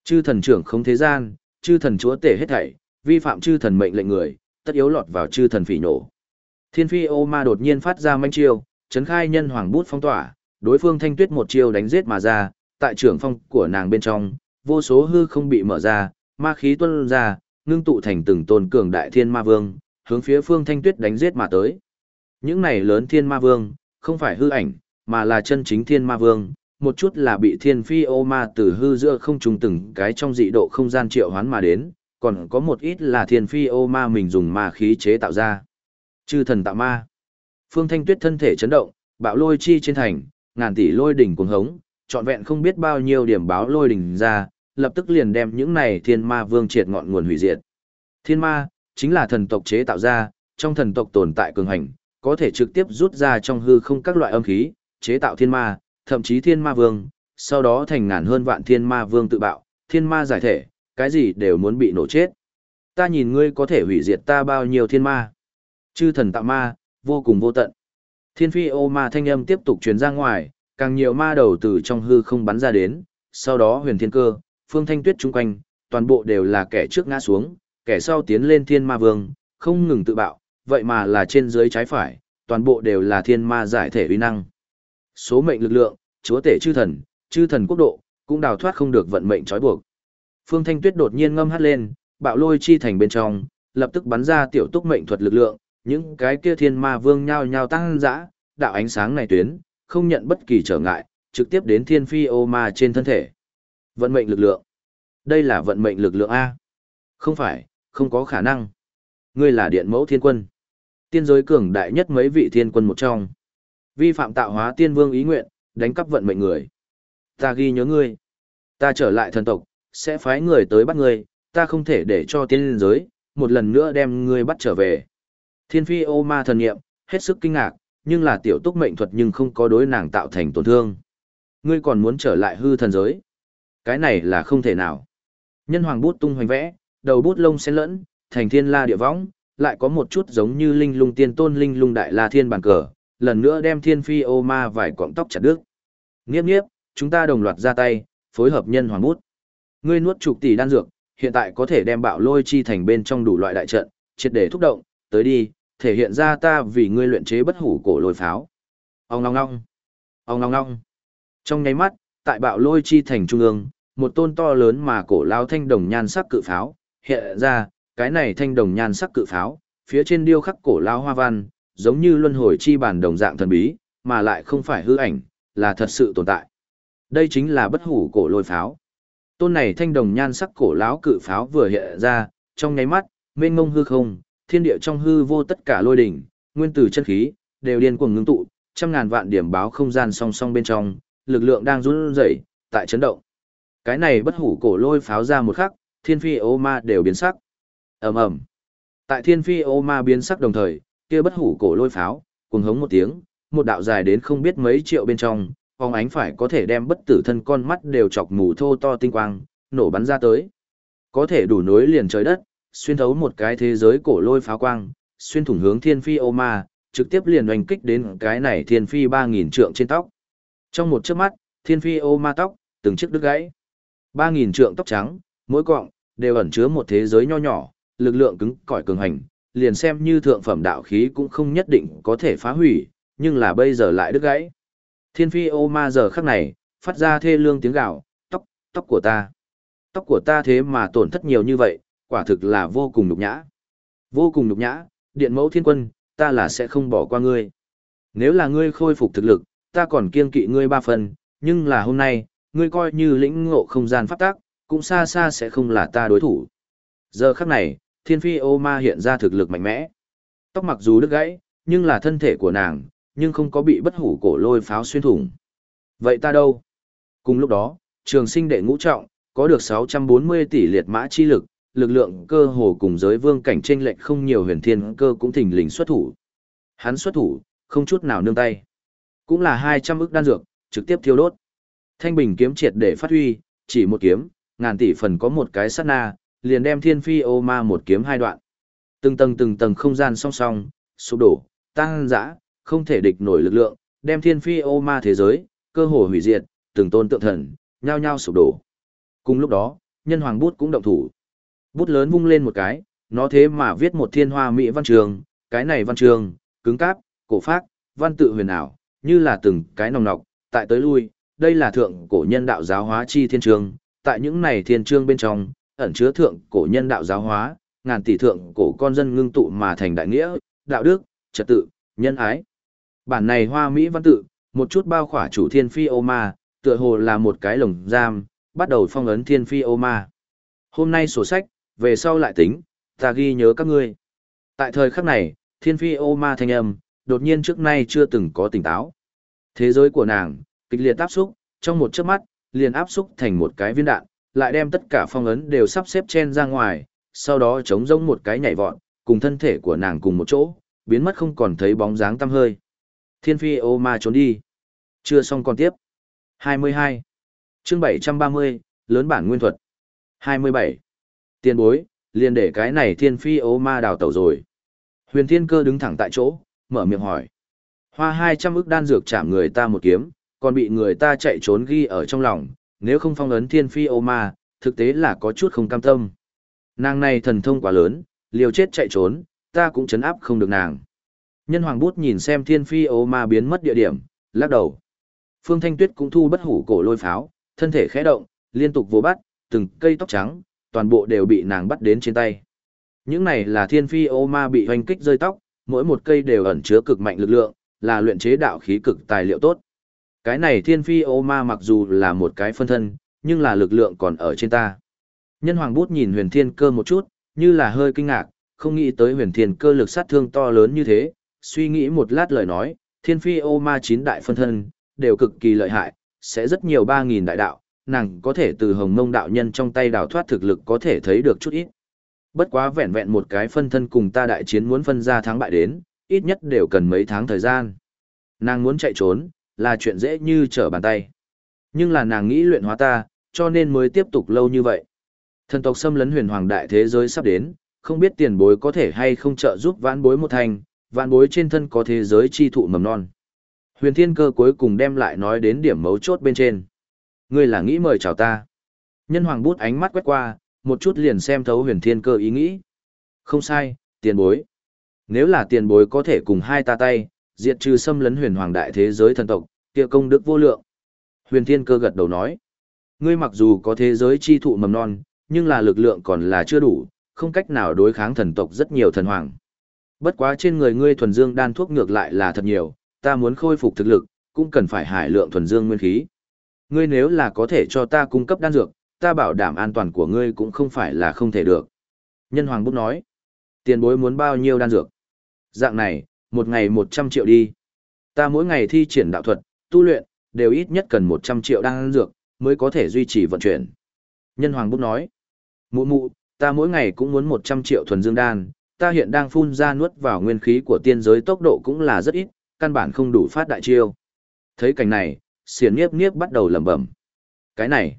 Speaker 1: Chư thần trưởng không thế gian, chư thần chúa tể hết thảy, vi phạm chư thần mệnh lệnh người, tất yếu lọt vào chư thần phỉ nổ. Thiên phi ô ma đột nhiên phát ra manh chiêu, chấn khai nhân hoàng bút phong tỏa, đối phương thanh tuyết một chiêu đánh giết mà ra, tại trưởng phong của nàng bên trong, vô số hư không bị mở ra, ma khí tuôn ra, ngưng tụ thành từng tôn cường đại thiên ma vương, hướng phía phương thanh tuyết đánh giết mà tới. Những này lớn thiên ma vương, không phải hư ảnh, mà là chân chính thiên ma vương, một chút là bị thiên phi ô ma từ hư giữa không trùng từng cái trong dị độ không gian triệu hoán mà đến, còn có một ít là thiên phi ô ma mình dùng ma khí chế tạo ra. Chư thần tạo ma. Phương Thanh Tuyết thân thể chấn động, bạo lôi chi trên thành, ngàn tỷ lôi đỉnh cuồng hống, trọn vẹn không biết bao nhiêu điểm báo lôi đỉnh ra, lập tức liền đem những này thiên ma vương triệt ngọn nguồn hủy diệt. Thiên ma, chính là thần tộc chế tạo ra, trong thần tộc tồn tại cường hành, có thể trực tiếp rút ra trong hư không các loại âm khí, chế tạo thiên ma, thậm chí thiên ma vương, sau đó thành ngàn hơn vạn thiên ma vương tự bạo, thiên ma giải thể, cái gì đều muốn bị nổ chết. Ta nhìn ngươi có thể hủy diệt ta bao nhiêu thiên ma. Chư thần tạo ma, vô cùng vô tận. Thiên phi ô ma thanh âm tiếp tục truyền ra ngoài, càng nhiều ma đầu từ trong hư không bắn ra đến, sau đó huyền thiên cơ, phương thanh tuyết chung quanh, toàn bộ đều là kẻ trước ngã xuống, kẻ sau tiến lên thiên ma vương, không ngừng tự bạo, vậy mà là trên dưới trái phải, toàn bộ đều là thiên ma giải thể uy năng. Số mệnh lực lượng, chúa tể chư thần, chư thần quốc độ, cũng đào thoát không được vận mệnh trói buộc. Phương Thanh Tuyết đột nhiên ngâm hát lên, bạo lôi chi thành bên trong, lập tức bắn ra tiểu túc mệnh thuật lực lượng, những cái kia thiên ma vương nhao nhao tăng dã, đạo ánh sáng này tuyến, không nhận bất kỳ trở ngại, trực tiếp đến thiên phi ô ma trên thân thể. Vận mệnh lực lượng. Đây là vận mệnh lực lượng A. Không phải, không có khả năng. Ngươi là điện mẫu thiên quân. Tiên giới cường đại nhất mấy vị thiên quân một trong. Vi phạm tạo hóa tiên vương ý nguyện, đánh cắp vận mệnh người. Ta ghi nhớ ngươi. Ta trở lại thần tộc, sẽ phái người tới bắt ngươi, ta không thể để cho tiên giới, một lần nữa đem ngươi bắt trở về. Thiên phi ô ma thần nghiệm, hết sức kinh ngạc, nhưng là tiểu túc mệnh thuật nhưng không có đối nàng tạo thành tổn thương. Ngươi còn muốn trở lại hư thần giới. Cái này là không thể nào. Nhân hoàng bút tung hoành vẽ, đầu bút lông xen lẫn, thành thiên la địa võng, lại có một chút giống như linh lung tiên tôn linh lung đại la thiên bàn cờ, lần nữa đem thiên phi ô ma vài cọng tóc chặt đứt. Nghiếp nghiếp, chúng ta đồng loạt ra tay, phối hợp nhân hoàng bút. Ngươi nuốt chục tỷ đan dược, hiện tại có thể đem bạo lôi chi thành bên trong đủ loại đại trận, triệt để thúc động, tới đi, thể hiện ra ta vì ngươi luyện chế bất hủ cổ lôi pháo. Ông long long, ông long long, Trong nháy mắt, tại bạo lôi chi thành trung ương, một tôn to lớn mà cổ lao thanh đồng nhan sắc cự pháo, hiện ra, cái này thanh đồng nhan sắc cự pháo, phía trên điêu khắc cổ lao hoa văn, giống như luân hồi chi bản đồng dạng thần bí, mà lại không phải hư ảnh, là thật sự tồn tại. Đây chính là bất hủ cổ lôi pháo. Tôn này thanh đồng nhan sắc cổ lão cự pháo vừa hiện ra, trong nháy mắt, mênh ngông hư không, thiên địa trong hư vô tất cả lôi đỉnh, nguyên tử chân khí, đều điên cuồng ngưng tụ, trăm ngàn vạn điểm báo không gian song song bên trong, lực lượng đang run rẩy, tại chấn động. Cái này bất hủ cổ lôi pháo ra một khắc, thiên phi ô ma đều biến sắc. ầm ầm Tại thiên phi ô ma biến sắc đồng thời, kia bất hủ cổ lôi pháo, cuồng hống một tiếng, một đạo dài đến không biết mấy triệu bên trong, phóng ánh phải có thể đem bất tử thân con mắt đều chọc mù thô to tinh quang, nổ bắn ra tới. có thể đủ nối liền trời đất, xuyên thấu một cái thế giới cổ lôi pháo quang, xuyên thủng hướng thiên phi ô ma, trực tiếp liền oanh kích đến cái này thiên phi 3.000 trượng trên tóc. Trong một chớp mắt, thiên phi ô ma tóc, từng chiếc đứt gãy. 3.000 trượng tóc trắng, mỗi cọng, đều ẩn chứa một thế giới nho nhỏ, lực lượng cứng cỏi cường hành, liền xem như thượng phẩm đạo khí cũng không nhất định có thể phá hủy, nhưng là bây giờ lại đứt gãy. Thiên phi ô ma giờ khắc này, phát ra thê lương tiếng gạo, tóc, tóc của ta. Tóc của ta thế mà tổn thất nhiều như vậy, quả thực là vô cùng nhục nhã. Vô cùng nhục nhã, điện mẫu thiên quân, ta là sẽ không bỏ qua ngươi. Nếu là ngươi khôi phục thực lực, ta còn kiên kỵ ngươi ba phần, nhưng là hôm nay, ngươi coi như lĩnh ngộ không gian pháp tác, cũng xa xa sẽ không là ta đối thủ. Giờ khắc này, thiên phi ô ma hiện ra thực lực mạnh mẽ. Tóc mặc dù đứt gãy, nhưng là thân thể của nàng, nhưng không có bị bất hủ cổ lôi pháo xuyên thủng. Vậy ta đâu? Cùng lúc đó, trường sinh đệ ngũ trọng, có được 640 tỷ liệt mã chi lực, lực lượng cơ hồ cùng giới vương cảnh tranh lệch không nhiều huyền thiên cơ cũng thỉnh lình xuất thủ. Hắn xuất thủ, không chút nào nương tay. Cũng là 200 ức đan dược, trực tiếp thiêu đốt. Thanh bình kiếm triệt để phát huy, chỉ một kiếm, ngàn tỷ phần có một cái sát na, liền đem thiên phi ô ma một kiếm hai đoạn. Từng tầng từng tầng không gian song song, sụp đổ, tăng dã, không thể địch nổi lực lượng, đem thiên phi ô ma thế giới, cơ hồ hủy diệt, từng tôn tượng thần, nhao nhao sụp đổ. Cùng lúc đó, nhân hoàng bút cũng động thủ. Bút lớn vung lên một cái, nó thế mà viết một thiên hoa mỹ văn trường, cái này văn trường, cứng cáp, cổ phác, văn tự huyền ảo, như là từng cái nòng nọc, tại tới lui, đây là thượng cổ nhân đạo giáo hóa chi thiên trường, tại những này thiên trương bên trong, ẩn chứa thượng cổ nhân đạo giáo hóa, ngàn tỷ thượng cổ con dân ngưng tụ mà thành đại nghĩa, đạo đức, trật tự, nhân ái. Bản này hoa mỹ văn tự, một chút bao khỏa chủ thiên phi ô ma, tựa hồ là một cái lồng giam, bắt đầu phong ấn thiên phi ô ma. Hôm nay sổ sách, về sau lại tính, ta ghi nhớ các ngươi. Tại thời khắc này, thiên phi ô ma thanh âm, đột nhiên trước nay chưa từng có tỉnh táo. Thế giới của nàng, kịch liệt áp xúc, trong một chớp mắt, liền áp xúc thành một cái viên đạn, lại đem tất cả phong ấn đều sắp xếp chen ra ngoài, sau đó chống rông một cái nhảy vọt, cùng thân thể của nàng cùng một chỗ, biến mất không còn thấy bóng dáng tăm hơi. Thiên phi ô ma trốn đi. Chưa xong còn tiếp. 22. chương 730, lớn bản nguyên thuật. 27. Tiên bối, liền để cái này thiên phi ô ma đào tẩu rồi. Huyền thiên cơ đứng thẳng tại chỗ, mở miệng hỏi. Hoa 200 ức đan dược chạm người ta một kiếm, còn bị người ta chạy trốn ghi ở trong lòng, nếu không phong ấn thiên phi ô ma, thực tế là có chút không cam tâm. Nàng này thần thông quá lớn, liều chết chạy trốn, ta cũng chấn áp không được nàng. Nhân hoàng bút nhìn xem thiên phi ô ma biến mất địa điểm, lắc đầu. Phương Thanh Tuyết cũng thu bất hủ cổ lôi pháo, thân thể khẽ động, liên tục vô bắt, từng cây tóc trắng, toàn bộ đều bị nàng bắt đến trên tay. Những này là thiên phi ô ma bị hoành kích rơi tóc, mỗi một cây đều ẩn chứa cực mạnh lực lượng, là luyện chế đạo khí cực tài liệu tốt. Cái này thiên phi ô ma mặc dù là một cái phân thân, nhưng là lực lượng còn ở trên ta. Nhân hoàng bút nhìn huyền thiên cơ một chút, như là hơi kinh ngạc, không nghĩ tới huyền thiên cơ lực sát thương to lớn như thế, suy nghĩ một lát lời nói, thiên phi ô ma chín đại phân thân, đều cực kỳ lợi hại, sẽ rất nhiều ba nghìn đại đạo, nàng có thể từ hồng mông đạo nhân trong tay đào thoát thực lực có thể thấy được chút ít. Bất quá vẹn vẹn một cái phân thân cùng ta đại chiến muốn phân ra thắng bại đến, ít nhất đều cần mấy tháng thời gian. Nàng muốn chạy trốn, là chuyện dễ như trở bàn tay. Nhưng là nàng nghĩ luyện hóa ta, cho nên mới tiếp tục lâu như vậy. Thần tộc xâm lấn huyền hoàng đại thế giới sắp đến, không biết tiền bối có thể hay không trợ giúp vãn bối một thành, vãn bối trên thân có thế giới chi thụ mầm non. Huyền thiên cơ cuối cùng đem lại nói đến điểm mấu chốt bên trên. Ngươi là nghĩ mời chào ta. Nhân hoàng bút ánh mắt quét qua, một chút liền xem thấu huyền thiên cơ ý nghĩ. Không sai, tiền bối. Nếu là tiền bối có thể cùng hai ta tay, diệt trừ xâm lấn huyền hoàng đại thế giới thần tộc, kia công đức vô lượng. Huyền thiên cơ gật đầu nói. Ngươi mặc dù có thế giới chi thụ mầm non, nhưng là lực lượng còn là chưa đủ, không cách nào đối kháng thần tộc rất nhiều thần hoàng. Bất quá trên người ngươi thuần dương đan thuốc ngược lại là thật nhiều, ta muốn khôi phục thực lực, cũng cần phải hải lượng thuần dương nguyên khí. Ngươi nếu là có thể cho ta cung cấp đan dược, ta bảo đảm an toàn của ngươi cũng không phải là không thể được. Nhân Hoàng Bút nói, tiền bối muốn bao nhiêu đan dược? Dạng này, một ngày 100 triệu đi. Ta mỗi ngày thi triển đạo thuật, tu luyện, đều ít nhất cần 100 triệu đan dược, mới có thể duy trì vận chuyển. Nhân Hoàng Bút nói, mụ mụ, ta mỗi ngày cũng muốn 100 triệu thuần dương đan, ta hiện đang phun ra nuốt vào nguyên khí của tiên giới tốc độ cũng là rất ít, căn bản không đủ phát đại chiêu. Thấy cảnh này, xiển nghiếp nghiếp bắt đầu lẩm bẩm. Cái này,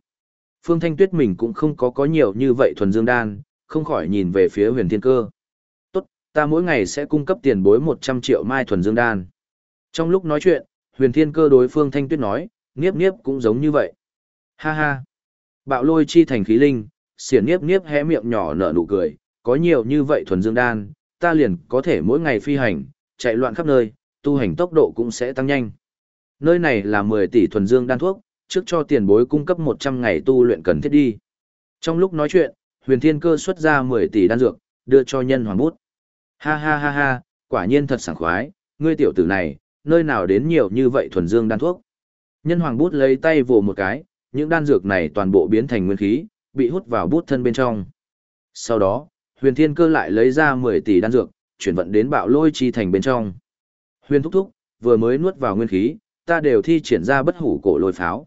Speaker 1: Phương Thanh Tuyết mình cũng không có có nhiều như vậy thuần dương đan, không khỏi nhìn về phía huyền thiên cơ. Ta mỗi ngày sẽ cung cấp tiền bối 100 triệu mai thuần dương đan. Trong lúc nói chuyện, huyền thiên cơ đối Phương Thanh Tuyết nói, nghiếp nghiếp cũng giống như vậy. Ha ha. Bạo lôi chi thành khí linh, xiển nghiếp nghiếp hé miệng nhỏ nở nụ cười, có nhiều như vậy thuần dương đan, ta liền có thể mỗi ngày phi hành, chạy loạn khắp nơi, tu hành tốc độ cũng sẽ tăng nhanh. Nơi này là 10 tỷ thuần dương đan thuốc, trước cho tiền bối cung cấp 100 ngày tu luyện cần thiết đi. Trong lúc nói chuyện, huyền thiên cơ xuất ra 10 tỷ đan dược, đưa cho nhân hoàng bút. Ha ha ha ha, quả nhiên thật sảng khoái, ngươi tiểu tử này, nơi nào đến nhiều như vậy thuần dương đan thuốc. Nhân hoàng bút lấy tay vồ một cái, những đan dược này toàn bộ biến thành nguyên khí, bị hút vào bút thân bên trong. Sau đó, huyền thiên cơ lại lấy ra 10 tỷ đan dược, chuyển vận đến bạo lôi chi thành bên trong. Huyền thúc thúc, vừa mới nuốt vào nguyên khí, ta đều thi triển ra bất hủ cổ lôi pháo.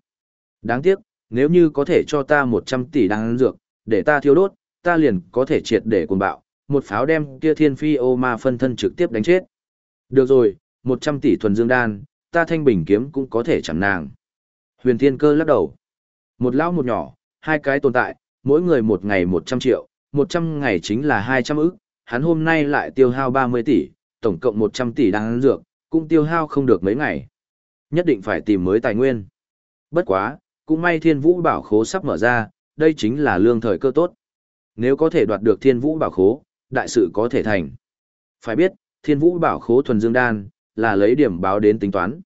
Speaker 1: Đáng tiếc, nếu như có thể cho ta 100 tỷ đan dược, để ta thiêu đốt, ta liền có thể triệt để cuồng bạo, một pháo đem kia thiên phi ô ma phân thân trực tiếp đánh chết. Được rồi, 100 tỷ thuần dương đan, ta thanh bình kiếm cũng có thể chẳng nàng. Huyền thiên cơ lắc đầu. Một lão một nhỏ, hai cái tồn tại, mỗi người một ngày 100 triệu, 100 ngày chính là 200 ức, hắn hôm nay lại tiêu hao 30 tỷ, tổng cộng 100 tỷ đan dược, cũng tiêu hao không được mấy ngày. Nhất định phải tìm mới tài nguyên. Bất quá, cũng may thiên vũ bảo khố sắp mở ra, đây chính là lương thời cơ tốt. Nếu có thể đoạt được thiên vũ bảo khố, đại sự có thể thành. Phải biết, thiên vũ bảo khố thuần dương đan, là lấy điểm báo đến tính toán.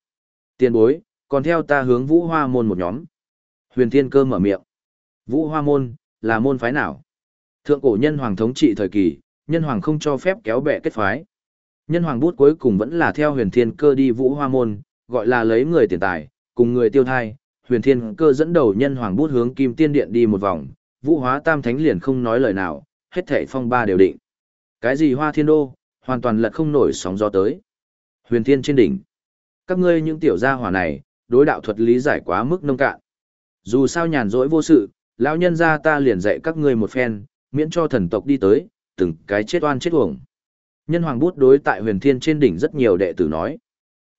Speaker 1: Tiên bối, còn theo ta hướng vũ hoa môn một nhóm. Huyền thiên cơ mở miệng. Vũ hoa môn, là môn phái nào? Thượng cổ nhân hoàng thống trị thời kỳ, nhân hoàng không cho phép kéo bè kết phái. Nhân hoàng bút cuối cùng vẫn là theo huyền thiên cơ đi vũ hoa môn, gọi là lấy người tiền tài, cùng người tiêu thai. Huyền thiên cơ dẫn đầu nhân hoàng bút hướng kim tiên điện đi một vòng, vũ hóa tam thánh liền không nói lời nào, hết thảy phong ba đều định. Cái gì hoa thiên đô, hoàn toàn lật không nổi sóng gió tới. Huyền thiên trên đỉnh. Các ngươi những tiểu gia hỏa này, đối đạo thuật lý giải quá mức nông cạn. Dù sao nhàn rỗi vô sự, lão nhân gia ta liền dạy các ngươi một phen, miễn cho thần tộc đi tới, từng cái chết oan chết uổng. Nhân hoàng bút đối tại huyền thiên trên đỉnh rất nhiều đệ tử nói.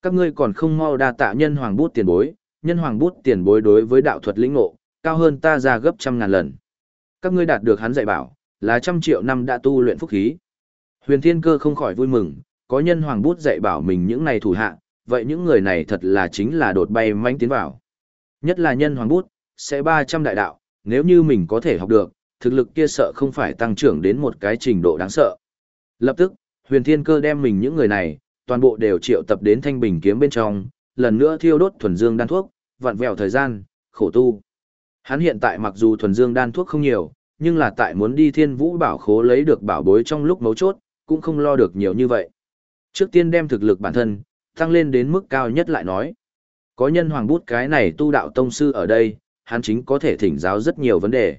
Speaker 1: Các ngươi còn không mau đa tạ nhân hoàng bút tiền bối, nhân hoàng bút tiền bối đối với đạo thuật lĩnh ngộ, cao hơn ta ra gấp trăm ngàn lần. Các ngươi đạt được hắn dạy bảo, là trăm triệu năm đã tu luyện phúc khí. Huyền thiên cơ không khỏi vui mừng, có nhân hoàng bút dạy bảo mình những này thủ hạ, vậy những người này thật là chính là đột bay manh tiến vào. Nhất là nhân hoàng bút, sẽ 300 đại đạo, nếu như mình có thể học được, thực lực kia sợ không phải tăng trưởng đến một cái trình độ đáng sợ. Lập tức, huyền thiên cơ đem mình những người này, toàn bộ đều triệu tập đến thanh bình kiếm bên trong, lần nữa thiêu đốt thuần dương đan thuốc, vặn vẹo thời gian, khổ tu. Hắn hiện tại mặc dù thuần dương đan thuốc không nhiều, nhưng là tại muốn đi thiên vũ bảo khố lấy được bảo bối trong lúc mấu chốt, cũng không lo được nhiều như vậy. Trước tiên đem thực lực bản thân, tăng lên đến mức cao nhất lại nói. Có nhân hoàng bút cái này tu đạo tông sư ở đây, hắn chính có thể thỉnh giáo rất nhiều vấn đề.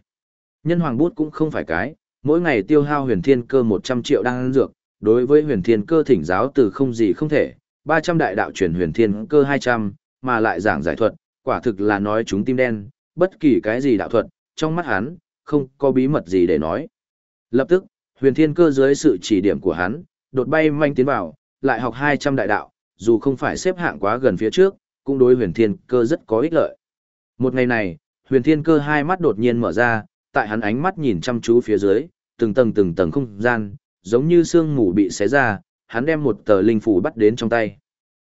Speaker 1: Nhân hoàng bút cũng không phải cái, mỗi ngày tiêu hao huyền thiên cơ 100 triệu đan dược, đối với huyền thiên cơ thỉnh giáo từ không gì không thể, 300 đại đạo chuyển huyền thiên cơ 200, mà lại giảng giải thuật, quả thực là nói chúng tim đen, bất kỳ cái gì đạo thuật, trong mắt hắn, không có bí mật gì để nói. Lập tức, huyền thiên cơ dưới sự chỉ điểm của hắn, đột bay manh tiến vào, lại học 200 đại đạo, dù không phải xếp hạng quá gần phía trước, cũng đối huyền thiên cơ rất có ích lợi. Một ngày này, huyền thiên cơ hai mắt đột nhiên mở ra, tại hắn ánh mắt nhìn chăm chú phía dưới, từng tầng từng tầng không gian, giống như sương mù bị xé ra, hắn đem một tờ linh phù bắt đến trong tay.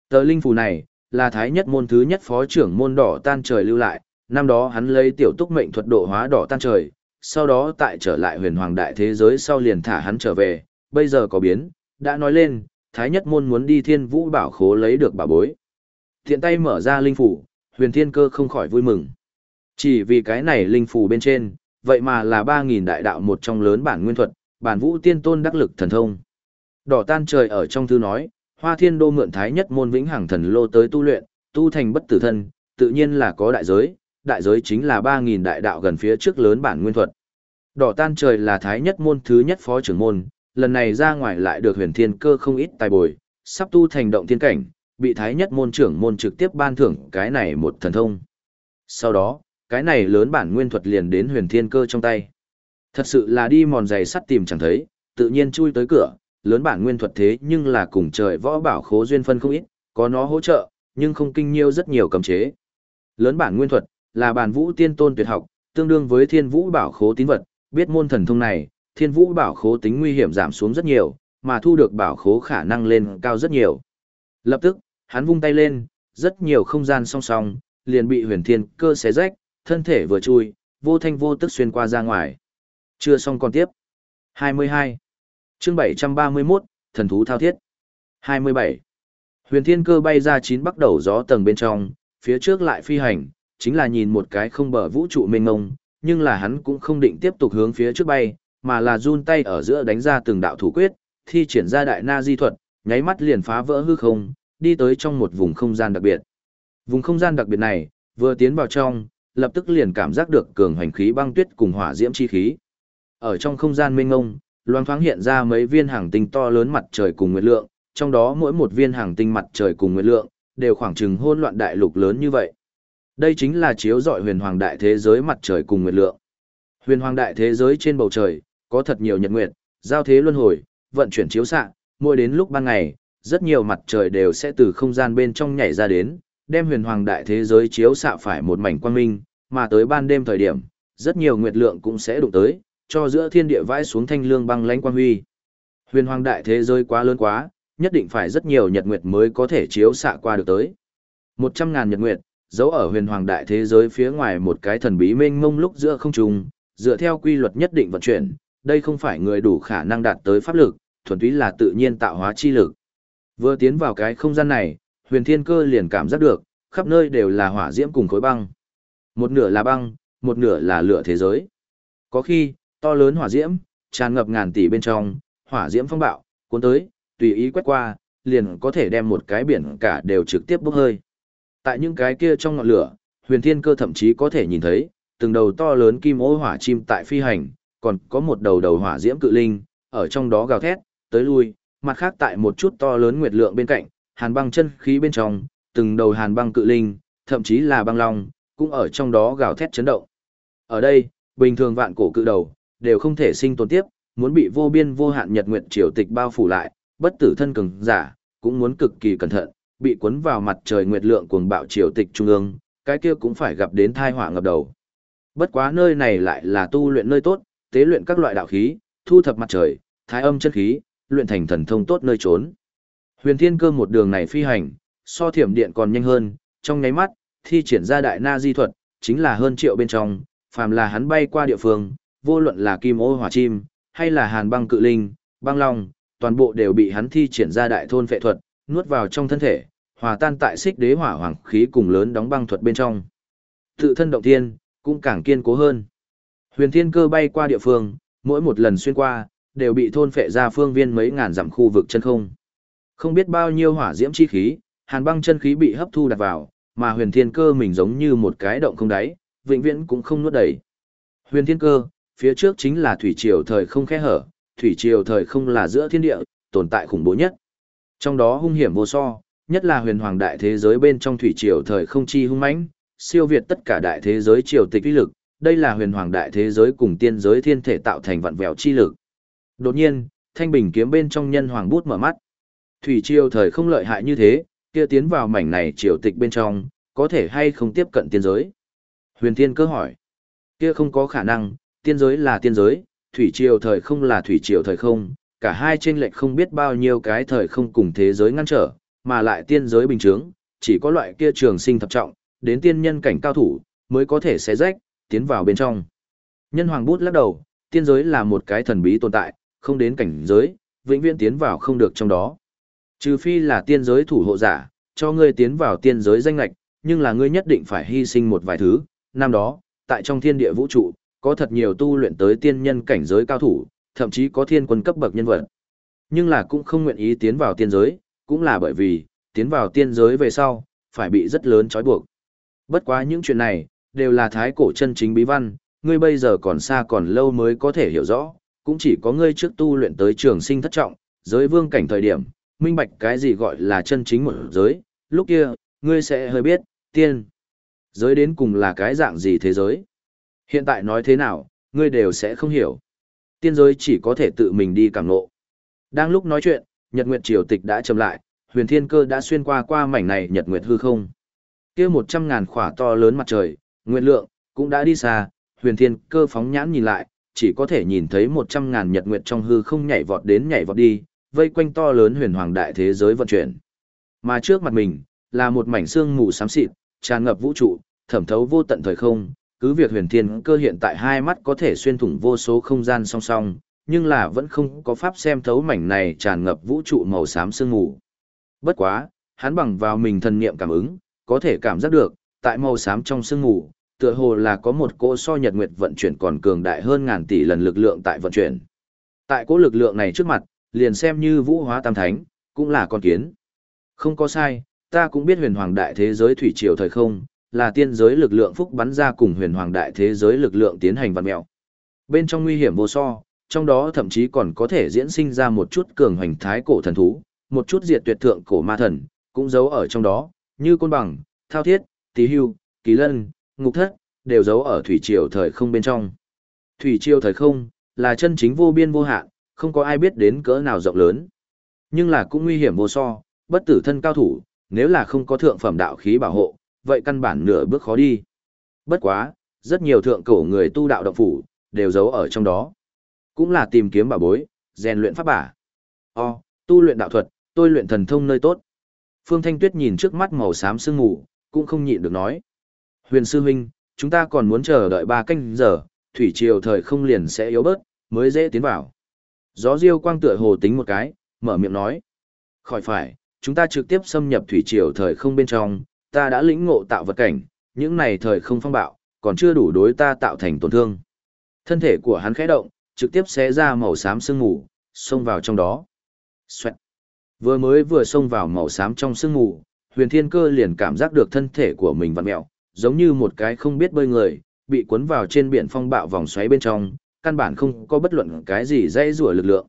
Speaker 1: Tờ linh phù này, là thái nhất môn thứ nhất phó trưởng môn đỏ tan trời lưu lại, năm đó hắn lấy tiểu túc mệnh thuật độ hóa đỏ tan trời, sau đó tại trở lại huyền hoàng đại thế giới sau liền thả hắn trở về, bây giờ có biến, đã nói lên, thái nhất môn muốn đi thiên vũ bảo khố lấy được bảo bối. Thiện tay mở ra linh phủ, huyền thiên cơ không khỏi vui mừng. Chỉ vì cái này linh phủ bên trên, vậy mà là 3.000 đại đạo một trong lớn bản nguyên thuật, bản vũ tiên tôn đắc lực thần thông. Đỏ tan trời ở trong thư nói, hoa thiên đô mượn thái nhất môn vĩnh hằng thần lô tới tu luyện, tu thành bất tử thân, tự nhiên là có đại giới, đại giới chính là 3.000 đại đạo gần phía trước lớn bản nguyên thuật. Đỏ tan trời là thái nhất môn thứ nhất phó trưởng môn, lần này ra ngoài lại được huyền thiên cơ không ít tài bồi, sắp tu thành động thiên cảnh, bị thái nhất môn trưởng môn trực tiếp ban thưởng cái này một thần thông. Sau đó, cái này lớn bản nguyên thuật liền đến huyền thiên cơ trong tay. Thật sự là đi mòn giày sắt tìm chẳng thấy, tự nhiên chui tới cửa, lớn bản nguyên thuật thế nhưng là cùng trời võ bảo khố duyên phân không ít, có nó hỗ trợ, nhưng không kinh nhiêu rất nhiều cấm chế. Lớn bản nguyên thuật là bản vũ tiên tôn tuyệt học, tương đương với thiên vũ bảo khố tín vật, biết môn thần thông này, thiên vũ bảo khố tính nguy hiểm giảm xuống rất nhiều, mà thu được bảo khố khả năng lên cao rất nhiều. Lập tức, hắn vung tay lên, rất nhiều không gian song song, liền bị huyền thiên cơ xé rách, thân thể vừa chui, vô thanh vô tức xuyên qua ra ngoài. Chưa xong còn tiếp. 22. chương 731, thần thú thao thiết. 27. Huyền thiên cơ bay ra chín bắt đầu gió tầng bên trong, phía trước lại phi hành, chính là nhìn một cái không bờ vũ trụ mênh ngông, nhưng là hắn cũng không định tiếp tục hướng phía trước bay, mà là run tay ở giữa đánh ra từng đạo thủ quyết, thi triển ra đại na di thuật, nháy mắt liền phá vỡ hư không, đi tới trong một vùng không gian đặc biệt. Vùng không gian đặc biệt này, vừa tiến vào trong, lập tức liền cảm giác được cường hành khí băng tuyết cùng hỏa diễm chi khí. Ở trong không gian mênh mông, loang thoáng hiện ra mấy viên hàng tinh to lớn mặt trời cùng nguyệt lượng, trong đó mỗi một viên hàng tinh mặt trời cùng nguyệt lượng, đều khoảng chừng hỗn loạn đại lục lớn như vậy. Đây chính là chiếu dọi huyền hoàng đại thế giới mặt trời cùng nguyệt lượng. Huyền hoàng đại thế giới trên bầu trời, có thật nhiều nhật nguyệt, giao thế luân hồi, vận chuyển chiếu xạ, mỗi đến lúc ban ngày, rất nhiều mặt trời đều sẽ từ không gian bên trong nhảy ra đến, đem huyền hoàng đại thế giới chiếu xạ phải một mảnh quang minh, mà tới ban đêm thời điểm, rất nhiều nguyệt lượng cũng sẽ đụng tới, cho giữa thiên địa vãi xuống thanh lương băng lãnh quang huy. Huyền hoàng đại thế giới quá lớn quá, nhất định phải rất nhiều nhật nguyệt mới có thể chiếu xạ qua được tới. Một trăm ngàn nhật nguyệt, giấu ở huyền hoàng đại thế giới phía ngoài một cái thần bí mênh mông lúc giữa không trung, dựa theo quy luật nhất định vận chuyển, đây không phải người đủ khả năng đạt tới pháp lực, thuần túy là tự nhiên tạo hóa chi lực. Vừa tiến vào cái không gian này, huyền thiên cơ liền cảm giác được, khắp nơi đều là hỏa diễm cùng khối băng. Một nửa là băng, một nửa là lửa thế giới. Có khi, to lớn hỏa diễm, tràn ngập ngàn tỷ bên trong, hỏa diễm phong bạo, cuốn tới, tùy ý quét qua, liền có thể đem một cái biển cả đều trực tiếp bốc hơi. Tại những cái kia trong ngọn lửa, huyền thiên cơ thậm chí có thể nhìn thấy, từng đầu to lớn kim ô hỏa chim tại phi hành, còn có một đầu đầu hỏa diễm cự linh, ở trong đó gào thét, tới lui, mặt khác tại một chút to lớn nguyệt lượng bên cạnh, hàn băng chân khí bên trong, từng đầu hàn băng cự linh, thậm chí là băng long, cũng ở trong đó gào thét chấn động. Ở đây, bình thường vạn cổ cự đầu, đều không thể sinh tồn tiếp, muốn bị vô biên vô hạn nhật nguyệt triều tịch bao phủ lại, bất tử thân cường giả, cũng muốn cực kỳ cẩn thận, bị cuốn vào mặt trời nguyệt lượng cuồng bạo triều tịch trung ương, cái kia cũng phải gặp đến thai họa ngập đầu. Bất quá nơi này lại là tu luyện nơi tốt, tế luyện các loại đạo khí, thu thập mặt trời, thái âm chân khí, luyện thành thần thông tốt nơi trốn. Huyền Thiên Cơ một đường này phi hành, so thiểm điện còn nhanh hơn, trong nháy mắt, thi triển ra đại na di thuật, chính là hơn triệu bên trong, phàm là hắn bay qua địa phương, vô luận là kim ô hỏa chim, hay là hàn băng cự linh, băng long, toàn bộ đều bị hắn thi triển ra đại thôn phệ thuật, nuốt vào trong thân thể, hòa tan tại xích đế hỏa hoàng khí cùng lớn đóng băng thuật bên trong. Tự thân động thiên, cũng càng kiên cố hơn. Huyền Thiên Cơ bay qua địa phương, mỗi một lần xuyên qua, đều bị thôn phệ ra phương viên mấy ngàn dặm khu vực chân không. Không biết bao nhiêu hỏa diễm chi khí, hàn băng chân khí bị hấp thu đặt vào, mà huyền thiên cơ mình giống như một cái động không đáy, vĩnh viễn cũng không nuốt đầy. Huyền thiên cơ, phía trước chính là thủy triều thời không khe hở, thủy triều thời không là giữa thiên địa, tồn tại khủng bố nhất. Trong đó hung hiểm vô so, nhất là huyền hoàng đại thế giới bên trong thủy triều thời không chi hung mãnh, siêu việt tất cả đại thế giới triều tịch uy lực, đây là huyền hoàng đại thế giới cùng tiên giới thiên thể tạo thành vạn vẹo chi lực. Đột nhiên, thanh bình kiếm bên trong nhân hoàng bút mở mắt. Thủy triều thời không lợi hại như thế, kia tiến vào mảnh này triều tịch bên trong, có thể hay không tiếp cận tiên giới? Huyền Thiên cơ hỏi. Kia không có khả năng, tiên giới là tiên giới, thủy triều thời không là thủy triều thời không, cả hai trên lệch không biết bao nhiêu cái thời không cùng thế giới ngăn trở, mà lại tiên giới bình thường, chỉ có loại kia trường sinh thập trọng, đến tiên nhân cảnh cao thủ, mới có thể xé rách, tiến vào bên trong. Nhân hoàng bút lắc đầu, tiên giới là một cái thần bí tồn tại, không đến cảnh giới, vĩnh viễn tiến vào không được trong đó. Trừ phi là tiên giới thủ hộ giả, cho ngươi tiến vào tiên giới danh lạch, nhưng là ngươi nhất định phải hy sinh một vài thứ. Năm đó, tại trong thiên địa vũ trụ, có thật nhiều tu luyện tới tiên nhân cảnh giới cao thủ, thậm chí có thiên quân cấp bậc nhân vật. Nhưng là cũng không nguyện ý tiến vào tiên giới, cũng là bởi vì, tiến vào tiên giới về sau, phải bị rất lớn trói buộc. Bất quá những chuyện này, đều là thái cổ chân chính bí văn, ngươi bây giờ còn xa còn lâu mới có thể hiểu rõ, cũng chỉ có ngươi trước tu luyện tới trường sinh thất trọng, giới vương cảnh thời điểm, minh bạch cái gì gọi là chân chính một giới, lúc kia, ngươi sẽ hơi biết, tiên. Giới đến cùng là cái dạng gì thế giới. Hiện tại nói thế nào, ngươi đều sẽ không hiểu. Tiên giới chỉ có thể tự mình đi cảm ngộ. Đang lúc nói chuyện, Nhật Nguyệt Triều Tịch đã chậm lại, huyền thiên cơ đã xuyên qua qua mảnh này Nhật Nguyệt hư không. kia một trăm ngàn khỏa to lớn mặt trời, nguyệt lượng, cũng đã đi xa, huyền thiên cơ phóng nhãn nhìn lại, chỉ có thể nhìn thấy một trăm ngàn nhật nguyệt trong hư không nhảy vọt đến nhảy vọt đi, vây quanh to lớn huyền hoàng đại thế giới vận chuyển. Mà trước mặt mình, là một mảnh xương mù xám xịt, tràn ngập vũ trụ, thẩm thấu vô tận thời không, cứ việc huyền thiên cơ hiện tại hai mắt có thể xuyên thủng vô số không gian song song, nhưng là vẫn không có pháp xem thấu mảnh này tràn ngập vũ trụ màu xám sương mù. Bất quá, hắn bằng vào mình thần niệm cảm ứng, có thể cảm giác được, tại màu xám trong sương mù, tựa hồ là có một cỗ so nhật nguyệt vận chuyển còn cường đại hơn ngàn tỷ lần lực lượng tại vận chuyển. Tại cỗ lực lượng này trước mặt, liền xem như vũ hóa tam thánh, cũng là con kiến. Không có sai, ta cũng biết huyền hoàng đại thế giới thủy triều thời không, là tiên giới lực lượng phúc bắn ra cùng huyền hoàng đại thế giới lực lượng tiến hành vặn mèo. Bên trong nguy hiểm vô so, trong đó thậm chí còn có thể diễn sinh ra một chút cường hoành thái cổ thần thú, một chút diệt tuyệt thượng cổ ma thần, cũng giấu ở trong đó, như côn bằng, thao thiết, tí hưu, kỳ lân, ngục thất, đều giấu ở thủy triều thời không bên trong. Thủy triều thời không, là chân chính vô biên vô hạn, không có ai biết đến cỡ nào rộng lớn. Nhưng là cũng nguy hiểm vô so, bất tử thân cao thủ, nếu là không có thượng phẩm đạo khí bảo hộ, vậy căn bản nửa bước khó đi. Bất quá, rất nhiều thượng cổ người tu đạo động phủ, đều giấu ở trong đó. Cũng là tìm kiếm bảo bối, rèn luyện pháp bả. O, tu luyện đạo thuật, tôi luyện thần thông nơi tốt. Phương Thanh Tuyết nhìn trước mắt màu xám sương mù, cũng không nhịn được nói. Huyền sư huynh, chúng ta còn muốn chờ đợi ba canh giờ, thủy triều thời không liền sẽ yếu bớt, mới dễ tiến vào. Gió diêu quang tựa hồ tính một cái, mở miệng nói. Khỏi phải, chúng ta trực tiếp xâm nhập thủy triều thời không bên trong, ta đã lĩnh ngộ tạo vật cảnh, những này thời không phong bạo, còn chưa đủ đối ta tạo thành tổn thương. Thân thể của hắn khẽ động, trực tiếp xé ra màu xám sương mù, xông vào trong đó. Xoẹt. Vừa mới vừa xông vào màu xám trong sương mù, huyền thiên cơ liền cảm giác được thân thể của mình vặn mẹo, giống như một cái không biết bơi người, bị cuốn vào trên biển phong bạo vòng xoáy bên trong, căn bản không có bất luận cái gì dây rủa lực lượng.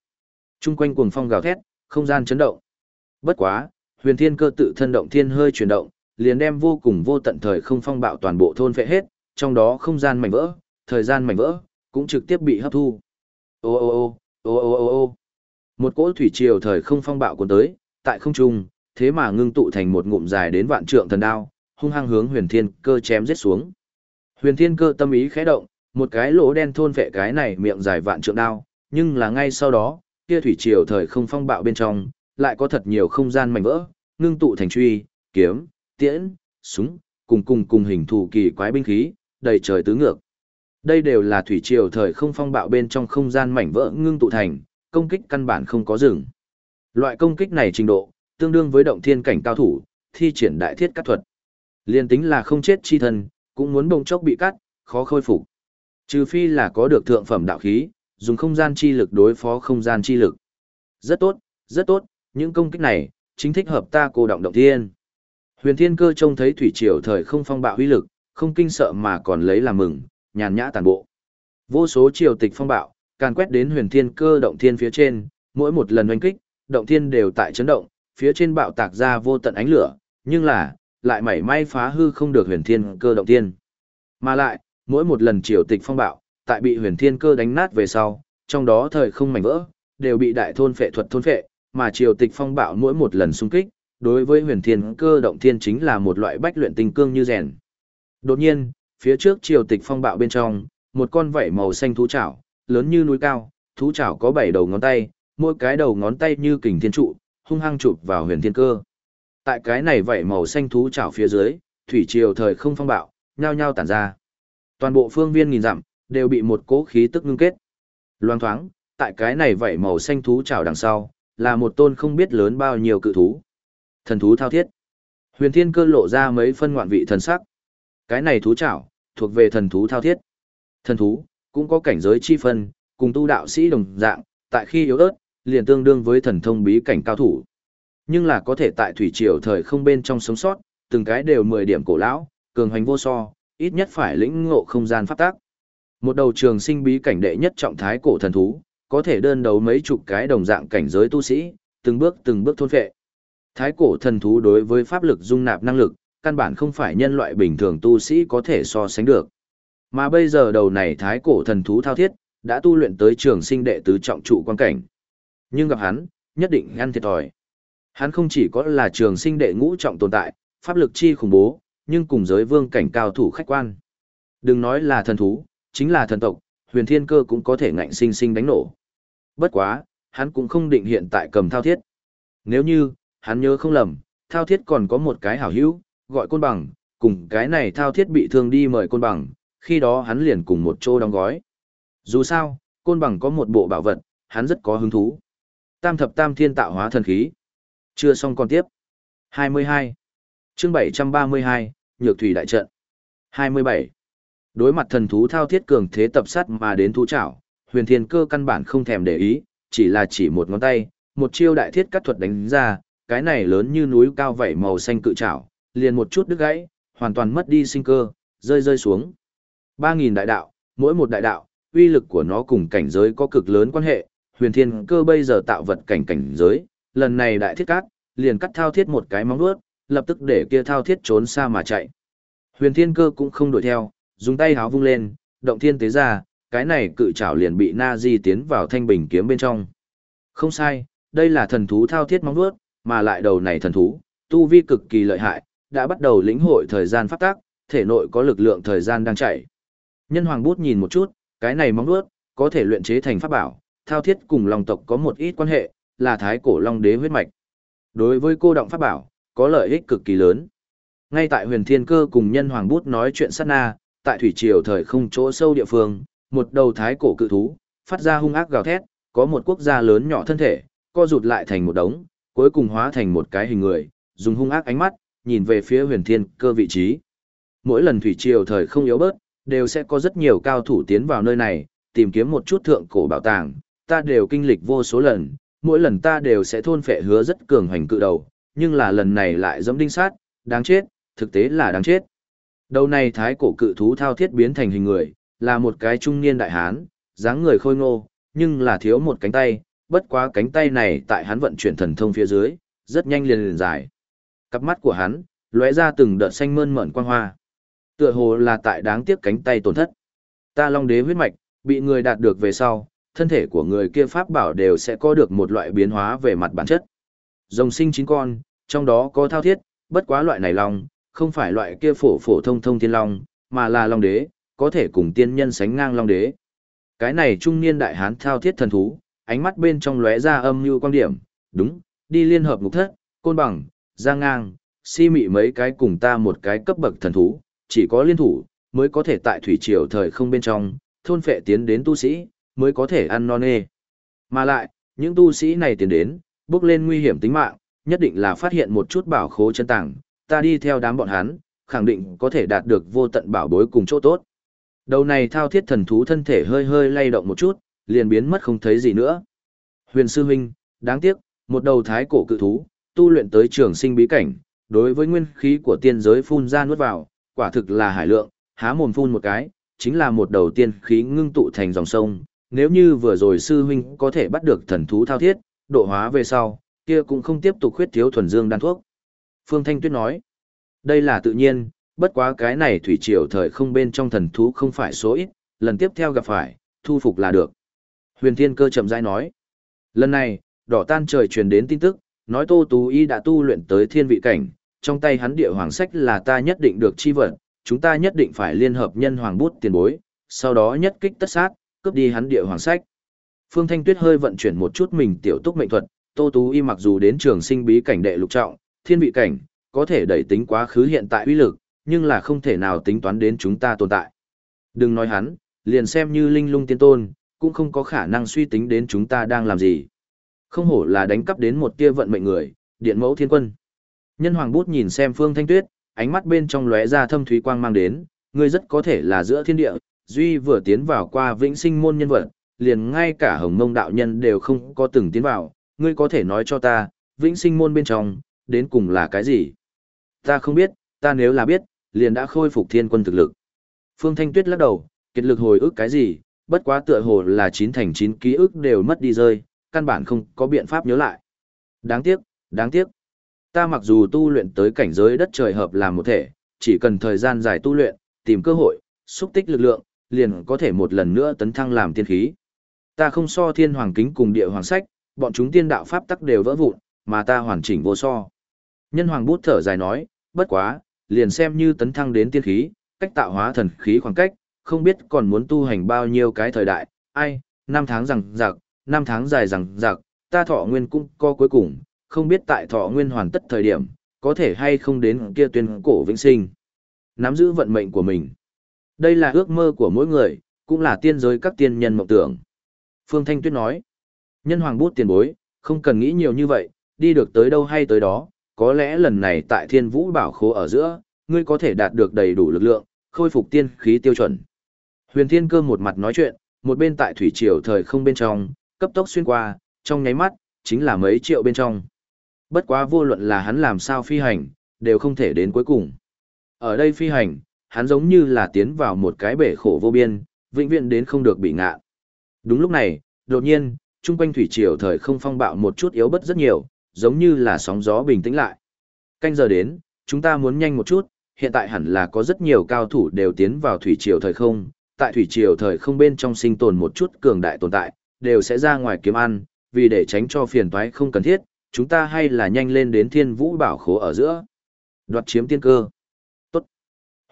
Speaker 1: Trung quanh cuồng phong gào thét, không gian chấn động. Bất quá, huyền thiên cơ tự thân động thiên hơi chuyển động, liền đem vô cùng vô tận thời không phong bạo toàn bộ thôn phệ hết, trong đó không gian mảnh vỡ, thời gian mảnh vỡ, cũng trực tiếp bị hấp thu. Ô ô ô, ô ô ô ô. Một cỗ thủy triều thời không phong bạo cuốn tới, tại không trung, thế mà ngưng tụ thành một ngụm dài đến vạn trượng thần đao, hung hăng hướng Huyền Thiên Cơ chém giết xuống. Huyền Thiên Cơ tâm ý khẽ động, một cái lỗ đen thôn phệ cái này miệng dài vạn trượng đao, nhưng là ngay sau đó, kia thủy triều thời không phong bạo bên trong, lại có thật nhiều không gian mảnh vỡ, ngưng tụ thành truy, kiếm, tiễn, súng, cùng cùng cùng hình thù kỳ quái binh khí, đầy trời tứ ngược. Đây đều là thủy triều thời không phong bạo bên trong không gian mảnh vỡ ngưng tụ thành, công kích căn bản không có dừng. Loại công kích này trình độ, tương đương với động thiên cảnh cao thủ, thi triển đại thiết cắt thuật. Liên tính là không chết chi thân, cũng muốn bông chốc bị cắt, khó khôi phục. Trừ phi là có được thượng phẩm đạo khí, dùng không gian chi lực đối phó không gian chi lực. Rất tốt, rất tốt, những công kích này, chính thích hợp ta cô động động thiên. Huyền Thiên Cơ trông thấy thủy triều thời không phong bạo uy lực, không kinh sợ mà còn lấy làm mừng, nhàn nhã tàn bộ. Vô số triều tịch phong bạo, càn quét đến Huyền Thiên Cơ động thiên phía trên, mỗi một lần oanh kích, động thiên đều tại chấn động, phía trên bạo tạc ra vô tận ánh lửa, nhưng là, lại mảy may phá hư không được Huyền Thiên Cơ động thiên. Mà lại, mỗi một lần triều tịch phong bạo, tại bị Huyền Thiên Cơ đánh nát về sau, trong đó thời không mảnh vỡ, đều bị đại thôn phệ thuật thôn phệ, mà triều tịch phong bạo mỗi một lần xung kích, đối với huyền thiên cơ động thiên chính là một loại bách luyện tinh cương như rèn. Đột nhiên, phía trước triều tịch phong bạo bên trong, một con vảy màu xanh thú chảo, lớn như núi cao, thú chảo có bảy đầu ngón tay, mỗi cái đầu ngón tay như kình thiên trụ, hung hăng chụp vào huyền thiên cơ. Tại cái này vảy màu xanh thú chảo phía dưới, thủy triều thời không phong bạo, nhao nhao tản ra. Toàn bộ phương viên nghìn dặm, đều bị một cỗ khí tức ngưng kết. Loang thoáng, tại cái này vảy màu xanh thú chảo đằng sau, là một tôn không biết lớn bao nhiêu cự thú. Thần thú thao thiết. Huyền Thiên Cơ lộ ra mấy phân ngoạn vị thần sắc. Cái này thú chảo, thuộc về thần thú thao thiết. Thần thú, cũng có cảnh giới chi phân, cùng tu đạo sĩ đồng dạng, tại khi yếu ớt, liền tương đương với thần thông bí cảnh cao thủ. Nhưng là có thể tại thủy triều thời không bên trong sống sót, từng cái đều 10 điểm cổ lão, cường hành vô so, ít nhất phải lĩnh ngộ không gian pháp tác. Một đầu trường sinh bí cảnh đệ nhất trọng thái cổ thần thú, có thể đơn đấu mấy chục cái đồng dạng cảnh giới tu sĩ, từng bước từng bước thôn phệ. Thái cổ thần thú đối với pháp lực dung nạp năng lực, căn bản không phải nhân loại bình thường tu sĩ có thể so sánh được. Mà bây giờ đầu này thái cổ thần thú thao thiết, đã tu luyện tới trường sinh đệ tứ trọng trụ quan cảnh. Nhưng gặp hắn, nhất định ngăn thiệt thòi. Hắn không chỉ có là trường sinh đệ ngũ trọng tồn tại, pháp lực chi khủng bố, nhưng cùng giới vương cảnh cao thủ khách quan. Đừng nói là thần thú, chính là thần tộc, huyền thiên cơ cũng có thể ngạnh sinh sinh đánh nổ. Bất quá, hắn cũng không định hiện tại cầm thao thiết. Nếu như, hắn nhớ không lầm, thao thiết còn có một cái hảo hữu, gọi côn bằng, cùng cái này thao thiết bị thương đi mời côn bằng, khi đó hắn liền cùng một chỗ đóng gói. Dù sao, côn bằng có một bộ bảo vật, hắn rất có hứng thú. Tam thập tam thiên tạo hóa thần khí. Chưa xong còn tiếp. 22. chương 732, Nhược Thủy Đại Trận. 27. Đối mặt thần thú thao thiết cường thế tập sát mà đến thú trảo, huyền thiên cơ căn bản không thèm để ý, chỉ là chỉ một ngón tay, một chiêu đại thiết cắt thuật đánh ra, cái này lớn như núi cao vảy màu xanh cự trảo, liền một chút đứt gãy, hoàn toàn mất đi sinh cơ, rơi rơi xuống. 3.000 đại đạo, mỗi một đại đạo, uy lực của nó cùng cảnh giới có cực lớn quan hệ, huyền thiên cơ bây giờ tạo vật cảnh cảnh giới, lần này đại thiết cát, liền cắt thao thiết một cái móng vuốt, lập tức để kia thao thiết trốn xa mà chạy. Huyền thiên cơ cũng không đuổi theo, dùng tay háo vung lên, động thiên tế ra, cái này cự trảo liền bị na di tiến vào thanh bình kiếm bên trong. Không sai, đây là thần thú thao thiết móng vuốt, mà lại đầu này thần thú, tu vi cực kỳ lợi hại, đã bắt đầu lĩnh hội thời gian phát tác, thể nội có lực lượng thời gian đang chạy. Nhân hoàng bút nhìn một chút, cái này móng vuốt có thể luyện chế thành pháp bảo, thao thiết cùng long tộc có một ít quan hệ, là thái cổ long đế huyết mạch. Đối với cô động pháp bảo, có lợi ích cực kỳ lớn. Ngay tại huyền thiên cơ cùng nhân hoàng bút nói chuyện sát na, tại thủy triều thời không chỗ sâu địa phương, một đầu thái cổ cự thú, phát ra hung ác gào thét, có một quốc gia lớn nhỏ thân thể, co rụt lại thành một đống, cuối cùng hóa thành một cái hình người, dùng hung ác ánh mắt, nhìn về phía huyền thiên cơ vị trí. Mỗi lần thủy triều thời không yếu bớt, đều sẽ có rất nhiều cao thủ tiến vào nơi này, tìm kiếm một chút thượng cổ bảo tàng, ta đều kinh lịch vô số lần, mỗi lần ta đều sẽ thôn phệ hứa rất cường hành cự đầu, nhưng là lần này lại giống đinh sát, đáng chết, thực tế là đáng chết. Đầu này thái cổ cự thú thao thiết biến thành hình người, là một cái trung niên đại hán, dáng người khôi ngô, nhưng là thiếu một cánh tay, bất quá cánh tay này tại hắn vận chuyển thần thông phía dưới, rất nhanh liền liền dài. Cặp mắt của hắn, lóe ra từng đợt xanh mơn mởn quang hoa. Tựa hồ là tại đáng tiếc cánh tay tổn thất. Ta long đế huyết mạch, bị người đạt được về sau, thân thể của người kia pháp bảo đều sẽ có được một loại biến hóa về mặt bản chất. Rồng sinh chín con, trong đó có thao thiết, bất quá loại này long, không phải loại kia phổ phổ thông thông thiên long, mà là long đế, có thể cùng tiên nhân sánh ngang long đế. Cái này trung niên đại hán thao thiết thần thú, ánh mắt bên trong lóe ra âm như quan điểm, đúng, đi liên hợp ngục thất, côn bằng, giang ngang, si mị mấy cái cùng ta một cái cấp bậc thần thú, chỉ có liên thủ, mới có thể tại thủy triều thời không bên trong, thôn phệ tiến đến tu sĩ, mới có thể ăn non nê. Mà lại, những tu sĩ này tiến đến, bước lên nguy hiểm tính mạng, nhất định là phát hiện một chút bảo khố chân tàng, ta đi theo đám bọn hắn, khẳng định có thể đạt được vô tận bảo bối cùng chỗ tốt. Đầu này thao thiết thần thú thân thể hơi hơi lay động một chút, liền biến mất không thấy gì nữa. Huyền sư huynh, đáng tiếc, một đầu thái cổ cự thú, tu luyện tới trường sinh bí cảnh, đối với nguyên khí của tiên giới phun ra nuốt vào, quả thực là hải lượng, há mồm phun một cái, chính là một đầu tiên khí ngưng tụ thành dòng sông. Nếu như vừa rồi sư huynh có thể bắt được thần thú thao thiết, độ hóa về sau, kia cũng không tiếp tục khuyết thiếu thuần dương đan thuốc. Phương Thanh Tuyết nói, đây là tự nhiên, bất quá cái này thủy triều thời không bên trong thần thú không phải số ít, lần tiếp theo gặp phải, thu phục là được. Huyền Thiên Cơ chậm rãi nói, lần này, đỏ tan trời truyền đến tin tức, nói Tô Tú Y đã tu luyện tới thiên vị cảnh, trong tay hắn địa hoàng sách là ta nhất định được chi vật, chúng ta nhất định phải liên hợp nhân hoàng bút tiền bối, sau đó nhất kích tất sát, cướp đi hắn địa hoàng sách. Phương Thanh Tuyết hơi vận chuyển một chút mình tiểu túc mệnh thuật, Tô Tú Y mặc dù đến trường sinh bí cảnh đệ lục trọng, thiên vị cảnh, có thể đẩy tính quá khứ hiện tại uy lực, nhưng là không thể nào tính toán đến chúng ta tồn tại. Đừng nói hắn, liền xem như linh lung tiên tôn, cũng không có khả năng suy tính đến chúng ta đang làm gì. Không hổ là đánh cắp đến một tia vận mệnh người, điện mẫu thiên quân. Nhân hoàng bút nhìn xem phương thanh tuyết, ánh mắt bên trong lóe ra thâm thúy quang mang đến, ngươi rất có thể là giữa thiên địa, duy vừa tiến vào qua vĩnh sinh môn nhân vật, liền ngay cả hồng mông đạo nhân đều không có từng tiến vào, ngươi có thể nói cho ta, vĩnh sinh môn bên trong, đến cùng là cái gì? Ta không biết, ta nếu là biết, liền đã khôi phục thiên quân thực lực. Phương Thanh Tuyết lắc đầu, kiệt lực hồi ức cái gì, bất quá tựa hồ là chín thành chín ký ức đều mất đi rơi, căn bản không có biện pháp nhớ lại. Đáng tiếc, đáng tiếc. Ta mặc dù tu luyện tới cảnh giới đất trời hợp làm một thể, chỉ cần thời gian dài tu luyện, tìm cơ hội, xúc tích lực lượng, liền có thể một lần nữa tấn thăng làm tiên khí. Ta không so thiên hoàng kính cùng địa hoàng sách, bọn chúng tiên đạo pháp tắc đều vỡ vụn, mà ta hoàn chỉnh vô so. Nhân hoàng bút thở dài nói, bất quá, liền xem như tấn thăng đến tiên khí, cách tạo hóa thần khí khoảng cách, không biết còn muốn tu hành bao nhiêu cái thời đại, ai, năm tháng rằng giặc, năm tháng dài rằng giặc, ta thọ nguyên cũng có cuối cùng, không biết tại thọ nguyên hoàn tất thời điểm, có thể hay không đến kia tuyên cổ vĩnh sinh. Nắm giữ vận mệnh của mình. Đây là ước mơ của mỗi người, cũng là tiên giới các tiên nhân mộng tưởng. Phương Thanh Tuyết nói, nhân hoàng bút tiền bối, không cần nghĩ nhiều như vậy, đi được tới đâu hay tới đó, có lẽ lần này tại thiên vũ bảo khố ở giữa, ngươi có thể đạt được đầy đủ lực lượng, khôi phục tiên khí tiêu chuẩn. Huyền Thiên Cơ một mặt nói chuyện, một bên tại thủy triều thời không bên trong, cấp tốc xuyên qua, trong nháy mắt, chính là mấy triệu bên trong. Bất quá vô luận là hắn làm sao phi hành, đều không thể đến cuối cùng. Ở đây phi hành, hắn giống như là tiến vào một cái bể khổ vô biên, vĩnh viễn đến không được bị ngạ. Đúng lúc này, đột nhiên, trung quanh thủy triều thời không phong bạo một chút yếu bất rất nhiều, giống như là sóng gió bình tĩnh lại. Canh giờ đến, chúng ta muốn nhanh một chút, hiện tại hẳn là có rất nhiều cao thủ đều tiến vào thủy triều thời không, tại thủy triều thời không bên trong sinh tồn một chút cường đại tồn tại, đều sẽ ra ngoài kiếm ăn, vì để tránh cho phiền toái không cần thiết, chúng ta hay là nhanh lên đến thiên vũ bảo khố ở giữa. Đoạt chiếm tiên cơ. Tốt.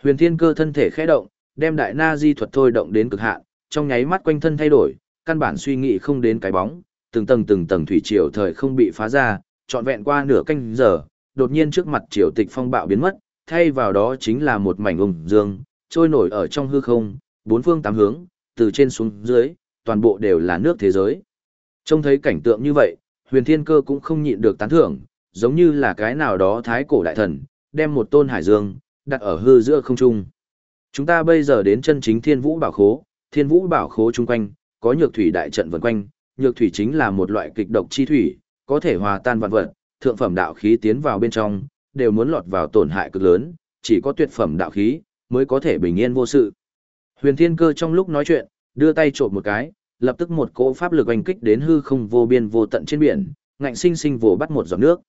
Speaker 1: Huyền thiên cơ thân thể khẽ động, đem đại na di thuật thôi động đến cực hạn, trong nháy mắt quanh thân thay đổi, căn bản suy nghĩ không đến cái bóng, từng tầng từng tầng thủy triều thời không bị phá ra, trọn vẹn qua nửa canh giờ, đột nhiên trước mặt triều tịch phong bạo biến mất, thay vào đó chính là một mảnh ung dương, trôi nổi ở trong hư không, bốn phương tám hướng, từ trên xuống dưới, toàn bộ đều là nước thế giới. Trông thấy cảnh tượng như vậy, huyền thiên cơ cũng không nhịn được tán thưởng, giống như là cái nào đó thái cổ đại thần, đem một tôn hải dương, đặt ở hư giữa không trung. Chúng ta bây giờ đến chân chính thiên vũ bảo khố, thiên vũ bảo khố chung quanh, có nhược thủy đại trận vần quanh, nhược thủy chính là một loại kịch độc chi thủy, có thể hòa tan vạn vật, thượng phẩm đạo khí tiến vào bên trong, đều muốn lọt vào tổn hại cực lớn, chỉ có tuyệt phẩm đạo khí mới có thể bình yên vô sự. Huyền Thiên Cơ trong lúc nói chuyện, đưa tay trộm một cái, lập tức một cỗ pháp lực oanh kích đến hư không vô biên vô tận trên biển, ngạnh sinh sinh vồ bắt một giọt nước.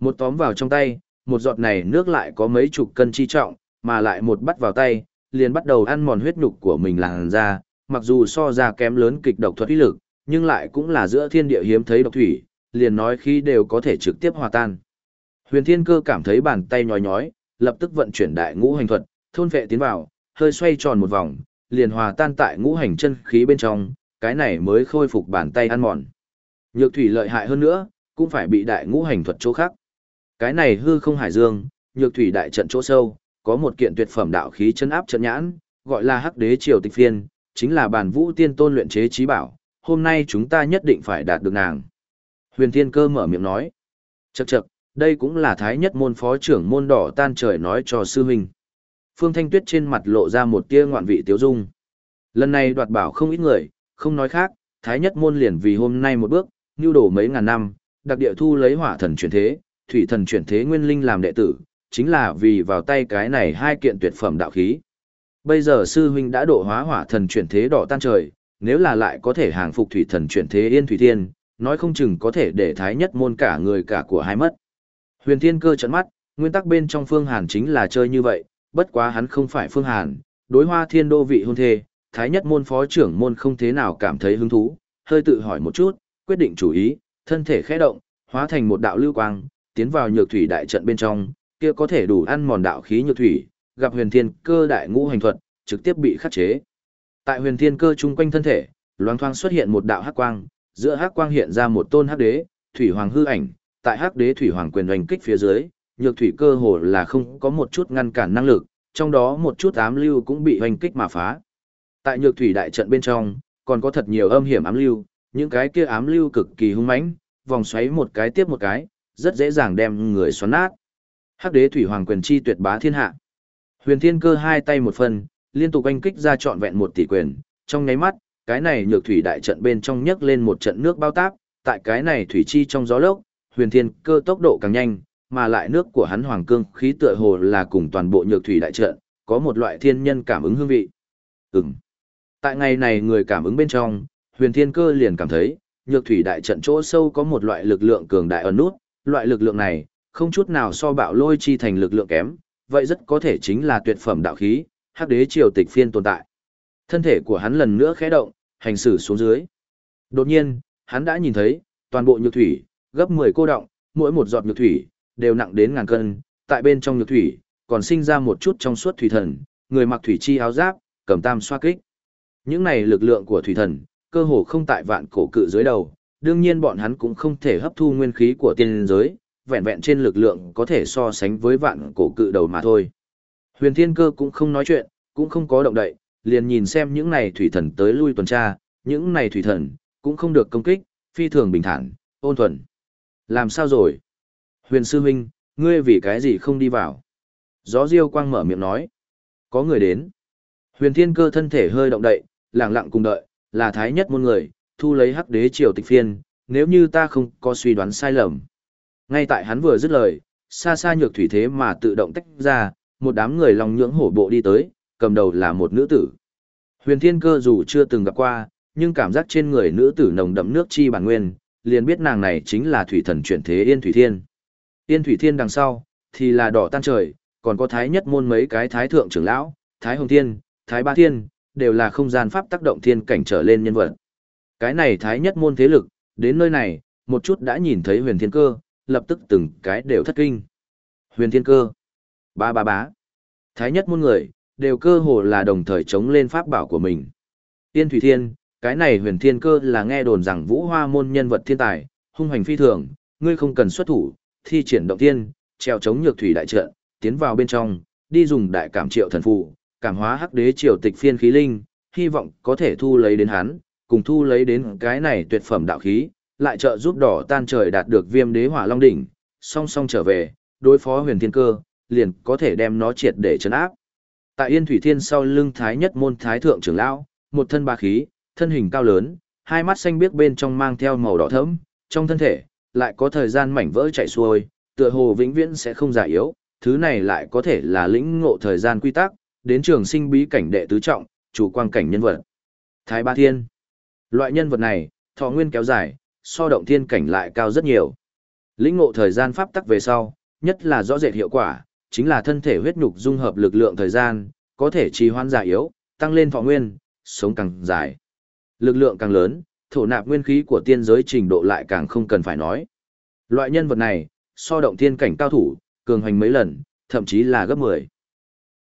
Speaker 1: Một tóm vào trong tay, một giọt này nước lại có mấy chục cân chi trọng, mà lại một bắt vào tay, liền bắt đầu ăn mòn huyết nhục của mình làn ra, mặc dù so ra kém lớn kịch độc thuật uy lực, nhưng lại cũng là giữa thiên địa hiếm thấy độc thủy, liền nói khi đều có thể trực tiếp hòa tan. Huyền Thiên Cơ cảm thấy bàn tay nhói nhói, lập tức vận chuyển đại ngũ hành thuật, thôn vệ tiến vào, hơi xoay tròn một vòng, liền hòa tan tại ngũ hành chân khí bên trong, cái này mới khôi phục bàn tay ăn mòn. Nhược thủy lợi hại hơn nữa, cũng phải bị đại ngũ hành thuật chỗ khác. Cái này hư không hải dương, nhược thủy đại trận chỗ sâu, có một kiện tuyệt phẩm đạo khí chân áp trận nhãn, gọi là Hắc Đế Triều Tịch Phiên, chính là bản vũ tiên tôn luyện chế trí bảo, hôm nay chúng ta nhất định phải đạt được nàng. Huyền Thiên Cơ mở miệng nói. Chậc chậc, đây cũng là thái nhất môn phó trưởng môn đỏ tan trời nói cho sư huynh. Phương Thanh Tuyết trên mặt lộ ra một tia ngoạn vị tiếu dung. Lần này đoạt bảo không ít người, không nói khác, thái nhất môn liền vì hôm nay một bước, nhu đổ mấy ngàn năm, đặc địa thu lấy hỏa thần chuyển thế, thủy thần chuyển thế nguyên linh làm đệ tử, chính là vì vào tay cái này hai kiện tuyệt phẩm đạo khí. Bây giờ sư huynh đã độ hóa hỏa thần chuyển thế đỏ tan trời, nếu là lại có thể hàng phục thủy thần chuyển thế yên thủy thiên, nói không chừng có thể để thái nhất môn cả người cả của hai mất. Huyền thiên cơ trận mắt, nguyên tắc bên trong phương hàn chính là chơi như vậy, bất quá hắn không phải phương hàn, đối hoa thiên đô vị hôn thê, thái nhất môn phó trưởng môn không thế nào cảm thấy hứng thú, hơi tự hỏi một chút, quyết định chủ ý, thân thể khẽ động, hóa thành một đạo lưu quang, tiến vào nhược thủy đại trận bên trong, kia có thể đủ ăn mòn đạo khí nhược thủy, gặp huyền thiên cơ đại ngũ hành thuật, trực tiếp bị khắc chế. Tại huyền thiên cơ chung quanh thân thể, loáng thoáng xuất hiện một đạo hắc quang, giữa hắc quang hiện ra một tôn hắc đế, thủy hoàng hư ảnh, tại hắc đế thủy hoàng quyền hành kích phía dưới, nhược thủy cơ hồ là không có một chút ngăn cản năng lực, trong đó một chút ám lưu cũng bị hoành kích mà phá. Tại nhược thủy đại trận bên trong, còn có thật nhiều âm hiểm ám lưu, những cái kia ám lưu cực kỳ hung mãnh, vòng xoáy một cái tiếp một cái, rất dễ dàng đem người xoắn nát. Hắc đế thủy hoàng quyền chi tuyệt bá thiên hạ. Huyền Thiên Cơ hai tay một phần, liên tục anh kích ra trọn vẹn một tỷ quyền, trong nháy mắt, cái này nhược thủy đại trận bên trong nhấc lên một trận nước bao táp, tại cái này thủy chi trong gió lốc, Huyền Thiên Cơ tốc độ càng nhanh, mà lại nước của hắn hoàng cương khí tựa hồ là cùng toàn bộ nhược thủy đại trận, có một loại thiên nhân cảm ứng hương vị. Ừm. Tại ngày này người cảm ứng bên trong, huyền thiên cơ liền cảm thấy, nhược thủy đại trận chỗ sâu có một loại lực lượng cường đại ẩn nút, loại lực lượng này, không chút nào so bạo lôi chi thành lực lượng kém, vậy rất có thể chính là tuyệt phẩm đạo khí, hắc đế triều tịch phiên tồn tại. Thân thể của hắn lần nữa khẽ động, hành xử xuống dưới. Đột nhiên, hắn đã nhìn thấy, toàn bộ nhược thủy, gấp 10 cô động, mỗi một giọt nhược thủy, đều nặng đến ngàn cân, tại bên trong nhược thủy, còn sinh ra một chút trong suốt thủy thần, người mặc thủy chi áo giáp, cầm tam xoa kích. Những này lực lượng của thủy thần, cơ hồ không tại vạn cổ cự dưới đầu, đương nhiên bọn hắn cũng không thể hấp thu nguyên khí của tiên giới, vẹn vẹn trên lực lượng có thể so sánh với vạn cổ cự đầu mà thôi. Huyền Thiên Cơ cũng không nói chuyện, cũng không có động đậy, liền nhìn xem những này thủy thần tới lui tuần tra, những này thủy thần cũng không được công kích, phi thường bình thản, ôn thuần. Làm sao rồi? Huyền Sư Minh, ngươi vì cái gì không đi vào? Gió Diêu Quang mở miệng nói. Có người đến. Huyền Thiên Cơ thân thể hơi động đậy, lặng lặng cùng đợi, là thái nhất môn người, thu lấy hắc đế triều tịch phiên, nếu như ta không có suy đoán sai lầm. Ngay tại hắn vừa dứt lời, xa xa nhược thủy thế mà tự động tách ra, một đám người lòng nhưỡng hổ bộ đi tới, cầm đầu là một nữ tử. Huyền Thiên Cơ dù chưa từng gặp qua, nhưng cảm giác trên người nữ tử nồng đậm nước chi bản nguyên, liền biết nàng này chính là thủy thần chuyển thế Yên Thủy Thiên. Yên Thủy Thiên đằng sau, thì là đỏ tan trời, còn có thái nhất môn mấy cái thái thượng trưởng lão, thái hồng thiên, thái ba thiên, đều là không gian pháp tác động thiên cảnh trở lên nhân vật. Cái này thái nhất môn thế lực, đến nơi này, một chút đã nhìn thấy huyền thiên cơ, lập tức từng cái đều thất kinh. Huyền thiên cơ, ba ba bá, thái nhất môn người, đều cơ hồ là đồng thời chống lên pháp bảo của mình. Tiên Thủy Thiên, cái này huyền thiên cơ là nghe đồn rằng vũ hoa môn nhân vật thiên tài, hung hành phi thường, ngươi không cần xuất thủ, thi triển động tiên, treo chống nhược thủy đại trận, tiến vào bên trong, đi dùng đại cảm triệu thần phù, cảm hóa hắc đế triều tịch phiên khí linh, hy vọng có thể thu lấy đến hắn, cùng thu lấy đến cái này tuyệt phẩm đạo khí, lại trợ giúp đỏ tan trời đạt được viêm đế hỏa long đỉnh, song song trở về, đối phó huyền thiên cơ, liền có thể đem nó triệt để chấn áp. Tại Yên Thủy Thiên sau lưng thái nhất môn thái thượng trưởng lão, một thân ba khí, thân hình cao lớn, hai mắt xanh biếc bên trong mang theo màu đỏ thẫm, trong thân thể lại có thời gian mảnh vỡ chạy xuôi, tựa hồ vĩnh viễn sẽ không già yếu, thứ này lại có thể là lĩnh ngộ thời gian quy tắc, đến trường sinh bí cảnh đệ tứ trọng, chủ quan cảnh nhân vật. Thái Ba Thiên. Loại nhân vật này, thọ nguyên kéo dài, so động thiên cảnh lại cao rất nhiều. Lĩnh ngộ thời gian pháp tắc về sau, nhất là rõ rệt hiệu quả, chính là thân thể huyết nhục dung hợp lực lượng thời gian, có thể trì hoãn già yếu, tăng lên thọ nguyên, sống càng dài. Lực lượng càng lớn, thổ nạp nguyên khí của tiên giới trình độ lại càng không cần phải nói. Loại nhân vật này, so động thiên cảnh cao thủ, cường hành mấy lần, thậm chí là gấp 10.